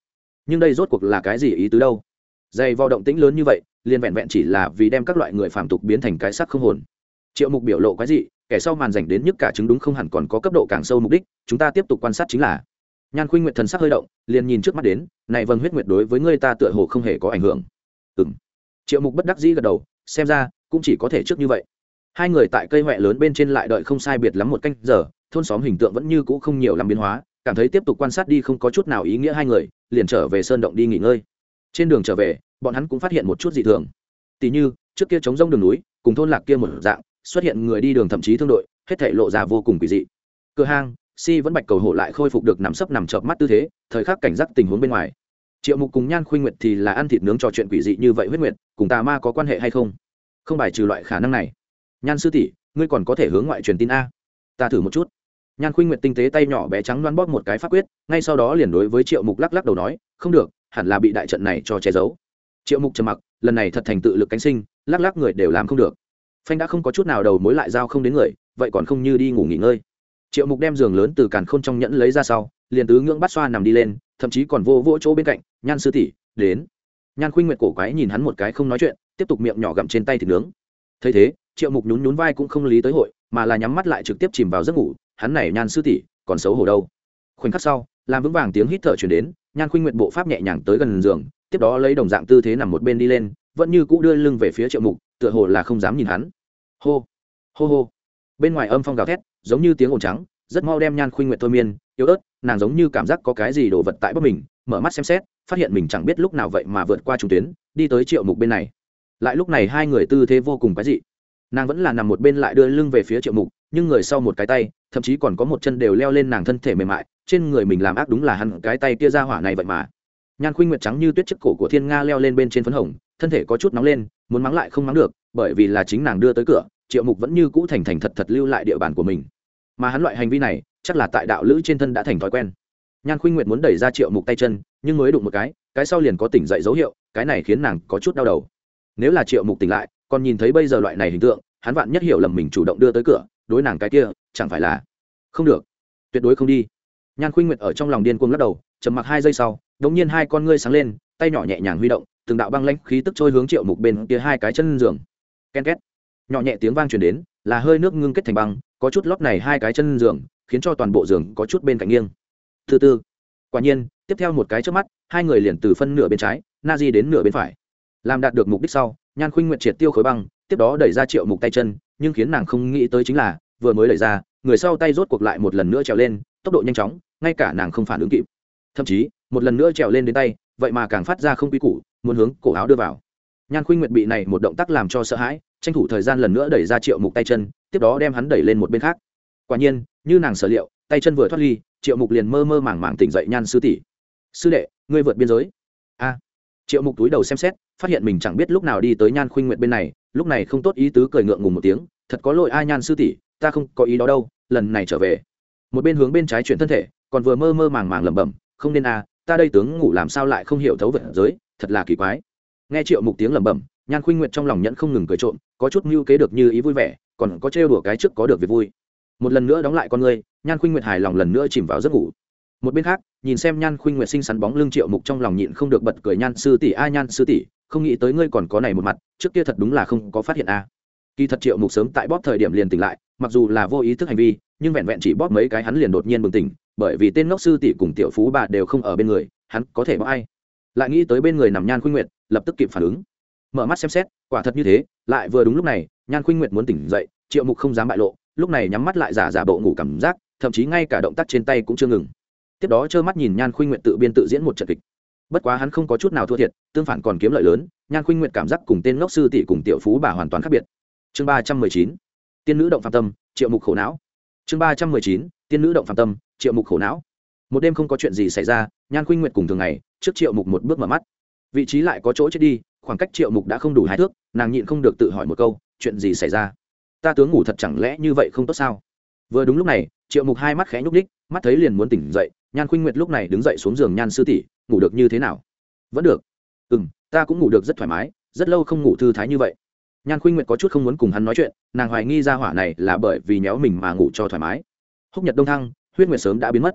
Nhưng đây rốt cuộc là cái gì ý tứ đâu? Dày vào động tĩnh lớn như vậy, liền vẹn vẹn chỉ là vì đem các loại người phàm tục biến thành cái sắc không hồn. Triệu mục biểu lộ cái gì kẻ sau màn dành đến nhất cả chứng đúng không hẳn còn có cấp độ càng sâu mục đích, chúng ta tiếp tục quan sát chính là nhan khuynh nguyệt thần sắc hơi động, liền nhìn trước mắt đến, này vâng huyết nguyệt đối với ngươi ta tựa hồ không hề có ảnh hưởng. Ừng triệu mục bất đắc dĩ gật đầu, xem ra, cũng chỉ có thể trước như vậy. Hai người tại cây huệ lớn bên trên lại đợi không sai biệt lắm một canh giờ, thôn xóm hình tượng vẫn như cũ không nhiều làm biến hóa, cảm thấy tiếp tục quan sát đi không có chút nào ý nghĩa hai người, liền trở về sơn động đi nghỉ ngơi. Trên đường trở về, bọn hắn cũng phát hiện một chút dị thường. Tỉ như, trước kia chống rông đường núi, cùng thôn lạc kia một dạng, xuất hiện người đi đường thậm chí thương đội, hết thể lộ ra vô cùng kỳ dị. Cửa hàng si vẫn bạch cầu hộ lại khôi phục được nằm sấp nằm chợp mắt tư thế, thời khắc cảnh giác tình huống bên ngoài. Triệu mục cùng nhan khuynh nguyệt thì là ăn thịt nướng trò chuyện quỷ dị như vậy huyết nguyệt, cùng tà ma có quan hệ hay không? Không bài trừ loại khả năng này. Nhan sư tỷ, ngươi còn có thể hướng ngoại truyền tin a. Ta thử một chút. Nhan khuynh nguyệt tinh tế tay nhỏ bé trắng loan bóp một cái pháp quyết, ngay sau đó liền đối với triệu mục lắc lắc đầu nói, không được, hẳn là bị đại trận này cho che giấu. Triệu mục trầm mặc, lần này thật thành tự lực cánh sinh, lắc lắc người đều làm không được. Phanh đã không có chút nào đầu mối lại giao không đến người, vậy còn không như đi ngủ nghỉ ngơi triệu mục đem giường lớn từ càn k h ô n trong nhẫn lấy ra sau, liền tứ ngưỡng bắt xoa nằm đi lên, thậm chí còn vô vỗ chỗ bên cạnh, nhan sư tỷ, đến. Nhan khuynh nguyệt cổ quái nhìn hắn một cái không nói chuyện, tiếp tục miệng nhỏ gặm trên tay thịt nướng. Thấy thế, triệu mục nhún nhún vai cũng không lý tới hội, mà là nhắm mắt lại trực tiếp chìm vào giấc ngủ, hắn này, nhan sư tỷ, còn xấu hổ đâu. Khoảnh khắc sau, làm vững vàng tiếng hít thở chuyển đến, nhan khuynh nguyệt bộ pháp nhẹ nhàng tới gần giường, tiếp đó lấy đồng dạng tư thế nằm một bên đi lên, vẫn như cũ đưa lưng về phía triệu mục, tựa hồ là không dám nhìn hắn. Hô hô hô. Bên ngoài âm phong gào thét giống như tiếng ồn trắng, rất mau đem nhan khuynh nguyện thôi miên, yếu ớt, nàng giống như cảm giác có cái gì đồ vật tại bất mình, mở mắt xem xét, phát hiện mình chẳng biết lúc nào vậy mà vượt qua trung tuyến, đi tới triệu mục bên này. Lại lúc này hai người tư thế vô cùng cái dị. Nàng vẫn là nằm một bên lại đưa lưng về phía triệu mục, nhưng người sau một cái tay, thậm chí còn có một chân đều leo lên nàng thân thể mềm mại, trên người mình làm ác đúng là hẳn cái tay kia ra hỏa này vậy mà. Nhan khuynh nguyệt trắng như tuyết chiếc cổ của thiên nga leo lên bên trên phấn hồng, thân thể có chút nóng lên, muốn mắng lại không mắng được, bởi vì là chính nàng đưa tới cửa, triệu mục vẫn như cũ thành thành thật thật lưu lại địa bàn của mình mà hắn loại hành vi này chắc là tại đạo lữ trên thân đã thành thói quen. Nhan khuynh nguyệt muốn đẩy ra triệu mục tay chân, nhưng mới đụng một cái cái sau liền có tỉnh dậy dấu hiệu, cái này khiến nàng có chút đau đầu. Nếu là triệu mục tỉnh lại, còn nhìn thấy bây giờ loại này hình tượng, hắn vạn nhất hiểu lầm mình chủ động đưa tới cửa, đối nàng cái kia, chẳng phải là không được. Tuyệt đối không đi. Nhan khuynh nguyệt ở trong lòng điên cuồng lắc đầu, trầm mặc hai giây sau đ ỗ n g nhiên hai con ngươi sáng lên, tay nhỏ nhẹ nhàng huy động, từng đạo băng lanh khí tức trôi hướng triệu mục bên kia hai cái chân giường. Ken két. Nhỏ nhẹ tiếng vang truyền đến là hơi nước ngưng kết thành băng, có chút lót này hai cái chân giường, khiến cho toàn bộ giường có chút bên cạnh nghiêng. Thứ tư, quả nhiên, tiếp theo một cái trước mắt, hai người liền từ phân nửa bên trái na di đến nửa bên phải. Làm đạt được mục đích sau, nhan khuynh nguyện triệt tiêu khối băng, tiếp đó đẩy ra triệu mục tay chân, nhưng khiến nàng không nghĩ tới chính là, vừa mới đẩy ra, người sau tay rốt cuộc lại một lần nữa trèo lên, tốc độ nhanh chóng, ngay cả nàng không phản ứng kịp. Thậm chí, một lần nữa trèo lên đến tay, vậy mà càng phát ra không quy củ, muốn hướng cổ áo đưa vào nhan khuynh nguyệt bị này một động tác làm cho sợ hãi, tranh thủ thời gian lần nữa đẩy ra triệu mục tay chân, tiếp đó đem hắn đẩy lên một bên khác. Quả nhiên, như nàng sở liệu, tay chân vừa thoát ly, triệu mục liền mơ mơ màng màng tỉnh dậy nhan sư tỷ. Sư đệ, ngươi vượt biên giới. A. Triệu mục túi đầu xem xét, phát hiện mình chẳng biết lúc nào đi tới nhan khuynh nguyệt bên này, lúc này không tốt ý tứ cười ngượng ngùng một tiếng, thật có lỗi ai nhan sư tỷ, ta không có ý đó đâu, lần này trở về. Một bên hướng bên trái chuyển thân thể, còn vừa mơ mơ màng màng lẩm bẩm, không nên a, ta đây tướng ngủ làm sao lại không hiểu thấu vật giới, thật là kỳ quái nghe triệu mục tiếng lẩm bẩm, nhan khuynh nguyệt trong lòng nhẫn không ngừng cười trộm, có chút mưu kế được như ý vui vẻ, còn có trêu đùa cái trước có được việc vui. Một lần nữa đóng lại con ngươi nhan khuynh nguyệt hài lòng lần nữa chìm vào giấc ngủ. Một bên khác, nhìn xem nhan khuynh nguyệt sinh xắn bóng lưng triệu mục trong lòng nhịn không được bật cười, nhan sư tỷ, a, nhan sư tỷ, không nghĩ tới ngươi còn có này một mặt, trước kia thật đúng là không có phát hiện a. Kỳ thật triệu mục sớm tại bóp thời điểm liền tỉnh lại, mặc dù là vô ý thức hành vi, nhưng vẹn vẹn chỉ bóp mấy cái hắn liền đột nhiên bừng tỉnh, bởi vì tên ngốc sư tỷ cùng tiểu phú bà đều không ở bên người, hắn có thể bóp ai? Lại nghĩ tới bên người nằm nhan khuynh nguyệt, lập tức kịp phản ứng. Mở mắt xem xét, quả thật như thế, lại vừa đúng lúc này, nhan khuynh nguyệt muốn tỉnh dậy, triệu mục không dám bại lộ, lúc này nhắm mắt lại giả giả bộ ngủ cảm giác, thậm chí ngay cả động tác trên tay cũng chưa ngừng. Tiếp đó trơ mắt nhìn nhan khuynh nguyệt tự biên tự diễn một trận kịch. Bất quá hắn không có chút nào thua thiệt, tương phản còn kiếm lợi lớn, nhan khuynh nguyệt cảm giác cùng tên ngốc sư tỷ cùng tiểu phú bà hoàn toàn khác biệt. Chương ba trăm mười chín, tiên nữ động phạm tâm, triệu mục khổ não. Chương ba trăm mười chín, tiên nữ động phạm tâm, triệu mục khổ não một đêm không có chuyện gì xảy ra, nhan khuynh Nguyệt cùng thường ngày, trước triệu mục một bước mở mắt. Vị trí lại có chỗ chết đi, khoảng cách triệu mục đã không đủ hai thước, nàng nhịn không được tự hỏi một câu, chuyện gì xảy ra? Ta tướng ngủ thật chẳng lẽ như vậy không tốt sao? Vừa đúng lúc này, triệu mục hai mắt khẽ nhúc ních mắt thấy liền muốn tỉnh dậy, nhan khuynh nguyệt lúc này đứng dậy xuống giường nhan sư tỷ, ngủ được như thế nào? Vẫn được. Ừ m ta cũng ngủ được rất thoải mái, rất lâu không ngủ thư thái như vậy. Nhan khuynh nguyệt có chút không muốn cùng hắn nói chuyện, nàng hoài nghi ra hỏa này là bởi vì méo mình mà ngủ cho thoải mái. Húc nhật đông thăng, huyết nguyệt sớm đã biến mất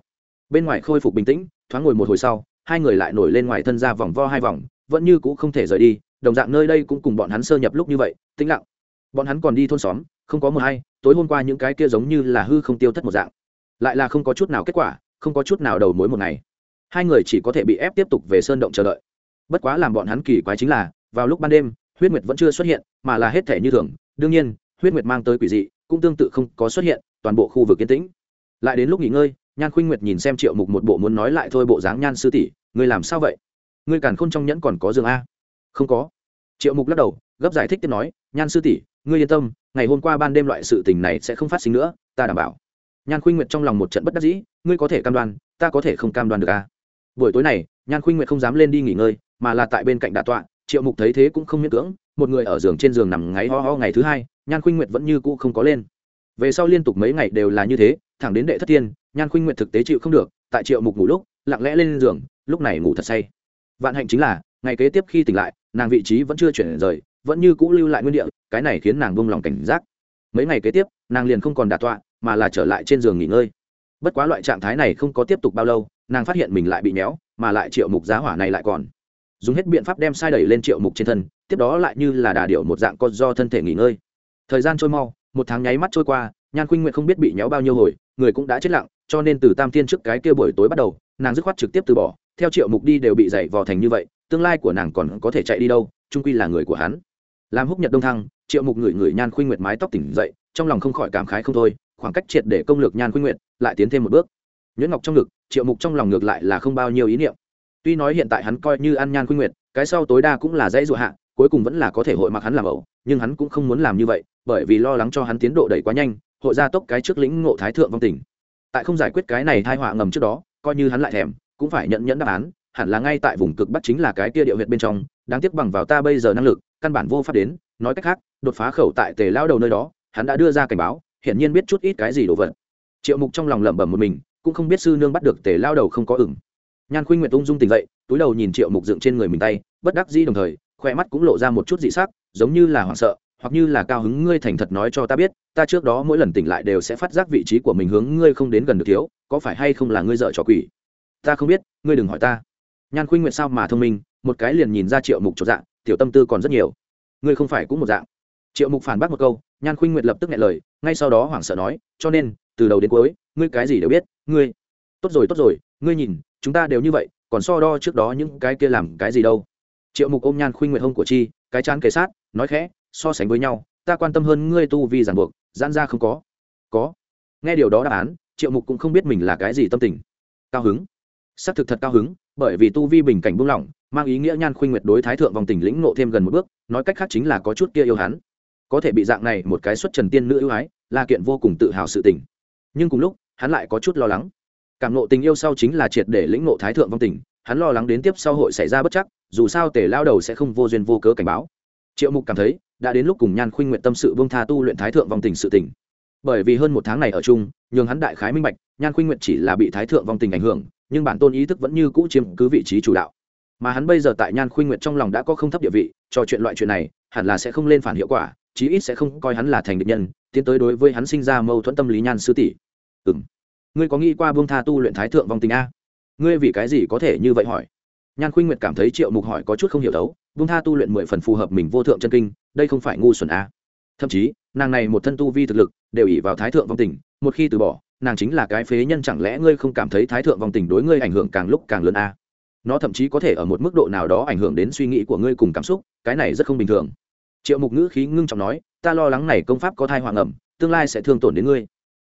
bên ngoài khôi phục bình tĩnh, thoáng ngồi một hồi sau, hai người lại nổi lên ngoài thân ra vòng vo hai vòng, vẫn như cũ không thể rời đi, đồng dạng nơi đây cũng cùng bọn hắn sơ nhập lúc như vậy, tĩnh lặng. Bọn hắn còn đi thôn xóm, không có mờ hay, tối hôm qua những cái kia giống như là hư không tiêu thất một dạng. Lại là không có chút nào kết quả, không có chút nào đầu mối một ngày. Hai người chỉ có thể bị ép tiếp tục về sơn động chờ đợi. Bất quá làm bọn hắn kỳ quái chính là, vào lúc ban đêm, huyết nguyệt vẫn chưa xuất hiện, mà là hết thể như thường. Đương nhiên, huyết nguyệt mang tới quỷ dị, cũng tương tự không có xuất hiện, toàn bộ khu vực yên tĩnh. Lại đến lúc nghỉ ngơi nhan khuynh nguyệt nhìn xem triệu mục một bộ muốn nói lại thôi bộ dáng nhan sư tỷ, ngươi làm sao vậy? Ngươi càn khôn trong nhẫn còn có giường a? Không có. Triệu mục lắc đầu, gấp giải thích tiếp nói, nhan sư tỷ, ngươi yên tâm, ngày hôm qua ban đêm loại sự tình này sẽ không phát sinh nữa, ta đảm bảo. Nhan khuynh nguyệt trong lòng một trận bất đắc dĩ, ngươi có thể cam đoan, ta có thể không cam đoan được à? buổi tối này, nhan khuynh nguyệt không dám lên đi nghỉ ngơi, mà là tại bên cạnh đà tọa, triệu mục thấy thế cũng không miễn cưỡng, một người ở giường trên giường nằm ngáy ho ho ngày thứ hai, nhan khuynh nguyệt vẫn như cũ không có lên. Về sau liên tục mấy ngày đều là như thế thẳng đến đệ thất tiên nhan khuynh nguyệt thực tế chịu không được, tại triệu mục ngủ lúc, lặng lẽ lên giường, lúc này ngủ thật say. Vạn hạnh chính là, ngày kế tiếp khi tỉnh lại, nàng vị trí vẫn chưa chuyển rời, vẫn như cũ lưu lại nguyên địa, cái này khiến nàng buông lòng cảnh giác. Mấy ngày kế tiếp, nàng liền không còn đà tọa, mà là trở lại trên giường nghỉ ngơi. Bất quá loại trạng thái này không có tiếp tục bao lâu, nàng phát hiện mình lại bị méo, mà lại triệu mục giá hỏa này lại còn. Dùng hết biện pháp đem sai đẩy lên triệu mục trên thân, tiếp đó lại như là đà điệu một dạng con do thân thể nghỉ ngơi. Thời gian trôi mau, một tháng nháy mắt trôi qua nhan khuynh nguyện không biết bị nhéo bao nhiêu hồi, người cũng đã chết lặng, cho nên từ tam thiên trước cái kia buổi tối bắt đầu, nàng dứt khoát trực tiếp từ bỏ, theo triệu mục đi đều bị dày vò thành như vậy, tương lai của nàng còn có thể chạy đi đâu trung quy là người của hắn. Làm húc nhật đông thăng, triệu mục ngửi người nhan khuynh nguyệt mái tóc tỉnh dậy, trong lòng không khỏi cảm khái không thôi, khoảng cách triệt để công lược nhan khuynh nguyệt, lại tiến thêm một bước. Nhuyễn ngọc trong ngực, triệu mục trong lòng ngược lại là không bao nhiêu ý niệm. Tuy nói hiện tại hắn coi như ăn nhan khuynh nguyệt, cái sau tối đa cũng là dãy dụ hạ, cuối cùng vẫn là có thể hội mặc hắn làm ẩu, nhưng hắn cũng không muốn làm như vậy, bởi vì lo lắng cho hắn tiến độ đẩy quá nhanh hội gia tốc cái trước lĩnh ngộ thái thượng vong tình. Tại không giải quyết cái này thai họa ngầm trước đó, coi như hắn lại thèm, cũng phải nhận nhẫn đáp án, hẳn là ngay tại vùng cực bắc chính là cái kia địa huyệt bên trong, đáng tiếc bằng vào ta bây giờ năng lực, căn bản vô pháp đến, nói cách khác, đột phá khẩu tại tề lao đầu nơi đó, hắn đã đưa ra cảnh báo, hiển nhiên biết chút ít cái gì đồ vật. Triệu mục trong lòng lẩm bẩm một mình, cũng không biết sư nương bắt được tề lao đầu không có ửng. Nhan khuynh nguyệt ung dung tỉnh dậy, túi đầu nhìn triệu mục dựng trên người mình tay, bất đắc dĩ đồng thời, khoe mắt cũng lộ ra một chút dị sắc, giống như là hoảng sợ, hoặc như là cao hứng ngươi thành thật nói cho ta biết ta trước đó mỗi lần tỉnh lại đều sẽ phát giác vị trí của mình hướng ngươi không đến gần được thiếu, có phải hay không là ngươi dợ trò quỷ? Ta không biết, ngươi đừng hỏi ta. Nhan khuynh nguyện sao mà thông minh, một cái liền nhìn ra triệu mục chỗ dạng, tiểu tâm tư còn rất nhiều. Ngươi không phải cũng một dạng. Triệu mục phản bác một câu, nhan khuynh nguyệt lập tức nghe lời, ngay sau đó hoảng sợ nói, cho nên, từ đầu đến cuối, ngươi cái gì đều biết, ngươi. Tốt rồi tốt rồi, ngươi nhìn, chúng ta đều như vậy, còn so đo trước đó những cái kia làm cái gì đâu. Triệu mục ôm nhan khuynh nguyệt hông của chi, cái chán kề sát, nói khẽ, so sánh với nhau, ta quan tâm hơn ngươi tu vi giàn buộc giãn ra không có. Có. Nghe điều đó đáp án, triệu mục cũng không biết mình là cái gì tâm tình. Cao hứng. Xác thực thật cao hứng, bởi vì tu vi bình cảnh buông lỏng, mang ý nghĩa nhan khuynh nguyệt đối thái thượng vòng tỉnh lĩnh nộ thêm gần một bước, nói cách khác chính là có chút kia yêu hắn. Có thể bị dạng này một cái xuất trần tiên nữ ưu ái, là kiện vô cùng tự hào sự tình. Nhưng cùng lúc, hắn lại có chút lo lắng. Cảm nộ tình yêu sau chính là triệt để lĩnh nộ thái thượng vong tình, hắn lo lắng đến tiếp sau hội xảy ra bất chắc, dù sao tể lao đầu sẽ không vô duyên vô cớ cảnh báo. Triệu mục cảm thấy đã đến lúc cùng nhan khuynh nguyện tâm sự bông tha tu luyện thái thượng vong tình sự tình. Bởi vì hơn một tháng này ở chung, nhường hắn đại khái minh bạch, nhan khuynh nguyện chỉ là bị thái thượng vong tình ảnh hưởng, nhưng bản tôn ý thức vẫn như cũ chiếm cứ vị trí chủ đạo. Mà hắn bây giờ tại nhan khuynh nguyện trong lòng đã có không thấp địa vị trò chuyện loại chuyện này, hẳn là sẽ không lên phản hiệu quả, chí ít sẽ không coi hắn là thành địch nhân, tiến tới đối với hắn sinh ra mâu thuẫn tâm lý nhan sư tỷ. Ừ m ngươi có nghĩ qua buông tha tu luyện thái thượng vong tình a? Ngươi vì cái gì có thể như vậy hỏi? Nhan khuynh nguyệt cảm thấy triệu mục hỏi có chút không hiểu đấu vung tha tu luyện mười phần phù hợp mình vô thượng chân kinh, đây không phải ngu xuẩn a thậm chí, nàng này một thân tu vi thực lực, đều ỉ vào thái thượng vong tình, một khi từ bỏ, nàng chính là cái phế nhân chẳng lẽ ngươi không cảm thấy thái thượng vong tình đối ngươi ảnh hưởng càng lúc càng lớn a nó thậm chí có thể ở một mức độ nào đó ảnh hưởng đến suy nghĩ của ngươi cùng cảm xúc, cái này rất không bình thường. Triệu mục ngữ khí ngưng trọng nói, ta lo lắng này công pháp có thai hoàng ẩm tương lai sẽ thương tổn đến ngươi.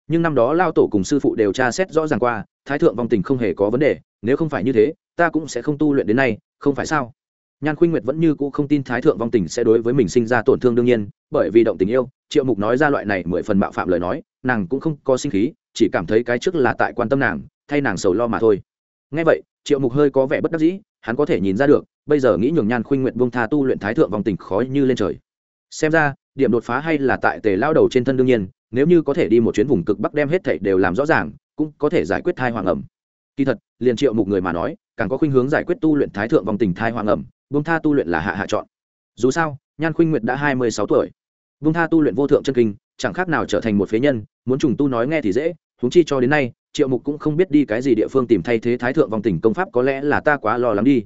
Nhưng năm đó lao tổ cùng sư phụ đều tra xét rõ ràng qua, thái thượng vong tình không hề có vấn đề, nếu không phải như thế, ta cũng sẽ không tu luyện đến nay, không phải sao? Nhan khuynh nguyệt vẫn như cũ không tin thái thượng vong tình sẽ đối với mình sinh ra tổn thương đương nhiên, bởi vì động tình yêu, triệu mục nói ra loại này mười phần mạo phạm lời nói, nàng cũng không có sinh khí, chỉ cảm thấy cái trước là tại quan tâm nàng, thay nàng sầu lo mà thôi. Ngay vậy, triệu mục hơi có vẻ bất đắc dĩ, hắn có thể nhìn ra được, bây giờ nghĩ nhường nhan khuynh nguyện buông tha tu luyện thái thượng vòng tình khó như lên trời. Xem ra, điểm đột phá hay là tại tề lao đầu trên thân đương nhiên, nếu như có thể đi một chuyến vùng cực bắc đem hết thảy đều làm rõ ràng, cũng có thể giải quyết thai hoàng ẩm. Kỳ thật, liền triệu mục người mà nói, càng có khuynh hướng giải quyết tu luyện thái thượng vòng tình thai hoàng ẩm bông tha tu luyện là hạ hạ chọn. Dù sao nhan khuynh nguyệt đã hai mươi sáu tuổi. Bông tha tu luyện vô thượng chân kinh chẳng khác nào trở thành một phế nhân muốn trùng tu nói nghe thì dễ huống chi cho đến nay triệu mục cũng không biết đi cái gì địa phương tìm thay thế thái thượng vòng Tỉnh công pháp có lẽ là ta quá lo lắng đi.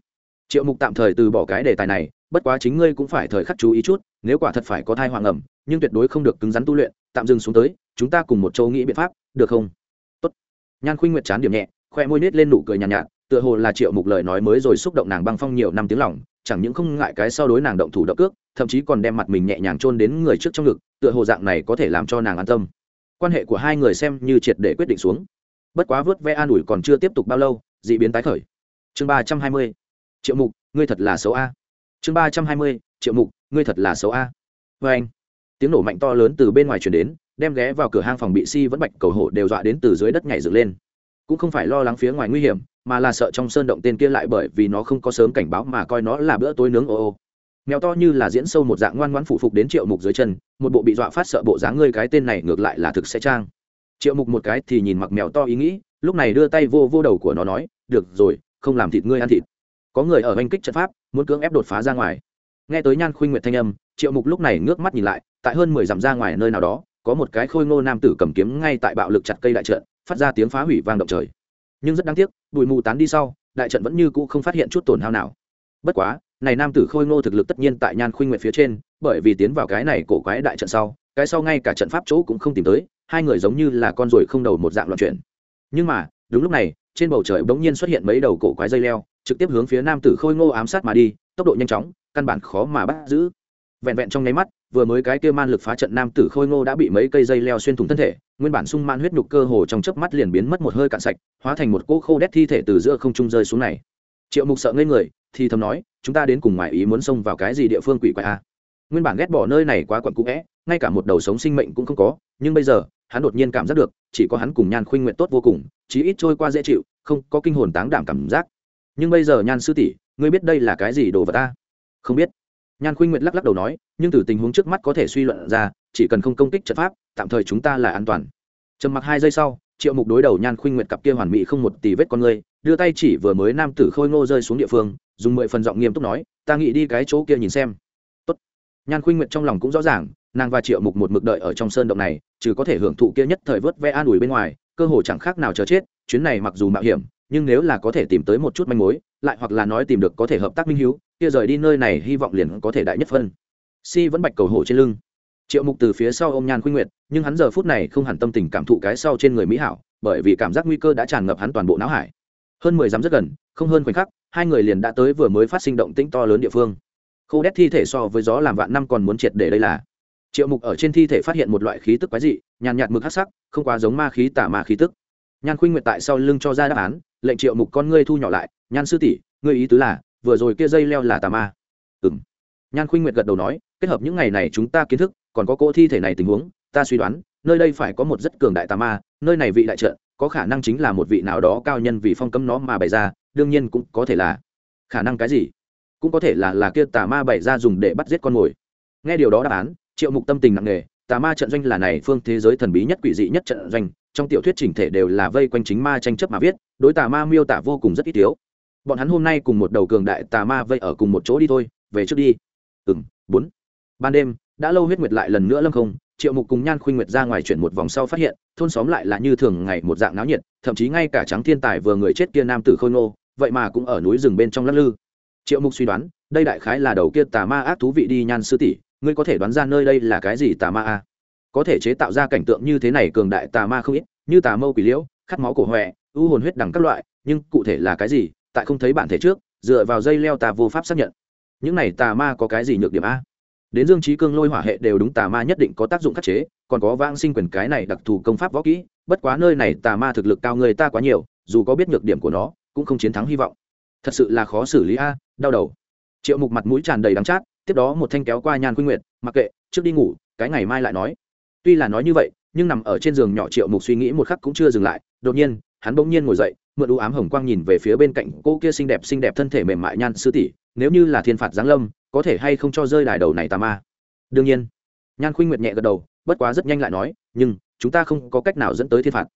Triệu mục tạm thời từ bỏ cái đề tài này bất quá chính ngươi cũng phải thời khắc chú ý chút nếu quả thật phải có thai hoàng ẩm nhưng tuyệt đối không được cứng rắn tu luyện tạm dừng xuống tới chúng ta cùng một châu nghĩ biện pháp được không? Tốt. nhan khuynh nguyệt chán điểm nhẹ khoe môi nết lên nụ cười nhàn nhạt, nhạt tựa hồ là triệu mục lời nói mới rồi xúc động nàng băng phong nhiều năm tiếng lòng, chẳng những không ngại cái sau đối nàng động thủ động cước, thậm chí còn đem mặt mình nhẹ nhàng chôn đến người trước trong ngực, tựa hồ dạng này có thể làm cho nàng an tâm. Quan hệ của hai người xem như triệt để quyết định xuống. Bất quá vớt ve an ủi còn chưa tiếp tục bao lâu d ị biến tái khởi. Chương ba trăm hai mươi, triệu mục, ngươi thật là xấu a. Chương ba trăm hai mươi, triệu mục, ngươi thật là xấu a. Vê anh, tiếng nổ mạnh to lớn từ bên ngoài chuyển đến, đem ghé vào cửa hang phòng bị si vẫn bạch cầu hộ đều dọa đến từ dưới đất nhảy dựng lên cũng không phải lo lắng phía ngoài nguy hiểm, mà là sợ trong sơn động tên kia lại bởi vì nó không có sớm cảnh báo mà coi nó là bữa tối nướng ô ô. Mèo to như là diễn sâu một dạng ngoan ngoãn phụ phục đến triệu mục dưới chân, một bộ bị dọa phát sợ bộ dáng ngươi cái tên này ngược lại là thực sẽ trang. Triệu mục một cái thì nhìn mặc mèo to ý nghĩ, lúc này đưa tay vô vô đầu của nó nói, được rồi, không làm thịt ngươi ăn thịt. Có người ở oanh kích trận pháp, muốn cưỡng ép đột phá ra ngoài. Nghe tới nhan khuynh nguyệt thanh âm, triệu mục lúc này ngước mắt nhìn lại, tại hơn mười dặm ra ngoài nơi nào đó, có một cái khôi ngô nam tử cầm kiếm ngay tại bạo lực chặt cây đại trận phát ra tiếng phá hủy vang động trời. Nhưng rất đáng tiếc, bụi mù tán đi sau, đại trận vẫn như cũ không phát hiện chút tổn hao nào. Bất quá, này nam tử khôi ngô thực lực tất nhiên tại nhan khuynh nguyệt phía trên, bởi vì tiến vào cái này cổ quái đại trận sau, cái sau ngay cả trận pháp chỗ cũng không tìm tới, hai người giống như là con ruồi không đầu một dạng loạn chuyển. Nhưng mà, đúng lúc này, trên bầu trời bỗng nhiên xuất hiện mấy đầu cổ quái dây leo, trực tiếp hướng phía nam tử khôi ngô ám sát mà đi, tốc độ nhanh chóng, căn bản khó mà bắt giữ. Vẹn vẹn trong nháy mắt, vừa mới cái kia man lực phá trận nam tử khôi ngô đã bị mấy cây dây leo xuyên thủng thân thể nguyên bản sung man huyết nhục cơ hồ trong chớp mắt liền biến mất một hơi cạn sạch, hóa thành một cỗ khô đét thi thể từ giữa không trung rơi xuống này. Triệu mục sợ ngây người, thì thầm nói, chúng ta đến cùng ngoài ý muốn xông vào cái gì địa phương quỷ quái a nguyên bản ghét bỏ nơi này quá quặn cũ vẽ ngay cả một đầu sống sinh mệnh cũng không có, nhưng bây giờ, hắn đột nhiên cảm giác được, chỉ có hắn cùng nhan khuynh nguyện tốt vô cùng, chí ít trôi qua dễ chịu, không có kinh hồn táng đảm cảm giác. Nhưng bây giờ, nhan sư tỷ, ngươi biết đây là cái gì đồ vật ta? Không biết. Nhan khuynh nguyệt lắc lắc đầu nói, nhưng từ tình huống trước mắt có thể suy luận ra, chỉ cần không công kích trận pháp tạm thời chúng ta là an toàn. Trầm mặc hai giây sau, triệu mục đối đầu nhan khuynh nguyệt cặp kia hoàn mỹ không một tỷ vết con người đưa tay chỉ vừa mới nam tử khôi ngô rơi xuống địa phương, dùng mười phần giọng nghiêm túc nói, ta nghĩ đi cái chỗ kia nhìn xem. Tốt. nhan khuynh nguyệt trong lòng cũng rõ ràng, nàng và triệu mục một mực đợi ở trong sơn động này chứ có thể hưởng thụ kia nhất thời vớt ve an ủi bên ngoài, cơ hồ chẳng khác nào chờ chết, chuyến này mặc dù mạo hiểm, nhưng nếu là có thể tìm tới một chút manh mối, lại hoặc là nói tìm được có thể hợp tác minh hiếu, kia rời đi nơi này hy vọng liền có thể đại nhất phân. Si vẫn bạch cầu hổ trên lưng triệu mục từ phía sau ô m nhan khuynh nguyệt, nhưng hắn giờ phút này không hẳn tâm tình cảm thụ cái sau trên người mỹ hảo, bởi vì cảm giác nguy cơ đã tràn ngập hắn toàn bộ não hải. Hơn mười dặm rất gần, không hơn khoảnh khắc, hai người liền đã tới vừa mới phát sinh động tĩnh to lớn địa phương. Khâu đét thi thể so với gió làm vạn năm còn muốn triệt để đây là. Triệu mục ở trên thi thể phát hiện một loại khí tức quái dị, nhàn nhạt mực hắc sắc, không quá giống ma khí tả ma khí tức. Nhan khuynh nguyệt tại sau lưng cho ra đáp án, lệnh triệu mục con ngươi thu nhỏ lại, nhan sư tỷ, ngươi ý tứ là, vừa rồi kia dây leo là tà ma. Ừ m nhan khuynh nguyệt gật đầu nói, kết hợp những ngày này chúng ta kiến thức còn có cỗ thi thể này tình huống, ta suy đoán, nơi đây phải có một rất cường đại tà ma, nơi này vị đại trợ có khả năng chính là một vị nào đó cao nhân vì phong cấm nó mà bày ra, đương nhiên cũng có thể là. Khả năng cái gì? Cũng có thể là là kia tà ma bày ra dùng để bắt giết con mồi. Nghe điều đó đáp án, triệu mục tâm tình nặng nề, tà ma trận doanh là này phương thế giới thần bí nhất quỷ dị nhất trận doanh, trong tiểu thuyết chỉnh thể đều là vây quanh chính ma tranh chấp mà viết, đối tà ma miêu tả vô cùng rất ít thiếu bọn hắn hôm nay cùng một đầu cường đại tà ma vây ở cùng một chỗ đi thôi, về trước đi. Ừng bốn. Ban đêm đã lâu huyết nguyệt lại lần nữa lâm không, triệu mục cùng nhan khuynh nguyệt ra ngoài chuyển một vòng sau phát hiện, thôn xóm lại là như thường ngày một dạng náo nhiệt, thậm chí ngay cả trắng thiên tài vừa người chết kia nam tử khôi ngô, vậy mà cũng ở núi rừng bên trong lắc lư. Triệu mục suy đoán, đây đại khái là đầu kia tà ma ác thú vị đi nhan sư tỷ, ngươi có thể đoán ra nơi đây là cái gì tà ma a? Có thể chế tạo ra cảnh tượng như thế này cường đại tà ma không ít, như tà mâu quỷ liễu, khát máu cổ huệ u hồn huyết đẳng các loại, nhưng cụ thể là cái gì, tại không thấy bản thể trước, dựa vào dây leo tà vô pháp xác nhận. Những này tà ma có cái gì nhược điểm a? Đến dương trí cương lôi hỏa hệ đều đúng tà ma nhất định có tác dụng khắc chế, còn có vãng sinh quyền cái này đặc thù công pháp võ kỹ, bất quá nơi này tà ma thực lực cao người ta quá nhiều, dù có biết nhược điểm của nó, cũng không chiến thắng hy vọng. Thật sự là khó xử lý a, đau đầu. Triệu mục mặt mũi tràn đầy đắng chát, tiếp đó một thanh kéo qua nhan quyên nguyệt, mặc kệ, trước đi ngủ, cái ngày mai lại nói. Tuy là nói như vậy, nhưng nằm ở trên giường nhỏ triệu mục suy nghĩ một khắc cũng chưa dừng lại, đột nhiên, hắn bỗng nhiên ngồi dậy, mượn u ám hồng quang nhìn về phía bên cạnh cô kia xinh đẹp xinh đẹp thân thể mềm mại nhan sư tỷ, nếu như là thiên phạt giáng lâm có thể hay không cho rơi đài đầu này tà ma? Đương nhiên. Nhan khuynh nguyệt nhẹ gật đầu, bất quá rất nhanh lại nói, nhưng, chúng ta không có cách nào dẫn tới thiên phạt.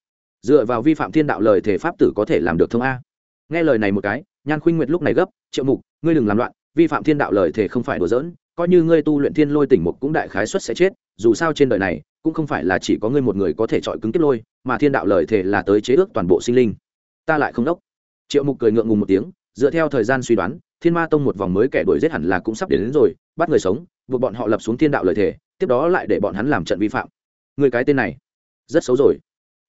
Dựa vào vi phạm thiên đạo lời thể pháp tử có thể làm được thông a. Nghe lời này một cái, nhan khuynh nguyệt lúc này gấp, triệu mục, ngươi đừng làm loạn, vi phạm thiên đạo lời thể không phải đùa giỡn, coi như ngươi tu luyện thiên lôi tỉnh mục cũng đại khái xuất sẽ chết, dù sao trên đời này, cũng không phải là chỉ có ngươi một người có thể chọi cứng tiếp lôi, mà thiên đạo lời thể là tới chế ước toàn bộ sinh linh. Ta lại không đốc. Triệu mục cười ngượng ngùng một tiếng, dựa theo thời gian suy đoán thiên ma tông một vòng mới kẻ đuổi giết hẳn là cũng sắp đến, đến rồi bắt người sống buộc bọn họ lập xuống thiên đạo lời thề tiếp đó lại để bọn hắn làm trận vi phạm. Người cái tên này rất xấu rồi.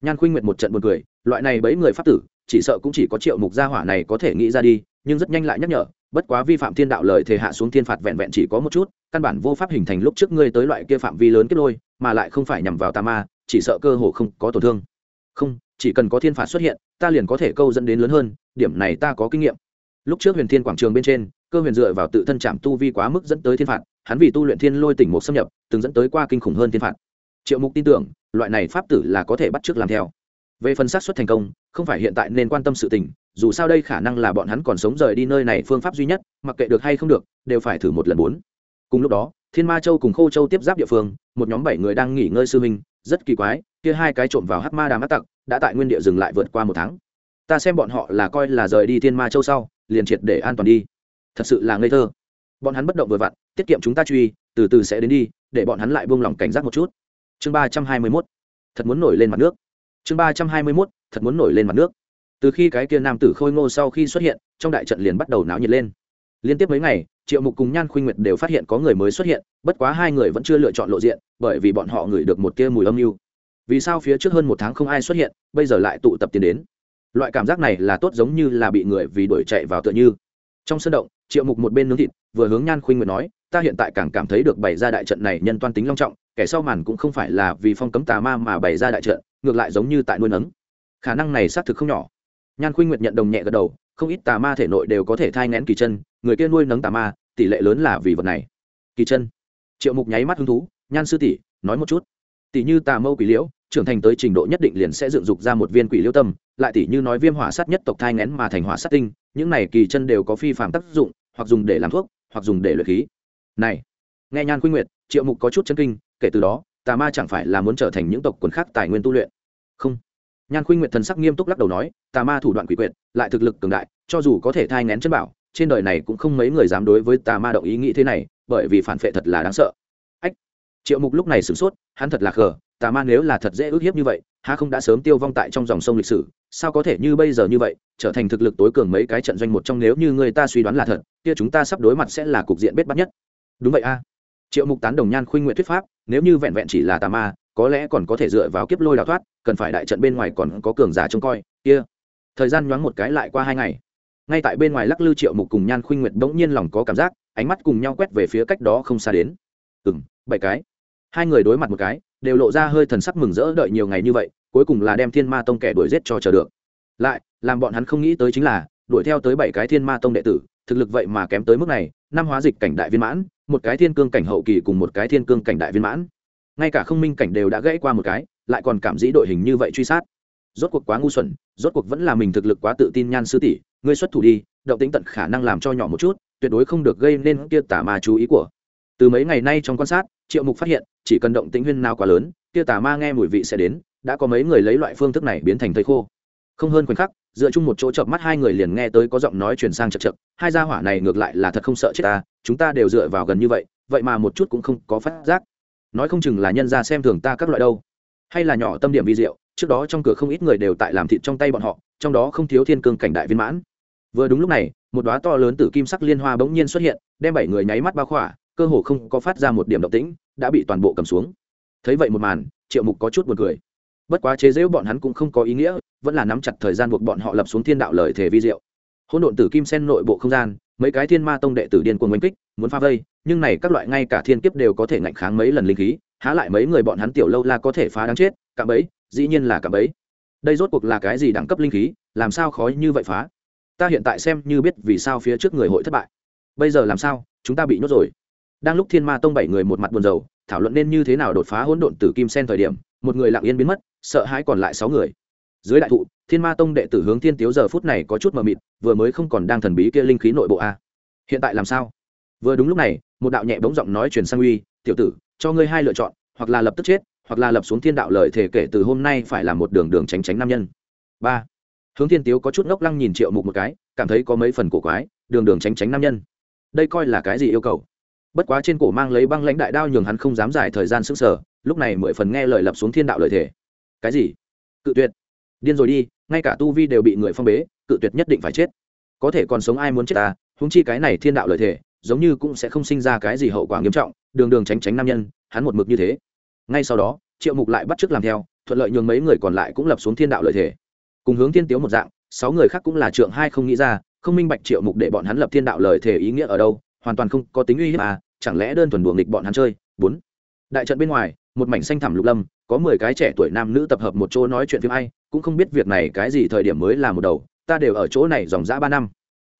Nhan khuynh nguyệt một trận buồn cười loại này bấy người pháp tử chỉ sợ cũng chỉ có triệu mục gia hỏa này có thể nghĩ ra đi nhưng rất nhanh lại nhắc nhở bất quá vi phạm thiên đạo lời thề hạ xuống thiên phạt vẹn vẹn chỉ có một chút căn bản vô pháp hình thành lúc trước ngươi tới loại kia phạm vi lớn kết lôi mà lại không phải nhằm vào ta ma chỉ sợ cơ hồ không có tổn thương. Không chỉ cần có thiên phạt xuất hiện ta liền có thể câu dẫn đến lớn hơn điểm này ta có kinh nghiệm lúc trước huyền thiên quảng trường bên trên, cơ huyền dựa vào tự thân chạm tu vi quá mức dẫn tới thiên phạt, hắn vì tu luyện thiên lôi tỉnh mục xâm nhập, từng dẫn tới qua kinh khủng hơn thiên phạt. Triệu mục tin tưởng, loại này pháp tử là có thể bắt t làm theo. Về phần xác suất thành công, không phải hiện tại nên quan tâm sự tình, dù sao đây khả năng là bọn hắn còn sống rời đi nơi này phương pháp duy nhất, mặc kệ được hay không được, đều phải thử một lần bốn. Cùng lúc đó, thiên ma châu cùng khô châu tiếp giáp địa phương, một nhóm bảy người đang nghỉ ngơi sư minh rất kỳ quái, kia hai cái trộm vào hát ma đàm ác tặc, đã tại nguyên địa dừng lại vượt qua một tháng. Ta xem bọn họ là coi là rời đi thiên ma châu sau liền triệt để an toàn đi. Thật sự là ngây thơ. Bọn hắn bất động vừa vặn, tiết kiệm chúng ta truy, từ từ sẽ đến đi, để bọn hắn lại buông lỏng cảnh giác một chút. Chương ba trăm hai mươi mốt. Thật muốn nổi lên mặt nước. Chương ba trăm hai mươi mốt. Thật muốn nổi lên mặt nước. Từ khi cái kia nam tử khôi ngô sau khi xuất hiện, trong đại trận liền bắt đầu náo nhiệt lên. Liên tiếp mấy ngày, triệu mục cùng nhan khuynh nguyệt đều phát hiện có người mới xuất hiện, bất quá hai người vẫn chưa lựa chọn lộ diện, bởi vì bọn họ ngửi được một tia mùi âm mưu. Vì sao phía trước hơn một tháng không ai xuất hiện, bây giờ lại tụ tập tiến đến? Loại cảm giác này là tốt giống như là bị người vì đuổi chạy vào tựa như. Trong sân động, triệu mục một bên nướng thịt, vừa hướng nhan khuynh nguyệt nói, ta hiện tại càng cảm thấy được bày ra đại trận này nhân toan tính long trọng, kẻ sau màn cũng không phải là vì phong cấm tà ma mà bày ra đại trận, ngược lại giống như tại nuôi nấng. Khả năng này xác thực không nhỏ. Nhan khuynh nguyệt nhận đồng nhẹ gật đầu, không ít tà ma thể nội đều có thể thai ngén kỳ chân, người kia nuôi nấng tà ma, tỷ lệ lớn là vì vật này. Kỳ chân? Triệu mục nháy mắt hứng thú, nhan sư tỷ, nói một chút. Tỷ như tà mâu quỷ liễu trưởng thành tới trình độ nhất định liền sẽ dựng dục ra một viên quỷ liêu tâm, lại tỷ như nói viêm hỏa sát nhất tộc thai ngén mà thành hỏa sát tinh, những này kỳ chân đều có phi phạm tác dụng, hoặc dùng để làm thuốc, hoặc dùng để luyện khí. Này, nghe nhan khuynh nguyệt, triệu mục có chút chân kinh, kể từ đó, tà ma chẳng phải là muốn trở thành những tộc quần khác tài nguyên tu luyện. Không. Nhan khuynh nguyệt thần sắc nghiêm túc lắc đầu nói, tà ma thủ đoạn quỷ quyệt, lại thực lực cường đại, cho dù có thể thai ngén chân bảo, trên đời này cũng không mấy người dám đối với tà ma động ý nghĩ thế này, bởi vì phản phệ thật là đáng sợ. Ách. Triệu mục lúc này sửng sốt, hắn thật là khờ tà ma nếu là thật dễ ức hiếp như vậy ha không đã sớm tiêu vong tại trong dòng sông lịch sử, sao có thể như bây giờ như vậy, trở thành thực lực tối cường mấy cái trận doanh một trong nếu như người ta suy đoán là thật, kia chúng ta sắp đối mặt sẽ là cục diện bết bắt nhất. Đúng vậy a. Triệu mục tán đồng nhan khuynh nguyện thuyết pháp, nếu như vẹn vẹn chỉ là tà ma, có lẽ còn có thể dựa vào kiếp lôi đào thoát, cần phải đại trận bên ngoài còn có cường giả trông coi, kia. Thời gian nhoáng một cái lại qua hai ngày. Ngay tại bên ngoài lắc lư triệu mục cùng nhan khuynh nguyệt bỗng nhiên lòng có cảm giác, ánh mắt cùng nhau quét về phía cách đó không xa đến. Ừ m bảy cái. Hai người đối mặt một cái đều lộ ra hơi thần sắc mừng rỡ đợi nhiều ngày như vậy, cuối cùng là đem thiên ma tông kẻ đuổi giết cho chờ được. Lại, làm bọn hắn không nghĩ tới chính là, đuổi theo tới bảy cái thiên ma tông đệ tử, thực lực vậy mà kém tới mức này, năm hóa dịch cảnh đại viên mãn, một cái thiên cương cảnh hậu kỳ cùng một cái thiên cương cảnh đại viên mãn. Ngay cả không minh cảnh đều đã gãy qua một cái, lại còn cảm dĩ đội hình như vậy truy sát. Rốt cuộc quá ngu xuẩn, rốt cuộc vẫn là mình thực lực quá tự tin nhan sư tỷ, ngươi xuất thủ đi, động tính tận khả năng làm cho nhỏ một chút, tuyệt đối không được gây nên kia tả ma chú ý của từ mấy ngày nay trong quan sát, triệu mục phát hiện, chỉ cần động tĩnh huyên nào quá lớn, kia tà ma nghe mùi vị sẽ đến, đã có mấy người lấy loại phương thức này biến thành thây khô. Không hơn khoảnh khắc, dựa chung một chỗ chợp mắt hai người liền nghe tới có giọng nói chuyển sang chật chật hai gia hỏa này ngược lại là thật không sợ chết ta, chúng ta đều dựa vào gần như vậy vậy mà một chút cũng không có phát giác. Nói không chừng là nhân ra xem thường ta các loại đâu. Hay là nhỏ tâm điểm vi diệu, trước đó trong cửa không ít người đều tại làm thịt trong tay bọn họ, trong đó không thiếu thiên cương cảnh đại viên mãn. Vừa đúng lúc này, một đóa to lớn từ kim sắc liên hoa bỗng nhiên xuất hiện, đem bảy người nháy mắt bao khỏa cơ hồ không có phát ra một điểm động tĩnh, đã bị toàn bộ cầm xuống. Thấy vậy một màn, triệu mục có chút buồn cười. Bất quá chế giễu bọn hắn cũng không có ý nghĩa, vẫn là nắm chặt thời gian buộc bọn họ lập xuống thiên đạo lời thể vi diệu. Hỗn độn tử kim sen nội bộ không gian, mấy cái thiên ma tông đệ tử điên cuồng oanh kích, muốn phá vây, nhưng này các loại ngay cả thiên kiếp đều có thể ngạnh kháng mấy lần linh khí, há lại mấy người bọn hắn tiểu lâu la có thể phá đáng chết, cạm bấy dĩ nhiên là cạm bấy đây rốt cuộc là cái gì đẳng cấp linh khí, làm sao khó như vậy phá? Ta hiện tại xem như biết vì sao phía trước người hội thất bại. Bây giờ làm sao, chúng ta bị nhốt rồi đang lúc thiên ma tông bảy người một mặt buồn rầu, thảo luận nên như thế nào đột phá hỗn độn tử kim sen thời điểm, một người lặng yên biến mất, sợ hãi còn lại sáu người. Dưới đại thụ, thiên ma tông đệ tử hướng thiên tiếu giờ phút này có chút mờ mịt, vừa mới không còn đang thần bí kia linh khí nội bộ a. Hiện tại làm sao? Vừa đúng lúc này, một đạo nhẹ bỗng giọng nói truyền sang uy, tiểu tử, cho ngươi hai lựa chọn, hoặc là lập tức chết, hoặc là lập xuống thiên đạo lời thể kể từ hôm nay phải là một đường đường tránh tránh nam nhân. Ba. Hướng thiên tiếu có chút ngốc lăng nhìn triệu mục một cái, cảm thấy có mấy phần cổ quái, đường đường tránh tránh nam nhân. Đây coi là cái gì yêu cầu? Bất quá trên cổ mang lấy băng lãnh đại đao nhường hắn không dám dài thời gian sững sờ, lúc này mười phần nghe lời lập xuống thiên đạo lời thể cái gì? Cự tuyệt. Điên rồi đi, ngay cả tu vi đều bị người phong bế, cự tuyệt nhất định phải chết. Có thể còn sống ai muốn chết ta húng chi cái này thiên đạo lợi thể giống như cũng sẽ không sinh ra cái gì hậu quả nghiêm trọng, đường đường tránh tránh nam nhân, hắn một mực như thế. Ngay sau đó, triệu mục lại bắt t r ư ớ c làm theo, thuận lợi nhường mấy người còn lại cũng lập xuống thiên đạo lợi thể cùng hướng thiên tiếu một dạng, sáu người khác cũng là trượng hai không nghĩ ra, không minh bạch triệu mục để bọn hắn lập thiên đạo lợi thể ý nghĩa ở đâu hoàn toàn không có tính uy hiếp à chẳng lẽ đơn thuần đùa nghịch bọn hắn chơi? Bốn. Đại trận bên ngoài, một mảnh xanh thẳm lục lâm, có mười cái trẻ tuổi nam nữ tập hợp một chỗ nói chuyện phim ai cũng không biết việc này cái gì thời điểm mới là một đầu, ta đều ở chỗ này dòng dã ba năm.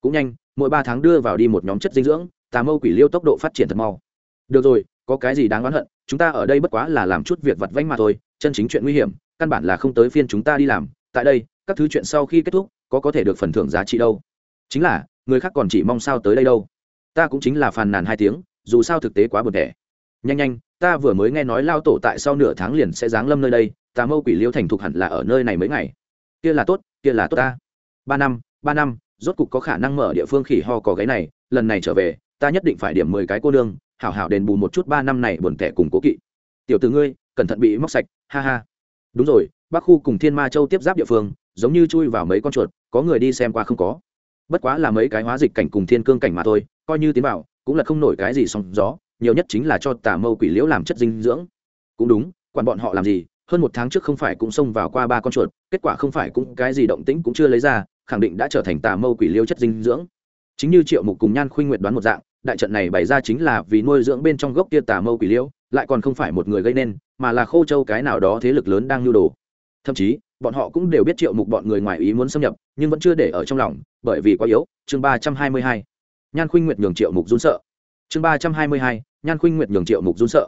Cũng nhanh, mỗi ba tháng đưa vào đi một nhóm chất dinh dưỡng, tà mâu quỷ liêu tốc độ phát triển thật mau. Được rồi, có cái gì đáng oán hận, chúng ta ở đây bất quá là làm chút việc vặt vãnh mà thôi, chân chính chuyện nguy hiểm, căn bản là không tới phiên chúng ta đi làm. Tại đây, các thứ chuyện sau khi kết thúc, có có thể được phần thưởng giá trị đâu? Chính là, người khác còn chỉ mong sao tới đây đâu? Ta cũng chính là phàn nàn hai tiếng, dù sao thực tế quá buồn đẻ nhanh nhanh, ta vừa mới nghe nói lao tổ tại sau nửa tháng liền sẽ giáng lâm nơi đây, ta mâu quỷ liêu thành thục hẳn là ở nơi này mấy ngày. Kia là tốt, kia là tốt ta. Ba năm ba năm, rốt cục có khả năng mở địa phương khỉ ho có gáy này, lần này trở về, ta nhất định phải điểm mười cái cô nương, hảo hảo đền bù một chút ba năm này buồn tẻ cùng cố kỵ. Tiểu t ử ngươi, cẩn thận bị móc sạch, ha ha. Đúng rồi, bắc khu cùng thiên ma châu tiếp giáp địa phương, giống như chui vào mấy con chuột, có người đi xem qua không có. Bất quá là mấy cái hóa dịch cảnh cùng thiên cương cảnh mà thôi coi như tiến vào, cũng là không nổi cái gì sóng gió, nhiều nhất chính là cho tà mâu quỷ liễu làm chất dinh dưỡng. Cũng đúng, quản bọn họ làm gì, hơn một tháng trước không phải cũng xông vào qua ba con chuột, kết quả không phải cũng cái gì động tĩnh cũng chưa lấy ra, khẳng định đã trở thành tà mâu quỷ liêu chất dinh dưỡng. Chính như triệu mục cùng nhan khuynh nguyện đoán một dạng, đại trận này bày ra chính là vì nuôi dưỡng bên trong gốc kia tà mâu quỷ liêu lại còn không phải một người gây nên, mà là khô châu cái nào đó thế lực lớn đang nhu đồ. Thậm chí, bọn họ cũng đều biết triệu mục bọn người ngoài ý muốn xâm nhập, nhưng vẫn chưa để ở trong lòng, bởi vì quá yếu. Chương ba trăm hai mươi hai nhan khuynh nguyệt nhường triệu mục run sợ. Chương ba trăm hai mươi hai, nhan khuynh nguyệt nhường triệu mục run sợ.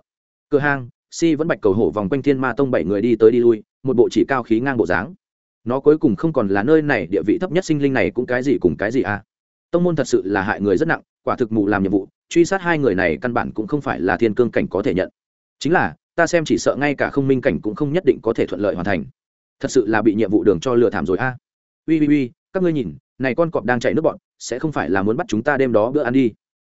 Cửa hang si vẫn bạch cầu hổ vòng quanh thiên ma tông bảy người đi tới đi lui, một bộ chỉ cao khí ngang bộ dáng. Nó cuối cùng không còn là nơi này, địa vị thấp nhất sinh linh này cũng cái gì cùng cái gì à? Tông môn thật sự là hại người rất nặng, quả thực mù làm nhiệm vụ, truy sát hai người này căn bản cũng không phải là thiên cương cảnh có thể nhận. Chính là, ta xem chỉ sợ ngay cả không minh cảnh cũng không nhất định có thể thuận lợi hoàn thành. Thật sự là bị nhiệm vụ đường cho lừa thảm rồi a. Ui ui ui, các ngươi nhìn, này con cọp đang chạy nước bọn sẽ không phải là muốn bắt chúng ta đêm đó bữa ăn đi.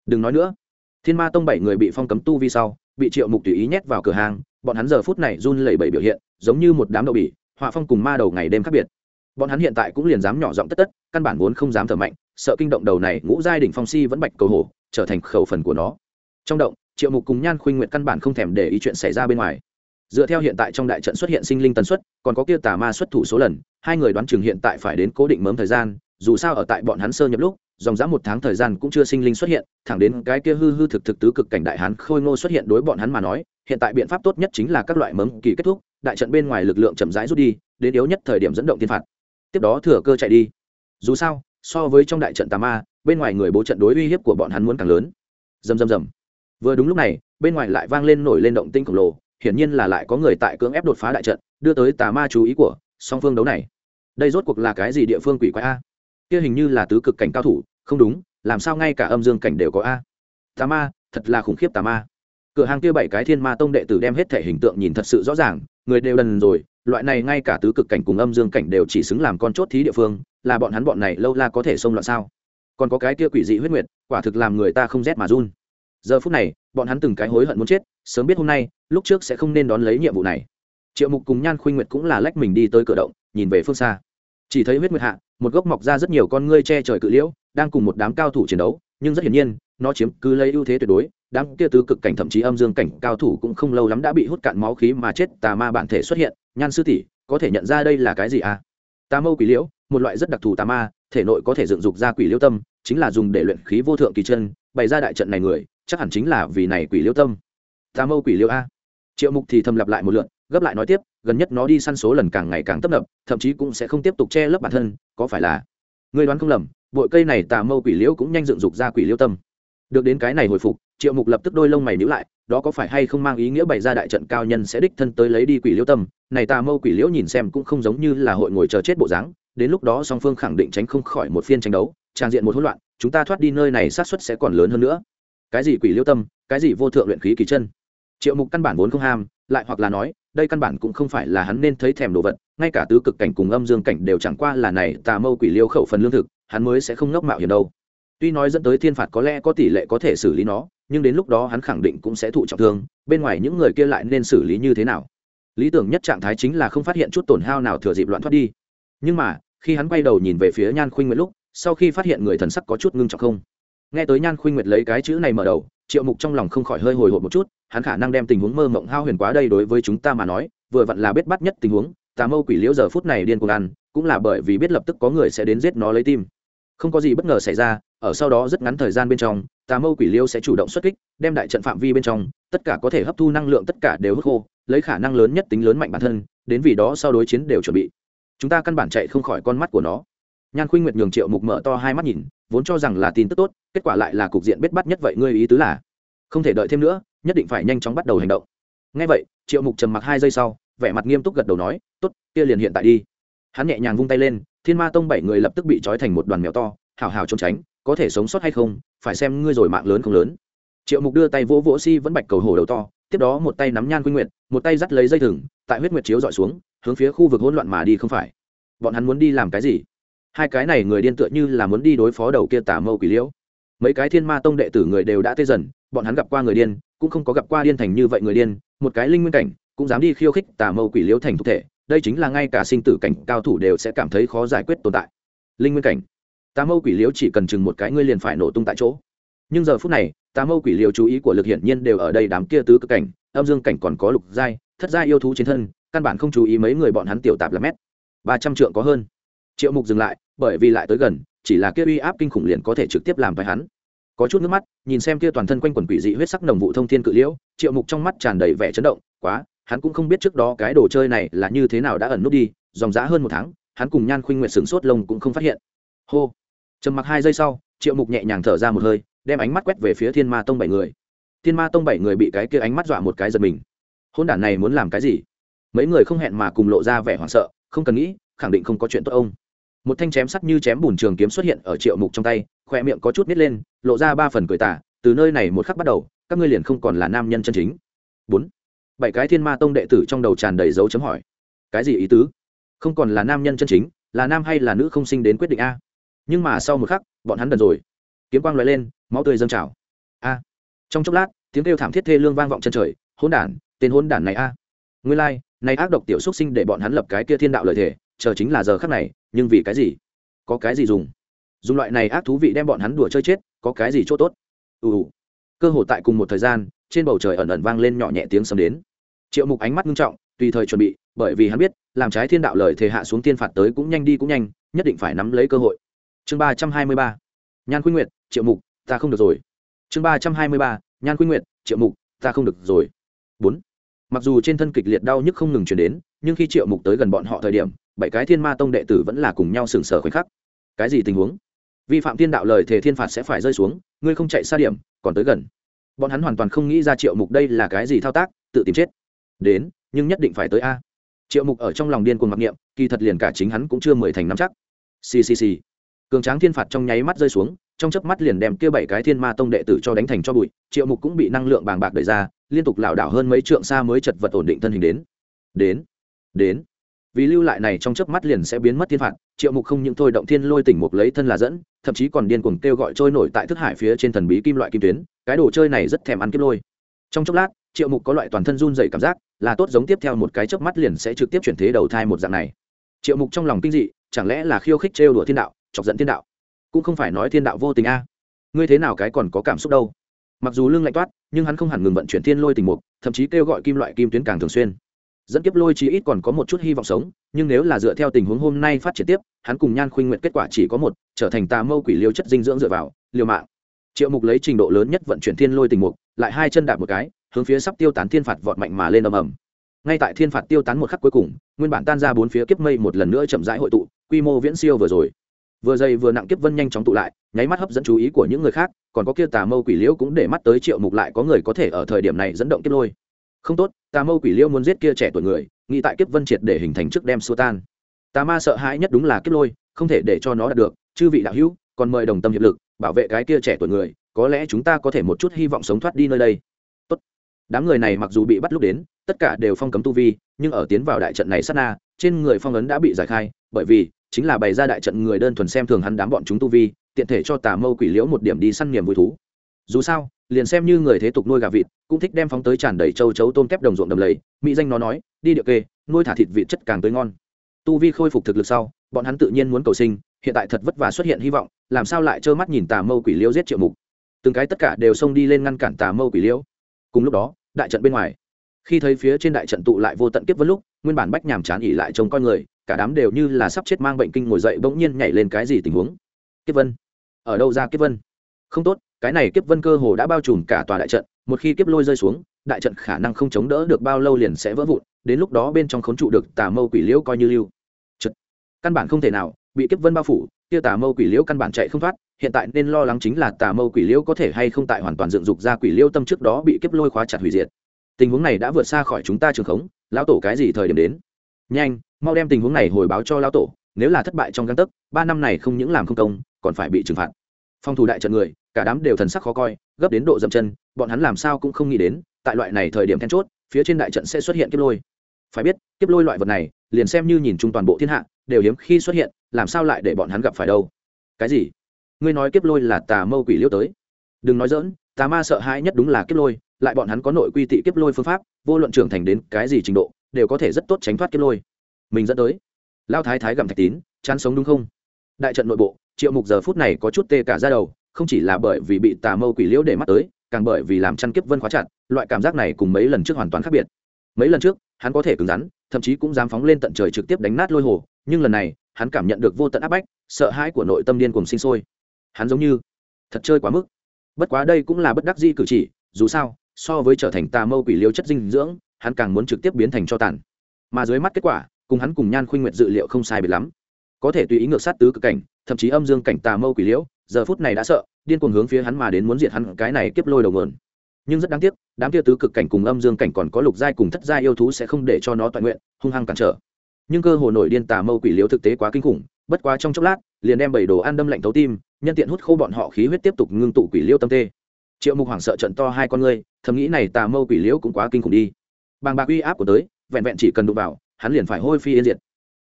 Đừng nói nữa. Thiên ma tông bảy người bị phong cấm tu vi sau, bị triệu mục tùy ý nhét vào cửa hàng, bọn hắn giờ phút này run lẩy bẩy biểu hiện, giống như một đám đậu bỉ, họa phong cùng ma đầu ngày đêm khác biệt. Bọn hắn hiện tại cũng liền dám nhỏ giọng tất tất, căn bản vốn không dám thở mạnh, sợ kinh động đầu này ngũ giai đỉnh phong si vẫn bạch cầu hổ, trở thành khẩu phần của nó. Trong động, triệu mục cùng nhan khuynh nguyện căn bản không thèm để ý chuyện xảy ra bên ngoài. Dựa theo hiện tại trong đại trận xuất hiện sinh linh tần suất, còn có kia tà ma xuất thủ số lần, hai người đoán chừng hiện tại phải đến cố định mớm thời gian dù sao ở tại bọn hắn sơ nhập lúc, dòng dã một tháng thời gian cũng chưa sinh linh xuất hiện, thẳng đến cái kia hư hư thực thực tứ cực cảnh đại hán khôi ngô xuất hiện đối bọn hắn mà nói, hiện tại biện pháp tốt nhất chính là các loại mấm kỳ kết thúc, đại trận bên ngoài lực lượng chậm rãi rút đi, đến yếu nhất thời điểm dẫn động tiên phạt. Tiếp đó thừa cơ chạy đi. Dù sao, so với trong đại trận tà ma, bên ngoài người bố trận đối uy hiếp của bọn hắn muốn càng lớn. Dầm dầm dầm vừa đúng lúc này, bên ngoài lại vang lên nổi lên động tinh khổng lồ, hiển nhiên là lại có người tại cưỡng ép đột phá đại trận, đưa tới tà ma chú ý của song phương đấu này. Đây rốt cuộc là cái gì địa phương quỷ quái a? Kia hình như là tứ cực cảnh cao thủ, không đúng, làm sao ngay cả âm dương cảnh đều có a. Tà ma, thật là khủng khiếp tà ma. Cửa hàng kia bảy cái thiên ma tông đệ tử đem hết thể hình tượng nhìn thật sự rõ ràng, người đều đần rồi, loại này ngay cả tứ cực cảnh cùng âm dương cảnh đều chỉ xứng làm con chốt thí địa phương, là bọn hắn bọn này lâu la có thể xông loạn sao? Còn có cái kia quỷ dị huyết nguyệt, quả thực làm người ta không rét mà run. Giờ phút này, bọn hắn từng cái hối hận muốn chết, sớm biết hôm nay, lúc trước sẽ không nên đón lấy nhiệm vụ này. Triệu mục cùng nhan khuynh nguyệt cũng là lách mình đi tới cửa động, nhìn về phương xa chỉ thấy huyết nguyệt hạ, một gốc mọc ra rất nhiều con ngươi che trời cự liễu, đang cùng một đám cao thủ chiến đấu, nhưng rất hiển nhiên, nó chiếm cứ lấy ưu thế tuyệt đối. Đám kia tứ cực cảnh thậm chí âm dương cảnh cao thủ cũng không lâu lắm đã bị hút cạn máu khí mà chết, tà ma bản thể xuất hiện. Nhan sư tỷ, có thể nhận ra đây là cái gì à? Tà mâu quỷ liễu, một loại rất đặc thù tà ma, thể nội có thể dựng dục ra quỷ liễu tâm, chính là dùng để luyện khí vô thượng kỳ chân, bày ra đại trận này người, chắc hẳn chính là vì này quỷ liễu tâm. Tà mâu quỷ liễu a. Triệu mục thì thầm lặp lại một lượn gấp lại nói tiếp, gần nhất nó đi săn số lần càng ngày càng tấp nập, thậm chí cũng sẽ không tiếp tục che lấp bản thân, có phải là? Người đoán không lầm bội cây này tà mâu quỷ liễu cũng nhanh dựng dục ra quỷ liễu tâm. Được đến cái này hồi phục, triệu mục lập tức đôi lông mày nhíu lại, đó có phải hay không mang ý nghĩa bày ra đại trận cao nhân sẽ đích thân tới lấy đi quỷ liễu tâm? Này tà mâu quỷ liễu nhìn xem cũng không giống như là hội ngồi chờ chết bộ dáng, đến lúc đó song phương khẳng định tránh không khỏi một phiên tranh đấu, trang diện một hỗn loạn, chúng ta thoát đi nơi này sát suất sẽ còn lớn hơn nữa. Cái gì quỷ liễu tâm, cái gì vô thượng luyện khí kỳ chân? Triệu mục căn bản vốn không ham lại hoặc là nói, đây căn bản cũng không phải là hắn nên thấy thèm đồ vật, ngay cả tứ cực cảnh cùng âm dương cảnh đều chẳng qua là này tà mâu quỷ liêu khẩu phần lương thực, hắn mới sẽ không ngốc mạo hiểm đâu. Tuy nói dẫn tới thiên phạt có lẽ có tỷ lệ có thể xử lý nó, nhưng đến lúc đó hắn khẳng định cũng sẽ thụ trọng thương, bên ngoài những người kia lại nên xử lý như thế nào? Lý tưởng nhất trạng thái chính là không phát hiện chút tổn hao nào thừa dịp loạn thoát đi. Nhưng mà, khi hắn quay đầu nhìn về phía nhan khuynh nguyệt lúc, sau khi phát hiện người thần sắc có chút ngưng trọng không? Nghe tới nhan khuynh nguyệt lấy cái chữ này mở đầu, triệu mục trong lòng không khỏi hơi hồi hộp một chút hắn khả năng đem tình huống mơ mộng hao huyền quá đây đối với chúng ta mà nói, vừa vặn là biết bắt nhất tình huống, tà mâu quỷ liễu giờ phút này điên cuồng ăn, cũng là bởi vì biết lập tức có người sẽ đến giết nó lấy tim. Không có gì bất ngờ xảy ra, ở sau đó rất ngắn thời gian bên trong, tà mâu quỷ liêu sẽ chủ động xuất kích, đem đại trận phạm vi bên trong, tất cả có thể hấp thu năng lượng tất cả đều hút khô, lấy khả năng lớn nhất tính lớn mạnh bản thân, đến vì đó sau đối chiến đều chuẩn bị. Chúng ta căn bản chạy không khỏi con mắt của nó. Nhan khuynh nguyệt nhường triệu mục mở to hai mắt nhìn, vốn cho rằng là tin tức tốt, kết quả lại là cục diện biết bắt nhất vậy, ngươi ý tứ là? Không thể đợi thêm nữa nhất định phải nhanh chóng bắt đầu hành động. Ngay vậy, triệu mục trầm mặc hai giây sau, vẻ mặt nghiêm túc gật đầu nói, tốt, kia liền hiện tại đi. Hắn nhẹ nhàng vung tay lên, thiên ma tông bảy người lập tức bị trói thành một đoàn mèo to, hào hào trốn tránh, có thể sống sót hay không, phải xem ngươi rồi mạng lớn không lớn. Triệu mục đưa tay vỗ vỗ si vẫn bạch cầu hổ đầu to, tiếp đó một tay nắm nhan quy nguyện một tay dắt lấy dây thừng, tại huyết nguyệt chiếu dọi xuống, hướng phía khu vực hỗn loạn mà đi không phải. Bọn hắn muốn đi làm cái gì? Hai cái này người điên tựa như là muốn đi đối phó đầu kia tả mâu quỷ liễu. Mấy cái thiên ma tông đệ tử người đều đã tê dần, bọn hắn gặp qua người điên cũng không có gặp qua điên thành như vậy người điên, một cái linh nguyên cảnh, cũng dám đi khiêu khích tà mâu quỷ liễu thành thực thể, đây chính là ngay cả sinh tử cảnh cao thủ đều sẽ cảm thấy khó giải quyết tồn tại. Linh nguyên cảnh. Tà mâu quỷ liễu chỉ cần chừng một cái ngươi liền phải nổ tung tại chỗ. Nhưng giờ phút này, tà mâu quỷ liễu chú ý của lực hiển nhiên đều ở đây đám kia tứ cực cảnh, âm dương cảnh còn có lục giai, thất giai yêu thú chiến thân, căn bản không chú ý mấy người bọn hắn tiểu tạp là mét. Ba trăm trượng có hơn. Triệu mục dừng lại, bởi vì lại tới gần, chỉ là kia uy áp kinh khủng liền có thể trực tiếp làm phải hắn có chút nước mắt, nhìn xem kia toàn thân quanh quần quỷ dị huyết sắc nồng vụ thông thiên cự liễu, triệu mục trong mắt tràn đầy vẻ chấn động, quá, hắn cũng không biết trước đó cái đồ chơi này là như thế nào đã ẩn nút đi, dòng dã hơn một tháng, hắn cùng nhan khuynh nguyện sửng sốt lông cũng không phát hiện. Hô. Trầm mặc hai giây sau, triệu mục nhẹ nhàng thở ra một hơi, đem ánh mắt quét về phía thiên ma tông bảy người. Thiên ma tông bảy người bị cái kia ánh mắt dọa một cái giật mình. Hôn đản này muốn làm cái gì? Mấy người không hẹn mà cùng lộ ra vẻ hoảng sợ, không cần nghĩ, khẳng định không có chuyện tốt ông. Một thanh chém sắt như chém bùn trường kiếm xuất hiện ở triệu mục trong tay khoe miệng có chút nít lên, lộ ra ba phần cười tả từ nơi này một khắc bắt đầu, các ngươi liền không còn là nam nhân chân chính. Bốn. Bảy cái thiên ma tông đệ tử trong đầu tràn đầy dấu chấm hỏi. Cái gì ý tứ? Không còn là nam nhân chân chính, là nam hay là nữ không sinh đến quyết định a. Nhưng mà sau một khắc, bọn hắn đần rồi. Kiếm quang loại lên, máu tươi dâng trào. A. Trong chốc lát, tiếng kêu thảm thiết thê lương vang vọng chân trời, hỗn đản, tên hỗn đản này a. Nguyên lai, này ác độc tiểu xuất sinh để bọn hắn lập cái kia thiên đạo lợi thể chờ chính là giờ khắc này, nhưng vì cái gì? Có cái gì dùng? Dùng loại này ác thú vị đem bọn hắn đùa chơi chết, có cái gì chỗ tốt? Ù ù. Cơ hồ tại cùng một thời gian, trên bầu trời ẩn ẩn vang lên nhỏ nhẹ tiếng sấm đến. Triệu mục ánh mắt nghiêm trọng, tùy thời chuẩn bị, bởi vì hắn biết, làm trái thiên đạo lời thề hạ xuống tiên phạt tới cũng nhanh đi cũng nhanh, nhất định phải nắm lấy cơ hội. Chương ba trăm hai mươi ba. Nhan quy nguyệt, triệu mục, ta không được rồi. Chương ba trăm hai mươi ba. Nhan quy nguyệt, triệu mục, ta không được rồi. Bốn. Mặc dù trên thân kịch liệt đau nhức không ngừng chuyển đến, nhưng khi triệu mục tới gần bọn họ thời điểm, bảy cái thiên ma tông đệ tử vẫn là cùng nhau sừng sờ khoảnh khắc. Cái gì tình huống? Vi phạm thiên đạo lời thề thiên phạt sẽ phải rơi xuống, ngươi không chạy xa điểm, còn tới gần. Bọn hắn hoàn toàn không nghĩ ra triệu mục đây là cái gì thao tác, tự tìm chết. Đến, nhưng nhất định phải tới a. Triệu mục ở trong lòng điên cuồng mặc niệm, kỳ thật liền cả chính hắn cũng chưa mười thành năm chắc. Ccc cường tráng thiên phạt trong nháy mắt rơi xuống, trong chớp mắt liền đem kia bảy cái thiên ma tông đệ tử cho đánh thành cho bụi, triệu mục cũng bị năng lượng bàng bạc đẩy ra, liên tục lảo đảo hơn mấy trượng xa mới chật vật ổn định thân hình đến. Đến đến vì lưu lại này trong chớp mắt liền sẽ biến mất thiên phạt, triệu mục không những thôi động thiên lôi tỉnh mục lấy thân là dẫn, thậm chí còn điên cuồng kêu gọi trôi nổi tại thức hải phía trên thần bí kim loại kim tuyến, cái đồ chơi này rất thèm ăn kiếp lôi. Trong chốc lát, triệu mục có loại toàn thân run dày cảm giác, là tốt giống tiếp theo một cái chớp mắt liền sẽ trực tiếp chuyển thế đầu thai một dạng này. Triệu mục trong lòng kinh dị, chẳng lẽ là khiêu khích trêu đùa thiên đạo, chọc giận thiên đạo? Cũng không phải nói thiên đạo vô tình a. Ngươi thế nào cái còn có cảm xúc đâu? Mặc dù lưng lạnh toát, nhưng hắn không hẳn ngừng vận chuyển thiên lôi tình mục, thậm chí kêu gọi kim loại kim tuyến càng thường xuyên dẫn kiếp lôi chí ít còn có một chút hy vọng sống, nhưng nếu là dựa theo tình huống hôm nay phát triển tiếp, hắn cùng nhan khuynh nguyện kết quả chỉ có một, trở thành tà mâu quỷ liêu chất dinh dưỡng dựa vào, liều mạng. Triệu mục lấy trình độ lớn nhất vận chuyển thiên lôi tình mục, lại hai chân đạp một cái, hướng phía sắp tiêu tán thiên phạt vọt mạnh mà lên ầm ầm. Ngay tại thiên phạt tiêu tán một khắc cuối cùng, nguyên bản tan ra bốn phía kiếp mây một lần nữa chậm rãi hội tụ, quy mô viễn siêu vừa rồi. Vừa dày vừa nặng kiếp vân nhanh chóng tụ lại, nháy mắt hấp dẫn chú ý của những người khác, còn có kia tà mâu quỷ liễu cũng để mắt tới triệu mục lại có người có thể ở thời điểm này dẫn động kiếp lôi không tốt, tà mâu quỷ liễu muốn giết kia trẻ tuổi người, nghĩ tại kiếp vân triệt để hình thành trước đem xua tan. Tà ma sợ hãi nhất đúng là kiếp lôi, không thể để cho nó đạt được, chư vị đạo hữu, còn mời đồng tâm hiệp lực, bảo vệ cái kia trẻ tuổi người, có lẽ chúng ta có thể một chút hy vọng sống thoát đi nơi đây. Tốt. đám người này mặc dù bị bắt lúc đến, tất cả đều phong cấm tu vi, nhưng ở tiến vào đại trận này sát na, trên người phong ấn đã bị giải khai, bởi vì chính là bày ra đại trận người đơn thuần xem thường hắn đám bọn chúng tu vi, tiện thể cho tà mâu quỷ liễu một điểm đi săn niềm vui thú. Dù sao liền xem như người thế tục nuôi gà vịt, cũng thích đem phóng tới tràn đầy châu chấu tôm kép đồng ruộng đầm lầy. Mỹ danh nó nói, đi địa kê, nuôi thả thịt vịt chất càng tới ngon. Tu vi khôi phục thực lực sau, bọn hắn tự nhiên muốn cầu sinh, hiện tại thật vất vả xuất hiện hy vọng, làm sao lại trơ mắt nhìn tà mâu quỷ liêu giết triệu mục? Từng cái tất cả đều xông đi lên ngăn cản tà mâu quỷ liêu. Cùng lúc đó, đại trận bên ngoài, khi thấy phía trên đại trận tụ lại vô tận kiếp vân lúc, nguyên bản bách nhàm chán ỉ lại trông coi người, cả đám đều như là sắp chết mang bệnh kinh ngồi dậy bỗng nhiên nhảy lên cái gì tình huống? Kiếp vân? Ở đâu ra kiếp vân? Không tốt cái này kiếp vân cơ hồ đã bao trùm cả tòa đại trận, một khi kiếp lôi rơi xuống, đại trận khả năng không chống đỡ được bao lâu liền sẽ vỡ vụn, đến lúc đó bên trong khốn trụ được tà mâu quỷ liễu coi như lưu. Chật. căn bản không thể nào, bị kiếp vân bao phủ, kia tà mâu quỷ liễu căn bản chạy không thoát, hiện tại nên lo lắng chính là tà mâu quỷ liễu có thể hay không tại hoàn toàn dựng dục ra quỷ liễu tâm trước đó bị kiếp lôi khóa chặt hủy diệt. Tình huống này đã vượt xa khỏi chúng ta trường khống, lão tổ cái gì thời điểm đến? Nhanh, mau đem tình huống này hồi báo cho lão tổ, nếu là thất bại trong găng tấc, ba năm này không những làm không công, còn phải bị trừng phạt. Phong thủ đại trận người cả đám đều thần sắc khó coi, gấp đến độ dậm chân, bọn hắn làm sao cũng không nghĩ đến, tại loại này thời điểm then chốt, phía trên đại trận sẽ xuất hiện kiếp lôi. Phải biết, kiếp lôi loại vật này, liền xem như nhìn chung toàn bộ thiên hạ, đều hiếm khi xuất hiện, làm sao lại để bọn hắn gặp phải đâu? Cái gì? Ngươi nói kiếp lôi là tà mâu quỷ liêu tới. Đừng nói dỡn tà ma sợ hãi nhất đúng là kiếp lôi, lại bọn hắn có nội quy tị kiếp lôi phương pháp, vô luận trưởng thành đến cái gì trình độ, đều có thể rất tốt tránh thoát kiếp lôi. Mình dẫn tới. Lao thái thái gặm thạch tín, chán sống đúng không? Đại trận nội bộ, triệu mục giờ phút này có chút tê cả ra đầu không chỉ là bởi vì bị tà mâu quỷ liễu để mắt tới, càng bởi vì làm chăn kiếp vân khóa chặt, loại cảm giác này cùng mấy lần trước hoàn toàn khác biệt. Mấy lần trước, hắn có thể cứng rắn, thậm chí cũng dám phóng lên tận trời trực tiếp đánh nát lôi hồ, nhưng lần này, hắn cảm nhận được vô tận áp bách, sợ hãi của nội tâm điên cùng sinh sôi. Hắn giống như, thật chơi quá mức. Bất quá đây cũng là bất đắc di cử chỉ, dù sao, so với trở thành tà mâu quỷ liêu chất dinh dưỡng, hắn càng muốn trực tiếp biến thành cho tàn. Mà dưới mắt kết quả, cùng hắn cùng nhan khuynh nguyệt dự liệu không sai biệt lắm. Có thể tùy ý ngược sát tứ cực cảnh, thậm chí âm dương cảnh tà mâu quỷ liễu giờ phút này đã sợ, điên cuồng hướng phía hắn mà đến muốn diệt hắn, cái này kiếp lôi đầu nguồn. Nhưng rất đáng tiếc, đám kia tứ cực cảnh cùng âm dương cảnh còn có lục giai cùng thất giai yêu thú sẽ không để cho nó toàn nguyện, hung hăng cản trở. Nhưng cơ hồ nổi điên tà mâu quỷ liễu thực tế quá kinh khủng, bất quá trong chốc lát, liền đem bảy đồ ăn đâm lạnh thấu tim, nhân tiện hút khô bọn họ khí huyết tiếp tục ngưng tụ quỷ liêu tâm tê. Triệu mục hoảng sợ trận to hai con ngươi, thầm nghĩ này tà mâu quỷ liễu cũng quá kinh khủng đi. Bàng bạc uy áp của tới, vẹn vẹn chỉ cần đụng vào, hắn liền phải hôi phi yên diệt.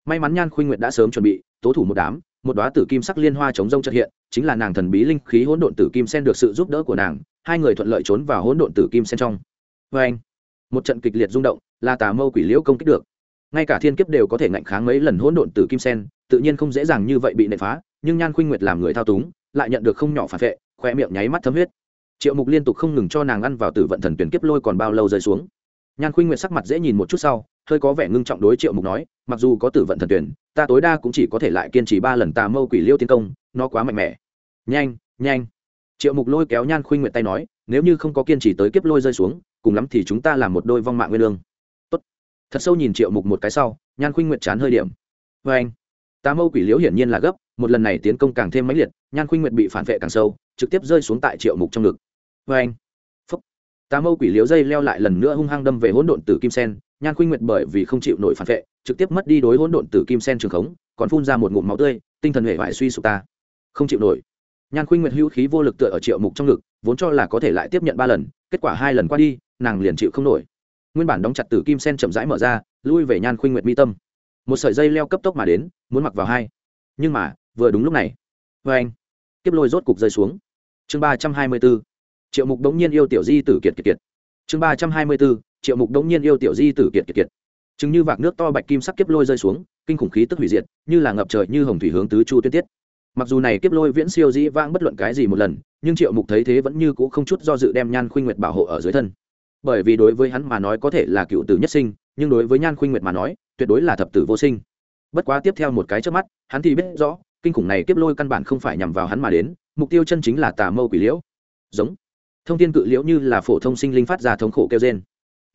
May mắn nhan khuynh nguyệt đã sớm chuẩn bị, tố thủ một đám một đóa tử kim sắc liên hoa chống rông chợt hiện, chính là nàng thần bí linh khí hỗn độn tử kim sen được sự giúp đỡ của nàng, hai người thuận lợi trốn vào hỗn độn tử kim sen trong. Vê anh một trận kịch liệt rung động là tà mâu quỷ liễu công kích được. Ngay cả thiên kiếp đều có thể ngạnh kháng mấy lần hỗn độn tử kim sen, tự nhiên không dễ dàng như vậy bị nệ phá, nhưng nhan khuynh nguyệt làm người thao túng, lại nhận được không nhỏ phản vệ khóe miệng nháy mắt thấm huyết. Triệu mục liên tục không ngừng cho nàng ăn vào tử vận thần tuyển kiếp lôi còn bao lâu rơi xuống. Nhan khuynh nguyệt sắc mặt dễ nhìn một chút sau, hơi có vẻ ngưng trọng đối triệu mục nói, mặc dù có tử vận thần tuyển ta tối đa cũng chỉ có thể lại kiên trì ba lần tà mâu quỷ liêu tiến công, nó quá mạnh mẽ. Nhanh nhanh. Triệu mục lôi kéo nhan khuynh nguyệt tay nói, nếu như không có kiên trì tới kiếp lôi rơi xuống, cùng lắm thì chúng ta làm một đôi vong mạng nguyên lương. Tốt. Thật sâu nhìn triệu mục một cái sau, nhan khuynh nguyệt chán hơi điểm. Vê anh. Tà mâu quỷ liễu hiển nhiên là gấp, một lần này tiến công càng thêm mãnh liệt, nhan khuynh nguyệt bị phản vệ càng sâu, trực tiếp rơi xuống tại triệu mục trong ngực. Vê anh. Phúc. Tà mâu quỷ liễu dây leo lại lần nữa hung hăng đâm về hỗn độn tử kim sen, nhan khuynh nguyệt bởi vì không chịu nổi phản vệ trực tiếp mất đi đối hỗn độn tử kim sen trường khống, còn phun ra một ngụm máu tươi, tinh thần hệ vải suy sụp ta. Không chịu nổi. Nhan khuynh nguyệt hữu khí vô lực tựa ở triệu mục trong ngực, vốn cho là có thể lại tiếp nhận ba lần, kết quả hai lần qua đi, nàng liền chịu không nổi. Nguyên bản đóng chặt tử kim sen chậm rãi mở ra, lui về nhan khuynh nguyệt mi tâm. Một sợi dây leo cấp tốc mà đến, muốn mặc vào hai. Nhưng mà, vừa đúng lúc này. Vê anh, kiếp lôi rốt cục rơi xuống. Chương ba trăm hai mươi b ố triệu mục đống nhiên yêu tiểu di tử kiệt kiệt kiệt. Chương ba trăm hai mươi b ố triệu mục đống nhiên yêu tiểu di tử kiệt kiệt kiệt chứng như vạc nước to bạch kim sắc kiếp lôi rơi xuống, kinh khủng khí tức hủy diệt, như là ngập trời như hồng thủy hướng tứ chu tuyết tiết. Mặc dù này kiếp lôi viễn siêu dĩ vãng bất luận cái gì một lần, nhưng triệu mục thấy thế vẫn như c ũ không chút do dự đem nhan khuynh nguyệt bảo hộ ở dưới thân. Bởi vì đối với hắn mà nói có thể là cựu tử nhất sinh, nhưng đối với nhan khuynh nguyệt mà nói, tuyệt đối là thập tử vô sinh. Bất quá tiếp theo một cái trước mắt, hắn thì biết rõ, kinh khủng này kiếp lôi căn bản không phải nhằm vào hắn mà đến, mục tiêu chân chính là tà mâu quỷ liễu. Giống. Thông tin cự liễu như là phổ thông sinh linh phát ra thống khổ kêu trên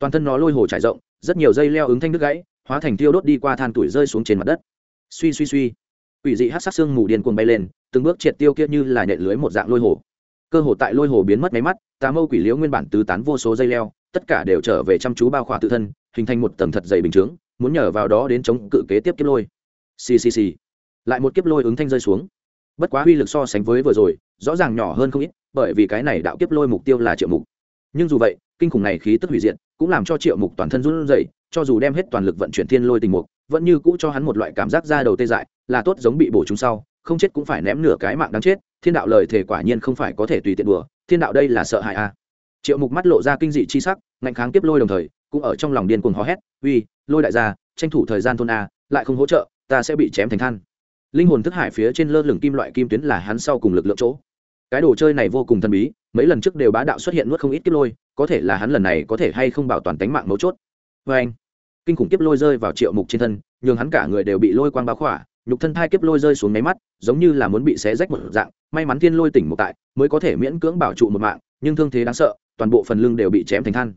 toàn thân nó lôi hồ trải rộng, rất nhiều dây leo ứng thanh đứt gãy, hóa thành tiêu đốt đi qua than tuổi rơi xuống trên mặt đất. Suy suy suy. Quỷ dị hát sắc xương mù điên cuồng bay lên, từng bước triệt tiêu kia như là nhện lưới một dạng lôi hồ. Cơ hồ tại lôi hồ biến mất máy mắt, tà mâu quỷ liễu nguyên bản tứ tán vô số dây leo, tất cả đều trở về chăm chú bao khỏa tự thân, hình thành một tầng thật dày bình chướng, muốn nhờ vào đó đến chống cự kế tiếp kiếp lôi. Xì xì xì. Lại một kiếp lôi ứng thanh rơi xuống. Bất quá uy lực so sánh với vừa rồi, rõ ràng nhỏ hơn không ít, bởi vì cái này đạo kiếp lôi mục tiêu là triệu mục. Nhưng dù vậy, kinh khủng này khí tức hủy diệt cũng làm cho triệu mục toàn thân run rẩy, cho dù đem hết toàn lực vận chuyển thiên lôi tình mục, vẫn như cũ cho hắn một loại cảm giác ra đầu tê dại, là tốt giống bị bổ chúng sau, không chết cũng phải ném nửa cái mạng đáng chết, thiên đạo lời thể quả nhiên không phải có thể tùy tiện đùa, thiên đạo đây là sợ hãi a à. triệu mục mắt lộ ra kinh dị chi sắc, ngạnh kháng tiếp lôi đồng thời, cũng ở trong lòng điên cuồng hò hét, uy, lôi đại gia, tranh thủ thời gian thôn a, lại không hỗ trợ, ta sẽ bị chém thành than linh hồn thức hải phía trên lơ lửng kim loại kim tuyến là hắn sau cùng lực lượng chỗ cái đồ chơi này vô cùng thần bí mấy lần trước đều bá đạo xuất hiện nuốt không ít kiếp lôi, có thể là hắn lần này có thể hay không bảo toàn tính mạng mấu chốt. Vê anh, kinh khủng kiếp lôi rơi vào triệu mục trên thân, nhường hắn cả người đều bị lôi quang bao khỏa, nhục thân thai kiếp lôi rơi xuống máy mắt, giống như là muốn bị xé rách một dạng, may mắn thiên lôi tỉnh một tại, mới có thể miễn cưỡng bảo trụ một mạng, nhưng thương thế đáng sợ, toàn bộ phần lưng đều bị chém thành than.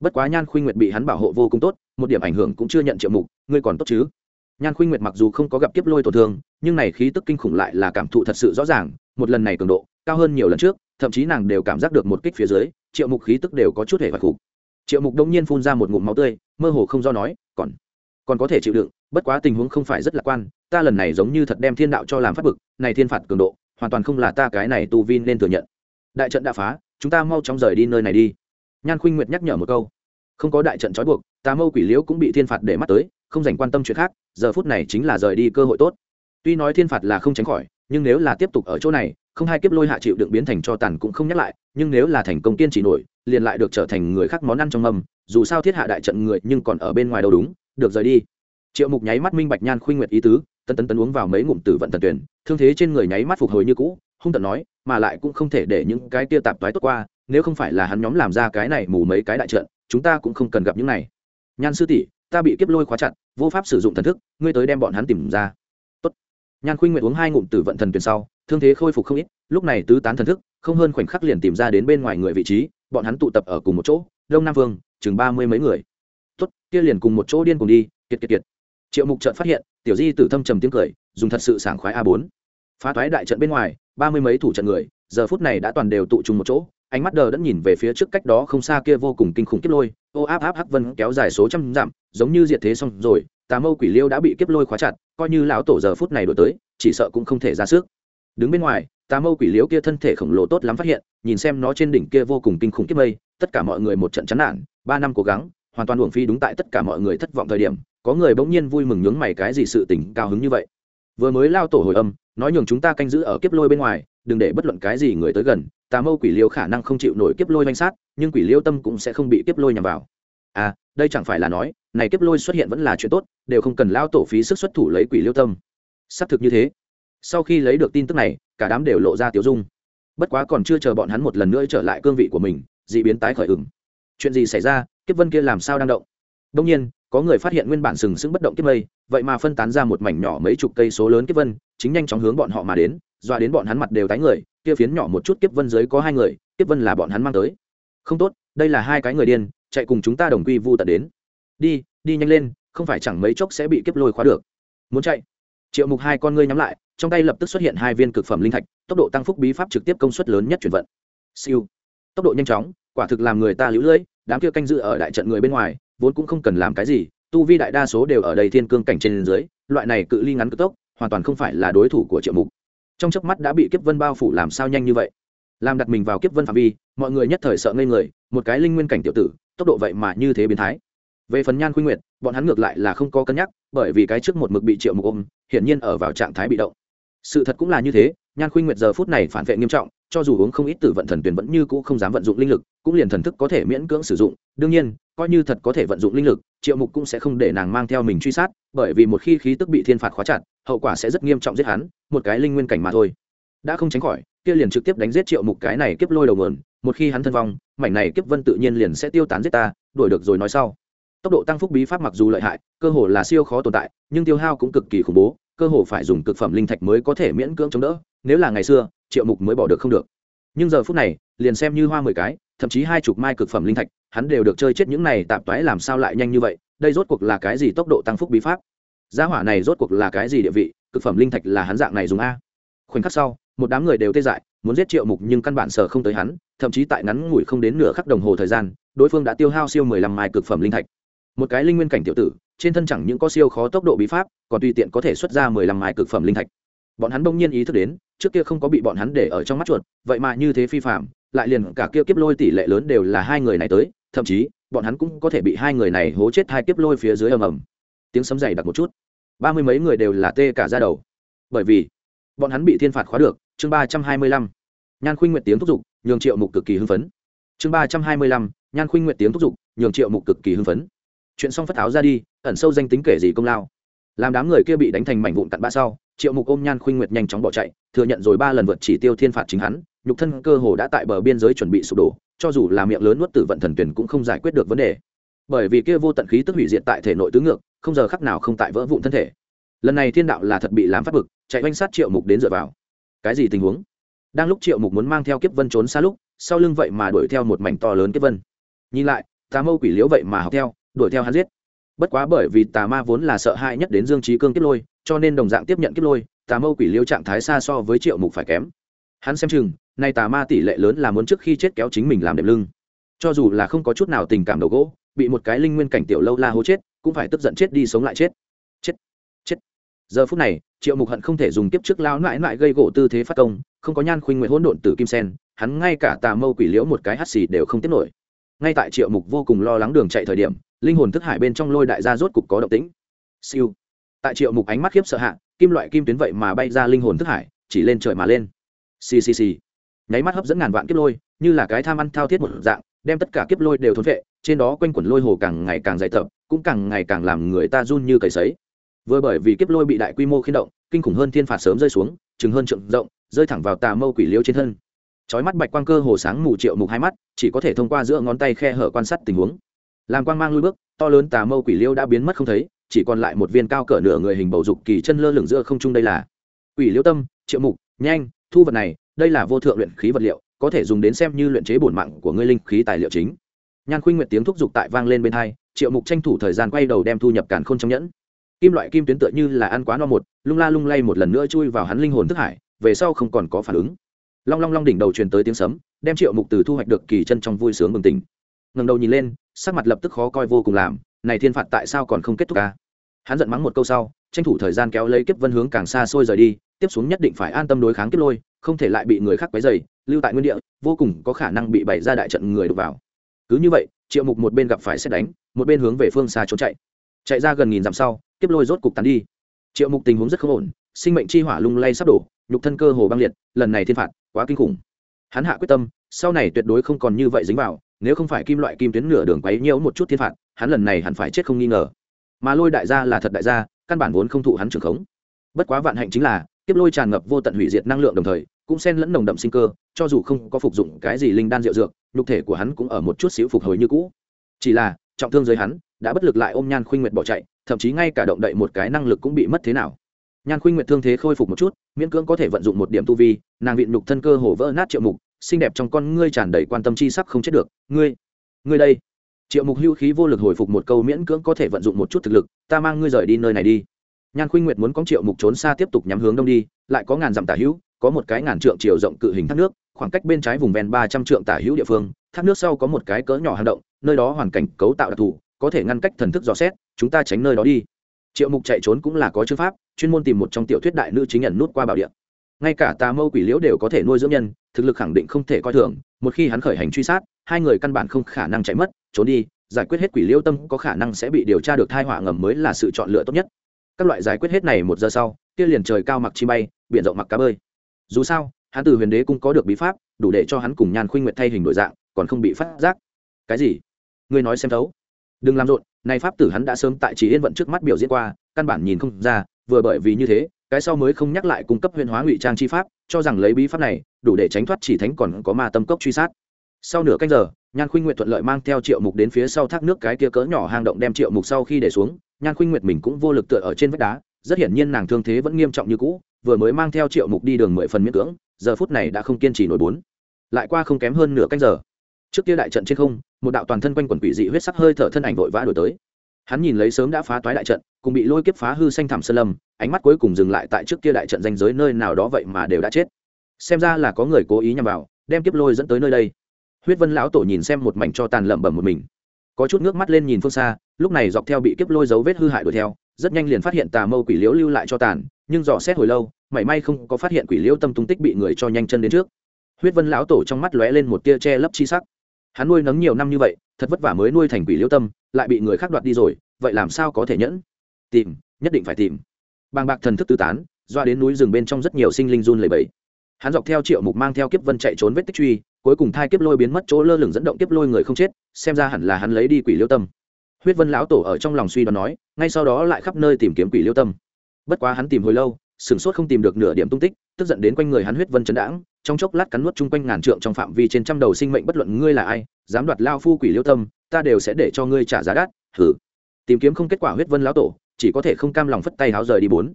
Bất quá nhan khuynh nguyệt bị hắn bảo hộ vô cùng tốt, một điểm ảnh hưởng cũng chưa nhận triệu mục, ngươi còn tốt chứ? Nhan khuynh nguyệt mặc dù không có gặp kiếp lôi tổn thương, nhưng này khí tức kinh khủng lại là cảm thụ thật sự rõ ràng, một lần này cường độ, cao hơn nhiều lần trước thậm chí nàng đều cảm giác được một kích phía dưới, triệu mục khí tức đều có chút hề hoài khục triệu mục đông nhiên phun ra một ngụm máu tươi, mơ hồ không do nói, còn còn có thể chịu đựng, bất quá tình huống không phải rất lạc quan, ta lần này giống như thật đem thiên đạo cho làm phát bực, này thiên phạt cường độ, hoàn toàn không là ta cái này tu vi nên thừa nhận. Đại trận đã phá, chúng ta mau chóng rời đi nơi này đi. Nhan khuynh nguyệt nhắc nhở một câu, không có đại trận trói buộc tà mâu quỷ liễu cũng bị thiên phạt để mắt tới, không dành quan tâm chuyện khác, giờ phút này chính là rời đi cơ hội tốt. Tuy nói thiên phạt là không tránh khỏi, nhưng nếu là tiếp tục ở chỗ này không hai kiếp lôi hạ chịu đựng biến thành cho tàn cũng không nhắc lại, nhưng nếu là thành công kiên trì nổi, liền lại được trở thành người khác món ăn trong mâm, dù sao thiết hạ đại trận người nhưng còn ở bên ngoài đâu đúng, được rời đi. Triệu mục nháy mắt minh bạch nhan khuynh nguyệt ý tứ tân tấn tấn uống vào mấy ngụm tử vận thần tuyển, thương thế trên người nháy mắt phục hồi như cũ, hung tận nói, mà lại cũng không thể để những cái tia tạp toái tốt qua, nếu không phải là hắn nhóm làm ra cái này mù mấy cái đại trận, chúng ta cũng không cần gặp những này. Nhan sư tỷ, ta bị kiếp lôi khóa chặt, vô pháp sử dụng thần thức, ngươi tới đem bọn hắn tìm ra nhan khuynh nguyện uống hai ngụm tử vận thần tuyển sau, thương thế khôi phục không ít, lúc này tứ tán thần thức, không hơn khoảnh khắc liền tìm ra đến bên ngoài người vị trí, bọn hắn tụ tập ở cùng một chỗ, đông nam vương, chừng ba mươi mấy người. Tuất kia liền cùng một chỗ điên cùng đi, kiệt kiệt kiệt. Triệu mục trợn phát hiện, tiểu di tử thâm trầm tiếng cười, dùng thật sự sảng khoái a bốn. Phá thoái đại trận bên ngoài, ba mươi mấy thủ trận người, giờ phút này đã toàn đều tụ trùng một chỗ, ánh mắt đờ đẫn nhìn về phía trước cách đó không xa kia vô cùng kinh khủng kiếp lôi. Ô áp áp hắc vân kéo dài số trăm dặm, giống như diệt thế xong rồi, tà mâu quỷ liêu đã bị kiếp lôi khóa chặt coi như lão tổ giờ phút này đổi tới, chỉ sợ cũng không thể ra sức. Đứng bên ngoài, tà mâu quỷ liếu kia thân thể khổng lồ tốt lắm phát hiện, nhìn xem nó trên đỉnh kia vô cùng kinh khủng kiếp mây, tất cả mọi người một trận chán nản, ba năm cố gắng, hoàn toàn uổng phi đúng tại tất cả mọi người thất vọng thời điểm, có người bỗng nhiên vui mừng nhướng mày cái gì sự tỉnh cao hứng như vậy. Vừa mới lao tổ hồi âm, nói nhường chúng ta canh giữ ở kiếp lôi bên ngoài, đừng để bất luận cái gì người tới gần, tà mâu quỷ liêu khả năng không chịu nổi kiếp lôi manh sát, nhưng quỷ liêu tâm cũng sẽ không bị kiếp lôi nhằm vào à đây chẳng phải là nói, này kiếp lôi xuất hiện vẫn là chuyện tốt, đều không cần lao tổ phí sức xuất thủ lấy quỷ liêu tâm. Xác thực như thế. Sau khi lấy được tin tức này, cả đám đều lộ ra tiểu dung. Bất quá còn chưa chờ bọn hắn một lần nữa trở lại cương vị của mình d ị biến tái khởi ứng chuyện gì xảy ra, kiếp vân kia làm sao đang động? Đông nhiên, có người phát hiện nguyên bản sừng sững bất động kiếp mây, vậy mà phân tán ra một mảnh nhỏ mấy chục cây số lớn kiếp vân, chính nhanh chóng hướng bọn họ mà đến, dọa đến bọn hắn mặt đều tái người, kia phiến nhỏ một chút kiếp vân dưới có hai người, kiếp vân là bọn hắn mang tới. Không tốt, đây là hai cái người điên chạy cùng chúng ta đồng quy vu tận đến. Đi đi nhanh lên, không phải chẳng mấy chốc sẽ bị kiếp lôi khóa được. Muốn chạy? Triệu mục hai con ngươi nhắm lại, trong tay lập tức xuất hiện hai viên cực phẩm linh thạch, tốc độ tăng phúc bí pháp trực tiếp công suất lớn nhất chuyển vận. Siêu. Tốc độ nhanh chóng, quả thực làm người ta lũ lưỡi đám kia canh dự ở đại trận người bên ngoài, vốn cũng không cần làm cái gì, tu vi đại đa số đều ở đây thiên cương cảnh trên dưới, loại này cự ly ngắn cực tốc, hoàn toàn không phải là đối thủ của triệu mục. Trong chớp mắt đã bị kiếp vân bao phủ làm sao nhanh như vậy? Làm đặt mình vào kiếp vân phạm vi, mọi người nhất thời sợ ngây người, một cái linh nguyên cảnh tiểu tử, tốc độ vậy mà như thế biến thái. Về phần nhan khuynh nguyệt, bọn hắn ngược lại là không có cân nhắc, bởi vì cái trước một mực bị triệu mục ôm, hiển nhiên ở vào trạng thái bị động. Sự thật cũng là như thế, nhan khuynh nguyệt giờ phút này phản vệ nghiêm trọng, cho dù uống không ít tử vận thần tuyển vẫn như cũ không dám vận dụng linh lực, cũng liền thần thức có thể miễn cưỡng sử dụng. Đương nhiên, coi như thật có thể vận dụng linh lực, triệu mục cũng sẽ không để nàng mang theo mình truy sát, bởi vì một khi khí tức bị thiên phạt khóa chặt, hậu quả sẽ rất nghiêm trọng giết hắn, một cái linh nguyên cảnh mà thôi đã không tránh khỏi, kia liền trực tiếp đánh giết triệu mục cái này kiếp lôi đầu mườn một khi hắn thân vong, mảnh này kiếp vân tự nhiên liền sẽ tiêu tán giết ta, đuổi được rồi nói sau. Tốc độ tăng phúc bí pháp mặc dù lợi hại, cơ hồ là siêu khó tồn tại, nhưng tiêu hao cũng cực kỳ khủng bố, cơ hồ phải dùng cực phẩm linh thạch mới có thể miễn cưỡng chống đỡ, nếu là ngày xưa, triệu mục mới bỏ được không được. Nhưng giờ phút này, liền xem như hoa mười cái, thậm chí hai chục mai cực phẩm linh thạch, hắn đều được chơi chết những này tạp toái làm sao lại nhanh như vậy, đây rốt cuộc là cái gì tốc độ tăng phúc bí pháp? Gia hỏa này rốt cuộc là cái gì địa vị, cực phẩm linh thạch là hắn dạng này dùng a? Khoảnh khắc sau, một đám người đều tê dại, muốn giết triệu mục nhưng căn bản sở không tới hắn, thậm chí tại ngắn ngủi không đến nửa khắc đồng hồ thời gian, đối phương đã tiêu hao siêu mười lăm mai cực phẩm linh thạch. Một cái linh nguyên cảnh tiểu tử, trên thân chẳng những có siêu khó tốc độ bí pháp, còn tùy tiện có thể xuất ra mười lăm mai cực phẩm linh thạch. Bọn hắn bỗng nhiên ý thức đến, trước kia không có bị bọn hắn để ở trong mắt chuột, vậy mà như thế phi phạm, lại liền cả kia kiếp lôi tỷ lệ lớn đều là hai người này tới, thậm chí, bọn hắn cũng có thể bị hai người này hố chết hai kiếp lôi phía dưới ầm ầm. Tiếng sấm dày đặc một chút. Ba mươi mấy người đều là tê cả ra đầu. Bởi vì bọn hắn bị thiên phạt khóa được, chương ba trăm hai mươi lăm. Nhan khuynh nguyện tiếng thúc giục, nhường triệu mục cực kỳ hưng phấn. Chương ba trăm hai mươi lăm, nhan khuynh nguyện tiếng thúc giục, nhường triệu mục cực kỳ hưng phấn. Chuyện xong phất áo ra đi, ẩn sâu danh tính kể gì công lao. Làm đám người kia bị đánh thành mảnh vụn cặn bã sau, triệu mục ôm nhan khuynh nguyệt nhanh chóng bỏ chạy, thừa nhận rồi ba lần vượt chỉ tiêu thiên phạt chính hắn, nhục thân cơ hồ đã tại bờ biên giới chuẩn bị sụp đổ, cho dù là miệng lớn nuốt tử vận thần tuyển cũng không giải quyết được vấn đề. Bởi vì kia vô tận khí tức hủy diệt tại thể nội tứ ngược, không giờ khắc nào không tại vỡ vụn thân thể lần này thiên đạo là thật bị làm phát bực chạy oanh sát triệu mục đến dựa vào. Cái gì tình huống? Đang lúc triệu mục muốn mang theo kiếp vân trốn xa lúc, sau lưng vậy mà đuổi theo một mảnh to lớn kiếp vân. Nhìn lại, tà mâu quỷ liễu vậy mà học theo, đuổi theo hắn giết. Bất quá bởi vì tà ma vốn là sợ hãi nhất đến dương trí cương kiếp lôi, cho nên đồng dạng tiếp nhận kiếp lôi, tà mâu quỷ liễu trạng thái xa so với triệu mục phải kém. Hắn xem chừng, nay tà ma tỷ lệ lớn là muốn trước khi chết kéo chính mình làm đệm lưng. Cho dù là không có chút nào tình cảm đầu gỗ, bị một cái linh nguyên cảnh tiểu lâu la hố chết, cũng phải tức giận chết đi sống lại chết giờ phút này, triệu mục hận không thể dùng kiếp trước lao mãi mãi gây gỗ tư thế phát công, không có nhan khuynh nguyện hỗn độn từ kim sen, hắn ngay cả tà mâu quỷ liễu một cái hắt xì đều không tiết nổi. Ngay tại triệu mục vô cùng lo lắng đường chạy thời điểm, linh hồn thức hải bên trong lôi đại gia rốt cục có động tĩnh. Siêu. Tại triệu mục ánh mắt khiếp sợ hạ, kim loại kim tuyến vậy mà bay ra linh hồn thức hải, chỉ lên trời mà lên. Ccc nháy mắt hấp dẫn ngàn vạn kiếp lôi, như là cái tham ăn thao thiết một dạng, đem tất cả kiếp lôi đều thốn vệ, trên đó quanh quẩn lôi hồ càng ngày càng dày tập, cũng càng ngày càng làm người ta run như cầy sấy vừa bởi vì kiếp lôi bị đại quy mô khiến động, kinh khủng hơn thiên phạt sớm rơi xuống, chừng hơn trượng rộng, rơi thẳng vào tà mâu quỷ liêu trên thân. Chói mắt bạch quang cơ hồ sáng mù triệu mục hai mắt, chỉ có thể thông qua giữa ngón tay khe hở quan sát tình huống. Làm quang mang lui bước, to lớn tà mâu quỷ liêu đã biến mất không thấy, chỉ còn lại một viên cao cỡ nửa người hình bầu dục kỳ chân lơ lửng giữa không trung đây là. Quỷ liêu tâm, triệu mục, nhanh, thu vật này, đây là vô thượng luyện khí vật liệu, có thể dùng đến xem như luyện chế bổn mạng của ngươi linh khí tài liệu chính. Nhan khuynh nguyệt tiếng thúc giục tại vang lên bên hai, triệu mục tranh thủ thời gian quay đầu đem thu nhập càn khôn trong nhẫn kim loại kim tuyến tựa như là ăn quá no một, lung la lung lay một lần nữa chui vào hắn linh hồn thức hải, về sau không còn có phản ứng. Long long long đỉnh đầu truyền tới tiếng sấm, đem triệu mục từ thu hoạch được kỳ chân trong vui sướng bừng tỉnh. Ngầm đầu nhìn lên, sắc mặt lập tức khó coi vô cùng làm, này thiên phạt tại sao còn không kết thúc ca hắn giận mắng một câu sau, tranh thủ thời gian kéo lấy kiếp vân hướng càng xa xôi rời đi, tiếp xuống nhất định phải an tâm đối kháng kiếp lôi, không thể lại bị người khác quấy dày lưu tại nguyên địa, vô cùng có khả năng bị bày ra đại trận người đục vào. Cứ như vậy, triệu mục một bên gặp phải xét đánh, một bên hướng về phương xa trốn chạy. Chạy ra gần nghìn dặm sau kiếp lôi rốt cục tán đi. Triệu mục tình huống rất không ổn, sinh mệnh chi hỏa lung lay sắp đổ, nhục thân cơ hồ băng liệt, lần này thiên phạt, quá kinh khủng. Hắn hạ quyết tâm, sau này tuyệt đối không còn như vậy dính vào, nếu không phải kim loại kim tuyến nửa đường quấy nhiễu một chút thiên phạt, hắn lần này hẳn phải chết không nghi ngờ. Mà lôi đại gia là thật đại gia, căn bản vốn không thụ hắn trưởng khống. Bất quá vạn hạnh chính là tiếp lôi tràn ngập vô tận hủy diệt năng lượng đồng thời, cũng xen lẫn nồng đậm sinh cơ, cho dù không có phục dụng cái gì linh đan rượu dược, nhục thể của hắn cũng ở một chút xíu phục hồi như cũ. Chỉ là, trọng thương giới hắn đã bất lực lại ôm nhan khuynh nguyệt bỏ chạy, thậm chí ngay cả động đậy một cái năng lực cũng bị mất thế nào. Nhan khuynh nguyệt thương thế khôi phục một chút, miễn cưỡng có thể vận dụng một điểm tu vi, nàng vịn nhục thân cơ hồ vỡ nát triệu mục, xinh đẹp trong con ngươi tràn đầy quan tâm chi sắc không chết được. Ngươi ngươi đây. Triệu mục hưu khí vô lực hồi phục một câu miễn cưỡng có thể vận dụng một chút thực lực, ta mang ngươi rời đi nơi này đi. Nhan khuynh nguyệt muốn có triệu mục trốn xa tiếp tục nhắm hướng đông đi, lại có ngàn dặm tả hữu, có một cái ngàn trượng chiều rộng cự hình thác nước, khoảng cách bên trái vùng ven ba trăm trượng tả hữu địa phương, thác nước sau có một cái cỡ nhỏ hang động, nơi đó hoàn cảnh cấu tạo đặc thù có thể ngăn cách thần thức dò xét, chúng ta tránh nơi đó đi. Triệu mục chạy trốn cũng là có chữ pháp, chuyên môn tìm một trong tiểu thuyết đại nữ chính nhận nút qua bảo điện ngay cả tà mâu quỷ liễu đều có thể nuôi dưỡng nhân, thực lực khẳng định không thể coi thường, một khi hắn khởi hành truy sát, hai người căn bản không khả năng chạy mất, trốn đi, giải quyết hết quỷ liễu tâm có khả năng sẽ bị điều tra được thai họa ngầm mới là sự chọn lựa tốt nhất. Các loại giải quyết hết này một giờ sau, kia liền trời cao mặc chi bay, biển rộng mặc cá bơi. Dù sao, hắn từ huyền đế cũng có được bí pháp, đủ để cho hắn cùng nhan khuynh nguyệt thay hình đổi dạng, còn không bị phát giác. Cái gì? Ngươi nói xem thấu đừng làm rộn nay pháp tử hắn đã sớm tại chỉ yên vận trước mắt biểu diễn qua, căn bản nhìn không ra, vừa bởi vì như thế, cái sau mới không nhắc lại cung cấp huyền hóa ngụy trang chi pháp, cho rằng lấy bí pháp này, đủ để tránh thoát chỉ thánh còn có ma tâm cốc truy sát. Sau nửa canh giờ, nhan khuynh nguyệt thuận lợi mang theo triệu mục đến phía sau thác nước cái kia cỡ nhỏ hang động đem triệu mục sau khi để xuống. Nhan khuynh nguyệt mình cũng vô lực tựa ở trên vách đá, rất hiển nhiên nàng thương thế vẫn nghiêm trọng như cũ, vừa mới mang theo triệu mục đi đường mười phần miễn cưỡng, giờ phút này đã không kiên trì nổi bốn. Lại qua không kém hơn nửa canh giờ trước kia đại trận trên không, một đạo toàn thân quanh quần quỷ dị huyết sắc hơi thở thân ảnh vội vã đổi tới. Hắn nhìn lấy sớm đã phá toái đại trận, cùng bị lôi kiếp phá hư xanh thảm sơn lâm, ánh mắt cuối cùng dừng lại tại trước kia đại trận danh giới nơi nào đó vậy mà đều đã chết. Xem ra là có người cố ý nhằm vào, đem kiếp lôi dẫn tới nơi đây. Huyết vân lão tổ nhìn xem một mảnh cho tàn lẩm bẩm một mình. Có chút nước mắt lên nhìn phương xa, lúc này dọc theo bị kiếp lôi dấu vết hư hại đuổi theo, rất nhanh liền phát hiện tà mâu quỷ liễu lưu lại cho tàn, nhưng dò xét hồi lâu, mảy may không có phát hiện quỷ liễu tâm tung tích bị người cho nhanh chân đến trước. Huyết vân lão tổ trong mắt lóe lên một tia che lấp chi sắc hắn nuôi nấng nhiều năm như vậy, thật vất vả mới nuôi thành quỷ liêu tâm, lại bị người khác đoạt đi rồi, vậy làm sao có thể nhẫn? Tìm, nhất định phải tìm. Bàng bạc thần thức tư tán, doa đến núi rừng bên trong rất nhiều sinh linh run lầy bẫy hắn dọc theo triệu mục mang theo kiếp vân chạy trốn vết tích truy, cuối cùng thai kiếp lôi biến mất, chỗ lơ lửng dẫn động kiếp lôi người không chết, xem ra hẳn là hắn lấy đi quỷ liêu tâm. Huyết vân lão tổ ở trong lòng suy đoán nói, ngay sau đó lại khắp nơi tìm kiếm quỷ liêu tâm. Bất quá hắn tìm hồi lâu, sửng sốt không tìm được nửa điểm tung tích, tức giận đến quanh người hắn huyết vân chấn đãng trong chốc lát cắn nuốt chung quanh ngàn trượng trong phạm vi trên trăm đầu sinh mệnh bất luận ngươi là ai, dám đoạt lao phu quỷ liêu tâm, ta đều sẽ để cho ngươi trả giá đắt thử tìm kiếm không kết quả huyết vân lão tổ, chỉ có thể không cam lòng phất tay háo rời đi bốn.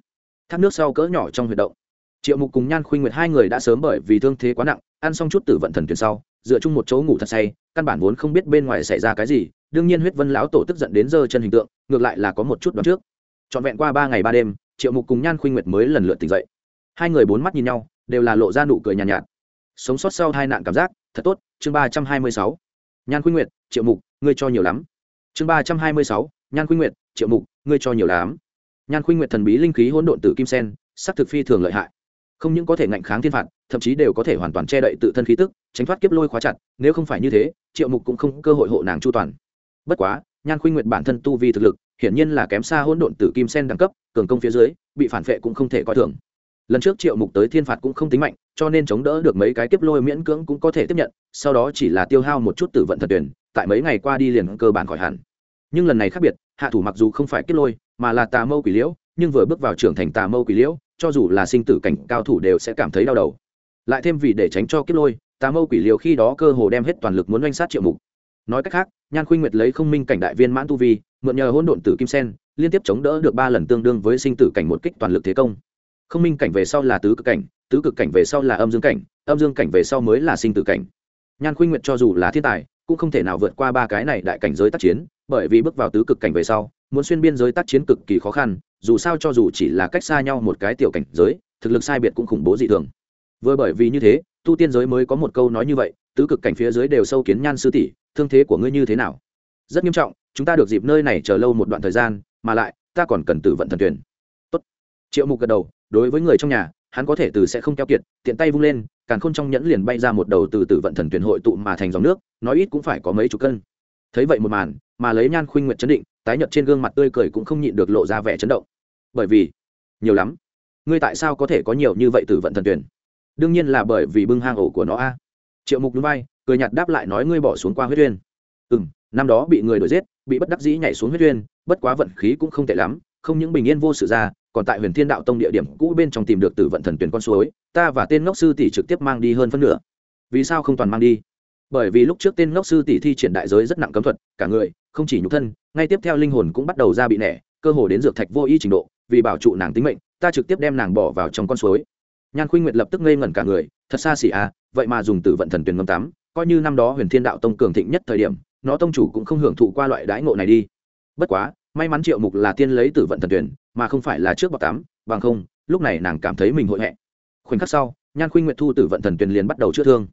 Thác nước sau cỡ nhỏ trong huyệt động. Triệu mục cùng nhan khuynh nguyệt hai người đã sớm bởi vì thương thế quá nặng, ăn xong chút tử vận thần tuyển sau, dựa chung một chỗ ngủ thật say, căn bản vốn không biết bên ngoài xảy ra cái gì, đương nhiên huyết vân lão tổ tức giận đến giơ chân hình tượng, ngược lại là có một chút đoán trước. Trọn vẹn qua ba ngày ba đêm, triệu mục cùng nhan khuynh nguyệt mới lần lượt tỉnh dậy. Hai người bốn mắt nhìn nhau đều là lộ ra nụ cười nhàn nhạt, nhạt. Sống sót sau hai nạn cảm giác thật tốt chương ba trăm hai mươi sáu. Nhan khuynh nguyệt triệu mục ngươi cho nhiều lắm. Chương ba trăm hai mươi sáu nhan khuynh nguyệt triệu mục ngươi cho nhiều lắm. Nhan khuynh nguyệt thần bí linh khí hỗn độn tử kim sen sắc thực phi thường lợi hại. Không những có thể ngạnh kháng thiên phạt thậm chí đều có thể hoàn toàn che đậy tự thân khí tức tránh thoát kiếp lôi khóa chặt nếu không phải như thế triệu mục cũng không cơ hội hộ nàng chu toàn. Bất quá nhan khuynh nguyệt bản thân tu vi thực lực hiển nhiên là kém xa hỗn độn tử kim sen đẳng cấp cường công phía dưới bị phản vệ cũng không thể coi thường lần trước triệu mục tới thiên phạt cũng không tính mạnh, cho nên chống đỡ được mấy cái kiếp lôi miễn cưỡng cũng có thể tiếp nhận, sau đó chỉ là tiêu hao một chút tử vận thật tuyển, tại mấy ngày qua đi liền cơ bản khỏi hẳn. Nhưng lần này khác biệt, hạ thủ mặc dù không phải kiếp lôi, mà là tà mâu quỷ liễu, nhưng vừa bước vào trưởng thành tà mâu quỷ liễu, cho dù là sinh tử cảnh cao thủ đều sẽ cảm thấy đau đầu. Lại thêm vì để tránh cho kiếp lôi, tà mâu quỷ liễu khi đó cơ hồ đem hết toàn lực muốn danh sát triệu mục. Nói cách khác, nhan khuynh nguyệt lấy không minh cảnh đại viên mãn tu vi, mượn nhờ hỗn độn tử kim sen, liên tiếp chống đỡ được ba lần tương đương với sinh tử cảnh một kích toàn lực thế công không minh cảnh về sau là tứ cực cảnh, tứ cực cảnh về sau là âm dương cảnh, âm dương cảnh về sau mới là sinh tử cảnh. Nhan khuynh nguyệt cho dù là thiên tài, cũng không thể nào vượt qua ba cái này đại cảnh giới tác chiến, bởi vì bước vào tứ cực cảnh về sau, muốn xuyên biên giới tác chiến cực kỳ khó khăn, dù sao cho dù chỉ là cách xa nhau một cái tiểu cảnh giới, thực lực sai biệt cũng khủng bố dị thường. Vừa bởi vì như thế, tu tiên giới mới có một câu nói như vậy, tứ cực cảnh phía dưới đều sâu kiến nhan sư tỷ, thương thế của ngươi như thế nào? Rất nghiêm trọng, chúng ta được dịp nơi này chờ lâu một đoạn thời gian, mà lại, ta còn cần tử vận thần tuyển. Tốt. triệu mục gật đầu đối với người trong nhà, hắn có thể từ sẽ không keo kiệt, tiện tay vung lên, càn khôn trong nhẫn liền bay ra một đầu từ từ vận thần tuyển hội tụ mà thành dòng nước, nói ít cũng phải có mấy chục cân. Thấy vậy một màn, mà lấy nhan khuynh nguyện chấn định, tái nhợt trên gương mặt tươi cười cũng không nhịn được lộ ra vẻ chấn động. Bởi vì, nhiều lắm. Ngươi tại sao có thể có nhiều như vậy từ vận thần tuyển? Đương nhiên là bởi vì bưng hang ổ của nó a. Triệu mục núi bay, cười nhạt đáp lại nói ngươi bỏ xuống qua huyết uyên. Ừ năm đó bị người đuổi giết, bị bất đắc dĩ nhảy xuống huyết uyên, bất quá vận khí cũng không tệ lắm không những bình yên vô sự ra, còn tại huyền thiên đạo tông địa điểm cũ bên trong tìm được Tử vận thần tuyển con suối, ta và tên ngốc sư tỷ trực tiếp mang đi hơn phân nửa. Vì sao không toàn mang đi? Bởi vì lúc trước tên ngốc sư tỷ thi triển đại giới rất nặng cấm thuật, cả người, không chỉ nhục thân, ngay tiếp theo linh hồn cũng bắt đầu ra bị nẻ, cơ hồ đến dược thạch vô y trình độ, vì bảo trụ nàng tính mệnh, ta trực tiếp đem nàng bỏ vào trong con suối. Nhan khuynh nguyệt lập tức ngây ngẩn cả người, thật xa xỉ à vậy mà dùng tử vận thần tuyển ngâm tắm, coi như năm đó huyền thiên đạo tông cường thịnh nhất thời điểm, nó tông chủ cũng không hưởng thụ qua loại đãi ngộ này đi. Bất quá may mắn triệu mục là tiên lấy tử vận thần tuyển, mà không phải là trước bọc tắm bằng không, lúc này nàng cảm thấy mình hội hẹ khoảnh khắc sau, nhan khuynh nguyệt thu tử vận thần tuyển liền bắt đầu chữa thương.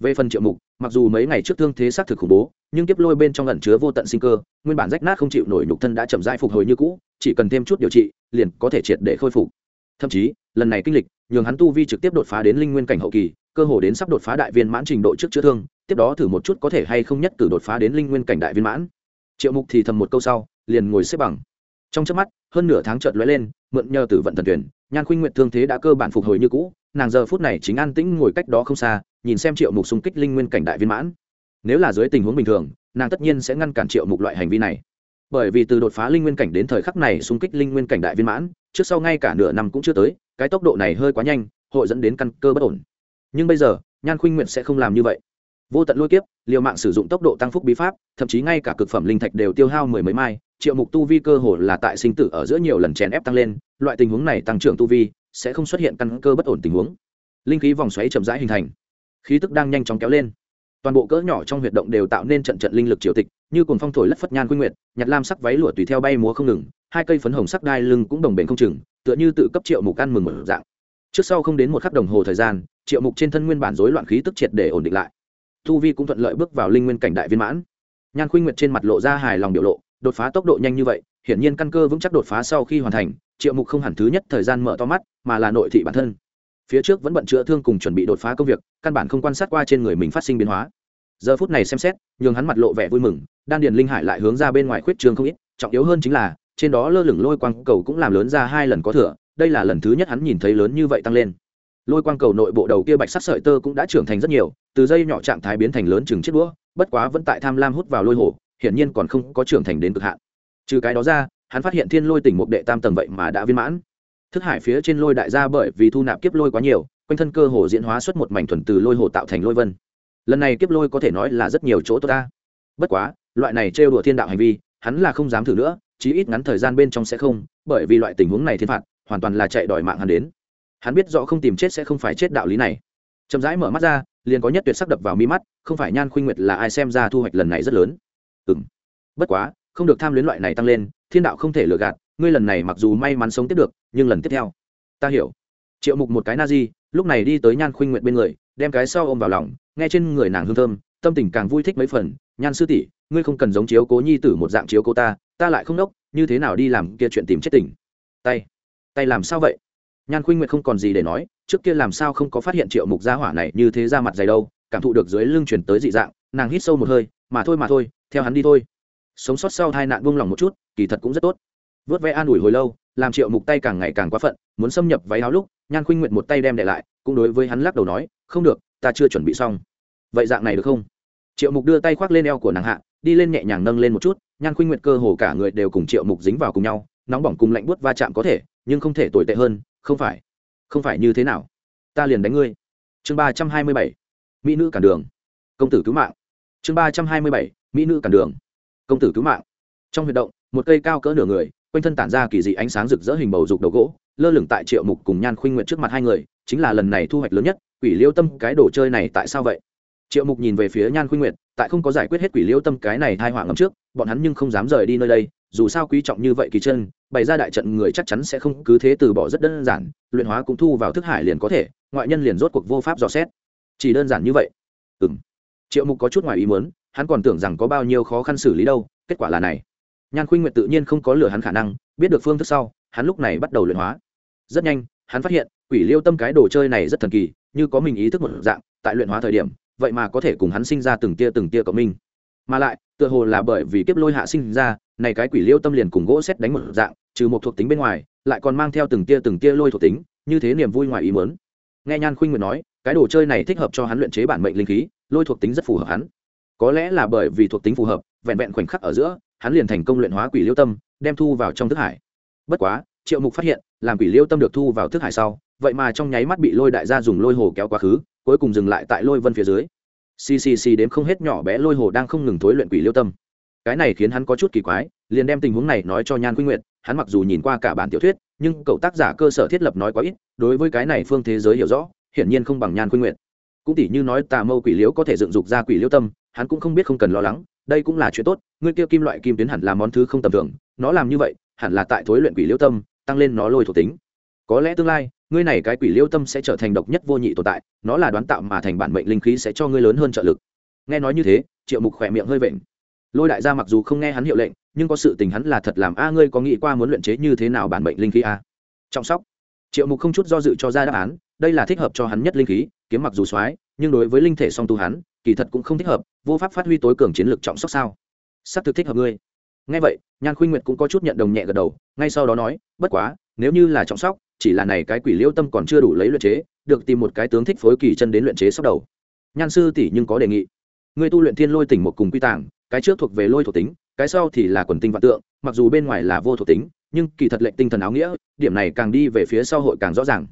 Về phần triệu mục, mặc dù mấy ngày trước thương thế xác thực khủng bố, nhưng tiếp lôi bên trong lần chứa vô tận sinh cơ, nguyên bản rách nát không chịu nổi nhục thân đã chậm rãi phục hồi như cũ, chỉ cần thêm chút điều trị, liền có thể triệt để khôi phục. Thậm chí, lần này kinh lịch, nhường hắn tu vi trực tiếp đột phá đến linh nguyên cảnh hậu kỳ, cơ hồ đến sắp đột phá đại viên mãn trình độ trước chữa thương, tiếp đó thử một chút có thể hay không nhất cử đột phá đến linh nguyên cảnh đại viên mãn. Triệu mục thì thầm một câu sau liền ngồi xếp bằng. Trong trước mắt, hơn nửa tháng chợt lóe lên, mượn nhờ tử vận thần tuyển, nhan khuynh nguyện thương thế đã cơ bản phục hồi như cũ, nàng giờ phút này chính an tĩnh ngồi cách đó không xa, nhìn xem triệu mục xung kích linh nguyên cảnh đại viên mãn. Nếu là dưới tình huống bình thường, nàng tất nhiên sẽ ngăn cản triệu mục loại hành vi này. Bởi vì từ đột phá linh nguyên cảnh đến thời khắc này xung kích linh nguyên cảnh đại viên mãn, trước sau ngay cả nửa năm cũng chưa tới, cái tốc độ này hơi quá nhanh, hội dẫn đến căn cơ bất ổn. Nhưng bây giờ, nhan khuynh nguyện sẽ không làm như vậy. Vô tận lôi kiếp, liều mạng sử dụng tốc độ tăng phúc bí pháp, thậm chí ngay cả cực phẩm linh thạch đều tiêu hao mười mấy mai triệu mục tu vi cơ hồ là tại sinh tử ở giữa nhiều lần chèn ép tăng lên, loại tình huống này tăng trưởng tu vi sẽ không xuất hiện căn cơ bất ổn tình huống. Linh khí vòng xoáy chậm rãi hình thành. Khí tức đang nhanh chóng kéo lên. Toàn bộ cỡ nhỏ trong huyệt động đều tạo nên trận trận linh lực triều tịch, như cồn phong thổi lất phất nhan quy nguyệt, nhặt lam sắc váy lụa tùy theo bay múa không ngừng, hai cây phấn hồng sắc đai lưng cũng đồng bền không chừng, tựa như tự cấp triệu mục ăn mừng mở dạng. Trước sau không đến một khắc đồng hồ thời gian, triệu mục trên thân nguyên bản rối loạn khí tức triệt để ổn định lại. Thu vi cũng thuận lợi bước vào linh nguyên cảnh đại viên mãn. Nhan khuynh nguyệt trên mặt lộ ra hài lòng biểu lộ đột phá tốc độ nhanh như vậy, hiển nhiên căn cơ vững chắc đột phá sau khi hoàn thành, triệu mục không hẳn thứ nhất thời gian mở to mắt, mà là nội thị bản thân. Phía trước vẫn bận chữa thương cùng chuẩn bị đột phá công việc, căn bản không quan sát qua trên người mình phát sinh biến hóa. Giờ phút này xem xét, nhường hắn mặt lộ vẻ vui mừng, đan điền linh hải lại hướng ra bên ngoài khuyết trường không ít, trọng yếu hơn chính là, trên đó lơ lửng lôi quang cầu cũng làm lớn ra hai lần có thừa, đây là lần thứ nhất hắn nhìn thấy lớn như vậy tăng lên. Lôi quang cầu nội bộ đầu kia bạch sắc sợi tơ cũng đã trưởng thành rất nhiều, từ dây nhỏ trạng thái biến thành lớn chừng chiếc đũa, bất quá vẫn tại tham lam hút vào lôi hổ hiển nhiên còn không có trưởng thành đến cực hạn. Trừ cái đó ra, hắn phát hiện thiên lôi tỉnh mục đệ tam tầng vậy mà đã viên mãn. Thức hải phía trên lôi đại gia bởi vì thu nạp kiếp lôi quá nhiều, quanh thân cơ hồ diễn hóa xuất một mảnh thuần từ lôi hồ tạo thành lôi vân. Lần này kiếp lôi có thể nói là rất nhiều chỗ tốt ta. Bất quá, loại này trêu đùa thiên đạo hành vi, hắn là không dám thử nữa, chí ít ngắn thời gian bên trong sẽ không, bởi vì loại tình huống này thiên phạt, hoàn toàn là chạy đòi mạng hắn đến. Hắn biết rõ không tìm chết sẽ không phải chết đạo lý này. Chậm rãi mở mắt ra, liền có nhất tuyệt sắc đập vào mi mắt, không phải nhan khuynh nguyệt là ai xem ra thu hoạch lần này rất lớn ừ bất quá, không được tham luyến loại này tăng lên, thiên đạo không thể lừa gạt, ngươi lần này mặc dù may mắn sống tiếp được, nhưng lần tiếp theo. Ta hiểu. Triệu mục một cái na di, lúc này đi tới nhan khuynh nguyện bên người, đem cái sau ôm vào lòng, nghe trên người nàng hương thơm, tâm tình càng vui thích mấy phần. Nhan sư tỷ, ngươi không cần giống chiếu cố nhi tử một dạng chiếu cố ta ta lại không đốc, như thế nào đi làm kia chuyện tìm chết tỉnh tay tay làm sao vậy? Nhan khuynh nguyện không còn gì để nói, trước kia làm sao không có phát hiện triệu mục gia hỏa này như thế ra mặt dày đâu, cảm thụ được dưới lưng chuyển tới dị dạng, nàng hít sâu một hơi mà thôi mà thôi, theo hắn đi thôi. Sống sót sau hai nạn buông lòng một chút, kỳ thật cũng rất tốt. Vớt vẽ an ủi hồi lâu, làm triệu mục tay càng ngày càng quá phận, muốn xâm nhập váy áo lúc, nhan khuynh nguyện một tay đem để lại, cũng đối với hắn lắc đầu nói, không được, ta chưa chuẩn bị xong. Vậy dạng này được không? Triệu mục đưa tay khoác lên eo của nàng hạ, đi lên nhẹ nhàng nâng lên một chút, nhan khuynh nguyện cơ hồ cả người đều cùng triệu mục dính vào cùng nhau, nóng bỏng cùng lạnh buốt va chạm có thể, nhưng không thể tồi tệ hơn, không phải không phải như thế nào. Ta liền đánh ngươi. Chương ba trăm hai mươi bảy, mỹ nữ cản đường. Công tử cứu mạng chương ba trăm hai mươi bảy, mỹ nữ cản đường. Công tử cứu mạng. Trong huyệt động, một cây cao cỡ nửa người, quanh thân tản ra kỳ dị ánh sáng rực rỡ hình bầu dục đầu gỗ, lơ lửng tại triệu mục cùng nhan khuynh nguyện trước mặt hai người, chính là lần này thu hoạch lớn nhất, quỷ liêu tâm cái đồ chơi này tại sao vậy? Triệu mục nhìn về phía nhan khuynh nguyệt, tại không có giải quyết hết quỷ liêu tâm cái này thai họa ngầm trước, bọn hắn nhưng không dám rời đi nơi đây, dù sao quý trọng như vậy kỳ chân, bày ra đại trận người chắc chắn sẽ không cứ thế từ bỏ rất đơn giản, luyện hóa cũng thu vào thức hải liền có thể, ngoại nhân liền rốt cuộc vô pháp dò xét. Chỉ đơn giản như vậy. Ừ m triệu mục có chút ngoài ý muốn, hắn còn tưởng rằng có bao nhiêu khó khăn xử lý đâu, kết quả là này. Nhan khuynh nguyệt tự nhiên không có lừa hắn khả năng, biết được phương thức sau, hắn lúc này bắt đầu luyện hóa. Rất nhanh, hắn phát hiện, quỷ liêu tâm cái đồ chơi này rất thần kỳ, như có mình ý thức một dạng, tại luyện hóa thời điểm, vậy mà có thể cùng hắn sinh ra từng tia từng tia cộng minh. Mà lại, tựa hồ là bởi vì kiếp lôi hạ sinh ra, này cái quỷ liêu tâm liền cùng gỗ xét đánh một dạng, trừ một thuộc tính bên ngoài, lại còn mang theo từng tia từng tia lôi thuộc tính, như thế niềm vui ngoài ý muốn. Nghe nhan khuynh nguyệt nói, cái đồ chơi này thích hợp cho hắn luyện chế bản mệnh linh khí lôi thuộc tính rất phù hợp hắn. Có lẽ là bởi vì thuộc tính phù hợp, vẹn vẹn khoảnh khắc ở giữa, hắn liền thành công luyện hóa quỷ liêu tâm, đem thu vào trong thức hải. Bất quá, triệu mục phát hiện, làm quỷ liêu tâm được thu vào thức hải sau, vậy mà trong nháy mắt bị lôi đại gia dùng lôi hồ kéo quá khứ, cuối cùng dừng lại tại lôi vân phía dưới. Ccc đếm không hết nhỏ bé lôi hồ đang không ngừng thối luyện quỷ liêu tâm. Cái này khiến hắn có chút kỳ quái, liền đem tình huống này nói cho nhan quy nguyện hắn mặc dù nhìn qua cả bản tiểu thuyết, nhưng cậu tác giả cơ sở thiết lập nói quá ít, đối với cái này phương thế giới hiểu rõ, hiển nhiên không bằng nhan quy nguyện cũng tỉ như nói tà mâu quỷ liễu có thể dựng dục ra quỷ liễu tâm, hắn cũng không biết không cần lo lắng, đây cũng là chuyện tốt, ngươi kia kim loại kim tuyến hẳn là món thứ không tầm thường, nó làm như vậy, hẳn là tại thối luyện quỷ liễu tâm, tăng lên nó lôi thuộc tính. Có lẽ tương lai, ngươi này cái quỷ liễu tâm sẽ trở thành độc nhất vô nhị tồn tại, nó là đoán tạo mà thành bản mệnh linh khí sẽ cho ngươi lớn hơn trợ lực. Nghe nói như thế, triệu mục khỏe miệng hơi vện. Lôi đại gia mặc dù không nghe hắn hiệu lệnh, nhưng có sự tình hắn là thật làm a, ngươi có nghĩ qua muốn luyện chế như thế nào bản mệnh linh khí a? Trọng sóc. Triệu mục không chút do dự cho ra đáp án, đây là thích hợp cho hắn nhất linh khí kiếm mặc dù soái, nhưng đối với linh thể song tu hắn, kỳ thật cũng không thích hợp, vô pháp phát huy tối cường chiến lược trọng sóc sao? Sắp thực thích hợp ngươi. Ngay vậy, nhan khuynh nguyệt cũng có chút nhận đồng nhẹ gật đầu, ngay sau đó nói, bất quá, nếu như là trọng sóc chỉ là này cái quỷ liêu tâm còn chưa đủ lấy luyện chế, được tìm một cái tướng thích phối kỳ chân đến luyện chế sóc đầu. Nhan sư tỷ nhưng có đề nghị. Ngươi tu luyện thiên lôi tỉnh một cùng quy tàng, cái trước thuộc về lôi thuộc tính, cái sau thì là quần tinh vạn tượng, mặc dù bên ngoài là vô thuộc tính, nhưng kỳ thật lệnh tinh thần áo nghĩa, điểm này càng đi về phía sau hội càng rõ ràng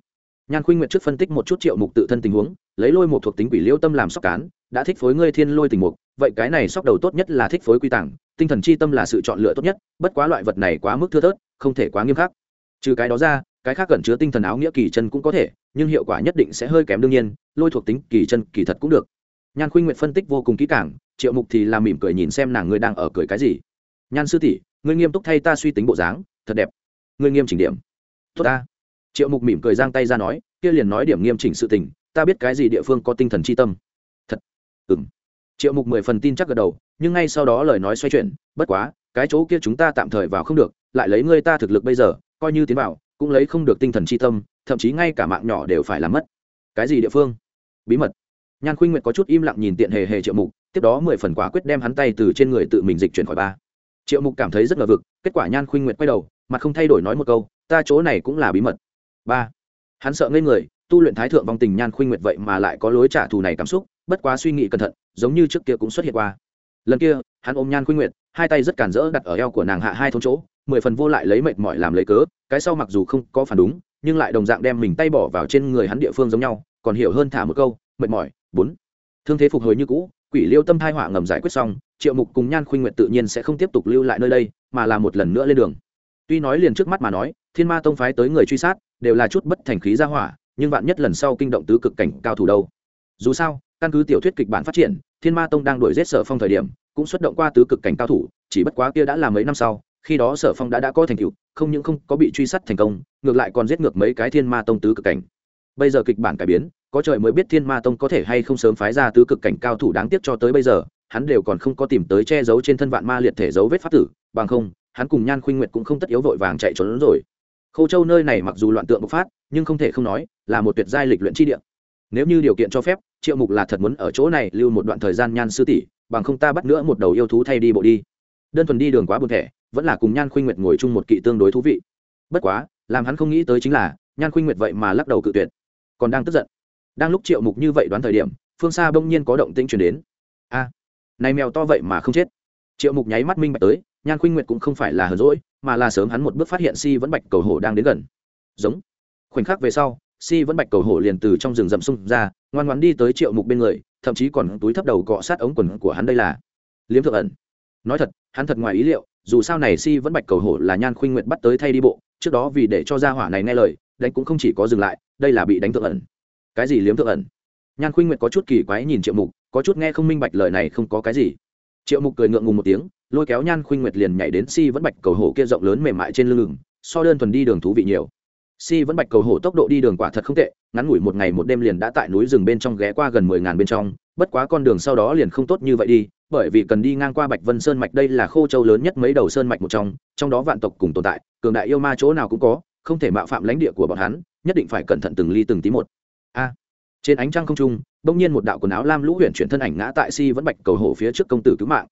nhan khuynh nguyệt trước phân tích một chút triệu mục tự thân tình huống, lấy lôi một thuộc tính quỷ liêu tâm làm sóc cán, đã thích phối ngươi thiên lôi tình mục, vậy cái này sóc đầu tốt nhất là thích phối quy tàng tinh thần chi tâm là sự chọn lựa tốt nhất, bất quá loại vật này quá mức thưa thớt, không thể quá nghiêm khắc. Trừ cái đó ra, cái khác cần chứa tinh thần áo nghĩa kỳ chân cũng có thể, nhưng hiệu quả nhất định sẽ hơi kém đương nhiên, lôi thuộc tính kỳ chân kỳ thật cũng được. Nhan khuynh nguyệt phân tích vô cùng kỹ càng, triệu mục thì làm mỉm cười nhìn xem nàng ngươi đang ở cười cái gì. Nhan sư tỷ, ngươi nghiêm túc thay ta suy tính bộ dáng, thật đẹp. Ngươi nghiêm chỉnh điểm. Tốt ta triệu mục mỉm cười giang tay ra nói, kia liền nói điểm nghiêm chỉnh sự tình, ta biết cái gì địa phương có tinh thần c h i tâm. Thật? Ừng triệu mục mười phần tin chắc gật đầu, nhưng ngay sau đó lời nói xoay chuyển, bất quá, cái chỗ kia chúng ta tạm thời vào không được, lại lấy ngươi ta thực lực bây giờ, coi như tiến vào, cũng lấy không được tinh thần c h i tâm, thậm chí ngay cả mạng nhỏ đều phải làm mất. Cái gì địa phương? Bí mật. Nhan khuynh nguyệt có chút im lặng nhìn tiện hề hề triệu mục, tiếp đó mười phần quả quyết đem hắn tay từ trên người tự mình dịch chuyển khỏi ba. Triệu mục cảm thấy rất ngờ vực, kết quả nhan khuynh nguyệt quay đầu, mặt không thay đổi nói một câu, ta chỗ này cũng là bí mật ba. Hắn sợ ngây người, tu luyện thái thượng vong tình nhan khuynh nguyệt vậy mà lại có lối trả thù này cảm xúc, bất quá suy nghĩ cẩn thận, giống như trước kia cũng xuất hiện qua. Lần kia, hắn ôm nhan khuynh nguyệt, hai tay rất cản rỡ đặt ở eo của nàng hạ hai thôn chỗ, mười phần vô lại lấy mệt mỏi làm lấy cớ, cái sau mặc dù không có phản đúng, nhưng lại đồng dạng đem mình tay bỏ vào trên người hắn địa phương giống nhau, còn hiểu hơn thả một câu, mệt mỏi, bốn. Thương thế phục hồi như cũ, quỷ liêu tâm thai họa ngầm giải quyết xong, triệu mục cùng nhan khuynh nguyệt tự nhiên sẽ không tiếp tục lưu lại nơi đây, mà là một lần nữa lên đường tuy nói liền trước mắt mà nói, thiên ma tông phái tới người truy sát đều là chút bất thành khí ra hỏa, nhưng vạn nhất lần sau kinh động tứ cực cảnh cao thủ đâu? Dù sao, căn cứ tiểu thuyết kịch bản phát triển, thiên ma tông đang đuổi giết sở phong thời điểm, cũng xuất động qua tứ cực cảnh cao thủ, chỉ bất quá kia đã là mấy năm sau, khi đó sở phong đã đã có thành tựu, không những không có bị truy sát thành công, ngược lại còn giết ngược mấy cái thiên ma tông tứ cực cảnh. Bây giờ kịch bản cải biến, có trời mới biết thiên ma tông có thể hay không sớm phái ra tứ cực cảnh cao thủ đáng tiếc cho tới bây giờ, hắn đều còn không có tìm tới che giấu trên thân vạn ma liệt thể dấu vết pháp tử, bằng không hắn cùng nhan khuynh nguyệt cũng không tất yếu vội vàng chạy trốn rồi. Khâu châu nơi này mặc dù loạn tượng bộc phát, nhưng không thể không nói là một tuyệt giai lịch luyện chi địa. Nếu như điều kiện cho phép, triệu mục là thật muốn ở chỗ này lưu một đoạn thời gian nhan sư tỷ, bằng không ta bắt nữa một đầu yêu thú thay đi bộ đi. Đơn thuần đi đường quá buồn thẻ, vẫn là cùng nhan khuynh nguyệt ngồi chung một kỵ tương đối thú vị. Bất quá, làm hắn không nghĩ tới chính là, nhan khuynh nguyệt vậy mà lắc đầu cự tuyệt. Còn đang tức giận. Đang lúc triệu mục như vậy đoán thời điểm, phương xa bỗng nhiên có động tĩnh chuyển đến. A, này mèo to vậy mà không chết. Triệu mục nháy mắt minh bạch tới nhan khuynh nguyệt cũng không phải là hờn rỗi mà là sớm hắn một bước phát hiện si vẫn bạch cầu hổ đang đến gần. Giống. Khoảnh khắc về sau, si vẫn bạch cầu hổ liền từ trong rừng rậm xung ra, ngoan ngoan đi tới triệu mục bên người, thậm chí còn túi thấp đầu cọ sát ống quần của hắn đây là. Liếm thượng ẩn. Nói thật, hắn thật ngoài ý liệu, dù sao này si vẫn bạch cầu hổ là nhan khuynh nguyệt bắt tới thay đi bộ, trước đó vì để cho gia hỏa này nghe lời, đánh cũng không chỉ có dừng lại, đây là bị đánh thượng ẩn. Cái gì liếm thượng ẩn? Nhan khuynh nguyệt có chút kỳ quái nhìn triệu mục, có chút nghe không minh bạch lời này không có cái gì. Triệu mục cười ngượng ngùng một tiếng lôi kéo nhan khuynh nguyệt liền nhảy đến si vẫn bạch cầu hổ kia rộng lớn mềm mại trên lưng ngừng so đơn thuần đi đường thú vị nhiều. Si vẫn bạch cầu hổ tốc độ đi đường quả thật không tệ, ngắn ngủi một ngày một đêm liền đã tại núi rừng bên trong ghé qua gần mười ngàn bên trong, bất quá con đường sau đó liền không tốt như vậy đi, bởi vì cần đi ngang qua bạch vân sơn mạch đây là khô châu lớn nhất mấy đầu sơn mạch một trong trong đó vạn tộc cùng tồn tại, cường đại yêu ma chỗ nào cũng có, không thể mạo phạm lãnh địa của bọn hắn, nhất định phải cẩn thận từng ly từng tí một. A. Trên ánh trăng không trung, bỗng nhiên một đạo quần áo lam lũ huyện chuyển thân ảnh ngã tại si vẫn bạch cầu hổ phía trước công tử cứu mạng.